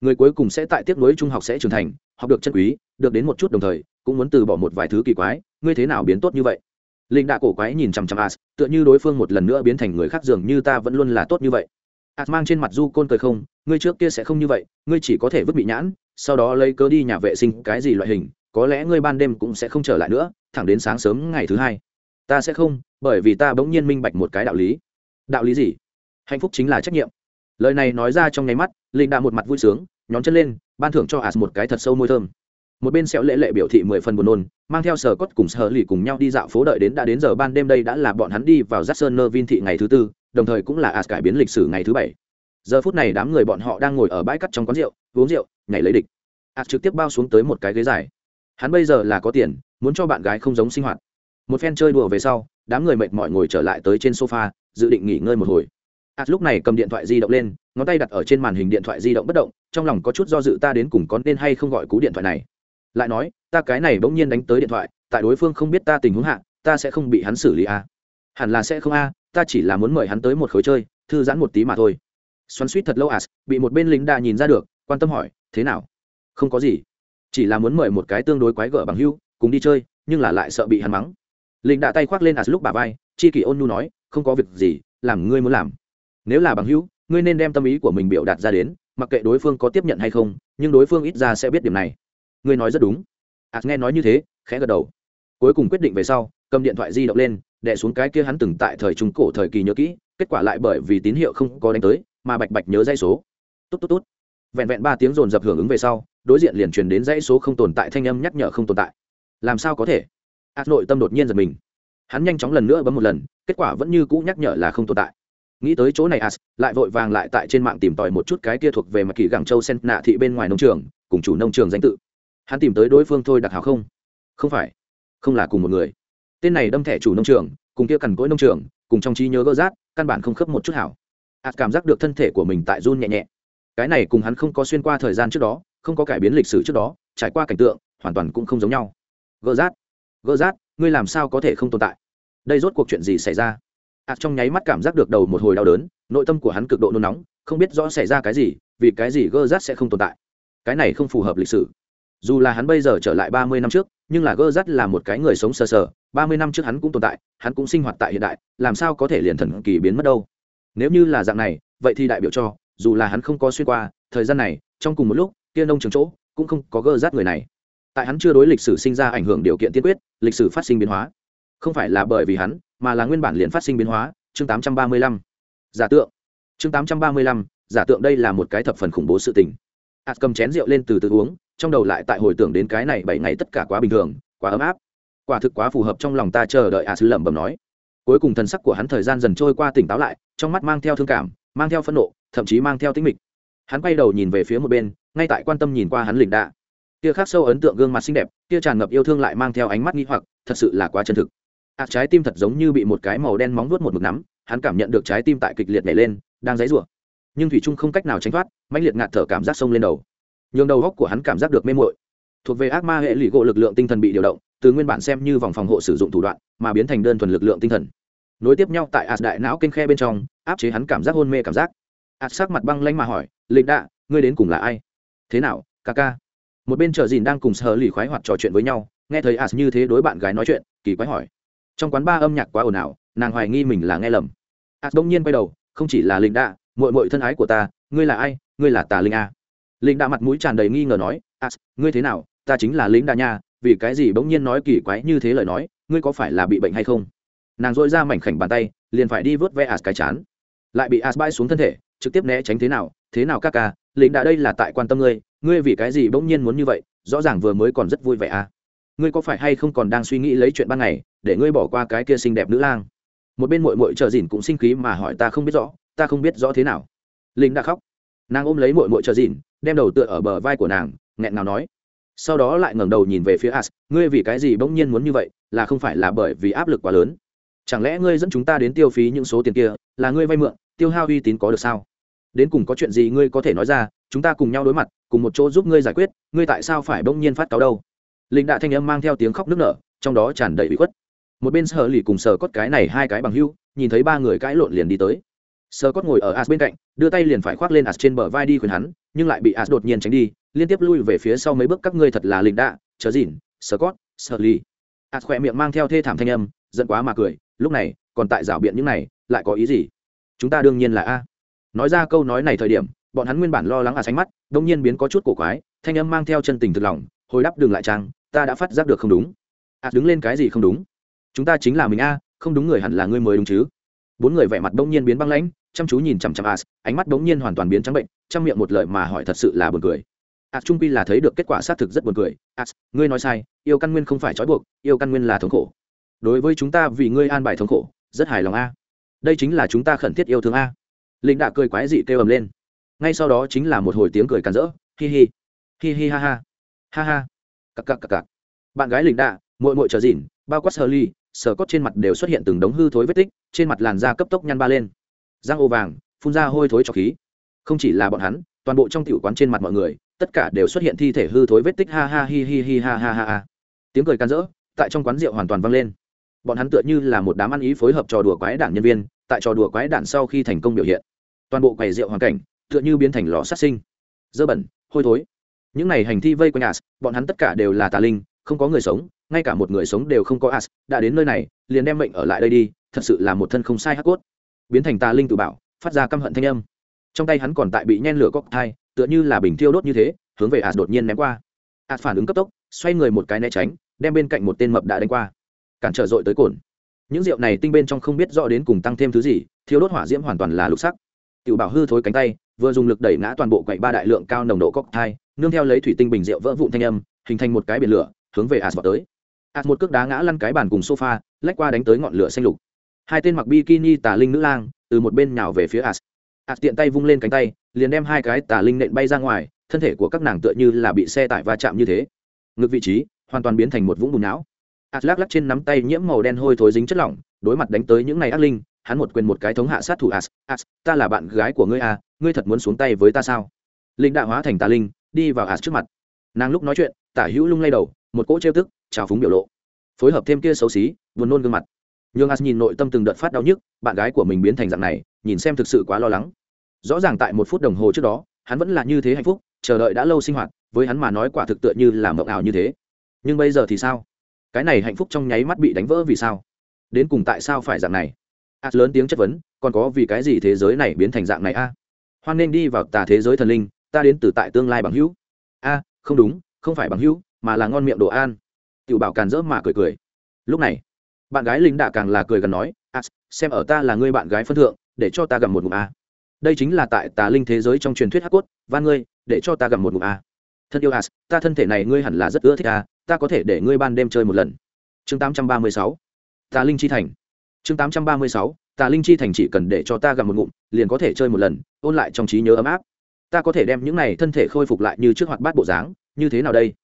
Người cuối cùng sẽ tại tiếp nối trung học sẽ trưởng thành, học được chân quý, được đến một chút đồng thời, cũng muốn từ bỏ một vài thứ kỳ quái. Ngươi thế nào biến tốt như vậy? Linh đạ cổ quái nhìn chằm chằm as, tựa như đối phương một lần nữa biến thành người khác dường như ta vẫn luôn là tốt như vậy. As mang trên mặt du côn cười không, ngươi trước kia sẽ không như vậy, ngươi chỉ có thể vứt bị nhãn, sau đó lấy cớ đi nhà vệ sinh, cái gì loại hình, có lẽ ngươi ban đêm cũng sẽ không trở lại nữa, thẳng đến sáng sớm ngày thứ hai. Ta sẽ không, bởi vì ta bỗng nhiên minh bạch một cái đạo lý đạo lý gì hạnh phúc chính là trách nhiệm lời này nói ra trong nháy mắt linh đã một mặt vui sướng nhón chân lên ban thưởng cho ạt một cái thật sâu môi thơm một bên sẹo lễ lệ biểu thị mười phần buồn nôn mang theo sở cốt cùng sở lì cùng nhau đi dạo phố đợi đến đã đến giờ ban đêm đây đã là bọn hắn đi vào Jackson Nơ Vin thị ngày thứ tư, đồng thời cũng là ạt cải biến lịch sử ngày thứ bảy. Giờ phút này đám người bọn họ đang ngồi ở bãi cắt trong quán rượu, uống rượu, nhảy lấy địch. ạt trực tiếp bao xuống tới một cái ghế dài. Hắn bây giờ là có tiền, muốn cho bạn gái không giống sinh hoạt. Một phen chơi đùa về sau, đám người mệt mỏi ngồi trở lại tới trên sofa, dự định nghỉ ngơi một hồi. At lúc này cầm điện thoại di động lên, ngón tay đặt ở trên màn hình điện thoại di động bất động, trong lòng có chút do dự ta đến cùng có nên hay không gọi cú điện thoại này lại nói ta cái này bỗng nhiên đánh tới điện thoại tại đối phương không biết ta tình huống hạ ta sẽ không bị hắn xử lý a à. hẳn là sẽ không a ta chỉ là muốn mời hắn tới một khối chơi thư giãn một tí mà thôi xoắn suýt thật lâu à bị một bên lính đà nhìn ra được quan tâm hỏi thế nào không có gì chỉ là muốn mời một cái tương đối quái gở bằng hưu cùng đi chơi nhưng là lại sợ bị hắn mắng lính đã tay khoác lên à lúc bà vai, chi kỳ ôn nhu nói, không có việc gì, làm ngươi muốn làm. Nếu là bằng hữu, ngươi nên đem tâm ý của mình biểu đạt ra đến, mặc kệ đối phương có tiếp nhận hay không, nhưng đối phương ít ra sẽ biết điểm này. Ngươi nói rất đúng. Ạt nghe nói như thế, khẽ gật đầu. Cuối cùng quyết định về sau, cầm điện thoại di động lên, đè xuống cái kia hắn từng tại thời trung cổ thời kỳ nhớ kỹ, kết quả lại bởi vì tín hiệu không có đánh tới, mà bạch bạch nhớ dây số. Tốt tốt tốt vẹn vẹn ba tiếng dồn dập hưởng ứng về sau, đối diện liền truyền đến dãy số không tồn tại, thanh âm nhắc nhở không tồn tại. Làm sao có thể? Ạt nội tâm đột nhiên giật mình. Hắn nhanh chóng lần nữa bấm một lần, kết quả vẫn như cũ nhắc nhở là không tồn tại. Nghĩ tới chỗ này, as lại vội vàng lại tại trên mạng tìm tòi một chút cái kia thuộc về mặt kỳ gẳng châu sen nạ thị bên ngoài nông trường, cùng chủ nông trường danh tự. Hắn tìm tới đối phương thôi đặc hào không? Không phải. Không là cùng một người. Tên này đâm thẻ chủ nông trường, cùng kia cằn cỗi nông trường, cùng trong trí nhớ gỡ rát, căn bản không khớp một chút hảo. As cảm giác được thân thể của mình tại run nhẹ nhẹ. Cái này cùng hắn không có xuyên qua thời gian trước đó, không có cải biến lịch sử trước đó, trải qua cảnh tượng, hoàn toàn cũng không giống nhau. Gỡ rát gỡ rát, ngươi làm sao có thể không tồn tại? Đây rốt cuộc chuyện gì xảy ra? Ạt trong nháy mắt cảm giác được đầu một hồi đau đớn, nội tâm của hắn cực độ nôn nóng, không biết rõ xảy ra cái gì, vì cái gì gỡ rát sẽ không tồn tại? Cái này không phù hợp lịch sử. Dù là hắn bây giờ trở lại ba mươi năm trước, nhưng là gơ rát là một cái người sống sờ sờ, ba mươi năm trước hắn cũng tồn tại, hắn cũng sinh hoạt tại hiện đại, làm sao có thể liền thần kỳ biến mất đâu? Nếu như là dạng này, vậy thì đại biểu cho, dù là hắn không có xuyên qua, thời gian này, trong cùng một lúc, kia nông trường chỗ, cũng không có gơ rát người này tại hắn chưa đối lịch sử sinh ra ảnh hưởng điều kiện tiên quyết, lịch sử phát sinh biến hóa. Không phải là bởi vì hắn, mà là nguyên bản liền phát sinh biến hóa, chương tám trăm ba mươi lăm. Giả tượng. Chương tám trăm ba mươi lăm, giả tượng đây là một cái thập phần khủng bố sự tình. Ạt cầm chén rượu lên từ từ uống, trong đầu lại tại hồi tưởng đến cái này bảy ngày tất cả quá bình thường, quá ấm áp. Quả thực quá phù hợp trong lòng ta chờ đợi a sứ lẩm bẩm nói. Cuối cùng thần sắc của hắn thời gian dần trôi qua tỉnh táo lại, trong mắt mang theo thương cảm, mang theo phẫn nộ, thậm chí mang theo tính mịch. Hắn quay đầu nhìn về phía một bên, ngay tại quan tâm nhìn qua hắn lỉnh đạ kia khắc sâu ấn tượng gương mặt xinh đẹp kia tràn ngập yêu thương lại mang theo ánh mắt nghi hoặc, thật sự là quá chân thực. Ạt trái tim thật giống như bị một cái màu đen móng vuốt một mực nắm, hắn cảm nhận được trái tim tại kịch liệt nhảy lên, đang dãy rủa nhưng thủy trung không cách nào tránh thoát, mãnh liệt ngạt thở cảm giác sông lên đầu. Nhường đầu góc của hắn cảm giác được mê mội thuộc về ác ma hệ lụy gỗ lực lượng tinh thần bị điều động, từ nguyên bản xem như vòng phòng hộ sử dụng thủ đoạn, mà biến thành đơn thuần lực lượng tinh thần. Nối tiếp nhau tại ạt đại não kênh khe bên trong, áp chế hắn cảm giác hôn mê cảm giác. Ạt sắc mặt băng lanh mà hỏi, lịch đạ, ngươi đến cùng là ai? Thế nào, ca ca? Một bên chờ dìn đang cùng sờ lì khoái hoạt trò chuyện với nhau nghe thấy As như thế đối bạn gái nói chuyện kỳ quái hỏi. Trong quán ba âm nhạc quá ồn ào nàng hoài nghi mình là nghe lầm. As đông nhiên quay đầu không chỉ là Linh đạ mội mội thân ái của ta ngươi là ai? Ngươi là tà linh a. Linh đạ mặt mũi tràn đầy nghi ngờ nói As, ngươi thế nào? Ta chính là lính đạ nha vì cái gì bỗng nhiên nói kỳ quái như thế lời nói ngươi có phải là bị bệnh hay không? Nàng dội ra mảnh khảnh bàn tay liền phải đi vớt ve as cái chán. Lại bị as bay xuống thân thể trực tiếp né tránh thế nào? Thế nào các ca? Lính đạ đây là tại quan tâm ngươi ngươi vì cái gì bỗng nhiên muốn như vậy, rõ ràng vừa mới còn rất vui vẻ à? Ngươi có phải hay không còn đang suy nghĩ lấy chuyện ban ngày, để ngươi bỏ qua cái kia xinh đẹp nữ lang? Một bên mội mội chờ dìn cũng sinh khí mà hỏi ta không biết rõ, ta không biết rõ thế nào. Linh đã khóc. Nàng ôm lấy mội mội chờ dìn đem đầu tựa ở bờ vai của nàng, nghẹn ngào nói. Sau đó lại ngẩng đầu nhìn về phía as, ngươi vì cái gì bỗng nhiên muốn như vậy, là không phải là bởi vì áp lực quá lớn? Chẳng lẽ ngươi dẫn chúng ta đến tiêu phí những số tiền kia, là ngươi vay mượn, tiêu hao uy tín có được sao? Đến cùng có chuyện gì ngươi có thể nói ra, chúng ta cùng nhau đối mặt, cùng một chỗ giúp ngươi giải quyết, ngươi tại sao phải bỗng nhiên phát cáo đâu? Linh đạ thanh âm mang theo tiếng khóc nức nở, trong đó tràn đầy bị khuất. Một bên sở lì cùng sở cốt cái này hai cái bằng hưu, nhìn thấy ba người cãi lộn liền đi tới. Sở cốt ngồi ở as bên cạnh, đưa tay liền phải khoác lên as trên bờ vai đi khuyên hắn, nhưng lại bị as đột nhiên tránh đi, liên tiếp lui về phía sau mấy bước, các ngươi thật là linh đạ chớ dỉn sở cốt, sở lì. As khỏe miệng mang theo thê thảm thanh âm, giận quá mà cười, lúc này, còn tại rảo biện những này, lại có ý gì? Chúng ta đương nhiên là a nói ra câu nói này thời điểm, bọn hắn nguyên bản lo lắng à sánh mắt đông nhiên biến có chút cổ quái, thanh âm mang theo chân tình thực lòng, hồi đáp đường lại trang, ta đã phát giác được không đúng. À đứng lên cái gì không đúng? Chúng ta chính là mình a, không đúng người hẳn là ngươi mới đúng chứ. Bốn người vẻ mặt đông nhiên biến băng lãnh, chăm chú nhìn chằm chằm as, ánh mắt bỗng nhiên hoàn toàn biến trắng bệnh, trong miệng một lời mà hỏi thật sự là buồn cười. Ạt trung quy là thấy được kết quả xác thực rất buồn cười. Ạt ngươi nói sai, yêu căn nguyên không phải trói buộc, yêu căn nguyên là thống khổ. Đối với chúng ta vì ngươi an bài thống khổ, rất hài lòng a. Đây chính là chúng ta khẩn thiết yêu thương a linh đạ cười quái dị kêu ầm lên. Ngay sau đó chính là một hồi tiếng cười càn rỡ, hi hi. Hi hi ha ha. Ha ha. Cặc cặc cặc cặc. Bạn gái linh đạ mội mội chờ dịn bao quát sơ ly sờ cốt trên mặt đều xuất hiện từng đống hư thối vết tích, trên mặt làn da cấp tốc nhăn ba lên. Giang ô vàng, phun ra hôi thối cho khí. Không chỉ là bọn hắn, toàn bộ trong tiểu quán trên mặt mọi người, tất cả đều xuất hiện thi thể hư thối vết tích, ha ha hi hi hi ha ha ha ha. Tiếng cười can rỡ, tại trong quán rượu hoàn toàn vang lên. Bọn hắn tựa như là một đám ăn ý phối hợp trò đùa quái đản nhân viên, tại trò đùa quái đản sau khi thành công biểu hiện toàn bộ quầy rượu hoàn cảnh tựa như biến thành lò sát sinh. Dơ bẩn, hôi thối. Những n à y hành thi vây quanh as, bọn hắn tất cả đều là tà linh, không có người sống, ngay cả một người sống đều không có as, đã đến nơi này, liền đem mệnh ở lại đây đi, thật sự là một thân không sai hắc cốt. Biến thành tà linh tự bảo, phát ra căm hận thanh âm. Trong tay hắn còn tại bị nhen lửa cóc thai, tựa như là bình thiêu đốt như thế, hướng về as đột nhiên ném qua. As phản ứng cấp tốc, xoay người một cái né tránh, đem bên cạnh một tên mập đã đánh qua. Cản trở dội tới cồn. Những rượu này tinh bên trong không biết rõ đến cùng tăng thêm thứ gì, thiêu đốt hỏa diễm hoàn toàn là lục sắc tiểu bảo hư thối cánh tay, vừa dùng lực đẩy ngã toàn bộ quậy ba đại lượng cao nồng độ cóc thai nương theo lấy thủy tinh bình rượu vỡ vụn thanh âm, hình thành một cái biển lửa, hướng về ạt vào tới. Ạt một cước đá ngã lăn cái bàn cùng sofa, lách qua đánh tới ngọn lửa xanh lục. Hai tên mặc bikini tà linh nữ lang, từ một bên nhào về phía ạt ạt tiện tay vung lên cánh tay, liền đem hai cái tà linh nện bay ra ngoài, thân thể của các nàng tựa như là bị xe tải va chạm như thế. Ngực vị trí, hoàn toàn biến thành một vũng bùn não. Ạt lắc lắc trên nắm tay nhiễm màu đen hôi thối dính chất lỏng, đối mặt đánh tới những này ác linh hắn một quyền một cái thống hạ sát thủ as as, ta là bạn gái của ngươi à ngươi thật muốn xuống tay với ta sao? Linh đã hóa thành tà linh, đi vào as trước mặt. Nàng lúc nói chuyện, tả hữu lung lay đầu, một cỗ trêu tức, trào phúng biểu lộ. Phối hợp thêm kia xấu xí, buồn nôn gương mặt. Nhưng as nhìn nội tâm từng đợt phát đau nhức, bạn gái của mình biến thành dạng này, nhìn xem thực sự quá lo lắng. Rõ ràng tại một phút đồng hồ trước đó, hắn vẫn là như thế hạnh phúc, chờ đợi đã lâu sinh hoạt, với hắn mà nói quả thực tựa như là mộng ảo như thế. Nhưng bây giờ thì sao? Cái này hạnh phúc trong nháy mắt bị đánh vỡ vì sao? Đến cùng tại sao phải dạng này? As lớn tiếng chất vấn, còn có vì cái gì thế giới này biến thành dạng này a? Hoan nên đi vào tà thế giới thần linh, ta đến từ tại tương lai bằng hữu. A, không đúng, không phải bằng hữu, mà là ngon miệng đồ an. Tiểu bảo càn rỡ mà cười cười. Lúc này, bạn gái lính đạ càng là cười gần nói as xem ở ta là ngươi bạn gái phân thượng, để cho ta gặp một ngụm a. Đây chính là tại tà linh thế giới trong truyền thuyết hắc cốt, van ngươi, để cho ta gặp một ngụm a. Thân yêu as ta thân thể này ngươi hẳn là rất ưa thích a, ta có thể để ngươi ban đêm chơi một lần. Chương 836 tà linh chi thành chương 836 tà linh chi thành chỉ cần để cho ta gặp một ngụm, liền có thể chơi một lần, ôn lại trong trí nhớ ấm áp. Ta có thể đem những này thân thể khôi phục lại như trước hoạt bát bộ dáng, như thế nào đây?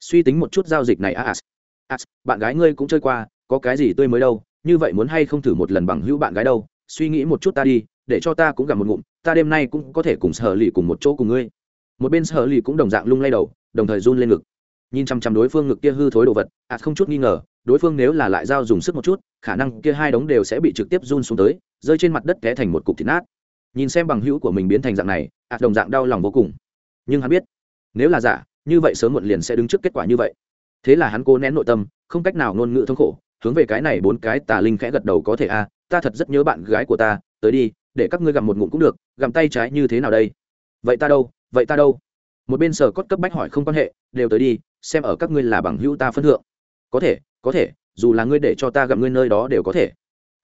Suy tính một chút giao dịch này as as bạn gái ngươi cũng chơi qua, có cái gì tươi mới đâu? Như vậy muốn hay không thử một lần bằng hữu bạn gái đâu? Suy nghĩ một chút ta đi, để cho ta cũng gặp một ngụm, ta đêm nay cũng có thể cùng sở lì cùng một chỗ cùng ngươi. Một bên sở lì cũng đồng dạng lung lay đầu, đồng thời run lên ngực nhìn chăm chăm đối phương ngực kia hư thối đồ vật ạt không chút nghi ngờ, đối phương nếu là lại dao dùng sức một chút, khả năng kia hai đống đều sẽ bị trực tiếp run xuống tới, rơi trên mặt đất té thành một cục thịt nát. Nhìn xem bằng hữu của mình biến thành dạng này ạt đồng dạng đau lòng vô cùng. Nhưng hắn biết, nếu là giả, như vậy sớm muộn liền sẽ đứng trước kết quả như vậy. Thế là hắn cố nén nội tâm, không cách nào ngôn ngữ thống khổ, hướng về cái này bốn cái tà linh khẽ gật đầu có thể a ta thật rất nhớ bạn gái của ta, tới đi, để các ngươi gặm một ngụm cũng được, gặm tay trái như thế nào đây? Vậy ta đâu, vậy ta đâu? Một bên sở cốt cấp bách hỏi không quan hệ, đều tới đi xem ở các ngươi là bằng hữu ta phân thượng. Có thể có thể, dù là ngươi để cho ta gặp ngươi nơi đó đều có thể.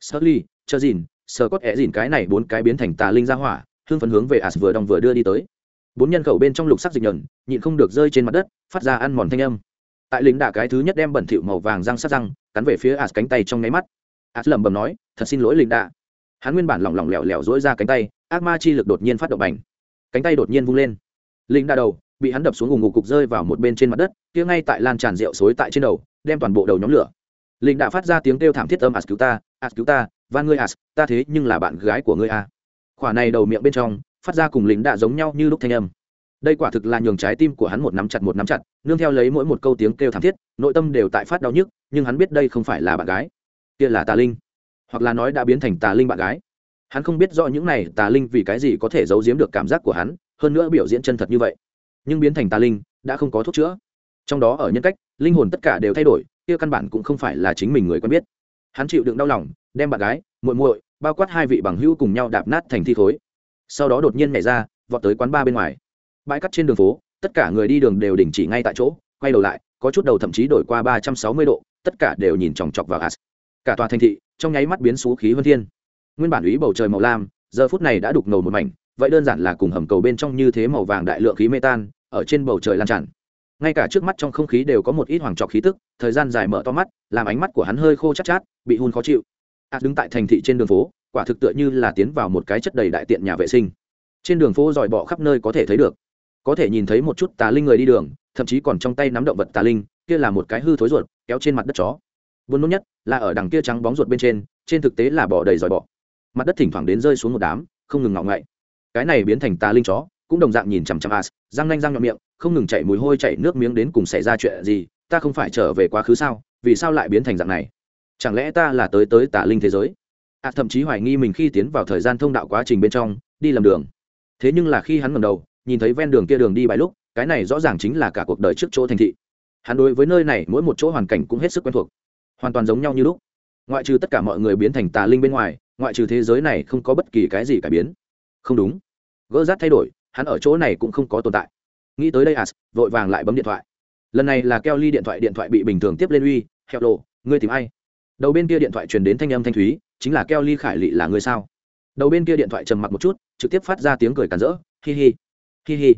Sơ ly chờ dìn cốt ẹ dìn cái này bốn cái biến thành tà linh ra hỏa hương phấn hướng về as vừa đong vừa đưa đi tới. Bốn nhân khẩu bên trong lục sắc dịch nhẫn, nhịn không được rơi trên mặt đất, phát ra ăn mòn thanh âm. Tại lính đạ cái thứ nhất đem bẩn thỉu màu vàng răng sắc răng, cắn về phía as cánh tay trong ngáy mắt. As lẩm bẩm nói, thật xin lỗi lính đạ. Hắn nguyên bản lỏng lỏng lẻo lẻo dỗi ra cánh tay, ác ma chi lực đột nhiên phát động bành. Cánh tay đột nhiên vung lên. Lính đạ đầu bị hắn đập xuống ngủ ngủ cục rơi vào một bên trên mặt đất, kia ngay tại lan tràn rượu xối tại trên đầu, đem toàn bộ đầu nhóm lửa. Linh đã phát ra tiếng kêu thảm thiết âm as cứu ta as cứu ta và ngươi as ta thế nhưng là bạn gái của ngươi a khỏa này đầu miệng bên trong, phát ra cùng lính đã giống nhau như lúc thanh âm. Đây quả thực là nhường trái tim của hắn một nắm chặt một nắm chặt, nương theo lấy mỗi một câu tiếng kêu thảm thiết, nội tâm đều tại phát đau nhức, nhưng hắn biết đây không phải là bạn gái. Kia là tà linh. Hoặc là nói đã biến thành tà linh bạn gái. Hắn không biết rõ những này tà linh vì cái gì có thể giấu giếm được cảm giác của hắn, hơn nữa biểu diễn chân thật như vậy nhưng biến thành tà linh, đã không có thuốc chữa. Trong đó ở nhân cách, linh hồn tất cả đều thay đổi, kia căn bản cũng không phải là chính mình người quen biết. Hắn chịu đựng đau lòng, đem bạn gái, muội muội, bao quát hai vị bằng hữu cùng nhau đạp nát thành thi khối. Sau đó đột nhiên nhảy ra, vọt tới quán ba bên ngoài. Bãi cắt trên đường phố, tất cả người đi đường đều đình chỉ ngay tại chỗ, quay đầu lại, có chút đầu thậm chí đổi qua ba trăm sáu mươi độ, tất cả đều nhìn chòng chọc vào as. Cả tòa thành thị, trong nháy mắt biến xú khí vân thiên. Nguyên bản ý bầu trời màu lam, giờ phút này đã đục ngầu một mảnh vậy đơn giản là cùng hầm cầu bên trong như thế màu vàng đại lượng khí mê tan ở trên bầu trời lan tràn. Ngay cả trước mắt trong không khí đều có một ít hoàng trọc khí tức thời gian dài mở to mắt làm ánh mắt của hắn hơi khô chắc chát, chát bị hun khó chịu. A đứng tại thành thị trên đường phố quả thực tựa như là tiến vào một cái chất đầy đại tiện nhà vệ sinh. Trên đường phố dòi bọ khắp nơi có thể thấy được. Có thể nhìn thấy một chút tà linh người đi đường thậm chí còn trong tay nắm động vật tà linh kia là một cái hư thối ruột kéo trên mặt đất chó. Buồn nôn nhất là ở đằng kia trắng bóng ruột bên trên trên thực tế là bỏ đầy dòi bọ. Mặt đất thỉnh thoảng đến rơi xuống một đám không ngừng ngọng ngậy cái này biến thành tà linh chó, cũng đồng dạng nhìn chằm chằm as, răng nanh răng nhọn miệng, không ngừng chạy mùi hôi chạy nước miếng đến cùng xảy ra chuyện gì, ta không phải trở về quá khứ sao, vì sao lại biến thành dạng này? Chẳng lẽ ta là tới tới tà linh thế giới? A thậm chí hoài nghi mình khi tiến vào thời gian thông đạo quá trình bên trong, đi lầm đường. Thế nhưng là khi hắn ngầm đầu, nhìn thấy ven đường kia đường đi bài lúc, cái này rõ ràng chính là cả cuộc đời trước chỗ thành thị. Hắn đối với nơi này mỗi một chỗ hoàn cảnh cũng hết sức quen thuộc. Hoàn toàn giống nhau như lúc. Ngoại trừ tất cả mọi người biến thành tà linh bên ngoài, ngoại trừ thế giới này không có bất kỳ cái gì cải biến không đúng. Gỡ rát thay đổi, hắn ở chỗ này cũng không có tồn tại. Nghĩ tới đây, as, vội vàng lại bấm điện thoại. Lần này là keo ly điện thoại điện thoại bị bình thường tiếp lên uy heo lộ, ngươi tìm ai? Đầu bên kia điện thoại truyền đến thanh âm thanh thúy, chính là keo ly khải lị là ngươi sao? Đầu bên kia điện thoại trầm mặc một chút, trực tiếp phát ra tiếng cười càn rỡ, hi hi hi hi,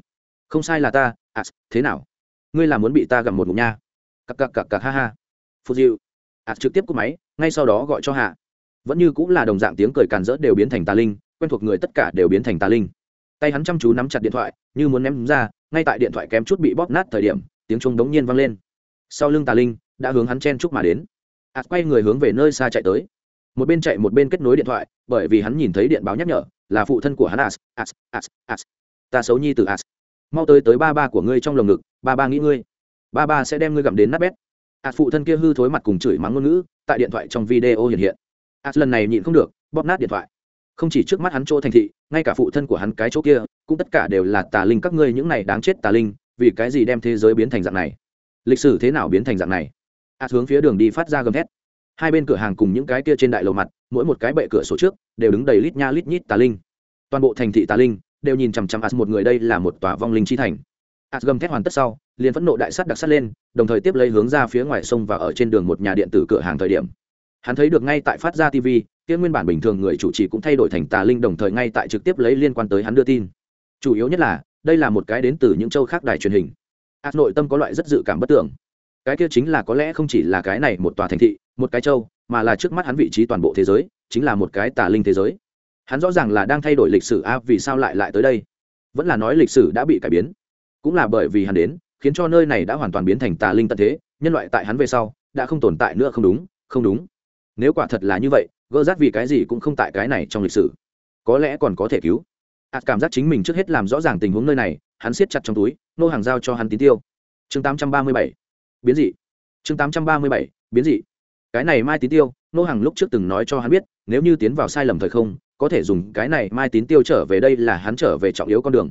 không sai là ta, as, thế nào? Ngươi là muốn bị ta gặm một ngụm nha. Cặc cặc cặc cặc, ha ha. Phù diệu. As trực tiếp cúp máy, ngay sau đó gọi cho hạ. Vẫn như cũng là đồng dạng tiếng cười càn rỡ đều biến thành tà linh quen thuộc người tất cả đều biến thành tà linh. Tay hắn chăm chú nắm chặt điện thoại, như muốn ném ra, ngay tại điện thoại kém chút bị bóp nát thời điểm, tiếng chuông đống nhiên vang lên. Sau lưng tà linh, đã hướng hắn chen chúc mà đến. Ạt quay người hướng về nơi xa chạy tới. Một bên chạy một bên kết nối điện thoại, bởi vì hắn nhìn thấy điện báo nhắc nhở, là phụ thân của hắn as as as as. Ta xấu nhi từ as. Mau tới tới ba ba của ngươi trong lồng ngực, ba ba nghĩ ngươi. Ba ba sẽ đem ngươi gặm đến nát bét. As phụ thân kia hư thối mặt cùng chửi mắng ngôn ngữ, tại điện thoại trong video hiện hiện. As lần này nhịn không được, bóp nát điện thoại không chỉ trước mắt hắn chỗ thành thị, ngay cả phụ thân của hắn cái chỗ kia, cũng tất cả đều là tà linh các ngươi những này đáng chết tà linh, vì cái gì đem thế giới biến thành dạng này? Lịch sử thế nào biến thành dạng này? A hướng phía đường đi phát ra gầm thét. Hai bên cửa hàng cùng những cái kia trên đại lầu mặt, mỗi một cái bệ cửa sổ trước, đều đứng đầy lít nha lít nhít tà linh. Toàn bộ thành thị tà linh, đều nhìn chằm chằm as một người đây là một tòa vong linh chi thành. As gầm thét hoàn tất sau, liền phẫn nộ đại sắt đặc sắt lên, đồng thời tiếp lấy hướng ra phía ngoài sông và ở trên đường một nhà điện tử cửa hàng thời điểm. Hắn thấy được ngay tại phát ra tv kia nguyên bản bình thường người chủ trì cũng thay đổi thành tà linh đồng thời ngay tại trực tiếp lấy liên quan tới hắn đưa tin. Chủ yếu nhất là, đây là một cái đến từ những châu khác đài truyền hình. Ạt nội tâm có loại rất dự cảm bất tưởng. Cái kia chính là có lẽ không chỉ là cái này một tòa thành thị, một cái châu, mà là trước mắt hắn vị trí toàn bộ thế giới, chính là một cái tà linh thế giới. Hắn rõ ràng là đang thay đổi lịch sử, a, vì sao lại lại tới đây? Vẫn là nói lịch sử đã bị cải biến. Cũng là bởi vì hắn đến, khiến cho nơi này đã hoàn toàn biến thành tà linh tận thế, nhân loại tại hắn về sau, đã không tồn tại nữa không đúng không đúng. Nếu quả thật là như vậy gỡ rát vì cái gì cũng không tại cái này trong lịch sử. Có lẽ còn có thể cứu. Ạt cảm giác chính mình trước hết làm rõ ràng tình huống nơi này, hắn siết chặt trong túi, nô hàng giao cho hắn tín tiêu. Chương 837. biến dị. Chương 837. biến dị. Cái này mai tín tiêu, nô hàng lúc trước từng nói cho hắn biết, nếu như tiến vào sai lầm thời không, có thể dùng cái này mai tín tiêu trở về đây là hắn trở về trọng yếu con đường.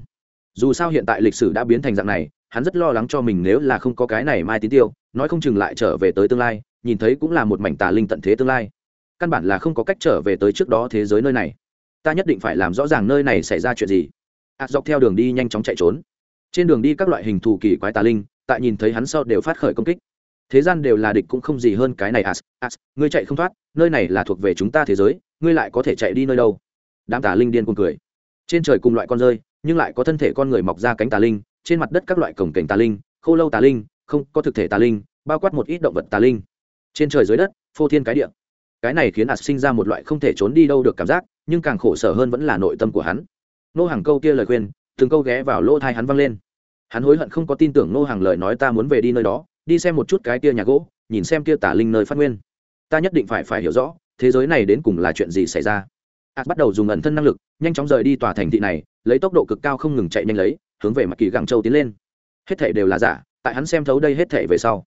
Dù sao hiện tại lịch sử đã biến thành dạng này, hắn rất lo lắng cho mình nếu là không có cái này mai tín tiêu, nói không chừng lại trở về tới tương lai, nhìn thấy cũng là một mảnh tà linh tận thế tương lai căn bản là không có cách trở về tới trước đó thế giới nơi này. Ta nhất định phải làm rõ ràng nơi này xảy ra chuyện gì. Ạt dọc theo đường đi nhanh chóng chạy trốn. Trên đường đi các loại hình thù kỳ quái tà linh, tại nhìn thấy hắn sau đều phát khởi công kích. Thế gian đều là địch cũng không gì hơn cái này as as ngươi chạy không thoát, nơi này là thuộc về chúng ta thế giới, ngươi lại có thể chạy đi nơi đâu? Đám tà linh điên cuồng cười. Trên trời cùng loại con rơi, nhưng lại có thân thể con người mọc ra cánh tà linh, trên mặt đất các loại cổng cảnh tà linh, khô lâu tà linh, không có thực thể tà linh, bao quát một ít động vật tà linh. Trên trời dưới đất, phô thiên cái địa cái này khiến ạt sinh ra một loại không thể trốn đi đâu được cảm giác, nhưng càng khổ sở hơn vẫn là nội tâm của hắn. Nô hàng câu kia lời khuyên, từng câu ghé vào lỗ thai hắn văng lên. Hắn hối hận không có tin tưởng nô hàng lời nói ta muốn về đi nơi đó, đi xem một chút cái kia nhà gỗ, nhìn xem kia tả linh nơi phát nguyên. Ta nhất định phải phải hiểu rõ, thế giới này đến cùng là chuyện gì xảy ra. Ạt bắt đầu dùng ẩn thân năng lực, nhanh chóng rời đi tòa thành thị này, lấy tốc độ cực cao không ngừng chạy nhanh lấy, hướng về mặt kỳ gặng châu tiến lên. Hết thể đều là giả, tại hắn xem thấu đây hết thể về sau.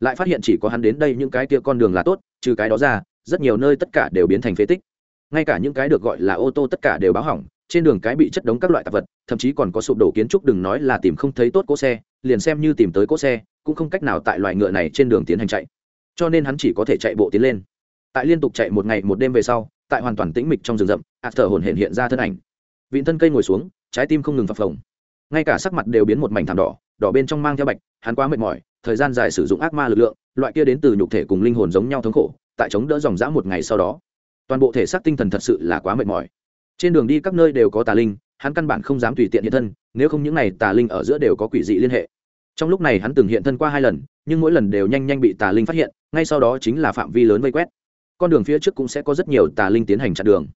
Lại phát hiện chỉ có hắn đến đây những cái kia con đường là tốt, trừ cái đó ra rất nhiều nơi tất cả đều biến thành phế tích. Ngay cả những cái được gọi là ô tô tất cả đều báo hỏng, trên đường cái bị chất đống các loại tạp vật, thậm chí còn có sụp đổ kiến trúc đừng nói là tìm không thấy tốt cỗ xe, liền xem như tìm tới cỗ xe, cũng không cách nào tại loại ngựa này trên đường tiến hành chạy. Cho nên hắn chỉ có thể chạy bộ tiến lên. Tại liên tục chạy một ngày một đêm về sau, tại hoàn toàn tĩnh mịch trong rừng rậm ạt thở hồn hiện hiện ra thân ảnh. Vịn thân cây ngồi xuống, trái tim không ngừng phập phồng. Ngay cả sắc mặt đều biến một mảnh thảm đỏ đỏ bên trong mang theo bạch, hắn quá mệt mỏi, thời gian dài sử dụng ác ma lực lượng, loại kia đến từ nhục thể cùng linh hồn giống nhau thống khổ tại chống đỡ dòng dã một ngày sau đó. Toàn bộ thể xác tinh thần thật sự là quá mệt mỏi. Trên đường đi các nơi đều có tà linh, hắn căn bản không dám tùy tiện hiện thân, nếu không những n à y tà linh ở giữa đều có quỷ dị liên hệ. Trong lúc này hắn từng hiện thân qua hai lần, nhưng mỗi lần đều nhanh nhanh bị tà linh phát hiện, ngay sau đó chính là phạm vi lớn vây quét. Con đường phía trước cũng sẽ có rất nhiều tà linh tiến hành chặn đường.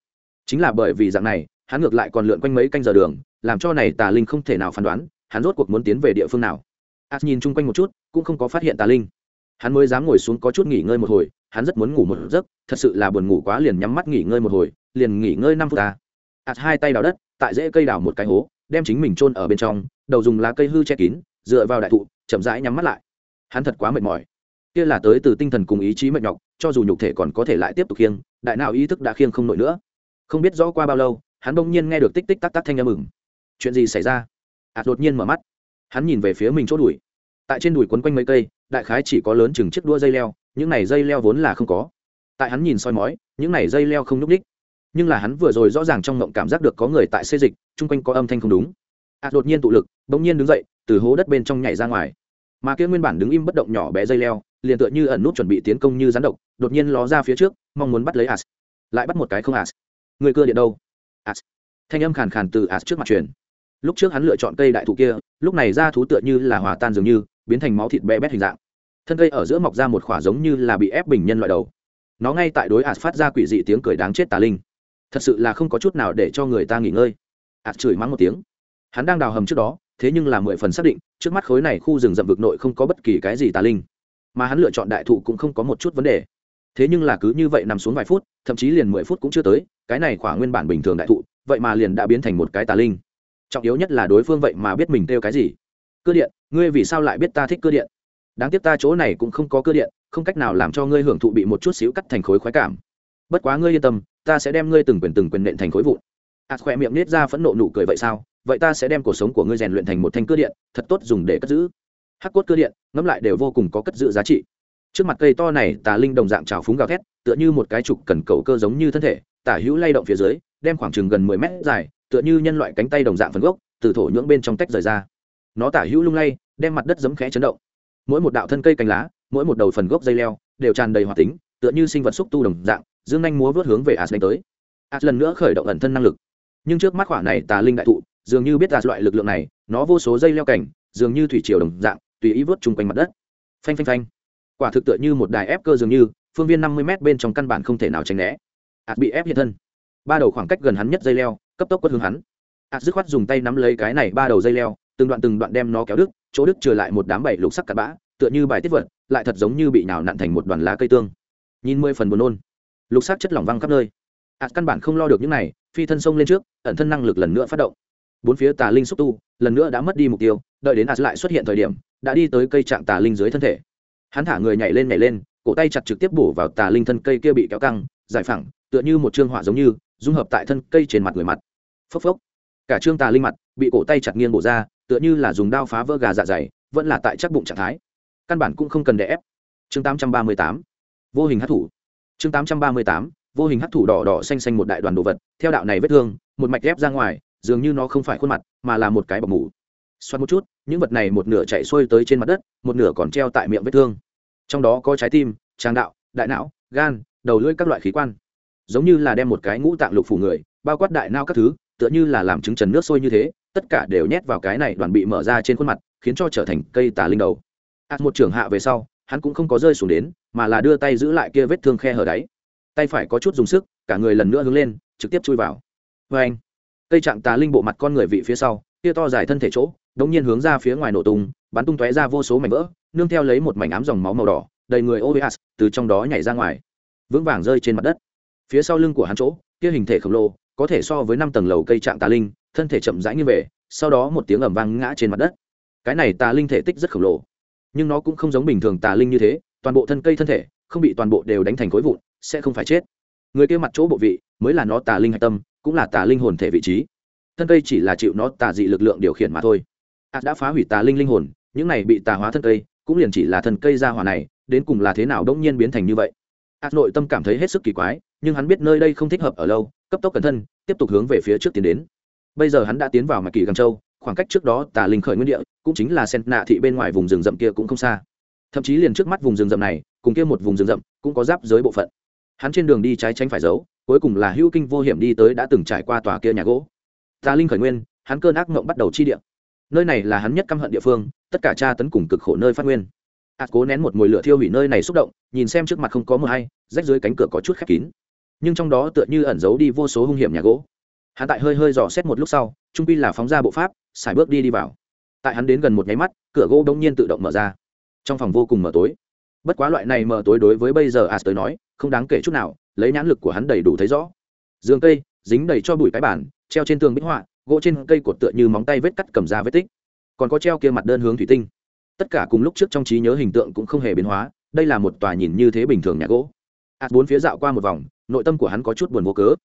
Chính là bởi vì dạng này, hắn ngược lại còn lượn quanh mấy canh giờ đường, làm cho này tà linh không thể nào phán đoán, hắn rốt cuộc muốn tiến về địa phương nào. As nhìn chung quanh một chút, cũng không có phát hiện tà linh. Hắn mới dám ngồi xuống có chút nghỉ ngơi một hồi hắn rất muốn ngủ một giấc, thật sự là buồn ngủ quá liền nhắm mắt nghỉ ngơi một hồi, liền nghỉ ngơi năm phút ta. Ạt hai tay đào đất, tại rễ cây đào một cái hố, đem chính mình chôn ở bên trong, đầu dùng lá cây hư che kín, dựa vào đại thụ, chậm rãi nhắm mắt lại. Hắn thật quá mệt mỏi. Kia là tới từ tinh thần cùng ý chí mệt nhọc, cho dù nhục thể còn có thể lại tiếp tục khiêng, đại nào ý thức đã khiêng không nổi nữa. Không biết rõ qua bao lâu, hắn bỗng nhiên nghe được tích tích tắc tắc thanh âm mừng chuyện gì xảy ra? Ạt đột nhiên mở mắt. Hắn nhìn về phía mình chỗ đùi. Tại trên đùi quấn quanh mấy cây, đại khái chỉ có lớn chừng chiếc đua dây leo những này dây leo vốn là không có. Tại hắn nhìn soi mói, những này dây leo không n ú c ních nhưng là hắn vừa rồi rõ ràng trong ngộng cảm giác được có người tại xây dịch, chung quanh có âm thanh không đúng. À đột nhiên tụ lực, bỗng nhiên đứng dậy, từ hố đất bên trong nhảy ra ngoài. Mà kia nguyên bản đứng im bất động nhỏ bé dây leo, liền tựa như ẩn nút chuẩn bị tiến công như rắn độc, đột nhiên ló ra phía trước, mong muốn bắt lấy as lại bắt một cái không as người cưa điện đâu? As thanh âm khàn khàn từ as trước mặt truyền. Lúc trước hắn lựa chọn cây đại thụ kia, lúc này ra thú tựa như là hòa tan dường như, biến thành máu thịt bé bét hình dạng thân cây ở giữa mọc ra một khỏa giống như là bị ép bình nhân loại đầu. Nó ngay tại đối ạt phát ra quỷ dị tiếng cười đáng chết tà linh. Thật sự là không có chút nào để cho người ta nghỉ ngơi. Ạt chửi mắng một tiếng. Hắn đang đào hầm trước đó, thế nhưng là mười phần xác định, trước mắt khối này khu rừng rậm vực nội không có bất kỳ cái gì tà linh. Mà hắn lựa chọn đại thụ cũng không có một chút vấn đề. Thế nhưng là cứ như vậy nằm xuống vài phút, thậm chí liền mười phút cũng chưa tới, cái này khỏa nguyên bản bình thường đại thụ, vậy mà liền đã biến thành một cái tà linh. Trọng yếu nhất là đối phương vậy mà biết mình kêu cái gì. Cơ điện, ngươi vì sao lại biết ta thích cơ điện? Đáng tiếc ta chỗ này cũng không có cơ điện không cách nào làm cho ngươi hưởng thụ bị một chút xíu cắt thành khối khoái cảm. Bất quá ngươi yên tâm ta sẽ đem ngươi từng quyền từng quyền nện thành khối vụn. Ạt à, khỏe miệng nết ra phẫn nộ nụ cười vậy sao? Vậy ta sẽ đem cuộc sống của ngươi rèn luyện thành một thanh cơ điện thật tốt dùng để cất giữ. Hắc cốt cơ điện ngẫm lại đều vô cùng có cất giữ giá trị. Trước mặt cây to này tà linh đồng dạng trào phúng gào thét tựa như một cái trục cần cầu cơ giống như thân thể tả hữu lay động phía dưới đem khoảng chừng gần mười mét dài tựa như nhân loại cánh tay đồng dạng phần gốc từ thổ nhưỡng bên trong tách rời ra. Nó tả hữu lung lay đem mặt đất giấm khẽ chấn động mỗi một đạo thân cây cành lá, mỗi một đầu phần gốc dây leo đều tràn đầy hoạt tính, tựa như sinh vật xúc tu đồng dạng, dương nhanh múa vớt hướng về as đánh tới. As lần nữa khởi động ẩn thân năng lực. Nhưng trước mắt khỏa này tà linh đại thụ, dường như biết as loại lực lượng này, nó vô số dây leo cảnh dường như thủy triều đồng dạng, tùy ý vớt chung quanh mặt đất. Phanh phanh phanh. Quả thực tựa như một đài ép cơ dường như, phương viên năm mươi m bên trong căn bản không thể nào tránh né. As bị ép hiện thân. Ba đầu khoảng cách gần hắn nhất dây leo, cấp tốc quất hướng hắn. As dứt khoát dùng tay nắm lấy cái này ba đầu dây leo, từng đoạn từng đoạn đem nó kéo đứt chỗ Đức trừ lại một đám bảy lục sắc cặn bã, tựa như bài tiết vật, lại thật giống như bị nào nặn thành một đoàn lá cây tương. Nhìn mười phần buồn nôn. Lục sắc chất lỏng văng khắp nơi. Ạt căn bản không lo được những này, phi thân sông lên trước, ẩn thân năng lực lần nữa phát động. Bốn phía tà linh xúc tu, lần nữa đã mất đi mục tiêu, đợi đến ạt lại xuất hiện thời điểm, đã đi tới cây trạng tà linh dưới thân thể. Hắn thả người nhảy lên nhảy lên, cổ tay chặt trực tiếp bổ vào tà linh thân cây kia bị kéo căng, giải phẳng, tựa như một trương họa giống như, dung hợp tại thân cây trên mặt người mặt. Phốc phốc. Cả trương tà linh mặt bị cổ tay chặt nghiêng bổ ra tựa như là dùng đao phá vỡ gà dạ dày, vẫn là tại chắc bụng trạng thái. Căn bản cũng không cần đè ép. Chương 838 vô hình hát thủ. Chương 838 vô hình hắc thủ đỏ đỏ xanh xanh một đại đoàn đồ vật, theo đạo này vết thương, một mạch ghép ra ngoài, dường như nó không phải khuôn mặt, mà là một cái bọc mủ xoắn một chút, những vật này một nửa chạy xuôi tới trên mặt đất, một nửa còn treo tại miệng vết thương. Trong đó có trái tim, tràng đạo, đại não, gan, đầu lưỡi các loại khí quan. Giống như là đem một cái ngũ tạng lục phủ người, bao quát đại não các thứ, tựa như là làm trứng trần nước sôi như thế tất cả đều nhét vào cái này đoàn bị mở ra trên khuôn mặt, khiến cho trở thành cây tà linh đầu. Ạt một trưởng hạ về sau, hắn cũng không có rơi xuống đến, mà là đưa tay giữ lại kia vết thương khe hở đáy. Tay phải có chút dùng sức, cả người lần nữa hướng lên, trực tiếp chui vào. Vê anh, cây trạng tà linh bộ mặt con người vị phía sau, kia to dài thân thể chỗ, đống nhiên hướng ra phía ngoài nổ tung, bắn tung tóe ra vô số mảnh vỡ, nương theo lấy một mảnh ám dòng máu màu đỏ, đầy người oas từ trong đó nhảy ra ngoài, vững vàng rơi trên mặt đất. Phía sau lưng của hắn chỗ, kia hình thể khổng lồ có thể so với năm tầng lầu cây trạng tà linh, thân thể chậm rãi như về, sau đó một tiếng ẩm vang ngã trên mặt đất. Cái này tà linh thể tích rất khổng lồ, nhưng nó cũng không giống bình thường tà linh như thế, toàn bộ thân cây thân thể, không bị toàn bộ đều đánh thành khối vụn, sẽ không phải chết. Người kia mặt chỗ bộ vị mới là nó tà linh hạch tâm, cũng là tà linh hồn thể vị trí. Thân cây chỉ là chịu nó tà dị lực lượng điều khiển mà thôi. Ạt đã phá hủy tà linh linh hồn, những này bị tà hóa thân cây, cũng liền chỉ là thân cây ra hỏa này, đến cùng là thế nào đông nhiên biến thành như vậy? Ạt nội tâm cảm thấy hết sức kỳ quái nhưng hắn biết nơi đây không thích hợp ở lâu, cấp tốc cẩn thân, tiếp tục hướng về phía trước tiến đến. Bây giờ hắn đã tiến vào mạch kỳ găng châu, khoảng cách trước đó tà linh khởi nguyên địa, cũng chính là sen nạ thị bên ngoài vùng rừng rậm kia cũng không xa. Thậm chí liền trước mắt vùng rừng rậm này, cùng kia một vùng rừng rậm cũng có giáp giới bộ phận. Hắn trên đường đi trái tránh phải giấu, cuối cùng là hữu kinh vô hiểm đi tới đã từng trải qua tòa kia nhà gỗ. Tà linh khởi nguyên, hắn cơn ác mộng bắt đầu chi địa. Nơi này là hắn nhất căm hận địa phương, tất cả cha tấn cùng cực khổ nơi phát nguyên. Ạt cố nén một mùi lửa thiêu hủy nơi này xúc động, nhìn xem trước mặt không có mờ hay, rách dưới cánh cửa có chút khép kín nhưng trong đó tựa như ẩn giấu đi vô số hung hiểm nhà gỗ. Hắn tại hơi hơi dò xét một lúc sau, trung pi là phóng ra bộ pháp, xài bước đi đi vào. Tại hắn đến gần một nháy mắt, cửa gỗ đông nhiên tự động mở ra. Trong phòng vô cùng mở tối. Bất quá loại này mở tối đối với bây giờ as tới nói, không đáng kể chút nào, lấy nhãn lực của hắn đầy đủ thấy rõ. Giường cây, dính đầy cho bụi cái bản treo trên tường bích họa, gỗ trên cây cột tựa như móng tay vết cắt cầm ra vết tích. Còn có treo kia mặt đơn hướng thủy tinh. Tất cả cùng lúc trước trong trí nhớ hình tượng cũng không hề biến hóa, đây là một tòa nhìn như thế bình thường nhà gỗ ạt bốn phía dạo qua một vòng, nội tâm của hắn có chút buồn vô cớ.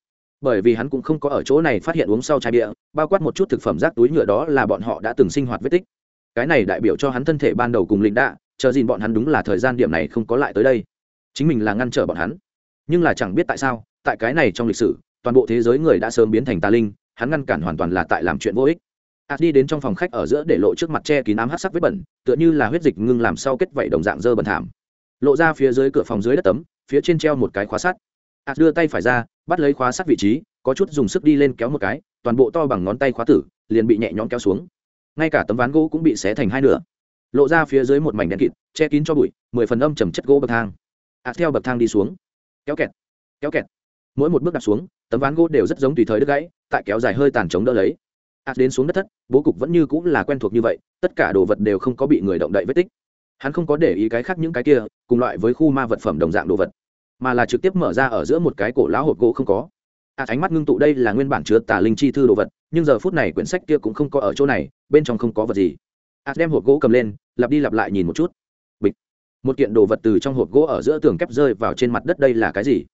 Bởi vì hắn cũng không có ở chỗ này phát hiện uống sau chai bia, bao quát một chút thực phẩm rác túi nhựa đó là bọn họ đã từng sinh hoạt vết tích. Cái này đại biểu cho hắn thân thể ban đầu cùng lính đạ, chờ gìn bọn hắn đúng là thời gian điểm này không có lại tới đây. Chính mình là ngăn trở bọn hắn. Nhưng là chẳng biết tại sao, tại cái này trong lịch sử, toàn bộ thế giới người đã sớm biến thành tà linh, hắn ngăn cản hoàn toàn là tại làm chuyện vô ích. Ạt đi đến trong phòng khách ở giữa để lộ trước mặt che kín ám hát sắc vết bẩn, tựa như là huyết dịch ngưng làm sau kết vảy đồng dạng dơ bẩn thảm lộ ra phía dưới cửa phòng dưới đất tấm, phía trên treo một cái khóa sắt. Ạt đưa tay phải ra, bắt lấy khóa sắt vị trí, có chút dùng sức đi lên kéo một cái, toàn bộ to bằng ngón tay khóa tử, liền bị nhẹ nhõm kéo xuống. Ngay cả tấm ván gỗ cũng bị xé thành hai nửa. Lộ ra phía dưới một mảnh đen kịt, che kín cho bụi, mười phần âm trầm chất gỗ bậc thang. Ạt theo bậc thang đi xuống. Kéo kẹt kéo kẹt. Mỗi một bước đặt xuống, tấm ván gỗ đều rất giống tùy thời đứt gãy, tại kéo dài hơi tàn chống đỡ lấy. Ạt đến xuống đất thất, bố cục vẫn như cũng là quen thuộc như vậy, tất cả đồ vật đều không có bị người động đậy vết tích hắn không có để ý cái khác những cái kia, cùng loại với khu ma vật phẩm đồng dạng đồ vật, mà là trực tiếp mở ra ở giữa một cái cổ lão hộp gỗ không có. À ánh mắt ngưng tụ đây là nguyên bản chứa tà linh chi thư đồ vật, nhưng giờ phút này quyển sách kia cũng không có ở chỗ này, bên trong không có vật gì. À đem hộp gỗ cầm lên, lặp đi lặp lại nhìn một chút. Bịch. Một kiện đồ vật từ trong hộp gỗ ở giữa tường kép rơi vào trên mặt đất đây là cái gì?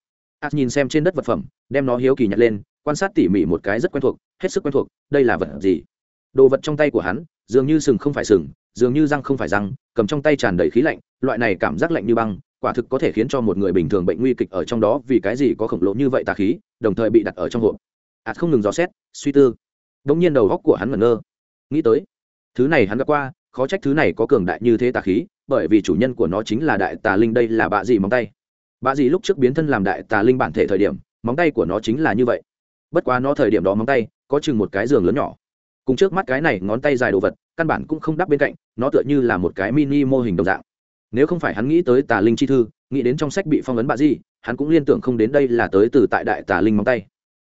À nhìn xem trên đất vật phẩm, đem nó hiếu kỳ nhặt lên, quan sát tỉ mỉ một cái rất quen thuộc, hết sức quen thuộc, đây là vật gì? Đồ vật trong tay của hắn, dường như sừng không phải sừng dường như răng không phải răng, cầm trong tay tràn đầy khí lạnh, loại này cảm giác lạnh như băng, quả thực có thể khiến cho một người bình thường bệnh nguy kịch ở trong đó vì cái gì có khổng lồ như vậy tà khí, đồng thời bị đặt ở trong hộp. Ạt không ngừng dò xét, suy tư. Đ ỗ n g nhiên đầu góc của hắn ngẩn ngơ. Nghĩ tới, thứ này hắn gặp qua, khó trách thứ này có cường đại như thế tà khí, bởi vì chủ nhân của nó chính là đại tà linh đây là bạ gì móng tay. Bạ gì lúc trước biến thân làm đại tà linh bản thể thời điểm, móng tay của nó chính là như vậy. Bất quá nó thời điểm đó móng tay có chừng một cái giường lớn nhỏ cùng trước mắt cái này ngón tay dài đồ vật, căn bản cũng không đắp bên cạnh, nó tựa như là một cái mini mô hình đồng dạng. Nếu không phải hắn nghĩ tới tà linh chi thư, nghĩ đến trong sách bị phong ấn bạ gì hắn cũng liên tưởng không đến đây là tới từ tại đại tà linh móng tay.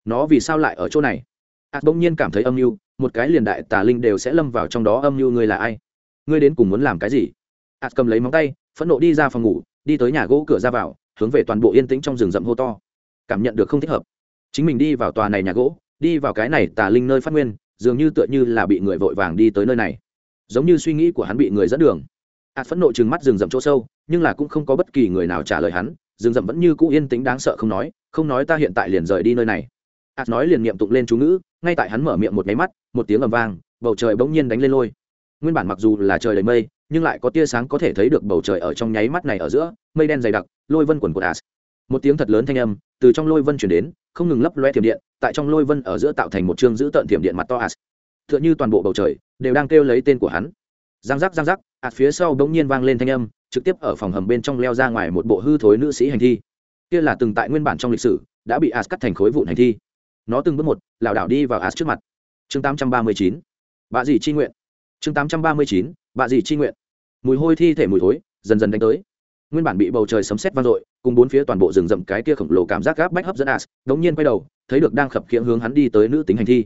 Nó vì sao lại ở chỗ này? Ạt bỗng nhiên cảm thấy âm mưu, một cái liền đại tà linh đều sẽ lâm vào trong đó, âm mưu ngươi là ai? Ngươi đến cùng muốn làm cái gì? Ạt cầm lấy móng tay, phẫn nộ đi ra phòng ngủ, đi tới nhà gỗ cửa ra vào, hướng về toàn bộ yên tĩnh trong rừng rậm hô to. Cảm nhận được không thích hợp. Chính mình đi vào tòa này nhà gỗ, đi vào cái này tà linh nơi phát nguyên dường như tựa như là bị người vội vàng đi tới nơi này. Giống như suy nghĩ của hắn bị người dẫn đường. Ạt phẫn nộ trừng mắt rừng rậm chỗ sâu, nhưng là cũng không có bất kỳ người nào trả lời hắn, rừng rậm vẫn như cũ yên tĩnh đáng sợ không nói không nói ta hiện tại liền rời đi nơi này. Ạt nói liền niệm tụng lên chú ngữ, ngay tại hắn mở miệng một máy mắt, một tiếng ầm vang, bầu trời bỗng nhiên đánh lên lôi. Nguyên bản mặc dù là trời đầy mây, nhưng lại có tia sáng có thể thấy được bầu trời ở trong nháy mắt này ở giữa, mây đen dày đặc, lôi vân quần của ạt. Một tiếng thật lớn thanh âm từ trong lôi vân chuyển đến, không ngừng lấp loe thiểm điện tại trong lôi vân ở giữa tạo thành một chương giữ tận thiểm điện mặt to. As t h ư ợ n h ư toàn bộ bầu trời đều đang kêu lấy tên của hắn. Giang giác giang giác ạt phía sau bỗng nhiên vang lên thanh âm, trực tiếp ở phòng hầm bên trong leo ra ngoài một bộ hư thối nữ sĩ hành thi. Kia là từng tại nguyên bản trong lịch sử, đã bị as cắt thành khối vụn hành thi. Nó từng bước một, lảo đảo đi vào as trước mặt. Chương 839. bà dì chi nguyện. Chương 839. bà dì chi nguyện. Mùi hôi thi thể mùi thối, dần dần đánh tới. Nguyên bản bị bầu trời sấm sét vang dội, cùng bốn phía toàn bộ rừng rậm cái kia khổng lồ cảm giác gáp bách hấp dẫn as, đống nhiên quay đầu thấy được đang khập khiễng hướng hắn đi tới nữ tính hành thi.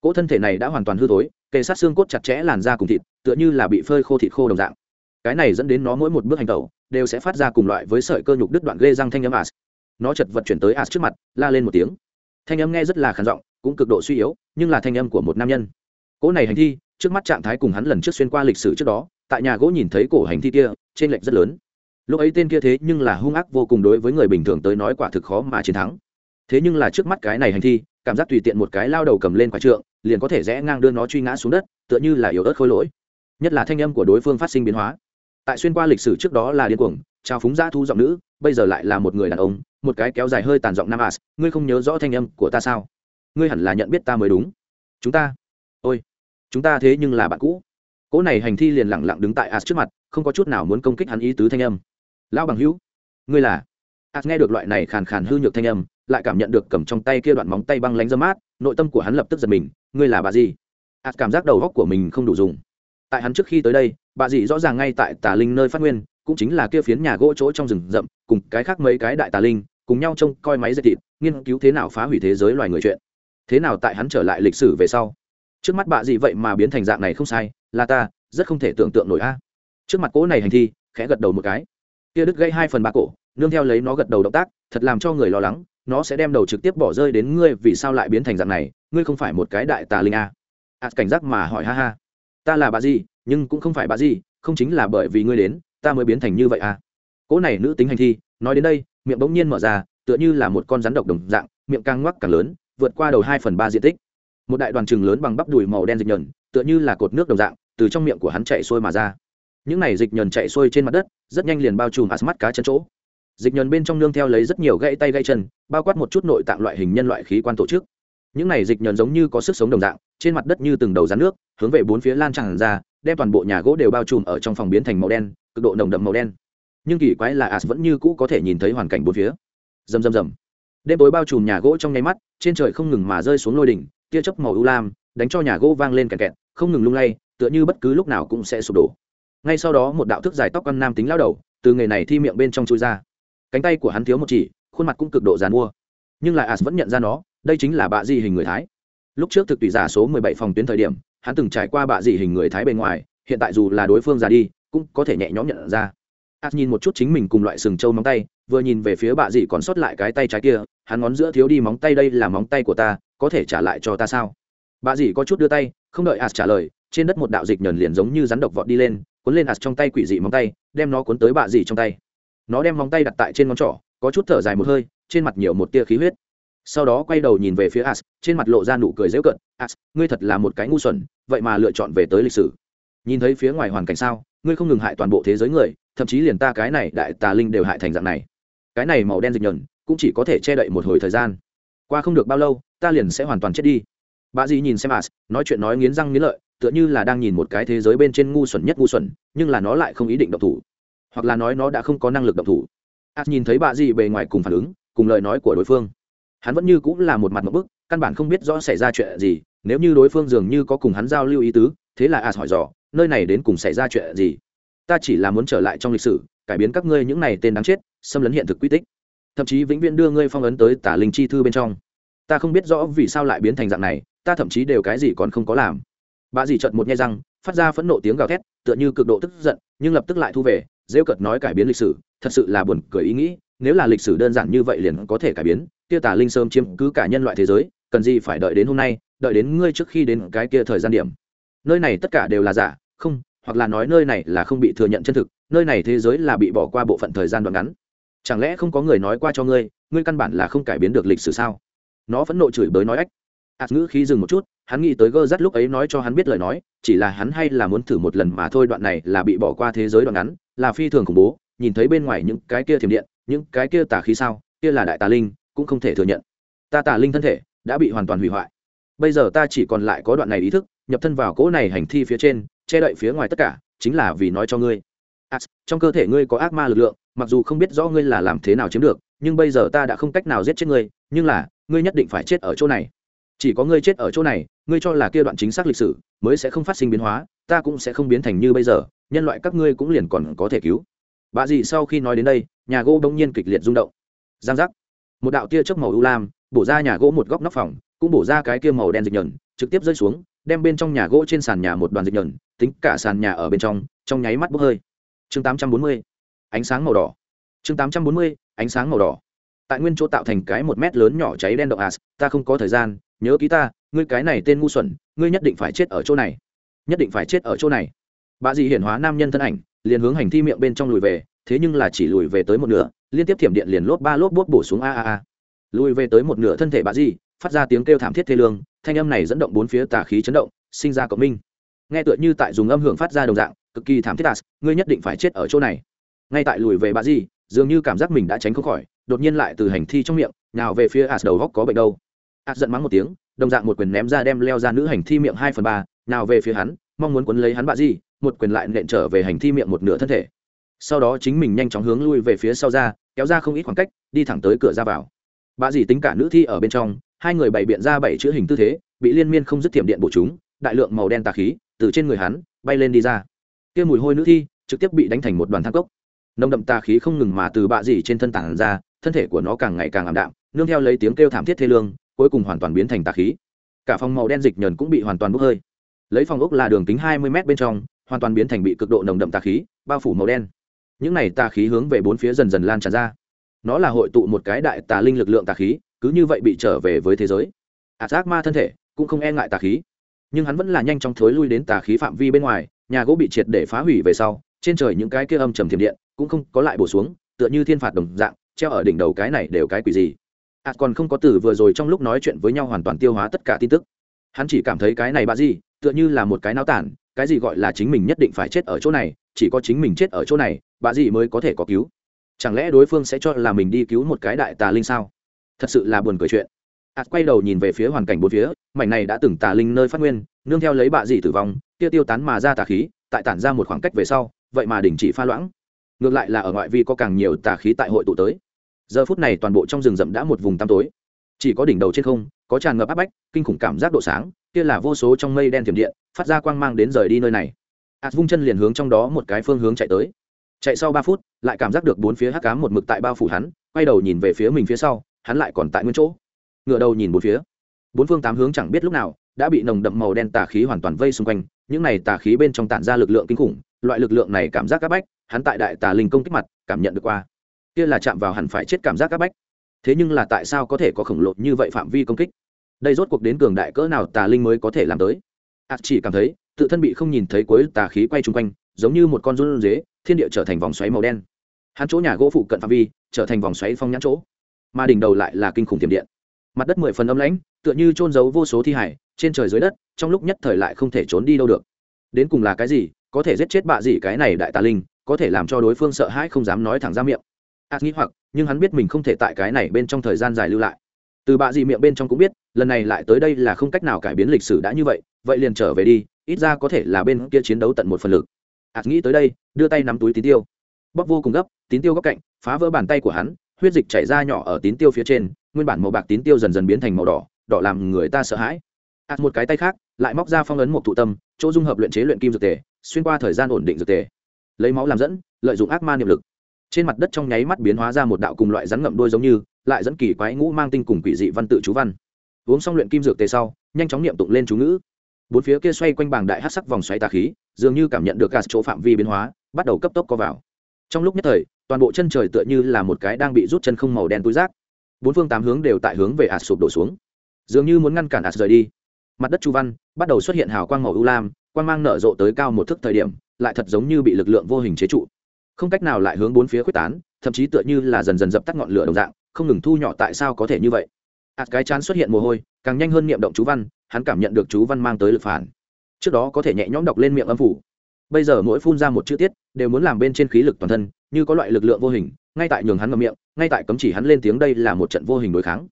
Cỗ thân thể này đã hoàn toàn hư thối, kề sát xương cốt chặt chẽ làn da cùng thịt, tựa như là bị phơi khô thịt khô đồng dạng. Cái này dẫn đến nó mỗi một bước hành tẩu, đều sẽ phát ra cùng loại với sợi cơ nhục đứt đoạn ghê răng thanh âm as nó chật vật chuyển tới as trước mặt, la lên một tiếng. Thanh âm nghe rất là khản giọng, cũng cực độ suy yếu, nhưng là thanh âm của một nam nhân. Cỗ này hành thi, trước mắt trạng thái cùng hắn lần trước xuyên qua lịch sử trước đó, tại nhà gỗ nhìn thấy cổ hành thi kia trên lệch rất lớn. Lúc ấy tên kia thế nhưng là hung ác vô cùng đối với người bình thường tới nói quả thực khó mà chiến thắng thế nhưng là trước mắt cái này hành thi, cảm giác tùy tiện một cái lao đầu cầm lên quả trượng, liền có thể rẽ ngang đưa nó truy ngã xuống đất, tựa như là yếu ớt khôi lỗi. Nhất là thanh âm của đối phương phát sinh biến hóa. Tại xuyên qua lịch sử trước đó là điên cuồng, trao phúng giã thu giọng nữ, bây giờ lại là một người đàn ông, một cái kéo dài hơi tàn giọng nam as, ngươi không nhớ rõ thanh âm của ta sao? Ngươi hẳn là nhận biết ta mới đúng. Chúng ta. Ôi, chúng ta thế nhưng là bạn cũ. Cỗ này hành thi liền lẳng lặng đứng tại as trước mặt, không có chút nào muốn công kích hắn ý tứ thanh âm. Lão bằng hữu, ngươi là ạt nghe được loại này khàn khàn hư nhược thanh âm, lại cảm nhận được cầm trong tay kia đoạn móng tay băng lánh dơ mát, nội tâm của hắn lập tức giật mình, ngươi là bà gì? Ạt cảm giác đầu góc của mình không đủ dùng. Tại hắn trước khi tới đây, bà gì rõ ràng ngay tại tà linh nơi phát nguyên, cũng chính là kia phiến nhà gỗ chỗ trong rừng rậm, cùng cái khác mấy cái đại tà linh, cùng nhau trông coi máy dây thịt, nghiên cứu thế nào phá hủy thế giới loài người chuyện. Thế nào tại hắn trở lại lịch sử về sau? Trước mắt bà gì vậy mà biến thành dạng này không sai, là ta, rất không thể tưởng tượng nổi a. Trước mặt cỗ này hành thi, khẽ gật đầu một cái. Kia đứt gây hai phần ba cổ nương theo lấy nó gật đầu động tác, thật làm cho người lo lắng, nó sẽ đem đầu trực tiếp bỏ rơi đến ngươi vì sao lại biến thành dạng này, ngươi không phải một cái đại tà linh a. Ạt cảnh giác mà hỏi ha ha. Ta là bà gì, nhưng cũng không phải bà gì, không chính là bởi vì ngươi đến, ta mới biến thành như vậy à. Cỗ này nữ tính hành thi, nói đến đây, miệng bỗng nhiên mở ra, tựa như là một con rắn độc đồng dạng, miệng càng ngoắc càng lớn, vượt qua đầu hai phần ba diện tích. Một đại đoàn trừng lớn bằng bắp đùi màu đen dịch nhờn, tựa như là cột nước đồng dạng, từ trong miệng của hắn chạy xuôi mà ra. Những này dịch nhờn chạy xuôi trên mặt đất, rất nhanh liền bao trùm ạt mắt cá chân chỗ dịch nhờn bên trong nương theo lấy rất nhiều gãy tay gãy chân, bao quát một chút nội tạng loại hình nhân loại khí quan tổ chức. Những này dịch nhờn giống như có sức sống đồng dạng, trên mặt đất như từng đầu rắn nước, hướng về bốn phía lan tràn ra, đem toàn bộ nhà gỗ đều bao trùm ở trong phòng biến thành màu đen, cực độ nồng đậm màu đen. Nhưng kỳ quái là as vẫn như cũ có thể nhìn thấy hoàn cảnh bốn phía. Rầm rầm rầm. Đêm tối bao trùm nhà gỗ trong nháy mắt, trên trời không ngừng mà rơi xuống lôi đỉnh, tia chớp màu u lam, đánh cho nhà gỗ vang lên kẹt kẹt, không ngừng lung lay, tựa như bất cứ lúc nào cũng sẽ sụp đổ. Ngay sau đó một đạo thức dài tóc con nam tính lao đầu, từ nghề này thi miệng bên trong chui ra cánh tay của hắn thiếu một chỉ, khuôn mặt cũng cực độ dàn mua. Nhưng lại as vẫn nhận ra nó, đây chính là bạ di hình người thái. Lúc trước thực tùy giả số mười bảy phòng tuyến thời điểm, hắn từng trải qua bạ di hình người thái bề ngoài, hiện tại dù là đối phương già đi, cũng có thể nhẹ nhõm nhận ra. As nhìn một chút chính mình cùng loại sừng trâu móng tay, vừa nhìn về phía bạ di còn sót lại cái tay trái kia, hắn ngón giữa thiếu đi móng tay đây là móng tay của ta, có thể trả lại cho ta sao? Bạ di có chút đưa tay, không đợi as trả lời, trên đất một đạo dịch nhờn liền giống như rắn độc vọt đi lên, cuốn lên as trong tay quỷ dị móng tay, đem nó cuốn tới bạ di trong tay nó đem móng tay đặt tại trên ngón trỏ, có chút thở dài một hơi, trên mặt nhiều một tia khí huyết. Sau đó quay đầu nhìn về phía as, trên mặt lộ ra nụ cười dễu cận as, ngươi thật là một cái ngu xuẩn, vậy mà lựa chọn về tới lịch sử. Nhìn thấy phía ngoài hoàn cảnh sao, ngươi không ngừng hại toàn bộ thế giới người, thậm chí liền ta cái này đại tà linh đều hại thành dạng này. Cái này màu đen dịch nhờn, cũng chỉ có thể che đậy một hồi thời gian. Qua không được bao lâu, ta liền sẽ hoàn toàn chết đi. Bà dì nhìn xem as, nói chuyện nói nghiến răng nghiến lợi, tựa như là đang nhìn một cái thế giới bên trên ngu xuẩn nhất ngu xuẩn, nhưng là nó lại không ý định độc thủ hoặc là nói nó đã không có năng lực động thủ. A nhìn thấy bà dì bề ngoài cùng phản ứng, cùng lời nói của đối phương. Hắn vẫn như cũng là một mặt một bức, căn bản không biết rõ xảy ra chuyện gì, nếu như đối phương dường như có cùng hắn giao lưu ý tứ, thế là A hỏi dò, nơi này đến cùng xảy ra chuyện gì? Ta chỉ là muốn trở lại trong lịch sử, cải biến các ngươi những này tên đáng chết, xâm lấn hiện thực quy tích. Thậm chí vĩnh viễn đưa ngươi phong ấn tới tả linh chi thư bên trong. Ta không biết rõ vì sao lại biến thành dạng này, ta thậm chí đều cái gì còn không có làm. Bà dì chợt một nghe răng, phát ra phẫn nộ tiếng gào thét, tựa như cực độ tức giận, nhưng lập tức lại thu về Dễ cợt nói cải biến lịch sử, thật sự là buồn cười ý nghĩ, nếu là lịch sử đơn giản như vậy liền có thể cải biến, kia tả linh sớm chiếm cứ cả nhân loại thế giới, cần gì phải đợi đến hôm nay, đợi đến ngươi trước khi đến cái kia thời gian điểm. Nơi này tất cả đều là giả, không, hoặc là nói nơi này là không bị thừa nhận chân thực, nơi này thế giới là bị bỏ qua bộ phận thời gian đoạn ngắn. Chẳng lẽ không có người nói qua cho ngươi ngươi căn bản là không cải biến được lịch sử sao? Nó vẫn nộ chửi bới nói ách. Ạt ngữ khi dừng một chút, hắn nghĩ tới gơ rắt lúc ấy nói cho hắn biết lời nói, chỉ là hắn hay là muốn thử một lần mà thôi, đoạn này là bị bỏ qua thế giới đoạn ngắn là phi thường khủng bố nhìn thấy bên ngoài những cái kia thiểm điện những cái kia tà khí sao kia là đại tà linh cũng không thể thừa nhận. Ta tà linh thân thể đã bị hoàn toàn hủy hoại. Bây giờ ta chỉ còn lại có đoạn này ý thức nhập thân vào cỗ này hành thi phía trên che đậy phía ngoài tất cả chính là vì nói cho ngươi. As, trong cơ thể ngươi có ác ma lực lượng mặc dù không biết rõ ngươi là làm thế nào chiếm được nhưng bây giờ ta đã không cách nào giết chết ngươi nhưng là ngươi nhất định phải chết ở chỗ này chỉ có ngươi chết ở chỗ này, ngươi cho là kia đoạn chính xác lịch sử mới sẽ không phát sinh biến hóa, ta cũng sẽ không biến thành như bây giờ, nhân loại các ngươi cũng liền còn có thể cứu. Bà dì sau khi nói đến đây, nhà gỗ bỗng nhiên kịch liệt rung động. Giang giác. Một đạo tia chớp màu u lam, bổ ra nhà gỗ một góc nóc phòng, cũng bổ ra cái kia màu đen dịch nhờn, trực tiếp rơi xuống, đem bên trong nhà gỗ trên sàn nhà một đoàn dịch nhờn, tính cả sàn nhà ở bên trong trong nháy mắt bốc hơi. Chương 840 ánh sáng màu đỏ. Chương 840 ánh sáng màu đỏ. Tại nguyên chỗ tạo thành cái một mét lớn nhỏ cháy đen động as, ta không có thời gian nhớ ký ta, ngươi cái này tên ngu xuẩn, ngươi nhất định phải chết ở chỗ này. Nhất định phải chết ở chỗ này. Bà dì hiển hóa nam nhân thân ảnh, liền hướng hành thi miệng bên trong lùi về, thế nhưng là chỉ lùi về tới một nửa, liên tiếp thiểm điện liền lốp ba lốp bốt bổ xuống a a a. Lùi về tới một nửa thân thể bà dì phát ra tiếng kêu thảm thiết thê lương, thanh âm này dẫn động bốn phía tà khí chấn động, sinh ra cộng minh. Nghe tựa như tại dùng âm hưởng phát ra đồng dạng, cực kỳ thảm thiết tà, ngươi nhất định phải chết ở chỗ này. Ngay tại lùi về bà dì dường như cảm giác mình đã tránh không khỏi, đột nhiên lại từ hành thi trong miệng nào về phía as đầu góc có bệnh đâu ác giận mắng một tiếng, đồng dạng một quyền ném ra đem leo ra nữ hành thi miệng hai phần ba, nào về phía hắn, mong muốn quấn lấy hắn bạ gì, một quyền lại nện trở về hành thi miệng một nửa thân thể. Sau đó chính mình nhanh chóng hướng lui về phía sau ra, kéo ra không ít khoảng cách, đi thẳng tới cửa ra vào. Bạ dì tính cả nữ thi ở bên trong, hai người bày biện ra bảy chữ hình tư thế, bị liên miên không dứt thiểm điện bổ chúng, đại lượng màu đen tà khí từ trên người hắn bay lên đi ra. Kia mùi hôi nữ thi trực tiếp bị đánh thành một đoàn thang cốc. Nồng đậm tà khí không ngừng mà từ bạ dì trên thân tảng ra, thân thể của nó càng ngày càng ảm đạm, nương theo lấy tiếng kêu thảm thiết thê lương cuối cùng hoàn toàn biến thành tà khí. Cả phòng màu đen dịch nhờn cũng bị hoàn toàn bốc hơi. Lấy phòng ốc là đường kính hai mươi m bên trong, hoàn toàn biến thành bị cực độ nồng đậm tà khí, bao phủ màu đen. Những này tà khí hướng về bốn phía dần dần lan tràn ra. Nó là hội tụ một cái đại tà linh lực lượng tà khí, cứ như vậy bị trở về với thế giới. Ạt ác ma thân thể cũng không e ngại tà khí, nhưng hắn vẫn là nhanh chóng thối lui đến tà khí phạm vi bên ngoài, nhà gỗ bị triệt để phá hủy về sau, trên trời những cái kia âm trầm thiểm điện cũng không có lại bổ xuống, tựa như thiên phạt đồng dạng, treo ở đỉnh đầu cái này đều cái quỷ gì ạt còn không có từ vừa rồi trong lúc nói chuyện với nhau hoàn toàn tiêu hóa tất cả tin tức. Hắn chỉ cảm thấy cái này bà gì tựa như là một cái náo tản, cái gì gọi là chính mình nhất định phải chết ở chỗ này, chỉ có chính mình chết ở chỗ này, bà gì mới có thể có cứu. Chẳng lẽ đối phương sẽ cho là mình đi cứu một cái đại tà linh sao? Thật sự là buồn cười chuyện. Ạt quay đầu nhìn về phía hoàn cảnh bốn phía, mảnh này đã từng tà linh nơi phát nguyên, nương theo lấy bà dị tử vong, kia tiêu tán mà ra tà khí, tại tản ra một khoảng cách về sau, vậy mà đình chỉ pha loãng. Ngược lại là ở ngoại vi có càng nhiều tà khí tại hội tụ tới giờ phút này toàn bộ trong rừng rậm đã một vùng tăm tối. Chỉ có đỉnh đầu trên không, có tràn ngập áp bách, kinh khủng cảm giác độ sáng, kia là vô số trong mây đen thiểm điện, phát ra quang mang đến rời đi nơi này. Ạt vung chân liền hướng trong đó một cái phương hướng chạy tới. Chạy sau ba phút, lại cảm giác được bốn phía hắc cám một mực tại bao phủ hắn, quay đầu nhìn về phía mình phía sau, hắn lại còn tại nguyên chỗ. Ngựa đầu nhìn bốn phía. Bốn phương tám hướng chẳng biết lúc nào, đã bị nồng đậm màu đen tà khí hoàn toàn vây xung quanh, những này tà khí bên trong tản ra lực lượng kinh khủng, loại lực lượng này cảm giác áp bách, hắn tại đại tà linh công kích mặt, cảm nhận được qua kia là chạm vào hẳn phải chết cảm giác các bách. Thế nhưng là tại sao có thể có khổng lồ như vậy phạm vi công kích? Đây rốt cuộc đến cường đại cỡ nào tà linh mới có thể làm tới? Ạt chỉ cảm thấy, tự thân bị không nhìn thấy cuối tà khí quay chung quanh, giống như một con run dế thiên địa trở thành vòng xoáy màu đen. Hắn chỗ nhà gỗ phụ cận phạm vi, trở thành vòng xoáy phong nhãn chỗ. Mà đỉnh đầu lại là kinh khủng tiềm điện. Mặt đất mười phần âm lãnh, tựa như trôn giấu vô số thi hải, trên trời dưới đất, trong lúc nhất thời lại không thể trốn đi đâu được. Đến cùng là cái gì, có thể giết chết bạ gì cái này đại tà linh, có thể làm cho đối phương sợ hãi không dám nói thẳng ra miệng. À, ạt nghĩ hoặc, nhưng hắn biết mình không thể tại cái này bên trong thời gian dài lưu lại. Từ bạ dị miệng bên trong cũng biết, lần này lại tới đây là không cách nào cải biến lịch sử đã như vậy vậy liền trở về đi, ít ra có thể là bên kia chiến đấu tận một phần lực. Ạt nghĩ tới đây, đưa tay nắm túi tín tiêu. Bóc vô cùng gấp, tín tiêu góc cạnh, phá vỡ bàn tay của hắn, huyết dịch chảy ra nhỏ ở tín tiêu phía trên, nguyên bản màu bạc tín tiêu dần dần biến thành màu đỏ đỏ làm người ta sợ hãi. Ạt một cái tay khác, lại móc ra phong ấn một thụ tâm, chỗ dung hợp luyện chế luyện kim dược tề, xuyên qua thời gian ổn định dược tề. Lấy máu làm dẫn, lợi dụng ác ma niệm lực trên mặt đất trong nháy mắt biến hóa ra một đạo cùng loại rắn ngậm đôi giống như, lại dẫn kỳ quái ngũ mang tinh cùng quỷ dị văn tự chú văn. Uống xong luyện kim dược tề sau, nhanh chóng niệm tụng lên chú ngữ. Bốn phía kia xoay quanh bảng đại hát sắc vòng xoáy tà khí, dường như cảm nhận được gạt chỗ phạm vi biến hóa, bắt đầu cấp tốc co vào. Trong lúc nhất thời, toàn bộ chân trời tựa như là một cái đang bị rút chân không màu đen túi rác. Bốn phương tám hướng đều tại hướng về ạt sụp đổ xuống. Dường như muốn ngăn cản ạt rời đi. Mặt đất chu văn bắt đầu xuất hiện hào quang màu ưu lam, quang mang nở rộ tới cao một thức thời điểm, lại thật giống như bị lực lượng vô hình chế trụ không cách nào lại hướng bốn phía quyết tán, thậm chí tựa như là dần dần dập tắt ngọn lửa đồng dạng, không ngừng thu nhỏ tại sao có thể như vậy. Ạt cái chán xuất hiện mồ hôi, càng nhanh hơn niệm động chú văn, hắn cảm nhận được chú văn mang tới lực phản. Trước đó có thể nhẹ nhõm đọc lên miệng âm phủ. Bây giờ mỗi phun ra một chữ tiết, đều muốn làm bên trên khí lực toàn thân, như có loại lực lượng vô hình, ngay tại nhường hắn ngậm miệng, ngay tại cấm chỉ hắn lên tiếng đây là một trận vô hình đối kháng.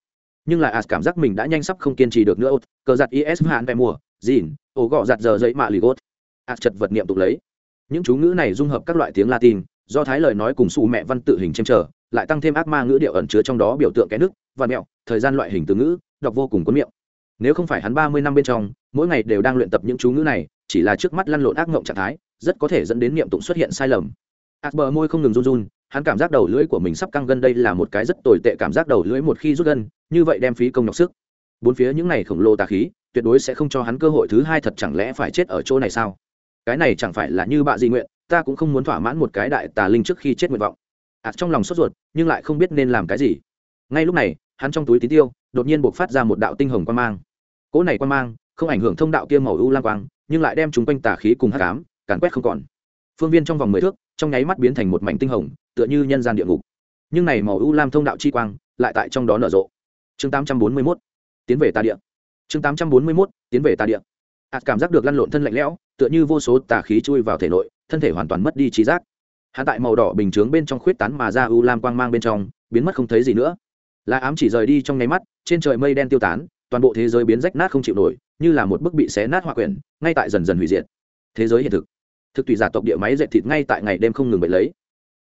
Nhưng lại as à, cảm giác mình đã nhanh sắp không kiên trì được nữa, cờ giặt is hạn về mùa, dìn, ổ gọ giặt giờ dậy mạ lì gốt. As chật vật niệm tục lấy. Những chú ngữ này dung hợp các loại tiếng latin do thái lời nói cùng xù mẹ văn tự hình chêm trở, lại tăng thêm ác ma ngữ điệu ẩn chứa trong đó biểu tượng cái nước và mẹo, thời gian loại hình từ ngữ, đọc vô cùng cuốn miệng. Nếu không phải hắn ba mươi năm bên trong, mỗi ngày đều đang luyện tập những chú ngữ này, chỉ là trước mắt lăn lộn ác ngộng trạng thái, rất có thể dẫn đến niệm tụng xuất hiện sai lầm. Ác bờ môi không ngừng run run, hắn cảm giác đầu lưỡi của mình sắp căng gân đây là một cái rất tồi tệ cảm giác đầu lưỡi một khi rút gân như vậy đem phí công nhọc sức. Bốn phía những này khổng lồ tà khí, tuyệt đối sẽ không cho hắn cơ hội thứ hai thật chẳng lẽ phải chết ở chỗ này sao? Cái này chẳng phải là như bạ di nguyện ta cũng không muốn thỏa mãn một cái đại tà linh trước khi chết nguyện vọng. Ạt trong lòng sốt ruột, nhưng lại không biết nên làm cái gì. Ngay lúc này, hắn trong túi tín tiêu, đột nhiên buộc phát ra một đạo tinh hồng quan mang. Cỗ này quan mang, không ảnh hưởng thông đạo kia màu u lang quang, nhưng lại đem chúng quanh tà khí cùng hát cám càn quét không còn. Phương viên trong vòng mười thước, trong nháy mắt biến thành một mảnh tinh hồng, tựa như nhân gian địa ngục. Nhưng này màu u lam thông đạo chi quang, lại tại trong đó nở rộ. Chương tám trăm bốn mươi mốt, tiến về tà địa. Chương tám trăm bốn mươi mốt, tiến về tà địa. Ạt cảm giác được lăn lộn thân lạnh lẽo tựa như vô số tà khí chui vào thể nội, thân thể hoàn toàn mất đi trí giác. Hắn tại màu đỏ bình chướng bên trong khuyết tán mà ra u lam quang mang bên trong, biến mất không thấy gì nữa. Là ám chỉ rời đi trong nháy mắt, trên trời mây đen tiêu tán, toàn bộ thế giới biến rách nát không chịu nổi, như là một bức bị xé nát hoa quyển, ngay tại dần dần hủy diệt. Thế giới hiện thực. Thực tùy giả tộc địa máy dệt thịt ngay tại ngày đêm không ngừng bậy lấy.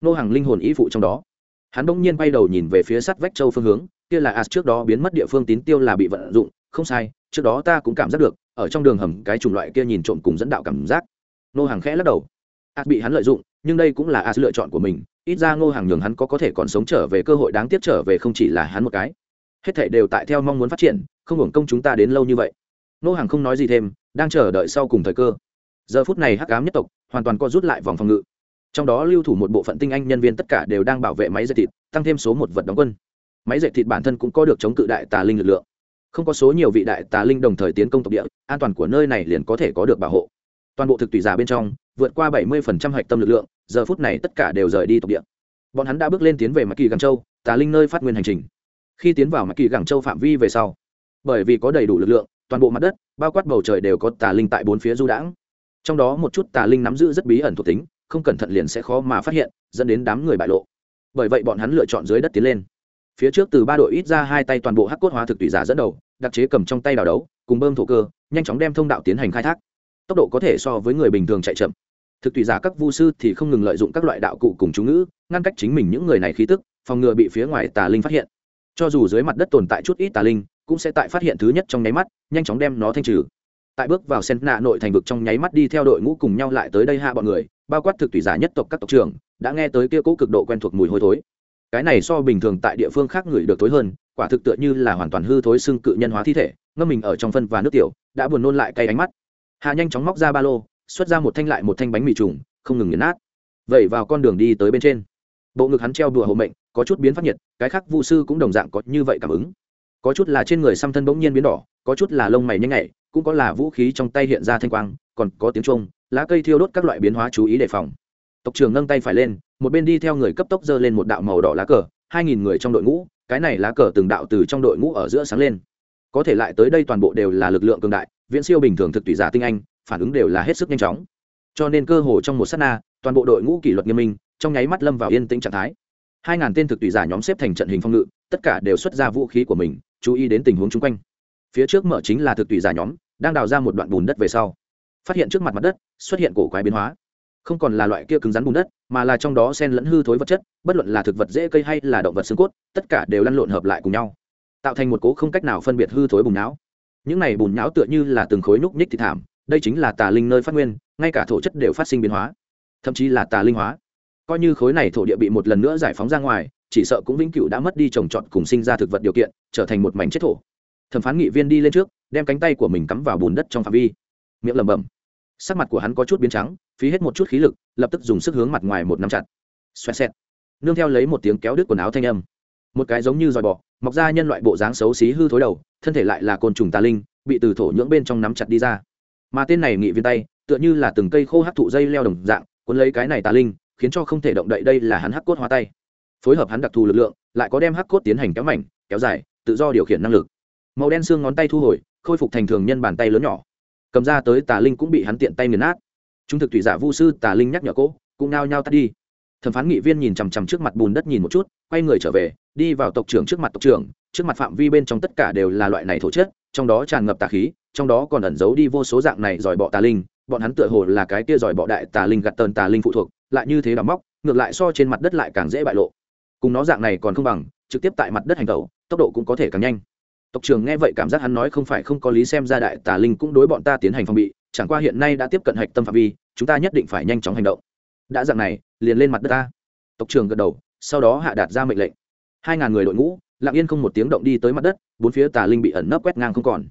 Nô hàng linh hồn ý phụ trong đó. Hắn bỗng nhiên quay đầu nhìn về phía sắt vách châu phương hướng, kia là as trước đó biến mất địa phương tín tiêu là bị vận dụng, không sai, trước đó ta cũng cảm giác được ở trong đường hầm cái chủng loại kia nhìn trộm cùng dẫn đạo cảm giác. Nô hàng khẽ lắc đầu. As bị hắn lợi dụng, nhưng đây cũng là as lựa chọn của mình, ít ra ngô hàng nhường hắn có có thể còn sống trở về cơ hội đáng tiếc trở về không chỉ là hắn một cái. Hết thảy đều tại theo mong muốn phát triển, không hưởng công chúng ta đến lâu như vậy. Ngô hàng không nói gì thêm, đang chờ đợi sau cùng thời cơ. Giờ phút này hắc ám nhất tộc hoàn toàn co rút lại vòng phòng ngự. Trong đó lưu thủ một bộ phận tinh anh nhân viên tất cả đều đang bảo vệ máy dệt thịt, tăng thêm số một vật đóng quân. Máy dệt thịt bản thân cũng có được chống cự đại tà linh lực lượng không có số nhiều vị đại tà linh đồng thời tiến công tộc địa, an toàn của nơi này liền có thể có được bảo hộ. Toàn bộ thực tùy giả bên trong, vượt qua bảy mươi hạch tâm lực lượng, giờ phút này tất cả đều rời đi tộc địa. Bọn hắn đã bước lên tiến về mặt kỳ gàng châu, tà linh nơi phát nguyên hành trình. Khi tiến vào mặt kỳ gàng châu phạm vi về sau, bởi vì có đầy đủ lực lượng, toàn bộ mặt đất, bao quát bầu trời đều có tà linh tại bốn phía du đãng. Trong đó một chút tà linh nắm giữ rất bí ẩn thuộc tính, không cẩn thận liền sẽ khó mà phát hiện, dẫn đến đám người bại lộ. Bởi vậy bọn hắn lựa chọn dưới đất tiến lên. Phía trước từ ba đội ít ra hai tay toàn bộ hắc cốt hóa thực tùy giả dẫn đầu đặc chế cầm trong tay đào đấu, cùng bơm thổ cơ, nhanh chóng đem thông đạo tiến hành khai thác. Tốc độ có thể so với người bình thường chạy chậm. Thực tùy giả các vu sư thì không ngừng lợi dụng các loại đạo cụ cùng chú ngữ, ngăn cách chính mình những người này khí tức, phòng ngừa bị phía ngoài tà linh phát hiện. Cho dù dưới mặt đất tồn tại chút ít tà linh, cũng sẽ tại phát hiện thứ nhất trong nháy mắt, nhanh chóng đem nó thanh trừ. Tại bước vào sen nạ nội thành vực trong nháy mắt đi theo đội ngũ cùng nhau lại tới đây hạ bọn người, bao quát thực tùy giả nhất tộc các tộc trưởng, đã nghe tới kia cũ cực độ quen thuộc mùi hôi thối. Cái này so bình thường tại địa phương khác người được tối hơn quả thực tựa như là hoàn toàn hư thối xương cự nhân hóa thi thể, ngâm mình ở trong phân và nước tiểu, đã buồn nôn lại cay ánh mắt. Hà nhanh chóng móc ra ba lô, xuất ra một thanh lại một thanh bánh mì trùng, không ngừng nhấn nát. Vậy vào con đường đi tới bên trên. Bộ ngực hắn treo đùa hộ mệnh, có chút biến phát nhiệt, cái khác vu sư cũng đồng dạng có như vậy cảm ứng. Có chút là trên người xăm thân bỗng nhiên biến đỏ, có chút là lông mày nhanh nhạy cũng có là vũ khí trong tay hiện ra thanh quang, còn có tiếng trung lá cây thiêu đốt các loại biến hóa chú ý đề phòng. Tộc trưởng nâng tay phải lên, một bên đi theo người cấp tốc giơ lên một đạo màu đỏ lá cờ, hai nghìn người trong đội ngũ cái này lá cờ từng đạo từ trong đội ngũ ở giữa sáng lên. Có thể lại tới đây toàn bộ đều là lực lượng cường đại, viễn siêu bình thường thực tùy giả tinh anh, phản ứng đều là hết sức nhanh chóng. Cho nên cơ hồ trong một s á t na, toàn bộ đội ngũ kỷ luật nghiêm minh, trong nháy mắt lâm vào yên tĩnh trạng thái. Hai ngàn tên thực tùy giả nhóm xếp thành trận hình phong ngự, tất cả đều xuất ra vũ khí của mình, chú ý đến tình huống chung quanh. Phía trước mở chính là thực tùy giả nhóm, đang đào ra một đoạn bùn đất về sau. Phát hiện trước mặt mặt đất, xuất hiện cổ quái biến hóa không còn là loại kia cứng rắn bùn đất, mà là trong đó sen lẫn hư thối vật chất, bất luận là thực vật dễ cây hay là động vật xương cốt, tất cả đều lăn lộn hợp lại cùng nhau, tạo thành một cố không cách nào phân biệt hư thối bùn não. Những này bùn não tựa như là từng khối núc nhích thì thảm, đây chính là tà linh nơi phát nguyên, ngay cả thổ chất đều phát sinh biến hóa, thậm chí là tà linh hóa. Coi như khối này thổ địa bị một lần nữa giải phóng ra ngoài, chỉ sợ cũng vĩnh cửu đã mất đi trồng trọt cùng sinh ra thực vật điều kiện, trở thành một mảnh chết thổ. Thẩm phán nghị viên đi lên trước, đem cánh tay của mình cắm vào bùn đất trong phạm vi. Miệng lẩm bẩm sắc mặt của hắn có chút biến trắng, phí hết một chút khí lực, lập tức dùng sức hướng mặt ngoài một nắm chặt. Xoẹt xẹt. Nương theo lấy một tiếng kéo đứt quần áo thanh âm. Một cái giống như dòi bọ, mọc ra nhân loại bộ dáng xấu xí hư thối đầu, thân thể lại là côn trùng tà linh, bị từ thổ nhưỡng bên trong nắm chặt đi ra. Mà tên này nghị viên tay, tựa như là từng cây khô hắc thụ dây leo đồng dạng, cuốn lấy cái này tà linh, khiến cho không thể động đậy đây là hắn hắc cốt hóa tay. Phối hợp hắn đặc thù lực lượng, lại có đem hắc cốt tiến hành kéo mảnh, kéo dài, tự do điều khiển năng lực. Màu đen xương ngón tay thu hồi, khôi phục thành thường nhân bàn tay lớn nhỏ cầm ra tới tà linh cũng bị hắn tiện tay nghiền nát. Trung thực thủy giả vu sư tà linh nhắc nhở cô, cũng nao nhao tắt đi. Thẩm phán nghị viên nhìn chằm chằm trước mặt bùn đất nhìn một chút, quay người trở về, đi vào tộc trưởng trước mặt tộc trưởng, trước mặt phạm vi bên trong tất cả đều là loại này thổ chất, trong đó tràn ngập tà khí, trong đó còn ẩn giấu đi vô số dạng này giỏi bọ tà linh, bọn hắn tựa hồ là cái kia giỏi bọ đại tà linh gặt tơn tà linh phụ thuộc, lại như thế đào móc, ngược lại so trên mặt đất lại càng dễ bại lộ. Cùng nó dạng này còn không bằng, trực tiếp tại mặt đất hành tẩu, tốc độ cũng có thể càng nhanh tộc trưởng nghe vậy cảm giác hắn nói không phải không có lý xem ra đại tà linh cũng đối bọn ta tiến hành phòng bị, chẳng qua hiện nay đã tiếp cận hạch tâm phạm vi, chúng ta nhất định phải nhanh chóng hành động. Đã dạng này, liền lên mặt đất ta. Tộc trưởng gật đầu, sau đó hạ đạt ra mệnh lệnh. Hai ngàn người đội ngũ, lặng yên không một tiếng động đi tới mặt đất, bốn phía tà linh bị ẩn nấp quét ngang không còn.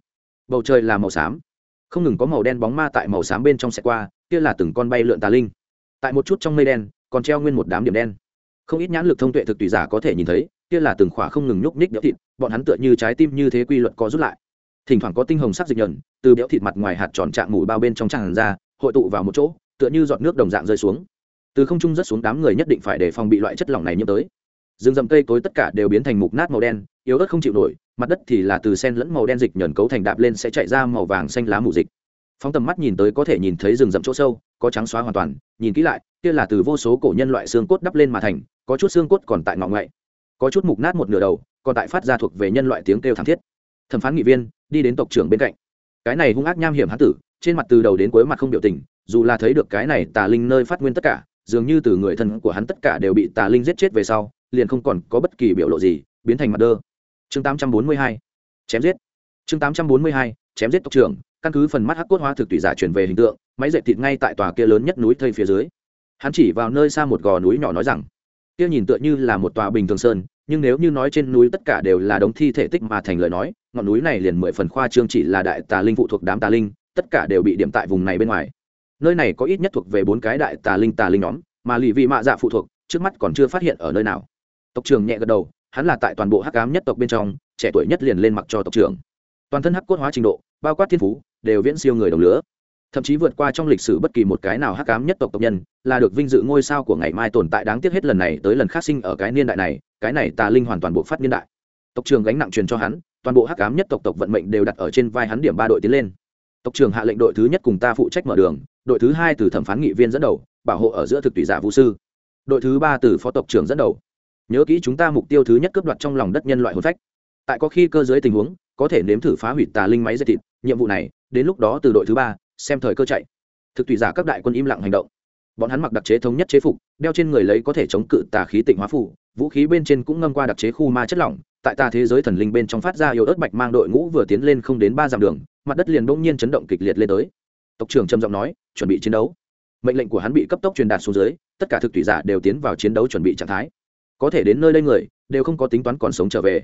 Bầu trời là màu xám. Không ngừng có màu đen bóng ma tại màu xám bên trong xe qua, kia là từng con bay lượn tà linh. Tại một chút trong mây đen, còn treo nguyên một đám điểm đen. Không ít nhãn lực thông tuệ thực tùy giả có thể nhìn thấy, kia là từng khỏa không ngừng nhúc nhích béo thịt bọn hắn tựa như trái tim như thế quy luật có rút lại. Thỉnh thoảng có tinh hồng sắc dịch nhờn, từ béo thịt mặt ngoài hạt tròn trạng mùi bao bên trong tràn ra, hội tụ vào một chỗ, tựa như giọt nước đồng dạng rơi xuống. Từ không trung rất xuống đám người nhất định phải đề phòng bị loại chất lỏng này nhiễm tới. Rừng rậm cây cối tất cả đều biến thành mục nát màu đen, yếu ớt không chịu nổi, mặt đất thì là từ sen lẫn màu đen dịch nhờn cấu thành đạp lên sẽ chạy ra màu vàng xanh lá mù dịch. Phóng tầm mắt nhìn tới có thể nhìn thấy rừng rậm chỗ sâu, có trắng xóa hoàn toàn, nhìn kỹ lại, kia là từ vô số cổ nhân loại xương cốt đắp lên mà thành, có chút xương cốt còn tại ngọn ngậy có chút mục nát một nửa đầu, còn tại phát ra thuộc về nhân loại tiếng kêu thảm thiết. Thẩm phán nghị viên, đi đến tộc trưởng bên cạnh. Cái này hung ác nham hiểm hán tử, trên mặt từ đầu đến cuối mặt không biểu tình, dù là thấy được cái này tà linh nơi phát nguyên tất cả, dường như từ người thân của hắn tất cả đều bị tà linh giết chết về sau, liền không còn có bất kỳ biểu lộ gì, biến thành mặt đơ. Chương 842 chém giết. Chương 842 chém giết tộc trưởng, căn cứ phần mắt hắc cốt hóa thực tùy giả chuyển về hình tượng, máy dệt thịt ngay tại tòa kia lớn nhất núi thây phía dưới. Hắn chỉ vào nơi xa một gò núi nhỏ nói rằng kia nhìn tựa như là một tòa bình thường sơn, nhưng nếu như nói trên núi tất cả đều là đống thi thể tích mà thành lời nói, ngọn núi này liền mười phần khoa trương chỉ là đại tà linh phụ thuộc đám tà linh, tất cả đều bị điểm tại vùng này bên ngoài. Nơi này có ít nhất thuộc về bốn cái đại tà linh tà linh nhóm, mà lì vị mạ dạ phụ thuộc, trước mắt còn chưa phát hiện ở nơi nào. Tộc trưởng nhẹ gật đầu, hắn là tại toàn bộ hắc ám nhất tộc bên trong, trẻ tuổi nhất liền lên mặc cho tộc trưởng. Toàn thân hắc cốt hóa trình độ, bao quát thiên phú, đều viễn siêu người đồng lứa thậm chí vượt qua trong lịch sử bất kỳ một cái nào hắc ám nhất tộc tộc nhân, là được vinh dự ngôi sao của ngày mai tồn tại đáng tiếc hết lần này tới lần khác sinh ở cái niên đại này, cái này tà linh hoàn toàn bộ phát niên đại. Tộc trưởng gánh nặng truyền cho hắn, toàn bộ hắc ám nhất tộc tộc vận mệnh đều đặt ở trên vai hắn điểm ba đội tiến lên. Tộc trưởng hạ lệnh đội thứ nhất cùng ta phụ trách mở đường, đội thứ hai từ thẩm phán nghị viên dẫn đầu, bảo hộ ở giữa thực tùy giả vũ sư. Đội thứ ba từ phó tộc trưởng dẫn đầu. Nhớ kỹ chúng ta mục tiêu thứ nhất cướp đoạt trong lòng đất nhân loại hồn phách. Tại có khi cơ giới tình huống, có thể nếm thử phá hủy tà linh máy dây thịt, nhiệm vụ này, đến lúc đó từ đội thứ ba xem thời cơ chạy. Thực tùy giả các đại quân im lặng hành động. Bọn hắn mặc đặc chế thống nhất chế phục, đeo trên người lấy có thể chống cự tà khí tịnh hóa phủ, vũ khí bên trên cũng ngâm qua đặc chế khu ma chất lỏng, tại tà thế giới thần linh bên trong phát ra yếu ớt bạch mang đội ngũ vừa tiến lên không đến ba dặm đường, mặt đất liền bỗng nhiên chấn động kịch liệt lên tới. Tộc trưởng trầm giọng nói, chuẩn bị chiến đấu. Mệnh lệnh của hắn bị cấp tốc truyền đạt xuống dưới, tất cả thực tùy giả đều tiến vào chiến đấu chuẩn bị trạng thái. Có thể đến nơi đây người, đều không có tính toán còn sống trở về.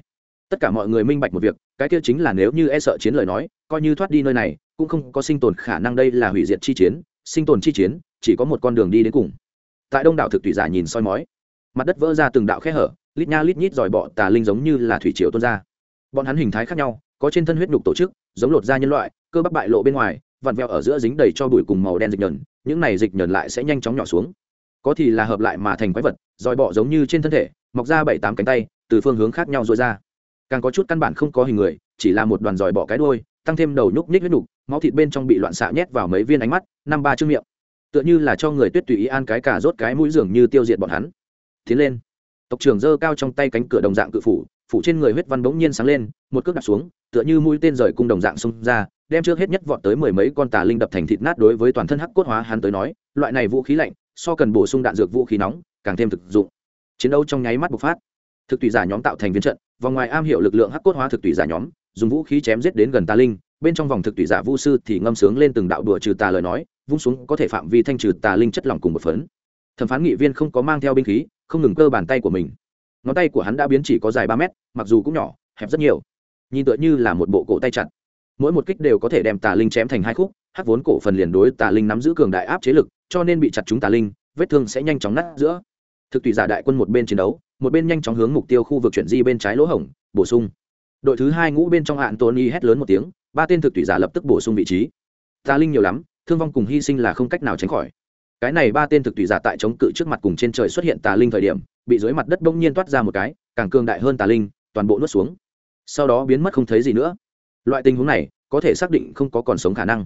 Tất cả mọi người minh bạch một việc, cái kia chính là nếu như e sợ chiến lời nói, coi như thoát đi nơi này cũng không có sinh tồn khả năng đây là hủy diệt chi chiến, sinh tồn chi chiến, chỉ có một con đường đi đến cùng. Tại đông đảo thực thủy giả nhìn soi mói, mặt đất vỡ ra từng đạo khe hở, lít nha lít nhít dòi bọ tà linh giống như là thủy triều tuôn ra. Bọn hắn hình thái khác nhau, có trên thân huyết nhục tổ chức, giống lột da nhân loại, cơ bắp bại lộ bên ngoài, vặn vẹo ở giữa dính đầy cho bụi cùng màu đen dịch nhờn, những này dịch nhờn lại sẽ nhanh chóng nhỏ xuống. Có thì là hợp lại mà thành quái vật, dòi bọ giống như trên thân thể, mọc ra bảy tám cánh tay, từ phương hướng khác nhau dội ra. Càng có chút căn bản không có hình người, chỉ là một đoàn dòi bọ cái đôi tăng thêm đầu nhúc nhích huyết nhục máu thịt bên trong bị loạn xạ nhét vào mấy viên ánh mắt, năm ba chương miệng. Tựa như là cho người tuyết tùy ý an cái cả rốt cái mũi dường như tiêu diệt bọn hắn. Tiến lên. Tộc trưởng giơ cao trong tay cánh cửa đồng dạng cự phủ phủ trên người huyết văn bỗng nhiên sáng lên, một cước đặt xuống, tựa như mũi tên rời cung đồng dạng xông ra, đem trước hết nhất vọt tới mười mấy con tà linh đập thành thịt nát đối với toàn thân hắc cốt hóa hắn tới nói, loại này vũ khí lạnh, so cần bổ sung đạn dược vũ khí nóng, càng thêm thực dụng. Chiến đấu trong nháy mắt bộc phát. Thực tùy giả nhóm tạo thành viên trận, vòng ngoài am hiệu lực lượng hắc cốt hóa thực tùy giả nhóm, dùng vũ khí chém giết đến gần tà linh bên trong vòng thực tùy giả vu sư thì ngâm sướng lên từng đạo đùa trừ tà lời nói, vung xuống có thể phạm vi thanh trừ tà linh chất lỏng cùng một phấn. Thẩm phán nghị viên không có mang theo binh khí, không ngừng cơ bàn tay của mình. Ngón tay của hắn đã biến chỉ có dài ba mét, mặc dù cũng nhỏ, hẹp rất nhiều. Nhìn tựa như là một bộ cổ tay chặt. Mỗi một kích đều có thể đem tà linh chém thành hai khúc, hắc vốn cổ phần liền đối tà linh nắm giữ cường đại áp chế lực, cho nên bị chặt chúng tà linh, vết thương sẽ nhanh chóng nát giữa. Thực tùy giả đại quân một bên chiến đấu, một bên nhanh chóng hướng mục tiêu khu vực chuyển di bên trái lỗ hổng, bổ sung. Đội thứ hai ngũ bên trong hạn tony hét lớn một tiếng ba tên thực tùy giả lập tức bổ sung vị trí. Tà linh nhiều lắm, thương vong cùng hy sinh là không cách nào tránh khỏi. Cái này ba tên thực tùy giả tại chống cự trước mặt cùng trên trời xuất hiện tà linh thời điểm, bị dưới mặt đất bỗng nhiên toát ra một cái, càng cường đại hơn tà linh, toàn bộ nuốt xuống. Sau đó biến mất không thấy gì nữa. Loại tình huống này, có thể xác định không có còn sống khả năng.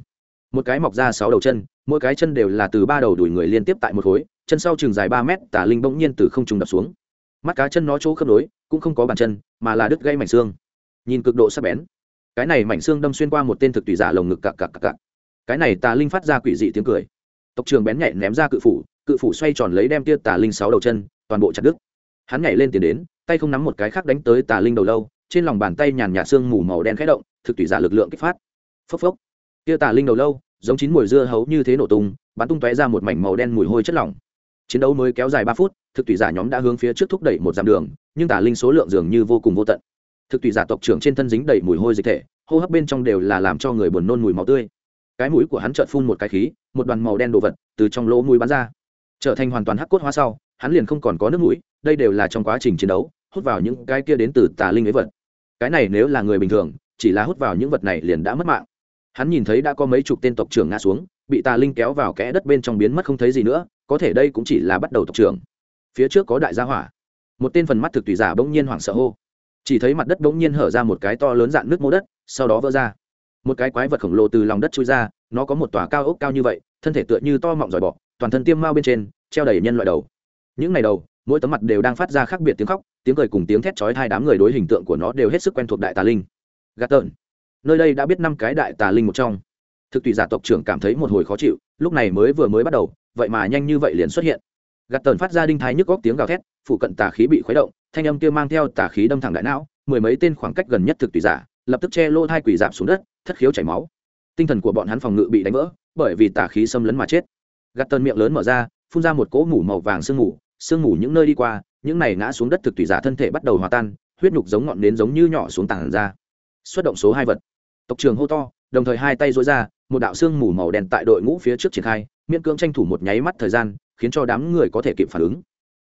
Một cái mọc ra sáu đầu chân, mỗi cái chân đều là từ ba đầu đuổi người liên tiếp tại một khối, chân sau chừng dài ba mét, tà linh bỗng nhiên từ không trùng đập xuống. Mắt cá chân nó chỗ khớp nối, cũng không có bàn chân, mà là đứt gây mảnh xương. Nhìn cực độ sắc bén cái này mảnh xương đâm xuyên qua một tên thực tùy giả lồng ngực cặc cặc cặc cặc. Cái này tà linh phát ra quỷ dị tiếng cười. Tộc trường bén nhạy ném ra cự phủ cự phủ xoay tròn lấy đem tia tà linh sáu đầu chân, toàn bộ chặt đứt. Hắn nhảy lên tiền đến, tay không nắm một cái khác đánh tới tà linh đầu lâu, trên lòng bàn tay nhàn nhạt xương mù màu đen khẽ động, thực tùy giả lực lượng kích phát. Phốc phốc. Tia tà linh đầu lâu, giống chín mùi dưa hấu như thế nổ tung, bắn tung tóe ra một mảnh màu đen mùi hôi chất lỏng. Chiến đấu mới kéo dài ba phút, thực tùy giả nhóm đã hướng phía trước thúc đẩy một dặm đường, nhưng tà linh số lượng dường như vô cùng vô tận thực tùy giả tộc trưởng trên thân dính đầy mùi hôi dịch thể, hô hấp bên trong đều là làm cho người buồn nôn mùi máu tươi. Cái mũi của hắn chợt phun một cái khí, một đoàn màu đen đồ vật từ trong lỗ mũi bắn ra. Trở thành hoàn toàn hắc cốt hóa sau, hắn liền không còn có nước mũi, đây đều là trong quá trình chiến đấu, hút vào những cái kia đến từ tà linh ấy vật. Cái này nếu là người bình thường, chỉ là hút vào những vật này liền đã mất mạng. Hắn nhìn thấy đã có mấy chục tên tộc trưởng ngã xuống, bị tà linh kéo vào kẽ đất bên trong biến mất không thấy gì nữa, có thể đây cũng chỉ là bắt đầu tộc trưởng. Phía trước có đại gia hỏa. Một tên phần mắt thực tùy giả bỗng nhiên hoảng sợ hô chỉ thấy mặt đất bỗng nhiên hở ra một cái to lớn dạn nước mô đất, sau đó vỡ ra. Một cái quái vật khổng lồ từ lòng đất chui ra, nó có một tòa cao ốc cao như vậy, thân thể tựa như to mọng dòi bọ, toàn thân tiêm mao bên trên, treo đầy nhân loại đầu. Những ngày đầu, mỗi tấm mặt đều đang phát ra khác biệt tiếng khóc, tiếng cười cùng tiếng thét chói hai đám người đối hình tượng của nó đều hết sức quen thuộc đại tà linh. Gạt tợn nơi đây đã biết năm cái đại tà linh một trong. Thực tùy giả tộc trưởng cảm thấy một hồi khó chịu, lúc này mới vừa mới bắt đầu, vậy mà nhanh như vậy liền xuất hiện gạt tần phát ra đinh thái nhức góc tiếng gào thét phụ cận tà khí bị khuấy động, thanh âm kia mang theo tà khí đâm thẳng đại não, mười mấy tên khoảng cách gần nhất thực tùy giả, lập tức che lô thai quỷ giảm xuống đất, thất khiếu chảy máu. Tinh thần của bọn hắn phòng ngự bị đánh vỡ, bởi vì tà khí xâm lấn mà chết. Gạt tần miệng lớn mở ra, phun ra một cỗ mủ màu vàng sương mù sương mù những nơi đi qua, những này ngã xuống đất thực tùy giả thân thể bắt đầu hòa tan, huyết nhục giống ngọn nến giống như nhỏ xuống tảng ra. Xuất động số hai vật. Tộc trường hô to, đồng thời hai tay dối ra, một đạo sương mù màu đen tại đội ngũ phía trước triển khai, miễn cưỡng tranh thủ một nháy mắt thời gian khiến cho đám người có thể kịp phản ứng.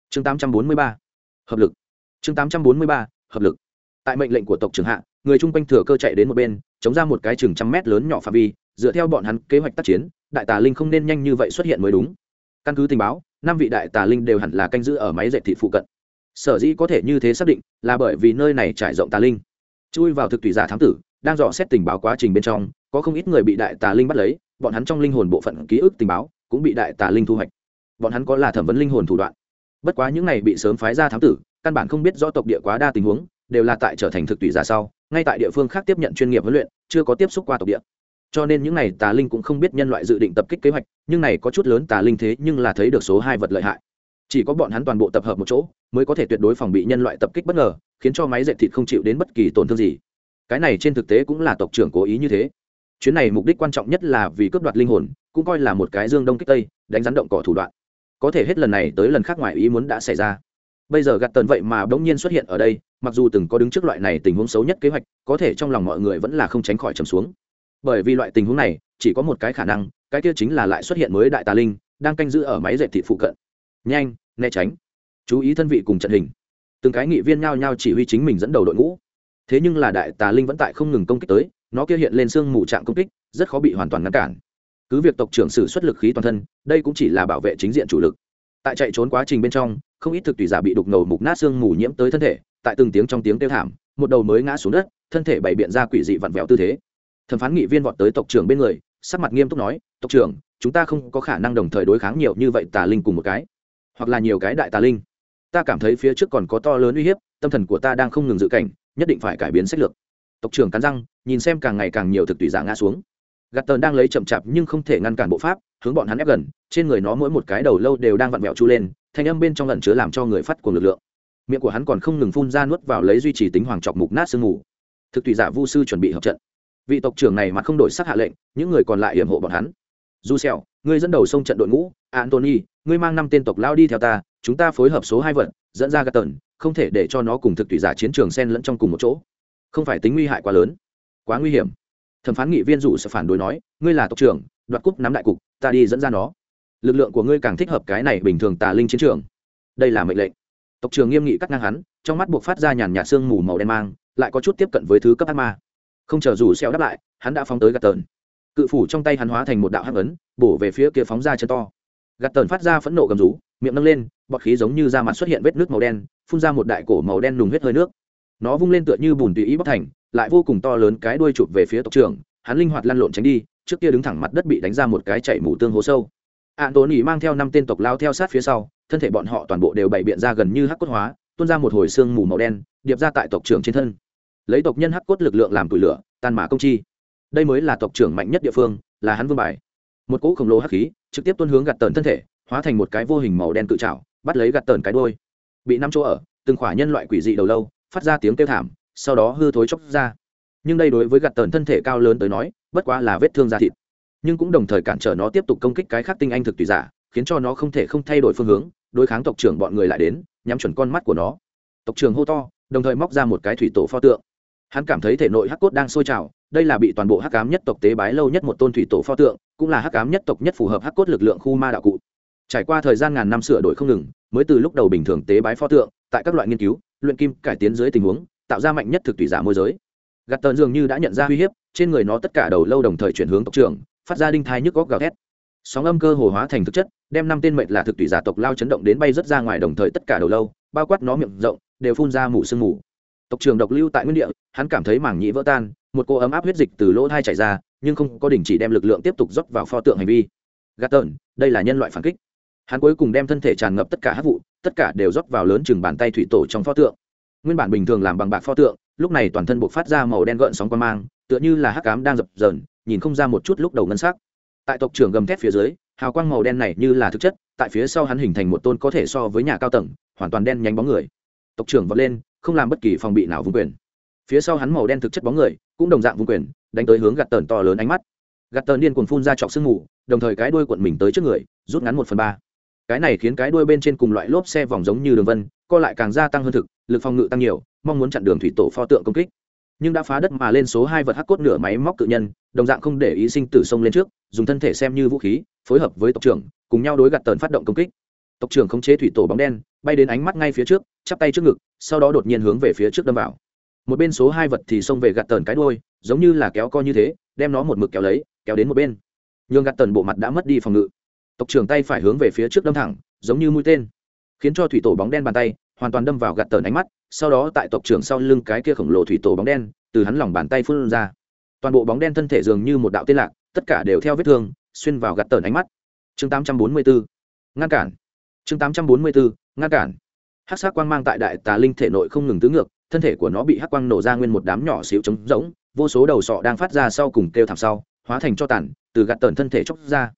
Chương 843 hợp lực. Chương 843 hợp lực. Tại mệnh lệnh của tộc trưởng hạ, người chung quanh thừa cơ chạy đến một bên, chống ra một cái chừng trăm mét lớn nhỏ phạm vi, dựa theo bọn hắn kế hoạch tác chiến, đại tà linh không nên nhanh như vậy xuất hiện mới đúng. Căn cứ tình báo, năm vị đại tà linh đều hẳn là canh giữ ở máy dệt thị phụ cận. Sở dĩ có thể như thế xác định là bởi vì nơi này trải rộng tà linh. Chui vào thực tùy giả thám tử, đang dò xét tình báo quá trình bên trong, có không ít người bị đại tà linh bắt lấy, bọn hắn trong linh hồn bộ phận ký ức tình báo cũng bị đại tà linh thu hoạch bọn hắn có là thẩm vấn linh hồn thủ đoạn. Bất quá những này bị sớm phái ra thám tử, căn bản không biết rõ tộc địa quá đa tình huống, đều là tại trở thành thực tùy giả sau, ngay tại địa phương khác tiếp nhận chuyên nghiệp huấn luyện, chưa có tiếp xúc qua tộc địa. Cho nên những này tà linh cũng không biết nhân loại dự định tập kích kế hoạch, nhưng này có chút lớn tà linh thế nhưng là thấy được số hai vật lợi hại. Chỉ có bọn hắn toàn bộ tập hợp một chỗ, mới có thể tuyệt đối phòng bị nhân loại tập kích bất ngờ, khiến cho máy dệt thịt không chịu đến bất kỳ tổn thương gì. Cái này trên thực tế cũng là tộc trưởng cố ý như thế. Chuyến này mục đích quan trọng nhất là vì cướp đoạt linh hồn, cũng coi là một cái dương đông kích tây, đánh rắn động cỏ thủ đoạn có thể hết lần này tới lần khác ngoài ý muốn đã xảy ra. Bây giờ gạt tần vậy mà bỗng nhiên xuất hiện ở đây, mặc dù từng có đứng trước loại này tình huống xấu nhất kế hoạch, có thể trong lòng mọi người vẫn là không tránh khỏi trầm xuống. Bởi vì loại tình huống này, chỉ có một cái khả năng, cái kia chính là lại xuất hiện mới đại tà linh, đang canh giữ ở máy dệt thị phụ cận. Nhanh, né tránh. Chú ý thân vị cùng trận hình. Từng cái nghị viên nhao nhao chỉ huy chính mình dẫn đầu đội ngũ. Thế nhưng là đại tà linh vẫn tại không ngừng công kích tới, nó kia hiện lên xương mù trạng công kích, rất khó bị hoàn toàn ngăn cản cứ việc tộc trưởng sử xuất lực khí toàn thân, đây cũng chỉ là bảo vệ chính diện chủ lực. Tại chạy trốn quá trình bên trong, không ít thực tùy giả bị đục ngầu mục nát xương mù nhiễm tới thân thể, tại từng tiếng trong tiếng kêu thảm, một đầu mới ngã xuống đất, thân thể bày biện ra quỷ dị vặn vẹo tư thế. Thẩm phán nghị viên vọt tới tộc trưởng bên người, sắc mặt nghiêm túc nói, tộc trưởng, chúng ta không có khả năng đồng thời đối kháng nhiều như vậy tà linh cùng một cái, hoặc là nhiều cái đại tà linh. Ta cảm thấy phía trước còn có to lớn uy hiếp, tâm thần của ta đang không ngừng dự cảnh, nhất định phải cải biến sách lược. Tộc trưởng cắn răng, nhìn xem càng ngày càng nhiều thực tùy giả ngã xuống gạt tờn đang lấy chậm chạp nhưng không thể ngăn cản bộ pháp, hướng bọn hắn ép gần, trên người nó mỗi một cái đầu lâu đều đang vặn vẹo chu lên, thanh âm bên trong lần chứa làm cho người phát cuồng lực lượng. Miệng của hắn còn không ngừng phun ra nuốt vào lấy duy trì tính hoàng chọc mục nát sương mù. Thực tùy giả vu sư chuẩn bị hợp trận. Vị tộc trưởng này mà không đổi sắc hạ lệnh, những người còn lại hiểm hộ bọn hắn. Du xèo ngươi dẫn đầu sông trận đội ngũ antony ngươi mang năm tên tộc lao đi theo ta, chúng ta phối hợp số hai vận, dẫn ra gạt tần không thể để cho nó cùng thực tùy giả chiến trường xen lẫn trong cùng một chỗ. Không phải tính nguy hại quá lớn, quá nguy hiểm thẩm phán nghị viên rủ sẽ phản đối nói, ngươi là tộc trưởng, đoạt cúp nắm đại cục, ta đi dẫn ra nó. Lực lượng của ngươi càng thích hợp cái này bình thường tà linh chiến trường. Đây là mệnh lệnh. Tộc trưởng nghiêm nghị cắt ngang hắn, trong mắt buộc phát ra nhàn nhạt sương mù màu đen mang, lại có chút tiếp cận với thứ cấp ác ma. Không chờ rủ xeo đáp lại, hắn đã phóng tới gạt tờn. Cự phủ trong tay hắn hóa thành một đạo hắc ấn, bổ về phía kia phóng ra chân to. Gạt tờn phát ra phẫn nộ gầm rú, miệng nâng lên, bọt khí giống như da mặt xuất hiện vết nước màu đen, phun ra một đại cổ màu đen nùng huyết hơi nước. Nó vung lên tựa như bùn tùy ý bóc thành lại vô cùng to lớn cái đuôi chụp về phía tộc trưởng, hắn linh hoạt lăn lộn tránh đi, trước kia đứng thẳng mặt đất bị đánh ra một cái chảy mù tương hố sâu. Ạn tốn ỉ mang theo năm tên tộc lao theo sát phía sau, thân thể bọn họ toàn bộ đều bày biện ra gần như hắc cốt hóa, tuôn ra một hồi xương mù màu đen, điệp ra tại tộc trưởng trên thân. Lấy tộc nhân hắc cốt lực lượng làm tủi lửa, tan mã công chi. Đây mới là tộc trưởng mạnh nhất địa phương, là hắn vương bài. Một cỗ khổng lồ hắc khí, trực tiếp tuôn hướng gạt tờn thân thể, hóa thành một cái vô hình màu đen tự trào bắt lấy gạt tờn cái đôi bị năm chỗ ở, từng khỏa nhân loại quỷ dị đầu lâu, phát ra tiếng kêu thảm sau đó hư thối chóc ra. Nhưng đây đối với gạt tờn thân thể cao lớn tới nói, bất quá là vết thương da thịt. Nhưng cũng đồng thời cản trở nó tiếp tục công kích cái khác tinh anh thực tùy giả, khiến cho nó không thể không thay đổi phương hướng, đối kháng tộc trưởng bọn người lại đến, nhắm chuẩn con mắt của nó. Tộc trưởng hô to, đồng thời móc ra một cái thủy tổ pho tượng. Hắn cảm thấy thể nội hắc cốt đang sôi trào, đây là bị toàn bộ hắc cám nhất tộc tế bái lâu nhất một tôn thủy tổ pho tượng, cũng là hắc cám nhất tộc nhất phù hợp hắc cốt lực lượng khu ma đạo cụ. Trải qua thời gian ngàn năm sửa đổi không ngừng, mới từ lúc đầu bình thường tế bái pho tượng, tại các loại nghiên cứu, luyện kim cải tiến dưới tình huống tạo ra mạnh nhất thực tùy giả môi giới. Gạt tờn dường như đã nhận ra uy hiếp, trên người nó tất cả đầu lâu đồng thời chuyển hướng tộc trưởng, phát ra đinh thai nhức góc gào thét. Sóng âm cơ hồ hóa thành thực chất, đem năm tên mệnh là thực tùy giả tộc lao chấn động đến bay rớt ra ngoài đồng thời tất cả đầu lâu, bao quát nó miệng rộng, đều phun ra mù sương mù. Tộc trưởng độc lưu tại nguyên địa, hắn cảm thấy mảng nhĩ vỡ tan, một cô ấm áp huyết dịch từ lỗ thai chảy ra, nhưng không có đình chỉ đem lực lượng tiếp tục dốc vào pho tượng hành vi. Gạt tờn, đây là nhân loại phản kích. Hắn cuối cùng đem thân thể tràn ngập tất cả hát vụ, tất cả đều rót vào lớn chừng bàn tay thủy tổ trong pho tượng nguyên bản bình thường làm bằng bạc pho tượng, lúc này toàn thân buộc phát ra màu đen gợn sóng quan mang, tựa như là hắc cám đang dập dờn, nhìn không ra một chút lúc đầu ngân sắc. Tại tộc trưởng gầm thép phía dưới, hào quang màu đen này như là thực chất, tại phía sau hắn hình thành một tôn có thể so với nhà cao tầng, hoàn toàn đen nhánh bóng người. Tộc trưởng vọt lên, không làm bất kỳ phòng bị nào vung quyền. Phía sau hắn màu đen thực chất bóng người, cũng đồng dạng vung quyền, đánh tới hướng gạt tờn to lớn ánh mắt. Gạt tờn điên cuồng phun ra trọc sương mù, đồng thời cái đuôi cuộn mình tới trước người, rút ngắn một phần ba. Cái này khiến cái đuôi bên trên cùng loại lốp xe vòng giống như đường vân, co lại càng gia tăng hơn thực lực phòng ngự tăng nhiều, mong muốn chặn đường thủy tổ pho tượng công kích. Nhưng đã phá đất mà lên số hai vật hắc cốt nửa máy móc cự nhân, đồng dạng không để ý sinh tử sông lên trước, dùng thân thể xem như vũ khí, phối hợp với tộc trưởng, cùng nhau đối gạt tờn phát động công kích. Tộc trưởng khống chế thủy tổ bóng đen, bay đến ánh mắt ngay phía trước, chắp tay trước ngực, sau đó đột nhiên hướng về phía trước đâm vào. Một bên số hai vật thì xông về gạt tờn cái đôi giống như là kéo co như thế, đem nó một mực kéo lấy, kéo đến một bên. Nhường gạt tờn bộ mặt đã mất đi phòng ngự. Tộc trưởng tay phải hướng về phía trước đâm thẳng, giống như mũi tên, khiến cho thủy tổ bóng đen bàn tay hoàn toàn đâm vào gạt tờn ánh mắt, sau đó tại tộc trưởng sau lưng cái kia khổng lồ thủy tổ bóng đen, từ hắn lòng bàn tay phun ra. Toàn bộ bóng đen thân thể dường như một đạo tên lạc, tất cả đều theo vết thương, xuyên vào gạt tờn ánh mắt. Chương 844 ngăn cản. Chương 844 ngăn cản. Hắc sắc quang mang tại đại tà linh thể nội không ngừng tứ ngược, thân thể của nó bị hắc quang nổ ra nguyên một đám nhỏ xíu trống rỗng, vô số đầu sọ đang phát ra sau cùng kêu thảm sau, hóa thành cho tàn, từ gạt tờn thân thể chóc ra.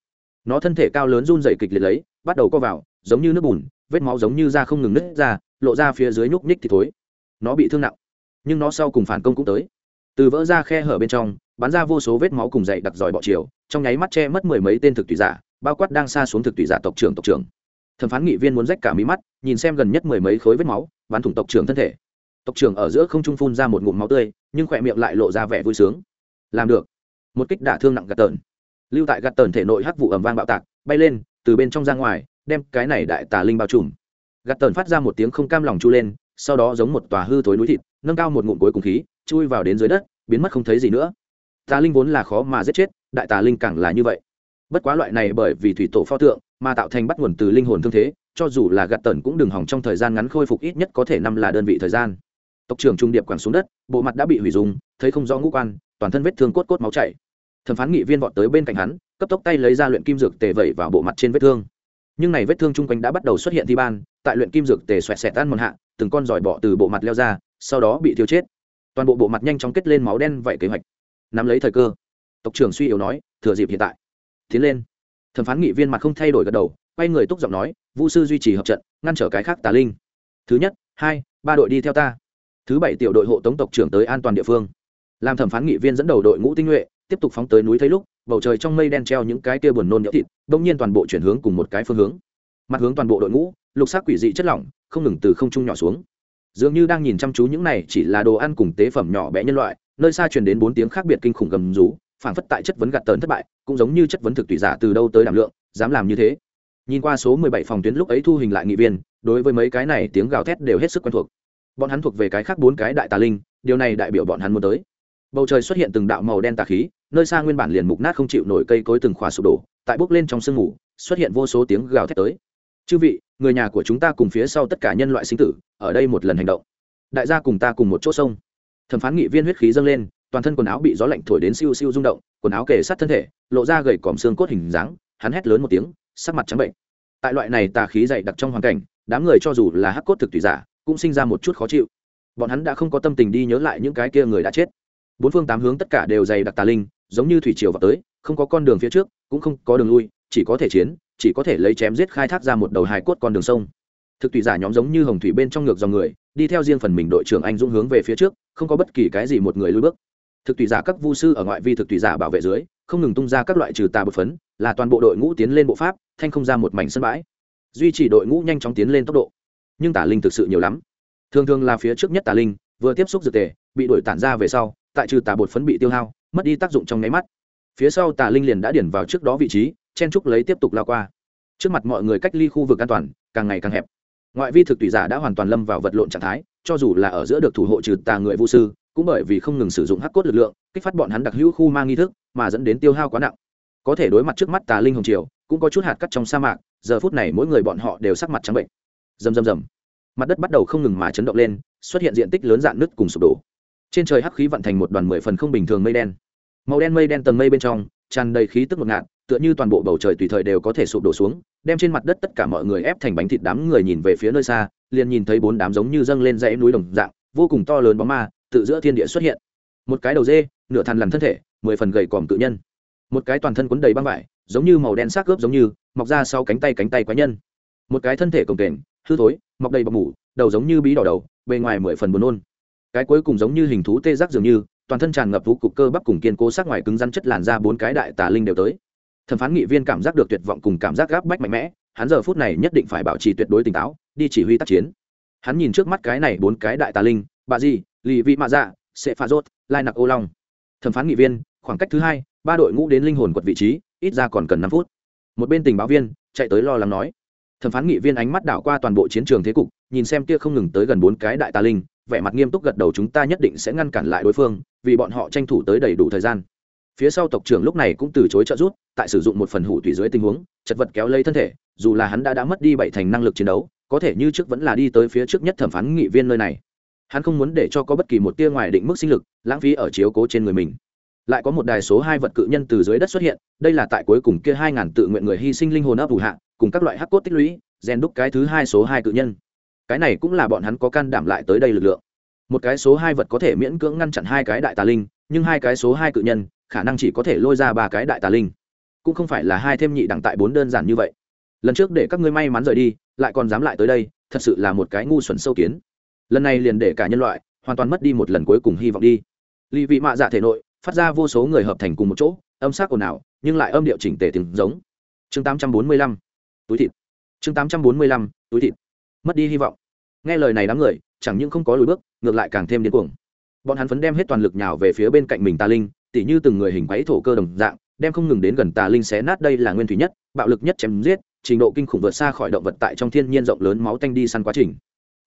Nó thân thể cao lớn run dày kịch liệt lấy, bắt đầu co vào, giống như nước bùn vết máu giống như da không ngừng nứt ra, lộ ra phía dưới nhúc nhích thì thối. Nó bị thương nặng, nhưng nó sau cùng phản công cũng tới. Từ vỡ ra khe hở bên trong, bắn ra vô số vết máu cùng dậy đặc giỏi bọ chiều, trong nháy mắt che mất mười mấy tên thực tùy giả, bao quát đang xa xuống thực tùy giả tộc trưởng tộc trưởng. Thẩm phán nghị viên muốn rách cả mí mắt, nhìn xem gần nhất mười mấy khối vết máu, bắn thủng tộc trưởng thân thể. Tộc trưởng ở giữa không trung phun ra một ngụm máu tươi, nhưng khỏe miệng lại lộ ra vẻ vui sướng. Làm được. Một kích đả thương nặng gạt tờn lưu tại gạt tờn thể nội hắc vụ ẩm vang bạo tạc, bay lên, từ bên trong ra ngoài đem cái này đại tà linh bao trùm. Gạt tờn phát ra một tiếng không cam lòng chu lên, sau đó giống một tòa hư thối núi thịt, nâng cao một ngụm cuối cùng khí, chui vào đến dưới đất, biến mất không thấy gì nữa. Tà linh vốn là khó mà giết chết, đại tà linh càng là như vậy. Bất quá loại này bởi vì thủy tổ pho tượng mà tạo thành bắt nguồn từ linh hồn thương thế, cho dù là gạt tần cũng đừng hỏng trong thời gian ngắn khôi phục ít nhất có thể năm là đơn vị thời gian. Tộc trưởng trung điệp quẳng xuống đất, bộ mặt đã bị hủy dùng thấy không rõ ngũ quan, toàn thân vết thương cốt cốt máu chảy. Thẩm phán nghị viên vọt tới bên cạnh hắn, cấp tốc tay lấy ra luyện kim dược tề vẩy vào bộ mặt trên vết thương nhưng này vết thương chung quanh đã bắt đầu xuất hiện thi ban, tại luyện kim dược tề xoẹt xẹt tan mòn hạ, từng con giỏi bọ từ bộ mặt leo ra, sau đó bị thiêu chết. Toàn bộ bộ mặt nhanh chóng kết lên máu đen vậy kế hoạch. Nắm lấy thời cơ. Tộc trưởng suy yếu nói, thừa dịp hiện tại. Tiến lên. Thẩm phán nghị viên mặt không thay đổi gật đầu, quay người túc giọng nói vũ sư duy trì hợp trận, ngăn trở cái khác tà linh. Thứ nhất, hai, ba đội đi theo ta. Thứ bảy tiểu đội hộ tống tộc trưởng tới an toàn địa phương. Làm thẩm phán nghị viên dẫn đầu đội ngũ tinh nhuệ, tiếp tục phóng tới núi thấy lúc bầu trời trong mây đen treo những cái kia buồn nôn nhỡ thịt đông nhiên toàn bộ chuyển hướng cùng một cái phương hướng. Mặt hướng toàn bộ đội ngũ, lục sắc quỷ dị chất lỏng, không ngừng từ không trung nhỏ xuống. Dường như đang nhìn chăm chú những này chỉ là đồ ăn cùng tế phẩm nhỏ bé nhân loại, nơi xa truyền đến bốn tiếng khác biệt kinh khủng gầm rú, phảng phất tại chất vấn gạt tờn thất bại, cũng giống như chất vấn thực tùy giả từ đâu tới đảm lượng, dám làm như thế. Nhìn qua số mười bảy phòng tuyến lúc ấy thu hình lại nghị viên, đối với mấy cái này tiếng gào thét đều hết sức quen thuộc. Bọn hắn thuộc về cái khác bốn cái đại tà linh, điều này đại biểu bọn hắn muốn tới. Bầu trời xuất hiện từng đạo màu đen tà khí nơi xa nguyên bản liền mục nát không chịu nổi cây cối từng khỏa sụp đổ, tại bốc lên trong sương mù, xuất hiện vô số tiếng gào thét tới. Chư vị, người nhà của chúng ta cùng phía sau tất cả nhân loại sinh tử, ở đây một lần hành động. Đại gia cùng ta cùng một chỗ sông. Thẩm phán nghị viên huyết khí dâng lên, toàn thân quần áo bị gió lạnh thổi đến siêu siêu rung động, quần áo kề sát thân thể, lộ ra gầy còm xương cốt hình dáng, hắn hét lớn một tiếng, sắc mặt trắng bệnh. Tại loại này tà khí dày đặc trong hoàn cảnh, đám người cho dù là hắc cốt thực tùy giả, cũng sinh ra một chút khó chịu. Bọn hắn đã không có tâm tình đi nhớ lại những cái kia người đã chết. Bốn phương tám hướng tất cả đều dày đặc tà linh giống như thủy triều vào tới, không có con đường phía trước, cũng không có đường lui, chỉ có thể chiến, chỉ có thể lấy chém giết khai thác ra một đầu hài cốt con đường sông. Thực tùy giả nhóm giống như hồng thủy bên trong ngược dòng người, đi theo riêng phần mình đội trưởng anh dũng hướng về phía trước, không có bất kỳ cái gì một người lùi bước. Thực tùy giả các vu sư ở ngoại vi thực tùy giả bảo vệ dưới, không ngừng tung ra các loại trừ tà bột phấn, là toàn bộ đội ngũ tiến lên bộ pháp, thanh không ra một mảnh sân bãi. Duy trì đội ngũ nhanh chóng tiến lên tốc độ. Nhưng tà linh thực sự nhiều lắm. Thường thường là phía trước nhất tà linh, vừa tiếp xúc dược tề, bị đuổi tản ra về sau, tại trừ tà bột phấn bị tiêu hao mất đi tác dụng trong nháy mắt. Phía sau tà linh liền đã điển vào trước đó vị trí, chen trúc lấy tiếp tục lao qua. Trước mặt mọi người cách ly khu vực an toàn, càng ngày càng hẹp. Ngoại vi thực tùy giả đã hoàn toàn lâm vào vật lộn trạng thái, cho dù là ở giữa được thủ hộ trừ tà người vô sư, cũng bởi vì không ngừng sử dụng hắc cốt lực lượng, kích phát bọn hắn đặc hữu khu mang nghi thức, mà dẫn đến tiêu hao quá nặng. Có thể đối mặt trước mắt tà linh hồng triều, cũng có chút hạt cắt trong sa mạc, giờ phút này mỗi người bọn họ đều sắc mặt trắng bệnh. Rầm rầm rầm. Mặt đất bắt đầu không ngừng mà chấn động lên, xuất hiện diện tích lớn dạn nứt cùng sụp đổ trên trời hắc khí vận thành một đoàn mười phần không bình thường mây đen. Màu đen mây đen tầng mây bên trong, tràn đầy khí tức ngột ngạt, tựa như toàn bộ bầu trời tùy thời đều có thể sụp đổ xuống, đem trên mặt đất tất cả mọi người ép thành bánh thịt đám người nhìn về phía nơi xa, liền nhìn thấy bốn đám giống như dâng lên dãy núi đồng dạng, vô cùng to lớn bóng ma, tự giữa thiên địa xuất hiện. Một cái đầu dê, nửa thằn lằn thân thể, mười phần gầy còm tự nhân. Một cái toàn thân quấn đầy băng vải, giống như màu đen xác gớp giống như, mọc ra sau cánh tay cánh tay quái nhân. Một cái thân thể cồng kềnh, hư thối, mọc đầy bọc mủ, đầu giống như bí đỏ đầu, bề ngoài mười phần buồn nôn cái cuối cùng giống như hình thú tê giác dường như, toàn thân tràn ngập thú cục cơ bắp cùng kiên cố sắc ngoài cứng rắn chất làn ra bốn cái đại tà linh đều tới. Thẩm phán nghị viên cảm giác được tuyệt vọng cùng cảm giác gáp bách mạnh mẽ, hắn giờ phút này nhất định phải bảo trì tuyệt đối tỉnh táo, đi chỉ huy tác chiến. Hắn nhìn trước mắt cái này bốn cái đại tà linh, bà di, lì vị mạ dạ sẽ pha rốt, lai nặc ô long. Thẩm phán nghị viên, khoảng cách thứ hai, ba đội ngũ đến linh hồn quật vị trí, ít ra còn cần năm phút. Một bên tình báo viên, chạy tới lo lắng nói. Thẩm phán nghị viên ánh mắt đảo qua toàn bộ chiến trường thế cục, nhìn xem kia không ngừng tới gần bốn cái đại tà linh vẻ mặt nghiêm túc gật đầu chúng ta nhất định sẽ ngăn cản lại đối phương, vì bọn họ tranh thủ tới đầy đủ thời gian. Phía sau tộc trưởng lúc này cũng từ chối trợ giúp, tại sử dụng một phần hủ thủy dưới tình huống, chật vật kéo lấy thân thể, dù là hắn đã đã mất đi bảy thành năng lực chiến đấu, có thể như trước vẫn là đi tới phía trước nhất thẩm phán nghị viên nơi này. Hắn không muốn để cho có bất kỳ một tia ngoài định mức sinh lực, lãng phí ở chiếu cố trên người mình. Lại có một đài số hai vật cự nhân từ dưới đất xuất hiện, đây là tại cuối cùng kia hai ngàn tự nguyện người hy sinh linh hồn ấp ủ hạ, cùng các loại hắc cốt tích lũy rèn đúc cái thứ hai số hai cự nhân cái này cũng là bọn hắn có can đảm lại tới đây lực lượng. Một cái số hai vật có thể miễn cưỡng ngăn chặn hai cái đại tà linh, nhưng hai cái số hai cự nhân, khả năng chỉ có thể lôi ra ba cái đại tà linh. Cũng không phải là hai thêm nhị đẳng tại bốn đơn giản như vậy. Lần trước để các ngươi may mắn rời đi, lại còn dám lại tới đây, thật sự là một cái ngu xuẩn sâu kiến. Lần này liền để cả nhân loại hoàn toàn mất đi một lần cuối cùng hy vọng đi. Ly vị mạ dạ thể nội, phát ra vô số người hợp thành cùng một chỗ, âm sắc ồn ào, nhưng lại âm điệu chỉnh tề tiếng giống. Chương tám trăm bốn mươi lăm, túi thịt. Chương tám trăm bốn mươi lăm, túi thịt mất đi hy vọng. Nghe lời này đám người, chẳng những không có lùi bước, ngược lại càng thêm điên cuồng. Bọn hắn phấn đem hết toàn lực nhào về phía bên cạnh mình tà linh, tỉ như từng người hình quấy thổ cơ đồng dạng, đem không ngừng đến gần tà linh xé nát đây là nguyên thủy nhất, bạo lực nhất chém giết, trình độ kinh khủng vượt xa khỏi động vật tại trong thiên nhiên rộng lớn máu tanh đi săn quá trình.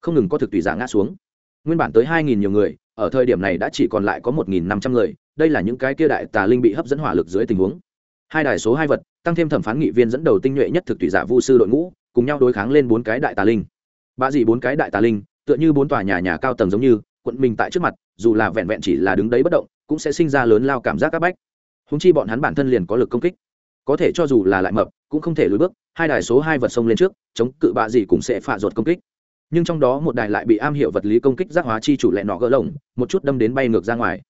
Không ngừng có thực tùy giả ngã xuống. Nguyên bản tới hai nghìn nhiều người, ở thời điểm này đã chỉ còn lại có một nghìn năm trăm người, đây là những cái kia đại tà linh bị hấp dẫn hỏa lực dưới tình huống. Hai đài số hai vật, tăng thêm thẩm phán nghị viên dẫn đầu tinh nhuệ nhất thực tùy giả vu sư đội ngũ, cùng nhau đối kháng lên bốn cái đại tà linh bạ dị bốn cái đại tà linh, tựa như bốn tòa nhà nhà cao tầng giống như, quận mình tại trước mặt, dù là vẹn vẹn chỉ là đứng đấy bất động, cũng sẽ sinh ra lớn lao cảm giác áp bách. Húng chi bọn hắn bản thân liền có lực công kích. Có thể cho dù là lại mập, cũng không thể lùi bước, hai đài số hai vật sông lên trước, chống cự bạ dị cũng sẽ phạ ruột công kích. Nhưng trong đó một đài lại bị am hiểu vật lý công kích giác hóa chi chủ lẹ nọ gỡ lồng, một chút đâm đến bay ngược ra ngoài.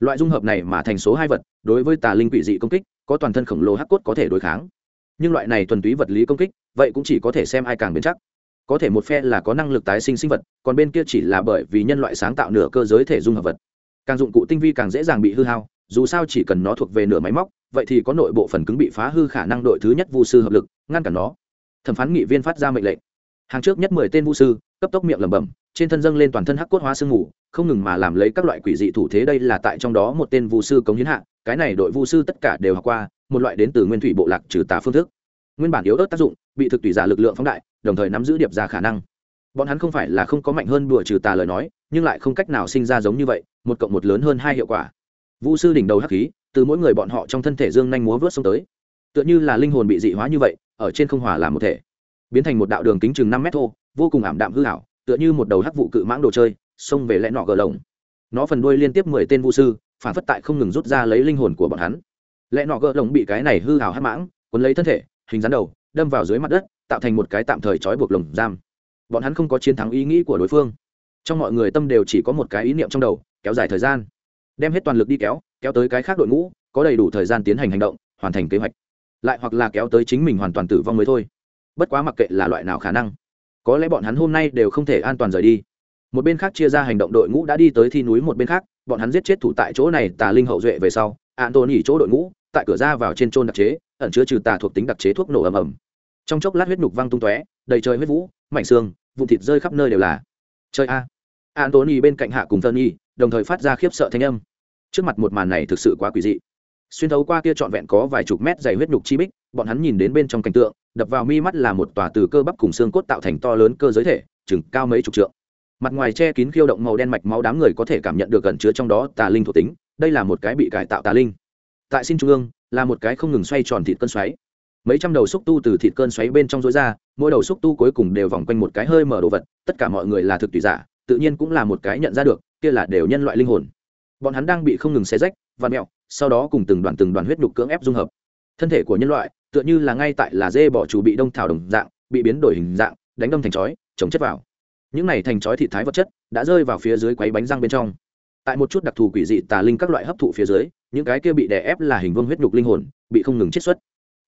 Loại dung hợp này mà thành số hai vật, đối với tà linh quỷ dị công kích, có toàn thân khổng lồ hắc cốt có thể đối kháng. Nhưng loại này thuần túy vật lý công kích, vậy cũng chỉ có thể xem ai càng bền chắc có thể một phe là có năng lực tái sinh sinh vật, còn bên kia chỉ là bởi vì nhân loại sáng tạo nửa cơ giới thể dung hợp vật. Càng dụng cụ tinh vi càng dễ dàng bị hư hao, dù sao chỉ cần nó thuộc về nửa máy móc, vậy thì có nội bộ phần cứng bị phá hư khả năng đội thứ nhất vu sư hợp lực, ngăn cản nó. Thẩm phán nghị viên phát ra mệnh lệnh. Hàng trước nhất mười tên vu sư, cấp tốc miệng lẩm bẩm, trên thân dâng lên toàn thân hắc cốt hóa sương mù, không ngừng mà làm lấy các loại quỷ dị thủ thế đây là tại trong đó một tên vu sư cống hiến hạ, cái này đội vu sư tất cả đều học qua, một loại đến từ nguyên thủy bộ lạc trừ tà phương thức nguyên bản yếu ớt tác dụng, bị thực tùy giả lực lượng phóng đại, đồng thời nắm giữ điệp ra khả năng. Bọn hắn không phải là không có mạnh hơn đùa trừ tà lời nói, nhưng lại không cách nào sinh ra giống như vậy, một cộng một lớn hơn hai hiệu quả. Vũ sư đỉnh đầu hắc khí, từ mỗi người bọn họ trong thân thể dương nhanh múa vớt xông tới. Tựa như là linh hồn bị dị hóa như vậy, ở trên không hòa làm một thể. Biến thành một đạo đường kính chừng năm mét thô, vô cùng ảm đạm hư hảo, tựa như một đầu hắc vụ cự mãng đồ chơi, xông về lẽ nọ gờ lồng. Nó phần đuôi liên tiếp mười tên vũ sư, phản phất tại không ngừng rút ra lấy linh hồn của bọn hắn. Lẽ nọ gờ lồng bị cái này hư hảo hắc mãng, cuốn lấy thân thể hình dáng đầu, đâm vào dưới mặt đất, tạo thành một cái tạm thời trói buộc lồng giam. Bọn hắn không có chiến thắng ý nghĩ của đối phương. Trong mọi người tâm đều chỉ có một cái ý niệm trong đầu, kéo dài thời gian. Đem hết toàn lực đi kéo kéo tới cái khác đội ngũ, có đầy đủ thời gian tiến hành hành động, hoàn thành kế hoạch. Lại hoặc là kéo tới chính mình hoàn toàn tử vong mới thôi. Bất quá mặc kệ là loại nào khả năng, có lẽ bọn hắn hôm nay đều không thể an toàn rời đi. Một bên khác chia ra hành động đội ngũ đã đi tới thi núi một bên khác, bọn hắn giết chết thủ tại chỗ này tà linh hậu duệ về sau an tôn nghỉ chỗ đội ngũ, tại cửa ra vào trên trôn đặc chế ẩn chứa trừ tà thuộc tính đặc chế thuốc nổ ầm ầm. Trong chốc lát huyết nhục văng tung tóe, đầy trời huyết vũ, mảnh xương, vụn thịt rơi khắp nơi đều là. Chơi a. Antony bên cạnh hạ cùng tân nhi đồng thời phát ra khiếp sợ thanh âm. Trước mặt một màn này thực sự quá quỷ dị. Xuyên thấu qua kia trọn vẹn có vài chục mét dày huyết nhục chi bích, bọn hắn nhìn đến bên trong cảnh tượng, đập vào mi mắt là một tòa từ cơ bắp cùng xương cốt tạo thành to lớn cơ giới thể, chừng cao mấy chục trượng. Mặt ngoài che kín khiêu động màu đen mạch máu đám người có thể cảm nhận được gần chứa trong đó tà linh thuộc tính, đây là một cái bị cải tạo tà linh. Tại xin trung ương là một cái không ngừng xoay tròn thịt cơn xoáy. Mấy trăm đầu xúc tu từ thịt cơn xoáy bên trong rối ra, mỗi đầu xúc tu cuối cùng đều vòng quanh một cái hơi mở đồ vật, tất cả mọi người là thực tùy giả, tự nhiên cũng là một cái nhận ra được, kia là đều nhân loại linh hồn. Bọn hắn đang bị không ngừng xé rách và mẹo, sau đó cùng từng đoàn từng đoàn huyết nhục cưỡng ép dung hợp. Thân thể của nhân loại, tựa như là ngay tại là dê bỏ chủ bị đông thảo đồng dạng, bị biến đổi hình dạng, đánh đâm thành chói chống chất vào. Những này thành chói thịt thái vật chất, đã rơi vào phía dưới quấy bánh răng bên trong tại một chút đặc thù quỷ dị tà linh các loại hấp thụ phía dưới, những cái kia bị đè ép là hình vương huyết nhục linh hồn, bị không ngừng chiết xuất.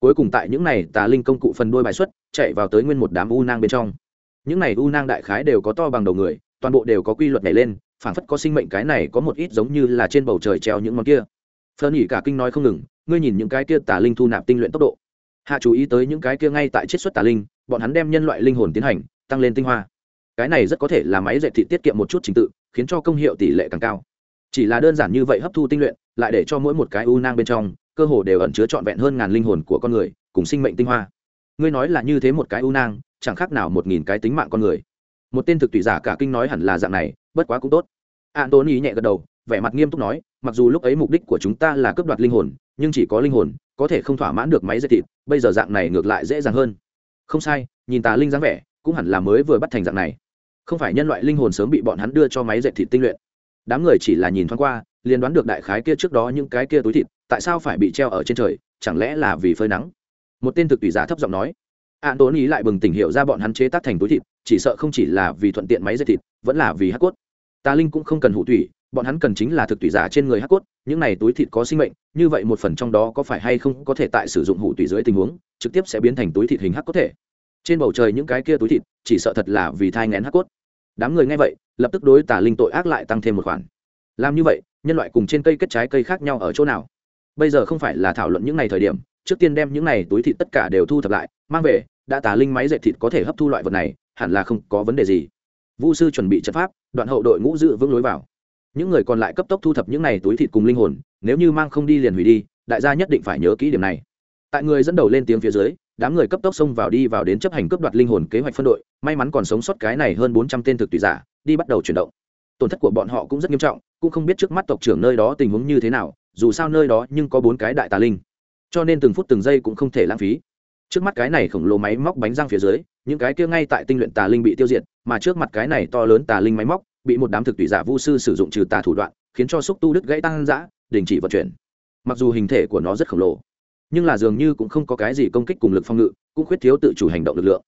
Cuối cùng tại những này tà linh công cụ phần đuôi bài xuất, chạy vào tới nguyên một đám u nang bên trong. Những này u nang đại khái đều có to bằng đầu người, toàn bộ đều có quy luật nhảy lên, phảng phất có sinh mệnh cái này có một ít giống như là trên bầu trời treo những món kia. Phơn nhỉ cả kinh nói không ngừng, ngươi nhìn những cái kia tà linh thu nạp tinh luyện tốc độ. Hạ chú ý tới những cái kia ngay tại chiết xuất tà linh, bọn hắn đem nhân loại linh hồn tiến hành, tăng lên tinh hoa cái này rất có thể là máy dệt thị tiết kiệm một chút trình tự, khiến cho công hiệu tỷ lệ càng cao. Chỉ là đơn giản như vậy hấp thu tinh luyện, lại để cho mỗi một cái u nang bên trong, cơ hồ đều ẩn chứa trọn vẹn hơn ngàn linh hồn của con người, cùng sinh mệnh tinh hoa. Ngươi nói là như thế một cái u nang, chẳng khác nào một nghìn cái tính mạng con người. Một tên thực tùy giả cả kinh nói hẳn là dạng này, bất quá cũng tốt. Antony nhẹ gật đầu, vẻ mặt nghiêm túc nói, mặc dù lúc ấy mục đích của chúng ta là cướp đoạt linh hồn, nhưng chỉ có linh hồn, có thể không thỏa mãn được máy dây thịt, bây giờ dạng này ngược lại dễ dàng hơn. Không sai, nhìn tà linh dáng vẻ cũng hẳn là mới vừa bắt thành dạng này. Không phải nhân loại linh hồn sớm bị bọn hắn đưa cho máy dệt thịt tinh luyện. Đám người chỉ là nhìn thoáng qua, liền đoán được đại khái kia trước đó những cái kia túi thịt, tại sao phải bị treo ở trên trời, chẳng lẽ là vì phơi nắng? Một tên thực tùy giả thấp giọng nói. An tốn ý lại bừng tỉnh hiểu ra bọn hắn chế tác thành túi thịt, chỉ sợ không chỉ là vì thuận tiện máy dệt thịt, vẫn là vì hắc cốt. Ta linh cũng không cần hụ tủy, bọn hắn cần chính là thực tùy giả trên người hắc cốt, những này túi thịt có sinh mệnh, như vậy một phần trong đó có phải hay không có thể tại sử dụng hụ tủy dưới tình huống, trực tiếp sẽ biến thành túi thịt hình hắc có thể trên bầu trời những cái kia túi thịt, chỉ sợ thật là vì thai ngén hắc cốt. Đám người nghe vậy, lập tức đối tà linh tội ác lại tăng thêm một khoản. Làm như vậy, nhân loại cùng trên cây kết trái cây khác nhau ở chỗ nào? Bây giờ không phải là thảo luận những ngày thời điểm, trước tiên đem những này túi thịt tất cả đều thu thập lại, mang về, đã tà linh máy dệt thịt có thể hấp thu loại vật này, hẳn là không có vấn đề gì. Vu sư chuẩn bị chất pháp, đoạn hậu đội ngũ dự vững lối vào. Những người còn lại cấp tốc thu thập những này túi thịt cùng linh hồn, nếu như mang không đi liền hủy đi, đại gia nhất định phải nhớ kỹ điểm này. Tại người dẫn đầu lên tiếng phía dưới đám người cấp tốc xông vào đi vào đến chấp hành cướp đoạt linh hồn kế hoạch phân đội, may mắn còn sống sót cái này hơn bốn trăm tên thực tùy giả, đi bắt đầu chuyển động. Tổn thất của bọn họ cũng rất nghiêm trọng, cũng không biết trước mắt tộc trưởng nơi đó tình huống như thế nào, dù sao nơi đó nhưng có bốn cái đại tà linh. Cho nên từng phút từng giây cũng không thể lãng phí. Trước mắt cái này khổng lồ máy móc bánh răng phía dưới, những cái kia ngay tại tinh luyện tà linh bị tiêu diệt, mà trước mặt cái này to lớn tà linh máy móc, bị một đám thực tùy giả vu sư sử dụng trừ tà thủ đoạn, khiến cho xúc tu đứt gãy tăng dã, đình chỉ vận chuyển. Mặc dù hình thể của nó rất khổng lồ nhưng là dường như cũng không có cái gì công kích cùng lực phong ngự, cũng khuyết thiếu tự chủ hành động lực lượng.